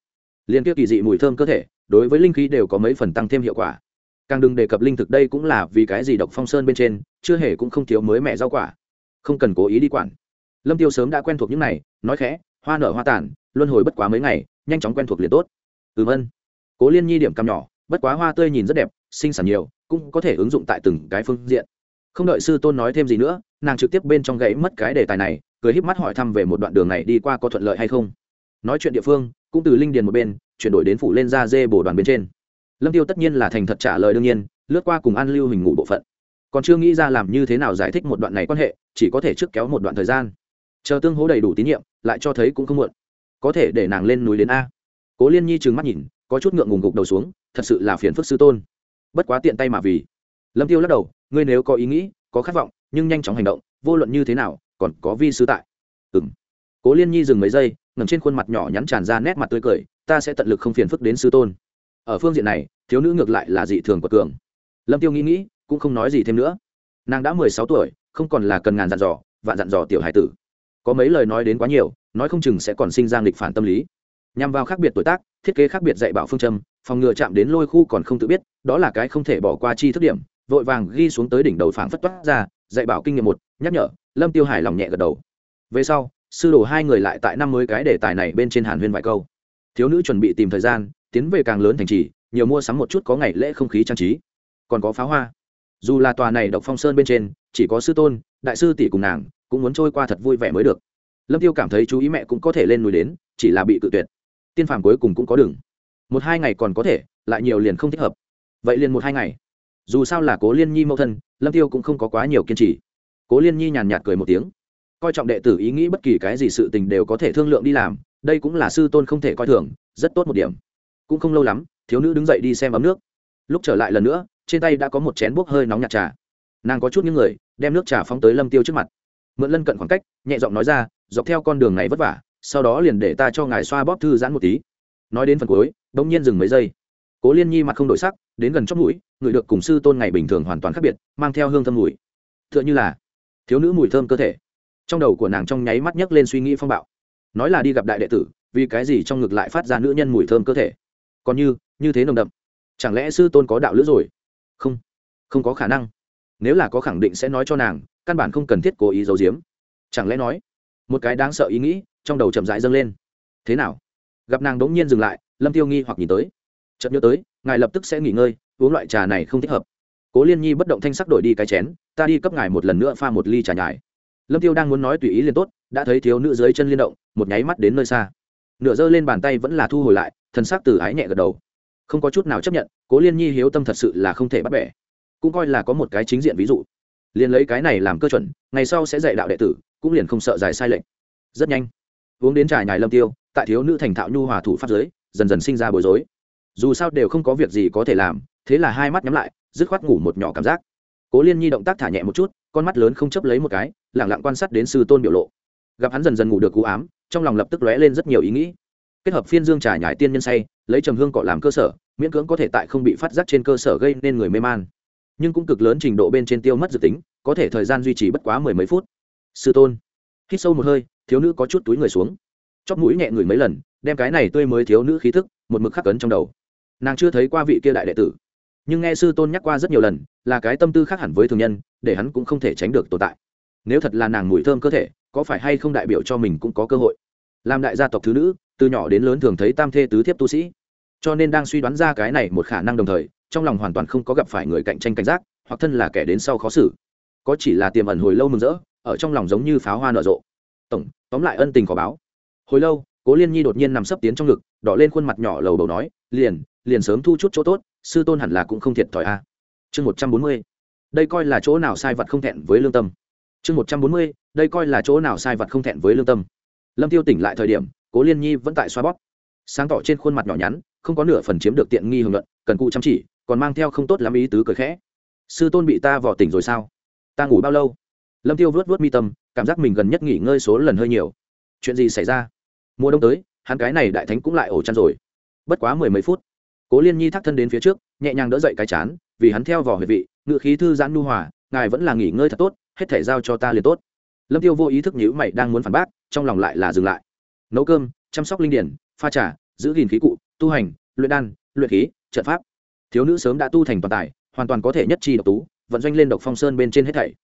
liền kia kỳ dị mùi thơm cơ thể, đối với linh khí đều có mấy phần tăng thêm hiệu quả. Càng đừng đề cập linh thực đây cũng là vì cái gì độc phong sơn bên trên, chưa hề cũng không thiếu mới mẹ rau quả. Không cần cố ý đi quản. Lâm tiêu sớm đã quen thuộc những này, nói khẽ, hoa nở hoa tàn, luân hồi bất quá mấy ngày, nhanh chóng quen thuộc liền tốt ừm ân. Cố liên nhi điểm cằm nhỏ, bất quá hoa tươi nhìn rất đẹp sinh sản nhiều, cũng có thể ứng dụng tại từng cái phương diện. Không đợi sư tôn nói thêm gì nữa, nàng trực tiếp bên trong gãy mất cái đề tài này, cười híp mắt hỏi thăm về một đoạn đường này đi qua có thuận lợi hay không. Nói chuyện địa phương, cũng từ linh điền một bên, chuyển đổi đến phủ lên ra dê bổ đoàn bên trên. Lâm tiêu tất nhiên là thành thật trả lời đương nhiên, lướt qua cùng an lưu hình ngủ bộ phận. Còn chưa nghĩ ra làm như thế nào giải thích một đoạn này quan hệ, chỉ có thể trước kéo một đoạn thời gian. Chờ tương hố đầy đủ tín nhiệm, lại cho thấy cũng không muộn. Có thể để nàng lên núi đến a cố liên nhi trừng mắt nhìn, có chút ngượng ngùng gục đầu xuống, thật sự là phiền phức sư tôn. Bất quá tiện tay mà vì. Lâm tiêu lắc đầu, ngươi nếu có ý nghĩ, có khát vọng, nhưng nhanh chóng hành động, vô luận như thế nào, còn có vi sư tại. Ừng cố liên nhi dừng mấy giây, ngẩng trên khuôn mặt nhỏ nhắn tràn ra nét mặt tươi cười, ta sẽ tận lực không phiền phức đến sư tôn. Ở phương diện này, thiếu nữ ngược lại là dị thường của cường. Lâm tiêu nghĩ nghĩ, cũng không nói gì thêm nữa. Nàng đã mười sáu tuổi, không còn là cần ngàn dặn dò, vạn dặn dò tiểu hải tử. Có mấy lời nói đến quá nhiều, nói không chừng sẽ còn sinh ra nghịch phản tâm lý nhằm vào khác biệt tuổi tác, thiết kế khác biệt dạy bảo phương châm, phòng ngừa chạm đến lôi khu còn không tự biết, đó là cái không thể bỏ qua chi thức điểm. Vội vàng ghi xuống tới đỉnh đầu phảng phất toát ra, dạy bảo kinh nghiệm một, nhắc nhở, lâm tiêu hải lòng nhẹ gật đầu. Về sau, sư đồ hai người lại tại năm mới cái đề tài này bên trên hàn huyên vài câu. Thiếu nữ chuẩn bị tìm thời gian, tiến về càng lớn thành trì, nhiều mua sắm một chút có ngày lễ không khí trang trí. Còn có pháo hoa. Dù là tòa này độc phong sơn bên trên, chỉ có sư tôn, đại sư tỷ cùng nàng, cũng muốn trôi qua thật vui vẻ mới được. Lâm tiêu cảm thấy chú ý mẹ cũng có thể lên núi đến, chỉ là bị cự tuyệt tiên phàm cuối cùng cũng có đường. Một hai ngày còn có thể, lại nhiều liền không thích hợp. Vậy liền một hai ngày. Dù sao là cố liên nhi mẫu thân, lâm tiêu cũng không có quá nhiều kiên trì. Cố liên nhi nhàn nhạt cười một tiếng. Coi trọng đệ tử ý nghĩ bất kỳ cái gì sự tình đều có thể thương lượng đi làm, đây cũng là sư tôn không thể coi thường, rất tốt một điểm. Cũng không lâu lắm, thiếu nữ đứng dậy đi xem ấm nước. Lúc trở lại lần nữa, trên tay đã có một chén bốc hơi nóng nhạt trà. Nàng có chút những người, đem nước trà phóng tới lâm tiêu trước mặt. Mượn lân cận khoảng cách, nhẹ giọng nói ra, dọc theo con đường này vất vả sau đó liền để ta cho ngài xoa bóp thư giãn một tí. Nói đến phần cuối, bỗng nhiên dừng mấy giây. Cố liên nhi mặt không đổi sắc, đến gần chót mũi người được cùng sư tôn ngày bình thường hoàn toàn khác biệt, mang theo hương thơm mùi. T h ư ợ n h ư là thiếu nữ mùi thơm cơ thể. Trong đầu của nàng trong nháy mắt nhấc lên suy nghĩ phong bạo. Nói là đi gặp đại đệ tử, vì cái gì trong ngực lại phát ra nữ nhân mùi thơm cơ thể? Còn như như thế nồng đậm. Chẳng lẽ sư tôn có đạo lữ rồi? Không không có khả năng. Nếu là có khẳng định sẽ nói cho nàng, căn bản không cần thiết cố ý giấu giếm. Chẳng lẽ nói một cái đáng sợ ý nghĩ trong đầu chậm rãi dâng lên. Thế nào? Gặp nàng đống nhiên dừng lại, lâm tiêu nghi hoặc nhìn tới. Chợt nhớ tới, ngài lập tức sẽ nghỉ ngơi, uống loại trà này không thích hợp. Cố liên nhi bất động thanh sắc đổi đi cái chén, ta đi cấp ngài một lần nữa pha một ly trà nhài lâm tiêu đang muốn nói tùy ý liền tốt, đã thấy thiếu nữ dưới chân liên động, một nháy mắt đến nơi xa. Nửa giơ lên bàn tay vẫn là thu hồi lại, thần sắc từ ái nhẹ gật đầu. Không có chút nào chấp nhận, cố liên nhi hiếu tâm thật sự là không thể bắt bẻ. Cũng coi là có một cái chính diện ví dụ. Liền lấy cái này làm cơ chuẩn, ngày sau sẽ dạy đạo đệ tử cũng liền không sợ dài sai lệch. Rất nhanh, uống đến trà nhài lâm tiêu, tại thiếu nữ thành thạo nhu hòa thủ pháp giới dần dần sinh ra bối rối. Dù sao đều không có việc gì có thể làm, thế là hai mắt nhắm lại, dứt khoát ngủ một nhỏ cảm giác. Cố liên nhi động tác thả nhẹ một chút, con mắt lớn không chấp lấy một cái lẳng lặng quan sát đến sư tôn biểu lộ. Gặp hắn dần dần ngủ được cú ám, trong lòng lập tức lóe lên rất nhiều ý nghĩ. Kết hợp phiên dương trà nhải tiên nhân say, lấy trầm hương cọ làm cơ sở, miễn cưỡng có thể tại không bị phát giác trên cơ sở gây nên người mê man. Nhưng cũng cực lớn trình độ bên trên tiêu mất dự tính, có thể thời gian duy trì bất quá mười mấy phút sư tôn. Hít sâu một hơi, thiếu nữ có chút túi người xuống. Chóp mũi nhẹ người mấy lần, đem cái này tươi mới thiếu nữ khí thức, một mực khắc cấn trong đầu. Nàng chưa thấy qua vị kia đại đệ tử, nhưng nghe sư tôn nhắc qua rất nhiều lần, là cái tâm tư khác hẳn với thường nhân, để hắn cũng không thể tránh được tồn tại. Nếu thật là nàng mùi thơm cơ thể, có phải hay không đại biểu cho mình cũng có cơ hội? Làm đại gia tộc thứ nữ, từ nhỏ đến lớn thường thấy tam thê tứ thiếp tu sĩ. Cho nên đang suy đoán ra cái này một khả năng đồng thời, trong lòng hoàn toàn không có gặp phải người cạnh tranh cảnh giác, hoặc thân là kẻ đến sau khó xử. Có chỉ là tiềm ẩn hồi lâu mừng rỡ ở trong lòng giống như pháo hoa nở rộ. Tổng, tóm lại ân tình có báo. Hồi lâu, cố liên nhi đột nhiên nằm sấp tiến trong ngực, đỏ lên khuôn mặt nhỏ lầu đầu nói, liền liền sớm thu chút chỗ tốt, sư tôn hẳn là cũng không thiệt thòi a. Chương một trăm bốn mươi, đây coi là chỗ nào sai vật không thẹn với lương tâm. Chương một trăm bốn mươi, đây coi là chỗ nào sai vật không thẹn với lương tâm. Lâm tiêu tỉnh lại thời điểm, cố liên nhi vẫn tại xoa bóp. Sáng tỏ trên khuôn mặt nhỏ nhắn, không có nửa phần chiếm được tiện nghi hưởng luận, cần cụ chăm chỉ, còn mang theo không tốt lắm ý tứ cười khẽ. Sư tôn bị ta vò tỉnh rồi sao? Ta ngủ bao lâu? Lâm tiêu vớt vớt mi tâm, cảm giác mình gần nhất nghỉ ngơi số lần hơi nhiều. Chuyện gì xảy ra? Mùa đông tới, hắn cái này đại thánh cũng lại ổ chăn rồi. Bất quá mười mấy phút, cố liên nhi thắt thân đến phía trước, nhẹ nhàng đỡ dậy cái chán, vì hắn theo vỏ huệ vị, ngựa khí thư giãn nu hòa, ngài vẫn là nghỉ ngơi thật tốt, hết thể giao cho ta liền tốt. Lâm tiêu vô ý thức nhữ mày đang muốn phản bác, trong lòng lại là dừng lại. Nấu cơm, chăm sóc linh điển, pha trà, giữ gìn khí cụ, tu hành, luyện đan, luyện khí, trận pháp. Thiếu nữ sớm đã tu thành toàn tài, hoàn toàn có thể nhất chi độc tú, vận doanh lên độc phong sơn bên trên hết thảy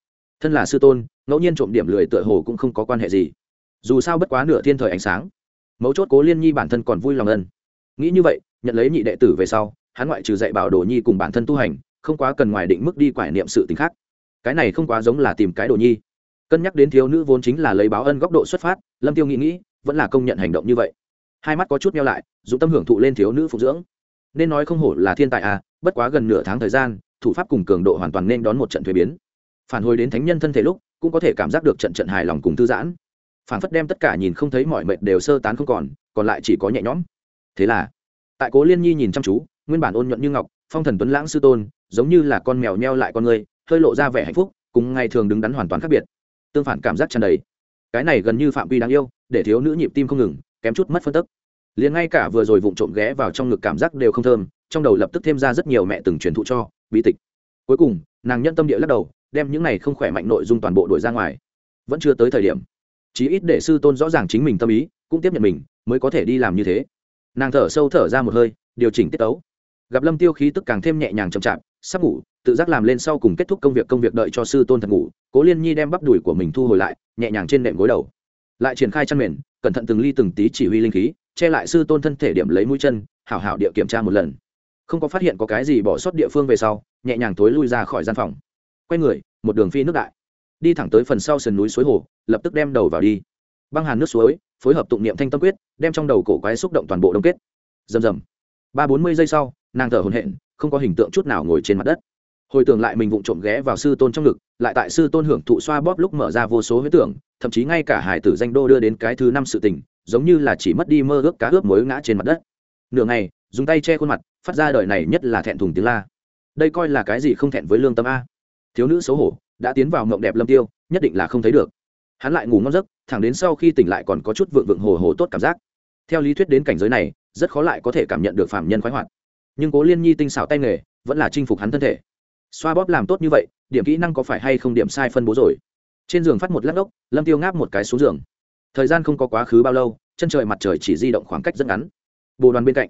thân là sư tôn, ngẫu nhiên trộm điểm lười tựa hồ cũng không có quan hệ gì. Dù sao bất quá nửa thiên thời ánh sáng, mấu chốt cố liên nhi bản thân còn vui lòng ân. Nghĩ như vậy, nhận lấy nhị đệ tử về sau, hắn ngoại trừ dạy bảo đồ nhi cùng bản thân tu hành, không quá cần ngoài định mức đi quải niệm sự t khác. Cái này không quá giống là tìm cái đồ nhi. Cân nhắc đến thiếu nữ vốn chính là lấy báo ân góc độ xuất phát, lâm tiêu nghĩ nghĩ, vẫn là công nhận hành động như vậy. Hai mắt có chút meo lại dụng tâm hưởng thụ lên thiếu nữ phục dưỡng. Nên nói không hổ là thiên tài à bất quá gần nửa tháng thời gian, thủ pháp cùng cường độ hoàn toàn nên đón một trận thuế biến phản hồi đến thánh nhân thân thể lúc, cũng có thể cảm giác được trận trận hài lòng cùng thư giãn. Phản phất đem tất cả nhìn không thấy mọi mệt đều sơ tán không còn còn lại chỉ có nhẹ nhõm. Thế là, tại cố liên nhi nhìn chăm chú, nguyên bản ôn nhuận như ngọc, phong thần tuấn lãng sư tôn, giống như là con mèo nheo lại con người, hơi lộ ra vẻ hạnh phúc, cùng ngày thường đứng đắn hoàn toàn khác biệt. Tương phản cảm giác tràn đầy. Cái này gần như phạm vi đáng yêu, để thiếu nữ nhịp tim không ngừng, kém chút mất phân tức. Liền ngay cả vừa rồi vụng trộm ghé vào trong ngực cảm giác đều không thơm, trong đầu lập tức thêm ra rất nhiều mẹ từng truyền thụ cho, bi tịch. Cuối cùng, nàng nhân tâm địa lắc đầu đem những này không khỏe mạnh nội dung toàn bộ đổi ra ngoài. Vẫn chưa tới thời điểm. Chí ít để sư tôn rõ ràng chính mình tâm ý, cũng tiếp nhận mình, mới có thể đi làm như thế. Nàng thở sâu thở ra một hơi, điều chỉnh tiết tấu. Gặp lâm tiêu khí tức càng thêm nhẹ nhàng chậm chạp, sắp ngủ, tự giác làm lên sau cùng kết thúc công việc công việc đợi cho sư tôn thật ngủ, cố liên nhi đem bắp đùi của mình thu hồi lại, nhẹ nhàng trên nệm gối đầu. Lại triển khai chăn mền, cẩn thận từng ly từng tí chỉ huy linh khí, che lại sư tôn thân thể điểm lấy mũi chân, hảo hảo địa kiểm tra một lần. Không có phát hiện có cái gì bỏ sót địa phương về sau, nhẹ nhàng tối lui ra khỏi gian phòng quay người, một đường phi nước đại. Đi thẳng tới phần sau sườn núi suối hồ, lập tức đem đầu vào đi. Băng hàn nước suối, phối hợp tụng niệm thanh tâm quyết, đem trong đầu cổ quái xúc động toàn bộ đông kết. Rầm rầm. Ba bốn mươi giây sau, nàng thở hồn hện không có hình tượng chút nào ngồi trên mặt đất. Hồi tưởng lại mình vụng trộm ghé vào sư tôn trong ngực, lại tại sư tôn hưởng thụ xoa bóp lúc mở ra vô số huyết tưởng, thậm chí ngay cả hải tử danh đô đưa đến cái thứ năm sự tình, giống như là chỉ mất đi mơ ước cá ướp mối ngã trên mặt đất. Nửa ngày, dùng tay che khuôn mặt, phát ra đời này nhất là thẹn thùng tiếng la. Đây coi là cái gì không thẹn với lương tâm a? Thiếu nữ xấu hổ, đã tiến vào mộng đẹp lâm tiêu, nhất định là không thấy được. Hắn lại ngủ ngon giấc, thẳng đến sau khi tỉnh lại còn có chút vượng vượng hồ hồ tốt cảm giác. Theo lý thuyết đến cảnh giới này, rất khó lại có thể cảm nhận được phạm nhân khoái hoạt. Nhưng cố liên nhi tinh xảo tay nghề, vẫn là chinh phục hắn thân thể. Xoa bóp làm tốt như vậy, điểm kỹ năng có phải hay không điểm sai phân bố rồi? Trên giường phát một lát ốc, lâm tiêu ngáp một cái xuống giường. Thời gian không có quá khứ bao lâu, chân trời mặt trời chỉ di động khoảng cách rất ngắn. Bồ đoàn bên cạnh,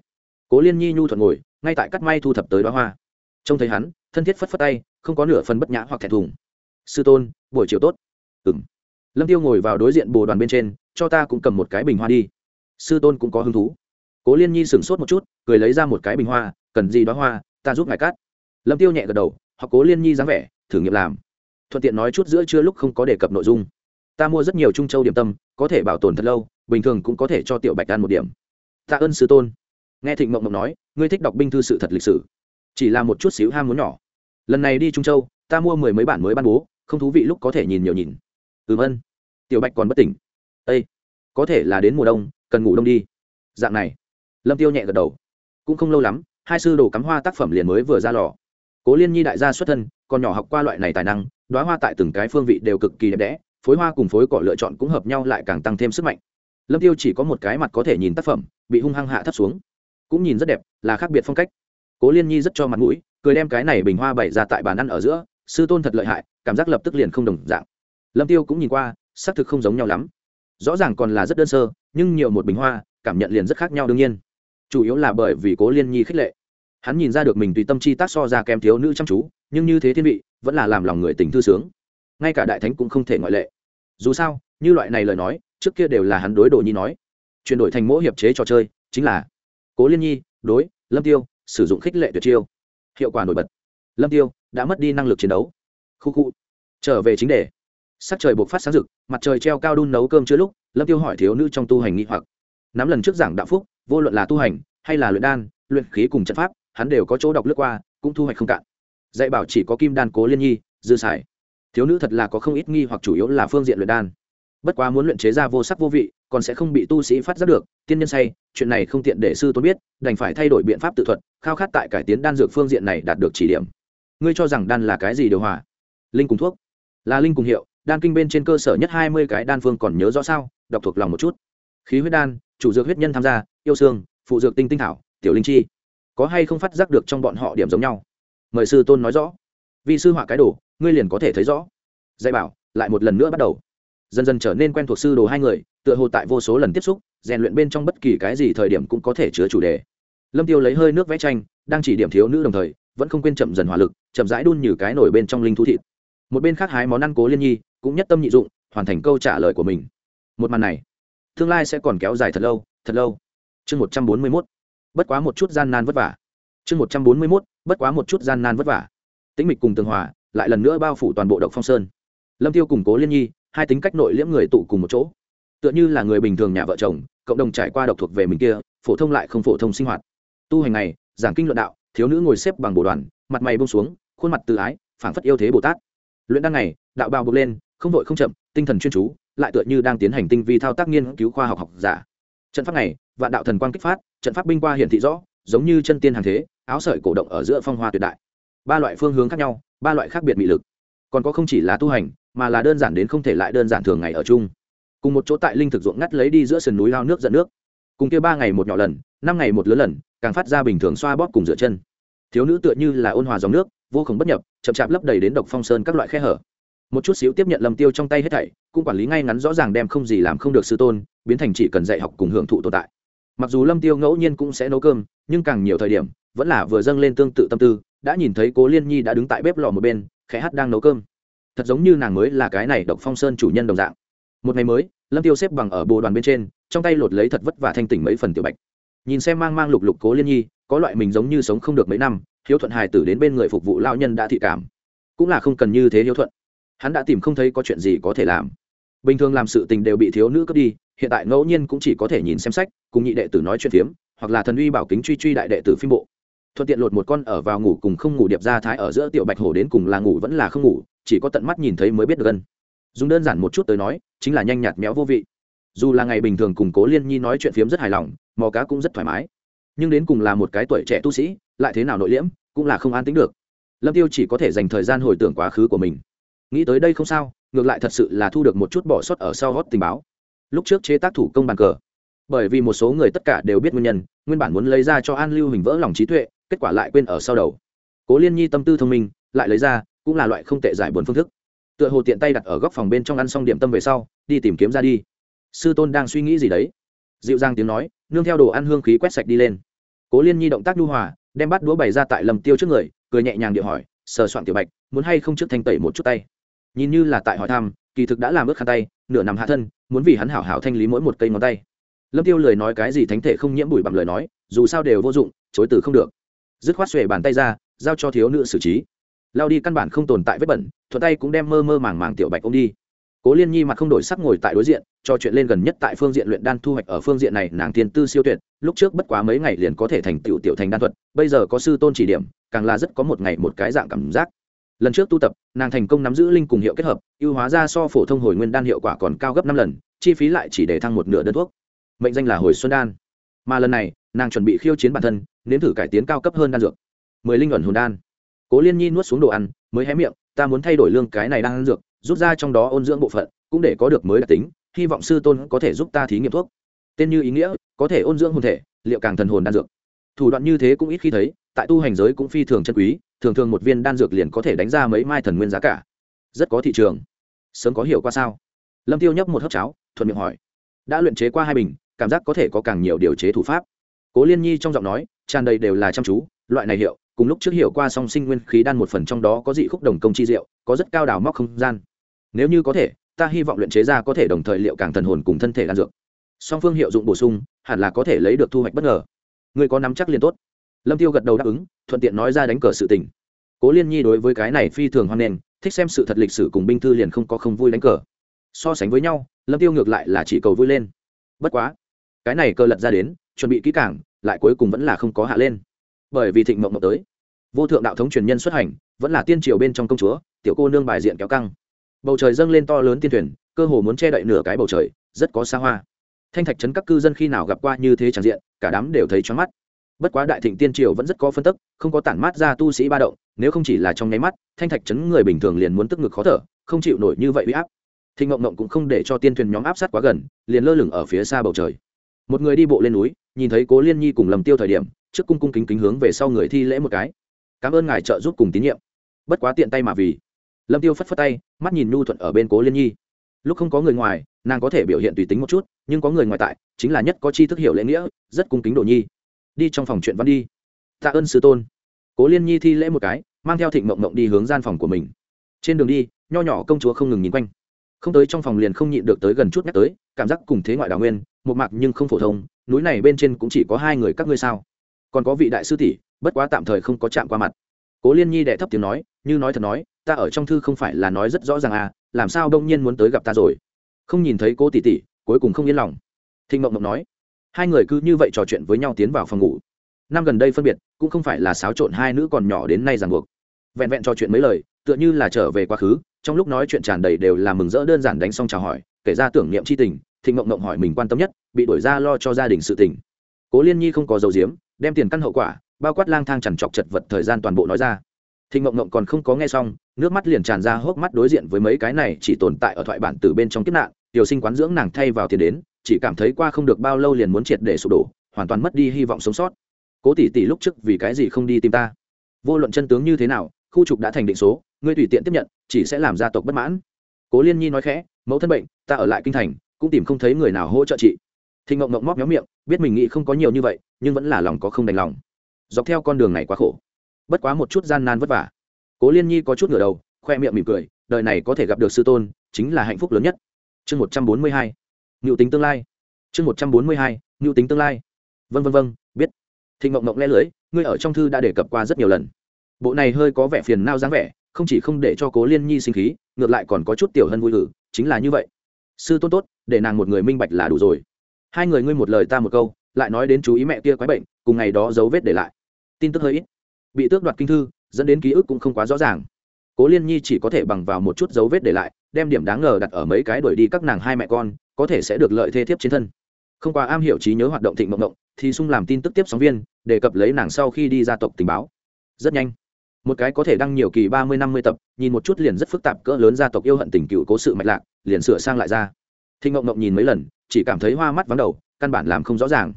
cố liên nhi nhu thuận ngồi, ngay tại cắt may thu thập tới đoá hoa trông thấy hắn, thân thiết phất phất tay, không có nửa phần bất nhã hoặc thẹn thùng. Sư tôn, buổi chiều tốt. Ừ m lâm tiêu ngồi vào đối diện bồ đoàn bên trên, cho ta cũng cầm một cái bình hoa đi. Sư tôn cũng có hứng thú. Cố liên nhi sửng sốt một chút, cười lấy ra một cái bình hoa, cần gì đó hoa, ta giúp ngài cắt. Lâm tiêu nhẹ gật đầu, hoặc cố liên nhi dáng vẻ, thử nghiệm làm. Thuận tiện nói chút giữa trưa lúc không có đề cập nội dung. Ta mua rất nhiều trung châu điểm tâm, có thể bảo tồn thật lâu, bình thường cũng có thể cho tiểu bạch ăn một điểm. Tạ ơn, sư tôn. Nghe thịnh mộng mộng nói, ngươi thích đọc binh thư sự thật lịch sử chỉ là một chút xíu ham muốn nhỏ. Lần này đi trung châu, ta mua mười mấy bản mới ban bố, không thú vị lúc có thể nhìn nhiều nhìn. Ừm ân tiểu bạch còn bất tỉnh. Â có thể là đến mùa đông, cần ngủ đông đi. Dạng này. Lâm tiêu nhẹ gật đầu. Cũng không lâu lắm, hai sư đồ cắm hoa tác phẩm liền mới vừa ra lò. Cố liên nhi đại gia xuất thân, còn nhỏ học qua loại này tài năng đoá hoa tại từng cái phương vị đều cực kỳ đẹp đẽ, phối hoa cùng phối cỏ lựa chọn cũng hợp nhau lại càng tăng thêm sức mạnh. Lâm tiêu chỉ có một cái mặt có thể nhìn tác phẩm, bị hung hăng hạ thấp xuống. Cũng nhìn rất đẹp, là khác biệt phong cách cố liên nhi rất cho mặt mũi, cười đem cái này bình hoa bày ra tại bàn ăn ở giữa, sư tôn thật lợi hại, cảm giác lập tức liền không đồng dạng. Lâm tiêu cũng nhìn qua, xác thực không giống nhau lắm. Rõ ràng còn là rất đơn sơ, nhưng nhiều một bình hoa, cảm nhận liền rất khác nhau đương nhiên. Chủ yếu là bởi vì cố liên nhi khích lệ. Hắn nhìn ra được mình tùy tâm chi tác so ra kém thiếu nữ chăm chú, nhưng như thế thiên vị, vẫn là làm lòng người tình thư sướng. Ngay cả đại thánh cũng không thể ngoại lệ. Dù sao, như loại này lời nói, trước kia đều là hắn đối đồ nhi nói. Chuyển đổi thành mỗi hiệp chế trò chơi, chính là cố liên nhi, đối, lâm tiêu sử dụng khích lệ tuyệt chiêu. Hiệu quả nổi bật. Lâm tiêu đã mất đi năng lực chiến đấu. Khu khu. Trở về chính đề. Sắc trời buộc phát sáng rực, mặt trời treo cao đun nấu cơm chưa lúc, lâm tiêu hỏi thiếu nữ trong tu hành nghi hoặc. Nắm lần trước giảng đạo phúc, vô luận là tu hành hay là luyện đan, luyện khí cùng trận pháp, hắn đều có chỗ đọc lướt qua, cũng thu hoạch không cạn. Dạy bảo chỉ có kim đan cố liên nhi, dư xài. Thiếu nữ thật là có không ít nghi hoặc chủ yếu là phương diện luyện đan. Bất quá muốn luyện chế ra vô sắc vô vị còn sẽ không bị tu sĩ phát giác được, tiên nhân say, chuyện này không tiện để sư tôn biết, đành phải thay đổi biện pháp tự thuật, khao khát tại cải tiến đan dược phương diện này đạt được chỉ điểm. Ngươi cho rằng đan là cái gì điều hòa? Linh cùng thuốc. Là linh cùng hiệu, đan kinh bên trên cơ sở nhất hai mươi cái đan phương còn nhớ rõ sao? Đọc thuộc lòng một chút. Khí huyết đan, chủ dược huyết nhân tham gia, yêu xương, phụ dược tinh tinh thảo, tiểu linh chi. Có hay không phát giác được trong bọn họ điểm giống nhau? Mời sư tôn nói rõ. Vì sư họa cái đồ, ngươi liền có thể thấy rõ. Dạy bảo, lại một lần nữa bắt đầu. Dần dần trở nên quen thuộc sư đồ hai người tựa hồ tại vô số lần tiếp xúc, rèn luyện bên trong bất kỳ cái gì thời điểm cũng có thể chứa chủ đề. Lâm tiêu lấy hơi nước vẽ tranh, đang chỉ điểm thiếu nữ đồng thời, vẫn không quên chậm dần hỏa lực, chậm rãi đun như cái nổi bên trong linh thú thịt. Một bên khác hái món ăn cố liên nhi, cũng nhất tâm nhị dụng, hoàn thành câu trả lời của mình. Một màn này, tương lai sẽ còn kéo dài thật lâu thật lâu. Chương một trăm bốn mươi mốt. Bất quá một chút gian nan vất vả. Chương một trăm bốn mươi mốt, bất quá một chút gian nan vất vả. Tĩnh mịch cùng tường hòa lại lần nữa bao phủ toàn bộ độc phong sơn. Lâm tiêu cùng cố liên nhi, hai tính cách nội liễm người tụ cùng một chỗ tựa như là người bình thường nhà vợ chồng, cộng đồng trải qua độc thuộc về mình kia, phổ thông lại không phổ thông sinh hoạt. Tu hành này, giảng kinh luận đạo, thiếu nữ ngồi xếp bằng bồ đoàn, mặt mày bông xuống, khuôn mặt tự ái, phảng phất yêu thế bồ tát. Luyện đăng này, đạo bào bực lên, không vội không chậm, tinh thần chuyên chú, lại tựa như đang tiến hành tinh vi thao tác nghiên cứu khoa học học giả. Trận pháp này, vạn đạo thần quang kích phát, trận pháp binh qua hiển thị rõ, giống như chân tiên hàng thế, áo sợi cổ động ở giữa phong hoa tuyệt đại. Ba loại phương hướng khác nhau, ba loại khác biệt mị lực. Còn có không chỉ là tu hành, mà là đơn giản đến không thể lại đơn giản thường ngày ở chung cùng một chỗ tại linh thực ruộng ngắt lấy đi giữa sườn núi lao nước dẫn nước. Cùng kia ba ngày một nhỏ lần, năm ngày một lớn lần, càng phát ra bình thường xoa bóp cùng rửa chân. Thiếu nữ tựa như là ôn hòa dòng nước, vô cùng bất nhập, chậm chạp lấp đầy đến độc phong sơn các loại khe hở. Một chút xíu tiếp nhận lầm tiêu trong tay hết thảy, cũng quản lý ngay ngắn rõ ràng đem không gì làm không được sư tôn, biến thành chỉ cần dạy học cùng hưởng thụ tồn tại. Mặc dù lâm tiêu ngẫu nhiên cũng sẽ nấu cơm, nhưng càng nhiều thời điểm, vẫn là vừa dâng lên tương tự tâm tư, đã nhìn thấy cố liên nhi đã đứng tại bếp lò một bên, khẽ hát đang nấu cơm. Thật giống như nàng mới là cái này độc phong sơn chủ nhân đồng dạng một ngày mới, lâm tiêu xếp bằng ở bồ đoàn bên trên, trong tay lột lấy thật vất vả thanh tỉnh mấy phần tiểu bạch. Nhìn xem mang mang lục lục cố liên nhi, có loại mình giống như sống không được mấy năm, hiếu thuận hài tử đến bên người phục vụ lao nhân đã thị cảm. Cũng là không cần như thế hiếu thuận. Hắn đã tìm không thấy có chuyện gì có thể làm. Bình thường làm sự tình đều bị thiếu nữ cướp đi, hiện tại ngẫu nhiên cũng chỉ có thể nhìn xem sách, cùng nhị đệ tử nói chuyện phiếm, hoặc là thần uy bảo kính truy truy đại đệ tử phim bộ. Thuận tiện lột một con ở vào ngủ cùng không ngủ điệp ra thái ở giữa tiểu bạch hổ đến cùng là ngủ vẫn là không ngủ, chỉ có tận mắt nhìn thấy mới biết được gần dùng đơn giản một chút tới nói, chính là nhanh nhạt méo vô vị. Dù là ngày bình thường cùng cố liên nhi nói chuyện phiếm rất hài lòng, mò cá cũng rất thoải mái. Nhưng đến cùng là một cái tuổi trẻ tu sĩ, lại thế nào nội liễm, cũng là không an tính được. Lâm tiêu chỉ có thể dành thời gian hồi tưởng quá khứ của mình. Nghĩ tới đây không sao, ngược lại thật sự là thu được một chút bỏ sót ở sau hót tình báo. Lúc trước chế tác thủ công bàn cờ, bởi vì một số người tất cả đều biết nguyên nhân, nguyên bản muốn lấy ra cho an lưu hình vỡ lòng trí tuệ, kết quả lại quên ở sau đầu. Cố liên nhi tâm tư thông minh, lại lấy ra, cũng là loại không tệ giải buồn phương thức tựa hồ tiện tay đặt ở góc phòng bên trong ăn xong điểm tâm về sau, đi tìm kiếm ra đi. Sư tôn đang suy nghĩ gì đấy? Dịu dàng tiếng nói, nương theo đồ ăn hương khí quét sạch đi lên. Cố liên nhi động tác nhu hòa, đem bắt đũa bày ra tại lầm tiêu trước người, cười nhẹ nhàng điệu hỏi, sờ soạn tiểu bạch, muốn hay không trước thanh tẩy một chút tay? Nhìn như là tại hỏi thăm, kỳ thực đã làm ướt khăn tay, nửa nằm hạ thân, muốn vì hắn hảo hảo thanh lý mỗi một cây ngón tay. Lâm tiêu lời nói cái gì thánh thể không nhiễm bụi bằng lời nói, dù sao đều vô dụng, chối từ không được. Dứt khoát xuề bàn tay ra, giao cho thiếu nữ xử trí lao đi căn bản không tồn tại vết bẩn, thuận tay cũng đem mơ mơ màng màng tiểu bạch ông đi. Cố liên nhi mặt không đổi sắc ngồi tại đối diện, cho chuyện lên gần nhất tại phương diện luyện đan thu hoạch ở phương diện này nàng tiên tư siêu tuyệt, lúc trước bất quá mấy ngày liền có thể thành tiểu tiểu thành đan thuật, bây giờ có sư tôn chỉ điểm, càng là rất có một ngày một cái dạng cảm giác. Lần trước tu tập, nàng thành công nắm giữ linh cùng hiệu kết hợp, ưu hóa ra so phổ thông hồi nguyên đan hiệu quả còn cao gấp năm lần, chi phí lại chỉ để thăng một nửa đơn thuốc. Mệnh danh là hồi xuân đan. Mà lần này, nàng chuẩn bị khiêu chiến bản thân, nếm thử cải tiến cao cấp hơn đan dược. Mười linh ẩn hồn đan cố liên nhi nuốt xuống đồ ăn, mới hé miệng, ta muốn thay đổi lương cái này đang ăn dược, rút ra trong đó ôn dưỡng bộ phận, cũng để có được mới đặc tính, hy vọng sư tôn có thể giúp ta thí nghiệm thuốc. Tên như ý nghĩa, có thể ôn dưỡng hồn thể, liệu càng thần hồn đan dược. Thủ đoạn như thế cũng ít khi thấy, tại tu hành giới cũng phi thường chân quý, thường thường một viên đan dược liền có thể đánh ra mấy mai thần nguyên giá cả. Rất có thị trường. Sớm có hiểu qua sao? Lâm tiêu nhấp một hớp cháo, thuận miệng hỏi. Đã luyện chế qua hai bình, cảm giác có thể có càng nhiều điều chế thủ pháp. Cố liên nhi trong giọng nói, tràn đầy đều là chăm chú, loại này hiệu cùng lúc trước hiểu qua song sinh nguyên khí đan một phần trong đó có dị khúc đồng công chi diệu, có rất cao đào móc không gian. Nếu như có thể, ta hy vọng luyện chế ra có thể đồng thời liệu càng thần hồn cùng thân thể đan dược. Song phương hiệu dụng bổ sung, hẳn là có thể lấy được thu hoạch bất ngờ. Người có nắm chắc liền tốt. Lâm tiêu gật đầu đáp ứng, thuận tiện nói ra đánh cờ sự tình. Cố liên nhi đối với cái này phi thường hoan nghênh, thích xem sự thật lịch sử cùng binh thư liền không có không vui đánh cờ. So sánh với nhau, lâm tiêu ngược lại là chỉ cầu vui lên. Bất quá, cái này cơ lật ra đến, chuẩn bị kỹ càng, lại cuối cùng vẫn là không có hạ lên. Bởi vì thịnh mộng mộng tới vô thượng đạo thống truyền nhân xuất hành, vẫn là tiên triều bên trong công chúa, tiểu cô nương bài diện kéo căng. Bầu trời dâng lên to lớn tiên thuyền, cơ hồ muốn che đậy nửa cái bầu trời, rất có xa hoa. Thanh thạch trấn các cư dân khi nào gặp qua như thế tràn diện, cả đám đều thấy choáng mắt. Bất quá đại thịnh tiên triều vẫn rất có phân tức, không có tản mát ra tu sĩ ba động, nếu không chỉ là trong nháy mắt, thanh thạch trấn người bình thường liền muốn tức ngực khó thở, không chịu nổi như vậy uy áp. Thịnh ngộng ngộng cũng không để cho tiên thuyền nhóm áp sát quá gần, liền lơ lửng ở phía xa bầu trời. Một người đi bộ lên núi, nhìn thấy cố liên nhi cùng lầm tiêu thời điểm, trước cung cung kính kính hướng về sau người thi lễ một cái cảm ơn ngài trợ giúp cùng tín nhiệm. Bất quá tiện tay mà vì. Lâm tiêu phất phất tay, mắt nhìn nhu thuận ở bên cố liên nhi. Lúc không có người ngoài, nàng có thể biểu hiện tùy tính một chút, nhưng có người ngoài tại, chính là nhất có chi thức hiểu lễ nghĩa, rất cung kính đồ nhi. Đi trong phòng chuyện văn đi. Tạ ơn sư tôn. Cố liên nhi thi lễ một cái, mang theo thịnh mộng mộng đi hướng gian phòng của mình. Trên đường đi, nho nhỏ công chúa không ngừng nhìn quanh. Không tới trong phòng liền không nhịn được tới gần chút nhắc tới, cảm giác cùng thế ngoại đào nguyên, một mạc nhưng không phổ thông, núi này bên trên cũng chỉ có hai người các ngươi sao? Còn có vị đại sư tỷ bất quá tạm thời không có chạm qua mặt. Cố liên nhi đệ thấp tiếng nói, như nói thật nói, ta ở trong thư không phải là nói rất rõ ràng à làm sao đông nhiên muốn tới gặp ta rồi? Không nhìn thấy cô tỷ tỷ, cuối cùng không yên lòng. Thịnh mộng mộng nói, hai người cứ như vậy trò chuyện với nhau tiến vào phòng ngủ. Năm gần đây phân biệt, cũng không phải là xáo trộn hai nữ còn nhỏ đến nay ràng buộc. Vẹn vẹn trò chuyện mấy lời, tựa như là trở về quá khứ, trong lúc nói chuyện tràn đầy đều là mừng rỡ đơn giản đánh xong chào hỏi, kể ra tưởng niệm c h i tình, thịnh mộng mộng hỏi mình quan tâm nhất, bị đổi ra lo cho gia đình sự tình. Cố liên nhi không có dầu diếm, đem tiền căn hậu quả bao quát lang thang chằn trọc chật vật thời gian toàn bộ nói ra. Thịnh mộng mộng còn không có nghe xong, nước mắt liền tràn ra hốc mắt đối diện với mấy cái này chỉ tồn tại ở thoại bản từ bên trong kiếp nạn. Tiểu sinh quán dưỡng nàng thay vào tiền đến, chỉ cảm thấy qua không được bao lâu liền muốn triệt để sụp đổ, hoàn toàn mất đi hy vọng sống sót. Cố tỷ tỷ lúc trước vì cái gì không đi tìm ta? Vô luận chân tướng như thế nào, khu trục đã thành định số, ngươi tùy tiện tiếp nhận, chỉ sẽ làm gia tộc bất mãn. Cố liên nhi nói khẽ, mẫu thân bệnh, ta ở lại kinh thành, cũng tìm không thấy người nào hỗ trợ chị. Thịnh ngộng ngộng móc nhóm miệng, biết mình nghĩ không có nhiều như vậy, nhưng vẫn là lòng có không đành lòng dọc theo con đường này quá khổ. Bất quá một chút gian nan vất vả. Cố liên nhi có chút ngửa đầu, khoe miệng mỉm cười, đời này có thể gặp được sư tôn, chính là hạnh phúc lớn nhất. Chương một trăm bốn mươi hai ngự tính tương lai. Chương một trăm bốn mươi hai ngự tính tương lai. Vân vân vân biết. Thịnh mộng mộng le lưới, ngươi ở trong thư đã đề cập qua rất nhiều lần. Bộ này hơi có vẻ phiền nao dáng vẻ, không chỉ không để cho cố liên nhi sinh khí, ngược lại còn có chút tiểu hơn vui hử, chính là như vậy. Sư tôn tốt, để nàng một người minh bạch là đủ rồi. Hai người ngươi một lời ta một câu, lại nói đến chú ý mẹ kia quái bệnh, cùng ngày đó dấu vết để lại tin tức hơi ít. Bị tước đoạt kinh thư, dẫn đến ký ức cũng không quá rõ ràng. Cố liên nhi chỉ có thể bằng vào một chút dấu vết để lại, đem điểm đáng ngờ đặt ở mấy cái đuổi đi các nàng hai mẹ con, có thể sẽ được lợi thê thiếp trên thân. Không qua am hiểu trí nhớ hoạt động thịnh mộng mộng, thì sung làm tin tức tiếp sóng viên, đề cập lấy nàng sau khi đi gia tộc tình báo. Rất nhanh, một cái có thể đăng nhiều kỳ ba mươi, năm mươi tập, nhìn một chút liền rất phức tạp cỡ lớn gia tộc yêu hận tình cựu cố sự mạch lạc, liền sửa sang lại ra. Thịnh mộng mộng nhìn mấy lần, chỉ cảm thấy hoa mắt vắng đầu, căn bản làm không rõ ràng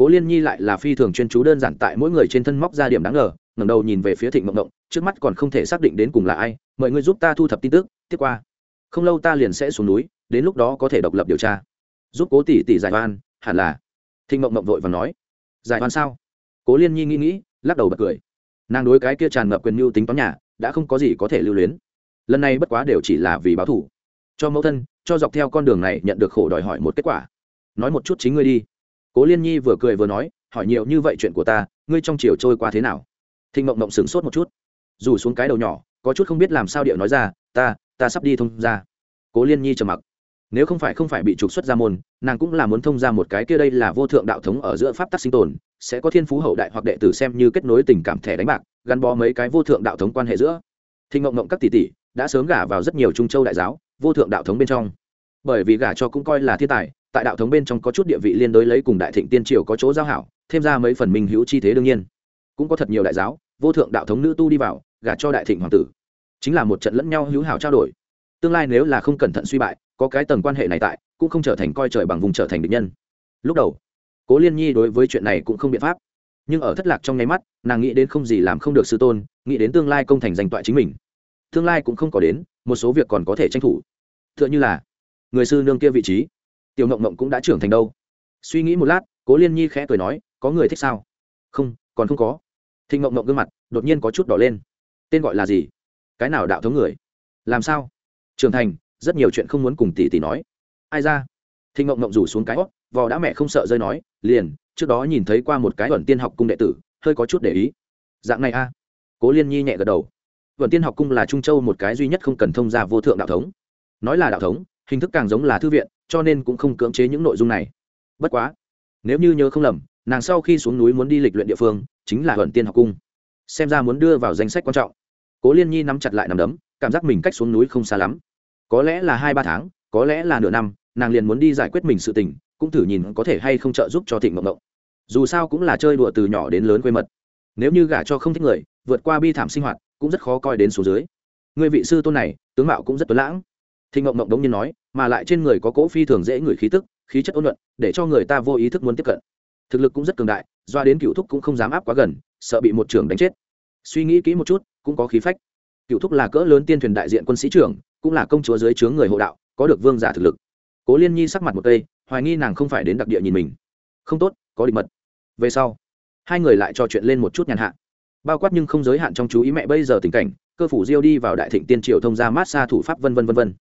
cố liên nhi lại là phi thường chuyên chú đơn giản tại mỗi người trên thân móc ra điểm đáng ngờ, ngẩng đầu nhìn về phía thịnh mộng mộng trước mắt còn không thể xác định đến cùng là ai, mời ngươi giúp ta thu thập tin tức, tiếp qua. Không lâu ta liền sẽ xuống núi, đến lúc đó có thể độc lập điều tra. Giúp cố tỷ tỷ giải oan, hẳn là. Thịnh mộng mộng vội và nói. Giải oan sao? Cố liên nhi nghĩ nghĩ, lắc đầu bật cười. Nàng đối cái kia tràn ngập quyền mưu tính toán nhà, đã không có gì có thể lưu luyến. Lần này bất quá đều chỉ là vì báo thủ cho mẫu thân, cho dọc theo con đường này nhận được khổ đòi hỏi một kết quả. Nói một chút chính ngươi đi cố liên nhi vừa cười vừa nói, hỏi nhiều như vậy chuyện của ta, ngươi trong chiều trôi qua thế nào? Thịnh mộng mộng sửng sốt một chút. Dù xuống cái đầu nhỏ, có chút không biết làm sao điệu nói ra, ta ta sắp đi thông ra cố liên nhi trầm mặc. Nếu không phải không phải bị trục xuất ra môn, nàng cũng là muốn thông ra một cái kia đây là vô thượng đạo thống ở giữa pháp tắc sinh tồn, sẽ có thiên phú hậu đại hoặc đệ tử xem như kết nối tình cảm thẻ đánh bạc, gắn bó mấy cái vô thượng đạo thống quan hệ giữa. Thịnh mộng mộng các tỷ tỷ đã sớm gả vào rất nhiều trung châu đại giáo, vô thượng đạo thống bên trong. Bởi vì gả cho cũng coi là thiên tài tại đạo thống bên trong có chút địa vị liên đối lấy cùng đại thịnh tiên triều có chỗ giao hảo, thêm ra mấy phần minh hữu chi thế đương nhiên. Cũng có thật nhiều đại giáo, vô thượng đạo thống nữ tu đi vào, gả cho đại thịnh hoàng tử. Chính là một trận lẫn nhau hữu hảo trao đổi. Tương lai nếu là không cẩn thận suy bại, có cái tầng quan hệ này tại, cũng không trở thành coi trời bằng vùng trở thành địch nhân. Lúc đầu, cố liên nhi đối với chuyện này cũng không biện pháp. Nhưng ở thất lạc trong nháy mắt, nàng nghĩ đến không gì làm không được sư tôn, nghĩ đến tương lai công thành danh toại chính mình. Tương lai cũng không có đến, một số việc còn có thể tranh thủ. T h ư ợ n h ư là, người sư nương kia vị trí tiểu ngộng ngộng cũng đã trưởng thành đâu. Suy nghĩ một lát, cố liên nhi khẽ cười nói, có người thích sao? Không, còn không có. Thịnh ngộng ngộng gương mặt đột nhiên có chút đỏ lên. Tên gọi là gì? Cái nào đạo thống người? Làm sao? Trưởng thành, rất nhiều chuyện không muốn cùng tỷ tỷ nói. Ai ra? Thịnh ngộng ngộng rủ xuống cái hót vò đã mẹ không sợ rơi nói, liền, trước đó nhìn thấy qua một cái ẩn tiên học cung đệ tử, hơi có chút để ý. Dạng này a? Cố liên nhi nhẹ gật đầu. Ẩn tiên học cung là trung châu một cái duy nhất không cần thông gia vô thượng đạo thống. Nói là đạo thống, hình thức càng giống là thư viện cho nên cũng không cưỡng chế những nội dung này. Bất quá, nếu như nhớ không lầm, nàng sau khi xuống núi muốn đi lịch luyện địa phương, chính là ẩn tiên học cung. Xem ra muốn đưa vào danh sách quan trọng. Cố liên nhi nắm chặt lại nằm đấm, cảm giác mình cách xuống núi không xa lắm. Có lẽ là hai ba tháng, có lẽ là nửa năm, nàng liền muốn đi giải quyết mình sự tình, cũng thử nhìn có thể hay không trợ giúp cho thịnh mộng mộng. Dù sao cũng là chơi đùa từ nhỏ đến lớn quê mật. Nếu như gả cho không thích người, vượt qua bi thảm sinh hoạt, cũng rất khó coi đến số dưới. Người vị sư tôn này, tướng mạo cũng rất tuấn lãng. Thịnh mộng mộng đống nhiên nói mà lại trên người có cỗ phi thường dễ người khí tức, khí chất ôn luận để cho người ta vô ý thức muốn tiếp cận. Thực lực cũng rất cường đại, doa đến cựu thúc cũng không dám áp quá gần, sợ bị một trưởng đánh chết. Suy nghĩ kỹ một chút, cũng có khí phách. Cựu thúc là cỡ lớn tiên thuyền đại diện quân sĩ trưởng, cũng là công chúa dưới trướng người hộ đạo, có được vương giả thực lực. Cố liên nhi sắc mặt một tây, hoài nghi nàng không phải đến đặc địa nhìn mình. Không tốt, có định mật. Về sau, hai người lại trò chuyện lên một chút nhàn hạ. Bao quát nhưng không giới hạn trong chú ý mẹ bây giờ tình cảnh, cơ phủ diêu đi vào đại thịnh tiên triều thông gia mát xa thủ pháp vân vân vân vân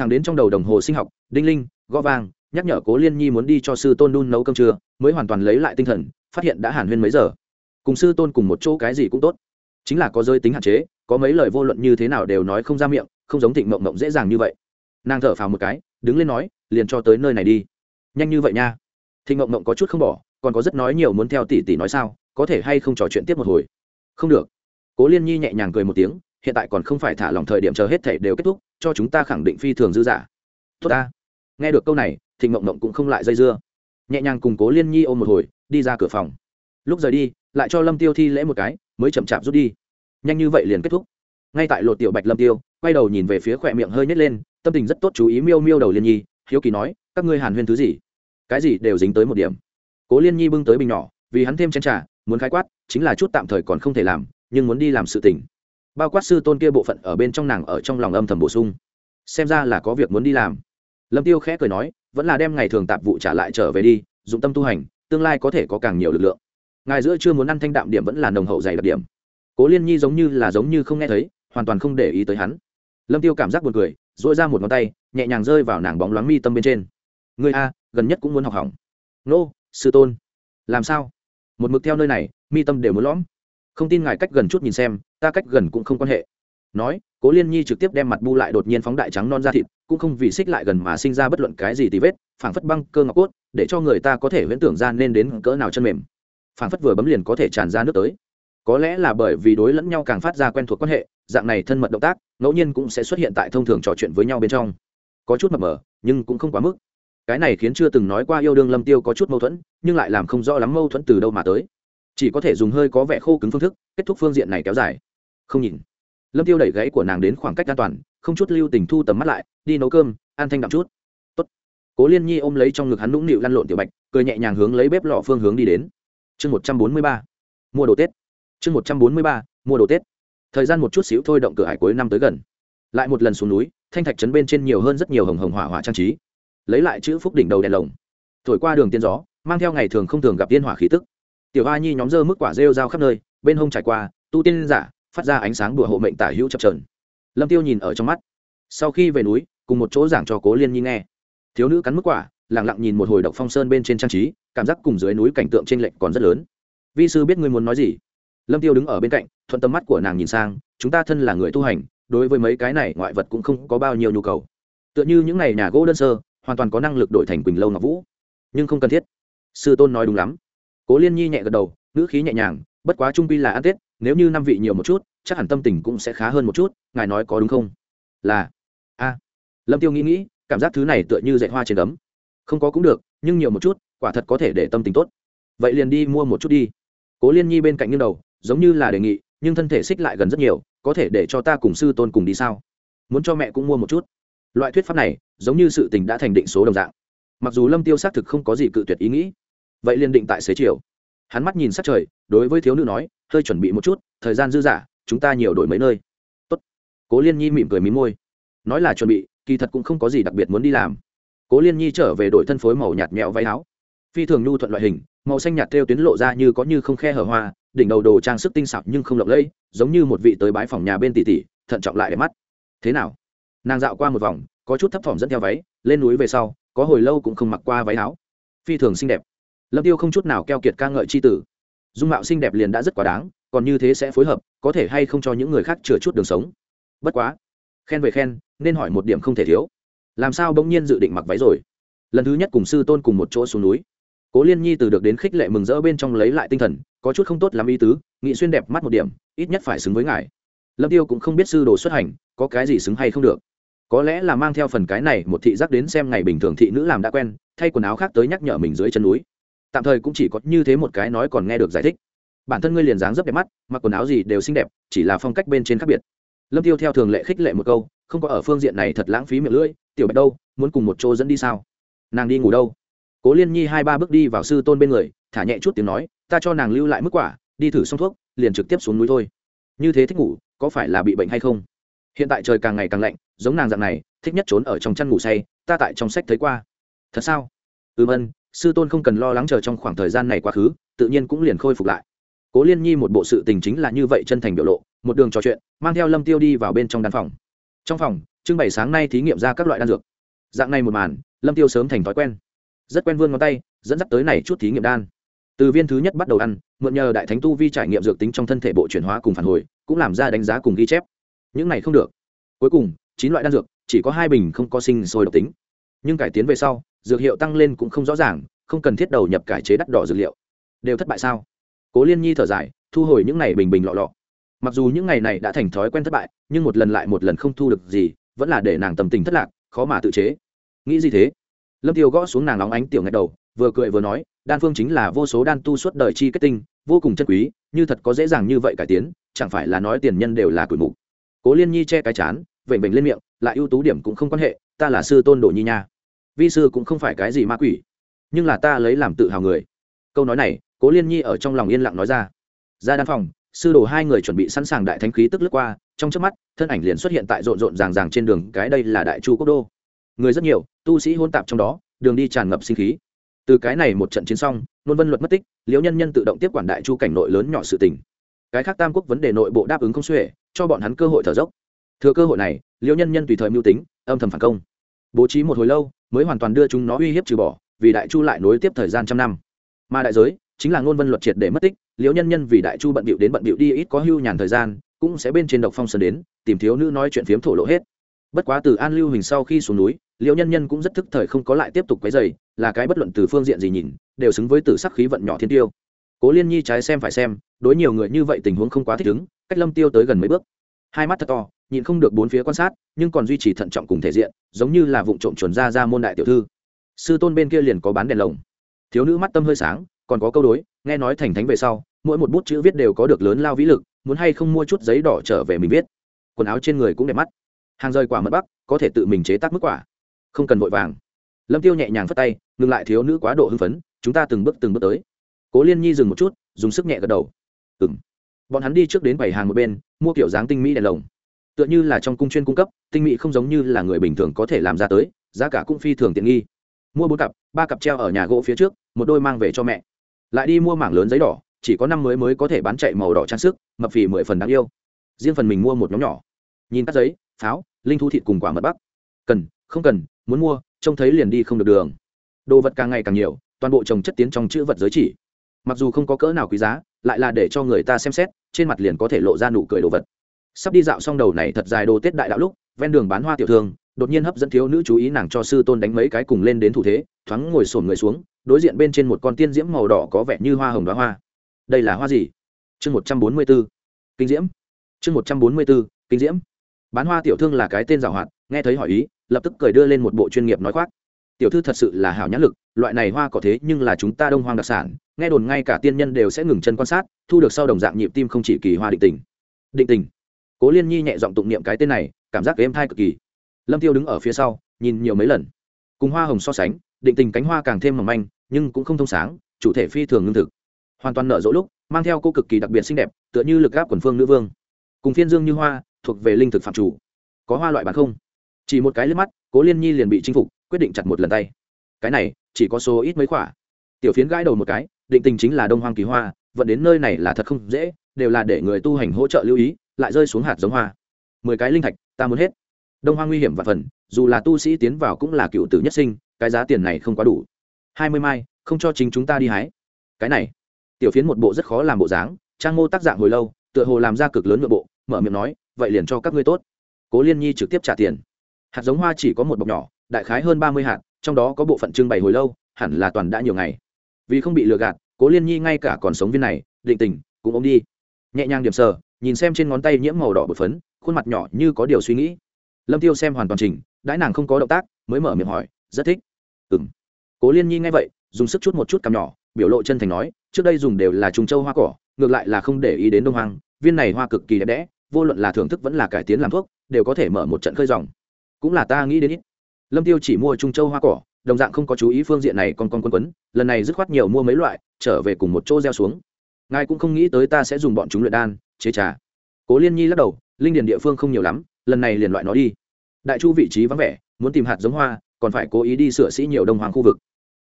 thẳng đến trong đầu đồng hồ sinh học, đinh linh, gõ vang, nhắc nhở cố liên nhi muốn đi cho sư tôn đun nấu cơm trưa, mới hoàn toàn lấy lại tinh thần, phát hiện đã hàn huyên mấy giờ. Cùng sư tôn cùng một chỗ cái gì cũng tốt. Chính là có giới tính hạn chế, có mấy lời vô luận như thế nào đều nói không ra miệng, không giống thịnh mộng mộng dễ dàng như vậy. Nàng thở phào một cái, đứng lên nói, liền cho tới nơi này đi. Nhanh như vậy nha. Thịnh mộng mộng có chút không bỏ, còn có rất nói nhiều muốn theo tỷ tỷ nói sao, có thể hay không trò chuyện tiếp một hồi. Không được. Cố liên nhi nhẹ nhàng cười một tiếng hiện tại còn không phải thả lòng thời điểm chờ hết thể đều kết thúc, cho chúng ta khẳng định phi thường dư giả tốt ta. Nghe được câu này, thịnh mộng mộng cũng không lại dây dưa. Nhẹ nhàng cùng cố liên nhi ôm một hồi, đi ra cửa phòng. Lúc rời đi, lại cho lâm tiêu thi lễ một cái, mới chậm chạp rút đi. Nhanh như vậy liền kết thúc. Ngay tại lột tiểu bạch lâm tiêu, quay đầu nhìn về phía khỏe miệng hơi nhét lên, tâm tình rất tốt chú ý miêu miêu đầu liên nhi, hiếu kỳ nói, các ngươi hàn huyên thứ gì? Cái gì đều dính tới một điểm. Cố liên nhi bưng tới bình nhỏ, vì hắn thêm chén trà, muốn khái quát, chính là chút tạm thời còn không thể làm, nhưng muốn đi làm sự tình bao quát sư tôn kia bộ phận ở bên trong nàng ở trong lòng âm thầm bổ sung. Xem ra là có việc muốn đi làm. Lâm tiêu khẽ cười nói, vẫn là đem ngày thường tạp vụ trả lại trở về đi, dụng tâm tu hành, tương lai có thể có càng nhiều lực lượng. Ngài giữa chưa muốn ăn thanh đạm điểm vẫn là nồng hậu dày đặc điểm. Cố liên nhi giống như là giống như không nghe thấy, hoàn toàn không để ý tới hắn. Lâm tiêu cảm giác buồn cười dội ra một ngón tay, nhẹ nhàng rơi vào nàng bóng loáng mi tâm bên trên. Người a, gần nhất cũng muốn học hỏng. Nô, sư tôn. Làm sao? Một mực theo nơi này, mi tâm đều muốn lõm. Không tin ngài cách gần chút nhìn xem ta cách gần cũng không quan hệ. Nói, cố liên nhi trực tiếp đem mặt bu lại đột nhiên phóng đại trắng non ra thịt, cũng không vì xích lại gần mà sinh ra bất luận cái gì tì vết, phảng phất băng cơ ngọc cốt, để cho người ta có thể huyễn tưởng ra nên đến cỡ nào chân mềm. Phảng phất vừa bấm liền có thể tràn ra nước tới. Có lẽ là bởi vì đối lẫn nhau càng phát ra quen thuộc quan hệ, dạng này thân mật động tác, ngẫu nhiên cũng sẽ xuất hiện tại thông thường trò chuyện với nhau bên trong. Có chút mập mờ, nhưng cũng không quá mức. Cái này khiến chưa từng nói qua yêu đương lâm tiêu có chút mâu thuẫn, nhưng lại làm không rõ lắm mâu thuẫn từ đâu mà tới. Chỉ có thể dùng hơi có vẻ khô cứng phương thức, kết thúc phương diện này kéo dài không nhìn. Lâm tiêu đẩy gáy của nàng đến khoảng cách an toàn, không chút lưu tình thu tầm mắt lại, đi nấu cơm, ăn thanh đậm chút. Tốt. cố liên nhi ôm lấy trong ngực hắn nũng nịu lăn lộn tiểu bạch, cười nhẹ nhàng hướng lấy bếp lò phương hướng đi đến. Chương một trăm bốn mươi ba. Mua đồ tết. Chương một trăm bốn mươi ba. Mua đồ tết. Thời gian một chút xíu thôi động cửa hải cuối năm tới gần. Lại một lần xuống núi, thanh thạch trấn bên trên nhiều hơn rất nhiều hồng hồng hỏa hỏa trang trí. Lấy lại chữ phúc đỉnh đầu đèn lồng. Thổi qua đường tiên gió, mang theo ngày thường không thường gặp tiên hỏa khí tức. Tiểu a nhi nhóm dơ mức quả rêu rao khắp nơi, bên hông trải qua, tu tiên giả phát ra ánh sáng đùa hộ mệnh tả hữu chập trờn lâm tiêu nhìn ở trong mắt. Sau khi về núi, cùng một chỗ giảng cho cố liên nhi nghe. Thiếu nữ cắn mức quả, lặng lặng nhìn một hồi độc phong sơn bên trên trang trí, cảm giác cùng dưới núi cảnh tượng trên lệnh còn rất lớn. Vi sư biết ngươi muốn nói gì? Lâm tiêu đứng ở bên cạnh, thuận tâm mắt của nàng nhìn sang, chúng ta thân là người tu hành, đối với mấy cái này ngoại vật cũng không có bao nhiêu nhu cầu. Tựa như những này nhà gỗ đơn sơ, hoàn toàn có năng lực đổi thành quỳnh lâu ngọc vũ. Nhưng không cần thiết. Sư tôn nói đúng lắm. Cố liên nhi nhẹ gật đầu, ngữ khí nhẹ nhàng bất quá trung quy là ăn tết, nếu như năm vị nhiều một chút, chắc hẳn tâm tình cũng sẽ khá hơn một chút, ngài nói có đúng không? Là. A. Lâm tiêu nghĩ nghĩ, cảm giác thứ này tựa như dạy hoa trên gấm. Không có cũng được, nhưng nhiều một chút, quả thật có thể để tâm tình tốt. Vậy liền đi mua một chút đi. Cố liên nhi bên cạnh như đầu, giống như là đề nghị, nhưng thân thể xích lại gần rất nhiều, có thể để cho ta cùng sư tôn cùng đi sao? Muốn cho mẹ cũng mua một chút. Loại thuyết pháp này, giống như sự tình đã thành định số đồng dạng. Mặc dù lâm tiêu xác thực không có gì cự tuyệt ý nghĩ, vậy liền định tại xế chiều hắn mắt nhìn sát trời, đối với thiếu nữ nói, hơi chuẩn bị một chút, thời gian dư dả, chúng ta nhiều đổi mấy nơi. Tốt. cố liên nhi mỉm cười mí môi. Nói là chuẩn bị, kỳ thật cũng không có gì đặc biệt muốn đi làm. Cố liên nhi trở về đổi thân phối màu nhạt nhẽo váy áo. Phi thường nhu thuận loại hình, màu xanh nhạt theo tuyến lộ ra như có như không khe hở hoa, đỉnh đầu đồ trang sức tinh xảo nhưng không lộng lẫy, giống như một vị tới bái phòng nhà bên tỷ tỷ, thận trọng lại để mắt. Thế nào? Nàng dạo qua một vòng, có chút thấp thỏm dẫn theo váy, lên núi về sau, có hồi lâu cũng không mặc qua váy áo. Phi thường xinh đẹp lâm tiêu không chút nào keo kiệt ca ngợi c h i tử. Dung mạo xinh đẹp liền đã rất quá đáng, còn như thế sẽ phối hợp, có thể hay không cho những người khác chừa chút đường sống? Bất quá, khen về khen, nên hỏi một điểm không thể thiếu. Làm sao bỗng nhiên dự định mặc váy rồi? Lần thứ nhất cùng sư tôn cùng một chỗ xuống núi. Cố liên nhi từ được đến khích lệ mừng rỡ bên trong lấy lại tinh thần, có chút không tốt làm ý tứ, nghị xuyên đẹp mắt một điểm, ít nhất phải xứng với ngài. Lâm tiêu cũng không biết sư đồ xuất hành, có cái gì xứng hay không được. Có lẽ là mang theo phần cái này một thị giác đến xem ngày bình thường thị nữ làm đã quen, thay quần áo khác tới nhắc nhở mình dưới chân núi tạm thời cũng chỉ có như thế một cái nói còn nghe được giải thích. Bản thân ngươi liền dáng rất đẹp mắt, mặc quần áo gì đều xinh đẹp, chỉ là phong cách bên trên khác biệt. Lâm tiêu theo thường lệ khích lệ một câu, không có ở phương diện này thật lãng phí miệng lưỡi, tiểu bạch đâu, muốn cùng một chỗ dẫn đi sao? Nàng đi ngủ đâu? Cố liên nhi hai ba bước đi vào sư tôn bên người, thả nhẹ chút tiếng nói, ta cho nàng lưu lại mức quả, đi thử xong thuốc, liền trực tiếp xuống núi thôi. Như thế thích ngủ, có phải là bị bệnh hay không? Hiện tại trời càng ngày càng lạnh, giống nàng dạng này, thích nhất trốn ở trong chăn ngủ say, ta tại trong sách thấy qua. Thật sao? Ừm, ân sư tôn không cần lo lắng chờ trong khoảng thời gian này quá khứ, tự nhiên cũng liền khôi phục lại. Cố liên nhi một bộ sự tình chính là như vậy chân thành biểu lộ, một đường trò chuyện, mang theo lâm tiêu đi vào bên trong đan phòng. Trong phòng, trưng bày sáng nay thí nghiệm ra các loại đan dược. Dạng này một màn, lâm tiêu sớm thành thói quen. Rất quen vươn ngón tay, dẫn dắt tới này chút thí nghiệm đan. Từ viên thứ nhất bắt đầu ăn, mượn nhờ đại thánh tu vi trải nghiệm dược tính trong thân thể bộ chuyển hóa cùng phản hồi, cũng làm ra đánh giá cùng ghi chép. Những này không được. Cuối cùng, chín loại đan dược, chỉ có hai bình không có sinh sôi độc tính nhưng cải tiến về sau, dược hiệu tăng lên cũng không rõ ràng, không cần thiết đầu nhập cải chế đắt đỏ dược liệu. Đều thất bại sao? Cố liên nhi thở dài, thu hồi những ngày bình bình lọ lọ. Mặc dù những ngày này đã thành thói quen thất bại, nhưng một lần lại một lần không thu được gì, vẫn là để nàng tầm tình thất lạc, khó mà tự chế. Nghĩ gì thế? Lâm tiêu gõ xuống nàng nóng ánh tiểu ngạch đầu, vừa cười vừa nói, đan phương chính là vô số đan tu suốt đời chi kết tinh, vô cùng chân quý, như thật có dễ dàng như vậy cải tiến, chẳng phải là nói tiền nhân đều là tuổi mục. Cố liên nhi che cái chán vểnh vểnh lên miệng, lại ưu tú điểm cũng không quan hệ, ta là sư tôn đồ nhi nha. Vi sư cũng không phải cái gì ma quỷ, nhưng là ta lấy làm tự hào người. Câu nói này, cố liên nhi ở trong lòng yên lặng nói ra. Ra đan phòng, sư đồ hai người chuẩn bị sẵn sàng đại thánh khí tức lướt qua, trong trước mắt, thân ảnh liền xuất hiện tại rộn rộn ràng ràng trên đường, cái đây là đại chu quốc đô. Người rất nhiều, tu sĩ hôn tạp trong đó, đường đi tràn ngập sinh khí. Từ cái này một trận chiến xong, nôn vân luật mất tích, liễu nhân nhân tự động tiếp quản đại chu cảnh nội lớn nhỏ sự tình. Cái khác tam quốc vấn đề nội bộ đáp ứng không xuể, cho bọn hắn cơ hội thở dốc thừa cơ hội này, liễu nhân nhân tùy thời mưu tính, âm thầm phản công. Bố trí một hồi lâu, mới hoàn toàn đưa chúng nó uy hiếp trừ bỏ, vì đại chu lại nối tiếp thời gian trăm năm. Mà đại giới, chính là ngôn vân luật triệt để mất tích, liễu nhân nhân vì đại chu bận bịu đến bận bịu đi ít có hưu nhàn thời gian, cũng sẽ bên trên độc phong sơn đến, tìm thiếu nữ nói chuyện phiếm thổ lộ hết. Bất quá từ an lưu hình sau khi xuống núi, liễu nhân nhân cũng rất thức thời không có lại tiếp tục quấy giày là cái bất luận từ phương diện gì nhìn, đều xứng với tử sắc khí vận nhỏ thiên tiêu. Cố liên nhi trái xem phải xem, đối nhiều người như vậy tình huống không quá thích ứng, cách lâm tiêu tới gần mấy bước. Hai mắt thật to nhìn không được bốn phía quan sát, nhưng còn duy trì thận trọng cùng thể diện, giống như là vụ trộm chuẩn ra ra môn đại tiểu thư. Sư tôn bên kia liền có bán đèn lồng. Thiếu nữ mắt tâm hơi sáng, còn có câu đối, nghe nói thành thánh về sau, mỗi một bút chữ viết đều có được lớn lao vĩ lực, muốn hay không mua chút giấy đỏ trở về mình viết. Quần áo trên người cũng đẹp mắt. Hàng rời quả mật bắc, có thể tự mình chế tác mức quả. Không cần vội vàng. Lâm tiêu nhẹ nhàng phất tay, ngừng lại thiếu nữ quá độ hưng phấn, chúng ta từng bước từng bước tới. Cố liên nhi dừng một chút, dùng sức nhẹ gật đầu. Ừng bọn hắn đi trước đến bảy hàng một bên, mua kiểu dáng tinh mỹ đèn lồng tựa như là trong cung chuyên cung cấp, tinh mỹ không giống như là người bình thường có thể làm ra tới, giá cả cũng phi thường tiện nghi. Mua bốn cặp, ba cặp treo ở nhà gỗ phía trước, một đôi mang về cho mẹ. Lại đi mua mảng lớn giấy đỏ, chỉ có năm mới mới có thể bán chạy màu đỏ trang sức, mập phì mười phần đáng yêu. Riêng phần mình mua một nhóm nhỏ. Nhìn các giấy, pháo, linh thu thịt cùng quả mật bắc. Cần, không cần, muốn mua, trông thấy liền đi không được đường. Đồ vật càng ngày càng nhiều, toàn bộ trồng chất tiến trong chữ vật giới chỉ. Mặc dù không có cỡ nào quý giá, lại là để cho người ta xem xét, trên mặt liền có thể lộ ra nụ cười đồ vật sắp đi dạo xong đầu này thật dài đồ tết đại đạo lúc, ven đường bán hoa tiểu thương, đột nhiên hấp dẫn thiếu nữ chú ý nàng cho sư tôn đánh mấy cái cùng lên đến thủ thế, thoáng ngồi sổn người xuống, đối diện bên trên một con tiên diễm màu đỏ có vẻ như hoa hồng đoá hoa. Đây là hoa gì? Chương một trăm bốn mươi b ố kinh diễm. Chương một trăm bốn mươi b ố kinh diễm. Bán hoa tiểu thương là cái tên giảo hoạt, nghe thấy hỏi ý, lập tức cười đưa lên một bộ chuyên nghiệp nói khoác. Tiểu thư thật sự là hảo nhãn lực, loại này hoa có thế nhưng là chúng ta đông hoang đặc sản, nghe đồn ngay cả tiên nhân đều sẽ ngừng chân quan sát, thu được sau đồng dạng nhịp tim không chỉ kỳ hoa định tình. Định tình cố liên nhi nhẹ giọng tụng niệm cái tên này, cảm giác êm thai cực kỳ. Lâm tiêu đứng ở phía sau, nhìn nhiều mấy lần. Cùng hoa hồng so sánh, định tình cánh hoa càng thêm mỏng manh, nhưng cũng không thông sáng, chủ thể phi thường ngưng thực. Hoàn toàn nở rỗ lúc, mang theo cô cực kỳ đặc biệt xinh đẹp, tựa như lực gáp quần phương nữ vương. Cùng phiên dương như hoa, thuộc về linh thực phạm chủ. Có hoa loại bán không? Chỉ một cái liếc mắt, cố liên nhi liền bị chinh phục, quyết định chặt một lần tay. Cái này, chỉ có số ít mấy quả. tiểu phiến gãi đầu một cái, định tình chính là đông hoang kỳ hoa, vận đến nơi này là thật không dễ, đều là để người tu hành hỗ trợ lưu ý lại rơi xuống hạt giống hoa. Mười cái linh thạch, ta muốn hết. Đông hoang nguy hiểm và phần, dù là tu sĩ tiến vào cũng là cựu tử nhất sinh, cái giá tiền này không quá đủ. Hai mươi mai, không cho chính chúng ta đi hái. Cái này, tiểu phiến một bộ rất khó làm bộ dáng, trang mô tác dạng hồi lâu, tựa hồ làm ra cực lớn nội bộ, mở miệng nói, vậy liền cho các ngươi tốt. Cố liên nhi trực tiếp trả tiền. Hạt giống hoa chỉ có một bọc nhỏ, đại khái hơn ba mươi hạt, trong đó có bộ phận trưng bày hồi lâu, hẳn là toàn đã nhiều ngày. Vì không bị lừa gạt, cố liên nhi ngay cả còn sống viên này, định tình, cũng ôm đi. Nhẹ nhàng điểm sờ nhìn xem trên ngón tay nhiễm màu đỏ bột phấn, khuôn mặt nhỏ như có điều suy nghĩ. Lâm tiêu xem hoàn toàn trình, đãi nàng không có động tác, mới mở miệng hỏi, rất thích. Ừng cố liên nhi nghe vậy, dùng sức chút một chút cằm nhỏ, biểu lộ chân thành nói, trước đây dùng đều là trùng châu hoa cỏ, ngược lại là không để ý đến đông hoang, viên này hoa cực kỳ đẹp đẽ, vô luận là thưởng thức vẫn là cải tiến làm thuốc, đều có thể mở một trận khơi dòng. Cũng là ta nghĩ đến ít. Lâm tiêu chỉ mua trung châu hoa cỏ, đồng dạng không có chú ý phương diện này con con quân quấn, lần này dứt khoát nhiều mua mấy loại, trở về cùng một chỗ gieo xuống. Ngài cũng không nghĩ tới ta sẽ dùng bọn chúng luyện đan chế trà. Cố liên nhi lắc đầu, linh điền địa phương không nhiều lắm, lần này liền loại nó đi. Đại chu vị trí vắng vẻ, muốn tìm hạt giống hoa, còn phải cố ý đi sửa sĩ nhiều đông hoàng khu vực.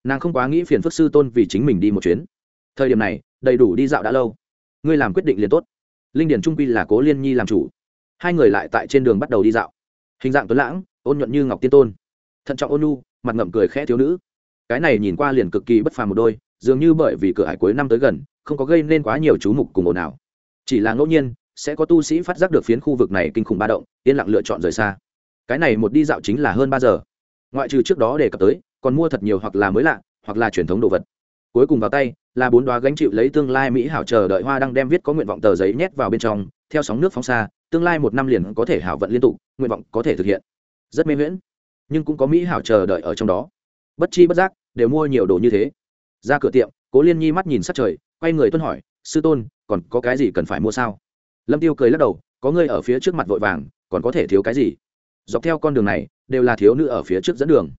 Nàng không quá nghĩ phiền phức sư tôn vì chính mình đi một chuyến. Thời điểm này, đầy đủ đi dạo đã lâu. Ngươi làm quyết định liền tốt. Linh điển trung quy là cố liên nhi làm chủ. Hai người lại tại trên đường bắt đầu đi dạo. Hình dạng tuấn lãng, ôn nhuận như ngọc tiên tôn. Thận trọng ôn nu mặt ngậm cười khẽ thiếu nữ. Cái này nhìn qua liền cực kỳ bất phàm một đôi, dường như bởi vì cửa hải cuối năm tới gần, không có gây nên quá nhiều chú mục cùng ồn ào chỉ là ngẫu nhiên, sẽ có tu sĩ phát giác được phiến khu vực này kinh khủng ba động, yên lặng lựa chọn rời xa. Cái này một đi dạo chính là hơn ba giờ. Ngoại trừ trước đó đề cập tới, còn mua thật nhiều hoặc là mới lạ, hoặc là truyền thống đồ vật. Cuối cùng vào tay, là bốn đoá gánh chịu lấy tương lai mỹ hảo chờ đợi hoa đang đem viết có nguyện vọng tờ giấy nhét vào bên trong, theo sóng nước phóng xa, tương lai một năm liền có thể hảo vận liên tục, nguyện vọng có thể thực hiện. Rất mê miễn nhưng cũng có mỹ hảo chờ đợi ở trong đó. Bất chi bất giác, đều mua nhiều đồ như thế. Ra cửa tiệm, cố liên nhi mắt nhìn sát trời, quay người tuân hỏi, sư tôn còn có cái gì cần phải mua sao? Lâm tiêu cười lắc đầu, có người ở phía trước mặt vội vàng, còn có thể thiếu cái gì? Dọc theo con đường này, đều là thiếu nữ ở phía trước dẫn đường.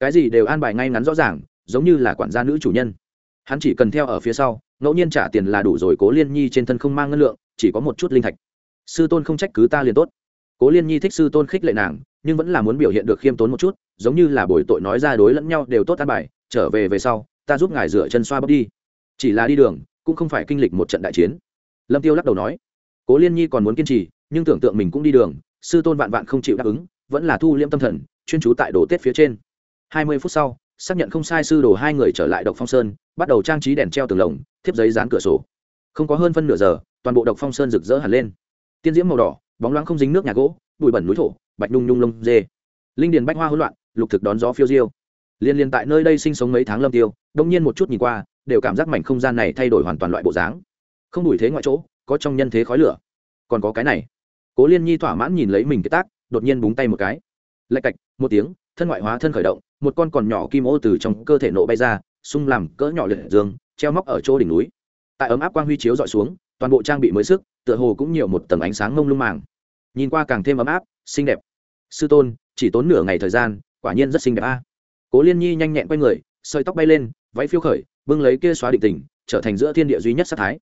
Cái gì đều an bài ngay ngắn rõ ràng, giống như là quản gia nữ chủ nhân. Hắn chỉ cần theo ở phía sau, ngẫu nhiên trả tiền là đủ rồi, cố liên nhi trên thân không mang ngân lượng, chỉ có một chút linh thạch. Sư tôn không trách cứ ta liền tốt. Cố liên nhi thích sư tôn khích lệ nàng, nhưng vẫn là muốn biểu hiện được khiêm tốn một chút, giống như là buổi tội nói ra đối lẫn nhau đều tốt an bài, trở về về sau, ta giúp ngài rửa chân xoa bóp đi. Chỉ là đi đường cũng không phải kinh lịch một trận đại chiến. Lâm tiêu lắc đầu nói, cố liên nhi còn muốn kiên trì, nhưng tưởng tượng mình cũng đi đường, sư tôn vạn vạn không chịu đáp ứng, vẫn là thu liễm tâm thần, chuyên trú tại đồ tết phía trên. Hai mươi phút sau, xác nhận không sai sư đồ hai người trở lại độc phong sơn, bắt đầu trang trí đèn treo tường lồng, thiếp giấy dán cửa sổ. Không có hơn phân nửa giờ, toàn bộ độc phong sơn rực rỡ hẳn lên. Tiên diễm màu đỏ, bóng loáng không dính nước nhà gỗ, bụi bẩn núi thổ, bạch nhung nhung lông dê. Linh điền bách hoa hỗn loạn, lục thực đón gió phiêu diêu. Liên liên tại nơi đây sinh sống mấy tháng lâm tiêu, đông nhiên một chút nhìn qua đều cảm giác mảnh không gian này thay đổi hoàn toàn loại bộ dáng. Không đủi thế ngoại chỗ, có trong nhân thế khói lửa. Còn có cái này. Cố liên nhi thỏa mãn nhìn lấy mình cái tác, đột nhiên búng tay một cái. Lạch cạch, một tiếng, thân ngoại hóa thân khởi động, một con còn nhỏ kim ô từ trong cơ thể nộ bay ra, sung làm cỡ nhỏ liệt dương, treo móc ở chỗ đỉnh núi. Tại ấm áp quang huy chiếu dọi xuống, toàn bộ trang bị mới sức, tựa hồ cũng nhiều một tầng ánh sáng mông lung màng. Nhìn qua càng thêm ấm áp, xinh đẹp. Sư tôn, chỉ tốn nửa ngày thời gian, quả nhiên rất xinh đẹp a. Cố liên nhi nhanh nhẹn quay người, sợi tóc bay lên, váy phiêu khởi bưng lấy kia xóa định tình, trở thành giữa thiên địa duy nhất sát thái.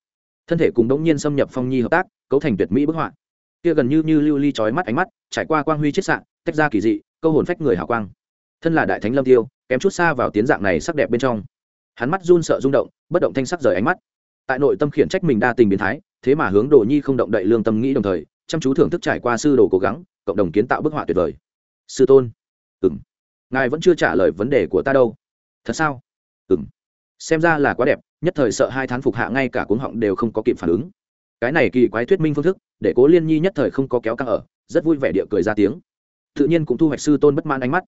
Thân thể cùng đống nhiên xâm nhập phong nhi hợp tác, cấu thành tuyệt mỹ bức họa. Kia gần như như lưu ly chói mắt ánh mắt, trải qua quang huy chiết sạn tách ra kỳ dị, câu hồn phách người hào quang. Thân là đại thánh lâm tiêu, kém chút xa vào tiến dạng này sắc đẹp bên trong. Hắn mắt run sợ rung động, bất động thanh sắc rời ánh mắt. Tại nội tâm khiển trách mình đa tình biến thái, thế mà hướng đồ nhi không động đậy lương tâm nghĩ đồng thời, chăm chú thưởng thức trải qua sư đồ cố gắng, cộng đồng kiến tạo bức họa tuyệt vời. Sư tôn. Ừng ngài vẫn chưa trả lời vấn đề của ta đâu. Thật sao? Ừng xem ra là quá đẹp, nhất thời sợ hai thán phục hạ ngay cả cuống họng đều không có kịp phản ứng. Cái này kỳ quái thuyết minh phương thức, để cố liên nhi nhất thời không có kéo căng ở, rất vui vẻ địa cười ra tiếng. Tự nhiên cũng thu hoạch sư tôn bất mãn ánh mắt.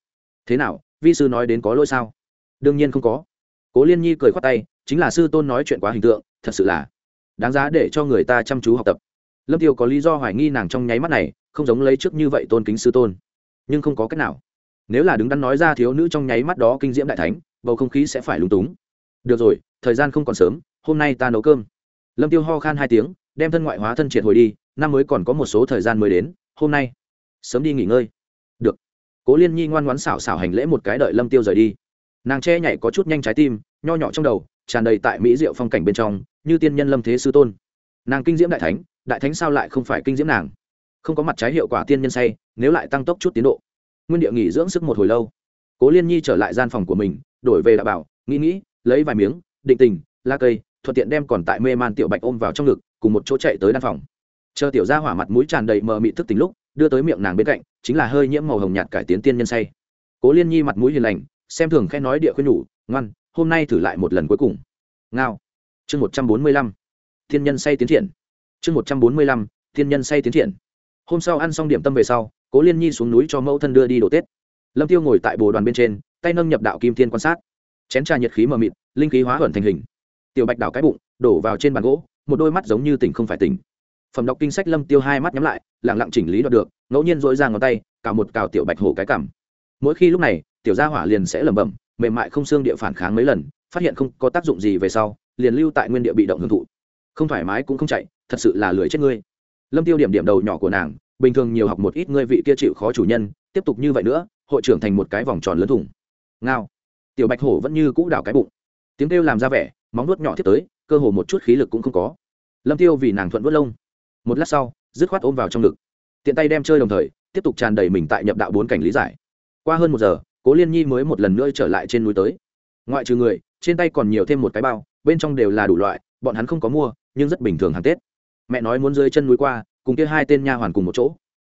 Thế nào, vi sư nói đến có lỗi sao? Đương nhiên không có. Cố liên nhi cười khoát tay, chính là sư tôn nói chuyện quá hình tượng, thật sự là đáng giá để cho người ta chăm chú học tập. Lâm tiêu có lý do hoài nghi nàng trong nháy mắt này, không giống lấy trước như vậy tôn kính sư tôn. Nhưng không có cách nào. Nếu là đứng đắn nói ra thiếu nữ trong nháy mắt đó kinh diễm đại thánh, bầu không khí sẽ phải lúng túng được rồi, thời gian không còn sớm, hôm nay ta nấu cơm. Lâm tiêu ho khan hai tiếng, đem thân ngoại hóa thân triệt hồi đi, năm mới còn có một số thời gian mới đến, hôm nay, sớm đi nghỉ ngơi. Được. Cố liên nhi ngoan ngoãn xảo xảo hành lễ một cái đợi lâm tiêu rời đi. Nàng che nhảy có chút nhanh trái tim, nho nhỏ trong đầu, tràn đầy tại mỹ diệu phong cảnh bên trong, như tiên nhân lâm thế sư tôn. Nàng kinh diễm đại thánh đại thánh sao lại không phải kinh diễm nàng? Không có mặt trái hiệu quả tiên nhân say, nếu lại tăng tốc chút tiến độ. Nguyên địa nghỉ dưỡng sức một hồi lâu. Cố liên nhi trở lại gian phòng của mình, đổi về đạo bảo, nghĩ nghĩ lấy vài miếng, định tình la cây, thuận tiện đem còn tại mê man tiểu bạch ôm vào trong ngực, cùng một chỗ chạy tới đan phòng. Chờ tiểu ra hỏa mặt mũi tràn đầy mờ mị thức tính lúc, đưa tới miệng nàng bên cạnh, chính là hơi nhiễm màu hồng nhạt cải tiến tiên nhân say. Cố liên nhi mặt mũi hiền lành, xem thường khẽ nói địa khuyên nhủ, ngoan, hôm nay thử lại một lần cuối cùng. Ngao. Chương một trăm bốn mươi lăm. Thiên nhân say tiến triển. Chương một trăm bốn mươi lăm thiên nhân say tiến triển. Hôm sau ăn xong điểm tâm về sau, cố liên nhi xuống núi cho mẫu thân đưa đi đồ tết. Lâm tiêu ngồi tại bồ đoàn bên trên, tay nâng nhập đạo kim thiên quan sát chén trà nhiệt khí mờ mịt, linh khí hóa hẩn thành hình. Tiểu bạch đảo cái bụng, đổ vào trên bàn gỗ, một đôi mắt giống như tỉnh không phải tỉnh. Phẩm đọc kinh sách lâm tiêu hai mắt nhắm lại lẳng lặng chỉnh lý đoạt được, ngẫu nhiên dỗi ra ngón tay, cào một cào tiểu bạch hổ cái cảm mỗi khi lúc này, tiểu gia hỏa liền sẽ lẩm bẩm, mềm mại không xương địa phản kháng mấy lần, phát hiện không có tác dụng gì về sau, liền lưu tại nguyên địa bị động hưởng thụ. Không thoải mái cũng không chạy, thật sự là lười chết ngươi. Lâm tiêu điểm điểm đầu nhỏ của nàng, bình thường nhiều học một ít ngươi vị kia chịu khó chủ nhân, tiếp tục như vậy nữa, hội trưởng thành một cái vòng tròn lớn thủng ngao tiểu bạch hổ vẫn như cũ đảo cái bụng. Tiếng kêu làm ra vẻ, móng nuốt nhỏ thiết tới, cơ hồ một chút khí lực cũng không có. Lâm tiêu vì nàng thuận vớt lông. Một lát sau, dứt khoát ôm vào trong ngực. Tiện tay đem chơi đồng thời, tiếp tục tràn đầy mình tại nhập đạo bốn cảnh lý giải. Qua hơn một giờ, cố liên nhi mới một lần nữa trở lại trên núi tới. Ngoại trừ người, trên tay còn nhiều thêm một cái bao, bên trong đều là đủ loại, bọn hắn không có mua, nhưng rất bình thường hàng tết. Mẹ nói muốn rơi chân núi qua, cùng kia hai tên nha hoàn cùng một chỗ.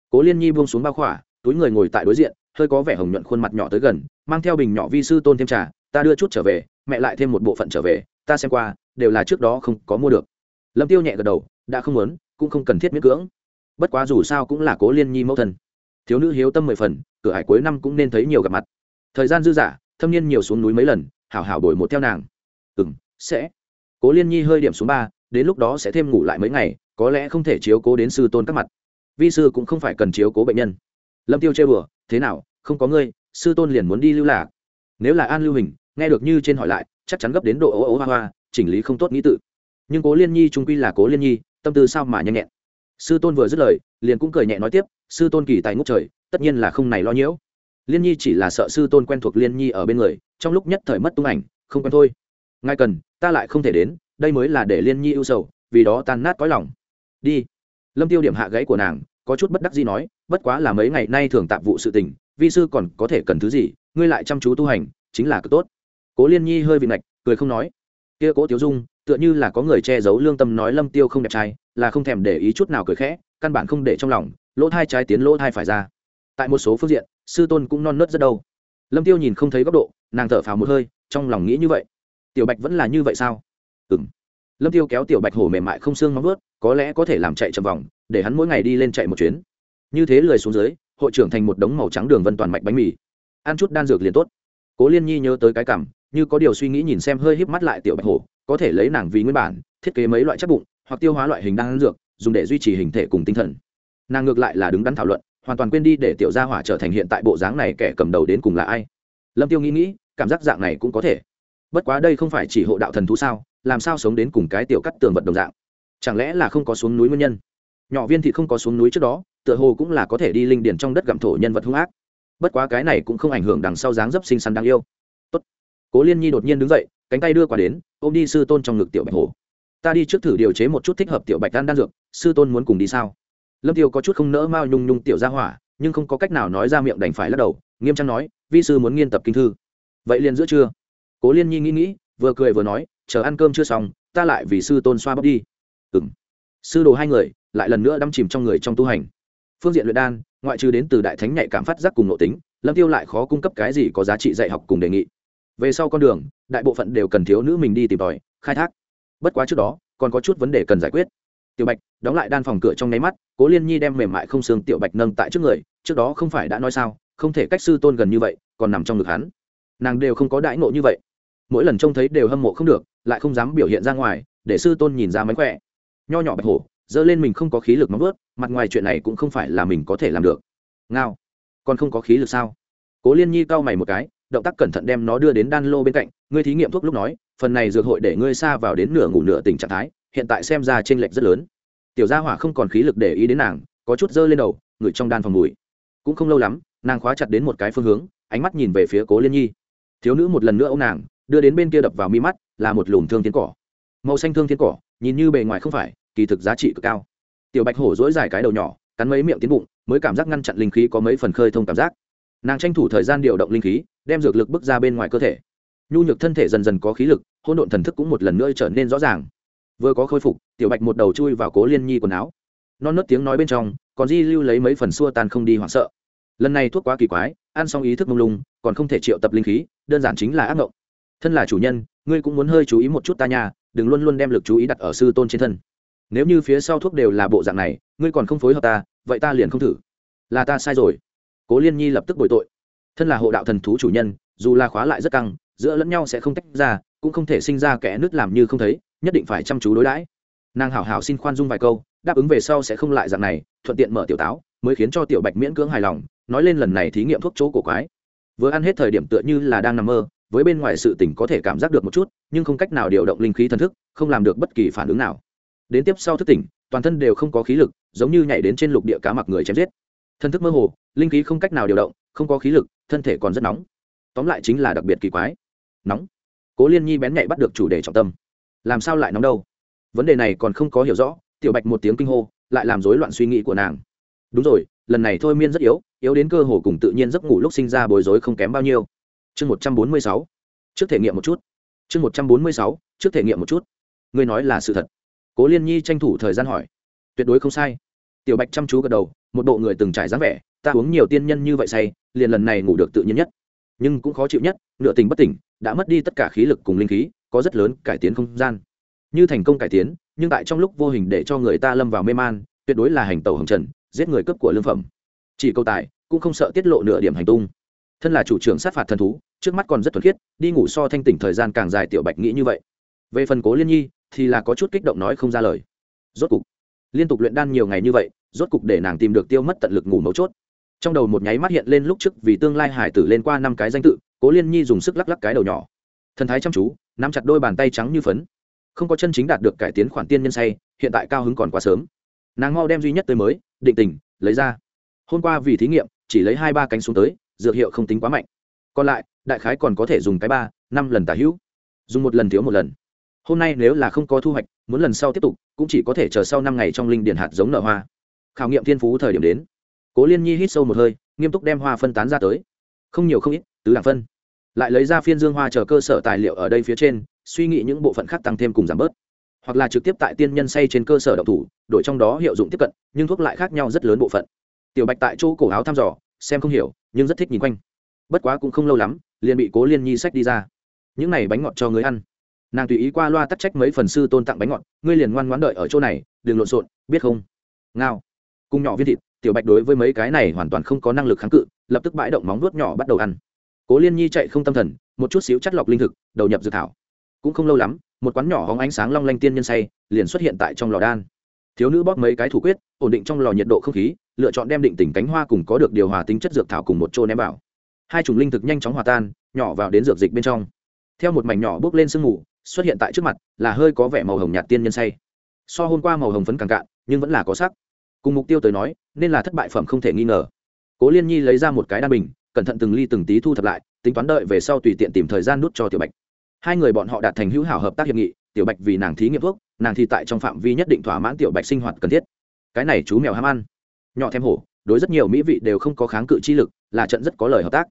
Cố liên nhi buông xuống bao khỏa, túi người ngồi tại đối diện, hơi có vẻ hồng nhuận khuôn mặt nhỏ tới gần mang theo bình nhỏ vi sư tôn thêm trà, ta đưa chút trở về, mẹ lại thêm một bộ phận trở về, ta xem qua, đều là trước đó không có mua được. Lâm tiêu nhẹ gật đầu, đã không muốn, cũng không cần thiết miễn cưỡng. Bất quá dù sao cũng là cố liên nhi mẫu thân. Thiếu nữ hiếu tâm mười phần, cửa hải cuối năm cũng nên thấy nhiều gặp mặt. Thời gian dư dả, thâm niên nhiều xuống núi mấy lần, hảo hảo đổi một theo nàng. Ừ m sẽ. Cố liên nhi hơi điểm xuống ba, đến lúc đó sẽ thêm ngủ lại mấy ngày, có lẽ không thể chiếu cố đến sư tôn các mặt. Vi sư cũng không phải cần chiếu cố bệnh nhân. Lâm tiêu chơi bừa thế nào, không có ngươi sư tôn liền muốn đi lưu lạc. Nếu là an lưu hình, nghe được như trên hỏi lại, chắc chắn gấp đến độ ố ố hoa hoa, chỉnh lý không tốt nghĩ tự. Nhưng cố liên nhi trung quy là cố liên nhi, tâm tư sao mà nhanh nhẹn. Sư tôn vừa dứt lời, liền cũng cười nhẹ nói tiếp, sư tôn kỳ tài ngút trời, tất nhiên là không này lo nhiễu. Liên nhi chỉ là sợ sư tôn quen thuộc liên nhi ở bên người, trong lúc nhất thời mất tung ảnh, không quen thôi. Ngay cần, ta lại không thể đến, đây mới là để liên nhi ưu sầu, vì đó tan nát cõi lòng. Đi. Lâm tiêu điểm hạ gãy của nàng, có chút bất đắc gì nói, bất quá là mấy ngày nay thường tạm vụ sự tình vi sư còn có thể cần thứ gì, ngươi lại chăm chú tu hành, chính là cực tốt. Cố liên nhi hơi vị ngạch, cười không nói. Kia cố tiếu dung, tựa như là có người che giấu lương tâm nói lâm tiêu không đẹp trai, là không thèm để ý chút nào cười khẽ, căn bản không để trong lòng, lỗ thai trái tiến lỗ thai phải ra. Tại một số phương diện, sư tôn cũng non nớt rất đâu. Lâm tiêu nhìn không thấy góc độ, nàng thở phào một hơi, trong lòng nghĩ như vậy. Tiểu bạch vẫn là như vậy sao? Ừm. Lâm tiêu kéo tiểu bạch hổ mềm mại không xương móng vớt có lẽ có thể làm chạy chậm vòng, để hắn mỗi ngày đi lên chạy một chuyến. Như thế lười xuống dưới hội trưởng thành một đống màu trắng đường vân toàn mạch bánh mì. Ăn chút đan dược liền tốt. Cố liên nhi nhớ tới cái cảm, như có điều suy nghĩ nhìn xem hơi híp mắt lại tiểu bạch hổ, có thể lấy nàng vì nguyên bản, thiết kế mấy loại chất bụng, hoặc tiêu hóa loại hình đan dược, dùng để duy trì hình thể cùng tinh thần. Nàng ngược lại là đứng đắn thảo luận, hoàn toàn quên đi để tiểu gia hỏa trở thành hiện tại bộ dáng này kẻ cầm đầu đến cùng là ai. Lâm tiêu nghĩ nghĩ, cảm giác dạng này cũng có thể. Bất quá đây không phải chỉ hộ đạo thần thú sao, làm sao sống đến cùng cái tiểu cắt tường vật đồng dạng? Chẳng lẽ là không có xuống núi nguyên nhân? Nhỏ viên thì không có xuống núi trước đó tựa hồ cũng là có thể đi linh điền trong đất gặm thổ nhân vật hung ác. Bất quá cái này cũng không ảnh hưởng đằng sau dáng dấp xinh xắn đáng yêu. Tốt. cố liên nhi đột nhiên đứng dậy, cánh tay đưa qua đến, ôm đi sư tôn trong ngực tiểu bạch hồ ta đi trước thử điều chế một chút thích hợp tiểu bạch đan đan dược, sư tôn muốn cùng đi sao? Lâm tiêu có chút không nỡ mao nhung nhung tiểu ra hỏa, nhưng không có cách nào nói ra miệng đành phải lắc đầu, nghiêm trang nói, vi sư muốn nghiên tập kinh thư. Vậy liền giữa trưa. Cố liên nhi nghĩ nghĩ, vừa cười vừa nói, chờ ăn cơm chưa xong, ta lại vì sư tôn xoa bóp đi. Ừ m sư đồ hai người lại lần nữa đâm chìm trong người trong tu hành phương diện luyện đan, ngoại trừ đến từ đại thánh nhạy cảm phát giác cùng nội tính, lâm tiêu lại khó cung cấp cái gì có giá trị dạy học cùng đề nghị. Về sau con đường, đại bộ phận đều cần thiếu nữ mình đi tìm tòi, khai thác. Bất quá trước đó, còn có chút vấn đề cần giải quyết. Tiểu bạch, đóng lại đan phòng cửa trong nháy mắt, cố liên nhi đem mềm mại không xương tiểu bạch nâng tại trước người, trước đó không phải đã nói sao, không thể cách sư tôn gần như vậy, còn nằm trong ngực hắn. Nàng đều không có đãi nộ như vậy. Mỗi lần trông thấy đều hâm mộ không được, lại không dám biểu hiện ra ngoài, để sư tôn nhìn ra mánh khỏe. Nho nhỏ bạch hổ dơ lên mình không có khí lực móng vớt mặt ngoài chuyện này cũng không phải là mình có thể làm được. Ngao. Còn không có khí lực sao? Cố liên nhi cau mày một cái, động tác cẩn thận đem nó đưa đến đan lô bên cạnh, ngươi thí nghiệm thuốc lúc nói, phần này dược hội để ngươi xa vào đến nửa ngủ nửa tình trạng thái, hiện tại xem ra t r ê n lệch rất lớn. Tiểu gia hỏa không còn khí lực để ý đến nàng, có chút dơ lên đầu, ngửi trong đan phòng mùi. Cũng không lâu lắm, nàng khóa chặt đến một cái phương hướng, ánh mắt nhìn về phía cố liên nhi. Thiếu nữ một lần nữa ô nàng, đưa đến bên kia đập vào mi mắt, là một lùm thương tiến cỏ. Màu xanh thương tiến cỏ, nhìn như bề ngoài không phải kỳ thực giá trị cực cao. Tiểu bạch hổ dỗi dài cái đầu nhỏ, cắn mấy miệng tiến bụng, mới cảm giác ngăn chặn linh khí có mấy phần khơi thông cảm giác. Nàng tranh thủ thời gian điều động linh khí, đem dược lực bước ra bên ngoài cơ thể. Nhu nhược thân thể dần dần có khí lực hôn độn thần thức cũng một lần nữa trở nên rõ ràng. Vừa có khôi phục, tiểu bạch một đầu chui vào cố liên nhi quần áo. Non nớt tiếng nói bên trong, còn di lưu lấy mấy phần xua tan không đi hoảng sợ. Lần này thuốc quá kỳ quái, ăn xong ý thức mông lung, còn không thể triệu tập linh khí, đơn giản chính là ác mộng thân là chủ nhân, ngươi cũng muốn hơi chú ý một chút ta nha, đừng luôn luôn đem lực chú ý đặt ở sư tôn trên thân nếu như phía sau thuốc đều là bộ dạng này, ngươi còn không phối hợp ta, vậy ta liền không thử. Là ta sai rồi. Cố liên nhi lập tức bồi tội. Thân là hộ đạo thần thú chủ nhân, dù là khóa lại rất căng, giữa lẫn nhau sẽ không tách ra, cũng không thể sinh ra kẻ nứt làm như không thấy, nhất định phải chăm chú đối đãi. Nàng hảo hảo xin khoan dung vài câu, đáp ứng về sau sẽ không lại dạng này, thuận tiện mở tiểu táo, mới khiến cho tiểu bạch miễn cưỡng hài lòng, nói lên lần này thí nghiệm thuốc chỗ cổ quái. Vừa ăn hết thời điểm tựa như là đang nằm mơ, với bên ngoài sự tỉnh có thể cảm giác được một chút, nhưng không cách nào điều động linh khí thần thức, không làm được bất kỳ phản ứng nào đến tiếp sau thức tỉnh, toàn thân đều không có khí lực, giống như nhảy đến trên lục địa cá mặc người chém giết. Thân thức mơ hồ, linh khí không cách nào điều động, không có khí lực, thân thể còn rất nóng. Tóm lại chính là đặc biệt kỳ quái. Nóng. Cố liên nhi bén nhạy bắt được chủ đề trọng tâm. Làm sao lại nóng đâu? Vấn đề này còn không có hiểu rõ, tiểu bạch một tiếng kinh hô, lại làm rối loạn suy nghĩ của nàng. Đúng rồi, lần này thôi miên rất yếu yếu đến cơ hồ cùng tự nhiên giấc ngủ lúc sinh ra bối rối không kém bao nhiêu. Chương một trăm bốn mươi sáu. Trước thể nghiệm một chút. Chương một trăm bốn mươi sáu, trước thể nghiệm một chút. Ngươi nói là sự thật cố liên nhi tranh thủ thời gian hỏi. Tuyệt đối không sai. Tiểu bạch chăm chú gật đầu, một bộ người từng trải dáng vẻ, ta uống nhiều tiên nhân như vậy say, liền lần này ngủ được tự nhiên nhất. Nhưng cũng khó chịu nhất, nửa tình bất tỉnh, đã mất đi tất cả khí lực cùng linh khí, có rất lớn cải tiến không gian. Như thành công cải tiến, nhưng tại trong lúc vô hình để cho người ta lâm vào mê man, tuyệt đối là hành tàu hồng trần, giết người cướp của lương phẩm. Chỉ câu tài, cũng không sợ tiết lộ nửa điểm hành tung. Thân là chủ trưởng sát phạt thần thú, trước mắt còn rất thuần khiết, đi ngủ so thanh tỉnh thời gian càng dài tiểu bạch nghĩ như vậy. Về phần cố liên nhi thì là có chút kích động nói không ra lời. Rốt cục, liên tục luyện đan nhiều ngày như vậy, rốt cục để nàng tìm được tiêu mất tận lực ngủ mấu chốt. Trong đầu một nháy mắt hiện lên lúc trước vì tương lai hải tử lên qua năm cái danh tự, cố liên nhi dùng sức lắc lắc cái đầu nhỏ. Thần thái chăm chú, nắm chặt đôi bàn tay trắng như phấn. Không có chân chính đạt được cải tiến khoản tiên nhân say, hiện tại cao hứng còn quá sớm. Nàng mau đem duy nhất tới mới, định tình, lấy ra. Hôm qua vì thí nghiệm, chỉ lấy hai ba cánh xuống tới, dược hiệu không tính quá mạnh. Còn lại, đại khái còn có thể dùng cái ba, năm lần tả hữu. Dùng một lần thiếu một lần hôm nay nếu là không có thu hoạch, muốn lần sau tiếp tục, cũng chỉ có thể chờ sau năm ngày trong linh điển hạt giống nở hoa. Khảo nghiệm thiên phú thời điểm đến. Cố liên nhi hít sâu một hơi, nghiêm túc đem hoa phân tán ra tới. Không nhiều không ít, tứ đảng phân. Lại lấy ra phiên dương hoa chờ cơ sở tài liệu ở đây phía trên, suy nghĩ những bộ phận khác tăng thêm cùng giảm bớt. Hoặc là trực tiếp tại tiên nhân say trên cơ sở đậu thủ, đổi trong đó hiệu dụng tiếp cận, nhưng thuốc lại khác nhau rất lớn bộ phận. Tiểu bạch tại chỗ cổ áo thăm dò, xem không hiểu, nhưng rất thích nhìn quanh. Bất quá cũng không lâu lắm, liền bị cố liên nhi sách đi ra. Những này bánh ngọt cho người ăn nàng tùy ý qua loa tắc trách mấy phần sư tôn tặng bánh ngọt, ngươi liền ngoan ngoãn đợi ở chỗ này, đừng lộn xộn, biết không? Ngao. Cùng nhỏ viên thịt, tiểu bạch đối với mấy cái này hoàn toàn không có năng lực kháng cự, lập tức bãi động móng vuốt nhỏ bắt đầu ăn. Cố liên nhi chạy không tâm thần, một chút xíu chắt lọc linh thực, đầu nhập dự thảo. Cũng không lâu lắm, một quán nhỏ hóng ánh sáng long lanh tiên nhân say, liền xuất hiện tại trong lò đan. Thiếu nữ bóp mấy cái thủ quyết, ổn định trong lò nhiệt độ không khí, lựa chọn đem định tỉnh cánh hoa cùng có được điều hòa tính chất dược thảo cùng một chỗ ném vào. Hai chủng linh thực nhanh chóng hòa tan, nhỏ vào đến dược dịch bên trong. Theo một mảnh nhỏ bước lên sương mù xuất hiện tại trước mặt, là hơi có vẻ màu hồng nhạt tiên nhân say. So hôm qua màu hồng phấn càng cạn, nhưng vẫn là có sắc. Cùng mục tiêu tới nói, nên là thất bại phẩm không thể nghi ngờ. Cố liên nhi lấy ra một cái đan bình, cẩn thận từng ly từng tí thu thập lại, tính toán đợi về sau tùy tiện tìm thời gian nút cho tiểu bạch. Hai người bọn họ đạt thành hữu hảo hợp tác hiệp nghị, tiểu bạch vì nàng thí nghiệm thuốc, nàng thì tại trong phạm vi nhất định thỏa mãn tiểu bạch sinh hoạt cần thiết. Cái này chú mèo ham ăn. Nhỏ thêm hổ, đối rất nhiều mỹ vị đều không có kháng cự chi lực, là trận rất có lời hợp tác.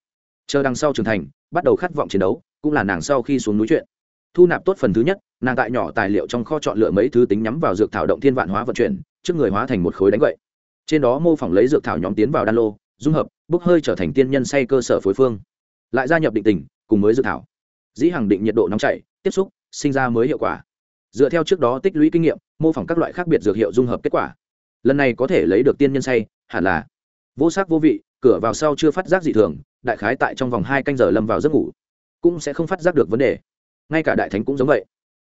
Chờ đằng sau trưởng thành, bắt đầu khát vọng chiến đấu, cũng là nàng sau khi xuống núi chuyện thu nạp tốt phần thứ nhất, nàng tại nhỏ tài liệu trong kho chọn lựa mấy thứ tính nhắm vào dược thảo động thiên vạn hóa vận chuyển, trước người hóa thành một khối đánh gậy. Trên đó mô phỏng lấy dược thảo nhóm tiến vào đan lô, dung hợp, bốc hơi trở thành tiên nhân say cơ sở phối phương. Lại gia nhập định tình, cùng mới dược thảo. Dĩ hàng định nhiệt độ nóng chảy, tiếp xúc, sinh ra mới hiệu quả. Dựa theo trước đó tích lũy kinh nghiệm, mô phỏng các loại khác biệt dược hiệu dung hợp kết quả. Lần này có thể lấy được tiên nhân say, hẳn là vô sắc vô vị, cửa vào sau chưa phát giác dị thường, đại khái tại trong vòng hai canh giờ lâm vào giấc ngủ. Cũng sẽ không phát giác được vấn đề ngay cả đại thánh cũng giống vậy.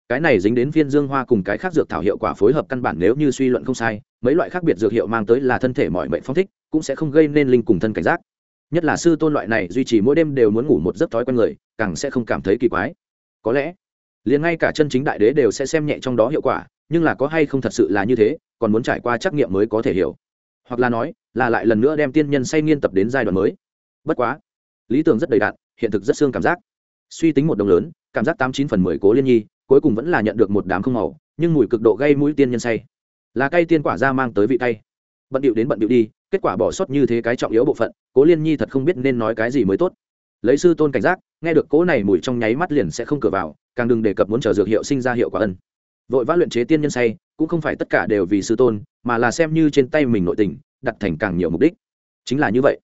Cái này dính đến viên dương hoa cùng cái khác dược thảo hiệu quả phối hợp căn bản nếu như suy luận không sai, mấy loại khác biệt dược hiệu mang tới là thân thể mọi bệnh phong thích, cũng sẽ không gây nên linh cùng thân cảnh giác. Nhất là sư tôn loại này duy trì mỗi đêm đều muốn ngủ một giấc thói quen người, càng sẽ không cảm thấy kỳ quái. Có lẽ, liền ngay cả chân chính đại đế đều sẽ xem nhẹ trong đó hiệu quả, nhưng là có hay không thật sự là như thế, còn muốn trải qua trắc nghiệm mới có thể hiểu. Hoặc là nói, là lại lần nữa đem tiên nhân say nghiên tập đến giai đoạn mới. Bất quá, lý tưởng rất đầy đạn hiện thực rất xương cảm giác. Suy tính một đồng lớn cảm giác tám chín phần mười cố liên nhi, cuối cùng vẫn là nhận được một đám không màu, nhưng mùi cực độ gây mũi tiên nhân say. Là cây tiên quả ra mang tới vị cay. Bận điệu đến bận điệu đi, kết quả bỏ sót như thế cái trọng yếu bộ phận, cố liên nhi thật không biết nên nói cái gì mới tốt. Lấy sư tôn cảnh giác, nghe được cố này mùi trong nháy mắt liền sẽ không cửa vào, càng đừng đề cập muốn chờ dược hiệu sinh ra hiệu quả ân. Vội vã luyện chế tiên nhân say, cũng không phải tất cả đều vì sư tôn, mà là xem như trên tay mình nội tình, đặt thành càng nhiều mục đích. Chính là như vậy.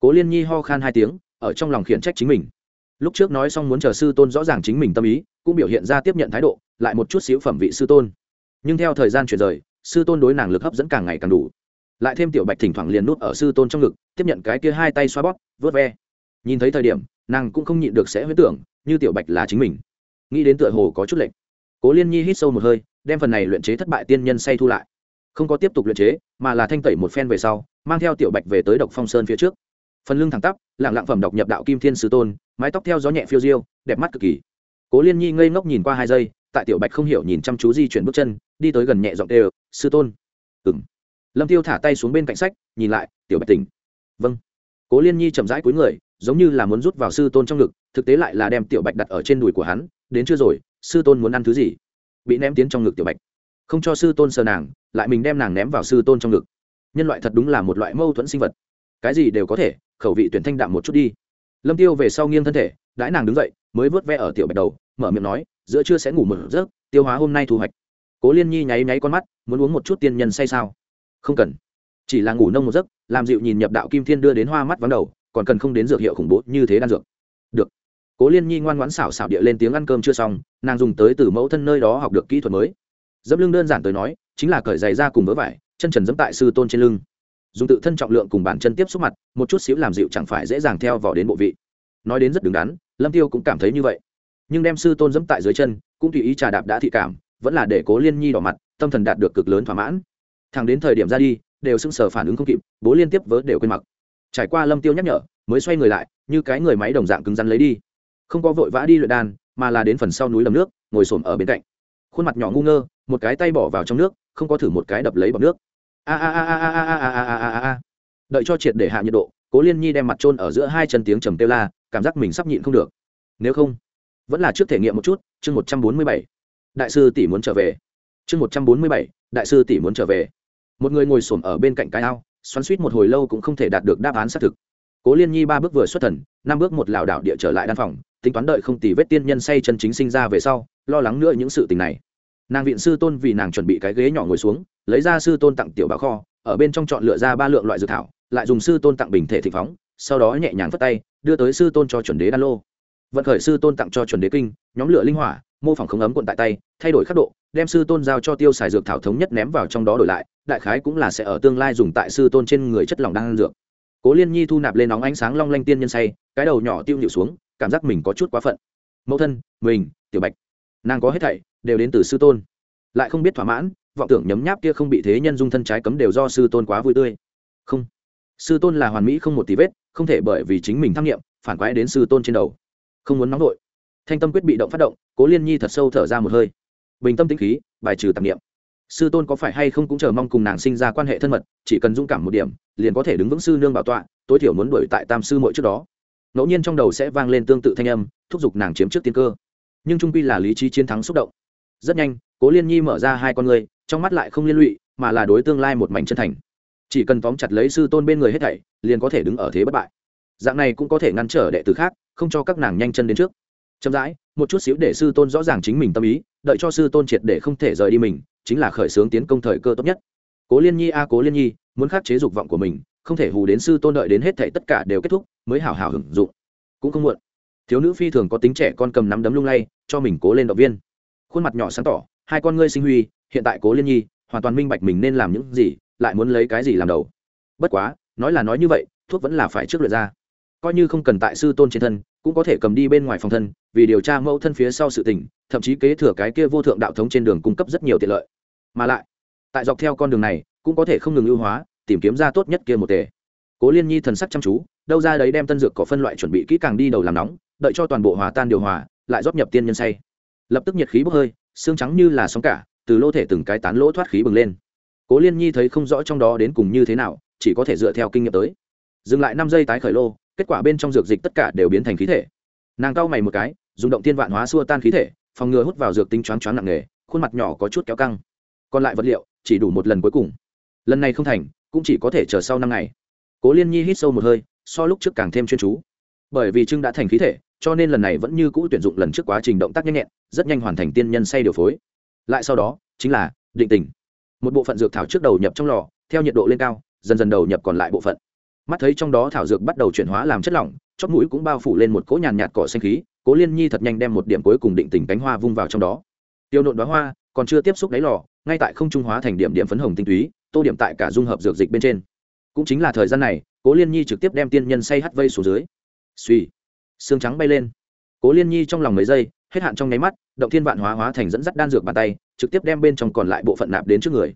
Cố liên nhi ho khan hai tiếng, ở trong lòng khiển trách chính mình lúc trước nói xong muốn chờ sư tôn rõ ràng chính mình tâm ý, cũng biểu hiện ra tiếp nhận thái độ, lại một chút xíu phẩm vị sư tôn. Nhưng theo thời gian chuyển rời, sư tôn đối nàng lực hấp dẫn càng ngày càng đủ. Lại thêm tiểu bạch thỉnh thoảng liền nút ở sư tôn trong ngực, tiếp nhận cái kia hai tay xoa bóp vớt ve. Nhìn thấy thời điểm, nàng cũng không nhịn được sẽ huyết tưởng, như tiểu bạch là chính mình. Nghĩ đến tựa hồ có chút lệnh cố liên nhi hít sâu một hơi, đem phần này luyện chế thất bại tiên nhân say thu lại. Không có tiếp tục luyện chế, mà là thanh tẩy một phen về sau, mang theo tiểu bạch về tới độc phong sơn phía trước phần lưng thẳng tắp lạng lạng phẩm đọc nhập đạo kim thiên sư tôn, mái tóc theo gió nhẹ phiêu diêu, đẹp mắt cực kỳ. Cố liên nhi ngây ngốc nhìn qua hai giây, tại tiểu bạch không hiểu nhìn chăm chú di chuyển bước chân, đi tới gần nhẹ giọng đều sư tôn. Ừ m lâm tiêu thả tay xuống bên cạnh sách, nhìn lại, tiểu bạch tỉnh. Vâng. Cố liên nhi chậm rãi cuối người, giống như là muốn rút vào sư tôn trong ngực, thực tế lại là đem tiểu bạch đặt ở trên đùi của hắn, đến chưa rồi, sư tôn muốn ăn thứ gì? Bị ném tiến trong ngực tiểu bạch. Không cho sư tôn sờ nàng, lại mình đem nàng ném vào sư tôn trong ngực. Nhân loại thật đúng là một loại mâu thuẫn sinh vật. Cái gì đều có thể khẩu vị tuyển thanh đạm một chút đi. Lâm tiêu về sau nghiêng thân thể, đãi nàng đứng dậy, mới vớt ve ở tiểu bạch đầu, mở miệng nói, giữa trưa sẽ ngủ một giấc, tiêu hóa hôm nay thu hoạch. Cố liên nhi nháy nháy con mắt, muốn uống một chút tiên nhân say sao? Không cần. Chỉ là ngủ nông một giấc, làm dịu nhìn nhập đạo kim thiên đưa đến hoa mắt vắng đầu, còn cần không đến dược hiệu khủng bố như thế đan dược. Được. Cố liên nhi ngoan ngoãn xảo xảo địa lên tiếng ăn cơm chưa xong, nàng dùng tới từ mẫu thân nơi đó học được kỹ thuật mới. Dẫm lưng đơn giản tới nói, chính là cởi giày ra cùng vớ vải, chân trần dẫm tại sư tôn trên lưng dùng tự thân trọng lượng cùng bàn chân tiếp xúc mặt, một chút xíu làm dịu chẳng phải dễ dàng theo vào đến bộ vị. Nói đến rất đứng đắn, lâm tiêu cũng cảm thấy như vậy. Nhưng đem sư tôn dẫm tại dưới chân, cũng tùy ý trà đạp đã thị cảm, vẫn là để cố liên nhi đỏ mặt, tâm thần đạt được cực lớn thỏa mãn. Thẳng đến thời điểm ra đi, đều sững sờ phản ứng không kịp, bố liên tiếp vớ đều quên mặc. Trải qua lâm tiêu nhắc nhở, mới xoay người lại, như cái người máy đồng dạng cứng rắn lấy đi. Không có vội vã đi luyện đan, mà là đến phần sau núi lầm nước, ngồi xổm ở bên cạnh. Khuôn mặt nhỏ ngu ngơ, một cái tay bỏ vào trong nước, không có thử một cái đập lấy bọc nước a a a a a a a a a a a đợi cho triệt để hạ nhiệt độ cố liên nhi đem mặt trôn ở giữa hai chân tiếng trầm kêu la cảm giác mình sắp nhịn không được nếu không vẫn là trước thể nghiệm một chút chương một trăm bốn mươi bảy đại sư tỷ muốn trở về chương một trăm bốn mươi bảy đại sư tỷ muốn trở về một người ngồi xổm ở bên cạnh cái ao xoắn suýt một hồi lâu cũng không thể đạt được đáp án xác thực cố liên nhi ba bước vừa xuất thần năm bước một lảo đảo địa trở lại đan phòng tính toán đợi không tì vết tiên nhân say chân chính sinh ra về sau lo lắng nữa những sự tình này nàng viện sư tôn vì nàng chuẩn bị cái ghế nhỏ ngồi xuống lấy ra sư tôn tặng tiểu báo kho, ở bên trong chọn lựa ra ba lượng loại dược thảo, lại dùng sư tôn tặng bình thể thị phóng, sau đó nhẹ nhàng phất tay, đưa tới sư tôn cho chuẩn đế đan lô. Vận khởi sư tôn tặng cho chuẩn đế kinh, nhóm lửa linh hỏa, mô phỏng không ấm cuộn tại tay, thay đổi khắc độ, đem sư tôn giao cho tiêu xài dược thảo thống nhất ném vào trong đó đổi lại, đại khái cũng là sẽ ở tương lai dùng tại sư tôn trên người chất lỏng đang dược. Cố liên nhi thu nạp lên nóng ánh sáng long lanh tiên nhân say, cái đầu nhỏ tiêu nhịu xuống, cảm giác mình có chút quá phận. Mẫu thân, mình, tiểu bạch, nàng có hết thảy, đều đến từ sư tôn. Lại không biết thỏa mãn vọng tưởng nhấm nháp kia không bị thế nhân dung thân trái cấm đều do sư tôn quá vui tươi. Không. Sư tôn là hoàn mỹ không một tí vết, không thể bởi vì chính mình tham nghiệm, phản quái đến sư tôn trên đầu. Không muốn nóng vội. Thanh tâm quyết bị động phát động, cố liên nhi thật sâu thở ra một hơi. Bình tâm tĩnh khí, bài trừ tạp nghiệm sư tôn có phải hay không cũng chờ mong cùng nàng sinh ra quan hệ thân mật, chỉ cần dũng cảm một điểm, liền có thể đứng vững sư nương bảo tọa, tối thiểu muốn đuổi tại tam sư mỗi trước đó. Ngẫu nhiên trong đầu sẽ vang lên tương tự thanh âm, thúc giục nàng chiếm trước tiên cơ. Nhưng trung pi là lý trí chiến thắng xúc động. Rất nhanh, cố liên nhi mở ra hai con người trong mắt lại không liên lụy, mà là đối tương lai một mảnh chân thành. Chỉ cần tóm chặt lấy sư tôn bên người hết thảy, liền có thể đứng ở thế bất bại. Dạng này cũng có thể ngăn trở đệ tử khác, không cho các nàng nhanh chân đến trước. Chậm rãi, một chút xíu để sư tôn rõ ràng chính mình tâm ý, đợi cho sư tôn triệt để không thể rời đi mình, chính là khởi xướng tiến công thời cơ tốt nhất. Cố liên nhi a, cố liên nhi, muốn khắc chế dục vọng của mình, không thể hù đến sư tôn đợi đến hết thảy tất cả đều kết thúc, mới hảo hảo hưởng dụng. Cũng không muộn. Thiếu nữ phi thường có tính trẻ con cầm nắm đấm lung lay, cho mình cố lên động viên. Khuôn mặt nhỏ sáng tỏ, hai con ngươi sinh huy hiện tại cố liên nhi hoàn toàn minh bạch mình nên làm những gì, lại muốn lấy cái gì làm đầu. Bất quá, nói là nói như vậy, thuốc vẫn là phải trước lượt ra. Coi như không cần tại sư tôn trên thân, cũng có thể cầm đi bên ngoài phòng thân, vì điều tra mẫu thân phía sau sự tình, thậm chí kế thừa cái kia vô thượng đạo thống trên đường cung cấp rất nhiều tiện lợi. Mà lại, tại dọc theo con đường này, cũng có thể không ngừng ưu hóa, tìm kiếm ra tốt nhất kia một tề. Cố liên nhi thần sắc chăm chú, đâu ra đấy đem tân dược có phân loại chuẩn bị kỹ càng đi đầu làm nóng, đợi cho toàn bộ hòa tan điều hòa, lại rót nhập tiên nhân say. Lập tức nhiệt khí bốc hơi, xương trắng như là sóng cả từ lô thể từng cái tán lỗ thoát khí bừng lên. Cố liên nhi thấy không rõ trong đó đến cùng như thế nào, chỉ có thể dựa theo kinh nghiệm tới. Dừng lại năm giây tái khởi lô, kết quả bên trong dược dịch tất cả đều biến thành khí thể. Nàng cau mày một cái, dùng động tiên vạn hóa xua tan khí thể, phòng ngừa hút vào dược tinh choáng choáng nặng nề, khuôn mặt nhỏ có chút kéo căng. Còn lại vật liệu, chỉ đủ một lần cuối cùng. Lần này không thành, cũng chỉ có thể chờ sau năm ngày. Cố liên nhi hít sâu một hơi, so lúc trước càng thêm chuyên chú. Bởi vì trưng đã thành khí thể, cho nên lần này vẫn như cũ tuyển dụng lần trước quá trình động tác nhanh nhẹn, rất nhanh hoàn thành tiên nhân say điều phối lại sau đó, chính là định tình. Một bộ phận dược thảo trước đầu nhập trong lò, theo nhiệt độ lên cao, dần dần đầu nhập còn lại bộ phận. Mắt thấy trong đó thảo dược bắt đầu chuyển hóa làm chất lỏng chót mũi cũng bao phủ lên một cỗ nhàn nhạt cỏ xanh khí, cố liên nhi thật nhanh đem một điểm cuối cùng định tình cánh hoa vung vào trong đó. Tiêu nộn đoá hoa, còn chưa tiếp xúc đáy lò, ngay tại không trung hóa thành điểm điểm phấn hồng tinh túy, tô điểm tại cả dung hợp dược dịch bên trên. Cũng chính là thời gian này, cố liên nhi trực tiếp đem tiên nhân say hắt vây xuống dưới. Suy xương trắng bay lên. Cố liên nhi trong lòng mấy giây hết hạn trong nháy mắt, động thiên vạn hóa hóa thành dẫn dắt đan dược bàn tay, trực tiếp đem bên trong còn lại bộ phận nạp đến trước người.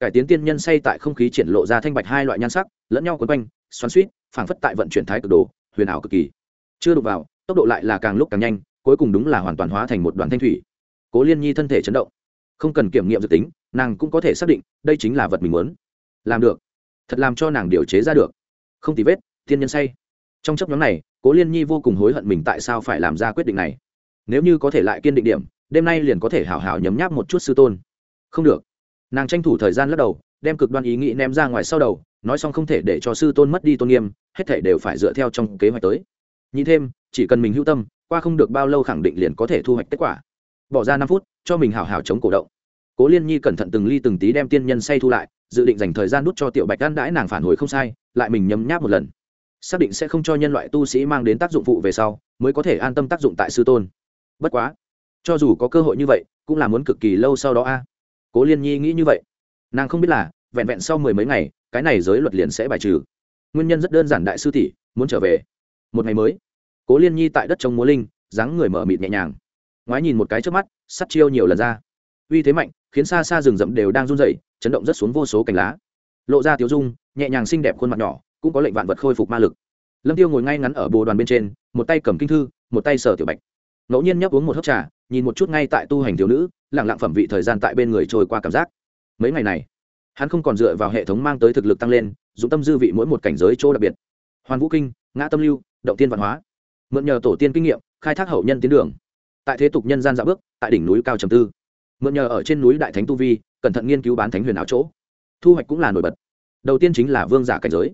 Cải tiến tiên nhân say tại không khí triển lộ ra thanh bạch hai loại nhan sắc, lẫn nhau quấn quanh, xoắn suýt phảng phất tại vận chuyển thái cực đồ, huyền ảo cực kỳ. Chưa đụng vào, tốc độ lại là càng lúc càng nhanh, cuối cùng đúng là hoàn toàn hóa thành một đoàn thanh thủy. Cố liên nhi thân thể chấn động. Không cần kiểm nghiệm dự tính, nàng cũng có thể xác định, đây chính là vật mình muốn. Làm được. Thật làm cho nàng điều chế ra được. Không tì vết, tiên nhân say. Trong chấp nhóm này, cố liên nhi vô cùng hối hận mình tại sao phải làm ra quyết định này nếu như có thể lại kiên định điểm, đêm nay liền có thể hảo hảo nhấm nháp một chút sư tôn. Không được. Nàng tranh thủ thời gian lắc đầu, đem cực đoan ý nghĩ ném ra ngoài sau đầu, nói xong không thể để cho sư tôn mất đi tôn nghiêm, hết thể đều phải dựa theo trong kế hoạch tới. Nhị thêm, chỉ cần mình hữu tâm, qua không được bao lâu khẳng định liền có thể thu hoạch kết quả. Bỏ ra năm phút, cho mình hào hào chống cổ động. Cố liên nhi cẩn thận từng ly từng tí đem tiên nhân say thu lại, dự định dành thời gian đút cho tiểu bạch đan đãi nàng phản hồi không sai, lại mình nhấm nháp một lần. Xác định sẽ không cho nhân loại tu sĩ mang đến tác dụng phụ về sau, mới có thể an tâm tác dụng tại sư tôn bất quá, cho dù có cơ hội như vậy, cũng là muốn cực kỳ lâu sau đó a. Cố liên nhi nghĩ như vậy. Nàng không biết là, vẹn vẹn sau mười mấy ngày, cái này giới luật liền sẽ bài trừ. Nguyên nhân rất đơn giản đại sư tỷ, muốn trở về. Một ngày mới, cố liên nhi tại đất trống múa linh, dáng người mở mịt nhẹ nhàng. Ngoái nhìn một cái trước mắt, sắt chiêu nhiều lần ra. Uy thế mạnh, khiến xa xa rừng rậm đều đang run rẩy, chấn động rất xuống vô số cành lá. Lộ ra tiếu dung, nhẹ nhàng xinh đẹp khuôn mặt nhỏ, cũng có lệnh vạn vật khôi phục ma lực. Lâm tiêu ngồi ngay ngắn ở bồ đoàn bên trên, một tay cầm kinh thư, một tay sở tiểu bạch ngẫu nhiên nhấp uống một hớp trà, nhìn một chút ngay tại tu hành thiếu nữ lẳng lặng phẩm vị thời gian tại bên người trôi qua cảm giác. Mấy ngày này, hắn không còn dựa vào hệ thống mang tới thực lực tăng lên, dụng tâm dư vị mỗi một cảnh giới chỗ đặc biệt. Hoàn vũ kinh, ngã tâm lưu, động tiên văn hóa. Mượn nhờ tổ tiên kinh nghiệm, khai thác hậu nhân tiến đường. Tại thế tục nhân gian dạ bước, tại đỉnh núi cao trầm tư. Mượn nhờ ở trên núi đại thánh tu vi, cẩn thận nghiên cứu bán thánh huyền áo chỗ. Thu hoạch cũng là nổi bật. Đầu tiên chính là vương giả cảnh giới.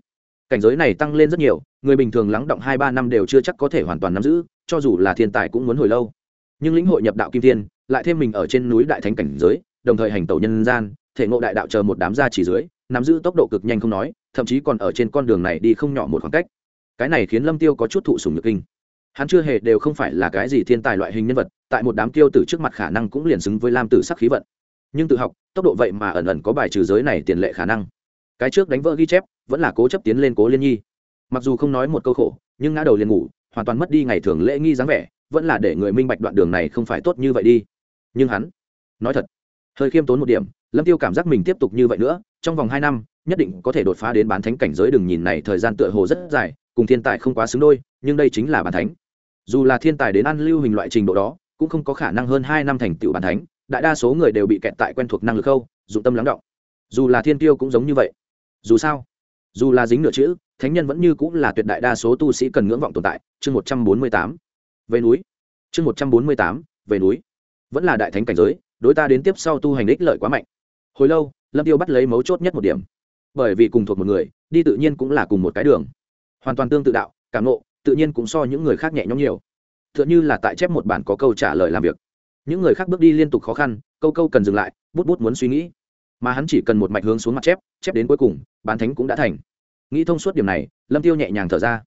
Cảnh giới này tăng lên rất nhiều, người bình thường lắng động hai ba năm đều chưa chắc có thể hoàn toàn nắm giữ cho dù là thiên tài cũng muốn hồi lâu. Nhưng lĩnh hội nhập đạo kim thiên, lại thêm mình ở trên núi đại thánh cảnh giới, đồng thời hành tẩu nhân gian, thể ngộ đại đạo chờ một đám gia chỉ dưới, nắm giữ tốc độ cực nhanh không nói, thậm chí còn ở trên con đường này đi không nhỏ một khoảng cách. Cái này khiến lâm tiêu có chút thụ sùng nhược kinh. Hắn chưa hề đều không phải là cái gì thiên tài loại hình nhân vật, tại một đám tiêu tử trước mặt khả năng cũng liền xứng với lam tử sắc khí vận. Nhưng tự học, tốc độ vậy mà ẩn ẩn có bài trừ giới này tiền lệ khả năng. Cái trước đánh vỡ ghi chép, vẫn là cố chấp tiến lên cố liên nhi. Mặc dù không nói một câu khổ, nhưng ngã đầu liền ngủ hoàn toàn mất đi ngày thường lễ nghi dáng vẻ, vẫn là để người minh bạch đoạn đường này không phải tốt như vậy đi. Nhưng hắn, nói thật, hơi khiêm tốn một điểm, lâm tiêu cảm giác mình tiếp tục như vậy nữa, trong vòng hai năm, nhất định có thể đột phá đến bán thánh cảnh giới đừng nhìn này thời gian tựa hồ rất dài, cùng thiên tài không quá xứng đôi, nhưng đây chính là bán thánh. Dù là thiên tài đến ăn lưu hình loại trình độ đó, cũng không có khả năng hơn hai năm thành tựu bán thánh, đại đa số người đều bị kẹt tại quen thuộc năng lực khâu, dụng tâm lắng động. Dù là thiên tiêu cũng giống như vậy. Dù sao dù là dính nửa chữ, thánh nhân vẫn như cũng là tuyệt đại đa số tu sĩ cần ngưỡng vọng tồn tại. Chương một trăm bốn mươi tám, về núi. Chương một trăm bốn mươi tám, về núi. Vẫn là đại thánh cảnh giới, đối ta đến tiếp sau tu hành ích lợi quá mạnh. Hồi lâu, lâm tiêu bắt lấy mấu chốt nhất một điểm. Bởi vì cùng thuộc một người, đi tự nhiên cũng là cùng một cái đường. Hoàn toàn tương tự đạo, cảm nộ tự nhiên cũng so những người khác nhẹ nhõm nhiều. T h ư ợ n như là tại chép một bản có câu trả lời làm việc. Những người khác bước đi liên tục khó khăn, câu câu cần dừng lại, bút bút muốn suy nghĩ mà hắn chỉ cần một mạch hướng xuống mặt chép chép đến cuối cùng, bán thánh cũng đã thành. Nghĩ thông suốt điểm này, lâm tiêu nhẹ nhàng thở ra.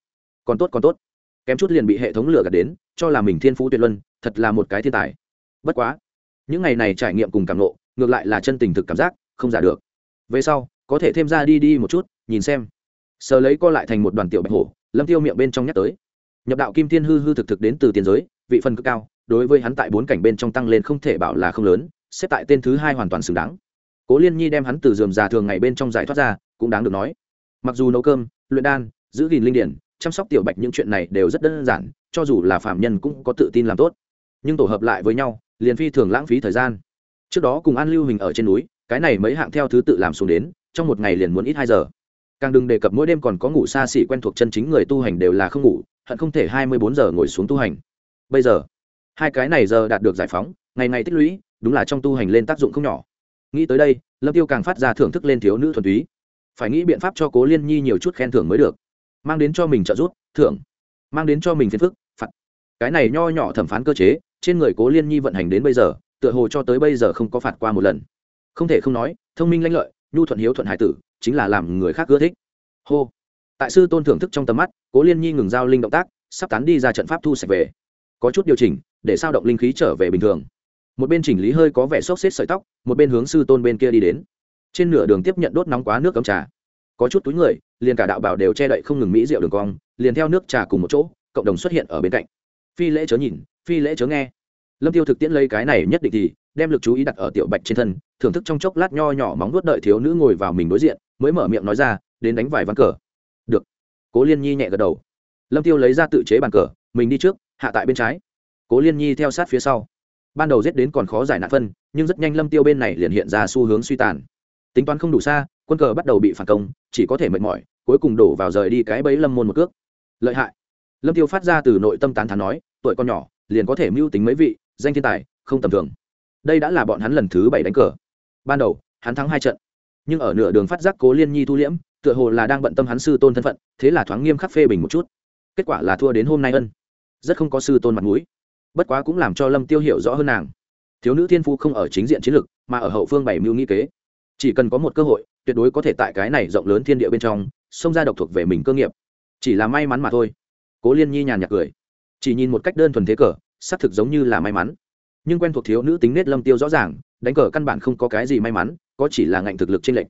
Còn tốt còn tốt. Kém chút liền bị hệ thống lửa gạt đến, cho là mình thiên phú tuyệt luân, thật là một cái thiên tài. Bất quá, những ngày này trải nghiệm cùng cảm nộ ngược lại là chân tình thực cảm giác, không giả được. Về sau, có thể thêm ra đi đi một chút, nhìn xem. Sờ lấy co lại thành một đoàn tiểu bạch hổ, lâm tiêu miệng bên trong nhắc tới. Nhập đạo kim thiên hư hư thực thực đến từ tiền giới, vị phân cực cao, đối với hắn tại bốn cảnh bên trong tăng lên không thể bảo là không lớn, xếp tại tên thứ hai hoàn toàn xứng đáng cố liên nhi đem hắn từ dườm già thường ngày bên trong giải thoát ra, cũng đáng được nói. Mặc dù nấu cơm, luyện đan, giữ gìn linh điển, chăm sóc tiểu bạch những chuyện này đều rất đơn giản, cho dù là phạm nhân cũng có tự tin làm tốt. Nhưng tổ hợp lại với nhau, liền phi thường lãng phí thời gian. Trước đó cùng an lưu hình ở trên núi, cái này mấy hạng theo thứ tự làm xuống đến, trong một ngày liền muốn ít hai giờ. Càng đừng đề cập mỗi đêm còn có ngủ xa xỉ quen thuộc chân chính người tu hành đều là không ngủ, hận không thể hai mươi bốn giờ ngồi xuống tu hành. Bây giờ, hai cái này giờ đạt được giải phóng, ngày ngày tích lũy, đúng là trong tu hành lên tác dụng không nhỏ nghĩ tới đây, lâm tiêu càng phát ra thưởng thức lên thiếu nữ thuần túy. Phải nghĩ biện pháp cho cố liên nhi nhiều chút khen thưởng mới được. Mang đến cho mình trợ giúp, thưởng. Mang đến cho mình phiền phức, phạt. Cái này nho nhỏ thẩm phán cơ chế, trên người cố liên nhi vận hành đến bây giờ, tựa hồ cho tới bây giờ không có phạt qua một lần. Không thể không nói, thông minh lãnh lợi, nhu thuận hiếu thuận hải tử, chính là làm người khác ưa thích. Hô. Tại sư tôn thưởng thức trong tầm mắt, cố liên nhi ngừng giao linh động tác, sắp tán đi ra trận pháp thu sạch về. Có chút điều chỉnh, để sao động linh khí trở về bình thường một bên chỉnh lý hơi có vẻ xốc xếp sợi tóc, một bên hướng sư tôn bên kia đi đến. Trên nửa đường tiếp nhận đốt nóng quá nước cấm trà. Có chút túi người, liền cả đạo bảo đều che đậy không ngừng mỹ rượu đường cong, liền theo nước trà cùng một chỗ, cộng đồng xuất hiện ở bên cạnh. Phi lễ chớ nhìn, phi lễ chớ nghe. Lâm tiêu thực tiễn lấy cái này nhất định thì, đem lực chú ý đặt ở tiểu bạch trên thân, thưởng thức trong chốc lát nho nhỏ móng nuốt đợi thiếu nữ ngồi vào mình đối diện, mới mở miệng nói ra, đến đánh vài ván cờ. Được. Cố liên nhi nhẹ gật đầu. Lâm tiêu lấy ra tự chế bàn cờ, mình đi trước, hạ tại bên trái. Cố liên nhi theo sát phía sau ban đầu giết đến còn khó giải nạn phân, nhưng rất nhanh lâm tiêu bên này liền hiện ra xu hướng suy tàn. Tính toán không đủ xa, quân cờ bắt đầu bị phản công, chỉ có thể mệt mỏi, cuối cùng đổ vào rời đi cái bẫy lâm môn một cước. Lợi hại. Lâm tiêu phát ra từ nội tâm tán thán nói, tuổi con nhỏ, liền có thể mưu tính mấy vị, danh thiên tài, không tầm thường. Đây đã là bọn hắn lần thứ bảy đánh cờ. Ban đầu, hắn thắng hai trận, nhưng ở nửa đường phát giác cố liên nhi thu liễm, tựa hồ là đang bận tâm hắn sư tôn thân phận, thế là thoáng nghiêm khắc phê bình một chút. Kết quả là thua đến hôm nay ân. Rất không có sư tôn mặt mũi bất quá cũng làm cho lâm tiêu hiểu rõ hơn nàng. Thiếu nữ thiên phu không ở chính diện chiến lược, mà ở hậu phương bảy mưu nghĩ kế. Chỉ cần có một cơ hội, tuyệt đối có thể tại cái này rộng lớn thiên địa bên trong, xông ra độc thuộc về mình cơ nghiệp. Chỉ là may mắn mà thôi. Cố liên nhi nhàn nhạt cười. Chỉ nhìn một cách đơn thuần thế cờ, xác thực giống như là may mắn. Nhưng quen thuộc thiếu nữ tính nết lâm tiêu rõ ràng, đánh cờ căn bản không có cái gì may mắn, có chỉ là ngạnh thực lực trên lệnh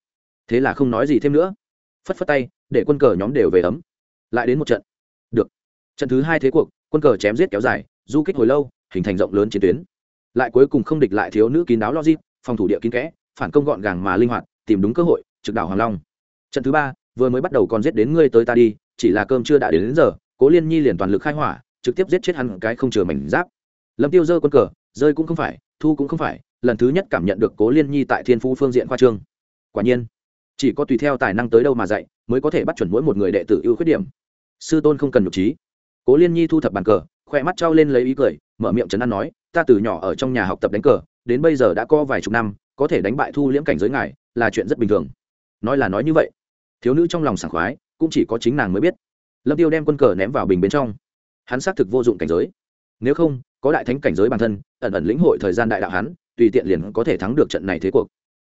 thế là không nói gì thêm nữa. Phất phất tay, để quân cờ nhóm đều về ấm. Lại đến một trận. Được. Trận thứ hai thế cuộc, quân cờ chém giết kéo dài du kích hồi lâu hình thành rộng lớn chiến tuyến. Lại cuối cùng không địch lại thiếu nữ kín đáo logic phòng thủ địa kín kẽ phản công gọn gàng mà linh hoạt tìm đúng cơ hội trực đảo hoàng long. Trận thứ ba vừa mới bắt đầu còn giết đến ngươi tới ta đi chỉ là cơm chưa đã đến, đến giờ cố liên nhi liền toàn lực khai hỏa trực tiếp giết chết hắn cái không chừa mảnh giáp. Lâm tiêu dơ quân cờ rơi cũng không phải thu cũng không phải lần thứ nhất cảm nhận được cố liên nhi tại thiên phú phương diện khoa trương. Quả nhiên chỉ có tùy theo tài năng tới đâu mà dạy mới có thể bắt chuẩn mỗi một người đệ tử ưu khuyết điểm. Sư tôn không cần nhục trí. Cố liên nhi thu thập bàn cờ khoe mắt trao lên lấy ý cười, mở miệng trấn an nói, ta từ nhỏ ở trong nhà học tập đánh cờ, đến bây giờ đã có vài chục năm, có thể đánh bại thu liễm cảnh giới ngài, là chuyện rất bình thường. Nói là nói như vậy, thiếu nữ trong lòng sảng khoái, cũng chỉ có chính nàng mới biết. Lâm tiêu đem quân cờ ném vào bình bên trong. Hắn xác thực vô dụng cảnh giới. Nếu không, có đại thánh cảnh giới bản thân, ẩn ẩn lĩnh hội thời gian đại đạo hắn, tùy tiện liền có thể thắng được trận này thế cuộc.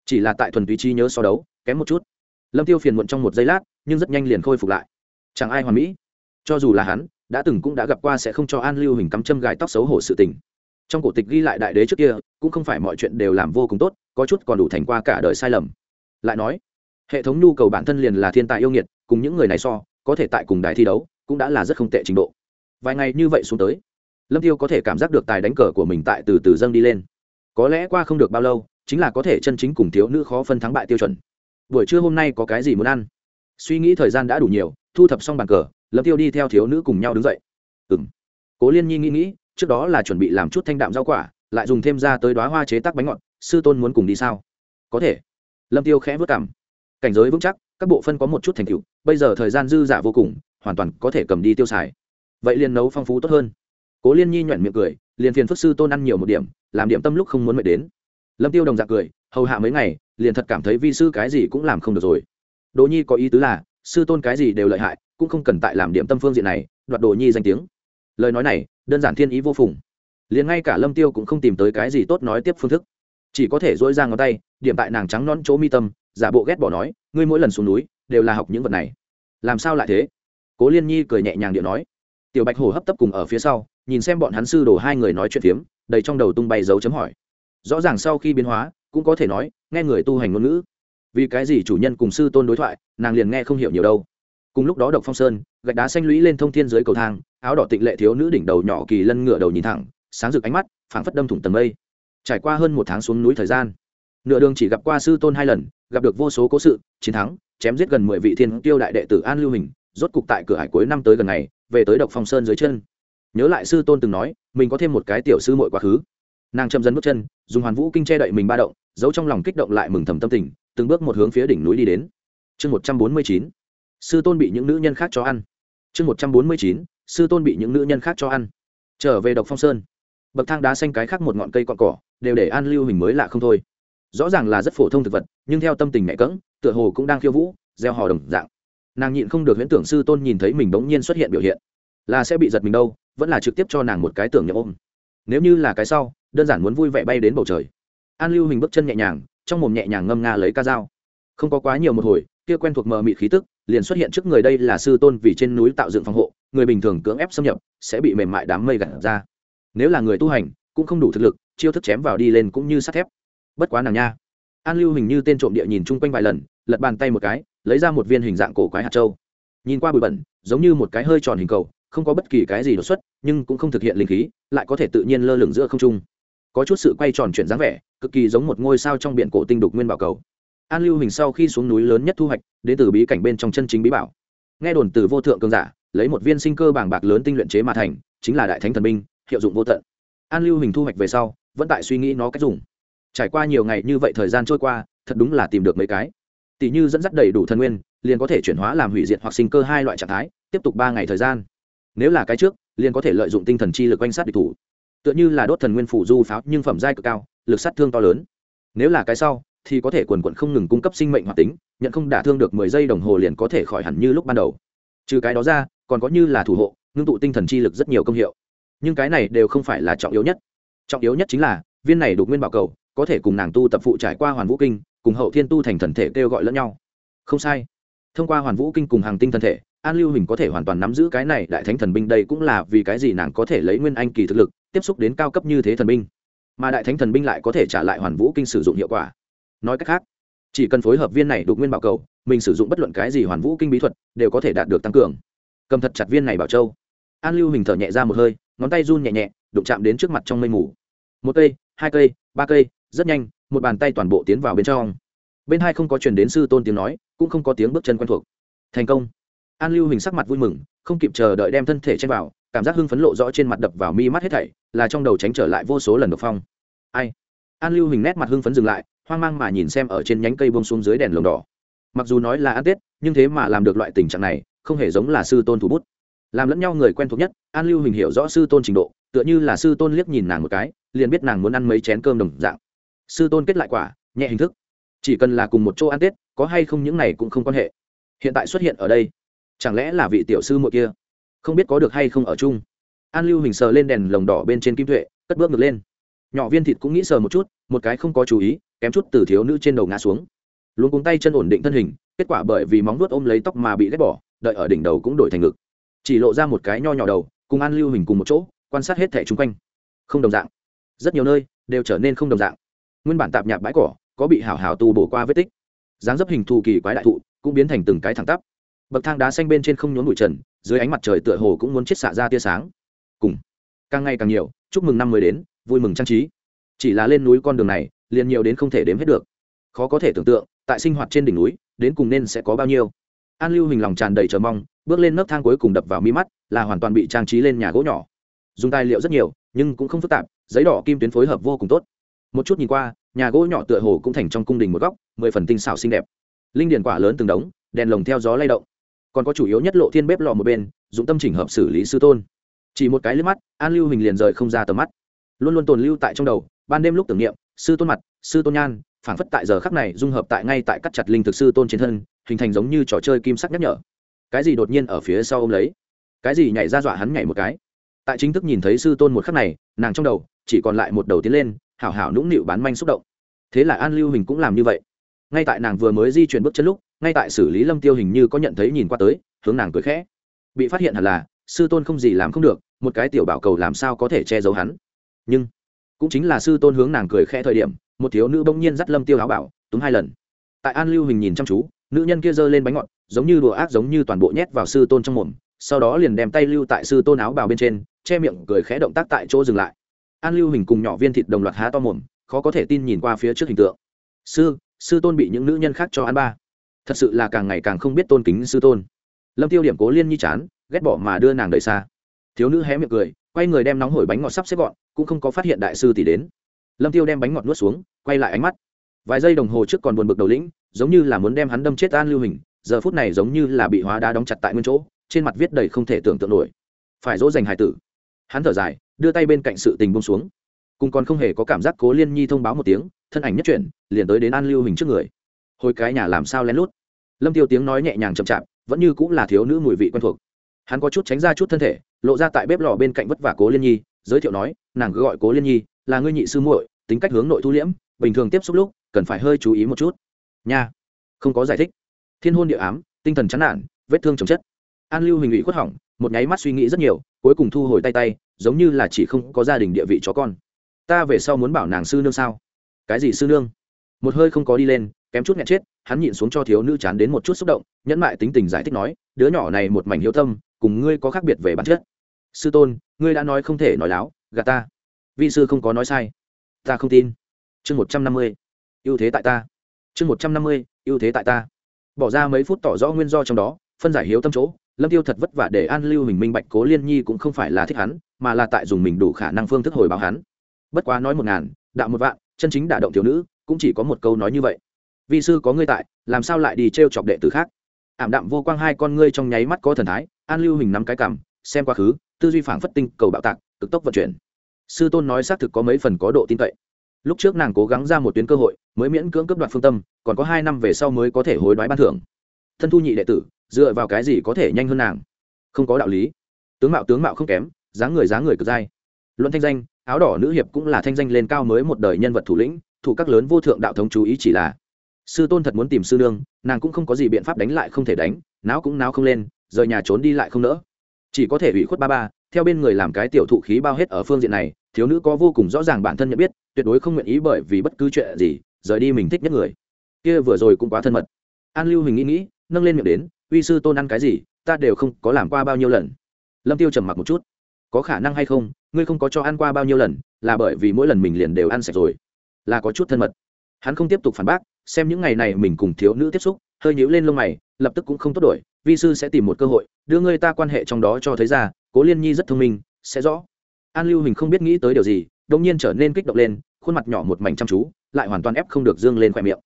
Chỉ là tại thuần túy chi nhớ so đấu, kém một chút. Lâm tiêu phiền muộn trong một giây lát, nhưng rất nhanh liền khôi phục lại. Chẳng ai hoàn mỹ. Cho dù là hắn đã từng cũng đã gặp qua sẽ không cho an lưu hình cắm châm gài tóc xấu hổ sự tình. Trong cổ tịch ghi lại đại đế trước kia, cũng không phải mọi chuyện đều làm vô cùng tốt, có chút còn đủ thành qua cả đời sai lầm. Lại nói, hệ thống nhu cầu bản thân liền là thiên tài yêu nghiệt, cùng những người này so, có thể tại cùng đài thi đấu, cũng đã là rất không tệ trình độ. Vài ngày như vậy xuống tới, lâm tiêu có thể cảm giác được tài đánh cờ của mình tại từ từ dâng đi lên. Có lẽ qua không được bao lâu, chính là có thể chân chính cùng thiếu nữ khó phân thắng bại tiêu chuẩn. Buổi trưa hôm nay có cái gì muốn ăn? Suy nghĩ thời gian đã đủ nhiều, thu thập xong bàn cờ lâm tiêu đi theo thiếu nữ cùng nhau đứng dậy. Ừ m cố liên nhi nghĩ nghĩ, trước đó là chuẩn bị làm chút thanh đạm rau quả, lại dùng thêm ra tới đoá hoa chế tác bánh ngọt, sư tôn muốn cùng đi sao? Có thể. Lâm tiêu khẽ vất cảm cảnh giới vững chắc, các bộ phân có một chút thành tựu, bây giờ thời gian dư giả vô cùng, hoàn toàn có thể cầm đi tiêu xài. Vậy liền nấu phong phú tốt hơn. Cố liên nhi nhoẻn miệng cười, liền phiền phức sư tôn ăn nhiều một điểm, làm điểm tâm lúc không muốn mệt đến. Lâm tiêu đồng dạng cười, hầu hạ mấy ngày, liền thật cảm thấy vi sư cái gì cũng làm không được rồi. Đỗ nhi có ý tứ là, sư tôn cái gì đều lợi hại cũng không cần tại làm điểm tâm phương diện này, đoạt đồ nhi danh tiếng. Lời nói này, đơn giản thiên ý vô phùng. Liền ngay cả lâm tiêu cũng không tìm tới cái gì tốt nói tiếp phương thức. Chỉ có thể dỗi ra ngón tay, điểm tại nàng trắng non chỗ mi tâm, giả bộ ghét bỏ nói, ngươi mỗi lần xuống núi, đều là học những vật này. Làm sao lại thế? Cố liên nhi cười nhẹ nhàng điện nói. Tiểu bạch hồ hấp tấp cùng ở phía sau, nhìn xem bọn hắn sư đồ hai người nói chuyện phiếm, đầy trong đầu tung bay dấu chấm hỏi. Rõ ràng sau khi biến hóa, cũng có thể nói, nghe người tu hành ngôn ngữ. Vì cái gì chủ nhân cùng sư tôn đối thoại, nàng liền nghe không hiểu nhiều đâu cùng lúc đó độc phong sơn, gạch đá xanh lũy lên thông thiên dưới cầu thang, áo đỏ tịnh lệ thiếu nữ đỉnh đầu nhỏ kỳ lân ngựa đầu nhìn thẳng, sáng rực ánh mắt, phảng phất đâm thủng tầng mây. Trải qua hơn một tháng xuống núi thời gian, nửa đường chỉ gặp qua sư tôn hai lần, gặp được vô số cố sự, chiến thắng, chém giết gần mười vị thiên tiêu đại đệ tử an lưu hình, rốt cục tại cửa hải cuối năm tới gần ngày về tới độc phong sơn dưới chân. Nhớ lại sư tôn từng nói, mình có thêm một cái tiểu sư mội quá khứ. Nàng chậm dần bước chân, dùng hoàn vũ kinh che đậy mình ba động, giấu trong lòng kích động lại mừng thầm tâm tình, từng bước một hướng phía đỉnh núi đi đến. Chương một trăm bốn mươi chín sư tôn bị những nữ nhân khác cho ăn. Chương một trăm bốn mươi chín, sư tôn bị những nữ nhân khác cho ăn. Trở về độc phong sơn. Bậc thang đá xanh cái khác một ngọn cây cọn cỏ, đều để an lưu hình mới lạ không thôi. Rõ ràng là rất phổ thông thực vật, nhưng theo tâm tình mẹ cỡng, tựa hồ cũng đang khiêu vũ, gieo hò đồng dạng. Nàng nhịn không được huyễn tưởng sư tôn nhìn thấy mình bỗng nhiên xuất hiện biểu hiện. Là sẽ bị giật mình đâu, vẫn là trực tiếp cho nàng một cái tưởng nhậm ôm. Nếu như là cái sau, đơn giản muốn vui vẻ bay đến bầu trời. An lưu hình bước chân nhẹ nhàng, trong mồm nhẹ nhàng ngâm nga lấy ca dao. Không có quá nhiều một hồi, kia quen thuộc mờ mịt khí tức liền xuất hiện trước người đây là sư tôn vì trên núi tạo dựng phòng hộ, người bình thường cưỡng ép xâm nhập, sẽ bị mềm mại đám mây gặt ra. Nếu là người tu hành, cũng không đủ thực lực, chiêu thức chém vào đi lên cũng như sắt thép. Bất quá nàng nha. An lưu hình như tên trộm địa nhìn chung quanh vài lần, lật bàn tay một cái, lấy ra một viên hình dạng cổ quái hạt châu. Nhìn qua bụi bẩn, giống như một cái hơi tròn hình cầu, không có bất kỳ cái gì đột xuất, nhưng cũng không thực hiện linh khí, lại có thể tự nhiên lơ lửng giữa không trung. Có chút sự quay tròn chuyển dáng vẻ, cực kỳ giống một ngôi sao trong biển cổ tinh đục nguyên bảo cầu an lưu hình sau khi xuống núi lớn nhất thu hoạch đến từ bí cảnh bên trong chân chính bí bảo. Nghe đồn từ vô thượng cường giả, lấy một viên sinh cơ bảng bạc lớn tinh luyện chế mà thành, chính là đại thánh thần binh, hiệu dụng vô tận. An lưu hình thu hoạch về sau, vẫn tại suy nghĩ nó cách dùng. Trải qua nhiều ngày như vậy thời gian trôi qua, thật đúng là tìm được mấy cái. Tỷ như dẫn dắt đầy đủ thần nguyên, liền có thể chuyển hóa làm hủy diệt hoặc sinh cơ hai loại trạng thái, tiếp tục ba ngày thời gian. Nếu là cái trước, liền có thể lợi dụng tinh thần chi lực quanh sát địch thủ. Tựa như là đốt thần nguyên phủ du pháo, nhưng phẩm giai cực cao, lực sát thương to lớn. Nếu là cái sau thì có thể quần quận không ngừng cung cấp sinh mệnh hoạt tính, nhận không đả thương được mười giây đồng hồ liền có thể khỏi hẳn như lúc ban đầu. Trừ cái đó ra, còn có như là thủ hộ, ngưng tụ tinh thần chi lực rất nhiều công hiệu. Nhưng cái này đều không phải là trọng yếu nhất. Trọng yếu nhất chính là, viên này đục nguyên bảo cầu, có thể cùng nàng tu tập phụ trải qua hoàn vũ kinh, cùng hậu thiên tu thành thần thể kêu gọi lẫn nhau. Không sai. Thông qua hoàn vũ kinh cùng hàng tinh thần thể, an lưu hình có thể hoàn toàn nắm giữ cái này đại thánh thần binh đây cũng là vì cái gì nàng có thể lấy nguyên anh kỳ thực lực, tiếp xúc đến cao cấp như thế thần binh. Mà đại thánh thần binh lại có thể trả lại hoàn vũ kinh sử dụng hiệu quả nói cách khác, chỉ cần phối hợp viên này đục nguyên bảo cầu, mình sử dụng bất luận cái gì hoàn vũ kinh bí thuật đều có thể đạt được tăng cường. Cầm thật chặt viên này bảo châu. An lưu hình thở nhẹ ra một hơi, ngón tay run nhẹ nhẹ, đụng chạm đến trước mặt trong mây mù. Một cây, hai cây, ba cây, rất nhanh, một bàn tay toàn bộ tiến vào bên trong. Bên hai không có truyền đến sư tôn tiếng nói, cũng không có tiếng bước chân quen thuộc. Thành công. An lưu hình sắc mặt vui mừng, không kịp chờ đợi đem thân thể chen vào, cảm giác hưng phấn lộ rõ trên mặt đập vào mi mắt hết thảy, là trong đầu tránh trở lại vô số lần độc phong. Ai? An lưu hình nét mặt hưng phấn dừng lại hoang mang mà nhìn xem ở trên nhánh cây bông xuống dưới đèn lồng đỏ. Mặc dù nói là ăn tết, nhưng thế mà làm được loại tình trạng này, không hề giống là sư tôn thủ bút. Làm lẫn nhau người quen thuộc nhất, an lưu hình hiểu rõ sư tôn trình độ, tựa như là sư tôn liếc nhìn nàng một cái, liền biết nàng muốn ăn mấy chén cơm đồng dạng. Sư tôn kết lại quả, nhẹ hình thức. Chỉ cần là cùng một chỗ ăn tết, có hay không những này cũng không quan hệ. Hiện tại xuất hiện ở đây, chẳng lẽ là vị tiểu sư muội kia? Không biết có được hay không ở chung. An lưu hình sờ lên đèn lồng đỏ bên trên kim tuệ, cất bước ngược lên. Nhỏ viên thịt cũng nghĩ sờ một chút, một cái không có chú ý kém chút từ thiếu nữ trên đầu ngã xuống. Luôn cuống tay chân ổn định thân hình, kết quả bởi vì móng nuốt ôm lấy tóc mà bị ghét bỏ, đợi ở đỉnh đầu cũng đổi thành ngực. Chỉ lộ ra một cái nho nhỏ đầu, cùng an lưu hình cùng một chỗ, quan sát hết thẻ chung quanh. Không đồng dạng. Rất nhiều nơi, đều trở nên không đồng dạng. Nguyên bản tạp nhạp bãi cỏ, có bị hảo hảo tu bổ qua vết tích. Dáng dấp hình thù kỳ quái đại thụ, cũng biến thành từng cái thẳng tắp. Bậc thang đá xanh bên trên không nhốn bụi trần, dưới ánh mặt trời tựa hồ cũng muốn chết xạ ra tia sáng. Cùng. Càng ngày càng nhiều, chúc mừng năm mới đến, vui mừng trang trí. Chỉ là lên núi con đường này liền nhiều đến không thể đếm hết được. Khó có thể tưởng tượng, tại sinh hoạt trên đỉnh núi, đến cùng nên sẽ có bao nhiêu. An lưu hình lòng tràn đầy chờ mong, bước lên nấc thang cuối cùng đập vào mi mắt, là hoàn toàn bị trang trí lên nhà gỗ nhỏ. Dùng tài liệu rất nhiều, nhưng cũng không phức tạp, giấy đỏ kim tuyến phối hợp vô cùng tốt. Một chút nhìn qua, nhà gỗ nhỏ tựa hồ cũng thành trong cung đình một góc, mười phần tinh xảo xinh đẹp. Linh điền quả lớn từng đống, đèn lồng theo gió lay động. Còn có chủ yếu nhất lộ thiên bếp lò một bên, dụng tâm chỉnh hợp xử lý sư tôn. Chỉ một cái liếc mắt, an lưu hình liền rời không ra tầm mắt. Luôn luôn tồn lưu tại trong đầu, ban đêm lúc tưởng niệm sư tôn mặt, sư tôn nhan, phảng phất tại giờ khắc này dung hợp tại ngay tại cắt chặt linh thực sư tôn trên thân, hình thành giống như trò chơi kim sắc nhắc nhở. Cái gì đột nhiên ở phía sau ô m lấy? Cái gì nhảy ra dọa hắn nhảy một cái? Tại chính thức nhìn thấy sư tôn một khắc này, nàng trong đầu chỉ còn lại một đầu tiến lên, hảo hảo nũng nịu bán manh xúc động. Thế là an lưu hình cũng làm như vậy. Ngay tại nàng vừa mới di chuyển bước chân lúc, ngay tại xử lý lâm tiêu hình như có nhận thấy nhìn qua tới, hướng nàng cười khẽ. Bị phát hiện hẳn là, sư tôn không gì làm không được, một cái tiểu bảo cầu làm sao có thể che giấu hắn. Nhưng cũng chính là sư tôn hướng nàng cười khẽ thời điểm, một thiếu nữ bỗng nhiên dắt lâm tiêu áo bảo, túm hai lần. Tại an lưu hình nhìn chăm chú, nữ nhân kia giơ lên bánh ngọt, giống như đùa ác giống như toàn bộ nhét vào sư tôn trong mồm, sau đó liền đem tay lưu tại sư tôn áo bào bên trên, che miệng cười khẽ động tác tại chỗ dừng lại. An lưu hình cùng nhỏ viên thịt đồng loạt há to mồm, khó có thể tin nhìn qua phía trước hình tượng. Sư sư tôn bị những nữ nhân khác cho ăn ba. Thật sự là càng ngày càng không biết tôn kính sư tôn. Lâm tiêu điểm cố liên nhi chán, ghét bỏ mà đưa nàng đợi xa. Thiếu nữ hé miệng cười quay người đem nóng hổi bánh ngọt sắp xếp gọn, cũng không có phát hiện đại sư tỷ đến. Lâm tiêu đem bánh ngọt nuốt xuống, quay lại ánh mắt. Vài giây đồng hồ trước còn buồn bực đầu lĩnh, giống như là muốn đem hắn đâm chết an lưu hình, giờ phút này giống như là bị hóa đá đóng chặt tại nguyên chỗ, trên mặt viết đầy không thể tưởng tượng nổi. Phải dỗ dành hài tử. Hắn thở dài, đưa tay bên cạnh sự tình bông xuống. Cùng còn không hề có cảm giác cố liên nhi thông báo một tiếng, thân ảnh nhất chuyển, liền tới đến an lưu hình trước người. Hồi cái nhà làm sao lén lút? Lâm tiêu tiếng nói nhẹ nhàng chậm chạp, vẫn như cũng là thiếu nữ mùi vị quen thuộc. Hắn có chút tránh ra chút thân thể lộ ra tại bếp lò bên cạnh vất vả cố liên nhi, giới thiệu nói, nàng cứ gọi cố liên nhi, là ngươi nhị sư muội, tính cách hướng nội thu liễm, bình thường tiếp xúc lúc, cần phải hơi chú ý một chút. Nha, không có giải thích. Thiên hôn địa ám, tinh thần chán nản, vết thương chồng chất. An lưu hình ủy khuất hỏng, một nháy mắt suy nghĩ rất nhiều, cuối cùng thu hồi tay tay, giống như là chỉ không có gia đình địa vị chó con. Ta về sau muốn bảo nàng sư nương sao? Cái gì sư nương? Một hơi không có đi lên, kém chút nghẹn chết, hắn nhịn xuống cho thiếu nữ chán đến một chút xúc động, nhẫn mại tính tình giải thích nói, đứa nhỏ này một mảnh hiếu tâm, cùng ngươi có khác biệt về bản chất sư tôn, ngươi đã nói không thể nói láo gà ta. Vị sư không có nói sai. Ta không tin. Chương một trăm năm mươi. Ưu thế tại ta. Chương một trăm năm mươi, ưu thế tại ta. Bỏ ra mấy phút tỏ rõ nguyên do trong đó, phân giải hiếu tâm chỗ, lâm tiêu thật vất vả để an lưu mình minh bạch cố liên nhi cũng không phải là thích hắn, mà là tại dùng mình đủ khả năng phương thức hồi báo hắn. Bất quá nói một ngàn, đạo một vạn, chân chính đả động thiếu nữ, cũng chỉ có một câu nói như vậy. Vi sư có ngươi tại, làm sao lại đi t chọc đệ tử khác? Ảm đạm vô quang hai con ngươi trong nháy mắt có thần thái, an lưu hình nắm cái cằm, xem quá khứ tư duy phảng phất tinh cầu bạo tạc, cực tốc vận chuyển. Sư tôn nói xác thực có mấy phần có độ tin cậy. Lúc trước nàng cố gắng ra một tuyến cơ hội, mới miễn cưỡng cấp đoạt phương tâm, còn có hai năm về sau mới có thể hối đoái ban thưởng. Thân thu nhị đệ tử, dựa vào cái gì có thể nhanh hơn nàng? Không có đạo lý. Tướng mạo tướng mạo không kém, dáng người dáng người cực dai. Luận thanh danh, áo đỏ nữ hiệp cũng là thanh danh lên cao mới một đời nhân vật thủ lĩnh, thủ các lớn vô thượng đạo thống chú ý chỉ là sư tôn thật muốn tìm sư nương, nàng cũng không có gì biện pháp đánh lại không thể đánh não cũng não không lên, rời nhà trốn đi lại không nỡ chỉ có thể ủy khuất ba ba, theo bên người làm cái tiểu thụ khí bao hết ở phương diện này, thiếu nữ có vô cùng rõ ràng bản thân nhận biết, tuyệt đối không nguyện ý bởi vì bất cứ chuyện gì, rời đi mình thích nhất người. Kia vừa rồi cũng quá thân mật. An lưu hình nghĩ nghĩ, nâng lên miệng đến, uy sư tôn ăn cái gì, ta đều không có làm qua bao nhiêu lần. Lâm tiêu trầm mặc một chút. Có khả năng hay không, ngươi không có cho ăn qua bao nhiêu lần, là bởi vì mỗi lần mình liền đều ăn sạch rồi. Là có chút thân mật. Hắn không tiếp tục phản bác, xem những ngày này mình cùng thiếu nữ tiếp xúc, hơi nhíu lên lông mày, lập tức cũng không tốt đổi vi sư sẽ tìm một cơ hội, đưa ngươi ta quan hệ trong đó cho thấy ra, cố liên nhi rất thông minh, sẽ rõ. An lưu hình không biết nghĩ tới điều gì đông nhiên trở nên kích động lên, khuôn mặt nhỏ một mảnh chăm chú, lại hoàn toàn ép không được dương lên khoe miệng.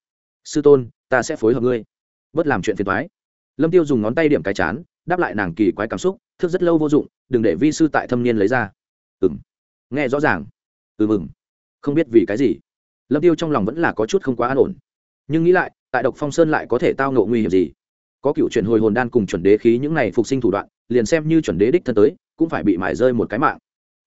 Sư tôn, ta sẽ phối hợp ngươi. Bớt làm chuyện phiền thoái lâm tiêu dùng ngón tay điểm cái chán, đáp lại nàng kỳ quái cảm xúc, thức rất lâu vô dụng, đừng để vi sư tại thâm niên lấy ra. Ừng nghe rõ ràng. Ừ mừng không biết vì cái gì. Lâm tiêu trong lòng vẫn là có chút không quá an ổn. Nhưng nghĩ lại, tại độc phong sơn lại có thể tao ngộ nguy hiểm gì? Có cựu chuyển hồi hồn đan cùng chuẩn đế khí những này phục sinh thủ đoạn, liền xem như chuẩn đế đích thân tới, cũng phải bị mải rơi một cái mạng.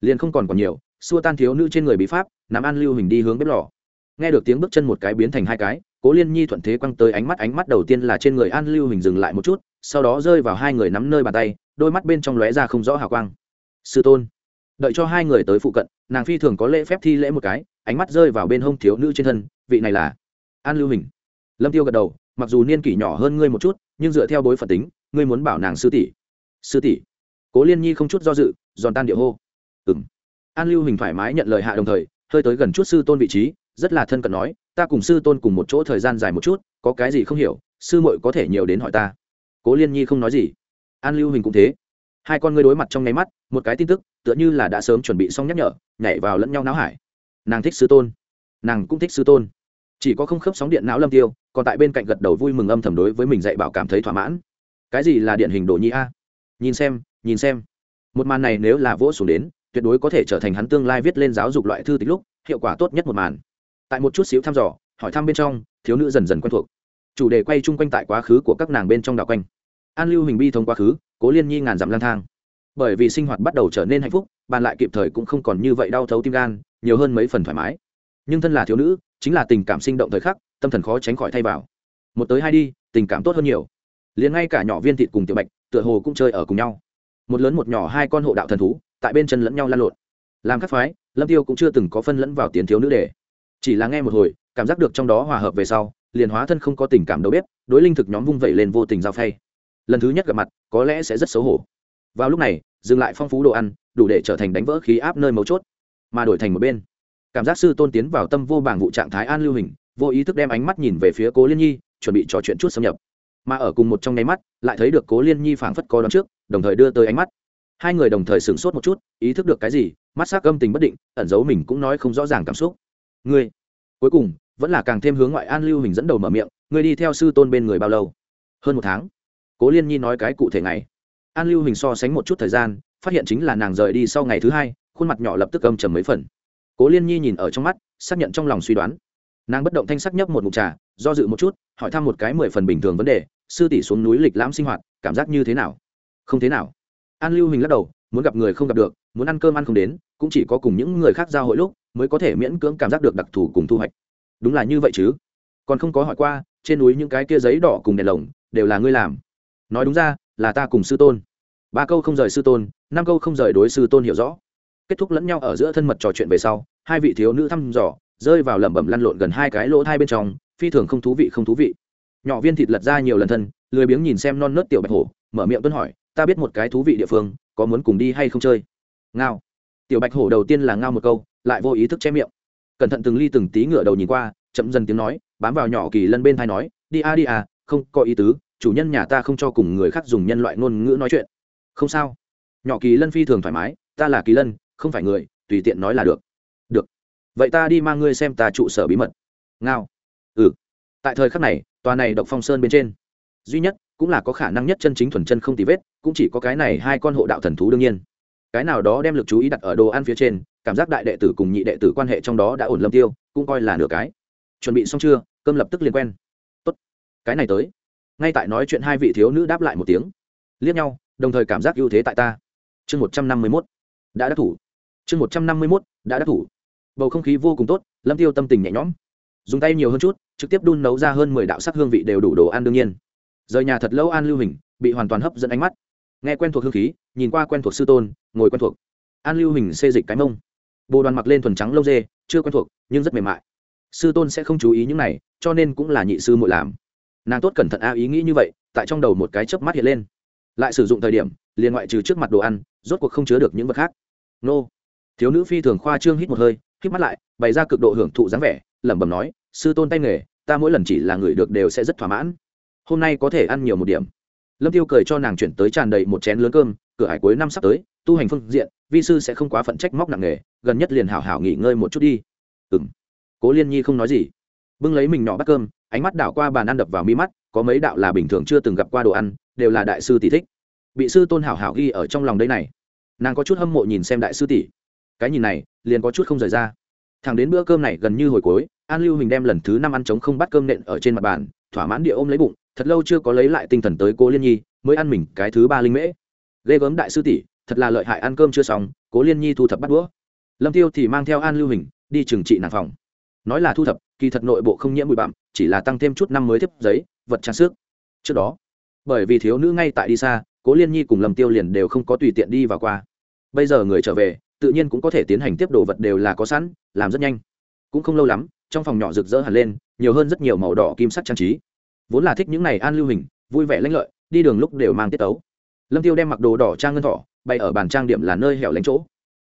Liền không còn còn nhiều, xua tan thiếu nữ trên người bí pháp, nắm an lưu hình đi hướng bếp lò. Nghe được tiếng bước chân một cái biến thành hai cái, cố liên nhi thuận thế quăng tới ánh mắt ánh mắt đầu tiên là trên người an lưu hình dừng lại một chút, sau đó rơi vào hai người nắm nơi bàn tay, đôi mắt bên trong lóe ra không rõ hào quang. Sư tôn. Đợi cho hai người tới phụ cận, nàng phi thường có lễ phép thi lễ một cái, ánh mắt rơi vào bên hông thiếu nữ trên thân, vị này là an lưu hình lâm tiêu gật đầu mặc dù niên kỷ nhỏ hơn ngươi một chút, nhưng dựa theo bối phận tính, ngươi muốn bảo nàng sư tỷ. Sư tỷ? Cố liên nhi không chút do dự, giòn tan địa hô. Ừm. An lưu hình thoải mái nhận lời hạ đồng thời, hơi tới gần chút sư tôn vị trí, rất là thân cận nói, ta cùng sư tôn cùng một chỗ thời gian dài một chút, có cái gì không hiểu, sư muội có thể nhiều đến hỏi ta. Cố liên nhi không nói gì. An lưu hình cũng thế. Hai con ngươi đối mặt trong nháy mắt, một cái tin tức, tựa như là đã sớm chuẩn bị xong nhắc nhở, nhảy vào lẫn nhau náo hải. Nàng thích sư tôn. Nàng cũng thích sư tôn chỉ có không khớp sóng điện não lâm tiêu, còn tại bên cạnh gật đầu vui mừng âm thầm đối với mình dạy bảo cảm thấy thỏa mãn. Cái gì là điện hình đồ nhi a? Nhìn xem nhìn xem. Một màn này nếu là vỗ xuống đến, tuyệt đối có thể trở thành hắn tương lai viết lên giáo dục loại thư tịch lúc, hiệu quả tốt nhất một màn. Tại một chút xíu thăm dò, hỏi thăm bên trong, thiếu nữ dần dần quen thuộc. Chủ đề quay chung quanh tại quá khứ của các nàng bên trong đảo quanh. An lưu hình bi thông quá khứ, cố liên nhi ngàn dặm lang thang. Bởi vì sinh hoạt bắt đầu trở nên hạnh phúc, bàn lại kịp thời cũng không còn như vậy đau thấu tim gan, nhiều hơn mấy phần thoải mái. Nhưng thân là thiếu nữ chính là tình cảm sinh động thời khắc, tâm thần khó tránh khỏi thay vào. Một tới hai đi, tình cảm tốt hơn nhiều. Liền ngay cả nhỏ viên thịt cùng tiểu bạch, tựa hồ cũng chơi ở cùng nhau. Một lớn một nhỏ hai con hộ đạo thần thú, tại bên chân lẫn nhau lan lộn. Làm các phái, lâm tiêu cũng chưa từng có phân lẫn vào tiền thiếu nữ để. Chỉ là nghe một hồi, cảm giác được trong đó hòa hợp về sau, liền hóa thân không có tình cảm đâu biết đối linh thực nhóm vung vẩy lên vô tình giao phay. Lần thứ nhất gặp mặt, có lẽ sẽ rất xấu hổ. Vào lúc này, dừng lại phong phú đồ ăn, đủ để trở thành đánh vỡ khí áp nơi mấu chốt, mà đổi thành một bên cảm giác sư tôn tiến vào tâm vô bảng vụ trạng thái an lưu hình, vô ý thức đem ánh mắt nhìn về phía cố liên nhi, chuẩn bị trò chuyện chút xâm nhập. Mà ở cùng một trong nháy mắt, lại thấy được cố liên nhi phảng phất có đón trước, đồng thời đưa tới ánh mắt. Hai người đồng thời sửng sốt một chút, ý thức được cái gì, mắt s á c âm tình bất định, ẩn giấu mình cũng nói không rõ ràng cảm xúc. Ngươi. Cuối cùng, vẫn là càng thêm hướng ngoại an lưu hình dẫn đầu mở miệng, ngươi đi theo sư tôn bên người bao lâu? Hơn một tháng. Cố liên nhi nói cái cụ thể này an lưu hình so sánh một chút thời gian, phát hiện chính là nàng rời đi sau ngày thứ hai, khuôn mặt nhỏ lập tức âm trầm mấy phần cố liên nhi nhìn ở trong mắt, xác nhận trong lòng suy đoán. Nàng bất động thanh sắc nhấp một mục trà, do dự một chút, hỏi thăm một cái mười phần bình thường vấn đề, sư tỷ xuống núi lịch lãm sinh hoạt, cảm giác như thế nào? Không thế nào. An lưu hình lắc đầu, muốn gặp người không gặp được, muốn ăn cơm ăn không đến, cũng chỉ có cùng những người khác giao hội lúc mới có thể miễn cưỡng cảm giác được đặc thù cùng thu hoạch. Đúng là như vậy chứ. Còn không có hỏi qua, trên núi những cái kia giấy đỏ cùng đèn lồng, đều là ngươi làm. Nói đúng ra, là ta cùng sư tôn. Ba câu không rời sư tôn, năm câu không rời đối sư tôn hiểu rõ. Kết thúc lẫn nhau ở giữa thân mật trò chuyện về sau hai vị thiếu nữ thăm dò, rơi vào lẩm bẩm lăn lộn gần hai cái lỗ thai bên trong, phi thường không thú vị, không thú vị. Nhỏ viên thịt lật ra nhiều lần thân, lười biếng nhìn xem non nớt tiểu bạch hổ, mở miệng tuân hỏi, ta biết một cái thú vị địa phương, có muốn cùng đi hay không chơi? Ngao. Tiểu bạch hổ đầu tiên là ngao một câu, lại vô ý thức che miệng. Cẩn thận từng ly từng tí ngựa đầu nhìn qua, chậm dần tiếng nói, bám vào nhỏ kỳ lân bên thai nói, đi a đi a, không có ý tứ, chủ nhân nhà ta không cho cùng người khác dùng nhân loại ngôn ngữ nói chuyện. Không sao. Nhỏ kỳ lân phi thường thoải mái, ta là kỳ lân, không phải người, tùy tiện nói là được được vậy ta đi mang ngươi xem ta trụ sở bí mật. Ngao. Ừ. Tại thời khắc này, tòa này độc phong sơn bên trên, duy nhất cũng là có khả năng nhất chân chính thuần chân không tì vết, cũng chỉ có cái này hai con hộ đạo thần thú đương nhiên. Cái nào đó đem lực chú ý đặt ở đồ ăn phía trên, cảm giác đại đệ tử cùng nhị đệ tử quan hệ trong đó đã ổn lâm tiêu, cũng coi là nửa cái. Chuẩn bị xong chưa? Cơm lập tức liên quen. Tốt. Cái này tới. Ngay tại nói chuyện hai vị thiếu nữ đáp lại một tiếng. Liếc nhau, đồng thời cảm giác ưu thế tại ta. Chương một trăm năm mươi mốt. Đã đắc thủ. Chương một trăm năm mươi mốt. Đã đắc thủ bầu không khí vô cùng tốt, lâm tiêu tâm tình nhẹ nhõm. Dùng tay nhiều hơn chút, trực tiếp đun nấu ra hơn mười đạo sắc hương vị đều đủ đồ ăn đương nhiên. Rời nhà thật lâu an lưu hình bị hoàn toàn hấp dẫn ánh mắt. Nghe quen thuộc hương khí, nhìn qua quen thuộc sư tôn, ngồi quen thuộc. An lưu hình xê dịch cái mông. Bồ đoàn mặc lên thuần trắng lâu dê, chưa quen thuộc, nhưng rất mềm mại. Sư tôn sẽ không chú ý những này, cho nên cũng là nhị sư muội làm. Nàng tốt cẩn thận a ý nghĩ như vậy, tại trong đầu một cái chớp mắt hiện lên. Lại sử dụng thời điểm, liền ngoại trừ trước mặt đồ ăn, rốt cuộc không chứa được những vật khác. Nô. Thiếu nữ phi thường khoa trương hít một hơi hít mắt lại, bày ra cực độ hưởng thụ dáng vẻ, lẩm bẩm nói, sư tôn tay nghề, ta mỗi lần chỉ là người được đều sẽ rất thỏa mãn. Hôm nay có thể ăn nhiều một điểm. Lâm tiêu cười cho nàng chuyển tới tràn đầy một chén lớn cơm, cửa hải cuối năm sắp tới, tu hành phương diện, vi sư sẽ không quá phận trách móc nặng nề, gần nhất liền hảo hảo nghỉ ngơi một chút đi. Ừm. Cố liên nhi không nói gì. Bưng lấy mình nhỏ bắt cơm, ánh mắt đảo qua bàn ăn đập vào mi mắt, có mấy đạo là bình thường chưa từng gặp qua đồ ăn, đều là đại sư tỷ thích. Bị sư tôn hảo hảo ghi ở trong lòng đây này. Nàng có chút hâm mộ nhìn xem đại sư tỷ cái nhìn này liền có chút không rời ra. Thẳng đến bữa cơm này gần như hồi cuối, an lưu hình đem lần thứ năm ăn trống không bắt cơm nện ở trên mặt bàn, thỏa mãn địa ôm lấy bụng, thật lâu chưa có lấy lại tinh thần tới cố liên nhi, mới ăn mình cái thứ ba linh mễ. Ghê gớm đại sư tỷ, thật là lợi hại ăn cơm chưa xong, cố liên nhi thu thập bắt đũa. Lâm tiêu thì mang theo an lưu hình, đi trừng trị nàng phòng. Nói là thu thập, kỳ thật nội bộ không nhiễm bụi bặm, chỉ là tăng thêm chút năm mới tiếp giấy, vật trang sức. Trước đó, bởi vì thiếu nữ ngay tại đi xa, cố liên nhi cùng lâm tiêu liền đều không có tùy tiện đi vào qua. Bây giờ người trở về tự nhiên cũng có thể tiến hành tiếp đồ vật đều là có sẵn, làm rất nhanh. Cũng không lâu lắm, trong phòng nhỏ rực rỡ hẳn lên, nhiều hơn rất nhiều màu đỏ kim sắc trang trí. Vốn là thích những này an lưu hình, vui vẻ lanh lợi, đi đường lúc đều mang tiết tấu. Lâm tiêu đem mặc đồ đỏ trang ngân thỏ bay ở bàn trang điểm là nơi hẻo lánh chỗ.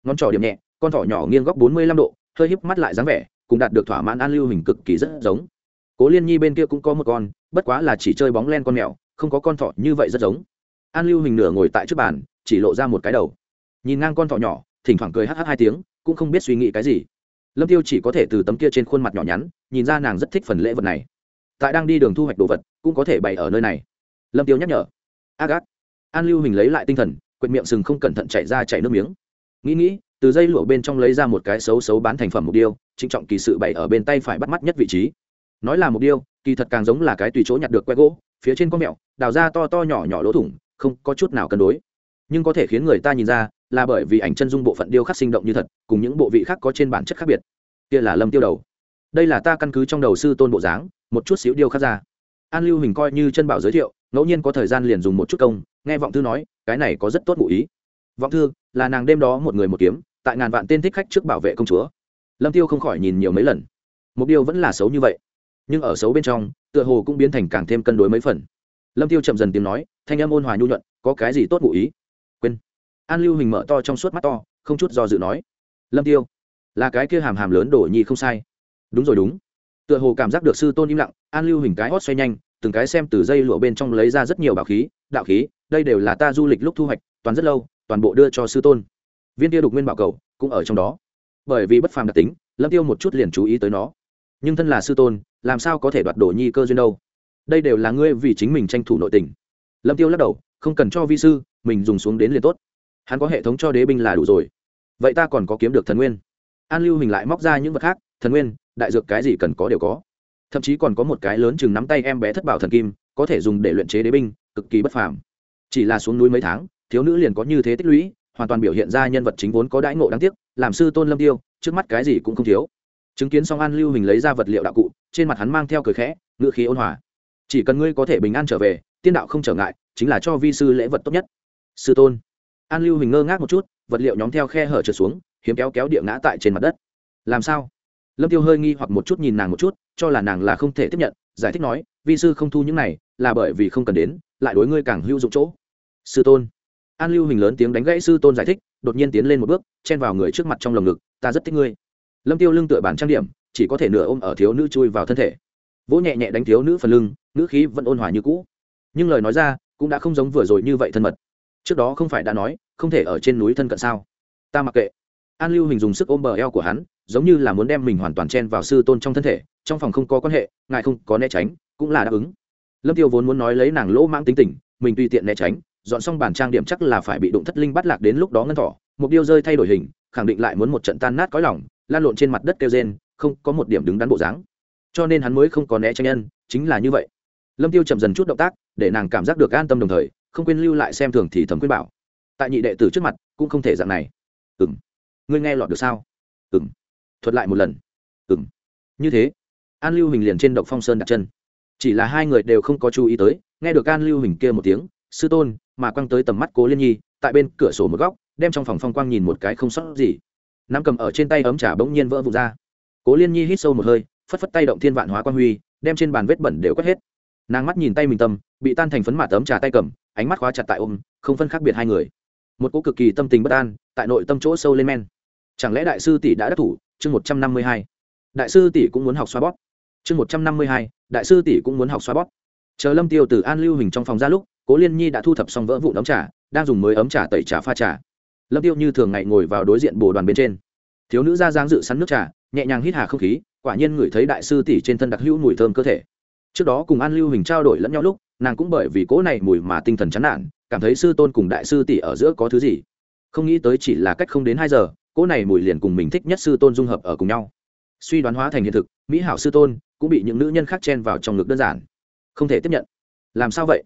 Ngón trỏ điểm nhẹ, con thỏ nhỏ nghiêng góc bốn mươi lăm độ, hơi híp mắt lại dáng vẻ, cũng đạt được thỏa mãn an lưu hình cực kỳ rất giống. Cố liên nhi bên kia cũng có một con, bất quá là chỉ chơi bóng len con mèo, không có con thỏ như vậy rất giống. An lưu hình nửa ngồi tại trước bàn, chỉ lộ ra một cái đầu. Nhìn ngang con thỏ nhỏ thỉnh thoảng cười hh hai tiếng, cũng không biết suy nghĩ cái gì. Lâm tiêu chỉ có thể từ tấm kia trên khuôn mặt nhỏ nhắn, nhìn ra nàng rất thích phần lễ vật này. Tại đang đi đường thu hoạch đồ vật, cũng có thể bày ở nơi này. Lâm tiêu nhắc nhở. Agat an lưu hình lấy lại tinh thần, quệt miệng sừng không cẩn thận chạy ra chảy nước miếng. Nghĩ nghĩ, từ dây lụa bên trong lấy ra một cái xấu xấu bán thành phẩm mục điêu, trịnh trọng kỳ sự bày ở bên tay phải bắt mắt nhất vị trí. Nói là mục điêu, kỳ thật càng giống là cái tùy chỗ nhặt được que gỗ, phía trên có mẹo, đào ra to to nhỏ nhỏ lỗ thủng, không có chút nào cân đối. Nhưng có thể khiến người ta nhìn ra là bởi vì ảnh chân dung bộ phận điêu khắc sinh động như thật, cùng những bộ vị khác có trên bản chất khác biệt. Kia là lâm tiêu đầu. Đây là ta căn cứ trong đầu sư tôn bộ dáng, một chút xíu điêu khắc ra. An lưu hình coi như chân bảo giới thiệu, ngẫu nhiên có thời gian liền dùng một chút công, nghe vọng thư nói, cái này có rất tốt ngụ ý. Vọng thư, là nàng đêm đó một người một kiếm, tại ngàn vạn tên thích khách trước bảo vệ công chúa. Lâm tiêu không khỏi nhìn nhiều mấy lần. Mục tiêu vẫn là xấu như vậy. Nhưng ở xấu bên trong, tựa hồ cũng biến thành càng thêm cân đối mấy phần. Lâm tiêu chậm dần tiếng nói, thanh âm ôn hòa nhu nhuận, có cái gì tốt ngụ ý? An lưu hình mở to trong suốt mắt to, không chút do dự nói, lâm tiêu, là cái kia hàm hàm lớn đổ nhi không sai. Đúng rồi, đúng. Tựa hồ cảm giác được sư tôn im lặng, an lưu hình cái hót xoay nhanh, từng cái xem từ dây lụa bên trong lấy ra rất nhiều bảo khí, đạo khí, đây đều là ta du lịch lúc thu hoạch, toàn rất lâu, toàn bộ đưa cho sư tôn. Viên tiêu đục nguyên bảo cầu cũng ở trong đó. Bởi vì bất phàm đặc tính, lâm tiêu một chút liền chú ý tới nó. Nhưng thân là sư tôn, làm sao có thể đoạt đổ nhi cơ duyên đâu? Đây đều là ngươi vì chính mình tranh thủ nội tình. Lâm tiêu lắc đầu, không cần cho vi sư, mình dùng xuống đến liền tốt hắn có hệ thống cho đế binh là đủ rồi. Vậy ta còn có kiếm được thần nguyên. An lưu hình lại móc ra những vật khác, thần nguyên, đại dược cái gì cần có đều có. Thậm chí còn có một cái lớn chừng nắm tay em bé thất bảo thần kim, có thể dùng để luyện chế đế binh, cực kỳ bất phàm. Chỉ là xuống núi mấy tháng, thiếu nữ liền có như thế tích lũy, hoàn toàn biểu hiện ra nhân vật chính vốn có đãi ngộ đáng tiếc, làm sư tôn lâm tiêu, trước mắt cái gì cũng không thiếu. Chứng kiến xong an lưu hình lấy ra vật liệu đạo cụ, trên mặt hắn mang theo cười khẽ ngựa khí ôn hòa. Chỉ cần ngươi có thể bình an trở về, tiên đạo không trở ngại, chính là cho vi sư lễ vật tốt nhất. Sư tôn an lưu hình ngơ ngác một chút, vật liệu nhóm theo khe hở trượt xuống, hiếm kéo kéo địa ngã tại trên mặt đất. Làm sao? Lâm tiêu hơi nghi hoặc một chút nhìn nàng một chút, cho là nàng là không thể tiếp nhận, giải thích nói, vi sư không thu những này, là bởi vì không cần đến, lại đối ngươi càng hữu dụng chỗ. Sư tôn. An lưu hình lớn tiếng đánh gãy sư tôn giải thích, đột nhiên tiến lên một bước, chen vào người trước mặt trong lồng ngực, ta rất thích ngươi. Lâm tiêu lưng tựa bản trang điểm, chỉ có thể nửa ôm ở thiếu nữ chui vào thân thể. Vỗ nhẹ nhẹ đánh thiếu nữ phần lưng nữ khí vẫn ôn hòa như cũ. Nhưng lời nói ra, cũng đã không giống vừa rồi như vậy thân mật trước đó không phải đã nói, không thể ở trên núi thân cận sao? Ta mặc kệ. An lưu hình dùng sức ôm bờ eo của hắn, giống như là muốn đem mình hoàn toàn chen vào sư tôn trong thân thể, trong phòng không có quan hệ, ngài không có né tránh, cũng là đáp ứng. Lâm tiêu vốn muốn nói lấy nàng lỗ mãng tính tình, mình tùy tiện né tránh, dọn xong bàn trang điểm chắc là phải bị đụng thất linh bắt lạc đến lúc đó ngân thỏ, mục điêu rơi thay đổi hình, khẳng định lại muốn một trận tan nát cõi lòng, lan lộn trên mặt đất kêu rên, không có một điểm đứng đắn bộ dáng. Cho nên hắn mới không có né tránh nhân, chính là như vậy. Lâm tiêu chậm dần chút động tác, để nàng cảm giác được an tâm đồng thời không quên lưu lại xem thường thì thầm khuyên bảo. Tại nhị đệ tử trước mặt, cũng không thể dạng này. Ừng ngươi nghe lọt được sao? Ừng thuật lại một lần. Ừng như thế, an lưu hình liền trên độc phong sơn đặt chân. Chỉ là hai người đều không có chú ý tới, nghe được an lưu hình kia một tiếng, sư tôn, mà quăng tới tầm mắt cố liên nhi, tại bên cửa sổ một góc, đem trong phòng phong quang nhìn một cái không sót gì. Nắm cầm ở trên tay ấm trà bỗng nhiên vỡ vụt ra. Cố liên nhi hít sâu một hơi, phất phất tay động thiên vạn hóa quang huy, đem trên bàn vết bẩn đều quét hết. Nàng mắt nhìn tay mình tâm, bị tan thành phấn mạ tấm trà tay cầm ánh mắt khóa chặt tại ôm, không phân khác biệt hai người. Một cô cực kỳ tâm tình bất an, tại nội tâm chỗ sâu lên men. Chẳng lẽ đại sư tỷ đã đắc thủ? Chương một trăm năm mươi hai. Đại sư tỷ cũng muốn học xoa bóp. Chương một trăm năm mươi hai, đại sư tỷ cũng muốn học xoa bóp. Chờ lâm tiêu từ an lưu hình trong phòng ra lúc, cố liên nhi đã thu thập xong vỡ vụ ấm trà, đang dùng mới ấm trà tẩy trà pha trà. Lâm tiêu như thường ngày ngồi vào đối diện bồ đoàn bên trên. Thiếu nữ ra giang dự sắn nước trà, nhẹ nhàng hít hà không khí, quả nhiên ngửi thấy đại sư tỷ trên thân đặc hữu mùi thơm cơ thể. Trước đó cùng an lưu hình trao đổi lẫn nhau lúc nàng cũng bởi vì cố này mùi mà tinh thần chán nản, cảm thấy sư tôn cùng đại sư tỷ ở giữa có thứ gì. Không nghĩ tới chỉ là cách không đến hai giờ, cố này mùi liền cùng mình thích nhất sư tôn dung hợp ở cùng nhau. Suy đoán hóa thành hiện thực, mỹ hảo sư tôn cũng bị những nữ nhân khác chen vào trong ngực đơn giản. Không thể tiếp nhận. Làm sao vậy?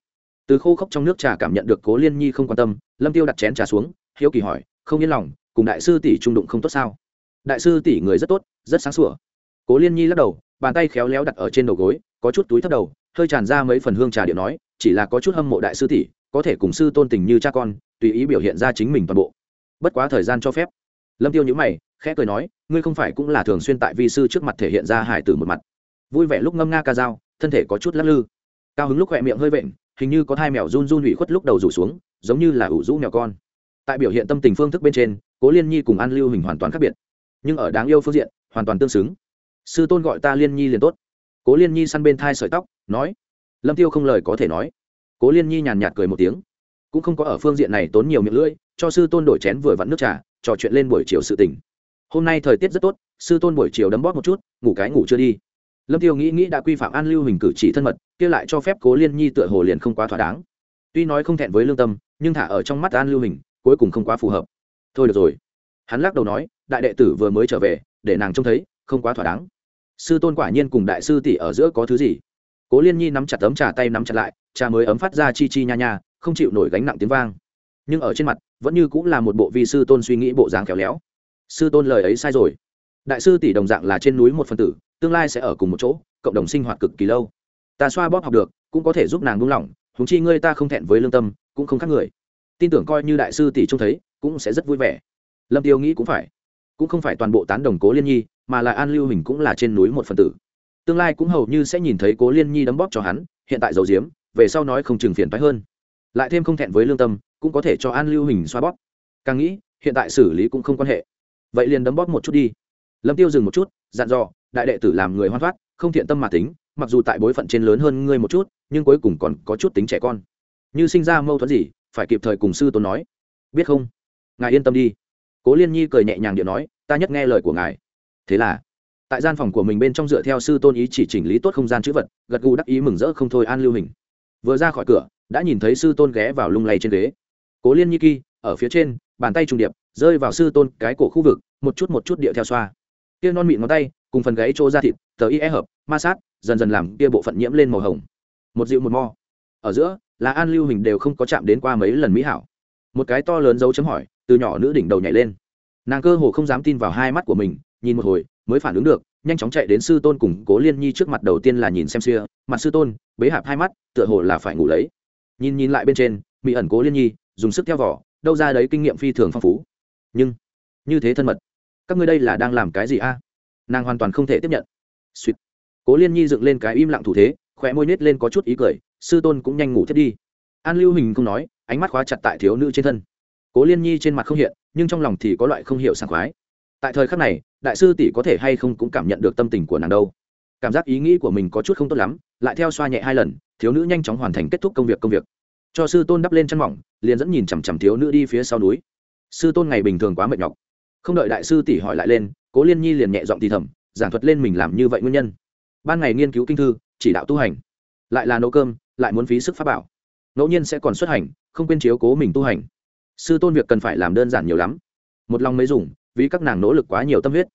Từ khô khốc trong nước trà cảm nhận được cố liên nhi không quan tâm, lâm tiêu đặt chén trà xuống, hiếu kỳ hỏi, không yên lòng, cùng đại sư tỷ trung đụng không tốt sao? Đại sư tỷ người rất tốt, rất sáng sủa. Cố liên nhi lắc đầu, bàn tay khéo léo đặt ở trên đầu gối, có chút túi thấp đầu hơi tràn ra mấy phần hương trà điệu nói, chỉ là có chút hâm mộ đại sư tỷ, có thể cùng sư tôn tình như cha con, tùy ý biểu hiện ra chính mình toàn bộ. Bất quá thời gian cho phép. Lâm tiêu nhữ mày, khẽ cười nói, ngươi không phải cũng là thường xuyên tại vi sư trước mặt thể hiện ra hải tử một mặt. Vui vẻ lúc ngâm nga ca dao, thân thể có chút lắc lư. Cao hứng lúc khỏe miệng hơi vện, hình như có thai mèo run run ủy khuất lúc đầu rủ xuống, giống như là ủ rũ mèo con. Tại biểu hiện tâm tình phương thức bên trên, cố liên nhi cùng an lưu hình hoàn toàn khác biệt. Nhưng ở đáng yêu phương diện, hoàn toàn tương xứng. Sư tôn gọi ta liên nhi liền tốt. Cố liên nhi săn bên thai sợi tóc nói, lâm tiêu không lời có thể nói. Cố liên nhi nhàn nhạt cười một tiếng. Cũng không có ở phương diện này tốn nhiều miệng lưỡi, cho sư tôn đổi chén vừa vặn nước trà, trò chuyện lên buổi chiều sự tình. Hôm nay thời tiết rất tốt, sư tôn buổi chiều đấm bóp một chút, ngủ cái ngủ chưa đi. Lâm tiêu nghĩ nghĩ đã quy phạm an lưu hình cử chỉ thân mật, kia lại cho phép cố liên nhi tựa hồ liền không quá thỏa đáng. Tuy nói không thẹn với lương tâm, nhưng thả ở trong mắt an lưu hình, cuối cùng không quá phù hợp. Thôi được rồi. Hắn lắc đầu nói, đại đệ tử vừa mới trở về, để nàng trông thấy, không quá thỏa đáng. Sư tôn quả nhiên cùng đại sư tỷ ở giữa có thứ gì? Cố liên nhi nắm chặt tấm trà tay nắm chặt lại, trà mới ấm phát ra chi chi nha nha, không chịu nổi gánh nặng tiếng vang. Nhưng ở trên mặt, vẫn như cũng là một bộ vi sư tôn suy nghĩ bộ dáng khéo léo. Sư tôn lời ấy sai rồi. Đại sư tỷ đồng dạng là trên núi một phần tử, tương lai sẽ ở cùng một chỗ, cộng đồng sinh hoạt cực kỳ lâu. Ta xoa bóp học được, cũng có thể giúp nàng buông lỏng húng chi ngươi ta không thẹn với lương tâm, cũng không khác người. Tin tưởng coi như đại sư tỷ trông thấy, cũng sẽ rất vui vẻ. Lâm tiêu nghĩ cũng phải. Cũng không phải toàn bộ tán đồng cố liên nhi, mà là an lưu hình cũng là trên núi một phần tử tương lai cũng hầu như sẽ nhìn thấy cố liên nhi đấm bóp cho hắn, hiện tại dầu diếm, về sau nói không chừng phiền phái hơn. Lại thêm không thẹn với lương tâm, cũng có thể cho an lưu hình xoa bóp. Càng nghĩ, hiện tại xử lý cũng không quan hệ. Vậy liền đấm bóp một chút đi. Lâm tiêu dừng một chút, dặn dò, đại đệ tử làm người hoan thoát, không thiện tâm mà tính, mặc dù tại bối phận trên lớn hơn ngươi một chút, nhưng cuối cùng còn có chút tính trẻ con. Như sinh ra mâu thuẫn gì, phải kịp thời cùng sư tôn nói. Biết không? Ngài yên tâm đi. Cố liên nhi cười nhẹ nhàng điện nói, ta nhất nghe lời của ngài. Thế là tại gian phòng của mình bên trong dựa theo sư tôn ý chỉ chỉnh lý tốt không gian chữ vật, gật gù đắc ý mừng rỡ không thôi an lưu hình. Vừa ra khỏi cửa, đã nhìn thấy sư tôn ghé vào lung lay trên ghế. Cố liên nhi kỳ, ở phía trên, bàn tay trùng điệp, rơi vào sư tôn cái cổ khu vực, một chút một chút điệu theo xoa. Kia non mịn ngón tay, cùng phần gáy chỗ ra thịt, tờ y e hợp, ma sát, dần dần làm kia bộ phận nhiễm lên màu hồng. Một dịu một mo. Ở giữa, là an lưu hình đều không có chạm đến qua mấy lần mỹ hảo. Một cái to lớn dấu chấm hỏi, từ nhỏ nữ đỉnh đầu nhảy lên. Nàng cơ hồ không dám tin vào hai mắt của mình, nhìn một hồi mới phản ứng được, nhanh chóng chạy đến sư tôn cùng cố liên nhi trước mặt đầu tiên là nhìn xem xưa, mặt sư tôn, bế hạp hai mắt, tựa hồ là phải ngủ lấy. Nhìn nhìn lại bên trên mỹ ẩn cố liên nhi, dùng sức theo vỏ, đâu ra đấy kinh nghiệm phi thường phong phú. Nhưng, như thế thân mật, các ngươi đây là đang làm cái gì a? Nàng hoàn toàn không thể tiếp nhận. Suýt cố liên nhi dựng lên cái im lặng thủ thế khỏe môi nết lên có chút ý cười, sư tôn cũng nhanh ngủ thiết đi. An lưu hình không nói, ánh mắt khóa chặt tại thiếu nữ trên thân. Cố liên nhi trên mặt không hiện, nhưng trong lòng thì có loại không hiểu sảng khoái. Tại thời khắc này đại sư tỷ có thể hay không cũng cảm nhận được tâm tình của nàng đâu. Cảm giác ý nghĩ của mình có chút không tốt lắm, lại theo xoa nhẹ hai lần, thiếu nữ nhanh chóng hoàn thành kết thúc công việc công việc. Cho sư tôn đắp lên chăn mỏng, liền dẫn nhìn chằm chằm thiếu nữ đi phía sau núi. Sư tôn ngày bình thường quá mệt nhọc. Không đợi đại sư tỷ hỏi lại lên, cố liên nhi liền nhẹ giọng thì thầm, giảng thuật lên mình làm như vậy nguyên nhân. Ban ngày nghiên cứu kinh thư, chỉ đạo tu hành. Lại là nấu cơm, lại muốn phí sức pháp bảo. Ngẫu nhiên sẽ còn xuất hành, không quên chiếu cố mình tu hành. Sư tôn việc cần phải làm đơn giản nhiều lắm. Một lòng mới dùng vì các nàng nỗ lực quá nhiều tâm huyết.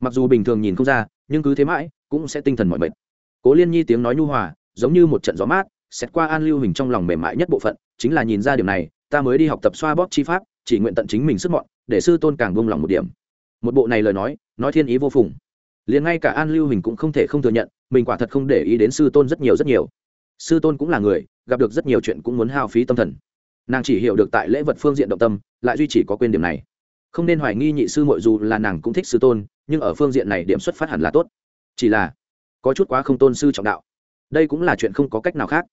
Mặc dù bình thường nhìn không ra, nhưng cứ thế mãi, cũng sẽ tinh thần mọi mệt. Cố liên nhi tiếng nói nhu hòa, giống như một trận gió mát, xét qua an lưu hình trong lòng mềm mại nhất bộ phận, chính là nhìn ra điều này, ta mới đi học tập xoa bóp chi pháp, chỉ nguyện tận chính mình sức mọn, để sư tôn càng buông lòng một điểm. Một bộ này lời nói nói thiên ý vô phùng. Liền ngay cả an lưu hình cũng không thể không thừa nhận, mình quả thật không để ý đến sư tôn rất nhiều rất nhiều. Sư tôn cũng là người, gặp được rất nhiều chuyện cũng muốn hao phí tâm thần. Nàng chỉ hiểu được tại lễ vật phương diện động tâm, lại duy trì có quên điểm này không nên hoài nghi nhị sư mội dù là nàng cũng thích sư tôn, nhưng ở phương diện này điểm xuất phát hẳn là tốt. Chỉ là, có chút quá không tôn sư trọng đạo. Đây cũng là chuyện không có cách nào khác.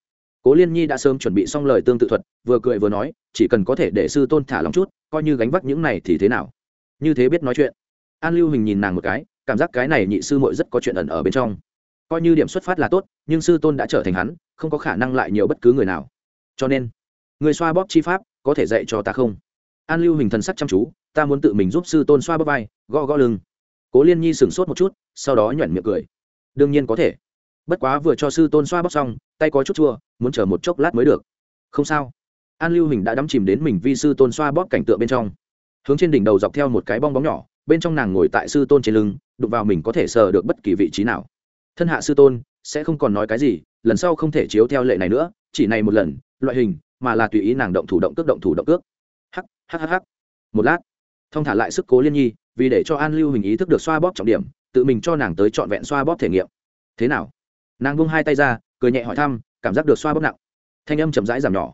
Cố liên nhi đã sớm chuẩn bị xong lời tương tự thuật, vừa cười vừa nói, chỉ cần có thể để sư tôn thả lòng chút, coi như gánh vác những này thì thế nào? Như thế biết nói chuyện. An lưu hình nhìn nàng một cái, cảm giác cái này nhị sư mội rất có chuyện ẩn ở bên trong. Coi như điểm xuất phát là tốt, nhưng sư tôn đã trở thành hắn, không có khả năng lại nhiều bất cứ người nào. Cho nên, người xoa bóp chi pháp, có thể dạy cho ta không? An lưu hình thần sắc chăm chú, ta muốn tự mình giúp sư tôn xoa bóp vai, gõ gõ lưng. Cố liên nhi sửng sốt một chút, sau đó nhoẻn miệng cười. Đương nhiên có thể. Bất quá vừa cho sư tôn xoa bóp xong, tay có chút chua, muốn chờ một chốc lát mới được. Không sao. An lưu hình đã đắm chìm đến mình vi sư tôn xoa bóp cảnh tượng bên trong. Hướng trên đỉnh đầu dọc theo một cái bong bóng nhỏ, bên trong nàng ngồi tại sư tôn trên lưng, đụng vào mình có thể sờ được bất kỳ vị trí nào. Thân hạ sư tôn, sẽ không còn nói cái gì, lần sau không thể chiếu theo lệ này nữa, chỉ này một lần, loại hình, mà là tùy ý nàng động thủ động cước động thủ động cước hắc hắc hắc hắc. Một lát thông thả lại sức cố liên nhi, vì để cho an lưu hình ý thức được xoa bóp trọng điểm, tự mình cho nàng tới trọn vẹn xoa bóp thể nghiệm. Thế nào? Nàng bung hai tay ra, cười nhẹ hỏi thăm, cảm giác được xoa bóp nặng. Thanh âm chậm rãi giảm nhỏ.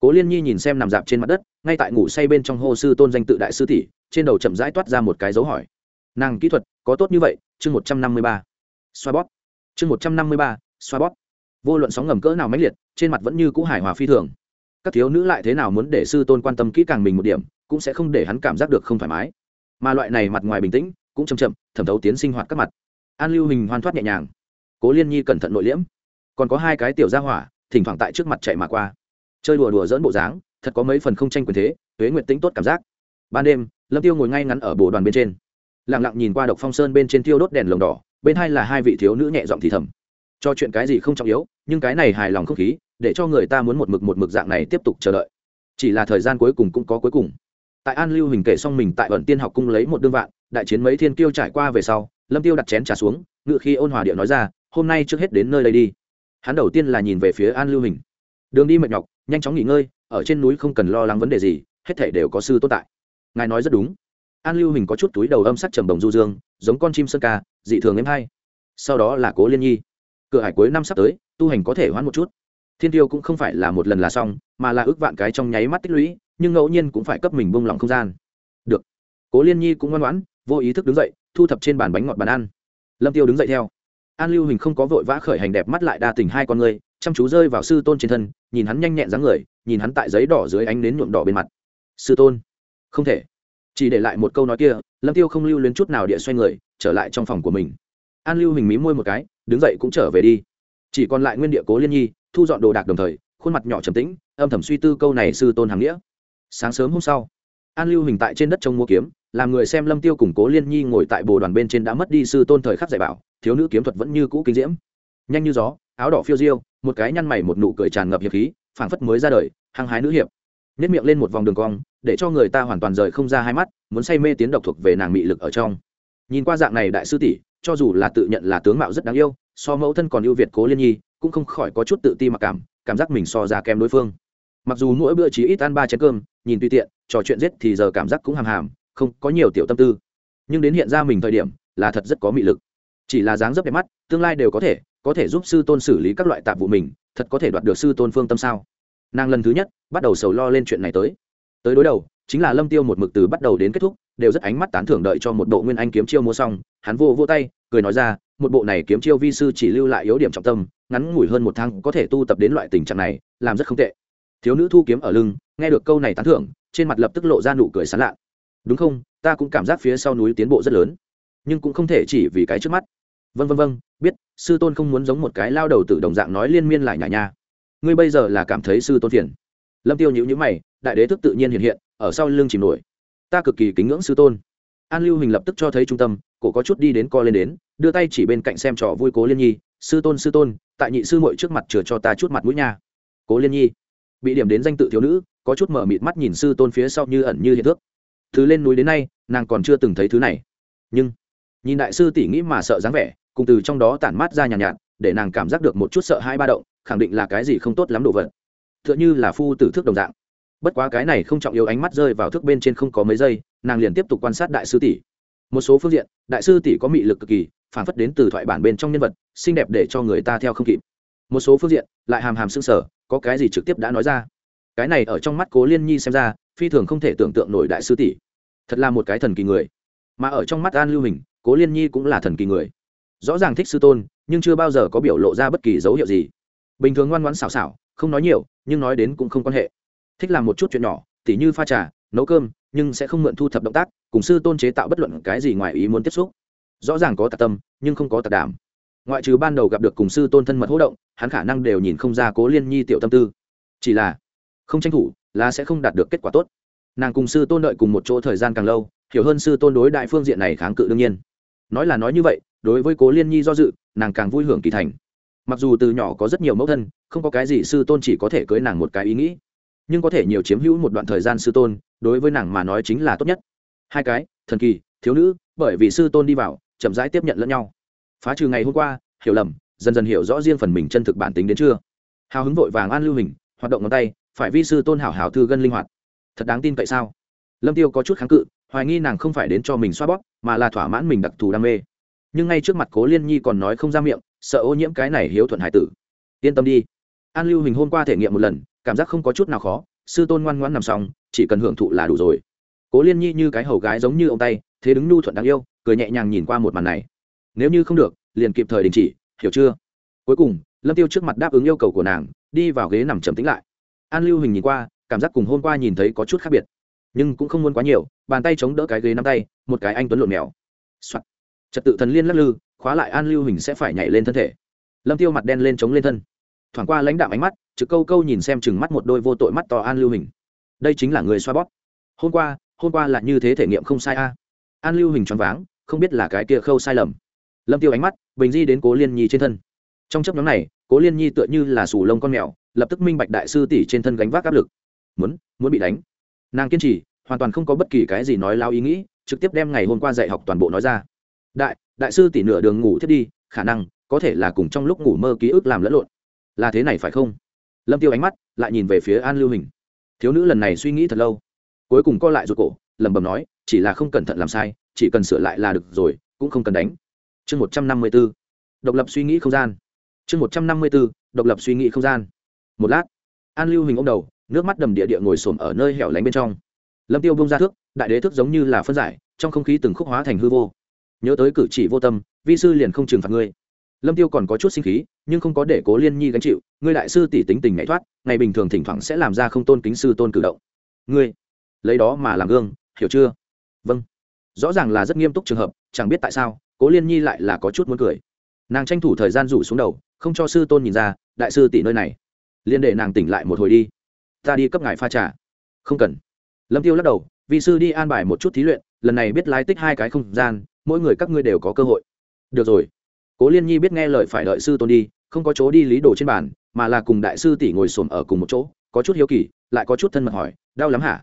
Cố liên nhi nhìn xem nằm dạp trên mặt đất, ngay tại ngủ say bên trong hô sư tôn danh tự đại sư tỷ, trên đầu chậm rãi toát ra một cái dấu hỏi. Nàng kỹ thuật, có tốt như vậy, chương một trăm năm mươi ba. Xoa bóp. Chương một trăm năm mươi ba, xoa bóp. Vô luận sóng ngầm cỡ nào mãnh liệt, trên mặt vẫn như cũ hài hòa phi thường các thiếu nữ lại thế nào muốn để sư tôn quan tâm kỹ càng mình một điểm, cũng sẽ không để hắn cảm giác được không thoải mái. Mà loại này mặt ngoài bình tĩnh, cũng chậm chậm, thẩm thấu tiến sinh hoạt các mặt. An lưu hình hoan thoát nhẹ nhàng. Cố liên nhi cẩn thận nội liễm. Còn có hai cái tiểu gia hỏa, thỉnh thoảng tại trước mặt chạy mà qua. Chơi đùa đùa dỡn bộ dáng, thật có mấy phần không tranh quyền thế, tuế nguyện tính tốt cảm giác. Ban đêm, lâm tiêu ngồi ngay ngắn ở bồ đoàn bên trên. Lặng lặng nhìn qua độc phong sơn bên trên tiêu đốt đèn lồng đỏ, bên hai là hai vị thiếu nữ nhẹ giọng thì thầm. Cho chuyện cái gì không trọng yếu, nhưng cái này hài lòng không khí để cho người ta muốn một mực một mực dạng này tiếp tục chờ đợi. Chỉ là thời gian cuối cùng cũng có cuối cùng. Tại an lưu hình kể xong mình tại ẩn tiên học cung lấy một đương vạn, đại chiến mấy thiên kiêu trải qua về sau, lâm tiêu đặt chén trà xuống, ngự khi ôn hòa điệu nói ra, hôm nay trước hết đến nơi đây đi. Hắn đầu tiên là nhìn về phía an lưu hình. Đường đi mệt nhọc, nhanh chóng nghỉ ngơi, ở trên núi không cần lo lắng vấn đề gì, hết thể đều có sư tốt tại. Ngài nói rất đúng. An lưu hình có chút túi đầu âm sắc trầm đồng du dương, giống con chim sơn ca, dị thường em hay. Sau đó là cố liên nhi. Cửa hải cuối năm sắp tới, tu hành có thể hoãn một chút thiên tiêu cũng không phải là một lần là xong, mà là ước vạn cái trong nháy mắt tích lũy, nhưng ngẫu nhiên cũng phải cấp mình bông lỏng không gian. Được. Cố liên nhi cũng ngoan ngoãn, vô ý thức đứng dậy, thu thập trên bàn bánh ngọt bàn ăn. Lâm tiêu đứng dậy theo. An lưu hình không có vội vã khởi hành đẹp mắt lại đa tình hai con người, chăm chú rơi vào sư tôn trên thân, nhìn hắn nhanh nhẹn dáng người, nhìn hắn tại giấy đỏ dưới ánh nến nhuộm đỏ bên mặt. Sư tôn. Không thể. Chỉ để lại một câu nói kia, lâm tiêu không lưu luyến chút nào địa xoay người, trở lại trong phòng của mình. An lưu hình mí môi một cái, đứng dậy cũng trở về đi. Chỉ còn lại nguyên địa cố liên nhi thu dọn đồ đạc đồng thời, khuôn mặt nhỏ trầm tĩnh, âm thầm suy tư câu này sư tôn hàng nghĩa. Sáng sớm hôm sau, an lưu hình tại trên đất trông mua kiếm, làm người xem lâm tiêu củng cố liên nhi ngồi tại bồ đoàn bên trên đã mất đi sư tôn thời khắc dạy bảo, thiếu nữ kiếm thuật vẫn như cũ kinh diễm. Nhanh như gió, áo đỏ phiêu diêu, một cái nhăn mày một nụ cười tràn ngập hiệp khí, phảng phất mới ra đời, hăng hái nữ hiệp. Nhét miệng lên một vòng đường cong, để cho người ta hoàn toàn rời không ra hai mắt, muốn say mê tiến độc thuộc về nàng mị lực ở trong. Nhìn qua dạng này đại sư tỷ, cho dù là tự nhận là tướng mạo rất đáng yêu, so mẫu thân còn ưu việt cố liên nhi cũng không khỏi có chút tự ti mặc cảm cảm giác mình so ra kém đối phương. Mặc dù mỗi bữa chỉ ít ăn ba chén cơm, nhìn tùy tiện, trò chuyện giết thì giờ cảm giác cũng hàm hàm, không có nhiều tiểu tâm tư. Nhưng đến hiện ra mình thời điểm, là thật rất có mị lực. Chỉ là dáng dấp đẹp mắt, tương lai đều có thể có thể giúp sư tôn xử lý các loại tạp vụ mình, thật có thể đoạt được sư tôn phương tâm sao? Nàng lần thứ nhất, bắt đầu sầu lo lên chuyện này tới. Tới đối đầu, chính là lâm tiêu một mực từ bắt đầu đến kết thúc, đều rất ánh mắt tán thưởng đợi cho một bộ nguyên anh kiếm chiêu mua xong, hắn vô vô tay, cười nói ra một bộ này kiếm chiêu vi sư chỉ lưu lại yếu điểm trọng tâm, ngắn ngủi hơn một tháng có thể tu tập đến loại tình trạng này, làm rất không tệ. Thiếu nữ thu kiếm ở lưng, nghe được câu này tán thưởng, trên mặt lập tức lộ ra nụ cười sán lạ. Đúng không? Ta cũng cảm giác phía sau núi tiến bộ rất lớn, nhưng cũng không thể chỉ vì cái trước mắt. Vân vân vân biết, sư tôn không muốn giống một cái lao đầu tự đồng dạng nói liên miên lại nhà nha. Ngươi bây giờ là cảm thấy sư tôn phiền. Lâm tiêu nhữ nhữ mày, đại đế thức tự nhiên hiện hiện, ở sau lưng chìm nổi. Ta cực kỳ kính ngưỡng sư tôn. An lưu hình lập tức cho thấy trung tâm, cổ có chút đi đến co lên đến đưa tay chỉ bên cạnh xem trò vui cố liên nhi sư tôn sư tôn tại nhị sư muội trước mặt chừa cho ta chút mặt mũi nha cố liên nhi bị điểm đến danh tự thiếu nữ có chút mở mịt mắt nhìn sư tôn phía sau như ẩn như hiện thước thứ lên núi đến nay nàng còn chưa từng thấy thứ này nhưng nhìn đại sư tỷ nghĩ mà sợ dáng vẻ cùng từ trong đó tản mát ra nhàn nhạt, nhạt để nàng cảm giác được một chút sợ hai ba động khẳng định là cái gì không tốt lắm đồ vật t h ư ợ n h ư là phu tử thước đồng dạng bất quá cái này không trọng yếu ánh mắt rơi vào thước bên trên không có mấy giây nàng liền tiếp tục quan sát đại sư tỷ một số phương diện đại sư tỷ có mị lực cực kỳ phản phất đến từ thoại bản bên trong nhân vật, xinh đẹp để cho người ta theo không kịp. Một số phương diện lại hàm hàm s ư n g sở có cái gì trực tiếp đã nói ra. Cái này ở trong mắt cố liên nhi xem ra, phi thường không thể tưởng tượng nổi đại sư tỷ. Thật là một cái thần kỳ người. Mà ở trong mắt an lưu hình, cố liên nhi cũng là thần kỳ người. Rõ ràng thích sư tôn, nhưng chưa bao giờ có biểu lộ ra bất kỳ dấu hiệu gì. Bình thường ngoan ngoãn xảo xảo, không nói nhiều, nhưng nói đến cũng không quan hệ. Thích làm một chút chuyện nhỏ, tỉ như pha trà, nấu cơm, nhưng sẽ không mượn thu thập động tác, cùng sư tôn chế tạo bất luận cái gì ngoài ý muốn tiếp xúc rõ ràng có tạc tâm, nhưng không có tạc đảm. Ngoại trừ ban đầu gặp được cùng sư tôn thân mật hỗ động, hắn khả năng đều nhìn không ra cố liên nhi tiểu tâm tư. Chỉ là, không tranh thủ, là sẽ không đạt được kết quả tốt. Nàng cùng sư tôn đợi cùng một chỗ thời gian càng lâu, hiểu hơn sư tôn đối đại phương diện này kháng cự đương nhiên. Nói là nói như vậy, đối với cố liên nhi do dự, nàng càng vui hưởng kỳ thành. Mặc dù từ nhỏ có rất nhiều mẫu thân, không có cái gì sư tôn chỉ có thể cưới nàng một cái ý nghĩ, nhưng có thể nhiều chiếm hữu một đoạn thời gian sư tôn, đối với nàng mà nói chính là tốt nhất. Hai cái, thần kỳ, thiếu nữ, bởi vì sư tôn đi vào chậm rãi tiếp nhận lẫn nhau. Phá trừ ngày hôm qua, hiểu lầm, dần dần hiểu rõ riêng phần mình chân thực bản tính đến chưa. Hào hứng vội vàng an lưu hình, hoạt động ngón tay, phải vi sư tôn hảo hảo thư gân linh hoạt. Thật đáng tin tại sao? Lâm tiêu có chút kháng cự, hoài nghi nàng không phải đến cho mình xoa bóp, mà là thỏa mãn mình đặc thù đam mê. Nhưng ngay trước mặt cố liên nhi còn nói không ra miệng, sợ ô nhiễm cái này hiếu thuận hải tử. Yên tâm đi. An lưu hình hôm qua thể nghiệm một lần, cảm giác không có chút nào khó, sư tôn ngoan ngoan nằm xong, chỉ cần hưởng thụ là đủ rồi. Cố liên nhi như cái hầu gái giống như ông tay thế đứng nhu thuận đáng yêu cười nhẹ nhàng nhìn qua một màn này. Nếu như không được, liền kịp thời đình chỉ, hiểu chưa? Cuối cùng, lâm tiêu trước mặt đáp ứng yêu cầu của nàng, đi vào ghế nằm trầm tĩnh lại. An lưu hình nhìn qua, cảm giác cùng hôm qua nhìn thấy có chút khác biệt. Nhưng cũng không muốn quá nhiều, bàn tay chống đỡ cái ghế nắm tay, một cái anh tuấn lộn mèo、Soạn. trật tự thần liên lắc lư, khóa lại an lưu hình sẽ phải nhảy lên thân thể. Lâm tiêu mặt đen lên chống lên thân. Thoảng qua lãnh đạm ánh mắt, trực câu câu nhìn xem chừng mắt một đôi vô tội mắt to an lưu hình đây chính là người xoa bóp. Hôm qua hôm qua là như thế thể nghiệm không sai a. An lưu hình choáng váng không biết là cái kia khâu sai lầm. Lâm tiêu ánh mắt, bình di đến cố liên nhi trên thân. Trong chấp nhóm này, cố liên nhi tựa như là sù lông con mèo, lập tức minh bạch đại sư tỷ trên thân gánh vác áp lực. Muốn muốn bị đánh. Nàng kiên trì, hoàn toàn không có bất kỳ cái gì nói lao ý nghĩ, trực tiếp đem ngày hôm qua dạy học toàn bộ nói ra. Đại đại sư tỷ nửa đường ngủ thiết đi, khả năng, có thể là cùng trong lúc ngủ mơ ký ức làm lẫn lộn. Là thế này phải không? Lâm tiêu ánh mắt, lại nhìn về phía an lưu hình. Thiếu nữ lần này suy nghĩ thật lâu. Cuối cùng co lại ruột cổ, lẩm bẩm nói, chỉ là không cẩn thận làm sai chỉ cần sửa lại là được rồi, cũng không cần đánh. Chương một trăm năm mươi b ố độc lập suy nghĩ không gian. Chương một trăm năm mươi b ố độc lập suy nghĩ không gian. Một lát, an lưu hình ô m đầu, nước mắt đầm địa địa ngồi s ổ m ở nơi hẻo lánh bên trong. Lâm tiêu bông ra thước, đại đế thước giống như là phân giải, trong không khí từng khúc hóa thành hư vô. Nhớ tới cử chỉ vô tâm, vi sư liền không trừng phạt ngươi. Lâm tiêu còn có chút sinh khí, nhưng không có để cố liên nhi gánh chịu, ngươi đại sư tỷ tính tình nhảy thoát, ngày bình thường thỉnh thoảng sẽ làm ra không tôn kính sư tôn cử động. Ngươi, lấy đó mà làm gương, hiểu chưa? Vâng rõ ràng là rất nghiêm túc trường hợp, chẳng biết tại sao, cố liên nhi lại là có chút muốn cười. Nàng tranh thủ thời gian rủ xuống đầu, không cho sư tôn nhìn ra, đại sư tỷ nơi này liên để nàng tỉnh lại một hồi đi. Ta đi cấp ngài pha trà. Không cần. Lâm tiêu lắc đầu vị sư đi an bài một chút thí luyện, lần này biết lái tích hai cái không gian, mỗi người các ngươi đều có cơ hội. Được rồi. Cố liên nhi biết nghe lời phải đợi sư tôn đi, không có chỗ đi lý đồ trên bàn, mà là cùng đại sư tỷ ngồi xổm ở cùng một chỗ, có chút hiếu kỳ, lại có chút thân mật hỏi, đau lắm hả?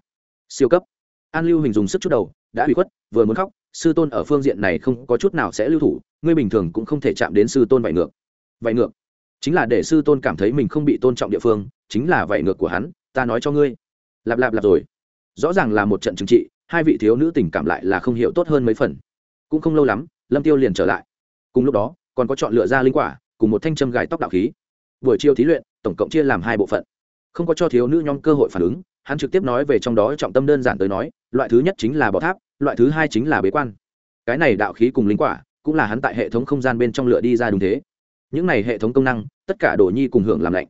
Siêu cấp. An lưu hình dùng sức chút đầu đã bị khuất, vừa muốn khóc, sư tôn ở phương diện này không có chút nào sẽ lưu thủ, ngươi bình thường cũng không thể chạm đến sư tôn vạy ngược. Vạy ngược? Chính là để sư tôn cảm thấy mình không bị tôn trọng địa phương, chính là vạy ngược của hắn, ta nói cho ngươi. Lạp lạp lạp rồi. Rõ ràng là một trận trừng trị, hai vị thiếu nữ tình cảm lại là không hiểu tốt hơn mấy phần. Cũng không lâu lắm, lâm tiêu liền trở lại. Cùng lúc đó, còn có chọn lựa ra linh quả, cùng một thanh châm gài tóc đạo khí. Buổi chiều thí luyện, tổng cộng chia làm hai bộ phận. Không có cho thiếu nữ nhóm cơ hội phản ứng hắn trực tiếp nói về trong đó trọng tâm đơn giản tới nói, loại thứ nhất chính là bọ tháp, loại thứ hai chính là bế quan. Cái này đạo khí cùng linh quả cũng là hắn tại hệ thống không gian bên trong lựa đi ra đúng thế. Những này hệ thống công năng, tất cả đồ nhi cùng hưởng làm lạnh.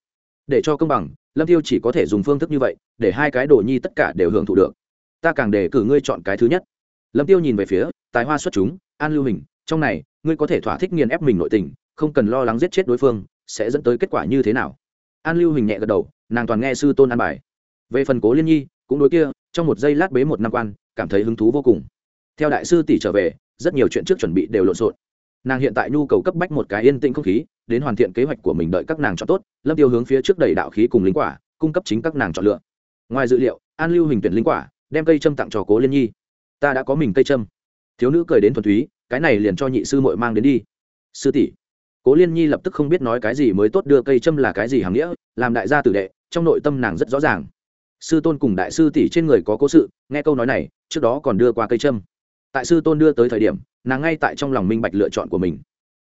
Để cho công bằng, lâm tiêu chỉ có thể dùng phương thức như vậy, để hai cái đồ nhi tất cả đều hưởng thụ được. Ta càng để cử ngươi chọn cái thứ nhất. Lâm tiêu nhìn về phía, tài hoa xuất chúng, an lưu hình, trong này, ngươi có thể thỏa thích nghiền ép mình nội tình, không cần lo lắng giết chết đối phương, sẽ dẫn tới kết quả như thế nào? An lưu hình nhẹ gật đầu, nàng toàn nghe sư tôn an bài về phần cố liên nhi, cũng đối kia, trong một giây lát bế một năm quan, cảm thấy hứng thú vô cùng. Theo đại sư tỷ trở về, rất nhiều chuyện trước chuẩn bị đều lộn xộn. Nàng hiện tại nhu cầu cấp bách một cái yên tĩnh không khí, đến hoàn thiện kế hoạch của mình đợi các nàng chọn tốt, lâm tiêu hướng phía trước đầy đạo khí cùng linh quả, cung cấp chính các nàng chọn lựa. Ngoài dự liệu, an lưu hình tuyển linh quả, đem cây châm tặng cho cố liên nhi. Ta đã có mình cây châm. Thiếu nữ cười đến thuần túy, cái này liền cho nhị sư muội mang đến đi. Sư tỷ. Cố liên nhi lập tức không biết nói cái gì mới tốt đưa cây châm là cái gì hàng nghĩa, làm đại gia tử đệ, trong nội tâm nàng rất rõ ràng sư tôn cùng đại sư tỷ trên người có cố sự nghe câu nói này trước đó còn đưa qua cây trâm. tại sư tôn đưa tới thời điểm nàng ngay tại trong lòng minh bạch lựa chọn của mình.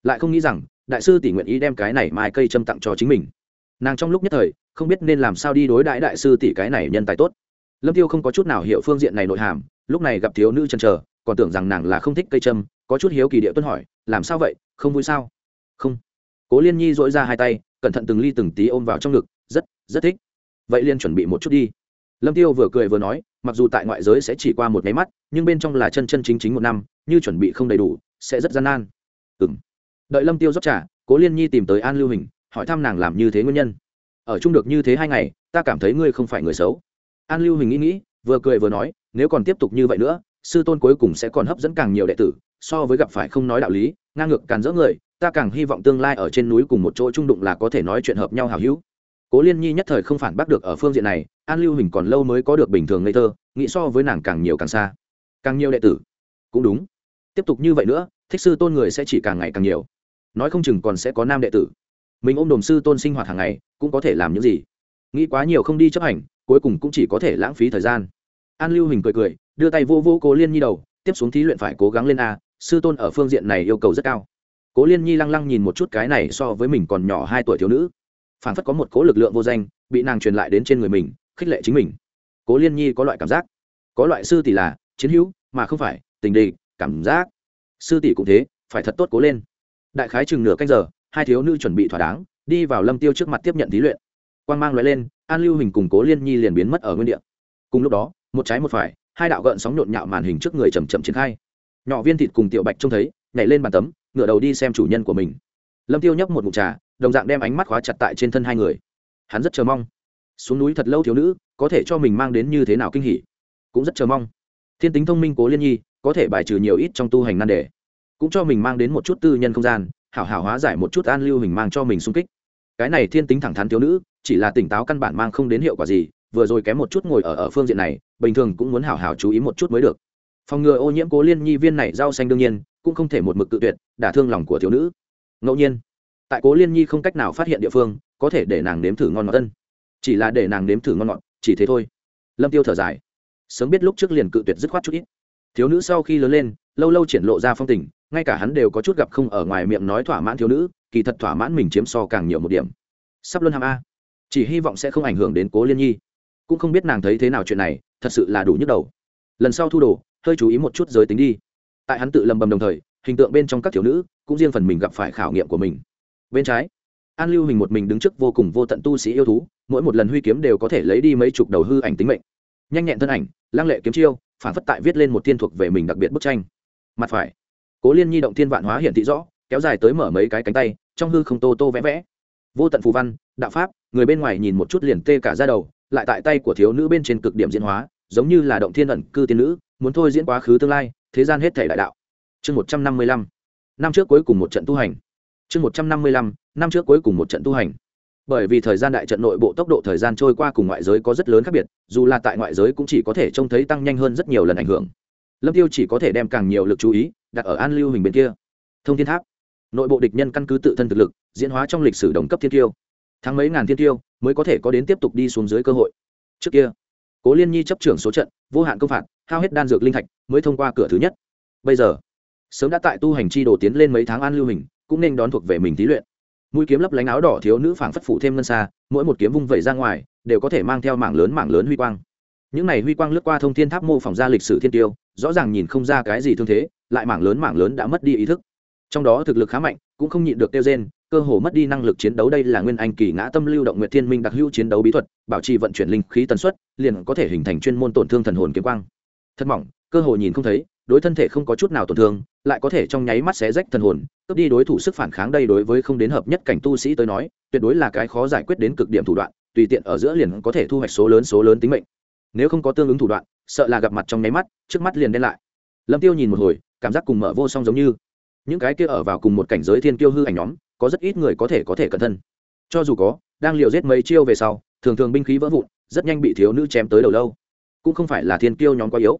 Lại không nghĩ rằng đại sư tỷ nguyện ý đem cái này mai cây trâm tặng cho chính mình. Nàng trong lúc nhất thời không biết nên làm sao đi đối đãi đại sư tỷ cái này nhân tài tốt. Lâm tiêu không có chút nào hiểu phương diện này nội hàm lúc này gặp thiếu nữ chân chờ còn tưởng rằng nàng là không thích cây trâm, có chút hiếu kỳ địa tuân hỏi làm sao vậy? Không vui sao? Không. Cố liên nhi dỗi ra hai tay cẩn thận từng ly từng tí ôm vào trong ngực rất rất thích. Vậy liên chuẩn bị một chút đi lâm tiêu vừa cười vừa nói, mặc dù tại ngoại giới sẽ chỉ qua một nháy mắt, nhưng bên trong là chân chân chính chính một năm, như chuẩn bị không đầy đủ, sẽ rất gian nan. Ừng đợi lâm tiêu rót trả cố liên nhi tìm tới an lưu hình, hỏi thăm nàng làm như thế nguyên nhân. Ở chung được như thế hai ngày, ta cảm thấy ngươi không phải người xấu. An lưu hình nghĩ nghĩ, vừa cười vừa nói, nếu còn tiếp tục như vậy nữa, sư tôn cuối cùng sẽ còn hấp dẫn càng nhiều đệ tử, so với gặp phải không nói đạo lý, ngang ngược càn dỡ người, ta càng hy vọng tương lai ở trên núi cùng một chỗ trung đụng là có thể nói chuyện hợp nhau hào hữu. Cố liên nhi nhất thời không phản bác được ở phương diện này an lưu hình còn lâu mới có được bình thường ngây thơ, nghĩ so với nàng càng nhiều càng xa. Càng nhiều đệ tử. Cũng đúng. Tiếp tục như vậy nữa, thích sư tôn người sẽ chỉ càng ngày càng nhiều. Nói không chừng còn sẽ có nam đệ tử. Mình ôm đồm sư tôn sinh hoạt hàng ngày, cũng có thể làm những gì? Nghĩ quá nhiều không đi chấp hành, cuối cùng cũng chỉ có thể lãng phí thời gian. An lưu hình cười cười, đưa tay vô vô cố liên nhi đầu, tiếp xuống thí luyện phải cố gắng lên a, sư tôn ở phương diện này yêu cầu rất cao. Cố liên nhi lăng lăng nhìn một chút cái này so với mình còn nhỏ hai tuổi thiếu nữ. Phản phất có một cố lực lượng vô danh, bị nàng truyền lại đến trên người mình khích lệ chính mình. Cố liên nhi có loại cảm giác. Có loại sư tỷ là chiến hữu mà không phải tình địch, cảm giác. Sư tỷ cũng thế phải thật tốt cố lên. Đại khái chừng nửa canh giờ hai thiếu nữ chuẩn bị thỏa đáng đi vào lâm tiêu trước mặt tiếp nhận thí luyện. Quan g mang loại lên an lưu hình cùng cố liên nhi liền biến mất ở nguyên địa. Cùng lúc đó một trái một phải hai đạo gợn sóng nhộn nhạo màn hình trước người chầm chậm triển khai. Nhỏ viên thịt cùng tiểu bạch trông thấy nhảy lên bàn tấm ngửa đầu đi xem chủ nhân của mình. Lâm tiêu nhấp một mụn trà đồng dạng đem ánh mắt khóa chặt tại trên thân hai người. Hắn rất chờ mong xuống núi thật lâu thiếu nữ, có thể cho mình mang đến như thế nào kinh hỉ? Cũng rất chờ mong. Thiên tính thông minh cố liên nhi, có thể bài trừ nhiều ít trong tu hành nan đề, cũng cho mình mang đến một chút tư nhân không gian, hảo hảo hóa giải một chút an lưu hình mang cho mình sung kích. Cái này thiên tính thẳng thắn thiếu nữ, chỉ là tỉnh táo căn bản mang không đến hiệu quả gì, vừa rồi kém một chút ngồi ở ở phương diện này, bình thường cũng muốn hảo hảo chú ý một chút mới được. Phòng ngừa ô nhiễm cố liên nhi viên này rau xanh đương nhiên, cũng không thể một mực tự tuyệt, đả thương lòng của thiếu nữ. Ngẫu nhiên, tại cố liên nhi không cách nào phát hiện địa phương, có thể để nàng nếm thử ngon ngọt tân chỉ là để nàng nếm thử ngon ngọt, chỉ thế thôi. Lâm tiêu thở dài. Sớm biết lúc trước liền cự tuyệt dứt khoát chút ít. Thiếu nữ sau khi lớn lên, lâu lâu triển lộ ra phong tình, ngay cả hắn đều có chút gặp không ở ngoài miệng nói thỏa mãn thiếu nữ, kỳ thật thỏa mãn mình chiếm so càng nhiều một điểm. Sắp luân hàm a. Chỉ hy vọng sẽ không ảnh hưởng đến cố liên nhi. Cũng không biết nàng thấy thế nào chuyện này, thật sự là đủ nhức đầu. Lần sau thu đồ, hơi chú ý một chút giới tính đi. Tại hắn tự lầm bầm đồng thời, hình tượng bên trong các thiếu nữ, cũng riêng phần mình gặp phải khảo nghiệm của mình. Bên trái an lưu hình một mình đứng trước vô cùng vô tận tu sĩ yêu thú, mỗi một lần huy kiếm đều có thể lấy đi mấy chục đầu hư ảnh tính mệnh. Nhanh nhẹn thân ảnh, lăng lệ kiếm chiêu, phản phất tại viết lên một thiên thuộc về mình đặc biệt bức tranh. Mặt phải, cố liên nhi động thiên vạn hóa hiển thị rõ, kéo dài tới mở mấy cái cánh tay, trong hư không tô tô vẽ vẽ. Vô tận phù văn, đạo pháp, người bên ngoài nhìn một chút liền tê cả ra đầu, lại tại tay của thiếu nữ bên trên cực điểm diễn hóa, giống như là động thiên ẩn cư tiên nữ, muốn thôi diễn quá khứ tương lai, thế gian hết thể đại đạo. Chương một trăm năm mươi lăm. Năm trước cuối cùng một trận tu hành. Chương một trăm năm mươi lăm năm trước cuối cùng một trận tu hành. Bởi vì thời gian đại trận nội bộ tốc độ thời gian trôi qua cùng ngoại giới có rất lớn khác biệt, dù là tại ngoại giới cũng chỉ có thể trông thấy tăng nhanh hơn rất nhiều lần ảnh hưởng. Lâm tiêu chỉ có thể đem càng nhiều lực chú ý đặt ở an lưu hình bên kia. Thông thiên tháp. Nội bộ địch nhân căn cứ tự thân thực lực, diễn hóa trong lịch sử đồng cấp thiên tiêu. Tháng mấy ngàn thiên tiêu mới có thể có đến tiếp tục đi xuống dưới cơ hội. Trước kia, cố liên nhi chấp trưởng số trận, vô hạn công phạt, hao hết đan dược linh thạch mới thông qua cửa thứ nhất. Bây giờ, sớm đã tại tu hành chi đồ tiến lên mấy tháng an lưu hình, cũng nên đón thuộc về mình thí luyện mũi kiếm lấp lánh áo đỏ thiếu nữ phảng phất phủ thêm ngân xa, mỗi một kiếm vung vẩy ra ngoài, đều có thể mang theo mảng lớn mảng lớn huy quang. Những này huy quang lướt qua thông thiên tháp mô phỏng ra lịch sử thiên tiêu, rõ ràng nhìn không ra cái gì thương thế, lại mảng lớn mảng lớn đã mất đi ý thức. Trong đó thực lực khá mạnh, cũng không nhịn được tiêu gen cơ hồ mất đi năng lực chiến đấu đây là nguyên anh kỳ ngã tâm lưu động nguyệt thiên minh đặc hữu chiến đấu bí thuật, bảo trì vận chuyển linh khí tần suất, liền có thể hình thành chuyên môn tổn thương thần hồn kiếm quang. Thật mỏng, cơ hồ nhìn không thấy đối thân thể không có chút nào tổn thương, lại có thể trong nháy mắt xé rách thần hồn, cướp đi đối thủ sức phản kháng đây đối với không đến hợp nhất cảnh tu sĩ tới nói, tuyệt đối là cái khó giải quyết đến cực điểm thủ đoạn, tùy tiện ở giữa liền có thể thu hoạch số lớn số lớn tính mệnh. Nếu không có tương ứng thủ đoạn, sợ là gặp mặt trong nháy mắt, trước mắt liền đen lại. Lâm tiêu nhìn một hồi, cảm giác cùng mở vô song giống như. Những cái kia ở vào cùng một cảnh giới thiên kiêu hư ảnh nhóm, có rất ít người có thể có thể cẩn thân. Cho dù có, đang liều giết mấy chiêu về sau, thường thường binh khí vỡ vụn, rất nhanh bị thiếu nữ chém tới đầu lâu. Cũng không phải là thiên kiêu nhóm quá yếu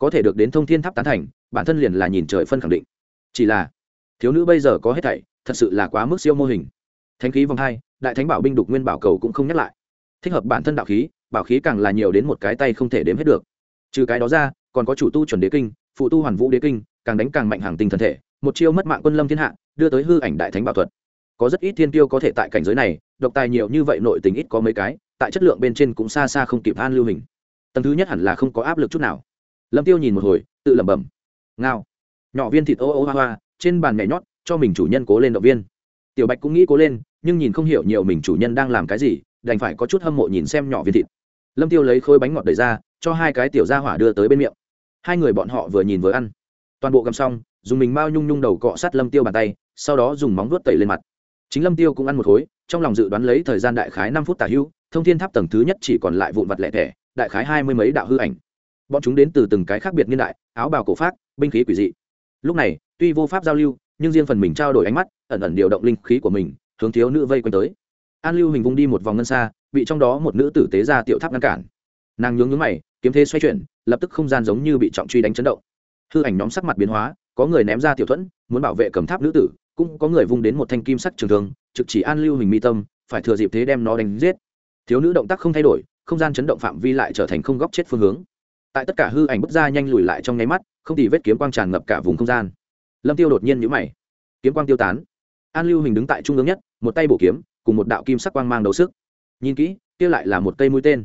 có thể được đến thông thiên tháp tán thành, bản thân liền là nhìn trời phân khẳng định. Chỉ là, thiếu nữ bây giờ có hết thảy, thật sự là quá mức siêu mô hình. Thánh khí vòng hai, đại thánh bảo binh đục nguyên bảo cầu cũng không nhắc lại. Thích hợp bản thân đạo khí, bảo khí càng là nhiều đến một cái tay không thể đếm hết được. Trừ cái đó ra, còn có chủ tu chuẩn đế kinh, phụ tu hoàn vũ đế kinh, càng đánh càng mạnh hàng tinh thần thể, một chiêu mất mạng quân lâm thiên hạ, đưa tới hư ảnh đại thánh bảo thuật. Có rất ít thiên tiêu có thể tại cảnh giới này, độc tài nhiều như vậy nội tình ít có mấy cái, tại chất lượng bên trên cũng xa xa không kịp an lưu hình. Tầng thứ nhất hẳn là không có áp lực chút nào lâm tiêu nhìn một hồi, tự lẩm bẩm. Ngao. Nhỏ viên thịt ô ô hoa hoa, trên bàn nhảy nhót, cho mình chủ nhân cố lên động viên. Tiểu bạch cũng nghĩ cố lên, nhưng nhìn không hiểu nhiều mình chủ nhân đang làm cái gì, đành phải có chút hâm mộ nhìn xem nhỏ viên thịt. Lâm tiêu lấy khối bánh ngọt đầy ra, cho hai cái tiểu gia hỏa đưa tới bên miệng. Hai người bọn họ vừa nhìn vừa ăn. Toàn bộ cầm xong, dùng mình bao nhung nhung đầu cọ sát lâm tiêu bàn tay, sau đó dùng móng vuốt tẩy lên mặt. Chính lâm tiêu cũng ăn một khối, trong lòng dự đoán lấy thời gian đại khái năm phút tả hưu thông thiên tháp tầng thứ nhất chỉ còn lại vụn vặt lẻ thẻ, đại khái hai mươi mấy đạo hư ảnh bọn chúng đến từ từng cái khác biệt niên đại, áo bào cổ pháp binh khí quỷ dị. Lúc này, tuy vô pháp giao lưu, nhưng riêng phần mình trao đổi ánh mắt, ẩn ẩn điều động linh khí của mình, hướng thiếu nữ vây quanh tới. An lưu hình vung đi một vòng ngân xa, bị trong đó một nữ tử tế ra tiểu tháp ngăn cản. Nàng nhướng nhướng mày, kiếm thế xoay chuyển, lập tức không gian giống như bị trọng truy đánh chấn động. Hư ảnh nhóm sắc mặt biến hóa, có người ném ra tiểu thuẫn, muốn bảo vệ cầm tháp nữ tử, cũng có người vung đến một thanh kim sắc trường thương, trực chỉ an lưu hình mi tâm, phải thừa dịp thế đem nó đánh giết. Thiếu nữ động tác không thay đổi, không gian chấn động phạm vi lại trở thành không góc chết phương hướng tại tất cả hư ảnh bước ra nhanh lùi lại trong nháy mắt, không thì vết kiếm quang tràn ngập cả vùng không gian. Lâm tiêu đột nhiên nhíu mày. Kiếm quang tiêu tán. An lưu hình đứng tại trung ương nhất, một tay bổ kiếm, cùng một đạo kim sắc quang mang đấu sức. Nhìn kỹ, kia lại là một cây mũi tên.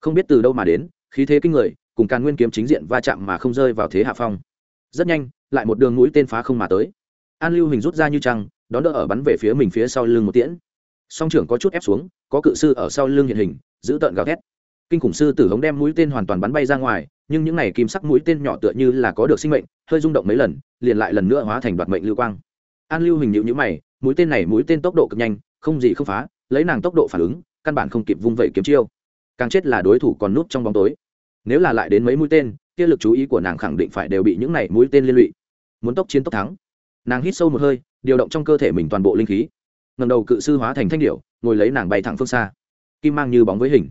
Không biết từ đâu mà đến, khí thế kinh người, cùng càn nguyên kiếm chính diện va chạm mà không rơi vào thế hạ phong. Rất nhanh, lại một đường mũi tên phá không mà tới. An lưu hình rút ra như trăng, đón đỡ ở bắn về phía mình phía sau lưng một tiễn. Song trưởng có chút ép xuống, có cự sư ở sau lưng hiện hình, giữ tợn gào thét kinh khủng sư tử hống đem mũi tên hoàn toàn bắn bay ra ngoài, nhưng những này kim sắc mũi tên nhỏ tựa như là có được sinh mệnh, hơi rung động mấy lần, liền lại lần nữa hóa thành đoạt mệnh lưu quang. An lưu hình nhịu nhữ mày, mũi tên này mũi tên tốc độ cực nhanh, không gì không phá, lấy nàng tốc độ phản ứng, căn bản không kịp vung vẩy kiếm chiêu. Càng chết là đối thủ còn núp trong bóng tối. Nếu là lại đến mấy mũi tên, kia lực chú ý của nàng khẳng định phải đều bị những này mũi tên liên lụy. Muốn tốc chiến tốc thắng. Nàng hít sâu một hơi, điều động trong cơ thể mình toàn bộ linh khí. Ngầm đầu cự sư hóa thành thanh điệu ngồi lấy nàng bay thẳng phương xa. Kim mang như bóng với hình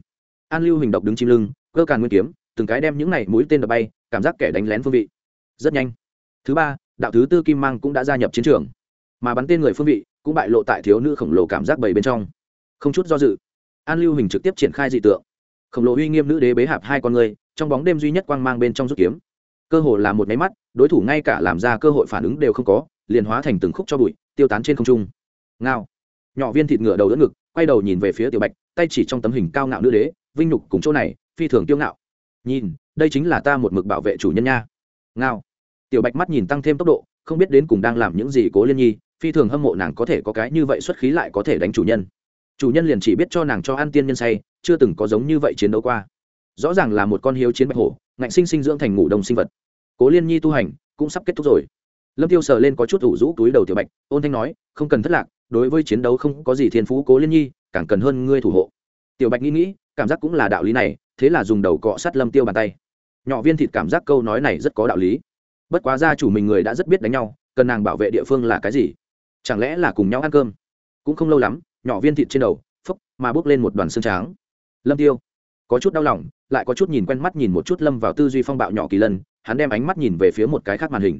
an lưu hình độc đứng chim lưng, cơ càn nguyên kiếm, từng cái đem những này mũi tên đập bay, cảm giác kẻ đánh lén phương vị. Rất nhanh. Thứ ba, đạo thứ tư kim mang cũng đã gia nhập chiến trường. Mà bắn tên người phương vị cũng bại lộ tại thiếu nữ khổng lồ cảm giác bầy bên trong. Không chút do dự, an lưu hình trực tiếp triển khai dị tượng. Khổng lồ uy nghiêm nữ đế bế hạp hai con người, trong bóng đêm duy nhất quang mang bên trong rút kiếm. Cơ hồ là một máy mắt, đối thủ ngay cả làm ra cơ hội phản ứng đều không có, liền hóa thành từng khúc cho bụi, tiêu tán trên không trung. Ngao. Nhỏ viên thịt ngựa đầu đỡ ngực, quay đầu nhìn về phía tiểu bạch, tay chỉ trong tấm hình cao ngạo nữ đế vinh nhục cùng chỗ này, phi thường tiêu ngạo. Nhìn, đây chính là ta một mực bảo vệ chủ nhân nha. Ngao. Tiểu bạch mắt nhìn tăng thêm tốc độ, không biết đến cùng đang làm những gì cố liên nhi, phi thường hâm mộ nàng có thể có cái như vậy xuất khí lại có thể đánh chủ nhân. Chủ nhân liền chỉ biết cho nàng cho ăn tiên nhân say, chưa từng có giống như vậy chiến đấu qua. Rõ ràng là một con hiếu chiến bạch hổ, ngạnh sinh sinh dưỡng thành ngủ đông sinh vật. Cố liên nhi tu hành, cũng sắp kết thúc rồi. Lâm tiêu sờ lên có chút ủ rũ túi đầu tiểu bạch, ôn thanh nói, không cần thất lạc, đối với chiến đấu không có gì thiên phú cố liên nhi, càng cần hơn ngươi thủ hộ. Tiểu bạch nghĩ nghĩ cảm giác cũng là đạo lý này, thế là dùng đầu cọ sát lâm tiêu bàn tay. Nhỏ viên thịt cảm giác câu nói này rất có đạo lý. Bất quá gia chủ mình người đã rất biết đánh nhau, cần nàng bảo vệ địa phương là cái gì? Chẳng lẽ là cùng nhau ăn cơm? Cũng không lâu lắm, nhỏ viên thịt trên đầu, phốc, mà bước lên một đoàn xương tráng lâm tiêu, có chút đau lòng, lại có chút nhìn quen mắt nhìn một chút lâm vào tư duy phong bạo nhỏ kỳ lân, hắn đem ánh mắt nhìn về phía một cái khác màn hình.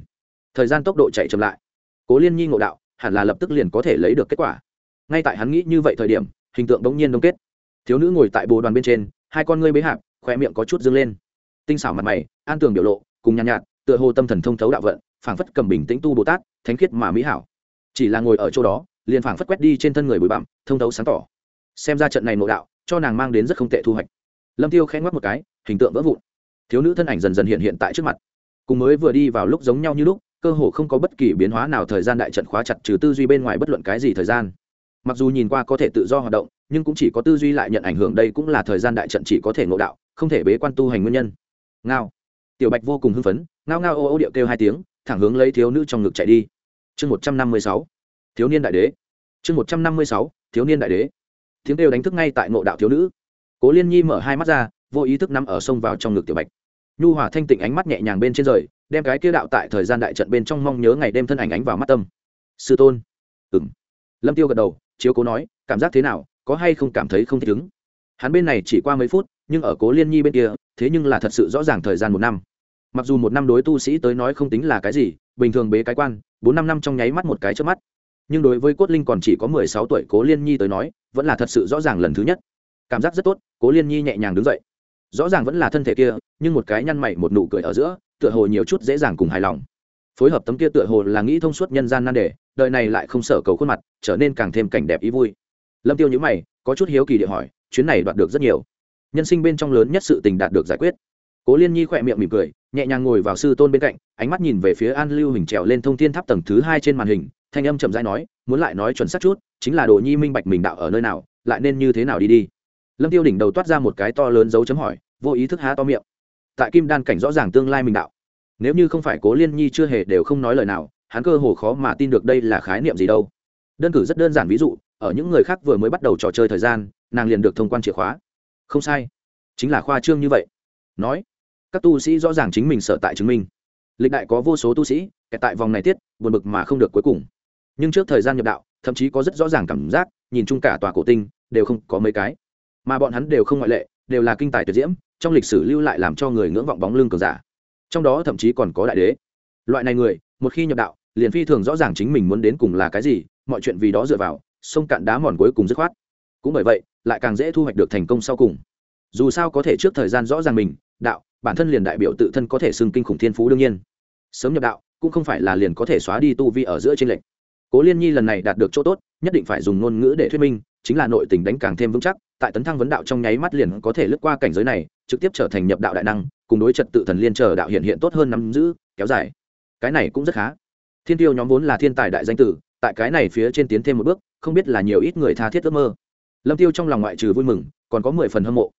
Thời gian tốc độ chạy chậm lại. Cố liên nhi ngộ đạo, hẳn là lập tức liền có thể lấy được kết quả. Ngay tại hắn nghĩ như vậy thời điểm, hình tượng đống nhiên đông kết thiếu nữ ngồi tại bồ đoàn bên trên hai con ngươi bế hạp khoe miệng có chút dâng lên. Tinh xảo mặt mày an tường biểu lộ cùng nhàn nhạt, nhạt tựa hồ tâm thần thông thấu đạo vận phảng phất cầm bình tĩnh tu bồ tát thánh khiết mà mỹ hảo. Chỉ là ngồi ở chỗ đó liền phảng phất quét đi trên thân người bụi bặm thông thấu sáng tỏ. Xem ra trận này nội đạo cho nàng mang đến rất không tệ thu hoạch. Lâm tiêu khẽ ngoắc một cái hình tượng vỡ vụn. Thiếu nữ thân ảnh dần dần hiện hiện tại trước mặt. Cùng mới vừa đi vào lúc giống nhau như lúc cơ hồ không có bất kỳ biến hóa nào thời gian đại trận khóa chặt trừ tư duy bên ngoài bất luận cái gì thời gian mặc dù nhìn qua có thể tự do hoạt động, nhưng cũng chỉ có tư duy lại nhận ảnh hưởng đây cũng là thời gian đại trận chỉ có thể ngộ đạo, không thể bế quan tu hành nguyên nhân. Ngao. Tiểu bạch vô cùng hưng phấn, ngao ngao ô ô điệu kêu hai tiếng, thẳng hướng lấy thiếu nữ trong ngực chạy đi. Chương một trăm năm mươi sáu. Thiếu niên đại đế. Chương một trăm năm mươi sáu, thiếu niên đại đế. Tiếng kêu đánh thức ngay tại ngộ đạo thiếu nữ. Cố liên nhi mở hai mắt ra, vô ý thức nằm ở sông vào trong ngực tiểu bạch. Nhu hòa thanh tịnh ánh mắt nhẹ nhàng bên trên rời, đem cái kia đạo tại thời gian đại trận bên trong mong nhớ ngày đêm thân ảnh ánh vào mắt tâm. Sư tôn. Ừng lâm tiêu gật đầu chiếu cố nói, cảm giác thế nào? Có hay không cảm thấy không thích ứng? Hắn bên này chỉ qua mấy phút, nhưng ở cố liên nhi bên kia, thế nhưng là thật sự rõ ràng thời gian một năm. Mặc dù một năm đối tu sĩ tới nói không tính là cái gì, bình thường bế cái quan, bốn năm năm trong nháy mắt một cái trước mắt. Nhưng đối với cốt linh còn chỉ có mười sáu tuổi cố liên nhi tới nói, vẫn là thật sự rõ ràng lần thứ nhất. Cảm giác rất tốt, cố liên nhi nhẹ nhàng đứng dậy. Rõ ràng vẫn là thân thể kia, nhưng một cái nhăn mày, một nụ cười ở giữa, tựa hồ nhiều chút dễ dàng cùng hài lòng phối hợp tấm kia tựa hồ là nghĩ thông suốt nhân gian nan đề, đời này lại không sợ cầu khuôn mặt, trở nên càng thêm cảnh đẹp ý vui. Lâm tiêu nhữ mày, có chút hiếu kỳ địa hỏi, chuyến này đoạt được rất nhiều. Nhân sinh bên trong lớn nhất sự tình đạt được giải quyết. Cố liên nhi khỏe miệng mỉm cười, nhẹ nhàng ngồi vào sư tôn bên cạnh, ánh mắt nhìn về phía an lưu hình trèo lên thông thiên tháp tầng thứ hai trên màn hình, thanh âm chậm rãi nói, muốn lại nói chuẩn xác chút, chính là đồ nhi minh bạch mình đạo ở nơi nào, lại nên như thế nào đi đi. Lâm tiêu đỉnh đầu toát ra một cái to lớn dấu chấm hỏi, vô ý thức há to miệng. Tại kim đan cảnh rõ ràng tương lai mình đạo nếu như không phải cố liên nhi chưa hề đều không nói lời nào, hắn cơ hồ khó mà tin được đây là khái niệm gì đâu. Đơn cử rất đơn giản ví dụ, ở những người khác vừa mới bắt đầu trò chơi thời gian, nàng liền được thông quan chìa khóa. Không sai. Chính là khoa trương như vậy. Nói, các tu sĩ rõ ràng chính mình sở tại chứng minh. Lịch đại có vô số tu sĩ kẹt tại vòng này tiết, buồn bực mà không được cuối cùng. Nhưng trước thời gian nhập đạo, thậm chí có rất rõ ràng cảm giác, nhìn chung cả tòa cổ tinh, đều không có mấy cái. Mà bọn hắn đều không ngoại lệ, đều là kinh tài tuyệt diễm, trong lịch sử lưu lại làm cho người ngưỡng vọng bóng lưng cường giả trong đó thậm chí còn có đại đế. Loại này người, một khi nhập đạo, liền phi thường rõ ràng chính mình muốn đến cùng là cái gì, mọi chuyện vì đó dựa vào, sông cạn đá mòn cuối cùng dứt khoát. Cũng bởi vậy, lại càng dễ thu hoạch được thành công sau cùng. Dù sao có thể trước thời gian rõ ràng mình, đạo, bản thân liền đại biểu tự thân có thể xưng kinh khủng thiên phú đương nhiên. Sớm nhập đạo, cũng không phải là liền có thể xóa đi tu vi ở giữa trên lệnh cố liên nhi lần này đạt được chỗ tốt, nhất định phải dùng ngôn ngữ để thuyết minh, chính là nội tình đánh càng thêm vững chắc, tại tấn thăng vấn đạo trong nháy mắt liền có thể lướt qua cảnh giới này trực tiếp trở thành nhập đạo đại năng, cùng đối trật tự thần liên chờ đạo hiện hiện tốt hơn nắm giữ, kéo dài. Cái này cũng rất khá. Thiên tiêu nhóm vốn là thiên tài đại danh tử, tại cái này phía trên tiến thêm một bước, không biết là nhiều ít người tha thiết ước mơ. Lâm tiêu trong lòng ngoại trừ vui mừng, còn có mười phần hâm mộ.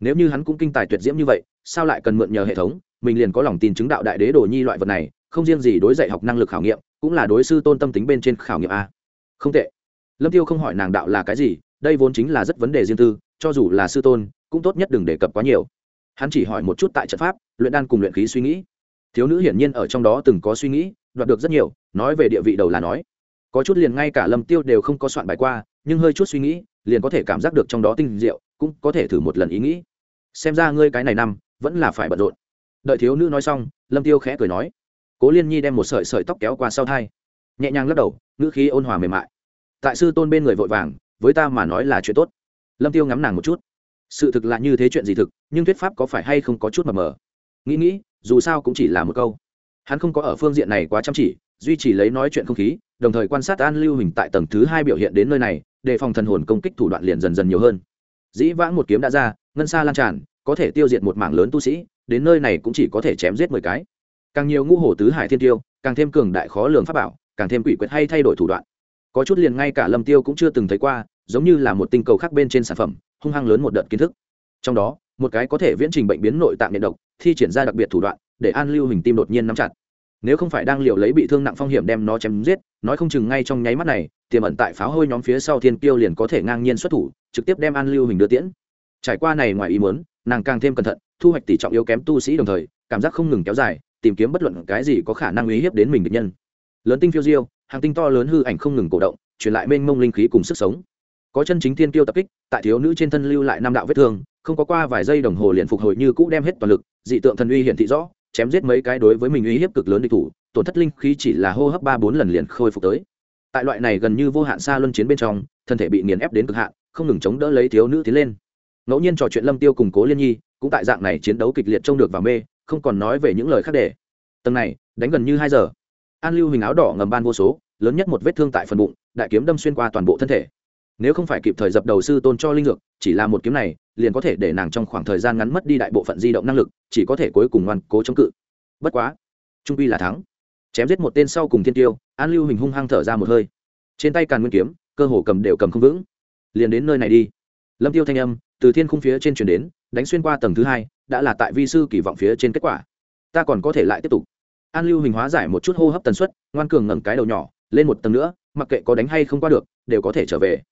Nếu như hắn cũng kinh tài tuyệt diễm như vậy, sao lại cần mượn nhờ hệ thống? Mình liền có lòng tin chứng đạo đại đế đồ nhi loại vật này, không riêng gì đối dạy học năng lực khảo nghiệm, cũng là đối sư tôn tâm tính bên trên khảo nghiệm a. Không tệ. Lâm tiêu không hỏi nàng đạo là cái gì, đây vốn chính là rất vấn đề riêng tư, cho dù là sư tôn cũng tốt nhất đừng đề cập quá nhiều. Hắn chỉ hỏi một chút tại trận pháp, luyện đan cùng luyện khí suy nghĩ. Thiếu nữ hiển nhiên ở trong đó từng có suy nghĩ, đoạt được rất nhiều, nói về địa vị đầu là nói. Có chút liền ngay cả lâm tiêu đều không có soạn bài qua, nhưng hơi chút suy nghĩ, liền có thể cảm giác được trong đó tinh diệu, cũng có thể thử một lần ý nghĩ. Xem ra ngươi cái này năm, vẫn là phải bận rộn. Đợi thiếu nữ nói xong, lâm tiêu khẽ cười nói. Cố liên nhi đem một sợi sợi tóc kéo qua sau thai. Nhẹ nhàng lắc đầu, ngữ khí ôn hòa mềm mại. Tại sư tôn bên người vội vàng, với ta mà nói là chuyện tốt. Lâm tiêu ngắm nàng một chút sự thực là như thế chuyện gì thực, nhưng thuyết pháp có phải hay không có chút mờ mờ? Nghĩ nghĩ, dù sao cũng chỉ là một câu. Hắn không có ở phương diện này quá chăm chỉ, duy trì lấy nói chuyện không khí, đồng thời quan sát an lưu hình tại tầng thứ hai biểu hiện đến nơi này, đề phòng thần hồn công kích thủ đoạn liền dần dần nhiều hơn. Dĩ vãng một kiếm đã ra, ngân xa lan tràn, có thể tiêu diệt một mảng lớn tu sĩ, đến nơi này cũng chỉ có thể chém giết mười cái. Càng nhiều ngũ hổ tứ hải thiên tiêu, càng thêm cường đại khó lường pháp bảo, càng thêm quỷ quyệt hay thay đổi thủ đoạn. Có chút liền ngay cả lâm tiêu cũng chưa từng thấy qua, giống như là một tinh cầu khác bên trên sản phẩm hung hăng lớn một đợt kiến thức. Trong đó, một cái có thể viễn trình bệnh biến nội tạng nhiệt độc, thi triển ra đặc biệt thủ đoạn, để an lưu hình tim đột nhiên nắm chặt. Nếu không phải đang liều lấy bị thương nặng phong hiểm đem nó chém giết, nói không chừng ngay trong nháy mắt này, tiềm ẩn tại pháo hôi nhóm phía sau thiên Kiêu liền có thể ngang nhiên xuất thủ, trực tiếp đem an lưu hình đưa tiễn. Trải qua này ngoài ý muốn, nàng càng thêm cẩn thận, thu hoạch tỷ trọng yếu kém tu sĩ đồng thời, cảm giác không ngừng kéo dài, tìm kiếm bất luận cái gì có khả năng uy hiếp đến mình địch nhân. Lớn tinh phiêu diêu, hàng tinh to lớn hư ảnh không ngừng cổ động, truyền lại mênh mông linh khí cùng sức sống có chân chính thiên tiêu tập kích, tại thiếu nữ trên thân lưu lại năm đạo vết thương, không có qua vài giây đồng hồ liền phục hồi như cũ đem hết toàn lực, dị tượng thần uy hiển thị rõ, chém giết mấy cái đối với mình uy hiếp cực lớn địch thủ, tổn thất linh khí chỉ là hô hấp ba bốn lần liền khôi phục tới. Tại loại này gần như vô hạn xa luân chiến bên trong, thân thể bị nghiền ép đến cực hạn, không ngừng chống đỡ lấy thiếu nữ tiến lên. Ngẫu nhiên trò chuyện lâm tiêu cùng cố liên nhi, cũng tại dạng này chiến đấu kịch liệt trông được và mê, không còn nói về những lời khác để. Tầng này, đánh gần như hai giờ. An lưu hình áo đỏ ngầm ban vô số, lớn nhất một vết thương tại phần bụng, đại kiếm đâm xuyên qua toàn bộ thân thể nếu không phải kịp thời dập đầu sư tôn cho linh dược, chỉ là một kiếm này, liền có thể để nàng trong khoảng thời gian ngắn mất đi đại bộ phận di động năng lực, chỉ có thể cuối cùng ngoan cố chống cự. Bất quá, trung quy là thắng. Chém giết một tên sau cùng thiên tiêu, an lưu hình hung hăng thở ra một hơi. Trên tay càn nguyên kiếm, cơ hồ cầm đều cầm không vững. Liền đến nơi này đi. Lâm tiêu thanh âm từ thiên khung phía trên chuyển đến, đánh xuyên qua tầng thứ hai, đã là tại vi sư kỳ vọng phía trên kết quả. Ta còn có thể lại tiếp tục. An lưu hình hóa giải một chút hô hấp tần suất, ngoan cường ngẩng cái đầu nhỏ, lên một tầng nữa, mặc kệ có đánh hay không qua được, đều có thể trở về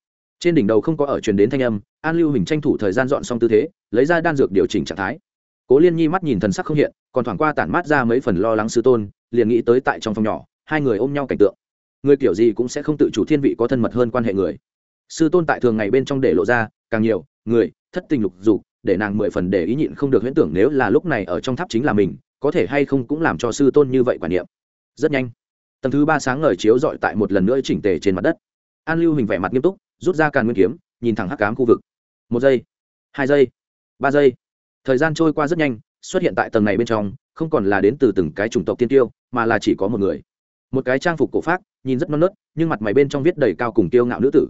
trên đỉnh đầu không có ở truyền đến thanh âm, an lưu hình tranh thủ thời gian dọn xong tư thế, lấy ra đan dược điều chỉnh trạng thái. Cố liên nhi mắt nhìn thần sắc không hiện, còn thoảng qua tản mát ra mấy phần lo lắng sư tôn, liền nghĩ tới tại trong phòng nhỏ, hai người ôm nhau cảnh tượng. Người kiểu gì cũng sẽ không tự chủ thiên vị có thân mật hơn quan hệ người. Sư tôn tại thường ngày bên trong để lộ ra, càng nhiều, người, thất tình lục dục, để nàng mười phần để ý nhịn không được huyễn tưởng nếu là lúc này ở trong tháp chính là mình, có thể hay không cũng làm cho sư tôn như vậy quả niệm. Rất nhanh. Tầng thứ ba sáng ngời chiếu dọi tại một lần nữa chỉnh tề trên mặt đất. An lưu hình vẻ mặt nghiêm túc rút ra càn nguyên kiếm, nhìn thẳng hắc cám khu vực. Một giây, hai giây, ba giây. Thời gian trôi qua rất nhanh, xuất hiện tại tầng này bên trong, không còn là đến từ từng cái chủng tộc tiên tiêu, mà là chỉ có một người. Một cái trang phục cổ pháp nhìn rất non nớt, nhưng mặt mày bên trong viết đầy cao cùng tiêu ngạo nữ tử.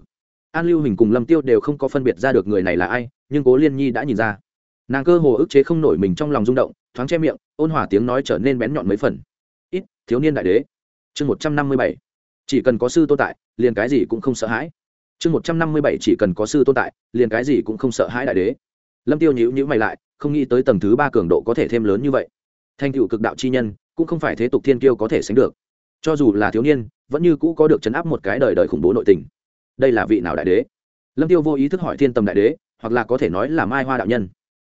An lưu hình cùng lâm tiêu đều không có phân biệt ra được người này là ai, nhưng cố liên nhi đã nhìn ra. Nàng cơ hồ ức chế không nổi mình trong lòng rung động, thoáng che miệng, ôn hòa tiếng nói trở nên bén nhọn mấy phần. Ít, thiếu niên đại đế. Chương một trăm năm mươi bảy. Chỉ cần có sư tồn tại, liền cái gì cũng không sợ hãi chương một trăm năm mươi bảy chỉ cần có sư tồn tại, liền cái gì cũng không sợ hãi đại đế. Lâm tiêu nhíu nhíu mày lại, không nghĩ tới tầng thứ ba cường độ có thể thêm lớn như vậy. Thành tựu cực đạo chi nhân, cũng không phải thế tục thiên kiêu có thể sánh được. Cho dù là thiếu niên, vẫn như cũ có được chấn áp một cái đời đời khủng bố nội tình. Đây là vị nào đại đế? Lâm tiêu vô ý thức hỏi thiên tầm đại đế, hoặc là có thể nói là mai hoa đạo nhân.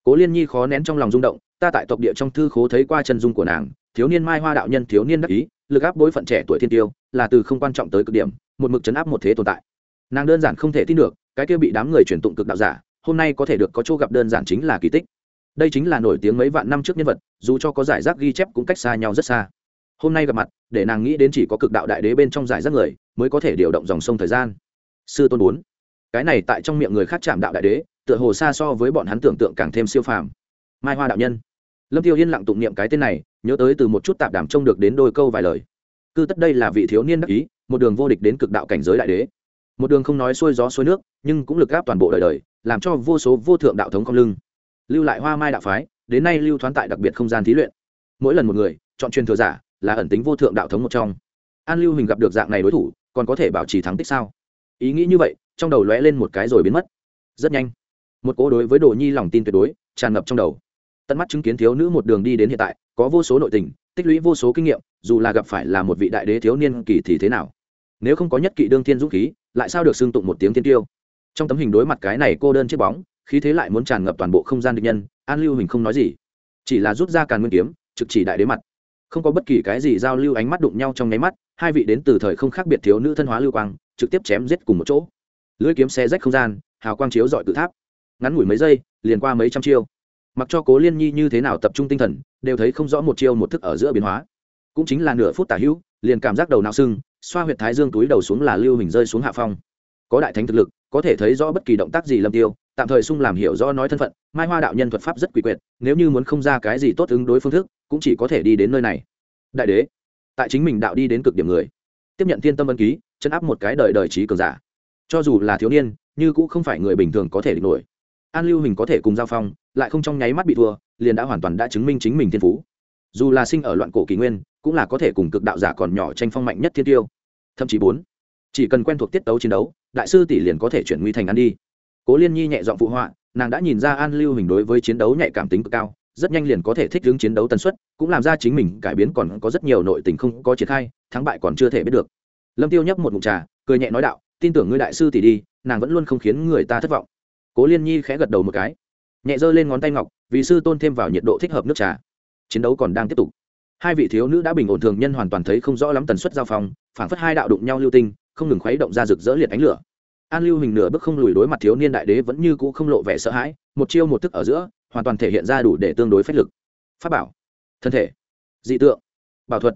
Cố liên nhi khó nén trong lòng rung động, ta tại tộc địa trong thư khố thấy qua chân dung của nàng, thiếu niên mai hoa đạo nhân, thiếu niên đắc ý, lực áp bối phận trẻ tuổi thiên tiêu, là từ không quan trọng tới cực điểm, một mực chấn áp một thế tồn tại nàng đơn giản không thể tin được, cái kia bị đám người truyền tụng cực đạo giả, hôm nay có thể được có chỗ gặp đơn giản chính là kỳ tích. Đây chính là nổi tiếng mấy vạn năm trước nhân vật, dù cho có giải rác ghi chép cũng cách xa nhau rất xa. Hôm nay gặp mặt, để nàng nghĩ đến chỉ có cực đạo đại đế bên trong giải rác người, mới có thể điều động dòng sông thời gian. Sư tôn bốn. Cái này tại trong miệng người khác chạm đạo đại đế, tựa hồ xa so với bọn hắn tưởng tượng càng thêm siêu phàm. Mai hoa đạo nhân. Lâm tiêu yên lặng tụng niệm cái tên này, nhớ tới từ một chút tạp đảm trông được đến đôi câu vài lời. Cư tất đây là vị thiếu niên đắc ý, một đường vô địch đến cực đạo cảnh giới đại đế một đường không nói xuôi gió xuôi nước, nhưng cũng lực gáp toàn bộ đời đời, làm cho vô số vô thượng đạo thống không lưng. Lưu lại hoa mai đạo phái, đến nay lưu thoán tại đặc biệt không gian thí luyện. Mỗi lần một người, chọn truyền thừa giả, là ẩn tính vô thượng đạo thống một trong. An lưu hình gặp được dạng này đối thủ, còn có thể bảo trì thắng tích sao? Ý nghĩ như vậy, trong đầu lóe lên một cái rồi biến mất. Rất nhanh, một cố đối với đồ nhi lòng tin tuyệt đối, tràn ngập trong đầu. Tận mắt chứng kiến thiếu nữ một đường đi đến hiện tại, có vô số nội tình, tích lũy vô số kinh nghiệm, dù là gặp phải là một vị đại đế thiếu niên kỳ thì thế nào? Nếu không có nhất kỵ đương thiên dũng khí lại sao được xưng tụng một tiếng tiên tiêu? Trong tấm hình đối mặt cái này cô đơn chiếc bóng, khí thế lại muốn tràn ngập toàn bộ không gian địch nhân, an lưu hình không nói gì. Chỉ là rút ra càn nguyên kiếm, trực chỉ đại đế mặt. Không có bất kỳ cái gì giao lưu ánh mắt đụng nhau trong nháy mắt, hai vị đến từ thời không khác biệt thiếu nữ thân hóa lưu quang, trực tiếp chém giết cùng một chỗ. Lưỡi kiếm xe rách không gian, hào quang chiếu dọi tự tháp. Ngắn ngủi mấy giây, liền qua mấy trăm chiêu. Mặc cho cố liên nhi như thế nào tập trung tinh thần, đều thấy không rõ một chiêu một thức ở giữa biến hóa. Cũng chính là nửa phút tả hữu, liền cảm giác đầu não sưng xoa huyệt thái dương túi đầu xuống là lưu hình rơi xuống hạ phong. Có đại thánh thực lực, có thể thấy rõ bất kỳ động tác gì lâm tiêu, tạm thời sung làm hiểu rõ nói thân phận, mai hoa đạo nhân thuật pháp rất quỷ quyệt, nếu như muốn không ra cái gì tốt ứng đối phương thức, cũng chỉ có thể đi đến nơi này. Đại đế, tại chính mình đạo đi đến cực điểm người. Tiếp nhận thiên tâm ân ký, chân áp một cái đời đời trí cường giả. Cho dù là thiếu niên, như cũng không phải người bình thường có thể địch nổi. An lưu hình có thể cùng giao phong, lại không trong nháy mắt bị thua, liền đã hoàn toàn đã chứng minh chính mình thiên phú. Dù là sinh ở loạn cổ kỷ nguyên, cũng là có thể cùng cực đạo giả còn nhỏ tranh phong mạnh nhất thiên tiêu thậm chí bốn. Chỉ cần quen thuộc tiết tấu chiến đấu, đại sư tỷ liền có thể chuyển nguy thành ăn đi. Cố liên nhi nhẹ dọn phụ họa, nàng đã nhìn ra an lưu hình đối với chiến đấu nhạy cảm tính cực cao, rất nhanh liền có thể thích ứng chiến đấu tần suất, cũng làm ra chính mình cải biến còn có rất nhiều nội tình không có triển khai, thắng bại còn chưa thể biết được. Lâm tiêu nhấp một mụn trà, cười nhẹ nói đạo, tin tưởng ngươi đại sư tỷ đi, nàng vẫn luôn không khiến người ta thất vọng. Cố liên nhi khẽ gật đầu một cái, nhẹ giơ lên ngón tay ngọc, vì sư tôn thêm vào nhiệt độ thích hợp nước trà. Chiến đấu còn đang tiếp tục hai vị thiếu nữ đã bình ổn thường nhân hoàn toàn thấy không rõ lắm tần suất giao phong, phảng phất hai đạo đụng nhau lưu tinh, không ngừng khuấy động ra rực rỡ liệt ánh lửa. An lưu hình nửa bước không lùi đối mặt thiếu niên đại đế vẫn như cũ không lộ vẻ sợ hãi, một chiêu một thức ở giữa, hoàn toàn thể hiện ra đủ để tương đối phách lực. Pháp bảo, thân thể, dị tượng, bảo thuật.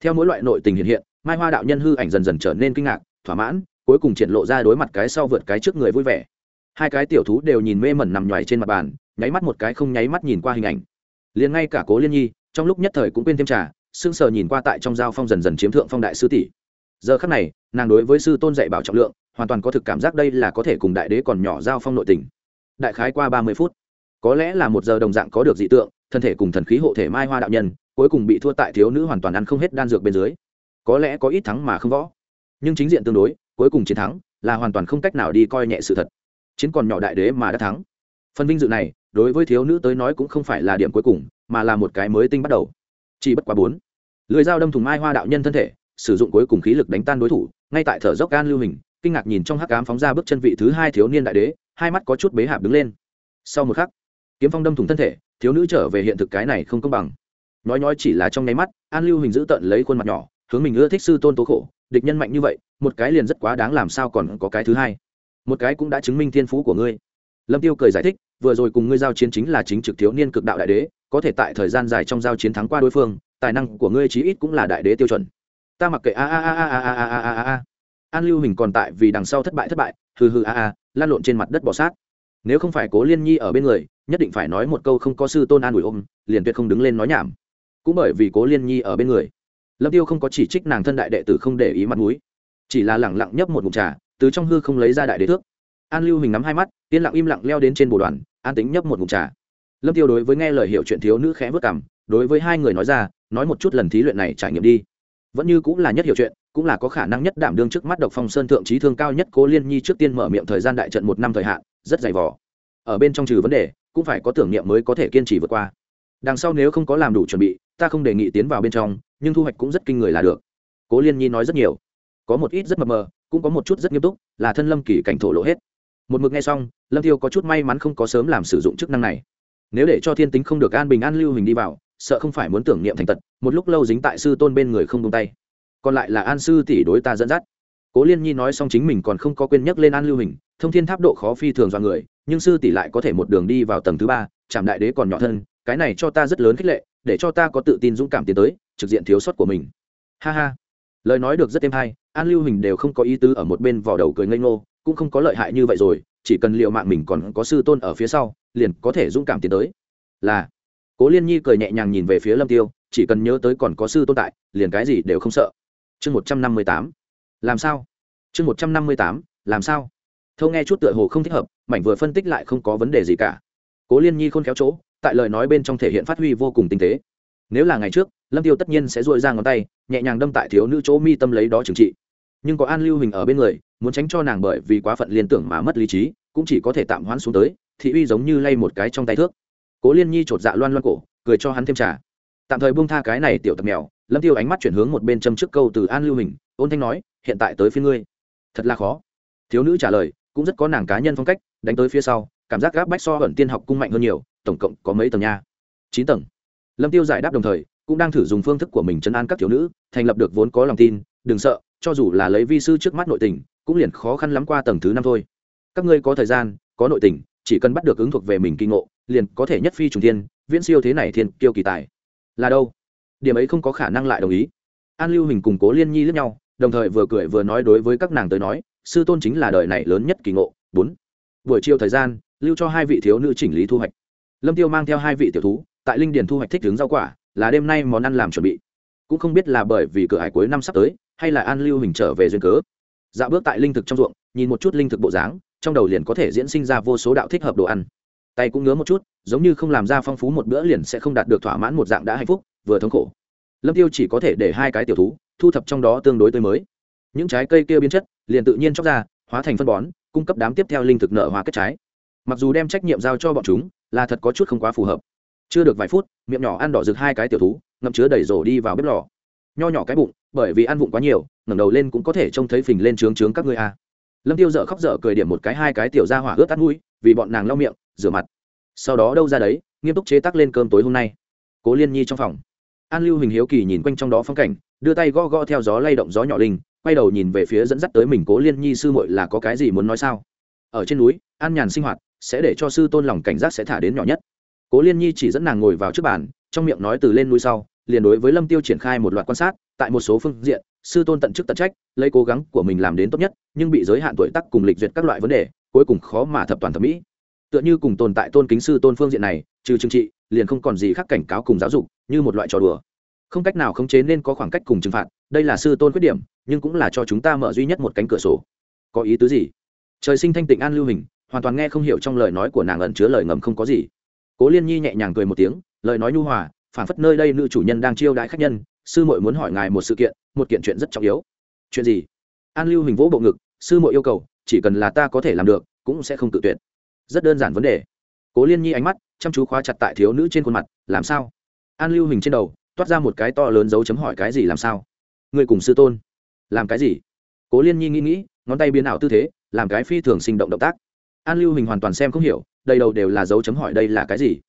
Theo mỗi loại nội tình hiện hiện, mai hoa đạo nhân hư ảnh dần dần trở nên kinh ngạc, thỏa mãn, cuối cùng triển lộ ra đối mặt cái sau vượt cái trước người vui vẻ. Hai cái tiểu thú đều nhìn mê mẩn nằm nhoài trên mặt bàn, nháy mắt một cái không nháy mắt nhìn qua hình ảnh. Liền ngay cả cố liên nhi trong lúc nhất thời cũng quên thêm trà sưng sờ nhìn qua tại trong giao phong dần dần chiếm thượng phong đại sư tỷ. Giờ khắc này, nàng đối với sư tôn dạy bảo trọng lượng, hoàn toàn có thực cảm giác đây là có thể cùng đại đế còn nhỏ giao phong nội tình. Đại khái qua ba mươi phút, có lẽ là một giờ đồng dạng có được dị tượng, thân thể cùng thần khí hộ thể mai hoa đạo nhân, cuối cùng bị thua tại thiếu nữ hoàn toàn ăn không hết đan dược bên dưới. Có lẽ có ít thắng mà không võ. Nhưng chính diện tương đối, cuối cùng chiến thắng, là hoàn toàn không cách nào đi coi nhẹ sự thật. Chiến còn nhỏ đại đế mà đã thắng. Phần vinh dự này, đối với thiếu nữ tới nói cũng không phải là điểm cuối cùng mà là một cái mới tinh bắt đầu. Chỉ bất quá bốn. Lưới dao đâm thùng mai hoa đạo nhân thân thể, sử dụng cuối cùng khí lực đánh tan đối thủ, ngay tại thở dốc gan lưu hình, kinh ngạc nhìn trong hắc cám phóng ra bước chân vị thứ hai thiếu niên đại đế, hai mắt có chút bế hạp đứng lên. Sau một khắc, kiếm phong đâm thùng thân thể, thiếu nữ trở về hiện thực cái này không công bằng. Nói nói chỉ là trong nháy mắt, an lưu hình giữ tận lấy khuôn mặt nhỏ, hướng mình ưa thích sư tôn tố khổ, địch nhân mạnh như vậy, một cái liền rất quá đáng làm sao còn có cái thứ hai. Một cái cũng đã chứng minh thiên phú của ngươi. Lâm tiêu cười giải thích, vừa rồi cùng ngươi giao chiến chính là chính trực thiếu niên cực đạo đại đế có thể tại thời gian dài trong giao chiến thắng qua đối phương, tài năng của ngươi chí ít cũng là đại đế tiêu chuẩn. Ta mặc kệ, a a a a a a a a a. A an lưu hình còn tại vì đằng sau thất bại thất bại, hừ hừ, a a lan lộn trên mặt đất bỏ sát. Nếu không phải cố liên nhi ở bên người, nhất định phải nói một câu không có sư tôn an ủi ôm, liền tuyệt không đứng lên nói nhảm. Cũng bởi vì cố liên nhi ở bên người, lâm tiêu không có chỉ trích nàng thân đại đệ tử không để ý mặt mũi, chỉ là lẳng lặng nhấp một ngụm trà, từ trong hư không lấy ra đại đế thước. An lưu hình nắm hai mắt, yên lặng im lặng leo đến trên bồ đoàn, an tính nhấp một ngụm trà lâm tiêu đối với nghe lời hiệu chuyện thiếu nữ khẽ vất cảm đối với hai người nói ra, nói một chút lần thí luyện này trải nghiệm đi. Vẫn như cũng là nhất hiểu chuyện, cũng là có khả năng nhất đảm đương trước mắt độc phong sơn thượng trí thương cao nhất cố liên nhi trước tiên mở miệng thời gian đại trận một năm thời hạn, rất dày vỏ ở bên trong trừ vấn đề, cũng phải có tưởng niệm mới có thể kiên trì vượt qua. Đằng sau nếu không có làm đủ chuẩn bị, ta không đề nghị tiến vào bên trong, nhưng thu hoạch cũng rất kinh người là được. Cố liên nhi nói rất nhiều. Có một ít rất mập mờ, cũng có một chút rất nghiêm túc, là thân lâm kỳ cảnh thổ lộ hết. Một mực nghe xong, lâm tiêu có chút may mắn không có sớm làm sử dụng chức năng này nếu để cho thiên tính không được an bình an lưu hình đi vào, sợ không phải muốn tưởng niệm thành tật, một lúc lâu dính tại sư tôn bên người không tung tay. Còn lại là an sư tỷ đối ta dẫn dắt. Cố liên nhi nói xong chính mình còn không có quên nhắc lên an lưu hình, thông thiên tháp độ khó phi thường do người, nhưng sư tỷ lại có thể một đường đi vào tầng thứ ba, chạm đại đế còn nhỏ thân cái này cho ta rất lớn khích lệ, để cho ta có tự tin dũng cảm tiến tới, trực diện thiếu sót của mình. Ha ha. Lời nói được rất êm hay, an lưu hình đều không có ý tứ ở một bên vò đầu cười ngây ngô, cũng không có lợi hại như vậy rồi, chỉ cần liệu mạng mình còn có sư tôn ở phía sau liền có thể dũng cảm tiến tới. Là. Cố liên nhi cười nhẹ nhàng nhìn về phía lâm tiêu, chỉ cần nhớ tới còn có sư tôn tại, liền cái gì đều không sợ. Chương một trăm năm mươi tám. Làm sao? Chương một trăm năm mươi tám. Làm sao? Thâu nghe chút tựa hồ không thích hợp, mảnh vừa phân tích lại không có vấn đề gì cả. Cố liên nhi khôn khéo chỗ, tại lời nói bên trong thể hiện phát huy vô cùng tinh tế. Nếu là ngày trước, lâm tiêu tất nhiên sẽ dội ra ngón tay, nhẹ nhàng đâm tại thiếu nữ chỗ mi tâm lấy đó trừng trị. Nhưng có an lưu hình ở bên người, muốn tránh cho nàng bởi vì quá phận liên tưởng mà mất lý trí, cũng chỉ có thể tạm hoãn xuống tới thị uy giống như lay một cái trong tay thước. Cố liên nhi chột dạ loan loan cổ, cười cho hắn thêm trà. Tạm thời buông tha cái này tiểu tập mèo, lâm tiêu ánh mắt chuyển hướng một bên châm trước câu từ an lưu hình, ôn thanh nói, hiện tại tới phía ngươi. Thật là khó. Thiếu nữ trả lời, cũng rất có nàng cá nhân phong cách, đánh tới phía sau, cảm giác gáp bách so ẩn tiên học cung mạnh hơn nhiều, tổng cộng có mấy tầng nha? Chín tầng. Lâm tiêu giải đáp đồng thời, cũng đang thử dùng phương thức của mình chấn an các thiếu nữ, thành lập được vốn có lòng tin, đừng sợ, cho dù là lấy vi sư trước mắt nội tình, cũng liền khó khăn lắm qua tầng thứ năm thôi. Các ngươi có thời gian, có nội tình chỉ cần bắt được ứng thuộc về mình kinh ngộ, liền có thể nhất phi trùng thiên, viễn siêu thế này thiên kiêu kỳ tài. Là đâu? Điểm ấy không có khả năng lại đồng ý. An lưu hình cùng cố liên nhi lẫn nhau, đồng thời vừa cười vừa nói đối với các nàng tới nói, sư tôn chính là đời này lớn nhất kỳ ngộ. Bốn. Buổi chiều thời gian, lưu cho hai vị thiếu nữ chỉnh lý thu hoạch. Lâm tiêu mang theo hai vị tiểu thú, tại linh điền thu hoạch thích hướng rau quả, là đêm nay món ăn làm chuẩn bị. Cũng không biết là bởi vì cửa hải cuối năm sắp tới, hay là an lưu hình trở về duyên cớ. Dạo bước tại linh thực trong ruộng, nhìn một chút linh thực bộ dáng trong đầu liền có thể diễn sinh ra vô số đạo thích hợp đồ ăn. Tay cũng ngứa một chút, giống như không làm ra phong phú một bữa liền sẽ không đạt được thỏa mãn một dạng đã hạnh phúc, vừa thống khổ. Lâm tiêu chỉ có thể để hai cái tiểu thú thu thập trong đó tương đối tươi mới. Những trái cây kia biến chất, liền tự nhiên chóc ra, hóa thành phân bón, cung cấp đám tiếp theo linh thực nở hóa kết trái. Mặc dù đem trách nhiệm giao cho bọn chúng, là thật có chút không quá phù hợp. Chưa được vài phút, miệng nhỏ ăn đỏ rực hai cái tiểu thú, ngậm chứa đầy rổ đi vào bếp lò. Nho nhỏ cái bụng, bởi vì ăn vụng quá nhiều, ngẩng đầu lên cũng có thể trông thấy phình lên trướng trướng các ngươi a lâm tiêu dở khóc dở cười điểm một cái hai cái tiểu ra hỏa ướt tắt mũi, vì bọn nàng lau miệng, rửa mặt. Sau đó đâu ra đấy, nghiêm túc chế tác lên cơm tối hôm nay. Cố liên nhi trong phòng. An lưu hình hiếu kỳ nhìn quanh trong đó phong cảnh, đưa tay gõ gõ theo gió lay động gió nhỏ linh, quay đầu nhìn về phía dẫn dắt tới mình cố liên nhi sư muội là có cái gì muốn nói sao? Ở trên núi, an nhàn sinh hoạt, sẽ để cho sư tôn lòng cảnh giác sẽ thả đến nhỏ nhất. Cố liên nhi chỉ dẫn nàng ngồi vào trước bàn, trong miệng nói từ lên núi sau, liền đối với lâm tiêu triển khai một loạt quan sát, tại một số phương diện sư tôn tận chức tận trách, lấy cố gắng của mình làm đến tốt nhất, nhưng bị giới hạn tuổi tác cùng lịch duyệt các loại vấn đề, cuối cùng khó mà thập toàn thẩm mỹ. Tựa như cùng tồn tại tôn kính sư tôn phương diện này, trừ trừng trị, liền không còn gì khác cảnh cáo cùng giáo dục, như một loại trò đùa. Không cách nào khống chế nên có khoảng cách cùng trừng phạt, đây là sư tôn khuyết điểm, nhưng cũng là cho chúng ta mở duy nhất một cánh cửa sổ. Có ý tứ gì? Trời sinh thanh tịnh an lưu hình, hoàn toàn nghe không hiểu trong lời nói của nàng ẩn chứa lời ngầm không có gì. Cố liên nhi nhẹ nhàng cười một tiếng, lời nói nhu hòa phản phất nơi đây nữ chủ nhân đang chiêu đãi khách nhân, sư muội muốn hỏi ngài một sự kiện một kiện chuyện rất trọng yếu. Chuyện gì? An lưu hình vỗ bộ ngực, sư muội yêu cầu, chỉ cần là ta có thể làm được, cũng sẽ không tự tuyệt. Rất đơn giản vấn đề. Cố liên nhi ánh mắt chăm chú khóa chặt tại thiếu nữ trên khuôn mặt, làm sao? An lưu hình trên đầu toát ra một cái to lớn dấu chấm hỏi cái gì làm sao? Người cùng sư tôn. Làm cái gì? Cố liên nhi nghĩ nghĩ, ngón tay biến ảo tư thế, làm cái phi thường sinh động động tác. An lưu hình hoàn toàn xem không hiểu đây đầu đều là dấu chấm hỏi đây là cái gì.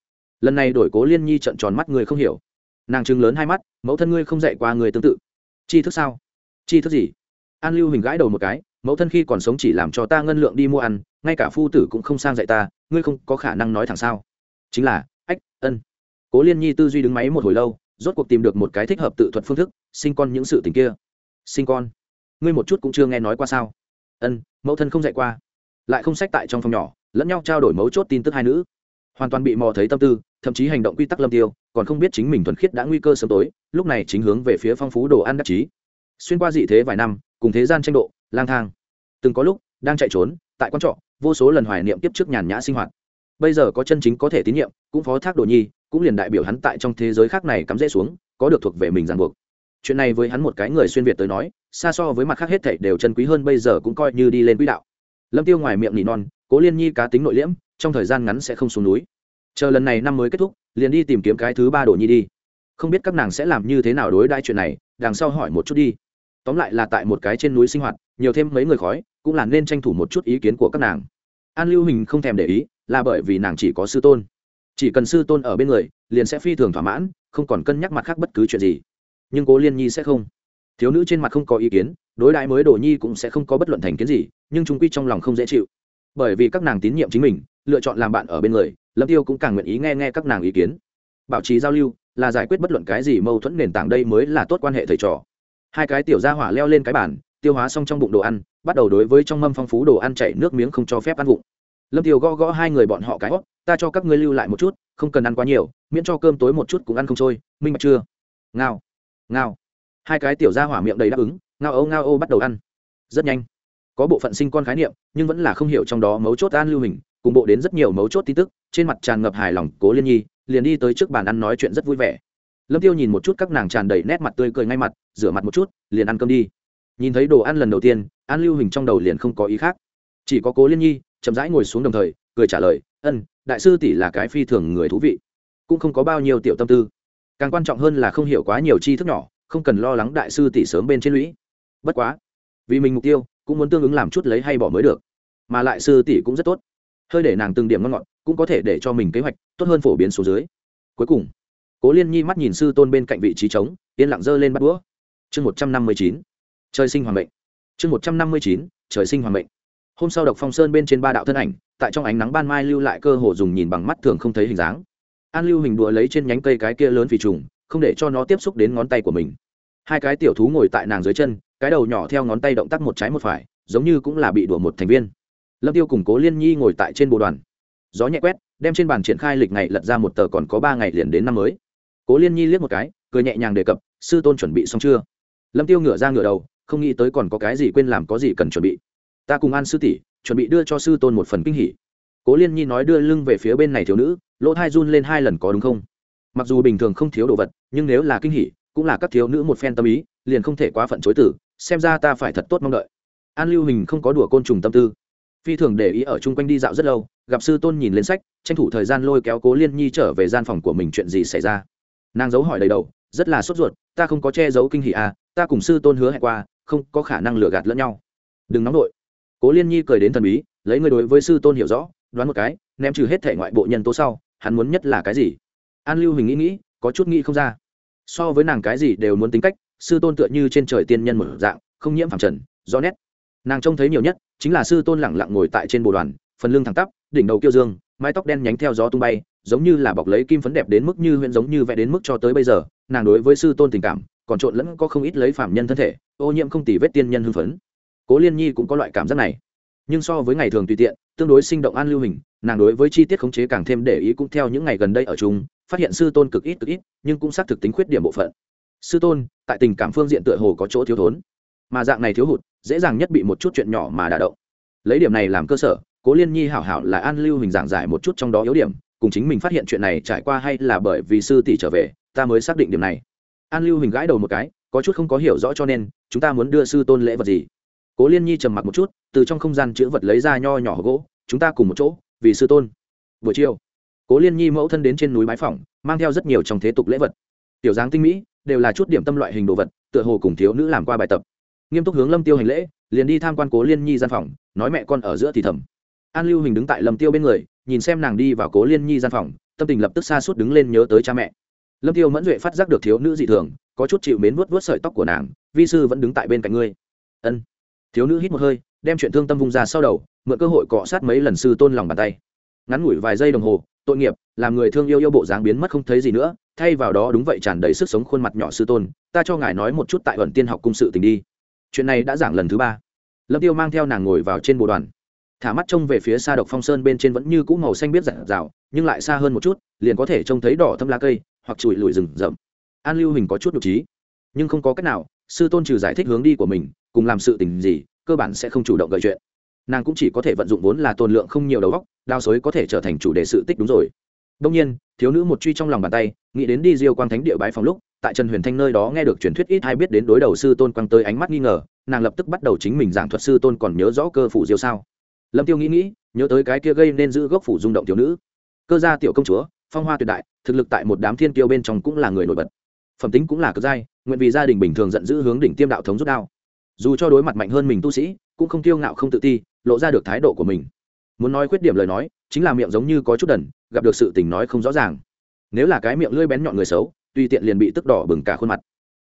Lần này đổi cố liên nhi trận tròn mắt người không hiểu. Nàng chừng lớn hai mắt, mẫu thân ngươi không dạy qua người tương tự chi thức sao? Chi thức gì? An lưu hình gãi đầu một cái, mẫu thân khi còn sống chỉ làm cho ta ngân lượng đi mua ăn, ngay cả phu tử cũng không sang dạy ta, ngươi không có khả năng nói thẳng sao? Chính là, ách, ân. Cố liên nhi tư duy đứng máy một hồi lâu, rốt cuộc tìm được một cái thích hợp tự thuật phương thức, sinh con những sự tình kia. Sinh con? Ngươi một chút cũng chưa nghe nói qua sao? Ân, mẫu thân không dạy qua. Lại không sách tại trong phòng nhỏ, lẫn nhau trao đổi mấu chốt tin tức hai nữ. Hoàn toàn bị mò thấy tâm tư thậm chí hành động quy tắc lâm tiêu, còn không biết chính mình thuần khiết đã nguy cơ sớm tối, lúc này chính hướng về phía phong phú đồ ăn đắc chí. Xuyên qua dị thế vài năm, cùng thế gian tranh độ, lang thang. Từng có lúc, đang chạy trốn, tại quan trọ, vô số lần hoài niệm tiếp trước nhàn nhã sinh hoạt. Bây giờ có chân chính có thể tín nhiệm, cũng phó thác đồ nhi, cũng liền đại biểu hắn tại trong thế giới khác này cắm rễ xuống, có được thuộc về mình ràng buộc. Chuyện này với hắn một cái người xuyên việt tới nói, xa so với mặt khác hết thảy đều chân quý hơn bây giờ cũng coi như đi lên quỹ đạo. Lâm tiêu ngoài miệng nỉ non, cố liên nhi cá tính nội liễm, trong thời gian ngắn sẽ không xuống núi chờ lần này năm mới kết thúc, liền đi tìm kiếm cái thứ ba đồ nhi đi. Không biết các nàng sẽ làm như thế nào đối đãi chuyện này, đằng sau hỏi một chút đi. Tóm lại là tại một cái trên núi sinh hoạt, nhiều thêm mấy người khói, cũng là nên tranh thủ một chút ý kiến của các nàng. An lưu hình không thèm để ý, là bởi vì nàng chỉ có sư tôn. Chỉ cần sư tôn ở bên người, liền sẽ phi thường thỏa mãn, không còn cân nhắc mặt khác bất cứ chuyện gì. Nhưng cố liên nhi sẽ không. Thiếu nữ trên mặt không có ý kiến, đối đại mới đồ nhi cũng sẽ không có bất luận thành kiến gì, nhưng chúng quy trong lòng không dễ chịu. Bởi vì các nàng tín nhiệm chính mình, lựa chọn làm bạn ở bên người lâm tiêu cũng càng nguyện ý nghe nghe các nàng ý kiến. Bảo trì giao lưu là giải quyết bất luận cái gì mâu thuẫn nền tảng đây mới là tốt quan hệ thầy trò. Hai cái tiểu gia hỏa leo lên cái bàn, tiêu hóa xong trong bụng đồ ăn, bắt đầu đối với trong mâm phong phú đồ ăn chảy nước miếng không cho phép ăn vụng. Lâm tiêu gõ gõ hai người bọn họ cái hót ta cho các ngươi lưu lại một chút, không cần ăn quá nhiều, miễn cho cơm tối một chút cũng ăn không trôi, minh bạch chưa? Ngao ngao. Hai cái tiểu gia hỏa miệng đầy đáp ứng, ngao âu ngao ô bắt đầu ăn. Rất nhanh. Có bộ phận sinh con khái niệm, nhưng vẫn là không hiểu trong đó mấu chốt an lưu hình cùng bộ đến rất nhiều mấu chốt tin tức, trên mặt tràn ngập hài lòng, cố liên nhi, liền đi tới trước bàn ăn nói chuyện rất vui vẻ. Lâm tiêu nhìn một chút các nàng tràn đầy nét mặt tươi cười ngay mặt, rửa mặt một chút, liền ăn cơm đi. Nhìn thấy đồ ăn lần đầu tiên, an lưu hình trong đầu liền không có ý khác. Chỉ có cố liên nhi, chậm rãi ngồi xuống đồng thời, cười trả lời, ân, đại sư tỷ là cái phi thường người thú vị, cũng không có bao nhiêu tiểu tâm tư. Càng quan trọng hơn là không hiểu quá nhiều chi thức nhỏ, không cần lo lắng đại sư tỷ sớm bên trên lũy. Bất quá, vì mình mục tiêu, cũng muốn tương ứng làm chút lấy hay bỏ mới được, mà lại sư tỷ cũng rất tốt hơi để nàng từng điểm ngon ngọt, cũng có thể để cho mình kế hoạch tốt hơn phổ biến số dưới. Cuối cùng, cố liên nhi mắt nhìn sư tôn bên cạnh vị trí trống, yên lặng dơ lên bắt đũa. Chương một trăm năm mươi chín, trời sinh hoàng mệnh. Chương một trăm năm mươi chín, trời sinh hoàng mệnh. Hôm sau độc phong sơn bên trên ba đạo thân ảnh, tại trong ánh nắng ban mai lưu lại cơ hồ dùng nhìn bằng mắt thường không thấy hình dáng. An lưu hình đùa lấy trên nhánh cây cái kia lớn phì trùng, không để cho nó tiếp xúc đến ngón tay của mình. Hai cái tiểu thú ngồi tại nàng dưới chân, cái đầu nhỏ theo ngón tay động tác một trái một phải, giống như cũng là bị đùa một thành viên lâm tiêu cùng cố liên nhi ngồi tại trên bộ đoàn. Gió nhẹ quét, đem trên bàn triển khai lịch ngày lật ra một tờ còn có ba ngày liền đến năm mới. Cố liên nhi liếc một cái, cười nhẹ nhàng đề cập, sư tôn chuẩn bị xong chưa? Lâm tiêu ngửa ra ngửa đầu, không nghĩ tới còn có cái gì quên làm có gì cần chuẩn bị. Ta cùng an sư tỷ, chuẩn bị đưa cho sư tôn một phần kinh hỉ. Cố liên nhi nói đưa lưng về phía bên này thiếu nữ, lỗ thai run lên hai lần có đúng không? Mặc dù bình thường không thiếu đồ vật, nhưng nếu là kinh hỉ, cũng là các thiếu nữ một phen tâm ý, liền không thể quá phận chối tử xem ra ta phải thật tốt mong đợi. An lưu hình không có đùa côn trùng tâm tư phi thường để ý ở chung quanh đi dạo rất lâu, gặp sư tôn nhìn lên sách, tranh thủ thời gian lôi kéo cố liên nhi trở về gian phòng của mình chuyện gì xảy ra. Nàng giấu hỏi đầy đầu, rất là sốt ruột, ta không có che giấu kinh hỷ à ta cùng sư tôn hứa hẹn qua, không có khả năng lừa gạt lẫn nhau. Đừng nóng đội cố liên nhi cười đến thần bí, lấy người đối với sư tôn hiểu rõ, đoán một cái, ném trừ hết thể ngoại bộ nhân tố sau, hắn muốn nhất là cái gì? An lưu hình nghĩ nghĩ, có chút nghĩ không ra. So với nàng cái gì đều muốn tính cách, sư tôn tựa như trên trời tiên nhân một dạng, không nhiễm phẳng trần, rõ nét nàng trông thấy nhiều nhất chính là sư tôn lẳng lặng ngồi tại trên bồ đoàn, phần lưng thẳng tắp, đỉnh đầu kiêu dương, mái tóc đen nhánh theo gió tung bay, giống như là bọc lấy kim phấn đẹp đến mức như huyện giống như vẽ đến mức cho tới bây giờ, nàng đối với sư tôn tình cảm còn trộn lẫn có không ít lấy phạm nhân thân thể, ô nhiễm không tỉ vết tiên nhân hưng phấn. Cố liên nhi cũng có loại cảm giác này. Nhưng so với ngày thường tùy tiện, tương đối sinh động an lưu hình, nàng đối với chi tiết khống chế càng thêm để ý cũng theo những ngày gần đây ở chung, phát hiện sư tôn cực ít cực ít, nhưng cũng xác thực tính khuyết điểm bộ phận. Sư tôn, tại tình cảm phương diện tựa hồ có chỗ thiếu thốn. Mà dạng này thiếu hụt dễ dàng nhất bị một chút chuyện nhỏ mà đả động. Lấy điểm này làm cơ sở, cố liên nhi hảo hảo là an lưu hình giảng giải một chút trong đó yếu điểm, cùng chính mình phát hiện chuyện này trải qua hay là bởi vì sư tỷ trở về, ta mới xác định điểm này. An lưu hình gãi đầu một cái, có chút không có hiểu rõ cho nên, chúng ta muốn đưa sư tôn lễ vật gì? Cố liên nhi trầm mặc một chút, từ trong không gian chữ vật lấy ra nho nhỏ gỗ, chúng ta cùng một chỗ, vì sư tôn. Buổi chiều, cố liên nhi mẫu thân đến trên núi bái phỏng, mang theo rất nhiều trong thế tục lễ vật. Tiểu dáng tinh mỹ, đều là chút điểm tâm loại hình đồ vật, tựa hồ cùng thiếu nữ làm qua bài tập nghiêm túc hướng lâm tiêu hành lễ, liền đi tham quan cố liên nhi gian phòng, nói mẹ con ở giữa thì thầm. An lưu hình đứng tại lâm tiêu bên người, nhìn xem nàng đi vào cố liên nhi gian phòng, tâm tình lập tức xa suốt đứng lên nhớ tới cha mẹ. Lâm tiêu mẫn duệ phát giác được thiếu nữ dị thường, có chút chịu mến vuốt vuốt sợi tóc của nàng, vi sư vẫn đứng tại bên cạnh ngươi. Ân. Thiếu nữ hít một hơi, đem chuyện thương tâm vung ra sau đầu, mượn cơ hội cọ sát mấy lần sư tôn lòng bàn tay. Ngắn ngủi vài giây đồng hồ, tội nghiệp, làm người thương yêu yêu bộ dáng biến mất không thấy gì nữa, thay vào đó đúng vậy tràn đầy sức sống khuôn mặt nhỏ sư tôn, ta cho ngài nói một chút tại ẩn tiên học cung sự tình đi chuyện này đã giảng lần thứ ba. Lâm tiêu mang theo nàng ngồi vào trên bộ đoàn. Thả mắt trông về phía xa độc phong sơn bên trên vẫn như cũ màu xanh biết rạng rào nhưng lại xa hơn một chút, liền có thể trông thấy đỏ thâm lá cây, hoặc chùi lùi rừng rậm. An lưu hình có chút nhục trí, nhưng không có cách nào, sư tôn trừ giải thích hướng đi của mình, cùng làm sự tình gì, cơ bản sẽ không chủ động gợi chuyện. Nàng cũng chỉ có thể vận dụng vốn là tồn lượng không nhiều đầu góc đao xối có thể trở thành chủ đề sự tích đúng rồi. Đông nhiên, thiếu nữ một truy trong lòng bàn tay, nghĩ đến đi diêu quang thánh địa bái phòng lúc tại trần huyền thanh nơi đó nghe được truyền thuyết ít hay biết đến đối đầu sư tôn quang tới ánh mắt nghi ngờ, nàng lập tức bắt đầu chính mình giảng thuật sư tôn còn nhớ rõ cơ phủ diêu sao. Lâm tiêu nghĩ nghĩ, nhớ tới cái kia gây nên giữ gốc phủ rung động thiếu nữ. Cơ gia tiểu công chúa, phong hoa tuyệt đại, thực lực tại một đám thiên tiêu bên trong cũng là người nổi bật. Phẩm tính cũng là cực giai, nguyện vì gia đình bình thường giận dữ hướng đỉnh tiêm đạo thống rút đao. Dù cho đối mặt mạnh hơn mình tu sĩ, cũng không tiêu ngạo không tự ti, lộ ra được thái độ của mình. Muốn nói khuyết điểm lời nói, chính là miệng giống như có chút đần, gặp được sự tình nói không rõ ràng. Nếu là cái miệng lưỡi bén nhọn người xấu tùy tiện liền bị tức đỏ bừng cả khuôn mặt.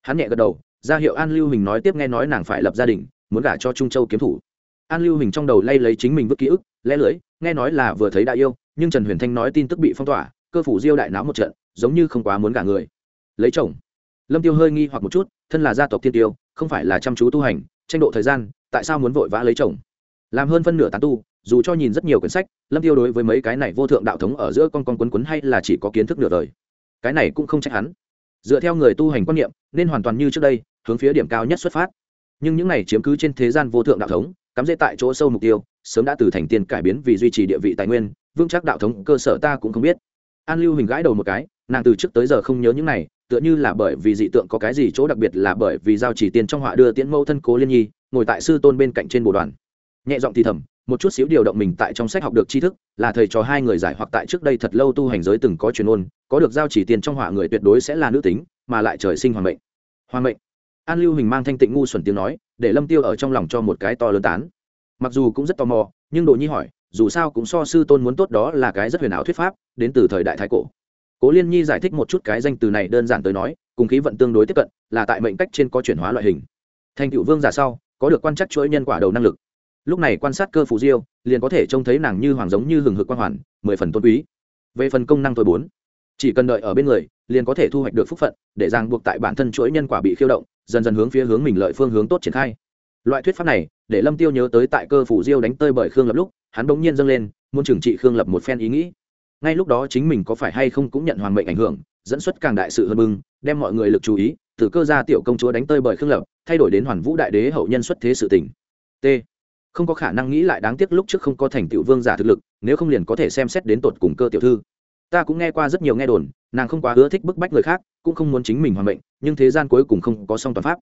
Hắn nhẹ gật đầu, ra hiệu an lưu hình nói tiếp nghe nói nàng phải lập gia đình, muốn gả cho trung châu kiếm thủ. An lưu hình trong đầu lay lấy chính mình vứt ký ức, lẽ lưới nghe nói là vừa thấy đại yêu, nhưng trần huyền thanh nói tin tức bị phong tỏa, cơ phủ diêu đại náo một trận, giống như không quá muốn gả người. Lấy chồng. Lâm tiêu hơi nghi hoặc một chút, thân là gia tộc thiên tiêu, không phải là chăm chú tu hành, tranh độ thời gian, tại sao muốn vội vã lấy chồng? Làm hơn phân nửa tán tu, dù cho nhìn rất nhiều quyển sách, lâm tiêu đối với mấy cái này vô thượng đạo thống ở giữa con con quấn quấn hay là chỉ có kiến thức nửa đời cái này cũng không trách hắn. Dựa theo người tu hành quan niệm, nên hoàn toàn như trước đây, hướng phía điểm cao nhất xuất phát. Nhưng những này chiếm cứ trên thế gian vô thượng đạo thống, cắm dễ tại chỗ sâu mục tiêu, sớm đã từ thành tiền cải biến vì duy trì địa vị tài nguyên, vững chắc đạo thống cơ sở ta cũng không biết. An lưu hình gãi đầu một cái, nàng từ trước tới giờ không nhớ những này, tựa như là bởi vì dị tượng có cái gì chỗ đặc biệt là bởi vì giao chỉ tiền trong họa đưa tiễn mẫu thân cố liên nhi, ngồi tại sư tôn bên cạnh trên bồ đoàn. Nhẹ giọng thì thầm một chút xíu điều động mình tại trong sách học được tri thức, là thầy trò hai người giải hoặc tại trước đây thật lâu tu hành giới từng có truyền ôn, có được giao chỉ tiền trong họa người tuyệt đối sẽ là nữ tính, mà lại trời sinh hoàng mệnh. Hoàng mệnh. An lưu hình mang thanh tịnh ngu xuẩn tiếng nói, để lâm tiêu ở trong lòng cho một cái to lớn tán. Mặc dù cũng rất tò mò, nhưng đồ nhi hỏi, dù sao cũng so sư tôn muốn tốt đó là cái rất huyền ảo thuyết pháp, đến từ thời đại thái cổ. Cố liên nhi giải thích một chút cái danh từ này đơn giản tới nói, cùng khí vận tương đối tiếp cận, là tại mệnh cách trên có chuyển hóa loại hình. Thành cựu vương giả sau, có được quan trắc chuỗi nhân quả đầu năng lực lúc này quan sát cơ phù diêu, liền có thể trông thấy nàng như hoàng giống như hừng hực quan hoàn, mười phần tôn quý. Về phần công năng tôi bốn, chỉ cần đợi ở bên người, liền có thể thu hoạch được phúc phận, để ràng buộc tại bản thân chuỗi nhân quả bị khiêu động, dần dần hướng phía hướng mình lợi phương hướng tốt triển khai. Loại thuyết pháp này, để lâm tiêu nhớ tới tại cơ phủ diêu đánh tơi bởi khương lập lúc, hắn bỗng nhiên dâng lên, muốn trừng trị khương lập một phen ý nghĩ. Ngay lúc đó chính mình có phải hay không cũng nhận hoàng mệnh ảnh hưởng, dẫn xuất càng đại sự hơn bưng, đem mọi người lực chú ý từ cơ gia tiểu công chúa đánh tơi bởi khương lập, thay đổi đến hoàn vũ đại đế hậu nhân xuất thế sự tình. T không có khả năng nghĩ lại đáng tiếc lúc trước không có thành tựu vương giả thực lực, nếu không liền có thể xem xét đến tột cùng cơ tiểu thư. Ta cũng nghe qua rất nhiều nghe đồn, nàng không quá ưa thích bức bách người khác, cũng không muốn chính mình hoàn mệnh, nhưng thế gian cuối cùng không có song toàn pháp.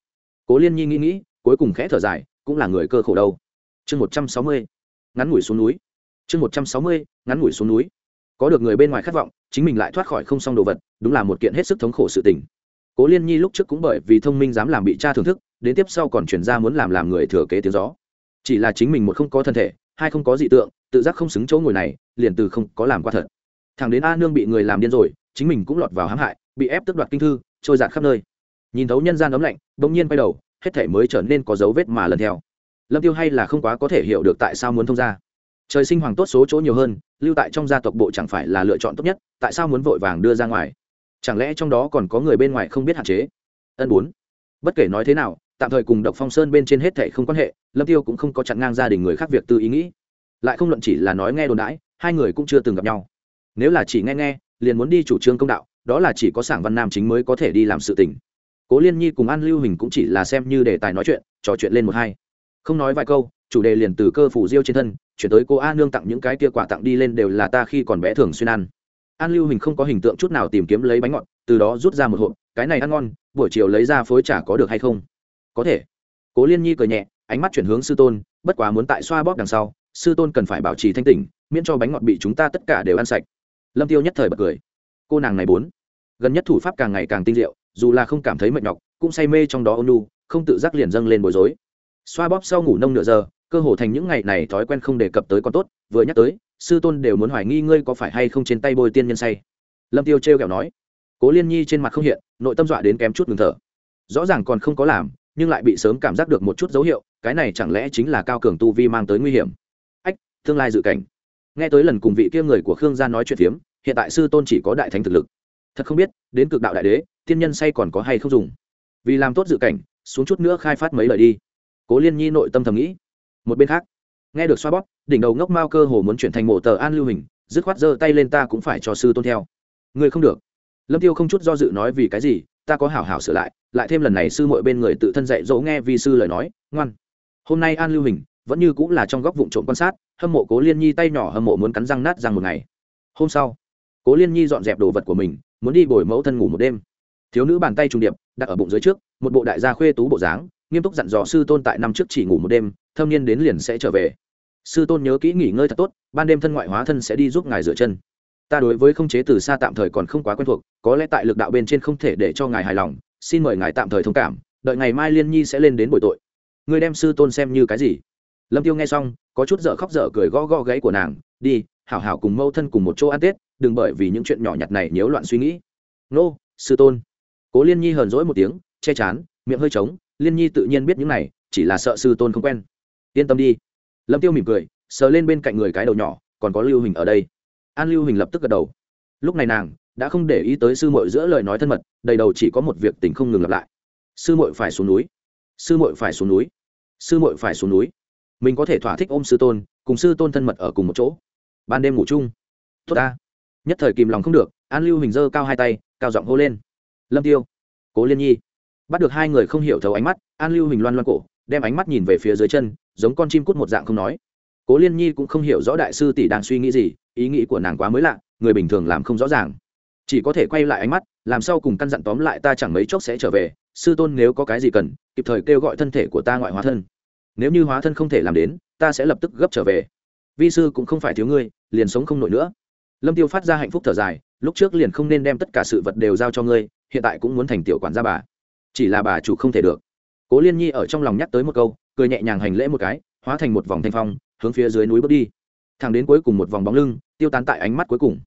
Cố liên nhi nghĩ nghĩ, cuối cùng khẽ thở dài, cũng là người cơ khổ đâu. Chương một trăm sáu mươi, ngắn ngủi xuống núi. Chương một trăm sáu mươi, ngắn ngủi xuống núi. Có được người bên ngoài khát vọng, chính mình lại thoát khỏi không xong đồ vật, đúng là một kiện hết sức thống khổ sự tình. Cố liên nhi lúc trước cũng bởi vì thông minh dám làm bị cha thưởng thức, đến tiếp sau còn chuyển ra muốn làm làm người thừa kế tiếng gió chỉ là chính mình một không có thân thể, hai không có dị tượng, tự giác không xứng chỗ ngồi này, liền từ không có làm qua thật. Thằng đến a nương bị người làm điên rồi, chính mình cũng lọt vào hãm hại, bị ép tước đoạt kinh thư, trôi giạt khắp nơi. Nhìn thấu nhân gian ấm lạnh, bỗng nhiên quay đầu, hết thể mới trở nên có dấu vết mà lần theo. Lâm tiêu hay là không quá có thể hiểu được tại sao muốn thông ra trời sinh hoàng tốt số chỗ nhiều hơn, lưu tại trong gia tộc bộ chẳng phải là lựa chọn tốt nhất, tại sao muốn vội vàng đưa ra ngoài? Chẳng lẽ trong đó còn có người bên ngoài không biết hạn chế? Ân bốn. Bất kể nói thế nào tạm thời cùng độc phong sơn bên trên hết thệ không quan hệ, lâm tiêu cũng không có chặn ngang gia đình người khác việc tư ý nghĩ. Lại không luận chỉ là nói nghe đồn đãi, hai người cũng chưa từng gặp nhau. Nếu là chỉ nghe nghe, liền muốn đi chủ trương công đạo, đó là chỉ có sảng văn nam chính mới có thể đi làm sự tình. Cố liên nhi cùng an lưu hình cũng chỉ là xem như đề tài nói chuyện, trò chuyện lên một hai. Không nói vài câu, chủ đề liền từ cơ phủ diêu trên thân, chuyển tới cô a nương tặng những cái kia quả tặng đi lên đều là ta khi còn bé thường xuyên ăn. An lưu hình không có hình tượng chút nào tìm kiếm lấy bánh ngọt, từ đó rút ra một hộp, cái này ăn ngon, buổi chiều lấy ra phối trả có được hay không? Có thể. Cố liên nhi cười nhẹ, ánh mắt chuyển hướng sư tôn, bất quá muốn tại xoa bóp đằng sau, sư tôn cần phải bảo trì thanh tỉnh, miễn cho bánh ngọt bị chúng ta tất cả đều ăn sạch. Lâm tiêu nhất thời bật cười. Cô nàng này bốn. Gần nhất thủ pháp càng ngày càng tinh diệu, dù là không cảm thấy mệt nhọc, cũng say mê trong đó ôn nu không tự giác liền dâng lên bối rối. Xoa bóp sau ngủ nông nửa giờ, cơ hồ thành những ngày này thói quen không đề cập tới còn tốt, vừa nhắc tới, sư tôn đều muốn hoài nghi ngươi có phải hay không trên tay bôi tiên nhân say. Lâm tiêu trêu kẹo nói. Cố liên nhi trên mặt không hiện, nội tâm dọa đến kém chút ngừng thở. Rõ ràng còn không có làm nhưng lại bị sớm cảm giác được một chút dấu hiệu, cái này chẳng lẽ chính là cao cường tu vi mang tới nguy hiểm? Ách, tương lai dự cảnh. Nghe tới lần cùng vị kia người của khương gia nói chuyện phiếm, hiện tại sư tôn chỉ có đại thánh thực lực. Thật không biết, đến cực đạo đại đế, tiên nhân say còn có hay không dùng. Vì làm tốt dự cảnh, xuống chút nữa khai phát mấy lời đi. Cố liên nhi nội tâm thầm nghĩ. Một bên khác, nghe được xoa bóp, đỉnh đầu ngốc mao cơ hồ muốn chuyển thành mộ tờ an lưu hình, dứt khoát giơ tay lên ta cũng phải cho sư tôn theo. Người không được. Lâm tiêu không chút do dự nói vì cái gì ta có hảo hảo sửa lại lại thêm lần này sư muội bên người tự thân dạy dỗ nghe vi sư lời nói, ngoan. Hôm nay an lưu hình vẫn như cũng là trong góc vụ trộm quan sát, hâm mộ cố liên nhi tay nhỏ hâm mộ muốn cắn răng nát răng một ngày. Hôm sau, cố liên nhi dọn dẹp đồ vật của mình, muốn đi bồi mẫu thân ngủ một đêm. Thiếu nữ bàn tay trùng điệp, đặt ở bụng dưới trước, một bộ đại gia khuê tú bộ dáng, nghiêm túc dặn dò sư tôn tại năm trước chỉ ngủ một đêm, thâm niên đến liền sẽ trở về. Sư tôn nhớ kỹ nghỉ ngơi thật tốt, ban đêm thân ngoại hóa thân sẽ đi giúp ngài rửa chân ta đối với không chế từ xa tạm thời còn không quá quen thuộc, có lẽ tại lực đạo bên trên không thể để cho ngài hài lòng, xin mời ngài tạm thời thông cảm, đợi ngày mai liên nhi sẽ lên đến buổi tội. Người đem sư tôn xem như cái gì? Lâm tiêu nghe xong, có chút dở khóc dở cười gõ gõ gáy của nàng, đi, hảo hảo cùng mâu thân cùng một chỗ ăn tết, đừng bởi vì những chuyện nhỏ nhặt này nhiễu loạn suy nghĩ. Nô, sư tôn. Cố liên nhi hờn dỗi một tiếng, che chán, miệng hơi trống, liên nhi tự nhiên biết những này, chỉ là sợ sư tôn không quen. Yên tâm đi. Lâm tiêu mỉm cười, sờ lên bên cạnh người cái đầu nhỏ, còn có lưu hình ở đây an lưu hình lập tức gật đầu. Lúc này nàng đã không để ý tới sư muội giữa lời nói thân mật, đầy đầu chỉ có một việc tình không ngừng lặp lại. Sư muội phải xuống núi. Sư muội phải xuống núi. Sư muội phải xuống núi. Mình có thể thỏa thích ôm sư tôn, cùng sư tôn thân mật ở cùng một chỗ. Ban đêm ngủ chung. Tốt ta. Nhất thời kìm lòng không được, an lưu hình dơ cao hai tay, cao giọng hô lên. Lâm tiêu. Cố liên nhi. Bắt được hai người không hiểu thấu ánh mắt, an lưu hình loan loan cổ, đem ánh mắt nhìn về phía dưới chân, giống con chim cút một dạng không nói. Cố liên nhi cũng không hiểu rõ đại sư tỷ đang suy nghĩ gì ý nghĩ của nàng quá mới lạ, người bình thường làm không rõ ràng. Chỉ có thể quay lại ánh mắt, làm sao cùng căn dặn tóm lại ta chẳng mấy chốc sẽ trở về, sư tôn nếu có cái gì cần, kịp thời kêu gọi thân thể của ta ngoại hóa thân. Nếu như hóa thân không thể làm đến, ta sẽ lập tức gấp trở về. Vi sư cũng không phải thiếu ngươi, liền sống không nổi nữa. Lâm tiêu phát ra hạnh phúc thở dài, lúc trước liền không nên đem tất cả sự vật đều giao cho ngươi, hiện tại cũng muốn thành tiểu quản gia bà. Chỉ là bà chủ không thể được. Cố liên nhi ở trong lòng nhắc tới một câu, cười nhẹ nhàng hành lễ một cái, hóa thành một vòng thanh phong, hướng phía dưới núi bước đi thẳng đến cuối cùng một vòng bóng lưng, tiêu tán tại ánh mắt cuối cùng.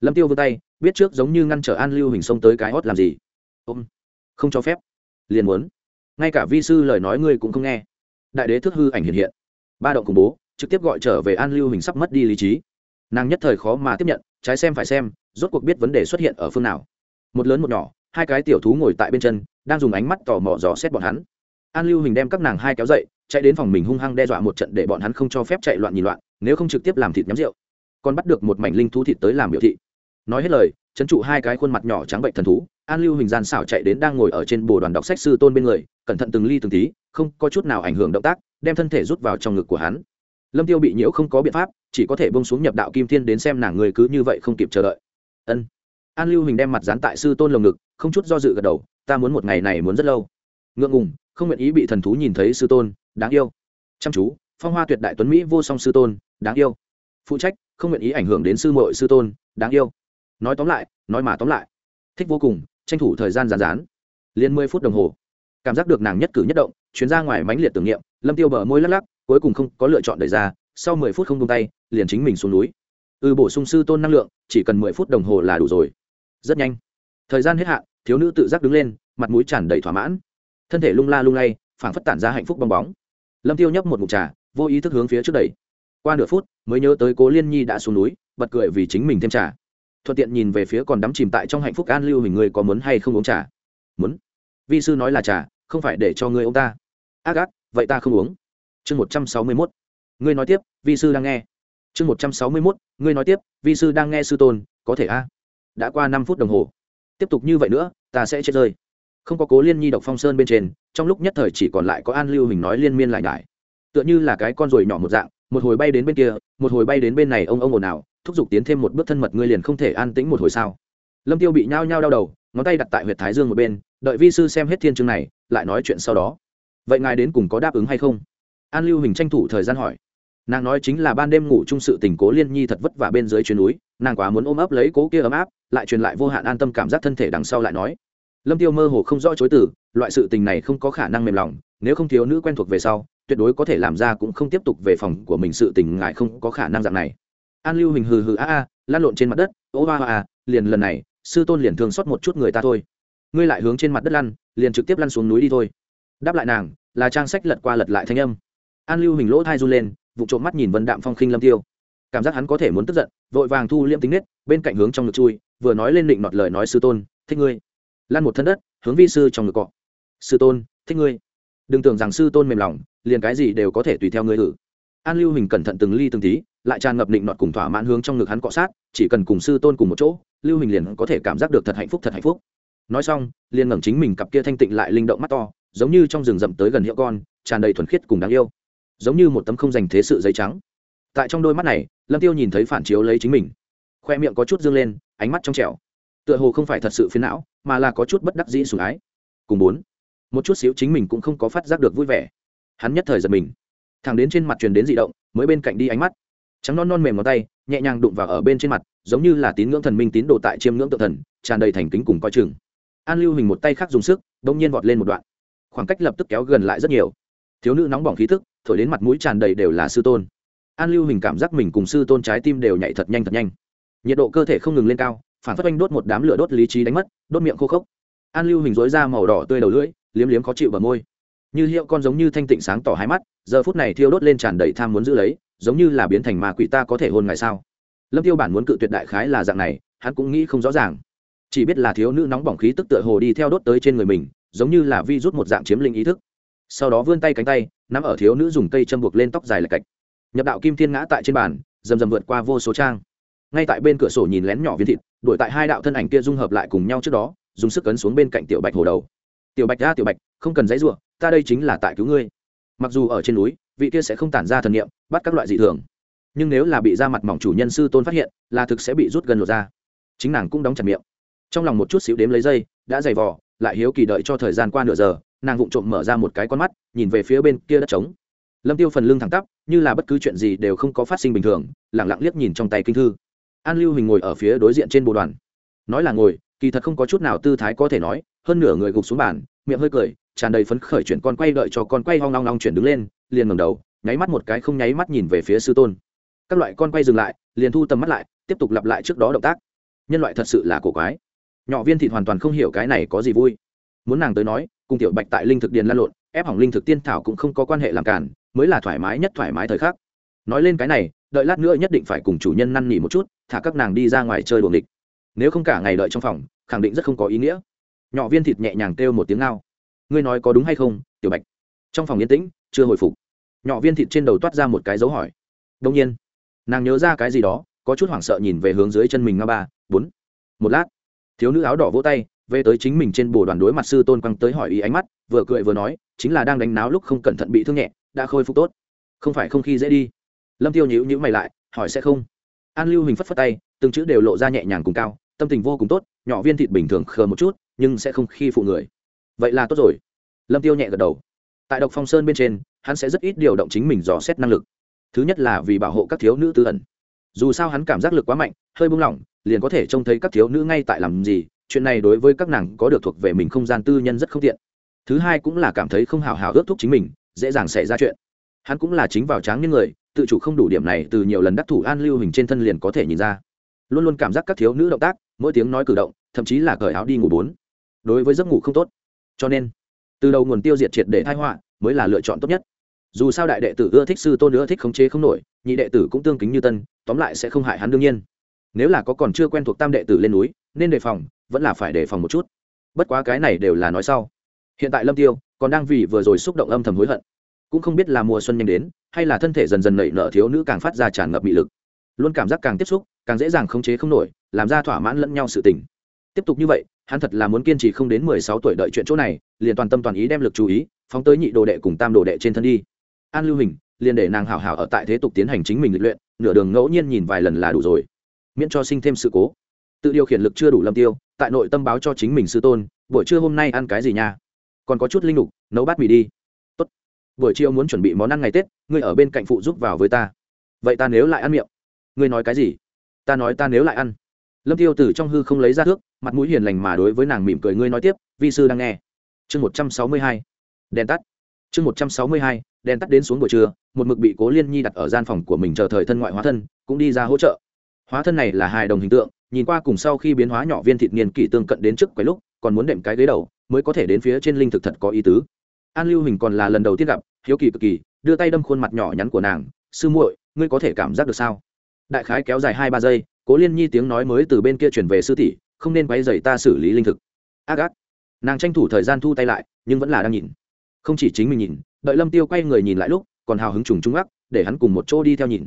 Lâm tiêu vươn tay, biết trước giống như ngăn trở an lưu hình xông tới cái hót làm gì. Ôm. Không cho phép. Liền muốn. Ngay cả vi sư lời nói ngươi cũng không nghe. Đại đế thức hư ảnh hiện hiện. Ba động khủng bố, trực tiếp gọi trở về an lưu hình sắp mất đi lý trí. Nàng nhất thời khó mà tiếp nhận, trái xem phải xem, rốt cuộc biết vấn đề xuất hiện ở phương nào. Một lớn một nhỏ, hai cái tiểu thú ngồi tại bên chân, đang dùng ánh mắt tò mò dò xét bọn hắn. An lưu hình đem các nàng hai kéo dậy chạy đến phòng mình hung hăng đe dọa một trận để bọn hắn không cho phép chạy loạn nhìn loạn, nếu không trực tiếp làm thịt nhắm rượu. Còn bắt được một mảnh linh thú thịt tới làm biểu thị. Nói hết lời, trấn trụ hai cái khuôn mặt nhỏ trắng bệnh thần thú, an lưu hình gian xảo chạy đến đang ngồi ở trên bồ đoàn đọc sách sư tôn bên người, cẩn thận từng ly từng tí, không có chút nào ảnh hưởng động tác, đem thân thể rút vào trong ngực của hắn. Lâm tiêu bị nhiễu không có biện pháp, chỉ có thể bông xuống nhập đạo kim thiên đến xem nàng người cứ như vậy không kịp chờ đợi. Ân. An lưu hình đem mặt dán tại sư tôn lồng ngực, không chút do dự gật đầu, ta muốn một ngày này muốn rất lâu. Ngượng ngùng, không nguyện ý bị thần thú nhìn thấy sư tôn đáng yêu. Chăm chú, phong hoa tuyệt đại tuấn mỹ vô song sư tôn, đáng yêu. Phụ trách, không nguyện ý ảnh hưởng đến sư mội sư tôn, đáng yêu. Nói tóm lại, nói mà tóm lại. Thích vô cùng, tranh thủ thời gian rán rán liền mười phút đồng hồ. Cảm giác được nàng nhất cử nhất động, chuyến ra ngoài mánh liệt tưởng niệm, lâm tiêu bờ môi lắc lắc, cuối cùng không có lựa chọn đẩy ra, sau mười phút không tung tay, liền chính mình xuống núi. Ừ bổ sung sư tôn năng lượng, chỉ cần mười phút đồng hồ là đủ rồi. Rất nhanh. Thời gian hết hạn, thiếu nữ tự giác đứng lên, mặt mũi tràn đầy thỏa mãn. Thân thể lung la lung lay, phảng phất tản ra hạnh phúc bong bóng lâm tiêu nhấp một mục trà, vô ý thức hướng phía trước đẩy. Qua nửa phút, mới nhớ tới cố liên nhi đã xuống núi, bật cười vì chính mình thêm trà. Thuận tiện nhìn về phía còn đắm chìm tại trong hạnh phúc an lưu hình người có muốn hay không uống trà? Muốn. Vi sư nói là trà, không phải để cho ngươi ông ta. Ác ác, vậy ta không uống. Chương một trăm sáu mươi mốt. Ngươi nói tiếp, vi sư đang nghe. Chương một trăm sáu mươi mốt, ngươi nói tiếp, vi sư đang nghe sư tôn, có thể a? Đã qua năm phút đồng hồ. Tiếp tục như vậy nữa, ta sẽ chết rơi không có cố liên nhi độc phong sơn bên trên, trong lúc nhất thời chỉ còn lại có an lưu hình nói liên miên lại nhải. Tựa như là cái con ruồi nhỏ một dạng, một hồi bay đến bên kia, một hồi bay đến bên này ông ông ồn ào, thúc giục tiến thêm một bước thân mật ngươi liền không thể an tĩnh một hồi sao? Lâm tiêu bị nhao nhao đau đầu, ngón tay đặt tại huyệt thái dương một bên, đợi vi sư xem hết thiên chương này, lại nói chuyện sau đó. Vậy ngài đến cùng có đáp ứng hay không? An lưu hình tranh thủ thời gian hỏi. Nàng nói chính là ban đêm ngủ chung sự tình cố liên nhi thật vất vả bên dưới chuyến núi, nàng quá muốn ôm ấp lấy cố kia ấm áp, lại truyền lại vô hạn an tâm cảm giác thân thể đằng sau lại nói lâm tiêu mơ hồ không rõ chối từ, loại sự tình này không có khả năng mềm lòng, nếu không thiếu nữ quen thuộc về sau, tuyệt đối có thể làm ra cũng không tiếp tục về phòng của mình sự tình ngại không có khả năng dạng này. An lưu hình hừ hừ a a lan lộn trên mặt đất, ô ba a, liền lần này, sư tôn liền thường xót một chút người ta thôi. Ngươi lại hướng trên mặt đất lăn, liền trực tiếp lăn xuống núi đi thôi. Đáp lại nàng, là trang sách lật qua lật lại thanh âm. An lưu hình lỗ thai run lên, vụ trộm mắt nhìn vân đạm phong khinh lâm tiêu. Cảm giác hắn có thể muốn tức giận, vội vàng thu liêm tính nết, bên cạnh hướng trong ngực chui, vừa nói lên định nọt lời nói sư tôn, thích ngươi lan một thân đất, hướng vi sư trong ngực cọ. Sư tôn, thích ngươi. Đừng tưởng rằng sư tôn mềm lòng, liền cái gì đều có thể tùy theo ngươi thử an lưu hình cẩn thận từng ly từng tí, lại tràn ngập định nọt cùng thỏa mãn hướng trong ngực hắn cọ sát, chỉ cần cùng sư tôn cùng một chỗ, lưu hình liền có thể cảm giác được thật hạnh phúc, thật hạnh phúc. Nói xong, liền ngẩng chính mình cặp kia thanh tịnh lại linh động mắt to, giống như trong rừng rậm tới gần hiệu con, tràn đầy thuần khiết cùng đáng yêu. Giống như một tấm không dành thế sự giấy trắng. Tại trong đôi mắt này, lâm tiêu nhìn thấy phản chiếu lấy chính mình. Khoe miệng có chút dương lên, ánh mắt trong trẻo tựa hồ không phải thật sự phiến não, mà là có chút bất đắc dĩ sủng ái. Cùng bốn, một chút xíu chính mình cũng không có phát giác được vui vẻ. Hắn nhất thời giật mình. Thẳng đến trên mặt truyền đến dị động, mới bên cạnh đi ánh mắt. Trắng non non mềm ngón tay, nhẹ nhàng đụng vào ở bên trên mặt, giống như là tín ngưỡng thần minh tín đồ tại chiêm ngưỡng tự thần, tràn đầy thành kính cùng coi chừng. An lưu hình một tay khác dùng sức đông nhiên vọt lên một đoạn. Khoảng cách lập tức kéo gần lại rất nhiều. Thiếu nữ nóng bỏng khí thức thổi đến mặt mũi tràn đầy đều là sư tôn. An lưu hình cảm giác mình cùng sư tôn trái tim đều nhảy thật nhanh thật nhanh. Nhiệt độ cơ thể không ngừng lên cao phản phất oanh đốt một đám lửa đốt lý trí đánh mất, đốt miệng khô khốc. An lưu hình dối ra màu đỏ tươi đầu lưỡi, liếm liếm khó chịu bờ môi. Như hiệu con giống như thanh tịnh sáng tỏ hai mắt, giờ phút này thiêu đốt lên tràn đầy tham muốn giữ lấy, giống như là biến thành ma quỷ ta có thể hôn ngày sao? Lâm tiêu bản muốn cự tuyệt đại khái là dạng này, hắn cũng nghĩ không rõ ràng. Chỉ biết là thiếu nữ nóng bỏng khí tức tựa hồ đi theo đốt tới trên người mình, giống như là vi rút một dạng chiếm linh ý thức. Sau đó vươn tay cánh tay, nắm ở thiếu nữ dùng cây châm buộc lên tóc dài lạch cạch. Nhập đạo kim thiên ngã tại trên bàn dầm dầm vượt qua vô số trang. Ngay tại bên cửa sổ nhìn lén nhỏ viên thịt đuổi tại hai đạo thân ảnh kia dung hợp lại cùng nhau trước đó, dùng sức cấn xuống bên cạnh tiểu bạch hồ đầu. Tiểu bạch ra tiểu bạch, không cần dãy ruộng ta đây chính là tại cứu ngươi. Mặc dù ở trên núi, vị kia sẽ không tản ra thần nghiệm bắt các loại dị thường, nhưng nếu là bị da mặt mỏng chủ nhân sư tôn phát hiện, là thực sẽ bị rút gần lột ra chính nàng cũng đóng chặt miệng. Trong lòng một chút xíu đếm lấy dây, đã dày vò, lại hiếu kỳ đợi cho thời gian qua nửa giờ, nàng vụng trộm mở ra một cái con mắt, nhìn về phía bên kia đất trống. Lâm tiêu phần lưng thẳng tắp, như là bất cứ chuyện gì đều không có phát sinh bình thường lẳng lặng liếc nhìn trong tay kinh thư an lưu hình ngồi ở phía đối diện trên bộ đoàn. Nói là ngồi, kỳ thật không có chút nào tư thái có thể nói, hơn nửa người gục xuống bàn, miệng hơi cười, tràn đầy phấn khởi chuyển con quay đợi cho con quay hoang long long chuyển đứng lên, liền ngầm đầu, nháy mắt một cái không nháy mắt nhìn về phía sư tôn. Các loại con quay dừng lại, liền thu tầm mắt lại, tiếp tục lặp lại trước đó động tác. Nhân loại thật sự là cổ quái. Nhỏ viên thịt hoàn toàn không hiểu cái này có gì vui. Muốn nàng tới nói, cùng tiểu bạch tại linh thực điền lan lộn, ép hỏng linh thực tiên thảo cũng không có quan hệ làm cản, mới là thoải mái nhất thoải mái thời khắc. Nói lên cái này, đợi lát nữa nhất định phải cùng chủ nhân năn nỉ một chút thả các nàng đi ra ngoài chơi đuồng địch nếu không cả ngày đợi trong phòng, khẳng định rất không có ý nghĩa. Nhỏ viên thịt nhẹ nhàng kêu một tiếng ngao. Ngươi nói có đúng hay không, tiểu bạch? Trong phòng yên tĩnh, chưa hồi phục. Nhỏ viên thịt trên đầu toát ra một cái dấu hỏi. Đông nhiên, nàng nhớ ra cái gì đó, có chút hoảng sợ nhìn về hướng dưới chân mình nga ba, bốn. Một lát, thiếu nữ áo đỏ vỗ tay, về tới chính mình trên bồ đoàn đối mặt sư tôn quăng tới hỏi ý ánh mắt, vừa cười vừa nói, chính là đang đánh náo lúc không cẩn thận bị thương nhẹ, đã khôi phục tốt. Không phải không khi dễ đi. Lâm tiêu nhíu nhíu mày lại, hỏi sẽ không an lưu hình phất phất tay, từng chữ đều lộ ra nhẹ nhàng cùng cao, tâm tình vô cùng tốt, nhỏ viên thịt bình thường khờ một chút, nhưng sẽ không khi phụ người. Vậy là tốt rồi. Lâm tiêu nhẹ gật đầu. Tại độc phong sơn bên trên, hắn sẽ rất ít điều động chính mình dò xét năng lực. Thứ nhất là vì bảo hộ các thiếu nữ tư ẩn. Dù sao hắn cảm giác lực quá mạnh, hơi buông lỏng, liền có thể trông thấy các thiếu nữ ngay tại làm gì, chuyện này đối với các nàng có được thuộc về mình không gian tư nhân rất không tiện. Thứ hai cũng là cảm thấy không hào hào ước thúc chính mình, dễ dàng xảy ra chuyện. Hắn cũng là chính vào tráng những người tự chủ không đủ điểm này từ nhiều lần đắc thủ an lưu hình trên thân liền có thể nhìn ra. Luôn luôn cảm giác các thiếu nữ động tác, mỗi tiếng nói cử động, thậm chí là cởi áo đi ngủ bốn. Đối với giấc ngủ không tốt. Cho nên, từ đầu nguồn tiêu diệt triệt để thai họa mới là lựa chọn tốt nhất. Dù sao đại đệ tử ưa thích sư tôn nữa thích khống chế không nổi, nhị đệ tử cũng tương kính như tân, tóm lại sẽ không hại hắn đương nhiên. Nếu là có còn chưa quen thuộc tam đệ tử lên núi, nên đề phòng, vẫn là phải đề phòng một chút. Bất quá cái này đều là nói sau. Hiện tại lâm tiêu còn đang vì vừa rồi xúc động âm thầm hối hận cũng không biết là mùa xuân nhanh đến, hay là thân thể dần dần nảy nở thiếu nữ càng phát ra tràn ngập bị lực. Luôn cảm giác càng tiếp xúc, càng dễ dàng khống chế không nổi, làm ra thỏa mãn lẫn nhau sự tình. Tiếp tục như vậy, hắn thật là muốn kiên trì không đến mười sáu tuổi đợi chuyện chỗ này, liền toàn tâm toàn ý đem lực chú ý, phóng tới nhị đồ đệ cùng tam đồ đệ trên thân đi. An lưu hình, liền để nàng hảo hảo ở tại thế tục tiến hành chính mình lịch luyện, nửa đường ngẫu nhiên nhìn vài lần là đủ rồi. Miễn cho sinh thêm sự cố. Tự điều khiển lực chưa đủ lâm tiêu, tại nội tâm báo cho chính mình sư tôn, buổi trưa hôm nay ăn cái gì nha? Còn có chút linh lục, nấu bát mì đi buổi chiều muốn chuẩn bị món ăn ngày tết, ngươi ở bên cạnh phụ giúp vào với ta. Vậy ta nếu lại ăn miệng? Ngươi nói cái gì? Ta nói ta nếu lại ăn. Lâm tiêu từ trong hư không lấy ra thước, mặt mũi hiền lành mà đối với nàng mỉm cười ngươi nói tiếp, vi sư đang nghe. Chương một trăm sáu mươi hai. Đèn tắt. Chương một trăm sáu mươi hai, đèn tắt đến xuống buổi trưa, một mực bị cố liên nhi đặt ở gian phòng của mình chờ thời thân ngoại hóa thân, cũng đi ra hỗ trợ. Hóa thân này là hài đồng hình tượng, nhìn qua cùng sau khi biến hóa nhỏ viên thịt niên kỷ tương cận đến trước quấy lúc, còn muốn đệm cái ghế đầu, mới có thể đến phía trên linh thực thật có ý tứ an lưu hình còn là lần đầu tiên gặp, hiếu kỳ cực kỳ, đưa tay đâm khuôn mặt nhỏ nhắn của nàng. Sư muội, ngươi có thể cảm giác được sao? Đại khái kéo dài hai ba giây, cố liên nhi tiếng nói mới từ bên kia chuyển về sư tỷ, không nên quay dày ta xử lý linh thực. Ác ác. Nàng tranh thủ thời gian thu tay lại, nhưng vẫn là đang nhìn. Không chỉ chính mình nhìn, đợi lâm tiêu quay người nhìn lại lúc, còn hào hứng trùng trung ác để hắn cùng một chỗ đi theo nhìn.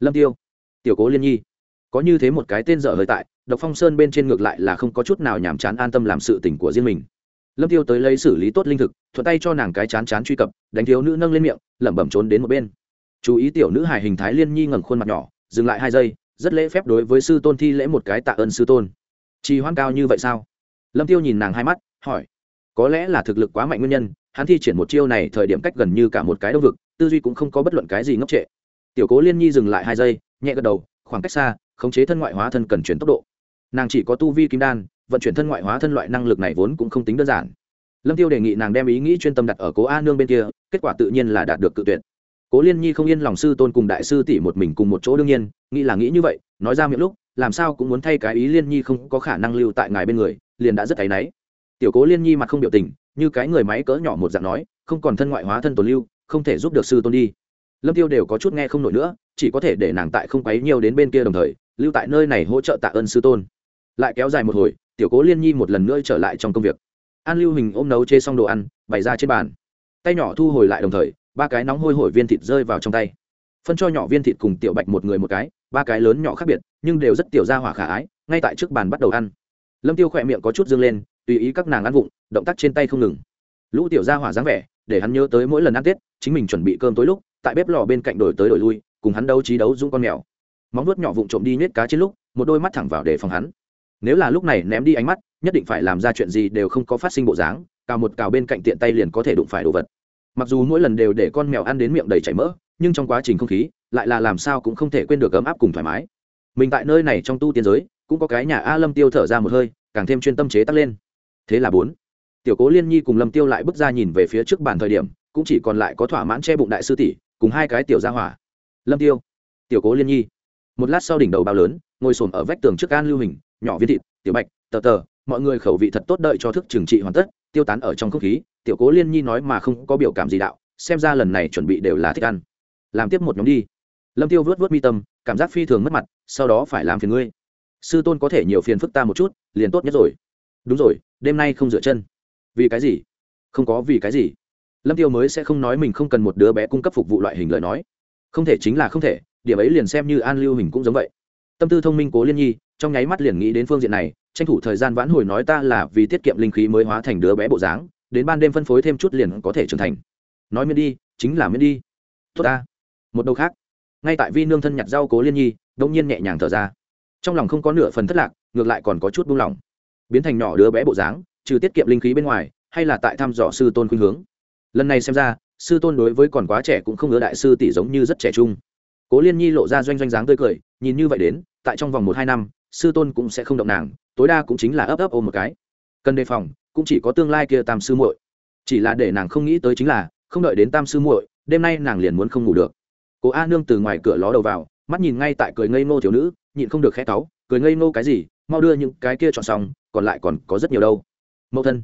Lâm tiêu, tiểu cố liên nhi, có như thế một cái tên dở hơi tại, độc phong sơn bên trên ngược lại là không có chút nào nhàm chán an tâm làm sự tình của riêng mình lâm tiêu tới lấy xử lý tốt linh thực, thuận tay cho nàng cái chán chán truy cập, đánh thiếu nữ nâng lên miệng, lẩm bẩm trốn đến một bên. Chú ý tiểu nữ hài hình thái liên nhi ngẩng khuôn mặt nhỏ, dừng lại hai giây, rất lễ phép đối với sư tôn thi lễ một cái tạ ơn sư tôn. Trì hoãn cao như vậy sao? Lâm tiêu nhìn nàng hai mắt, hỏi. Có lẽ là thực lực quá mạnh nguyên nhân, hắn thi triển một chiêu này thời điểm cách gần như cả một cái đông vực, tư duy cũng không có bất luận cái gì ngốc trệ. Tiểu cố liên nhi dừng lại hai giây, nhẹ gật đầu, khoảng cách xa, khống chế thân ngoại hóa thân cần chuyển tốc độ. Nàng chỉ có tu vi kim đan vận chuyển thân ngoại hóa thân loại năng lực này vốn cũng không tính đơn giản. Lâm tiêu đề nghị nàng đem ý nghĩ chuyên tâm đặt ở cố a nương bên kia, kết quả tự nhiên là đạt được cự tuyệt. Cố liên nhi không yên lòng sư tôn cùng đại sư tỷ một mình cùng một chỗ đương nhiên, nghĩ là nghĩ như vậy, nói ra miệng lúc, làm sao cũng muốn thay cái ý liên nhi không có khả năng lưu tại ngài bên người, liền đã rất thấy náy. Tiểu cố liên nhi mặt không biểu tình, như cái người máy cỡ nhỏ một dạng nói, không còn thân ngoại hóa thân tồn lưu, không thể giúp được sư tôn đi. Lâm tiêu đều có chút nghe không nổi nữa, chỉ có thể để nàng tại không quấy nhiều đến bên kia đồng thời, lưu tại nơi này hỗ trợ tạ ơn sư tôn. Lại kéo dài một hồi tiểu cố liên nhi một lần nữa trở lại trong công việc. An lưu hình ôm nấu chê xong đồ ăn, bày ra trên bàn. Tay nhỏ thu hồi lại đồng thời, ba cái nóng hôi hổi viên thịt rơi vào trong tay. Phân cho nhỏ viên thịt cùng tiểu bạch một người một cái, ba cái lớn nhỏ khác biệt, nhưng đều rất tiểu ra hỏa khả ái, ngay tại trước bàn bắt đầu ăn. Lâm tiêu khỏe miệng có chút dương lên, tùy ý các nàng ăn vụng, động tác trên tay không ngừng. Lũ tiểu ra hỏa dáng vẻ, để hắn nhớ tới mỗi lần ăn tết, chính mình chuẩn bị cơm tối lúc, tại bếp lò bên cạnh đổi tới đổi lui, cùng hắn đấu trí đấu dũng con mèo. Móng nuốt nhỏ vụng trộm đi nhét cá trên lúc, một đôi mắt thẳng vào để phòng hắn nếu là lúc này ném đi ánh mắt, nhất định phải làm ra chuyện gì đều không có phát sinh bộ dáng, cào một cào bên cạnh tiện tay liền có thể đụng phải đồ vật. Mặc dù mỗi lần đều để con mèo ăn đến miệng đầy chảy mỡ, nhưng trong quá trình không khí, lại là làm sao cũng không thể quên được ấm áp cùng thoải mái. Mình tại nơi này trong tu tiên giới, cũng có cái nhà a lâm tiêu thở ra một hơi, càng thêm chuyên tâm chế tắt lên. Thế là bốn, tiểu cố liên nhi cùng lâm tiêu lại bước ra nhìn về phía trước bàn thời điểm, cũng chỉ còn lại có thỏa mãn che bụng đại sư tỷ, cùng hai cái tiểu gia hỏa. Lâm tiêu, tiểu cố liên nhi, một lát sau đỉnh đầu bao lớn, ngồi xổm ở vách tường trước an lưu hình nhỏ viên thịt, tiểu bạch, tờ tờ, mọi người khẩu vị thật tốt đợi cho thức trừng trị hoàn tất, tiêu tán ở trong không khí, tiểu cố liên nhi nói mà không có biểu cảm gì đạo, xem ra lần này chuẩn bị đều là thích ăn. Làm tiếp một nhóm đi. Lâm tiêu vớt vớt mi tâm, cảm giác phi thường mất mặt, sau đó phải làm phiền ngươi. Sư tôn có thể nhiều phiền phức ta một chút, liền tốt nhất rồi. Đúng rồi, đêm nay không dựa chân. Vì cái gì? Không có vì cái gì. Lâm tiêu mới sẽ không nói mình không cần một đứa bé cung cấp phục vụ loại hình lời nói. Không thể chính là không thể, điểm ấy liền xem như an lưu hình cũng giống vậy. Tâm tư thông minh cố liên nhi trong nháy mắt liền nghĩ đến phương diện này, tranh thủ thời gian vãn hồi nói ta là vì tiết kiệm linh khí mới hóa thành đứa bé bộ dáng, đến ban đêm phân phối thêm chút liền có thể trưởng thành. Nói miễn đi, chính là miễn đi. Tốt ta. Một đầu khác. Ngay tại vi nương thân nhặt rau cố liên nhi đông nhiên nhẹ nhàng thở ra. Trong lòng không có nửa phần thất lạc, ngược lại còn có chút buông lỏng. Biến thành nhỏ đứa bé bộ dáng, trừ tiết kiệm linh khí bên ngoài, hay là tại thăm dò sư tôn khuynh hướng. Lần này xem ra, sư tôn đối với còn quá trẻ cũng không ngứa đại sư tỷ giống như rất trẻ trung. Cố liên nhi lộ ra doanh doanh dáng tươi cười, nhìn như vậy đến, tại trong vòng một hai năm sư tôn cũng sẽ không động nàng, tối đa cũng chính là ấp ấp ôm một cái. Cần đề phòng, cũng chỉ có tương lai kia tam sư muội. Chỉ là để nàng không nghĩ tới chính là, không đợi đến tam sư muội, đêm nay nàng liền muốn không ngủ được. Cố a nương từ ngoài cửa ló đầu vào, mắt nhìn ngay tại cười ngây ngô thiếu nữ, nhịn không được khẽ cáu, cười ngây ngô cái gì, mau đưa những cái kia chọn xong, còn lại còn có rất nhiều đâu. Mẫu thân,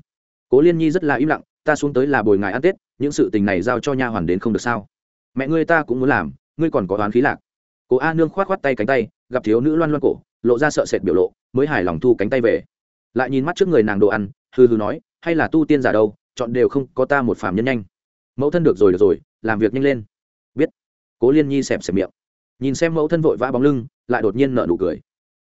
cố liên nhi rất là im lặng, ta xuống tới là bồi ngài ăn tết, những sự tình này giao cho nha hoàn đến không được sao. Mẹ ngươi ta cũng muốn làm, ngươi còn có toán khí lạc. Cố a nương khoát khoát tay cánh tay, gặp thiếu nữ loan loan cổ lộ ra sợ sệt biểu lộ, mới hài lòng thu cánh tay về. Lại nhìn mắt trước người nàng đồ ăn hư hư nói, hay là tu tiên giả đâu, chọn đều không có ta một phàm nhân nhanh. Mẫu thân được rồi được rồi, làm việc nhanh lên. Biết. Cố liên nhi xẹp xẹp miệng. Nhìn xem mẫu thân vội vã bóng lưng, lại đột nhiên nợ nụ cười.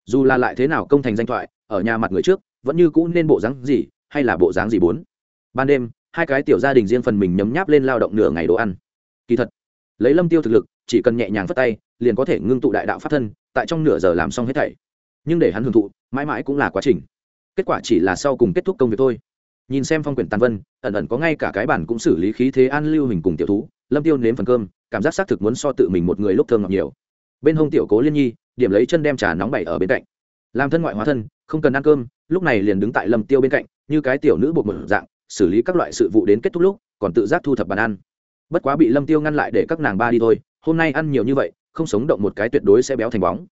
Dù là lại thế nào công thành danh thoại, ở nhà mặt người trước, vẫn như cũ nên bộ dáng gì, hay là bộ dáng gì bốn. Ban đêm, hai cái tiểu gia đình riêng phần mình nhấm nháp lên lao động nửa ngày đồ ăn. Kỳ thật, lấy lâm tiêu thực lực, chỉ cần nhẹ nhàng phất tay, liền có thể ngưng tụ đại đạo pháp thân, tại trong nửa giờ làm xong hết thảy nhưng để hắn hưởng thụ, mãi mãi cũng là quá trình. Kết quả chỉ là sau cùng kết thúc công việc thôi. Nhìn xem phong quyển tàn vân, ẩn ẩn có ngay cả cái bản cũng xử lý khí thế an lưu hình cùng tiểu thú, lâm tiêu nếm phần cơm, cảm giác xác thực muốn so tự mình một người lúc thơm ngọc nhiều. Bên hông tiểu cố liên nhi, điểm lấy chân đem trà nóng bày ở bên cạnh. Làm thân ngoại hóa thân, không cần ăn cơm, lúc này liền đứng tại lâm tiêu bên cạnh, như cái tiểu nữ buộc một dạng, xử lý các loại sự vụ đến kết thúc lúc, còn tự giác thu thập bàn ăn. Bất quá bị lâm tiêu ngăn lại để các nàng ba đi thôi, hôm nay ăn nhiều như vậy, không sống động một cái tuyệt đối sẽ béo thành bóng.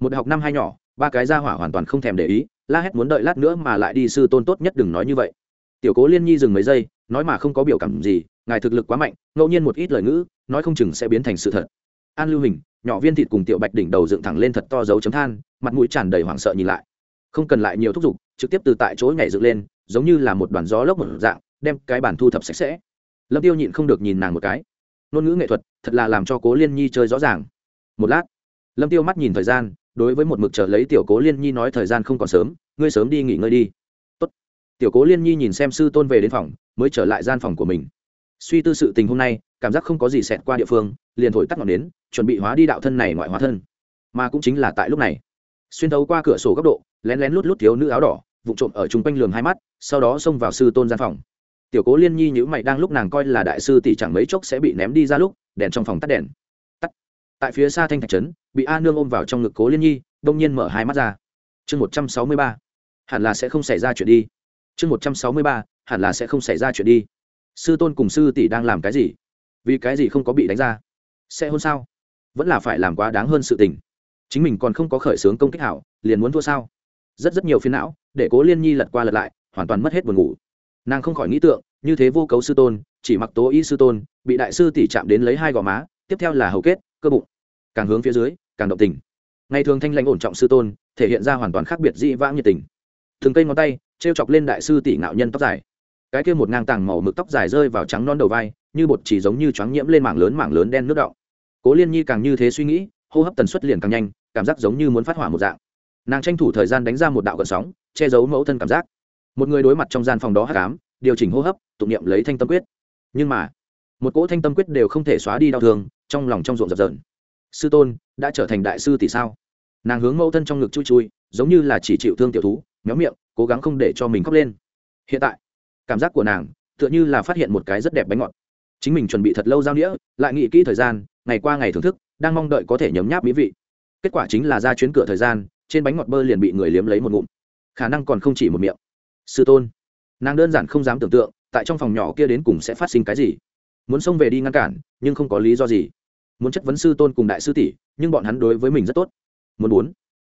Một đại học năm hai nhỏ ba cái ra hỏa hoàn toàn không thèm để ý, la hét muốn đợi lát nữa mà lại đi sư tôn tốt nhất đừng nói như vậy. Tiểu cố liên nhi dừng mấy giây, nói mà không có biểu cảm gì, ngài thực lực quá mạnh, ngẫu nhiên một ít lời ngữ, nói không chừng sẽ biến thành sự thật. An lưu hình, nhỏ viên thịt cùng tiểu bạch đỉnh đầu dựng thẳng lên thật to dấu chấm than, mặt mũi tràn đầy hoảng sợ nhìn lại. Không cần lại nhiều thúc giục, trực tiếp từ tại chỗ nhảy dựng lên, giống như là một đoàn gió lốc một dạng, đem cái bản thu thập sạch sẽ. Lâm tiêu nhịn không được nhìn nàng một cái. Ngôn ngữ nghệ thuật, thật là làm cho cố liên nhi chơi rõ ràng. Một lát, lâm tiêu mắt nhìn thời gian đối với một mực chờ lấy tiểu cố liên nhi nói thời gian không còn sớm, ngươi sớm đi nghỉ ngơi đi. Tốt. tiểu cố liên nhi nhìn xem sư tôn về đến phòng, mới trở lại gian phòng của mình. Suy tư sự tình hôm nay, cảm giác không có gì xẹt qua địa phương, liền thổi tắt ngọn đến chuẩn bị hóa đi đạo thân này ngoại hóa thân. Mà cũng chính là tại lúc này, xuyên thấu qua cửa sổ góc độ, lén lén lút lút thiếu nữ áo đỏ vụ trộm ở chung quanh lường hai mắt, sau đó xông vào sư tôn gian phòng. Tiểu cố liên nhi nhữ mày đang lúc nàng coi là đại sư tỷ chẳng mấy chốc sẽ bị ném đi ra lúc, đèn trong phòng tắt đèn tại phía xa thanh thạch trấn, bị a nương ôm vào trong ngực cố liên nhi đông nhiên mở hai mắt ra. Chương một trăm sáu mươi ba, hẳn là sẽ không xảy ra chuyện đi. Chương một trăm sáu mươi ba, hẳn là sẽ không xảy ra chuyện đi. Sư tôn cùng sư tỷ đang làm cái gì? Vì cái gì không có bị đánh ra? Sẽ hôn sao? Vẫn là phải làm quá đáng hơn sự tình. Chính mình còn không có khởi xướng công kích hảo, liền muốn thua sao? Rất rất nhiều phiến não, để cố liên nhi lật qua lật lại, hoàn toàn mất hết buồn ngủ. Nàng không khỏi nghĩ tượng, như thế vô cấu sư tôn, chỉ mặc tố y sư tôn, bị đại sư tỷ chạm đến lấy hai gò má, tiếp theo là hầu kết cơ bụng. Càng hướng phía dưới, càng động tình. Ngày thường thanh lãnh ổn trọng sư tôn, thể hiện ra hoàn toàn khác biệt dị vãng nhiệt tình. Thường cây ngón tay t r e o chọc lên đại sư tỷ ngạo nhân tóc dài. Cái kia một ngang tàng màu mực tóc dài rơi vào trắng non đầu vai, như bột chỉ giống như choáng nhiễm lên mảng lớn mảng lớn đen nước đọng. Cố liên nhi càng như thế suy nghĩ, hô hấp tần suất liền càng nhanh, cảm giác giống như muốn phát hỏa một dạng. Nàng tranh thủ thời gian đánh ra một đạo gợn sóng, che giấu mẫu thân cảm giác. Một người đối mặt trong gian phòng đó hát cám điều chỉnh hô hấp, tụng niệm lấy thanh tâm quyết. Nhưng mà, một cỗ thanh tâm quyết đều không thể xóa đi đau thương trong lòng trong ruộng dập dờn. Sư tôn, đã trở thành đại sư tỷ sao? Nàng hướng mẫu thân trong ngực chui chui, giống như là chỉ chịu thương tiểu thú, méo miệng, cố gắng không để cho mình khóc lên. Hiện tại, cảm giác của nàng tựa như là phát hiện một cái rất đẹp bánh ngọt. Chính mình chuẩn bị thật lâu giao nghĩa, lại nghĩ kỹ thời gian, ngày qua ngày thưởng thức, đang mong đợi có thể nhấm nháp mỹ vị. Kết quả chính là ra chuyến cửa thời gian, trên bánh ngọt bơ liền bị người liếm lấy một ngụm. Khả năng còn không chỉ một miệng. Sư tôn, nàng đơn giản không dám tưởng tượng, tại trong phòng nhỏ kia đến cùng sẽ phát sinh cái gì muốn xông về đi ngăn cản, nhưng không có lý do gì. Muốn chất vấn sư tôn cùng đại sư tỷ, nhưng bọn hắn đối với mình rất tốt. Muốn muốn.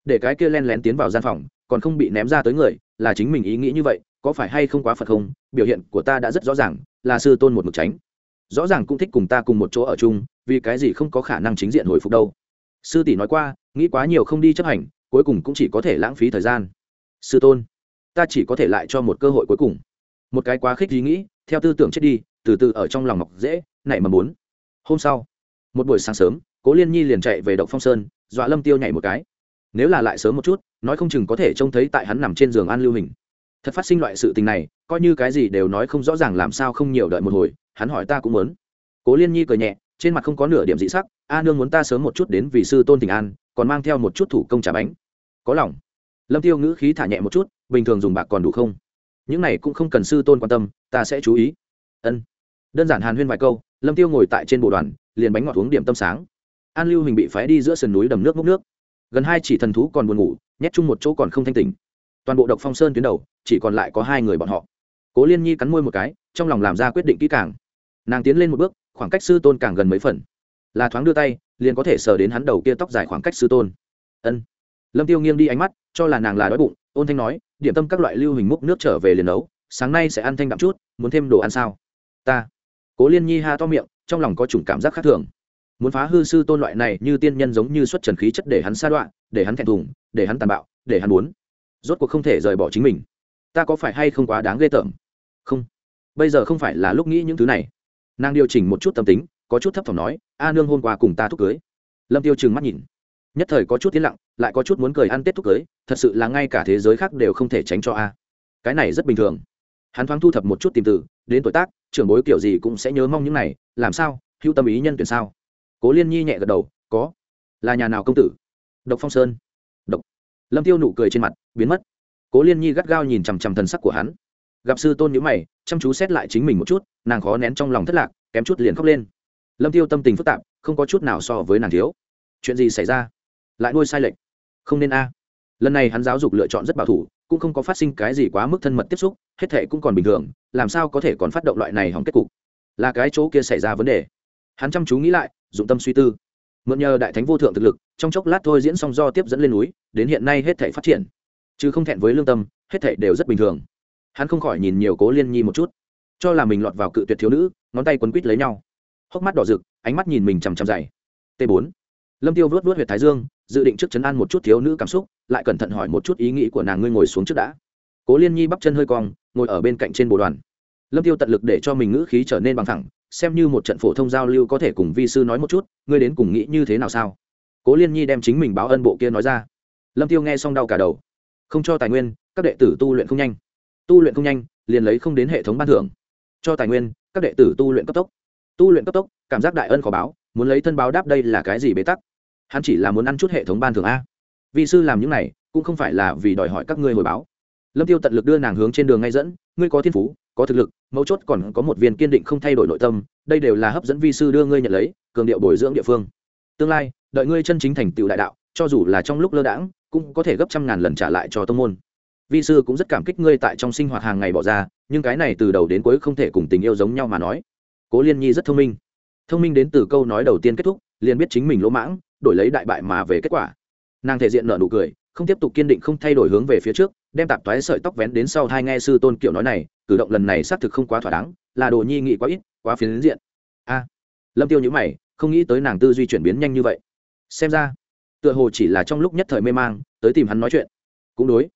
Để cái kia len lén tiến vào gian phòng, còn không bị ném ra tới người, là chính mình ý nghĩ như vậy, có phải hay không quá phật không? Biểu hiện của ta đã rất rõ ràng, là sư tôn một mực tránh. Rõ ràng cũng thích cùng ta cùng một chỗ ở chung, vì cái gì không có khả năng chính diện hồi phục đâu. Sư tỷ nói qua, nghĩ quá nhiều không đi chấp hành, cuối cùng cũng chỉ có thể lãng phí thời gian. Sư tôn, ta chỉ có thể lại cho một cơ hội cuối cùng. Một cái quá khích ý nghĩ, theo tư tưởng chết đi từ từ ở trong lòng mọc dễ, nảy mầm bốn hôm sau, một buổi sáng sớm, cố liên nhi liền chạy về động phong sơn, dọa lâm tiêu nhảy một cái. Nếu là lại sớm một chút, nói không chừng có thể trông thấy tại hắn nằm trên giường an lưu hình. Thật phát sinh loại sự tình này, coi như cái gì đều nói không rõ ràng làm sao không nhiều đợi một hồi, hắn hỏi ta cũng muốn. Cố liên nhi cười nhẹ, trên mặt không có nửa điểm dị sắc, a nương muốn ta sớm một chút đến vì sư tôn tình an, còn mang theo một chút thủ công trả bánh. Có lòng. Lâm tiêu ngữ khí thả nhẹ một chút, bình thường dùng bạc còn đủ không? Những này cũng không cần sư tôn quan tâm, ta sẽ chú ý. Ân đơn giản hàn huyên vài câu, lâm tiêu ngồi tại trên bộ đoàn, liền bánh ngọt uống điểm tâm sáng. An lưu hình bị phái đi giữa sườn núi đầm nước múc nước. Gần hai chỉ thần thú còn buồn ngủ, nhét chung một chỗ còn không thanh tỉnh. Toàn bộ độc phong sơn tuyến đầu, chỉ còn lại có hai người bọn họ. Cố liên nhi cắn môi một cái, trong lòng làm ra quyết định kỹ càng. Nàng tiến lên một bước, khoảng cách sư tôn càng gần mấy phần. Là thoáng đưa tay, liền có thể sờ đến hắn đầu kia tóc dài khoảng cách sư tôn. Ân. Lâm tiêu nghiêng đi ánh mắt, cho là nàng là đói bụng, ôn thanh nói, điểm tâm các loại lưu hình múc nước trở về liền nấu, sáng nay sẽ ăn thanh đậm chút, muốn thêm đồ ăn sao? Ta cố liên nhi ha to miệng, trong lòng có chủng cảm giác khác thường. Muốn phá hư sư tôn loại này như tiên nhân giống như xuất trần khí chất để hắn sa đoạn để hắn thẹn thùng, để hắn tàn bạo, để hắn muốn. Rốt cuộc không thể rời bỏ chính mình. Ta có phải hay không quá đáng ghê tởm? Không. Bây giờ không phải là lúc nghĩ những thứ này. Nàng điều chỉnh một chút tâm tính, có chút thấp thỏm nói, a nương hôm qua cùng ta thúc cưới. Lâm tiêu trừng mắt nhìn. Nhất thời có chút tiến lặng, lại có chút muốn cười ăn tết thúc cưới, thật sự là ngay cả thế giới khác đều không thể tránh cho a. Cái này rất bình thường. Hắn thoáng thu thập một chút tìm từ đến tuổi tác, trưởng bối kiểu gì cũng sẽ nhớ mong những này, làm sao, hữu tâm ý nhân tuyển sao? Cố liên nhi nhẹ gật đầu, có. Là nhà nào công tử? Độc phong sơn. Độc. Lâm tiêu nụ cười trên mặt, biến mất. Cố liên nhi gắt gao nhìn chằm chằm thần sắc của hắn. Gặp sư tôn nhữ mày, chăm chú xét lại chính mình một chút, nàng khó nén trong lòng thất lạc, kém chút liền khóc lên. Lâm tiêu tâm tình phức tạp, không có chút nào so với nàng thiếu. Chuyện gì xảy ra? Lại nuôi sai lệch. Không nên a lần này hắn giáo dục lựa chọn rất bảo thủ, cũng không có phát sinh cái gì quá mức thân mật tiếp xúc, hết thệ cũng còn bình thường, làm sao có thể còn phát động loại này hỏng kết cục? Là cái chỗ kia xảy ra vấn đề. Hắn chăm chú nghĩ lại, dụng tâm suy tư. Mượn nhờ đại thánh vô thượng thực lực, trong chốc lát thôi diễn xong do tiếp dẫn lên núi, đến hiện nay hết thảy phát triển. Chứ không thẹn với lương tâm, hết thảy đều rất bình thường. Hắn không khỏi nhìn nhiều cố liên nhi một chút. Cho là mình lọt vào cự tuyệt thiếu nữ, ngón tay quấn quít lấy nhau. Hốc mắt đỏ rực, ánh mắt nhìn mình chằm chằm dày. T bốn lâm tiêu vớt vớt huyệt thái dương, dự định trước chấn an một chút thiếu nữ cảm xúc, lại cẩn thận hỏi một chút ý nghĩ của nàng ngươi ngồi xuống trước đã. Cố liên nhi bắp chân hơi cong, ngồi ở bên cạnh trên bồ đoàn. Lâm tiêu tận lực để cho mình ngữ khí trở nên bằng thẳng, xem như một trận phổ thông giao lưu có thể cùng vi sư nói một chút, ngươi đến cùng nghĩ như thế nào sao? Cố liên nhi đem chính mình báo ân bộ kia nói ra. Lâm tiêu nghe xong đau cả đầu. Không cho tài nguyên, các đệ tử tu luyện không nhanh. Tu luyện không nhanh, liền lấy không đến hệ thống ban thưởng. Cho tài nguyên, các đệ tử tu luyện cấp tốc. Tu luyện cấp tốc, cảm giác đại ân khó báo, muốn lấy thân báo đáp đây là cái gì bế tắc? Hắn chỉ là muốn ăn chút hệ thống ban thường a. Vị sư làm những này, cũng không phải là vì đòi hỏi các ngươi hồi báo. Lâm tiêu tận lực đưa nàng hướng trên đường ngay dẫn, ngươi có thiên phú, có thực lực, mấu chốt còn có một viên kiên định không thay đổi nội tâm, đây đều là hấp dẫn vi sư đưa ngươi nhận lấy, cường điệu bồi dưỡng địa phương. Tương lai, đợi ngươi chân chính thành tựu đại đạo, cho dù là trong lúc lơ đãng, cũng có thể gấp trăm ngàn lần trả lại cho tông môn. Vi sư cũng rất cảm kích ngươi tại trong sinh hoạt hàng ngày bỏ ra, nhưng cái này từ đầu đến cuối không thể cùng tình yêu giống nhau mà nói. Cố liên nhi rất thông minh. Thông minh đến từ câu nói đầu tiên kết thúc, liền biết chính mình lỗ mãng đổi lấy đại bại mà về kết quả. Nàng thể diện nợ nụ cười, không tiếp tục kiên định không thay đổi hướng về phía trước, đem tạp toái sợi tóc vén đến sau hai nghe sư tôn kiểu nói này, cử động lần này xác thực không quá thỏa đáng, là đồ nhi nghị quá ít, quá phiến diện. A, lâm tiêu nhữ mày, không nghĩ tới nàng tư duy chuyển biến nhanh như vậy. Xem ra, tựa hồ chỉ là trong lúc nhất thời mê mang, tới tìm hắn nói chuyện. Cũng đối,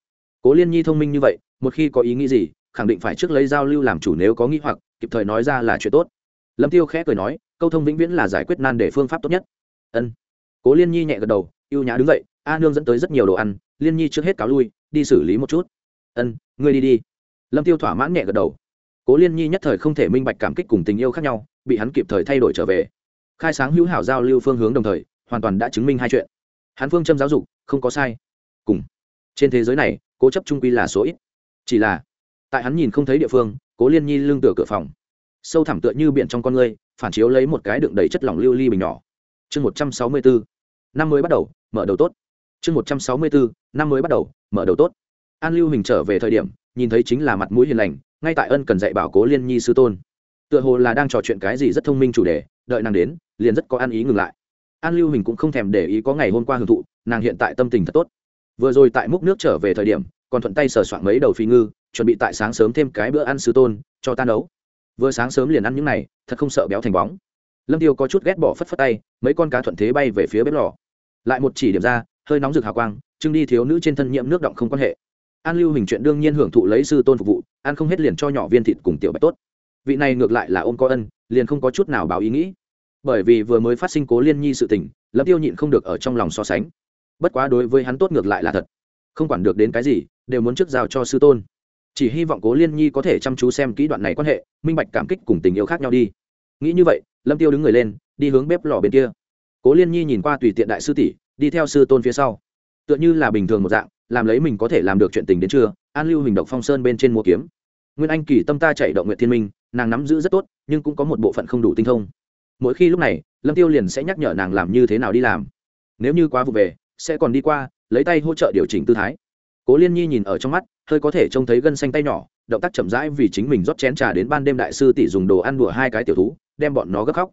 cố liên nhi thông minh như vậy, một khi có ý nghĩ gì, khẳng định phải trước lấy giao lưu làm chủ nếu có nghĩ hoặc, kịp thời nói ra là chuyện tốt. Lâm tiêu khẽ cười nói, câu thông vĩnh viễn là giải quyết nan để phương pháp tốt nhất. Ân cố liên nhi nhẹ gật đầu ưu nhã đứng dậy, a nương dẫn tới rất nhiều đồ ăn, liên nhi trước hết cáo lui, đi xử lý một chút. Ân, ngươi đi đi. Lâm tiêu thỏa mãn nhẹ gật đầu. Cố liên nhi nhất thời không thể minh bạch cảm kích cùng tình yêu khác nhau, bị hắn kịp thời thay đổi trở về. Khai sáng hữu hảo giao lưu phương hướng đồng thời, hoàn toàn đã chứng minh hai chuyện. Hắn phương châm giáo dục, không có sai. Cùng. Trên thế giới này, cố chấp trung quy là số ít. Chỉ là, tại hắn nhìn không thấy địa phương, cố liên nhi lưng tựa cửa phòng. Sâu thẳm tựa như biển trong con người, phản chiếu lấy một cái đựng đầy chất lỏng lưu ly bình nhỏ. Chương một trăm sáu mươi bốn năm mới bắt đầu, mở đầu tốt. Chương một trăm sáu mươi bốn, năm mới bắt đầu, mở đầu tốt. An lưu hình trở về thời điểm, nhìn thấy chính là mặt mũi hiền lành, ngay tại ân cần dạy bảo cố liên nhi sư tôn. Tựa hồ là đang trò chuyện cái gì rất thông minh chủ đề, đợi nàng đến, liền rất có ăn ý ngừng lại. An lưu hình cũng không thèm để ý có ngày hôm qua hưởng thụ, nàng hiện tại tâm tình thật tốt. Vừa rồi tại múc nước trở về thời điểm, còn thuận tay sờ soạn mấy đầu phi ngư, chuẩn bị tại sáng sớm thêm cái bữa ăn sư tôn, cho ta nấu. Vừa sáng sớm liền ăn những này, thật không sợ béo thành bóng lâm tiêu có chút ghét bỏ phất phất tay, mấy con cá thuận thế bay về phía bếp lò. Lại một chỉ điểm ra, hơi nóng rực hào quang trưng đi thiếu nữ trên thân nhiễm nước động không quan hệ. An lưu hình chuyện đương nhiên hưởng thụ lấy sư tôn phục vụ, ăn không hết liền cho nhỏ viên thịt cùng tiểu bạch tốt. Vị này ngược lại là ôm có ân, liền không có chút nào báo ý nghĩ. Bởi vì vừa mới phát sinh cố liên nhi sự tình, lâm tiêu nhịn không được ở trong lòng so sánh. Bất quá đối với hắn tốt ngược lại là thật. Không quản được đến cái gì, đều muốn trước giao cho sư tôn. Chỉ hy vọng cố liên nhi có thể chăm chú xem kỹ đoạn này quan hệ, minh bạch cảm kích cùng tình yêu khác nhau đi. Nghĩ như vậy lâm tiêu đứng người lên, đi hướng bếp lò bên kia. Cố liên nhi nhìn qua tùy tiện đại sư tỷ, đi theo sư tôn phía sau. Tựa như là bình thường một dạng, làm lấy mình có thể làm được chuyện tình đến trưa, an lưu hình động phong sơn bên trên mua kiếm. Nguyên anh kỳ tâm ta chạy động nguyện thiên minh, nàng nắm giữ rất tốt, nhưng cũng có một bộ phận không đủ tinh thông. Mỗi khi lúc này, lâm tiêu liền sẽ nhắc nhở nàng làm như thế nào đi làm. Nếu như quá vụ về, sẽ còn đi qua, lấy tay hỗ trợ điều chỉnh tư thái. Cố liên nhi nhìn ở trong mắt, hơi có thể trông thấy gân xanh tay nhỏ, động tác chậm rãi vì chính mình rót chén trà đến ban đêm đại sư tỷ dùng đồ ăn đùa hai cái tiểu thú đem bọn nó gấp khóc.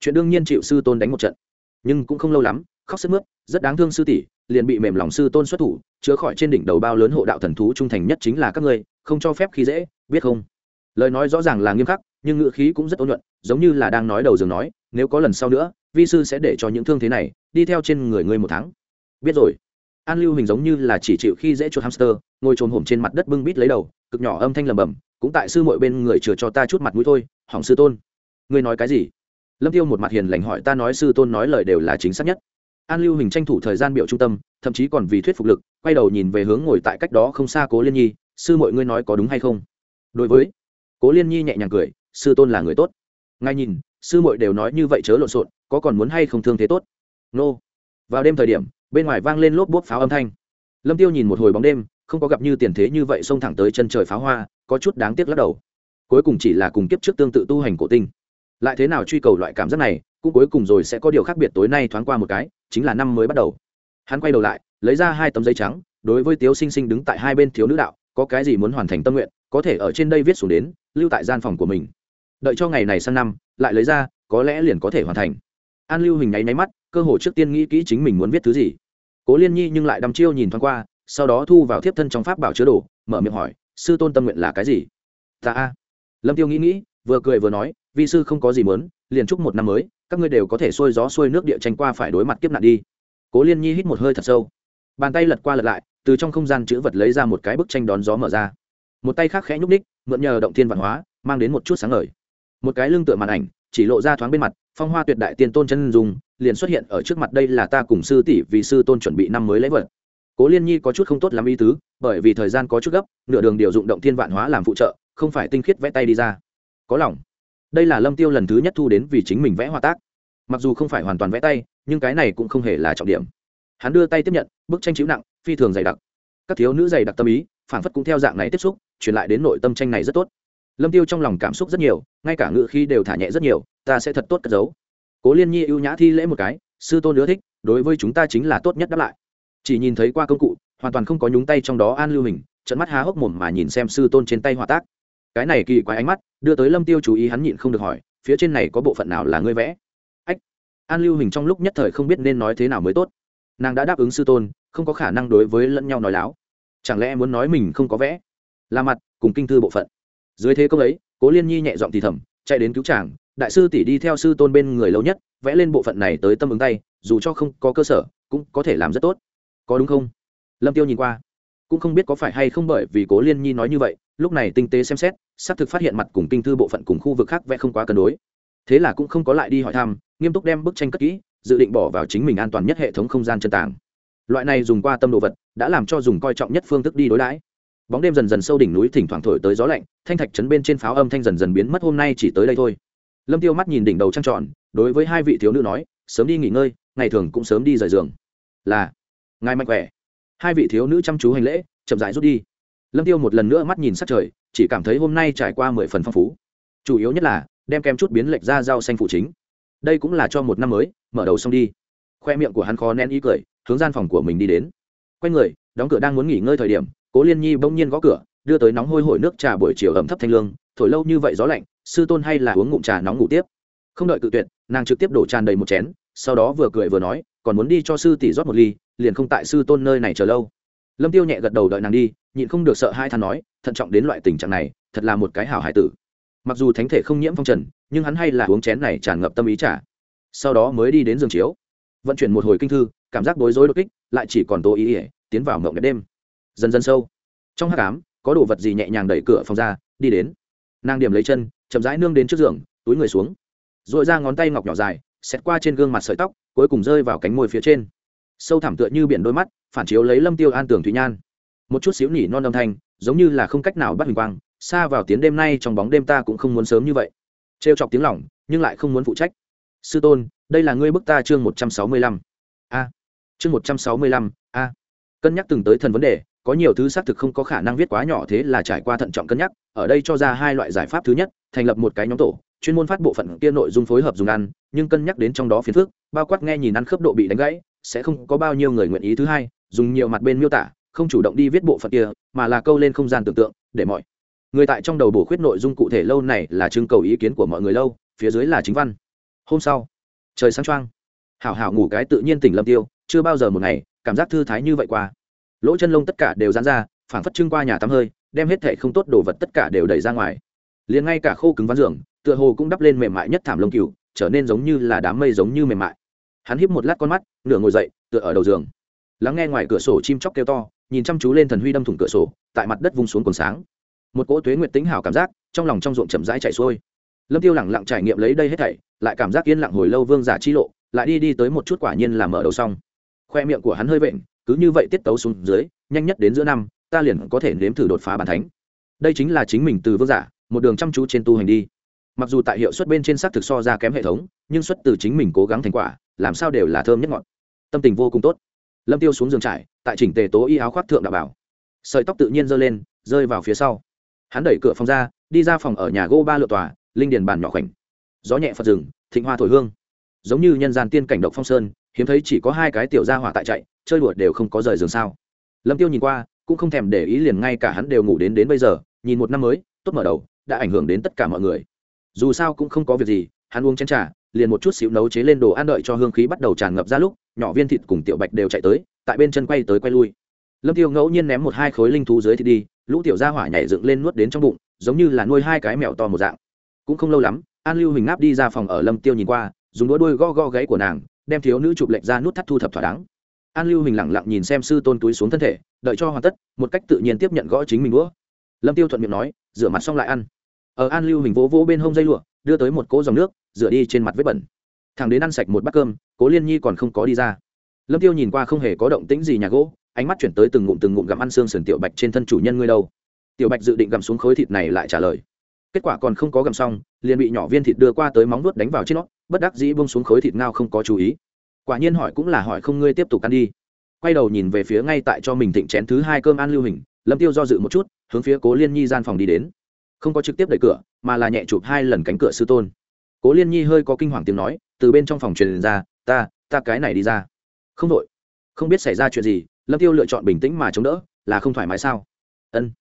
Chuyện đương nhiên chịu sư tôn đánh một trận, nhưng cũng không lâu lắm, khóc sức mướt, rất đáng thương sư tỷ, liền bị mềm lòng sư tôn xuất thủ, chứa khỏi trên đỉnh đầu bao lớn hộ đạo thần thú trung thành nhất chính là các ngươi, không cho phép khi dễ, biết không? Lời nói rõ ràng là nghiêm khắc, nhưng ngữ khí cũng rất ôn nhuận, giống như là đang nói đầu giường nói, nếu có lần sau nữa, vi sư sẽ để cho những thương thế này đi theo trên người ngươi một tháng. Biết rồi. An lưu hình giống như là chỉ chịu khi dễ chuột hamster, ngồi trồm hổm trên mặt đất bưng bít lấy đầu, cực nhỏ âm thanh lầm bầm, cũng tại sư mội bên người chừa cho ta chút mặt mũi thôi, hỏng sư tôn ngươi nói cái gì? Lâm tiêu một mặt hiền lành hỏi ta nói sư tôn nói lời đều là chính xác nhất. An lưu hình tranh thủ thời gian biểu trung tâm, thậm chí còn vì thuyết phục lực, quay đầu nhìn về hướng ngồi tại cách đó không xa cố liên nhi, sư mọi ngươi nói có đúng hay không? Đối với, cố liên nhi nhẹ nhàng cười, sư tôn là người tốt. Ngay nhìn, sư muội đều nói như vậy chớ lộn xộn, có còn muốn hay không thương thế tốt? Nô. Vào đêm thời điểm, bên ngoài vang lên lốp bốp pháo âm thanh. Lâm tiêu nhìn một hồi bóng đêm, không có gặp như tiền thế như vậy xông thẳng tới chân trời pháo hoa, có chút đáng tiếc lắc đầu. Cuối cùng chỉ là cùng kiếp trước tương tự tu hành cổ tinh lại thế nào truy cầu loại cảm giác này, cũng cuối cùng rồi sẽ có điều khác biệt tối nay thoáng qua một cái, chính là năm mới bắt đầu. Hắn quay đầu lại, lấy ra hai tấm giấy trắng, đối với tiếu sinh sinh đứng tại hai bên thiếu nữ đạo, có cái gì muốn hoàn thành tâm nguyện, có thể ở trên đây viết xuống đến, lưu tại gian phòng của mình. Đợi cho ngày này sang năm, lại lấy ra, có lẽ liền có thể hoàn thành. An lưu hình nháy nháy mắt, cơ hồ trước tiên nghĩ kỹ chính mình muốn viết thứ gì. Cố liên nhi nhưng lại đăm chiêu nhìn thoáng qua, sau đó thu vào thiếp thân trong pháp bảo chứa đồ, mở miệng hỏi, sư tôn tâm nguyện là cái gì? Ta a. Lâm tiêu nghĩ nghĩ vừa cười vừa nói, vi sư không có gì muốn, liền chúc một năm mới, các ngươi đều có thể xuôi gió xuôi nước địa tranh qua phải đối mặt kiếp nạn đi. Cố liên nhi hít một hơi thật sâu. Bàn tay lật qua lật lại, từ trong không gian chữ vật lấy ra một cái bức tranh đón gió mở ra. Một tay khác khẽ nhúc ních mượn nhờ động thiên văn hóa, mang đến một chút sáng ngời. Một cái lưng tựa màn ảnh, chỉ lộ ra thoáng bên mặt, phong hoa tuyệt đại tiên tôn chân dùng liền xuất hiện ở trước mặt đây là ta cùng sư tỷ vì sư tôn chuẩn bị năm mới lễ vật. Cố liên nhi có chút không tốt làm ý tứ, bởi vì thời gian có chút gấp, nửa đường điều dụng động thiên vạn hóa làm phụ trợ, không phải tinh khiết vẽ tay đi ra có lòng. Đây là lâm tiêu lần thứ nhất thu đến vì chính mình vẽ hoa tác. Mặc dù không phải hoàn toàn vẽ tay, nhưng cái này cũng không hề là trọng điểm. Hắn đưa tay tiếp nhận, bức tranh chịu nặng, phi thường dày đặc. Các thiếu nữ dày đặc tâm ý phản phất cũng theo dạng này tiếp xúc, truyền lại đến nội tâm tranh này rất tốt. Lâm tiêu trong lòng cảm xúc rất nhiều, ngay cả ngự khi đều thả nhẹ rất nhiều, ta sẽ thật tốt cất giấu. Cố liên nhi ưu nhã thi lễ một cái, sư tôn ưa thích, đối với chúng ta chính là tốt nhất đáp lại. Chỉ nhìn thấy qua công cụ, hoàn toàn không có nhúng tay trong đó an lưu hình trận mắt há hốc mồm mà nhìn xem sư tôn trên tay hòa tác cái này kỳ quái ánh mắt đưa tới lâm tiêu chú ý hắn nhịn không được hỏi phía trên này có bộ phận nào là ngươi vẽ ách an lưu hình trong lúc nhất thời không biết nên nói thế nào mới tốt nàng đã đáp ứng sư tôn không có khả năng đối với lẫn nhau nói láo chẳng lẽ muốn nói mình không có vẽ là mặt cùng kinh thư bộ phận dưới thế công ấy cố liên nhi nhẹ giọng thì thầm chạy đến cứu chàng đại sư tỷ đi theo sư tôn bên người lâu nhất vẽ lên bộ phận này tới tâm ứng tay dù cho không có cơ sở cũng có thể làm rất tốt có đúng không lâm tiêu nhìn qua cũng không biết có phải hay không bởi vì cố liên nhi nói như vậy lúc này tinh tế xem xét, xác thực phát hiện mặt cùng kinh thư bộ phận cùng khu vực khác vẽ không quá cân đối. Thế là cũng không có lại đi hỏi thăm, nghiêm túc đem bức tranh cất kỹ, dự định bỏ vào chính mình an toàn nhất hệ thống không gian chân tàng loại này dùng qua tâm đồ vật, đã làm cho dùng coi trọng nhất phương thức đi đối đãi. Bóng đêm dần dần sâu đỉnh núi thỉnh thoảng thổi tới gió lạnh, thanh thạch chấn bên trên pháo âm thanh dần dần biến mất, hôm nay chỉ tới đây thôi. Lâm tiêu mắt nhìn đỉnh đầu trăng tròn, đối với hai vị thiếu nữ nói, sớm đi nghỉ ngơi, ngày thường cũng sớm đi rời giường. Là, ngài mạnh khỏe. Hai vị thiếu nữ chăm chú hành lễ, chậm rãi rút đi lâm tiêu một lần nữa mắt nhìn sát trời, chỉ cảm thấy hôm nay trải qua mười phần phong phú. Chủ yếu nhất là, đem kem chút biến lệch ra rau xanh phụ chính. Đây cũng là cho một năm mới, mở đầu xong đi. Khoe miệng của hắn khó nén ý cười, hướng gian phòng của mình đi đến. Quay người, đóng cửa đang muốn nghỉ ngơi thời điểm, cố liên nhi bỗng nhiên gõ cửa, đưa tới nóng hôi hổi nước trà buổi chiều ẩm thấp thanh lương, thổi lâu như vậy gió lạnh, sư tôn hay là uống ngụm trà nóng ngủ tiếp. Không đợi cự tuyệt, nàng trực tiếp đổ tràn đầy một chén, sau đó vừa cười vừa nói, còn muốn đi cho sư tỷ rót một ly, liền không tại sư tôn nơi này chờ lâu. Lâm tiêu nhẹ gật đầu đợi nàng đi nhịn không được sợ hai than nói, thận trọng đến loại tình trạng này, thật là một cái hảo hải tử. Mặc dù thánh thể không nhiễm phong trần, nhưng hắn hay là uống chén này tràn ngập tâm ý trả sau đó mới đi đến giường chiếu. Vận chuyển một hồi kinh thư, cảm giác bối rối đột kích, lại chỉ còn tô ý ỉa tiến vào mộng đẹp đêm. Dần dần sâu. Trong hát cám có đồ vật gì nhẹ nhàng đẩy cửa phòng ra, đi đến. Nàng điểm lấy chân, chậm rãi nương đến trước giường, túi người xuống. R ồ i ra ngón tay ngọc nhỏ dài xét qua trên gương mặt sợi tóc, cuối cùng rơi vào cánh môi phía trên. Sâu thẳm tựa như biển đôi mắt, phản chiếu lấy lâm tiêu an tường thủy nhan một chút xíu nỉ non âm thanh, giống như là không cách nào bắt hình quang, xa vào tiếng đêm nay trong bóng đêm ta cũng không muốn sớm như vậy. Trêu chọc tiếng lỏng, nhưng lại không muốn phụ trách. Sư tôn, đây là ngươi bức ta chương một trăm sáu mươi lăm. A. Chương một trăm sáu mươi lăm, a. Cân nhắc từng tới thần vấn đề, có nhiều thứ xác thực không có khả năng viết quá nhỏ thế là trải qua thận trọng cân nhắc, ở đây cho ra hai loại giải pháp thứ nhất, thành lập một cái nhóm tổ, chuyên môn phát bộ phận kia nội dung phối hợp dùng ăn, nhưng cân nhắc đến trong đó phiền phức, bao quát nghe nhìn ăn khớp độ bị đánh gãy, sẽ không có bao nhiêu người nguyện ý. Thứ hai, dùng nhiều mặt bên miêu tả không chủ động đi viết bộ phận kia, mà là câu lên không gian tưởng tượng, để mọi người tại trong đầu bổ khuyết nội dung cụ thể lâu này là trưng cầu ý kiến của mọi người lâu, phía dưới là chính văn. Hôm sau, trời sáng trăng hảo hảo ngủ cái tự nhiên tỉnh lâm tiêu, chưa bao giờ một ngày, cảm giác thư thái như vậy qua. Lỗ chân lông tất cả đều dán ra, phảng phất trưng qua nhà tắm hơi, đem hết thệ không tốt đồ vật tất cả đều đẩy ra ngoài. Liền ngay cả khô cứng ván giường, tựa hồ cũng đắp lên mềm mại nhất thảm lông cừu, trở nên giống như là đám mây giống như mềm mại. Hắn híp một lát con mắt, nửa ngồi dậy, tựa ở đầu giường. Lắng nghe ngoài cửa sổ chim chóc kêu to nhìn chăm chú lên thần huy đâm thủng cửa sổ, tại mặt đất vung xuống còn sáng. Một cỗ tuế nguyệt tính hảo cảm giác trong lòng trong ruộng chậm rãi chạy xuôi. Lâm tiêu lẳng lặng trải nghiệm lấy đây hết thảy, lại cảm giác yên lặng hồi lâu vương giả chi lộ, lại đi đi tới một chút quả nhiên là mở đầu xong. Khoe miệng của hắn hơi vện, cứ như vậy tiết tấu xuống dưới, nhanh nhất đến giữa năm, ta liền có thể nếm thử đột phá bản thánh. Đây chính là chính mình từ vương giả, một đường chăm chú trên tu hành đi. Mặc dù tại hiệu suất bên trên xác thực so ra kém hệ thống, nhưng xuất từ chính mình cố gắng thành quả, làm sao đều là thơm nhất ngọt. Tâm tình vô cùng tốt. Lâm tiêu xuống giường trải tại chỉnh tề tố y áo khoác thượng đạo bảo. Sợi tóc tự nhiên giơ lên, rơi vào phía sau. Hắn đẩy cửa phòng ra, đi ra phòng ở nhà gỗ ba lựa tòa, linh điền bàn nhỏ khoảnh. Gió nhẹ phật rừng, thịnh hoa thổi hương. Giống như nhân gian tiên cảnh độc phong sơn, hiếm thấy chỉ có hai cái tiểu gia hỏa tại chạy, chơi đùa đều không có rời giường sao. Lâm tiêu nhìn qua, cũng không thèm để ý liền ngay cả hắn đều ngủ đến đến bây giờ, nhìn một năm mới, tốt mở đầu, đã ảnh hưởng đến tất cả mọi người. Dù sao cũng không có việc gì, hắn uống chén trà liền một chút xíu nấu chế lên đồ ăn đợi cho hương khí bắt đầu tràn ngập ra lúc, nhỏ viên thịt cùng tiểu bạch đều chạy tới, tại bên chân quay tới quay lui. Lâm tiêu ngẫu nhiên ném một hai khối linh thú dưới thì đi, lũ tiểu gia hỏa nhảy dựng lên nuốt đến trong bụng, giống như là nuôi hai cái mèo to một dạng. Cũng không lâu lắm, an lưu hình ngáp đi ra phòng ở lâm tiêu nhìn qua, dùng đũa đuôi go go gáy của nàng, đem thiếu nữ chụp lệnh ra nút thắt thu thập thỏa đáng. An lưu hình lẳng lặng nhìn xem sư tôn túi xuống thân thể, đợi cho hoàn tất, một cách tự nhiên tiếp nhận gõ chính mình đũa. Lâm tiêu thuận miệng nói, rửa mặt xong lại ăn. Ở an lưu hình vỗ vỗ bên hông dây lụa, đưa tới một cỗ dòng nước rửa đi trên mặt vết bẩn. Thằng đến ăn sạch một bát cơm, cố liên nhi còn không có đi ra. Lâm tiêu nhìn qua không hề có động tĩnh gì nhà gỗ, ánh mắt chuyển tới từng ngụm từng ngụm gặm ăn xương sườn tiểu bạch trên thân chủ nhân ngươi đâu. Tiểu bạch dự định gặm xuống khối thịt này lại trả lời. Kết quả còn không có gặm xong, liền bị nhỏ viên thịt đưa qua tới móng nuốt đánh vào trên nó, bất đắc dĩ bông xuống khối thịt ngao không có chú ý. Quả nhiên hỏi cũng là hỏi không ngươi tiếp tục ăn đi. Quay đầu nhìn về phía ngay tại cho mình thịnh chén thứ hai cơm ăn lưu hình, lâm tiêu do dự một chút, hướng phía cố liên nhi gian phòng đi đến. Không có trực tiếp đẩy cửa, mà là nhẹ chụp hai lần cánh cửa sư tôn cố liên nhi hơi có kinh hoàng tiếng nói, từ bên trong phòng truyền ra, ta ta cái này đi ra. Không đội không biết xảy ra chuyện gì, lâm tiêu lựa chọn bình tĩnh mà chống đỡ, là không thoải mái sao? Ân.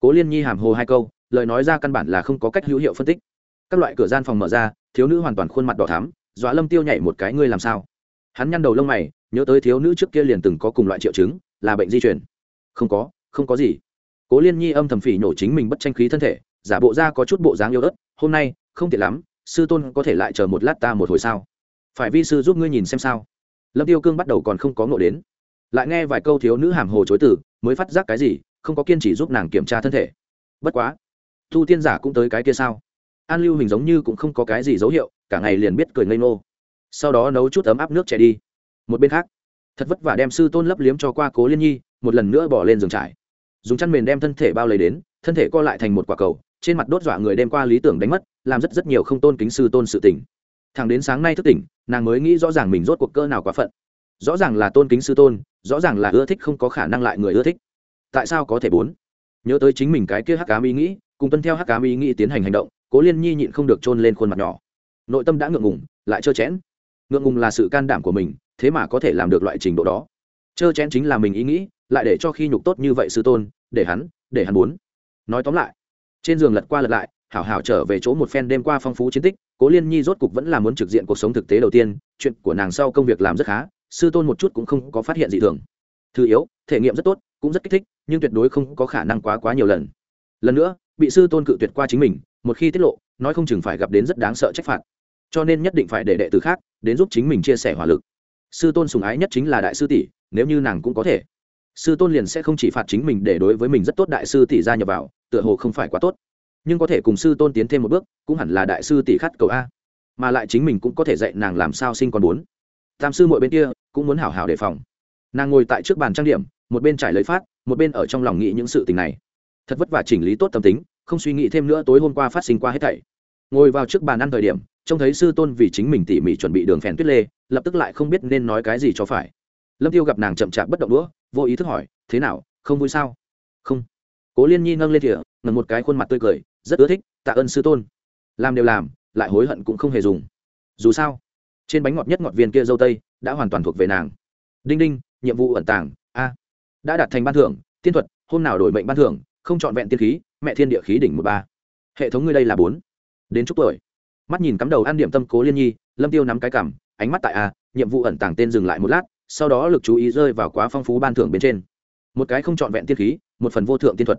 Cố liên nhi hàm hồ hai câu, lời nói ra căn bản là không có cách hữu hiệu phân tích. Các loại cửa gian phòng mở ra, thiếu nữ hoàn toàn khuôn mặt đỏ thắm, dọa lâm tiêu nhảy một cái, ngươi làm sao? Hắn nhăn đầu lông mày, nhớ tới thiếu nữ trước kia liền từng có cùng loại triệu chứng, là bệnh di chuyển không có không có gì. Cố liên nhi âm thầm phỉ nhổ chính mình bất tranh khí thân thể, giả bộ ra có chút bộ dáng yêu ớt, hôm nay, không tiện lắm sư tôn có thể lại chờ một lát ta một hồi sao? Phải vi sư giúp ngươi nhìn xem sao. Lâm tiêu cương bắt đầu còn không có ngộ đến. Lại nghe vài câu thiếu nữ hàm hồ chối từ, mới phát giác cái gì, không có kiên trì giúp nàng kiểm tra thân thể. Bất quá, thu tiên giả cũng tới cái kia sao? An lưu hình giống như cũng không có cái gì dấu hiệu, cả ngày liền biết cười ngây ngô. Sau đó nấu chút ấm áp nước chảy đi. Một bên khác, thật vất vả đem sư tôn lấp liếm cho qua cố liên nhi, một lần nữa bỏ lên giường trải. Dùng chăn mền đem thân thể bao lấy đến, thân thể co lại thành một quả cầu, trên mặt đốt dọa người đem qua lý tưởng đánh mất làm rất rất nhiều không tôn kính sư tôn sự tỉnh thằng đến sáng nay thức tỉnh, nàng mới nghĩ rõ ràng mình rốt cuộc cơ nào quá phận. Rõ ràng là tôn kính sư tôn, rõ ràng là ưa thích không có khả năng lại người ưa thích. Tại sao có thể bốn? Nhớ tới chính mình cái kia hắc cám ý nghĩ, cùng tuân theo hắc cám ý nghĩ tiến hành hành động, cố liên nhi nhịn không được trôn lên khuôn mặt nhỏ. Nội tâm đã ngượng ngùng, lại trơ chẽn. Ngượng ngùng là sự can đảm của mình, thế mà có thể làm được loại trình độ đó. Trơ chẽn chính là mình ý nghĩ, lại để cho khi nhục tốt như vậy sư tôn, để hắn để hắn muốn nói tóm lại, trên giường lật qua lật lại hảo hảo trở về chỗ một phen đêm qua phong phú chiến tích, cố liên nhi rốt cục vẫn là muốn trực diện cuộc sống thực tế đầu tiên, chuyện của nàng sau công việc làm rất khá, sư tôn một chút cũng không có phát hiện gì thường. Thứ yếu, thể nghiệm rất tốt, cũng rất kích thích, nhưng tuyệt đối không có khả năng quá quá nhiều lần. Lần nữa, bị sư tôn cự tuyệt qua chính mình, một khi tiết lộ, nói không chừng phải gặp đến rất đáng sợ trách phạt. Cho nên nhất định phải để đệ tử khác đến giúp chính mình chia sẻ hỏa lực. Sư tôn sùng ái nhất chính là đại sư tỷ, nếu như nàng cũng có thể, sư tôn liền sẽ không chỉ phạt chính mình để đối với mình rất tốt đại sư tỷ gia nhập vào, tựa hồ không phải quá tốt nhưng có thể cùng sư tôn tiến thêm một bước, cũng hẳn là đại sư tỷ khát cầu a. Mà lại chính mình cũng có thể dạy nàng làm sao sinh con bốn. Tam sư mọi bên kia cũng muốn hảo hảo đề phòng. Nàng ngồi tại trước bàn trang điểm, một bên trải lấy phát, một bên ở trong lòng nghĩ những sự tình này. Thật vất vả chỉnh lý tốt tâm tính, không suy nghĩ thêm nữa tối hôm qua phát sinh qua hết thảy. Ngồi vào trước bàn ăn thời điểm, trông thấy sư tôn vì chính mình tỉ mỉ chuẩn bị đường phèn tuyết lê, lập tức lại không biết nên nói cái gì cho phải. Lâm tiêu gặp nàng chậm chạp bất động đũa, vô ý thức hỏi, thế nào, không vui sao? Không cố liên nhi nâng lên thìa ngần một cái khuôn mặt tươi cười, rất ưa thích, tạ ơn sư tôn. Làm đều làm, lại hối hận cũng không hề dùng. Dù sao, trên bánh ngọt nhất ngọt viên kia dâu tây đã hoàn toàn thuộc về nàng. Đinh đinh, nhiệm vụ ẩn tàng, a. Đã đạt thành ban thưởng, tiên thuật, hôm nào đổi mệnh ban thưởng, không chọn vẹn tiên khí, mẹ thiên địa khí đỉnh một ba. Hệ thống ngươi đây là bốn. Đến chúc tuổi. Mắt nhìn cắm đầu ăn điểm tâm cố liên nhi, lâm tiêu nắm cái cảm ánh mắt tại a, nhiệm vụ ẩn tàng tên dừng lại một lát, sau đó lực chú ý rơi vào quá phong phú ban thưởng bên trên. Một cái không chọn vẹn tiên khí một phần vô thượng tiên thuật.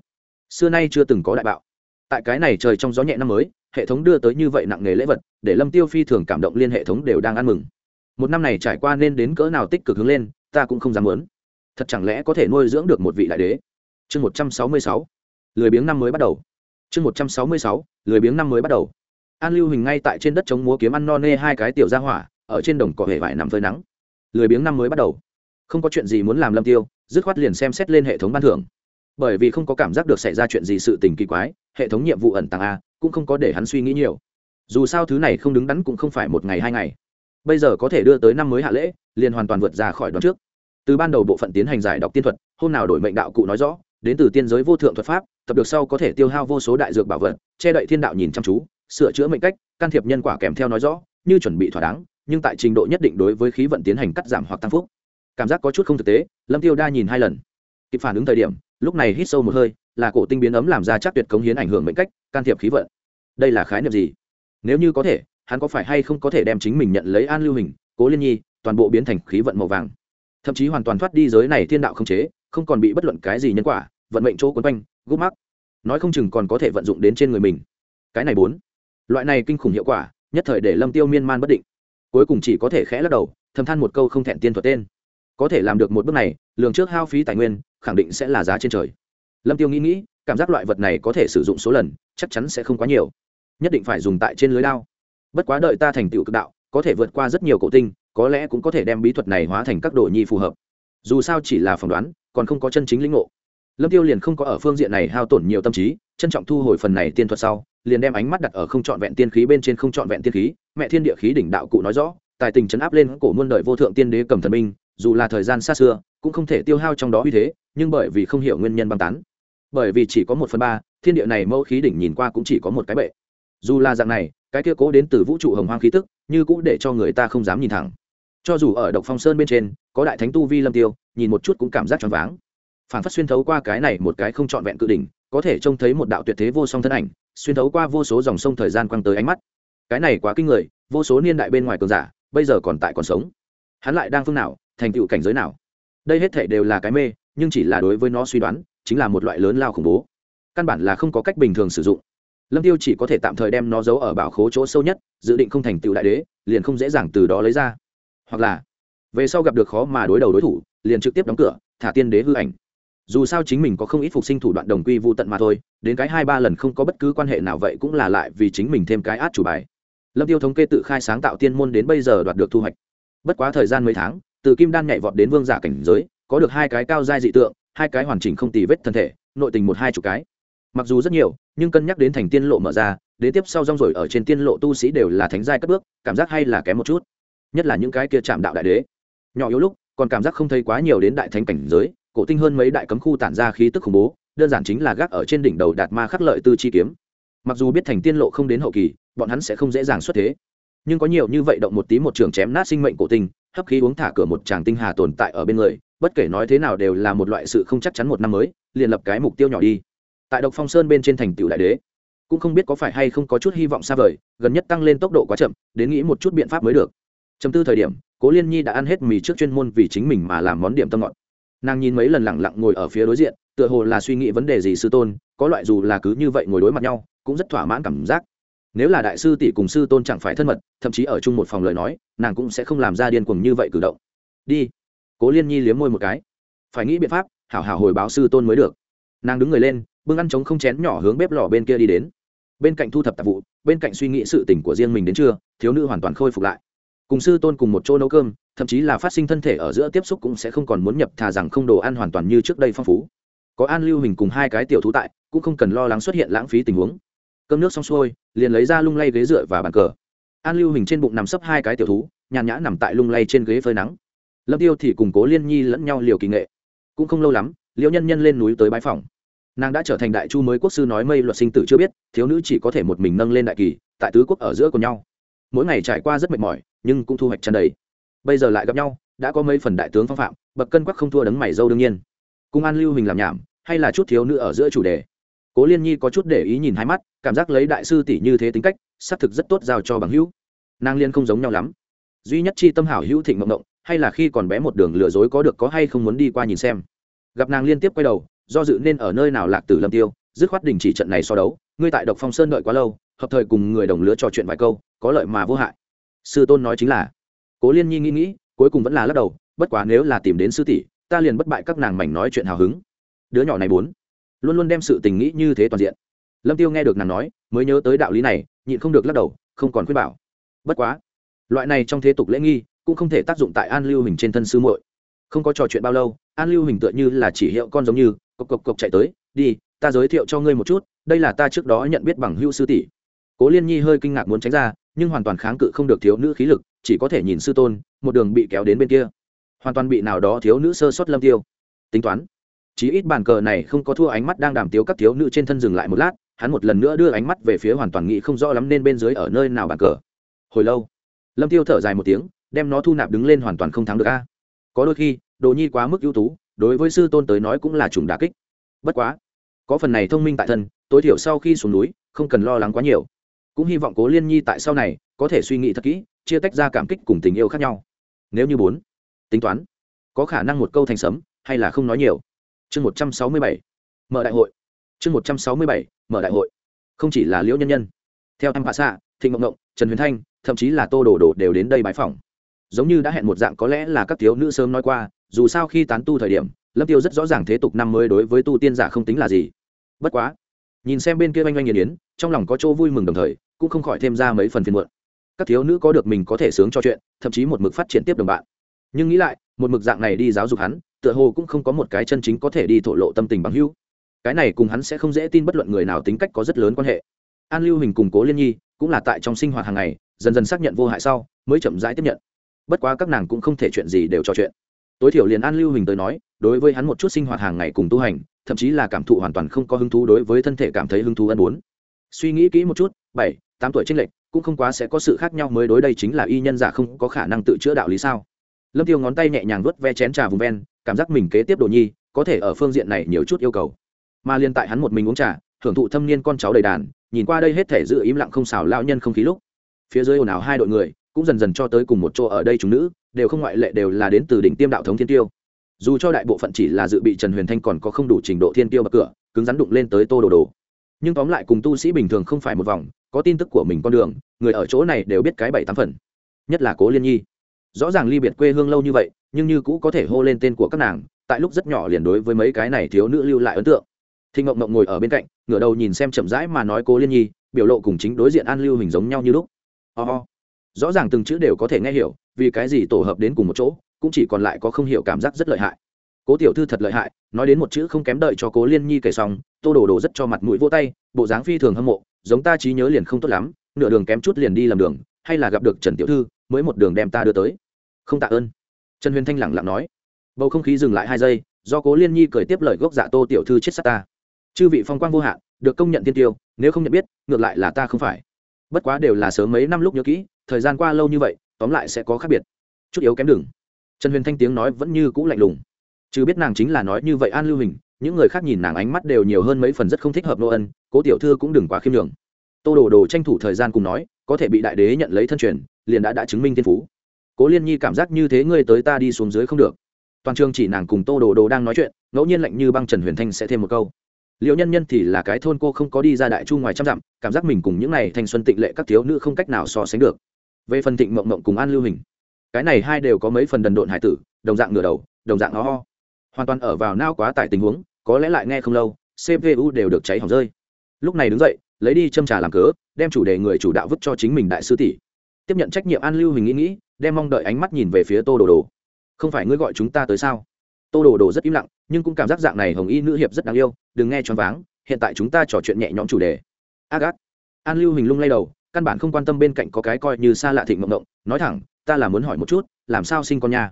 Xưa nay chưa từng có đại bạo. Tại cái này trời trong gió nhẹ năm mới, hệ thống đưa tới như vậy nặng nghề lễ vật, để lâm tiêu phi thường cảm động liên hệ thống đều đang ăn mừng. Một năm này trải qua nên đến cỡ nào tích cực hướng lên, ta cũng không dám muốn. Thật chẳng lẽ có thể nuôi dưỡng được một vị đại đế? Chương một trăm sáu mươi sáu. Lười biếng năm mới bắt đầu. Chương một trăm sáu mươi sáu. Lười biếng năm mới bắt đầu. An lưu hình ngay tại trên đất chống múa kiếm ăn no nê hai cái tiểu ra hỏa, ở trên đồng cỏ hệ vải nằm phơi nắng. Lười biếng năm mới bắt đầu. Không có chuyện gì muốn làm lâm tiêu, dứt khoát liền xem xét lên hệ thống ban thưởng bởi vì không có cảm giác được xảy ra chuyện gì sự tình kỳ quái, hệ thống nhiệm vụ ẩn tàng a, cũng không có để hắn suy nghĩ nhiều. Dù sao thứ này không đứng đắn cũng không phải một ngày hai ngày. Bây giờ có thể đưa tới năm mới hạ lễ, liền hoàn toàn vượt ra khỏi đoạn trước. Từ ban đầu bộ phận tiến hành giải đọc tiên thuật, hôm nào đổi mệnh đạo cụ nói rõ, đến từ tiên giới vô thượng thuật pháp, tập được sau có thể tiêu hao vô số đại dược bảo vật, che đậy thiên đạo nhìn chăm chú, sửa chữa mệnh cách, can thiệp nhân quả kèm theo nói rõ, như chuẩn bị thỏa đáng, nhưng tại trình độ nhất định đối với khí vận tiến hành cắt giảm hoặc tăng phúc. Cảm giác có chút không thực tế, lâm tiêu đa nhìn hai lần. Kịp phản ứng thời điểm lúc này hít sâu một hơi, là cổ tinh biến ấm làm ra chắc tuyệt cống hiến ảnh hưởng mệnh cách, can thiệp khí vận. Đây là khái niệm gì? Nếu như có thể, hắn có phải hay không có thể đem chính mình nhận lấy an lưu hình, cố liên nhi, toàn bộ biến thành khí vận màu vàng? Thậm chí hoàn toàn thoát đi giới này thiên đạo không chế, không còn bị bất luận cái gì nhân quả, vận mệnh chỗ quấn quanh, gút mắc. Nói không chừng còn có thể vận dụng đến trên người mình. Cái này bốn. Loại này kinh khủng hiệu quả, nhất thời để lâm tiêu miên man bất định. Cuối cùng chỉ có thể khẽ lắc đầu, thầm than một câu không thẹn tiên thuật tên. Có thể làm được một bước này, lường trước hao phí tài nguyên khẳng định sẽ là giá trên trời. Lâm tiêu nghĩ nghĩ, cảm giác loại vật này có thể sử dụng số lần, chắc chắn sẽ không quá nhiều. Nhất định phải dùng tại trên lưới đao. bất quá đợi ta thành tựu cực đạo, có thể vượt qua rất nhiều cổ tinh, có lẽ cũng có thể đem bí thuật này hóa thành các đồ nhi phù hợp. Dù sao chỉ là phỏng đoán, còn không có chân chính lĩnh ngộ. Lâm tiêu liền không có ở phương diện này hao tổn nhiều tâm trí, trân trọng thu hồi phần này tiên thuật sau, liền đem ánh mắt đặt ở không trọn vẹn tiên khí bên trên không trọn vẹn tiên khí, mẹ thiên địa khí đỉnh đạo cụ nói rõ, tài tình chấn áp lên cổ muôn đời vô thượng tiên đế cầm thần minh, dù là thời gian xa xưa cũng không thể tiêu hao trong đó uy thế, nhưng bởi vì không hiểu nguyên nhân băng tán, bởi vì chỉ có một phần ba, thiên địa này mẫu khí đỉnh nhìn qua cũng chỉ có một cái bệ. Dù là dạng này, cái kia cố đến từ vũ trụ hồng hoang khí tức, như cũng để cho người ta không dám nhìn thẳng. Cho dù ở độc phong sơn bên trên, có đại thánh tu vi lâm tiêu, nhìn một chút cũng cảm giác choáng váng. Phản phất xuyên thấu qua cái này một cái không trọn vẹn cự đỉnh, có thể trông thấy một đạo tuyệt thế vô song thân ảnh, xuyên thấu qua vô số dòng sông thời gian quăng tới ánh mắt. Cái này quá kinh người, vô số niên đại bên ngoài cường giả, bây giờ còn tại còn sống. Hắn lại đang phương nào, thành tựu cảnh giới nào? Đây hết thể đều là cái mê, nhưng chỉ là đối với nó suy đoán, chính là một loại lớn lao khủng bố. Căn bản là không có cách bình thường sử dụng. Lâm tiêu chỉ có thể tạm thời đem nó giấu ở bảo khố chỗ sâu nhất, dự định không thành tựu đại đế, liền không dễ dàng từ đó lấy ra. Hoặc là, về sau gặp được khó mà đối đầu đối thủ, liền trực tiếp đóng cửa, thả tiên đế hư ảnh. Dù sao chính mình có không ít phục sinh thủ đoạn đồng quy vô tận mà thôi, đến cái hai ba lần không có bất cứ quan hệ nào vậy cũng là lại vì chính mình thêm cái át chủ bài. Lâm tiêu thống kê tự khai sáng tạo tiên môn đến bây giờ đoạt được thu hoạch. Bất quá thời gian mấy tháng từ kim đan nhảy vọt đến vương giả cảnh giới, có được hai cái cao giai dị tượng, hai cái hoàn chỉnh không tì vết thân thể, nội tình một hai chục cái. Mặc dù rất nhiều, nhưng cân nhắc đến thành tiên lộ mở ra, đến tiếp sau rong rồi ở trên tiên lộ tu sĩ đều là thánh giai cất bước, cảm giác hay là kém một chút. Nhất là những cái kia chạm đạo đại đế. Nhỏ yếu lúc, còn cảm giác không thấy quá nhiều đến đại thánh cảnh giới, cổ tinh hơn mấy đại cấm khu tản ra khí tức khủng bố, đơn giản chính là gác ở trên đỉnh đầu đạt ma khắc lợi tư chi kiếm. Mặc dù biết thành tiên lộ không đến hậu kỳ, bọn hắn sẽ không dễ dàng xuất thế. Nhưng có nhiều như vậy động một tí một trường chém nát sinh mệnh cổ tinh hấp khí uống thả cửa một chàng tinh hà tồn tại ở bên người, bất kể nói thế nào đều là một loại sự không chắc chắn một năm mới, liền lập cái mục tiêu nhỏ đi. Tại độc phong sơn bên trên thành tựu đại đế, cũng không biết có phải hay không có chút hy vọng xa vời, gần nhất tăng lên tốc độ quá chậm, đến nghĩ một chút biện pháp mới được. Chấm tư thời điểm, cố liên nhi đã ăn hết mì trước chuyên môn vì chính mình mà làm món điểm tâm ngọt. Nàng nhìn mấy lần lẳng lặng ngồi ở phía đối diện, tựa hồ là suy nghĩ vấn đề gì sư tôn, có loại dù là cứ như vậy ngồi đối mặt nhau, cũng rất thỏa mãn cảm giác nếu là đại sư tỷ cùng sư tôn chẳng phải thân mật, thậm chí ở chung một phòng lời nói, nàng cũng sẽ không làm ra điên cuồng như vậy cử động. Đi. Cố liên nhi liếm môi một cái. Phải nghĩ biện pháp, hảo hảo hồi báo sư tôn mới được. Nàng đứng người lên, bưng ăn trống không chén nhỏ hướng bếp lò bên kia đi đến. Bên cạnh thu thập tạp vụ, bên cạnh suy nghĩ sự tỉnh của riêng mình đến trưa, thiếu nữ hoàn toàn khôi phục lại. Cùng sư tôn cùng một chỗ nấu cơm, thậm chí là phát sinh thân thể ở giữa tiếp xúc cũng sẽ không còn muốn nhập thà rằng không đồ ăn hoàn toàn như trước đây phong phú. Có an lưu hình cùng hai cái tiểu thú tại, cũng không cần lo lắng xuất hiện lãng phí tình huống cơm nước xong xuôi, liền lấy ra lung lay ghế dựa và bàn cờ. An lưu hình trên bụng nằm sấp hai cái tiểu thú, nhàn nhã nằm tại lung lay trên ghế phơi nắng. Lâm tiêu thì cùng cố liên nhi lẫn nhau liều kỳ nghệ. Cũng không lâu lắm, liễu nhân nhân lên núi tới bãi phòng. Nàng đã trở thành đại chu mới quốc sư nói mây luật sinh tử chưa biết, thiếu nữ chỉ có thể một mình nâng lên đại kỳ, tại tứ quốc ở giữa của nhau. Mỗi ngày trải qua rất mệt mỏi, nhưng cũng thu hoạch chân đầy. Bây giờ lại gặp nhau, đã có mấy phần đại tướng phong phạm, bậc cân quắc không thua đấng mày dâu đương nhiên. Cùng an lưu hình làm nhảm, hay là chút thiếu nữ ở giữa chủ đề cố liên nhi có chút để ý nhìn hai mắt, cảm giác lấy đại sư tỷ như thế tính cách, xác thực rất tốt giao cho bằng hữu. Nàng liên không giống nhau lắm. Duy nhất chi tâm hảo hữu thịnh mộng mộng, hay là khi còn bé một đường lừa dối có được có hay không muốn đi qua nhìn xem. Gặp nàng liên tiếp quay đầu, do dự nên ở nơi nào lạc tử lâm tiêu, dứt khoát đình chỉ trận này so đấu, ngươi tại độc phong sơn đợi quá lâu, hợp thời cùng người đồng lứa trò chuyện vài câu, có lợi mà vô hại. Sư tôn nói chính là. Cố liên nhi nghĩ nghĩ, cuối cùng vẫn là lắc đầu, bất quá nếu là tìm đến sư tỷ, ta liền bất bại các nàng mảnh nói chuyện hào hứng. Đứa nhỏ này bốn luôn luôn đem sự tình nghĩ như thế toàn diện. Lâm tiêu nghe được nàng nói, mới nhớ tới đạo lý này, nhịn không được lắc đầu, không còn khuyên bảo. Bất quá, loại này trong thế tục lễ nghi, cũng không thể tác dụng tại an lưu hình trên thân sư muội. Không có trò chuyện bao lâu, an lưu hình tựa như là chỉ hiệu con giống như, cộc cộc cộc chạy tới, đi, ta giới thiệu cho ngươi một chút, đây là ta trước đó nhận biết bằng hữu sư tỷ. Cố liên nhi hơi kinh ngạc muốn tránh ra, nhưng hoàn toàn kháng cự không được thiếu nữ khí lực, chỉ có thể nhìn sư tôn, một đường bị kéo đến bên kia. Hoàn toàn bị nào đó thiếu nữ sơ suất lâm tiêu. Tính toán chí ít bàn cờ này không có thua ánh mắt đang đàm tiếu các thiếu nữ trên thân dừng lại một lát, hắn một lần nữa đưa ánh mắt về phía hoàn toàn nghĩ không rõ lắm nên bên dưới ở nơi nào bàn cờ. Hồi lâu, lâm tiêu thở dài một tiếng, đem nó thu nạp đứng lên hoàn toàn không thắng được a. Có đôi khi, đồ nhi quá mức ưu tú, đối với sư tôn tới nói cũng là chủng đà kích. Bất quá, có phần này thông minh tại thân, tối thiểu sau khi xuống núi, không cần lo lắng quá nhiều. Cũng hy vọng cố liên nhi tại sau này, có thể suy nghĩ thật kỹ, chia tách ra cảm kích cùng tình yêu khác nhau. Nếu như bốn, tính toán, có khả năng một câu thành sấm, hay là không nói nhiều chương một trăm sáu mươi bảy, mở đại hội. Chương một trăm sáu mươi bảy, mở đại hội. Không chỉ là liễu nhân nhân, theo em hạ xạ, thịnh mộng ngộng trần huyền thanh, thậm chí là tô đồ đồ đều đến đây bãi phòng giống như đã hẹn một dạng, có lẽ là các thiếu nữ sớm nói qua, dù sao khi tán tu thời điểm, lâm tiêu rất rõ ràng thế tục năm mới đối với tu tiên giả không tính là gì. Bất quá, nhìn xem bên kia oanh oanh nghiền yến trong lòng có chỗ vui mừng đồng thời, cũng không khỏi thêm ra mấy phần phiền muộn. Các thiếu nữ có được mình có thể sướng cho chuyện, thậm chí một mực phát triển tiếp đồng bạn nhưng nghĩ lại, một mực dạng này đi giáo dục hắn, tựa hồ cũng không có một cái chân chính có thể đi thổ lộ tâm tình bằng hữu. Cái này cùng hắn sẽ không dễ tin bất luận người nào tính cách có rất lớn quan hệ. An lưu hình cùng cố liên nhi cũng là tại trong sinh hoạt hàng ngày, dần dần xác nhận vô hại sau, mới chậm rãi tiếp nhận. Bất quá các nàng cũng không thể chuyện gì đều trò chuyện. Tối thiểu liền an lưu hình tới nói, đối với hắn một chút sinh hoạt hàng ngày cùng tu hành, thậm chí là cảm thụ hoàn toàn không có hứng thú đối với thân thể cảm thấy hứng thú ân bốn. Suy nghĩ kỹ một chút, bảy, tám tuổi tranh lệch, cũng không quá sẽ có sự khác nhau mới đối đây chính là y nhân giả không có khả năng tự chữa đạo lý sao? Lâm tiêu ngón tay nhẹ nhàng vớt ve chén trà vùng ven, cảm giác mình kế tiếp đồ nhi, có thể ở phương diện này nhiều chút yêu cầu. Mà liên tại hắn một mình uống trà, hưởng thụ thâm niên con cháu đầy đàn, nhìn qua đây hết thể giữ im lặng không xào lao nhân không khí lúc. Phía dưới ồn ào hai đội người, cũng dần dần cho tới cùng một chỗ ở đây chúng nữ, đều không ngoại lệ đều là đến từ đỉnh tiêm đạo thống thiên tiêu. Dù cho đại bộ phận chỉ là dự bị trần huyền thanh còn có không đủ trình độ thiên tiêu bậc cửa, cứng rắn đụng lên tới tô đồ đồ. Nhưng tóm lại cùng tu sĩ bình thường không phải một vòng, có tin tức của mình con đường, người ở chỗ này đều biết cái bảy tám phần. Nhất là cố liên nhi rõ ràng ly biệt quê hương lâu như vậy, nhưng như cũ có thể hô lên tên của các nàng, tại lúc rất nhỏ liền đối với mấy cái này thiếu nữ lưu lại ấn tượng. Thinh ngộng ngộng ngồi ở bên cạnh, ngửa đầu nhìn xem chậm rãi mà nói cố liên nhi, biểu lộ cùng chính đối diện an lưu hình giống nhau như lúc. Ho、oh. rõ ràng từng chữ đều có thể nghe hiểu, vì cái gì tổ hợp đến cùng một chỗ, cũng chỉ còn lại có không hiểu cảm giác rất lợi hại. Cố tiểu thư thật lợi hại, nói đến một chữ không kém đợi cho cố liên nhi kể xong, tô đổ đồ rất cho mặt mũi vô tay, bộ dáng phi thường hâm mộ, giống ta trí nhớ liền không tốt lắm, nửa đường kém chút liền đi làm đường hay là gặp được trần tiểu thư, mới một đường đem ta đưa tới. Không tạ ơn. Trần huyền thanh lẳng lặng nói. Bầu không khí dừng lại hai giây, do cố liên nhi cười tiếp lời gốc dạ tô tiểu thư chết sát ta. Chư vị phong quang vô hạn, được công nhận tiên tiêu, nếu không nhận biết, ngược lại là ta không phải. Bất quá đều là sớm mấy năm lúc nhớ kỹ, thời gian qua lâu như vậy, tóm lại sẽ có khác biệt. Chút yếu kém đừng. Trần huyền thanh tiếng nói vẫn như cũ lạnh lùng. Chứ biết nàng chính là nói như vậy an lưu hình, những người khác nhìn nàng ánh mắt đều nhiều hơn mấy phần rất không thích hợp nô ân, cố tiểu thư cũng đừng quá khiêm nhường. Tô đồ đồ tranh thủ thời gian cùng nói có thể bị đại đế nhận lấy thân truyền, liền đã đã chứng minh thiên phú. Cố liên nhi cảm giác như thế ngươi tới ta đi xuống dưới không được. Toàn trường chỉ nàng cùng tô đồ đồ đang nói chuyện, ngẫu nhiên lạnh như băng trần huyền thanh sẽ thêm một câu. Liệu nhân nhân thì là cái thôn cô không có đi ra đại chu ngoài trăm dặm, cảm giác mình cùng những n à y thanh xuân tịnh lệ các thiếu nữ không cách nào so sánh được. Về phần thịnh mộng mộng cùng an lưu hình, cái này hai đều có mấy phần đần độn hải tử, đồng dạng ngửa đầu, đồng dạng nó ho. Hoàn toàn ở vào nao quá tại tình huống, có lẽ lại nghe không lâu cpu đều được cháy hỏng rơi. Lúc này đứng dậy lấy đi châm trà làm cớ, đem chủ đề người chủ đạo vứt cho chính mình đại sư tỷ. Tiếp nhận trách nhiệm an lưu hình nghĩ nghĩ, đem mong đợi ánh mắt nhìn về phía tô đồ đồ. Không phải ngươi gọi chúng ta tới sao? Tô đồ đồ rất im lặng, nhưng cũng cảm giác dạng này hồng y nữ hiệp rất đáng yêu, đừng nghe choáng váng, hiện tại chúng ta trò chuyện nhẹ nhõm chủ đề. Agat. An lưu hình lung lay đầu, căn bản không quan tâm bên cạnh có cái coi như xa lạ thịnh mộng động nói thẳng, ta là muốn hỏi một chút, làm sao sinh con nha?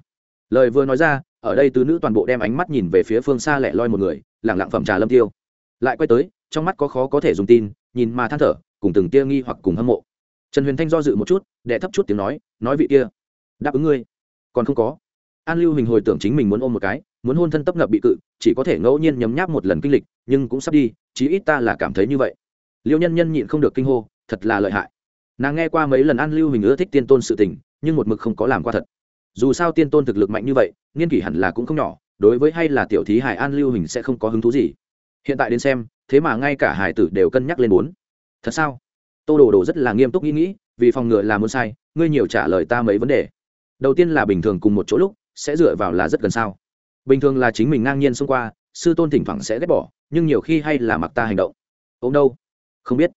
Lời vừa nói ra, ở đây tứ nữ toàn bộ đem ánh mắt nhìn về phía phương xa lẻ loi một người, lẳng lặng phẩm trà lâm tiêu. Lại quay tới, trong mắt có khó có thể dùng tin nhìn mà than thở, cùng từng tia nghi hoặc cùng hâm mộ. Trần huyền thanh do dự một chút đệ thấp chút tiếng nói nói vị kia, đáp ứng ngươi, còn không có. An lưu hình hồi tưởng chính mình muốn ôm một cái, muốn hôn thân tấp ngập bị cự, chỉ có thể ngẫu nhiên nhấm nháp một lần kinh lịch, nhưng cũng sắp đi, chí ít ta là cảm thấy như vậy. Liêu nhân nhân nhịn không được kinh hô, thật là lợi hại. Nàng nghe qua mấy lần an lưu hình ưa thích tiên tôn sự tình, nhưng một mực không có làm qua thật. Dù sao tiên tôn thực lực mạnh như vậy, nghiên kỷ hẳn là cũng không nhỏ, đối với hay là tiểu thí hải an lưu hình sẽ không có hứng thú gì hiện tại đến xem, thế mà ngay cả hải tử đều cân nhắc lên bốn. Thật sao? Tô đồ đồ rất là nghiêm túc nghĩ nghĩ, vì phòng ngừa là muốn sai, ngươi nhiều trả lời ta mấy vấn đề. Đầu tiên là bình thường cùng một chỗ lúc, sẽ dựa vào là rất gần sao. Bình thường là chính mình ngang nhiên xông qua, sư tôn thỉnh thoảng sẽ ghét bỏ, nhưng nhiều khi hay là mặc ta hành động. Ông đâu? Không biết.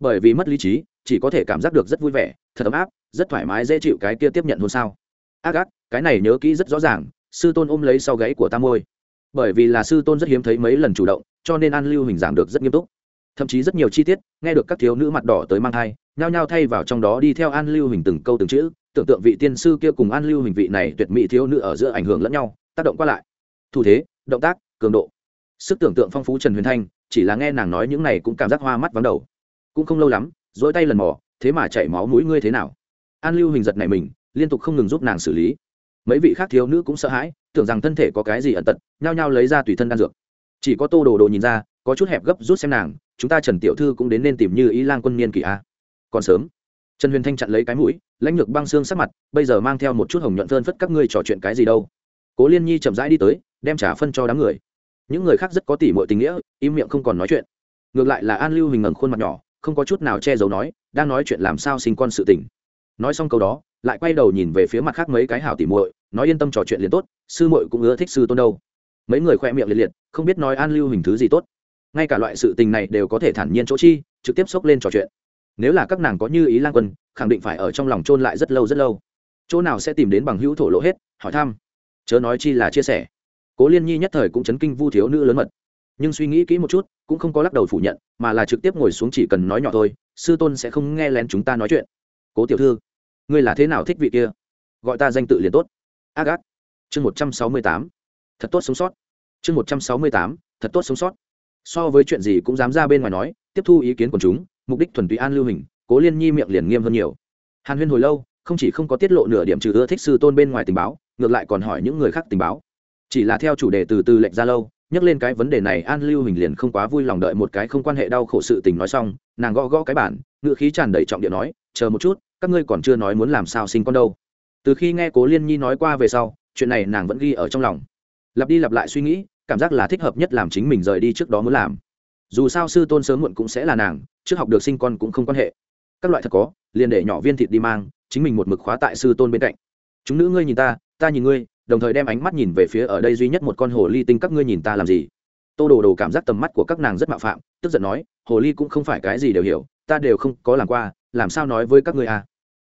Bởi vì mất lý trí, chỉ có thể cảm giác được rất vui vẻ, thật ấm áp, rất thoải mái dễ chịu cái kia tiếp nhận hôn sao. Ác ác, cái này nhớ kỹ rất rõ ràng, sư tôn ôm lấy sau gáy của ta môi. Bởi vì là sư tôn rất hiếm thấy mấy lần chủ động cho nên an lưu hình giảng được rất nghiêm túc. Thậm chí rất nhiều chi tiết, nghe được các thiếu nữ mặt đỏ tới mang thai, nhao nhao thay vào trong đó đi theo an lưu hình từng câu từng chữ, tưởng tượng vị tiên sư kia cùng an lưu hình vị này tuyệt mỹ thiếu nữ ở giữa ảnh hưởng lẫn nhau, tác động qua lại. Thủ thế, động tác, cường độ. Sức tưởng tượng phong phú trần huyền thanh, chỉ là nghe nàng nói những này cũng cảm giác hoa mắt vắng đầu. Cũng không lâu lắm dỗi tay lần mò, thế mà chảy máu mũi ngươi thế nào? An lưu hình giật này mình, liên tục không ngừng giúp nàng xử lý. Mấy vị khác thiếu nữ cũng sợ hãi, tưởng rằng thân thể có cái gì ẩn tật, nhao nhao lấy ra tùy thân đan dược chỉ có tô đồ đồ nhìn ra, có chút hẹp gấp rút xem nàng, chúng ta trần tiểu thư cũng đến nên tìm như ý lan quân niên kỷ a. Còn sớm. Trần huyền thanh chặn lấy cái mũi, lãnh lược băng xương sắc mặt, bây giờ mang theo một chút hồng nhuận phơn phất các ngươi trò chuyện cái gì đâu. Cố liên nhi chậm rãi đi tới, đem trả phân cho đám người. Những người khác rất có tỉ mọi tình nghĩa, im miệng không còn nói chuyện. Ngược lại là an lưu hình ngẩng khuôn mặt nhỏ, không có chút nào che giấu nói, đang nói chuyện làm sao sinh con sự tình. Nói xong câu đó, lại quay đầu nhìn về phía mặt khác mấy cái hảo tỉ muội, nói yên tâm trò chuyện liền tốt, sư muội cũng ưa thích sư tôn đâu mấy người khoe miệng liệt liệt, không biết nói an lưu hình thứ gì tốt. Ngay cả loại sự tình này đều có thể thản nhiên chỗ chi, trực tiếp xốc lên trò chuyện. Nếu là các nàng có như ý lan quân, khẳng định phải ở trong lòng chôn lại rất lâu rất lâu. Chỗ nào sẽ tìm đến bằng hữu thổ lộ hết, hỏi thăm. Chớ nói chi là chia sẻ. Cố liên nhi nhất thời cũng chấn kinh vu thiếu nữ lớn mật. Nhưng suy nghĩ kỹ một chút, cũng không có lắc đầu phủ nhận, mà là trực tiếp ngồi xuống chỉ cần nói nhỏ thôi, sư tôn sẽ không nghe lén chúng ta nói chuyện. Cố tiểu thư, ngươi là thế nào thích vị kia? Gọi ta danh tự liền tốt. Ác ác. Chương một trăm sáu mươi tám thật tốt sống sót. Chương một trăm sáu mươi tám, thật tốt sống sót. So với chuyện gì cũng dám ra bên ngoài nói, tiếp thu ý kiến của chúng, mục đích thuần túy an lưu hình, cố liên nhi miệng liền nghiêm hơn nhiều. Hàn huyên hồi lâu, không chỉ không có tiết lộ nửa điểm trừ ưa thích sư tôn bên ngoài tình báo, ngược lại còn hỏi những người khác tình báo. Chỉ là theo chủ đề từ từ lệnh ra lâu, nhắc lên cái vấn đề này, an lưu hình liền không quá vui lòng đợi một cái không quan hệ đau khổ sự tình nói xong, nàng gõ gõ cái bản ngựa khí tràn đầy trọng điện nói, chờ một chút, các ngươi còn chưa nói muốn làm sao sinh con đâu. Từ khi nghe cố liên nhi nói qua về sau, chuyện này nàng vẫn ghi ở trong lòng lặp đi lặp lại suy nghĩ, cảm giác là thích hợp nhất làm chính mình rời đi trước đó muốn làm. Dù sao sư tôn sớm muộn cũng sẽ là nàng, trước học được sinh con cũng không quan hệ. Các loại thật có, liền để nhỏ viên thịt đi mang, chính mình một mực khóa tại sư tôn bên cạnh. Chúng nữ ngươi nhìn ta ta nhìn ngươi, đồng thời đem ánh mắt nhìn về phía ở đây duy nhất một con hồ ly tinh các ngươi nhìn ta làm gì. Tô đồ đồ cảm giác tầm mắt của các nàng rất mạo phạm, tức giận nói, hồ ly cũng không phải cái gì đều hiểu, ta đều không có làm qua, làm sao nói với các ngươi à?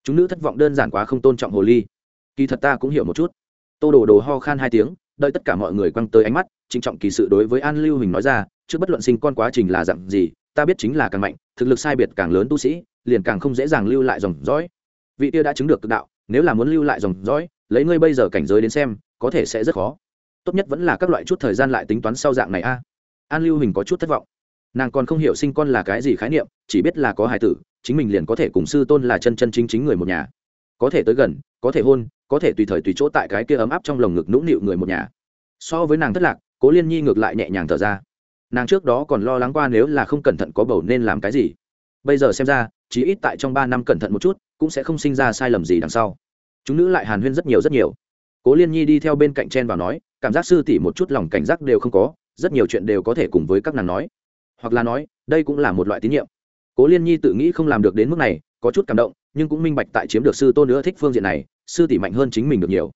Chúng nữ thất vọng đơn giản quá không tôn trọng hồ ly. Kỳ thật ta cũng hiểu một chút. Tô đồ đồ ho khan hai tiếng đợi tất cả mọi người quăng tới ánh mắt, trịnh trọng kỳ sự đối với an lưu hình nói ra, trước bất luận sinh con quá trình là dặn gì, ta biết chính là càng mạnh, thực lực sai biệt càng lớn tu sĩ, liền càng không dễ dàng lưu lại dòng dõi. Vị tia đã chứng được cực đạo, nếu là muốn lưu lại dòng dõi, lấy ngươi bây giờ cảnh giới đến xem, có thể sẽ rất khó. Tốt nhất vẫn là các loại chút thời gian lại tính toán sau dạng này a. An lưu hình có chút thất vọng. Nàng còn không hiểu sinh con là cái gì khái niệm, chỉ biết là có hài tử, chính mình liền có thể cùng sư tôn là chân chân chính chính người một nhà có thể tới gần, có thể hôn, có thể tùy thời tùy chỗ tại cái kia ấm áp trong lồng ngực nũng nịu người một nhà. So với nàng thất lạc, cố liên nhi ngược lại nhẹ nhàng thở ra. Nàng trước đó còn lo lắng qua nếu là không cẩn thận có bầu nên làm cái gì. Bây giờ xem ra chỉ ít tại trong ba năm cẩn thận một chút, cũng sẽ không sinh ra sai lầm gì đằng sau. Chúng nữ lại hàn huyên rất nhiều rất nhiều. Cố liên nhi đi theo bên cạnh chen vào nói, cảm giác sư tỷ một chút lòng cảnh giác đều không có, rất nhiều chuyện đều có thể cùng với các nàng nói. Hoặc là nói, đây cũng là một loại tín nhiệm. Cố liên nhi tự nghĩ không làm được đến mức này có chút cảm động, nhưng cũng minh bạch tại chiếm được sư tôn nữa thích phương diện này, sư tỷ mạnh hơn chính mình được nhiều.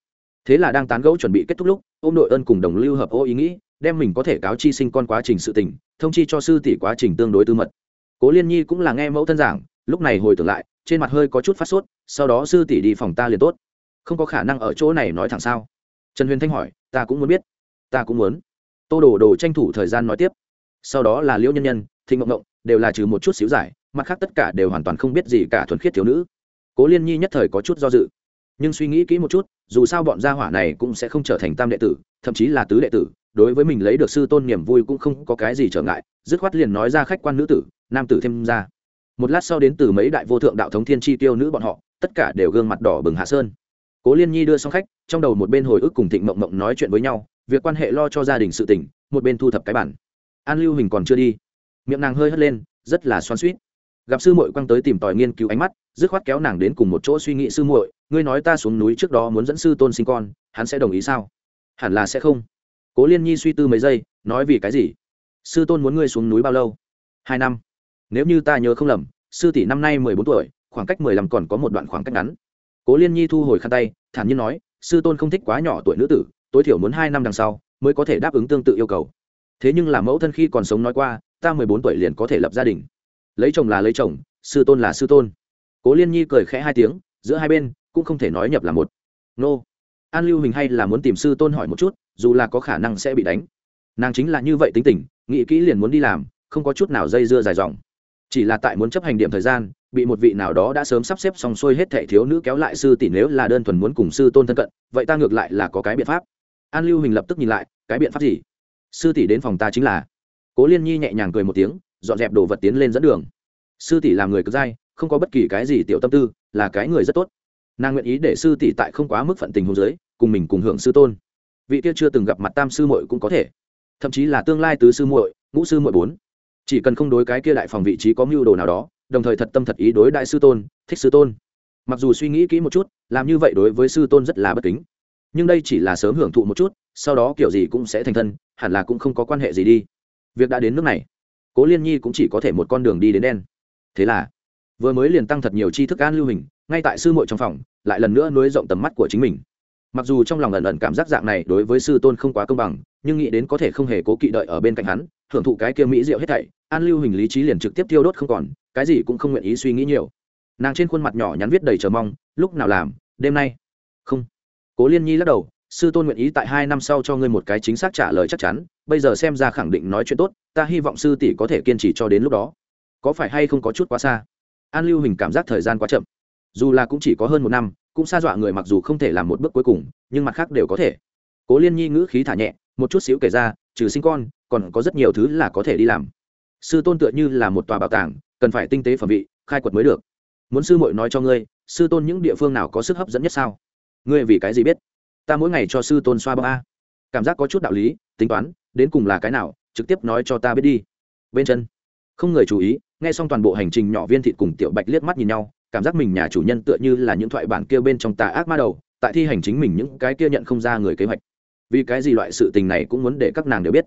Thế là đang tán gẫu chuẩn bị kết thúc lúc ô m đội ơn cùng đồng lưu hợp ô ý nghĩ, đem mình có thể cáo chi sinh con quá trình sự tình, thông chi cho sư tỷ quá trình tương đối tư mật. Cố liên nhi cũng là nghe mẫu thân giảng, lúc này hồi tưởng lại, trên mặt hơi có chút phát sốt, sau đó sư tỷ đi phòng ta liền tốt. Không có khả năng ở chỗ này nói thẳng sao? Trần huyền thanh hỏi, ta cũng muốn biết. Ta cũng muốn. Tô đồ đồ tranh thủ thời gian nói tiếp. Sau đó là liễu nhân nhân, thịnh mộng mộng đều là trừ một chút xíu giải mặt khác tất cả đều hoàn toàn không biết gì cả thuần khiết thiếu nữ. Cố liên nhi nhất thời có chút do dự. Nhưng suy nghĩ kỹ một chút, dù sao bọn gia hỏa này cũng sẽ không trở thành tam đệ tử, thậm chí là tứ đệ tử, đối với mình lấy được sư tôn niềm vui cũng không có cái gì trở ngại, dứt khoát liền nói ra khách quan nữ tử, nam tử thêm ra. Một lát sau đến từ mấy đại vô thượng đạo thống thiên tri tiêu nữ bọn họ, tất cả đều gương mặt đỏ bừng hạ sơn. Cố liên nhi đưa xong khách, trong đầu một bên hồi ức cùng thịnh mộng mộng nói chuyện với nhau, việc quan hệ lo cho gia đình sự tỉnh một bên thu thập cái bản. An lưu hình còn chưa đi. Miệng nàng hơi hất lên, rất là xoan suýt gặp sư muội quăng tới tìm tòi nghiên cứu ánh mắt, dứt khoát kéo nàng đến cùng một chỗ suy nghĩ sư muội, ngươi nói ta xuống núi trước đó muốn dẫn sư tôn sinh con, hắn sẽ đồng ý sao? Hẳn là sẽ không. Cố liên nhi suy tư mấy giây, nói vì cái gì? Sư tôn muốn ngươi xuống núi bao lâu? Hai năm. Nếu như ta nhớ không lầm, sư tỷ năm nay mười bốn tuổi, khoảng cách mười lăm còn có một đoạn khoảng cách ngắn. Cố liên nhi thu hồi khăn tay, thản nhiên nói, sư tôn không thích quá nhỏ tuổi nữ tử, tối thiểu muốn hai năm đằng sau mới có thể đáp ứng tương tự yêu cầu. Thế nhưng là mẫu thân khi còn sống nói qua, ta mười bốn tuổi liền có thể lập gia đình lấy chồng là lấy chồng, sư tôn là sư tôn. Cố liên nhi cười khẽ hai tiếng, giữa hai bên cũng không thể nói nhập là một. Nô. An lưu hình hay là muốn tìm sư tôn hỏi một chút, dù là có khả năng sẽ bị đánh. Nàng chính là như vậy tính tình, nghĩ kỹ liền muốn đi làm, không có chút nào dây dưa dài dòng. Chỉ là tại muốn chấp hành điểm thời gian, bị một vị nào đó đã sớm sắp xếp xong xuôi hết thẻ thiếu nữ kéo lại sư tỷ nếu là đơn thuần muốn cùng sư tôn thân cận, vậy ta ngược lại là có cái biện pháp. An lưu hình lập tức nhìn lại, cái biện pháp gì? Sư tỷ đến phòng ta chính là. Cố liên nhi nhẹ nhàng cười một tiếng dọn dẹp đồ vật tiến lên dẫn đường. Sư tỷ là người cực dai, không có bất kỳ cái gì tiểu tâm tư, là cái người rất tốt. Nàng nguyện ý để sư tỷ tại không quá mức phận tình hôn giới cùng mình cùng hưởng sư tôn. Vị kia chưa từng gặp mặt tam sư muội cũng có thể. Thậm chí là tương lai tứ sư muội, ngũ sư muội bốn. Chỉ cần không đối cái kia đại phòng vị trí có mưu đồ nào đó, đồng thời thật tâm thật ý đối đại sư tôn, thích sư tôn. Mặc dù suy nghĩ kỹ một chút, làm như vậy đối với sư tôn rất là bất kính. Nhưng đây chỉ là sớm hưởng thụ một chút, sau đó kiểu gì cũng sẽ thành thân, hẳn là cũng không có quan hệ gì đi. Việc đã đến nước này cố liên nhi cũng chỉ có thể một con đường đi đến đen. Thế là, vừa mới liền tăng thật nhiều chi thức an lưu hình, ngay tại sư mội trong phòng, lại lần nữa nối rộng tầm mắt của chính mình. Mặc dù trong lòng ẩn ẩn cảm giác dạng này đối với sư tôn không quá công bằng, nhưng nghĩ đến có thể không hề cố kỵ đợi ở bên cạnh hắn hưởng thụ cái kia mỹ diệu hết thảy, an lưu hình lý trí liền trực tiếp tiêu đốt không còn, cái gì cũng không nguyện ý suy nghĩ nhiều. Nàng trên khuôn mặt nhỏ nhắn viết đầy chờ mong, lúc nào làm? Đêm nay? Không. Cố liên nhi lắc đầu sư tôn nguyện ý tại hai năm sau cho ngươi một cái chính xác trả lời chắc chắn, bây giờ xem ra khẳng định nói chuyện tốt, ta hy vọng sư tỷ có thể kiên trì cho đến lúc đó. Có phải hay không có chút quá xa? An lưu hình cảm giác thời gian quá chậm. Dù là cũng chỉ có hơn một năm, cũng xa dọa người mặc dù không thể làm một bước cuối cùng, nhưng mặt khác đều có thể. Cố liên nhi ngữ khí thả nhẹ, một chút xíu kể ra, trừ sinh con, còn có rất nhiều thứ là có thể đi làm. Sư tôn tựa như là một tòa bảo tàng, cần phải tinh tế phẩm vị, khai quật mới được. Muốn sư muội nói cho ngươi, sư tôn những địa phương nào có sức hấp dẫn nhất sao? Ngươi vì cái gì biết? Ta mỗi ngày cho sư tôn xoa bóp, a. Cảm giác có chút đạo lý tính toán đến cùng là cái nào trực tiếp nói cho ta biết đi. Bên chân. Không người chú ý nghe xong toàn bộ hành trình nhỏ viên thịt cùng tiểu bạch liếc mắt nhìn nhau cảm giác mình nhà chủ nhân tựa như là những thoại bản kia bên trong tà ác ma đầu tại thi hành chính mình những cái kia nhận không ra người kế hoạch. Vì cái gì loại sự tình này cũng muốn để các nàng đều biết.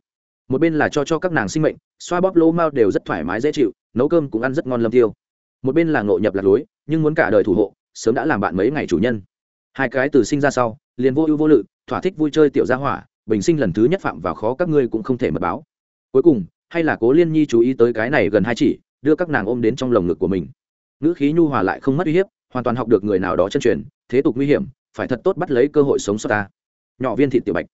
Một bên là cho cho các nàng sinh mệnh xoa bóp lỗ mao đều rất thoải mái dễ chịu nấu cơm cũng ăn rất ngon lâm tiêu. Một bên là ngộ nhập lạc lối nhưng muốn cả đời thủ hộ sớm đã làm bạn mấy ngày chủ nhân. Hai cái từ sinh ra sau liền vô ưu vô lự, thỏa thích vui chơi tiểu gia hỏa, bình sinh lần thứ nhất phạm vào khó các ngươi cũng không thể mật báo. Cuối cùng, hay là cố liên nhi chú ý tới cái này gần hai chỉ, đưa các nàng ôm đến trong lồng ngực của mình. Ngữ khí nhu hòa lại không mất uy hiếp, hoàn toàn học được người nào đó chân truyền, thế tục nguy hiểm, phải thật tốt bắt lấy cơ hội sống sót ta. Nhỏ viên thịt tiểu bạch.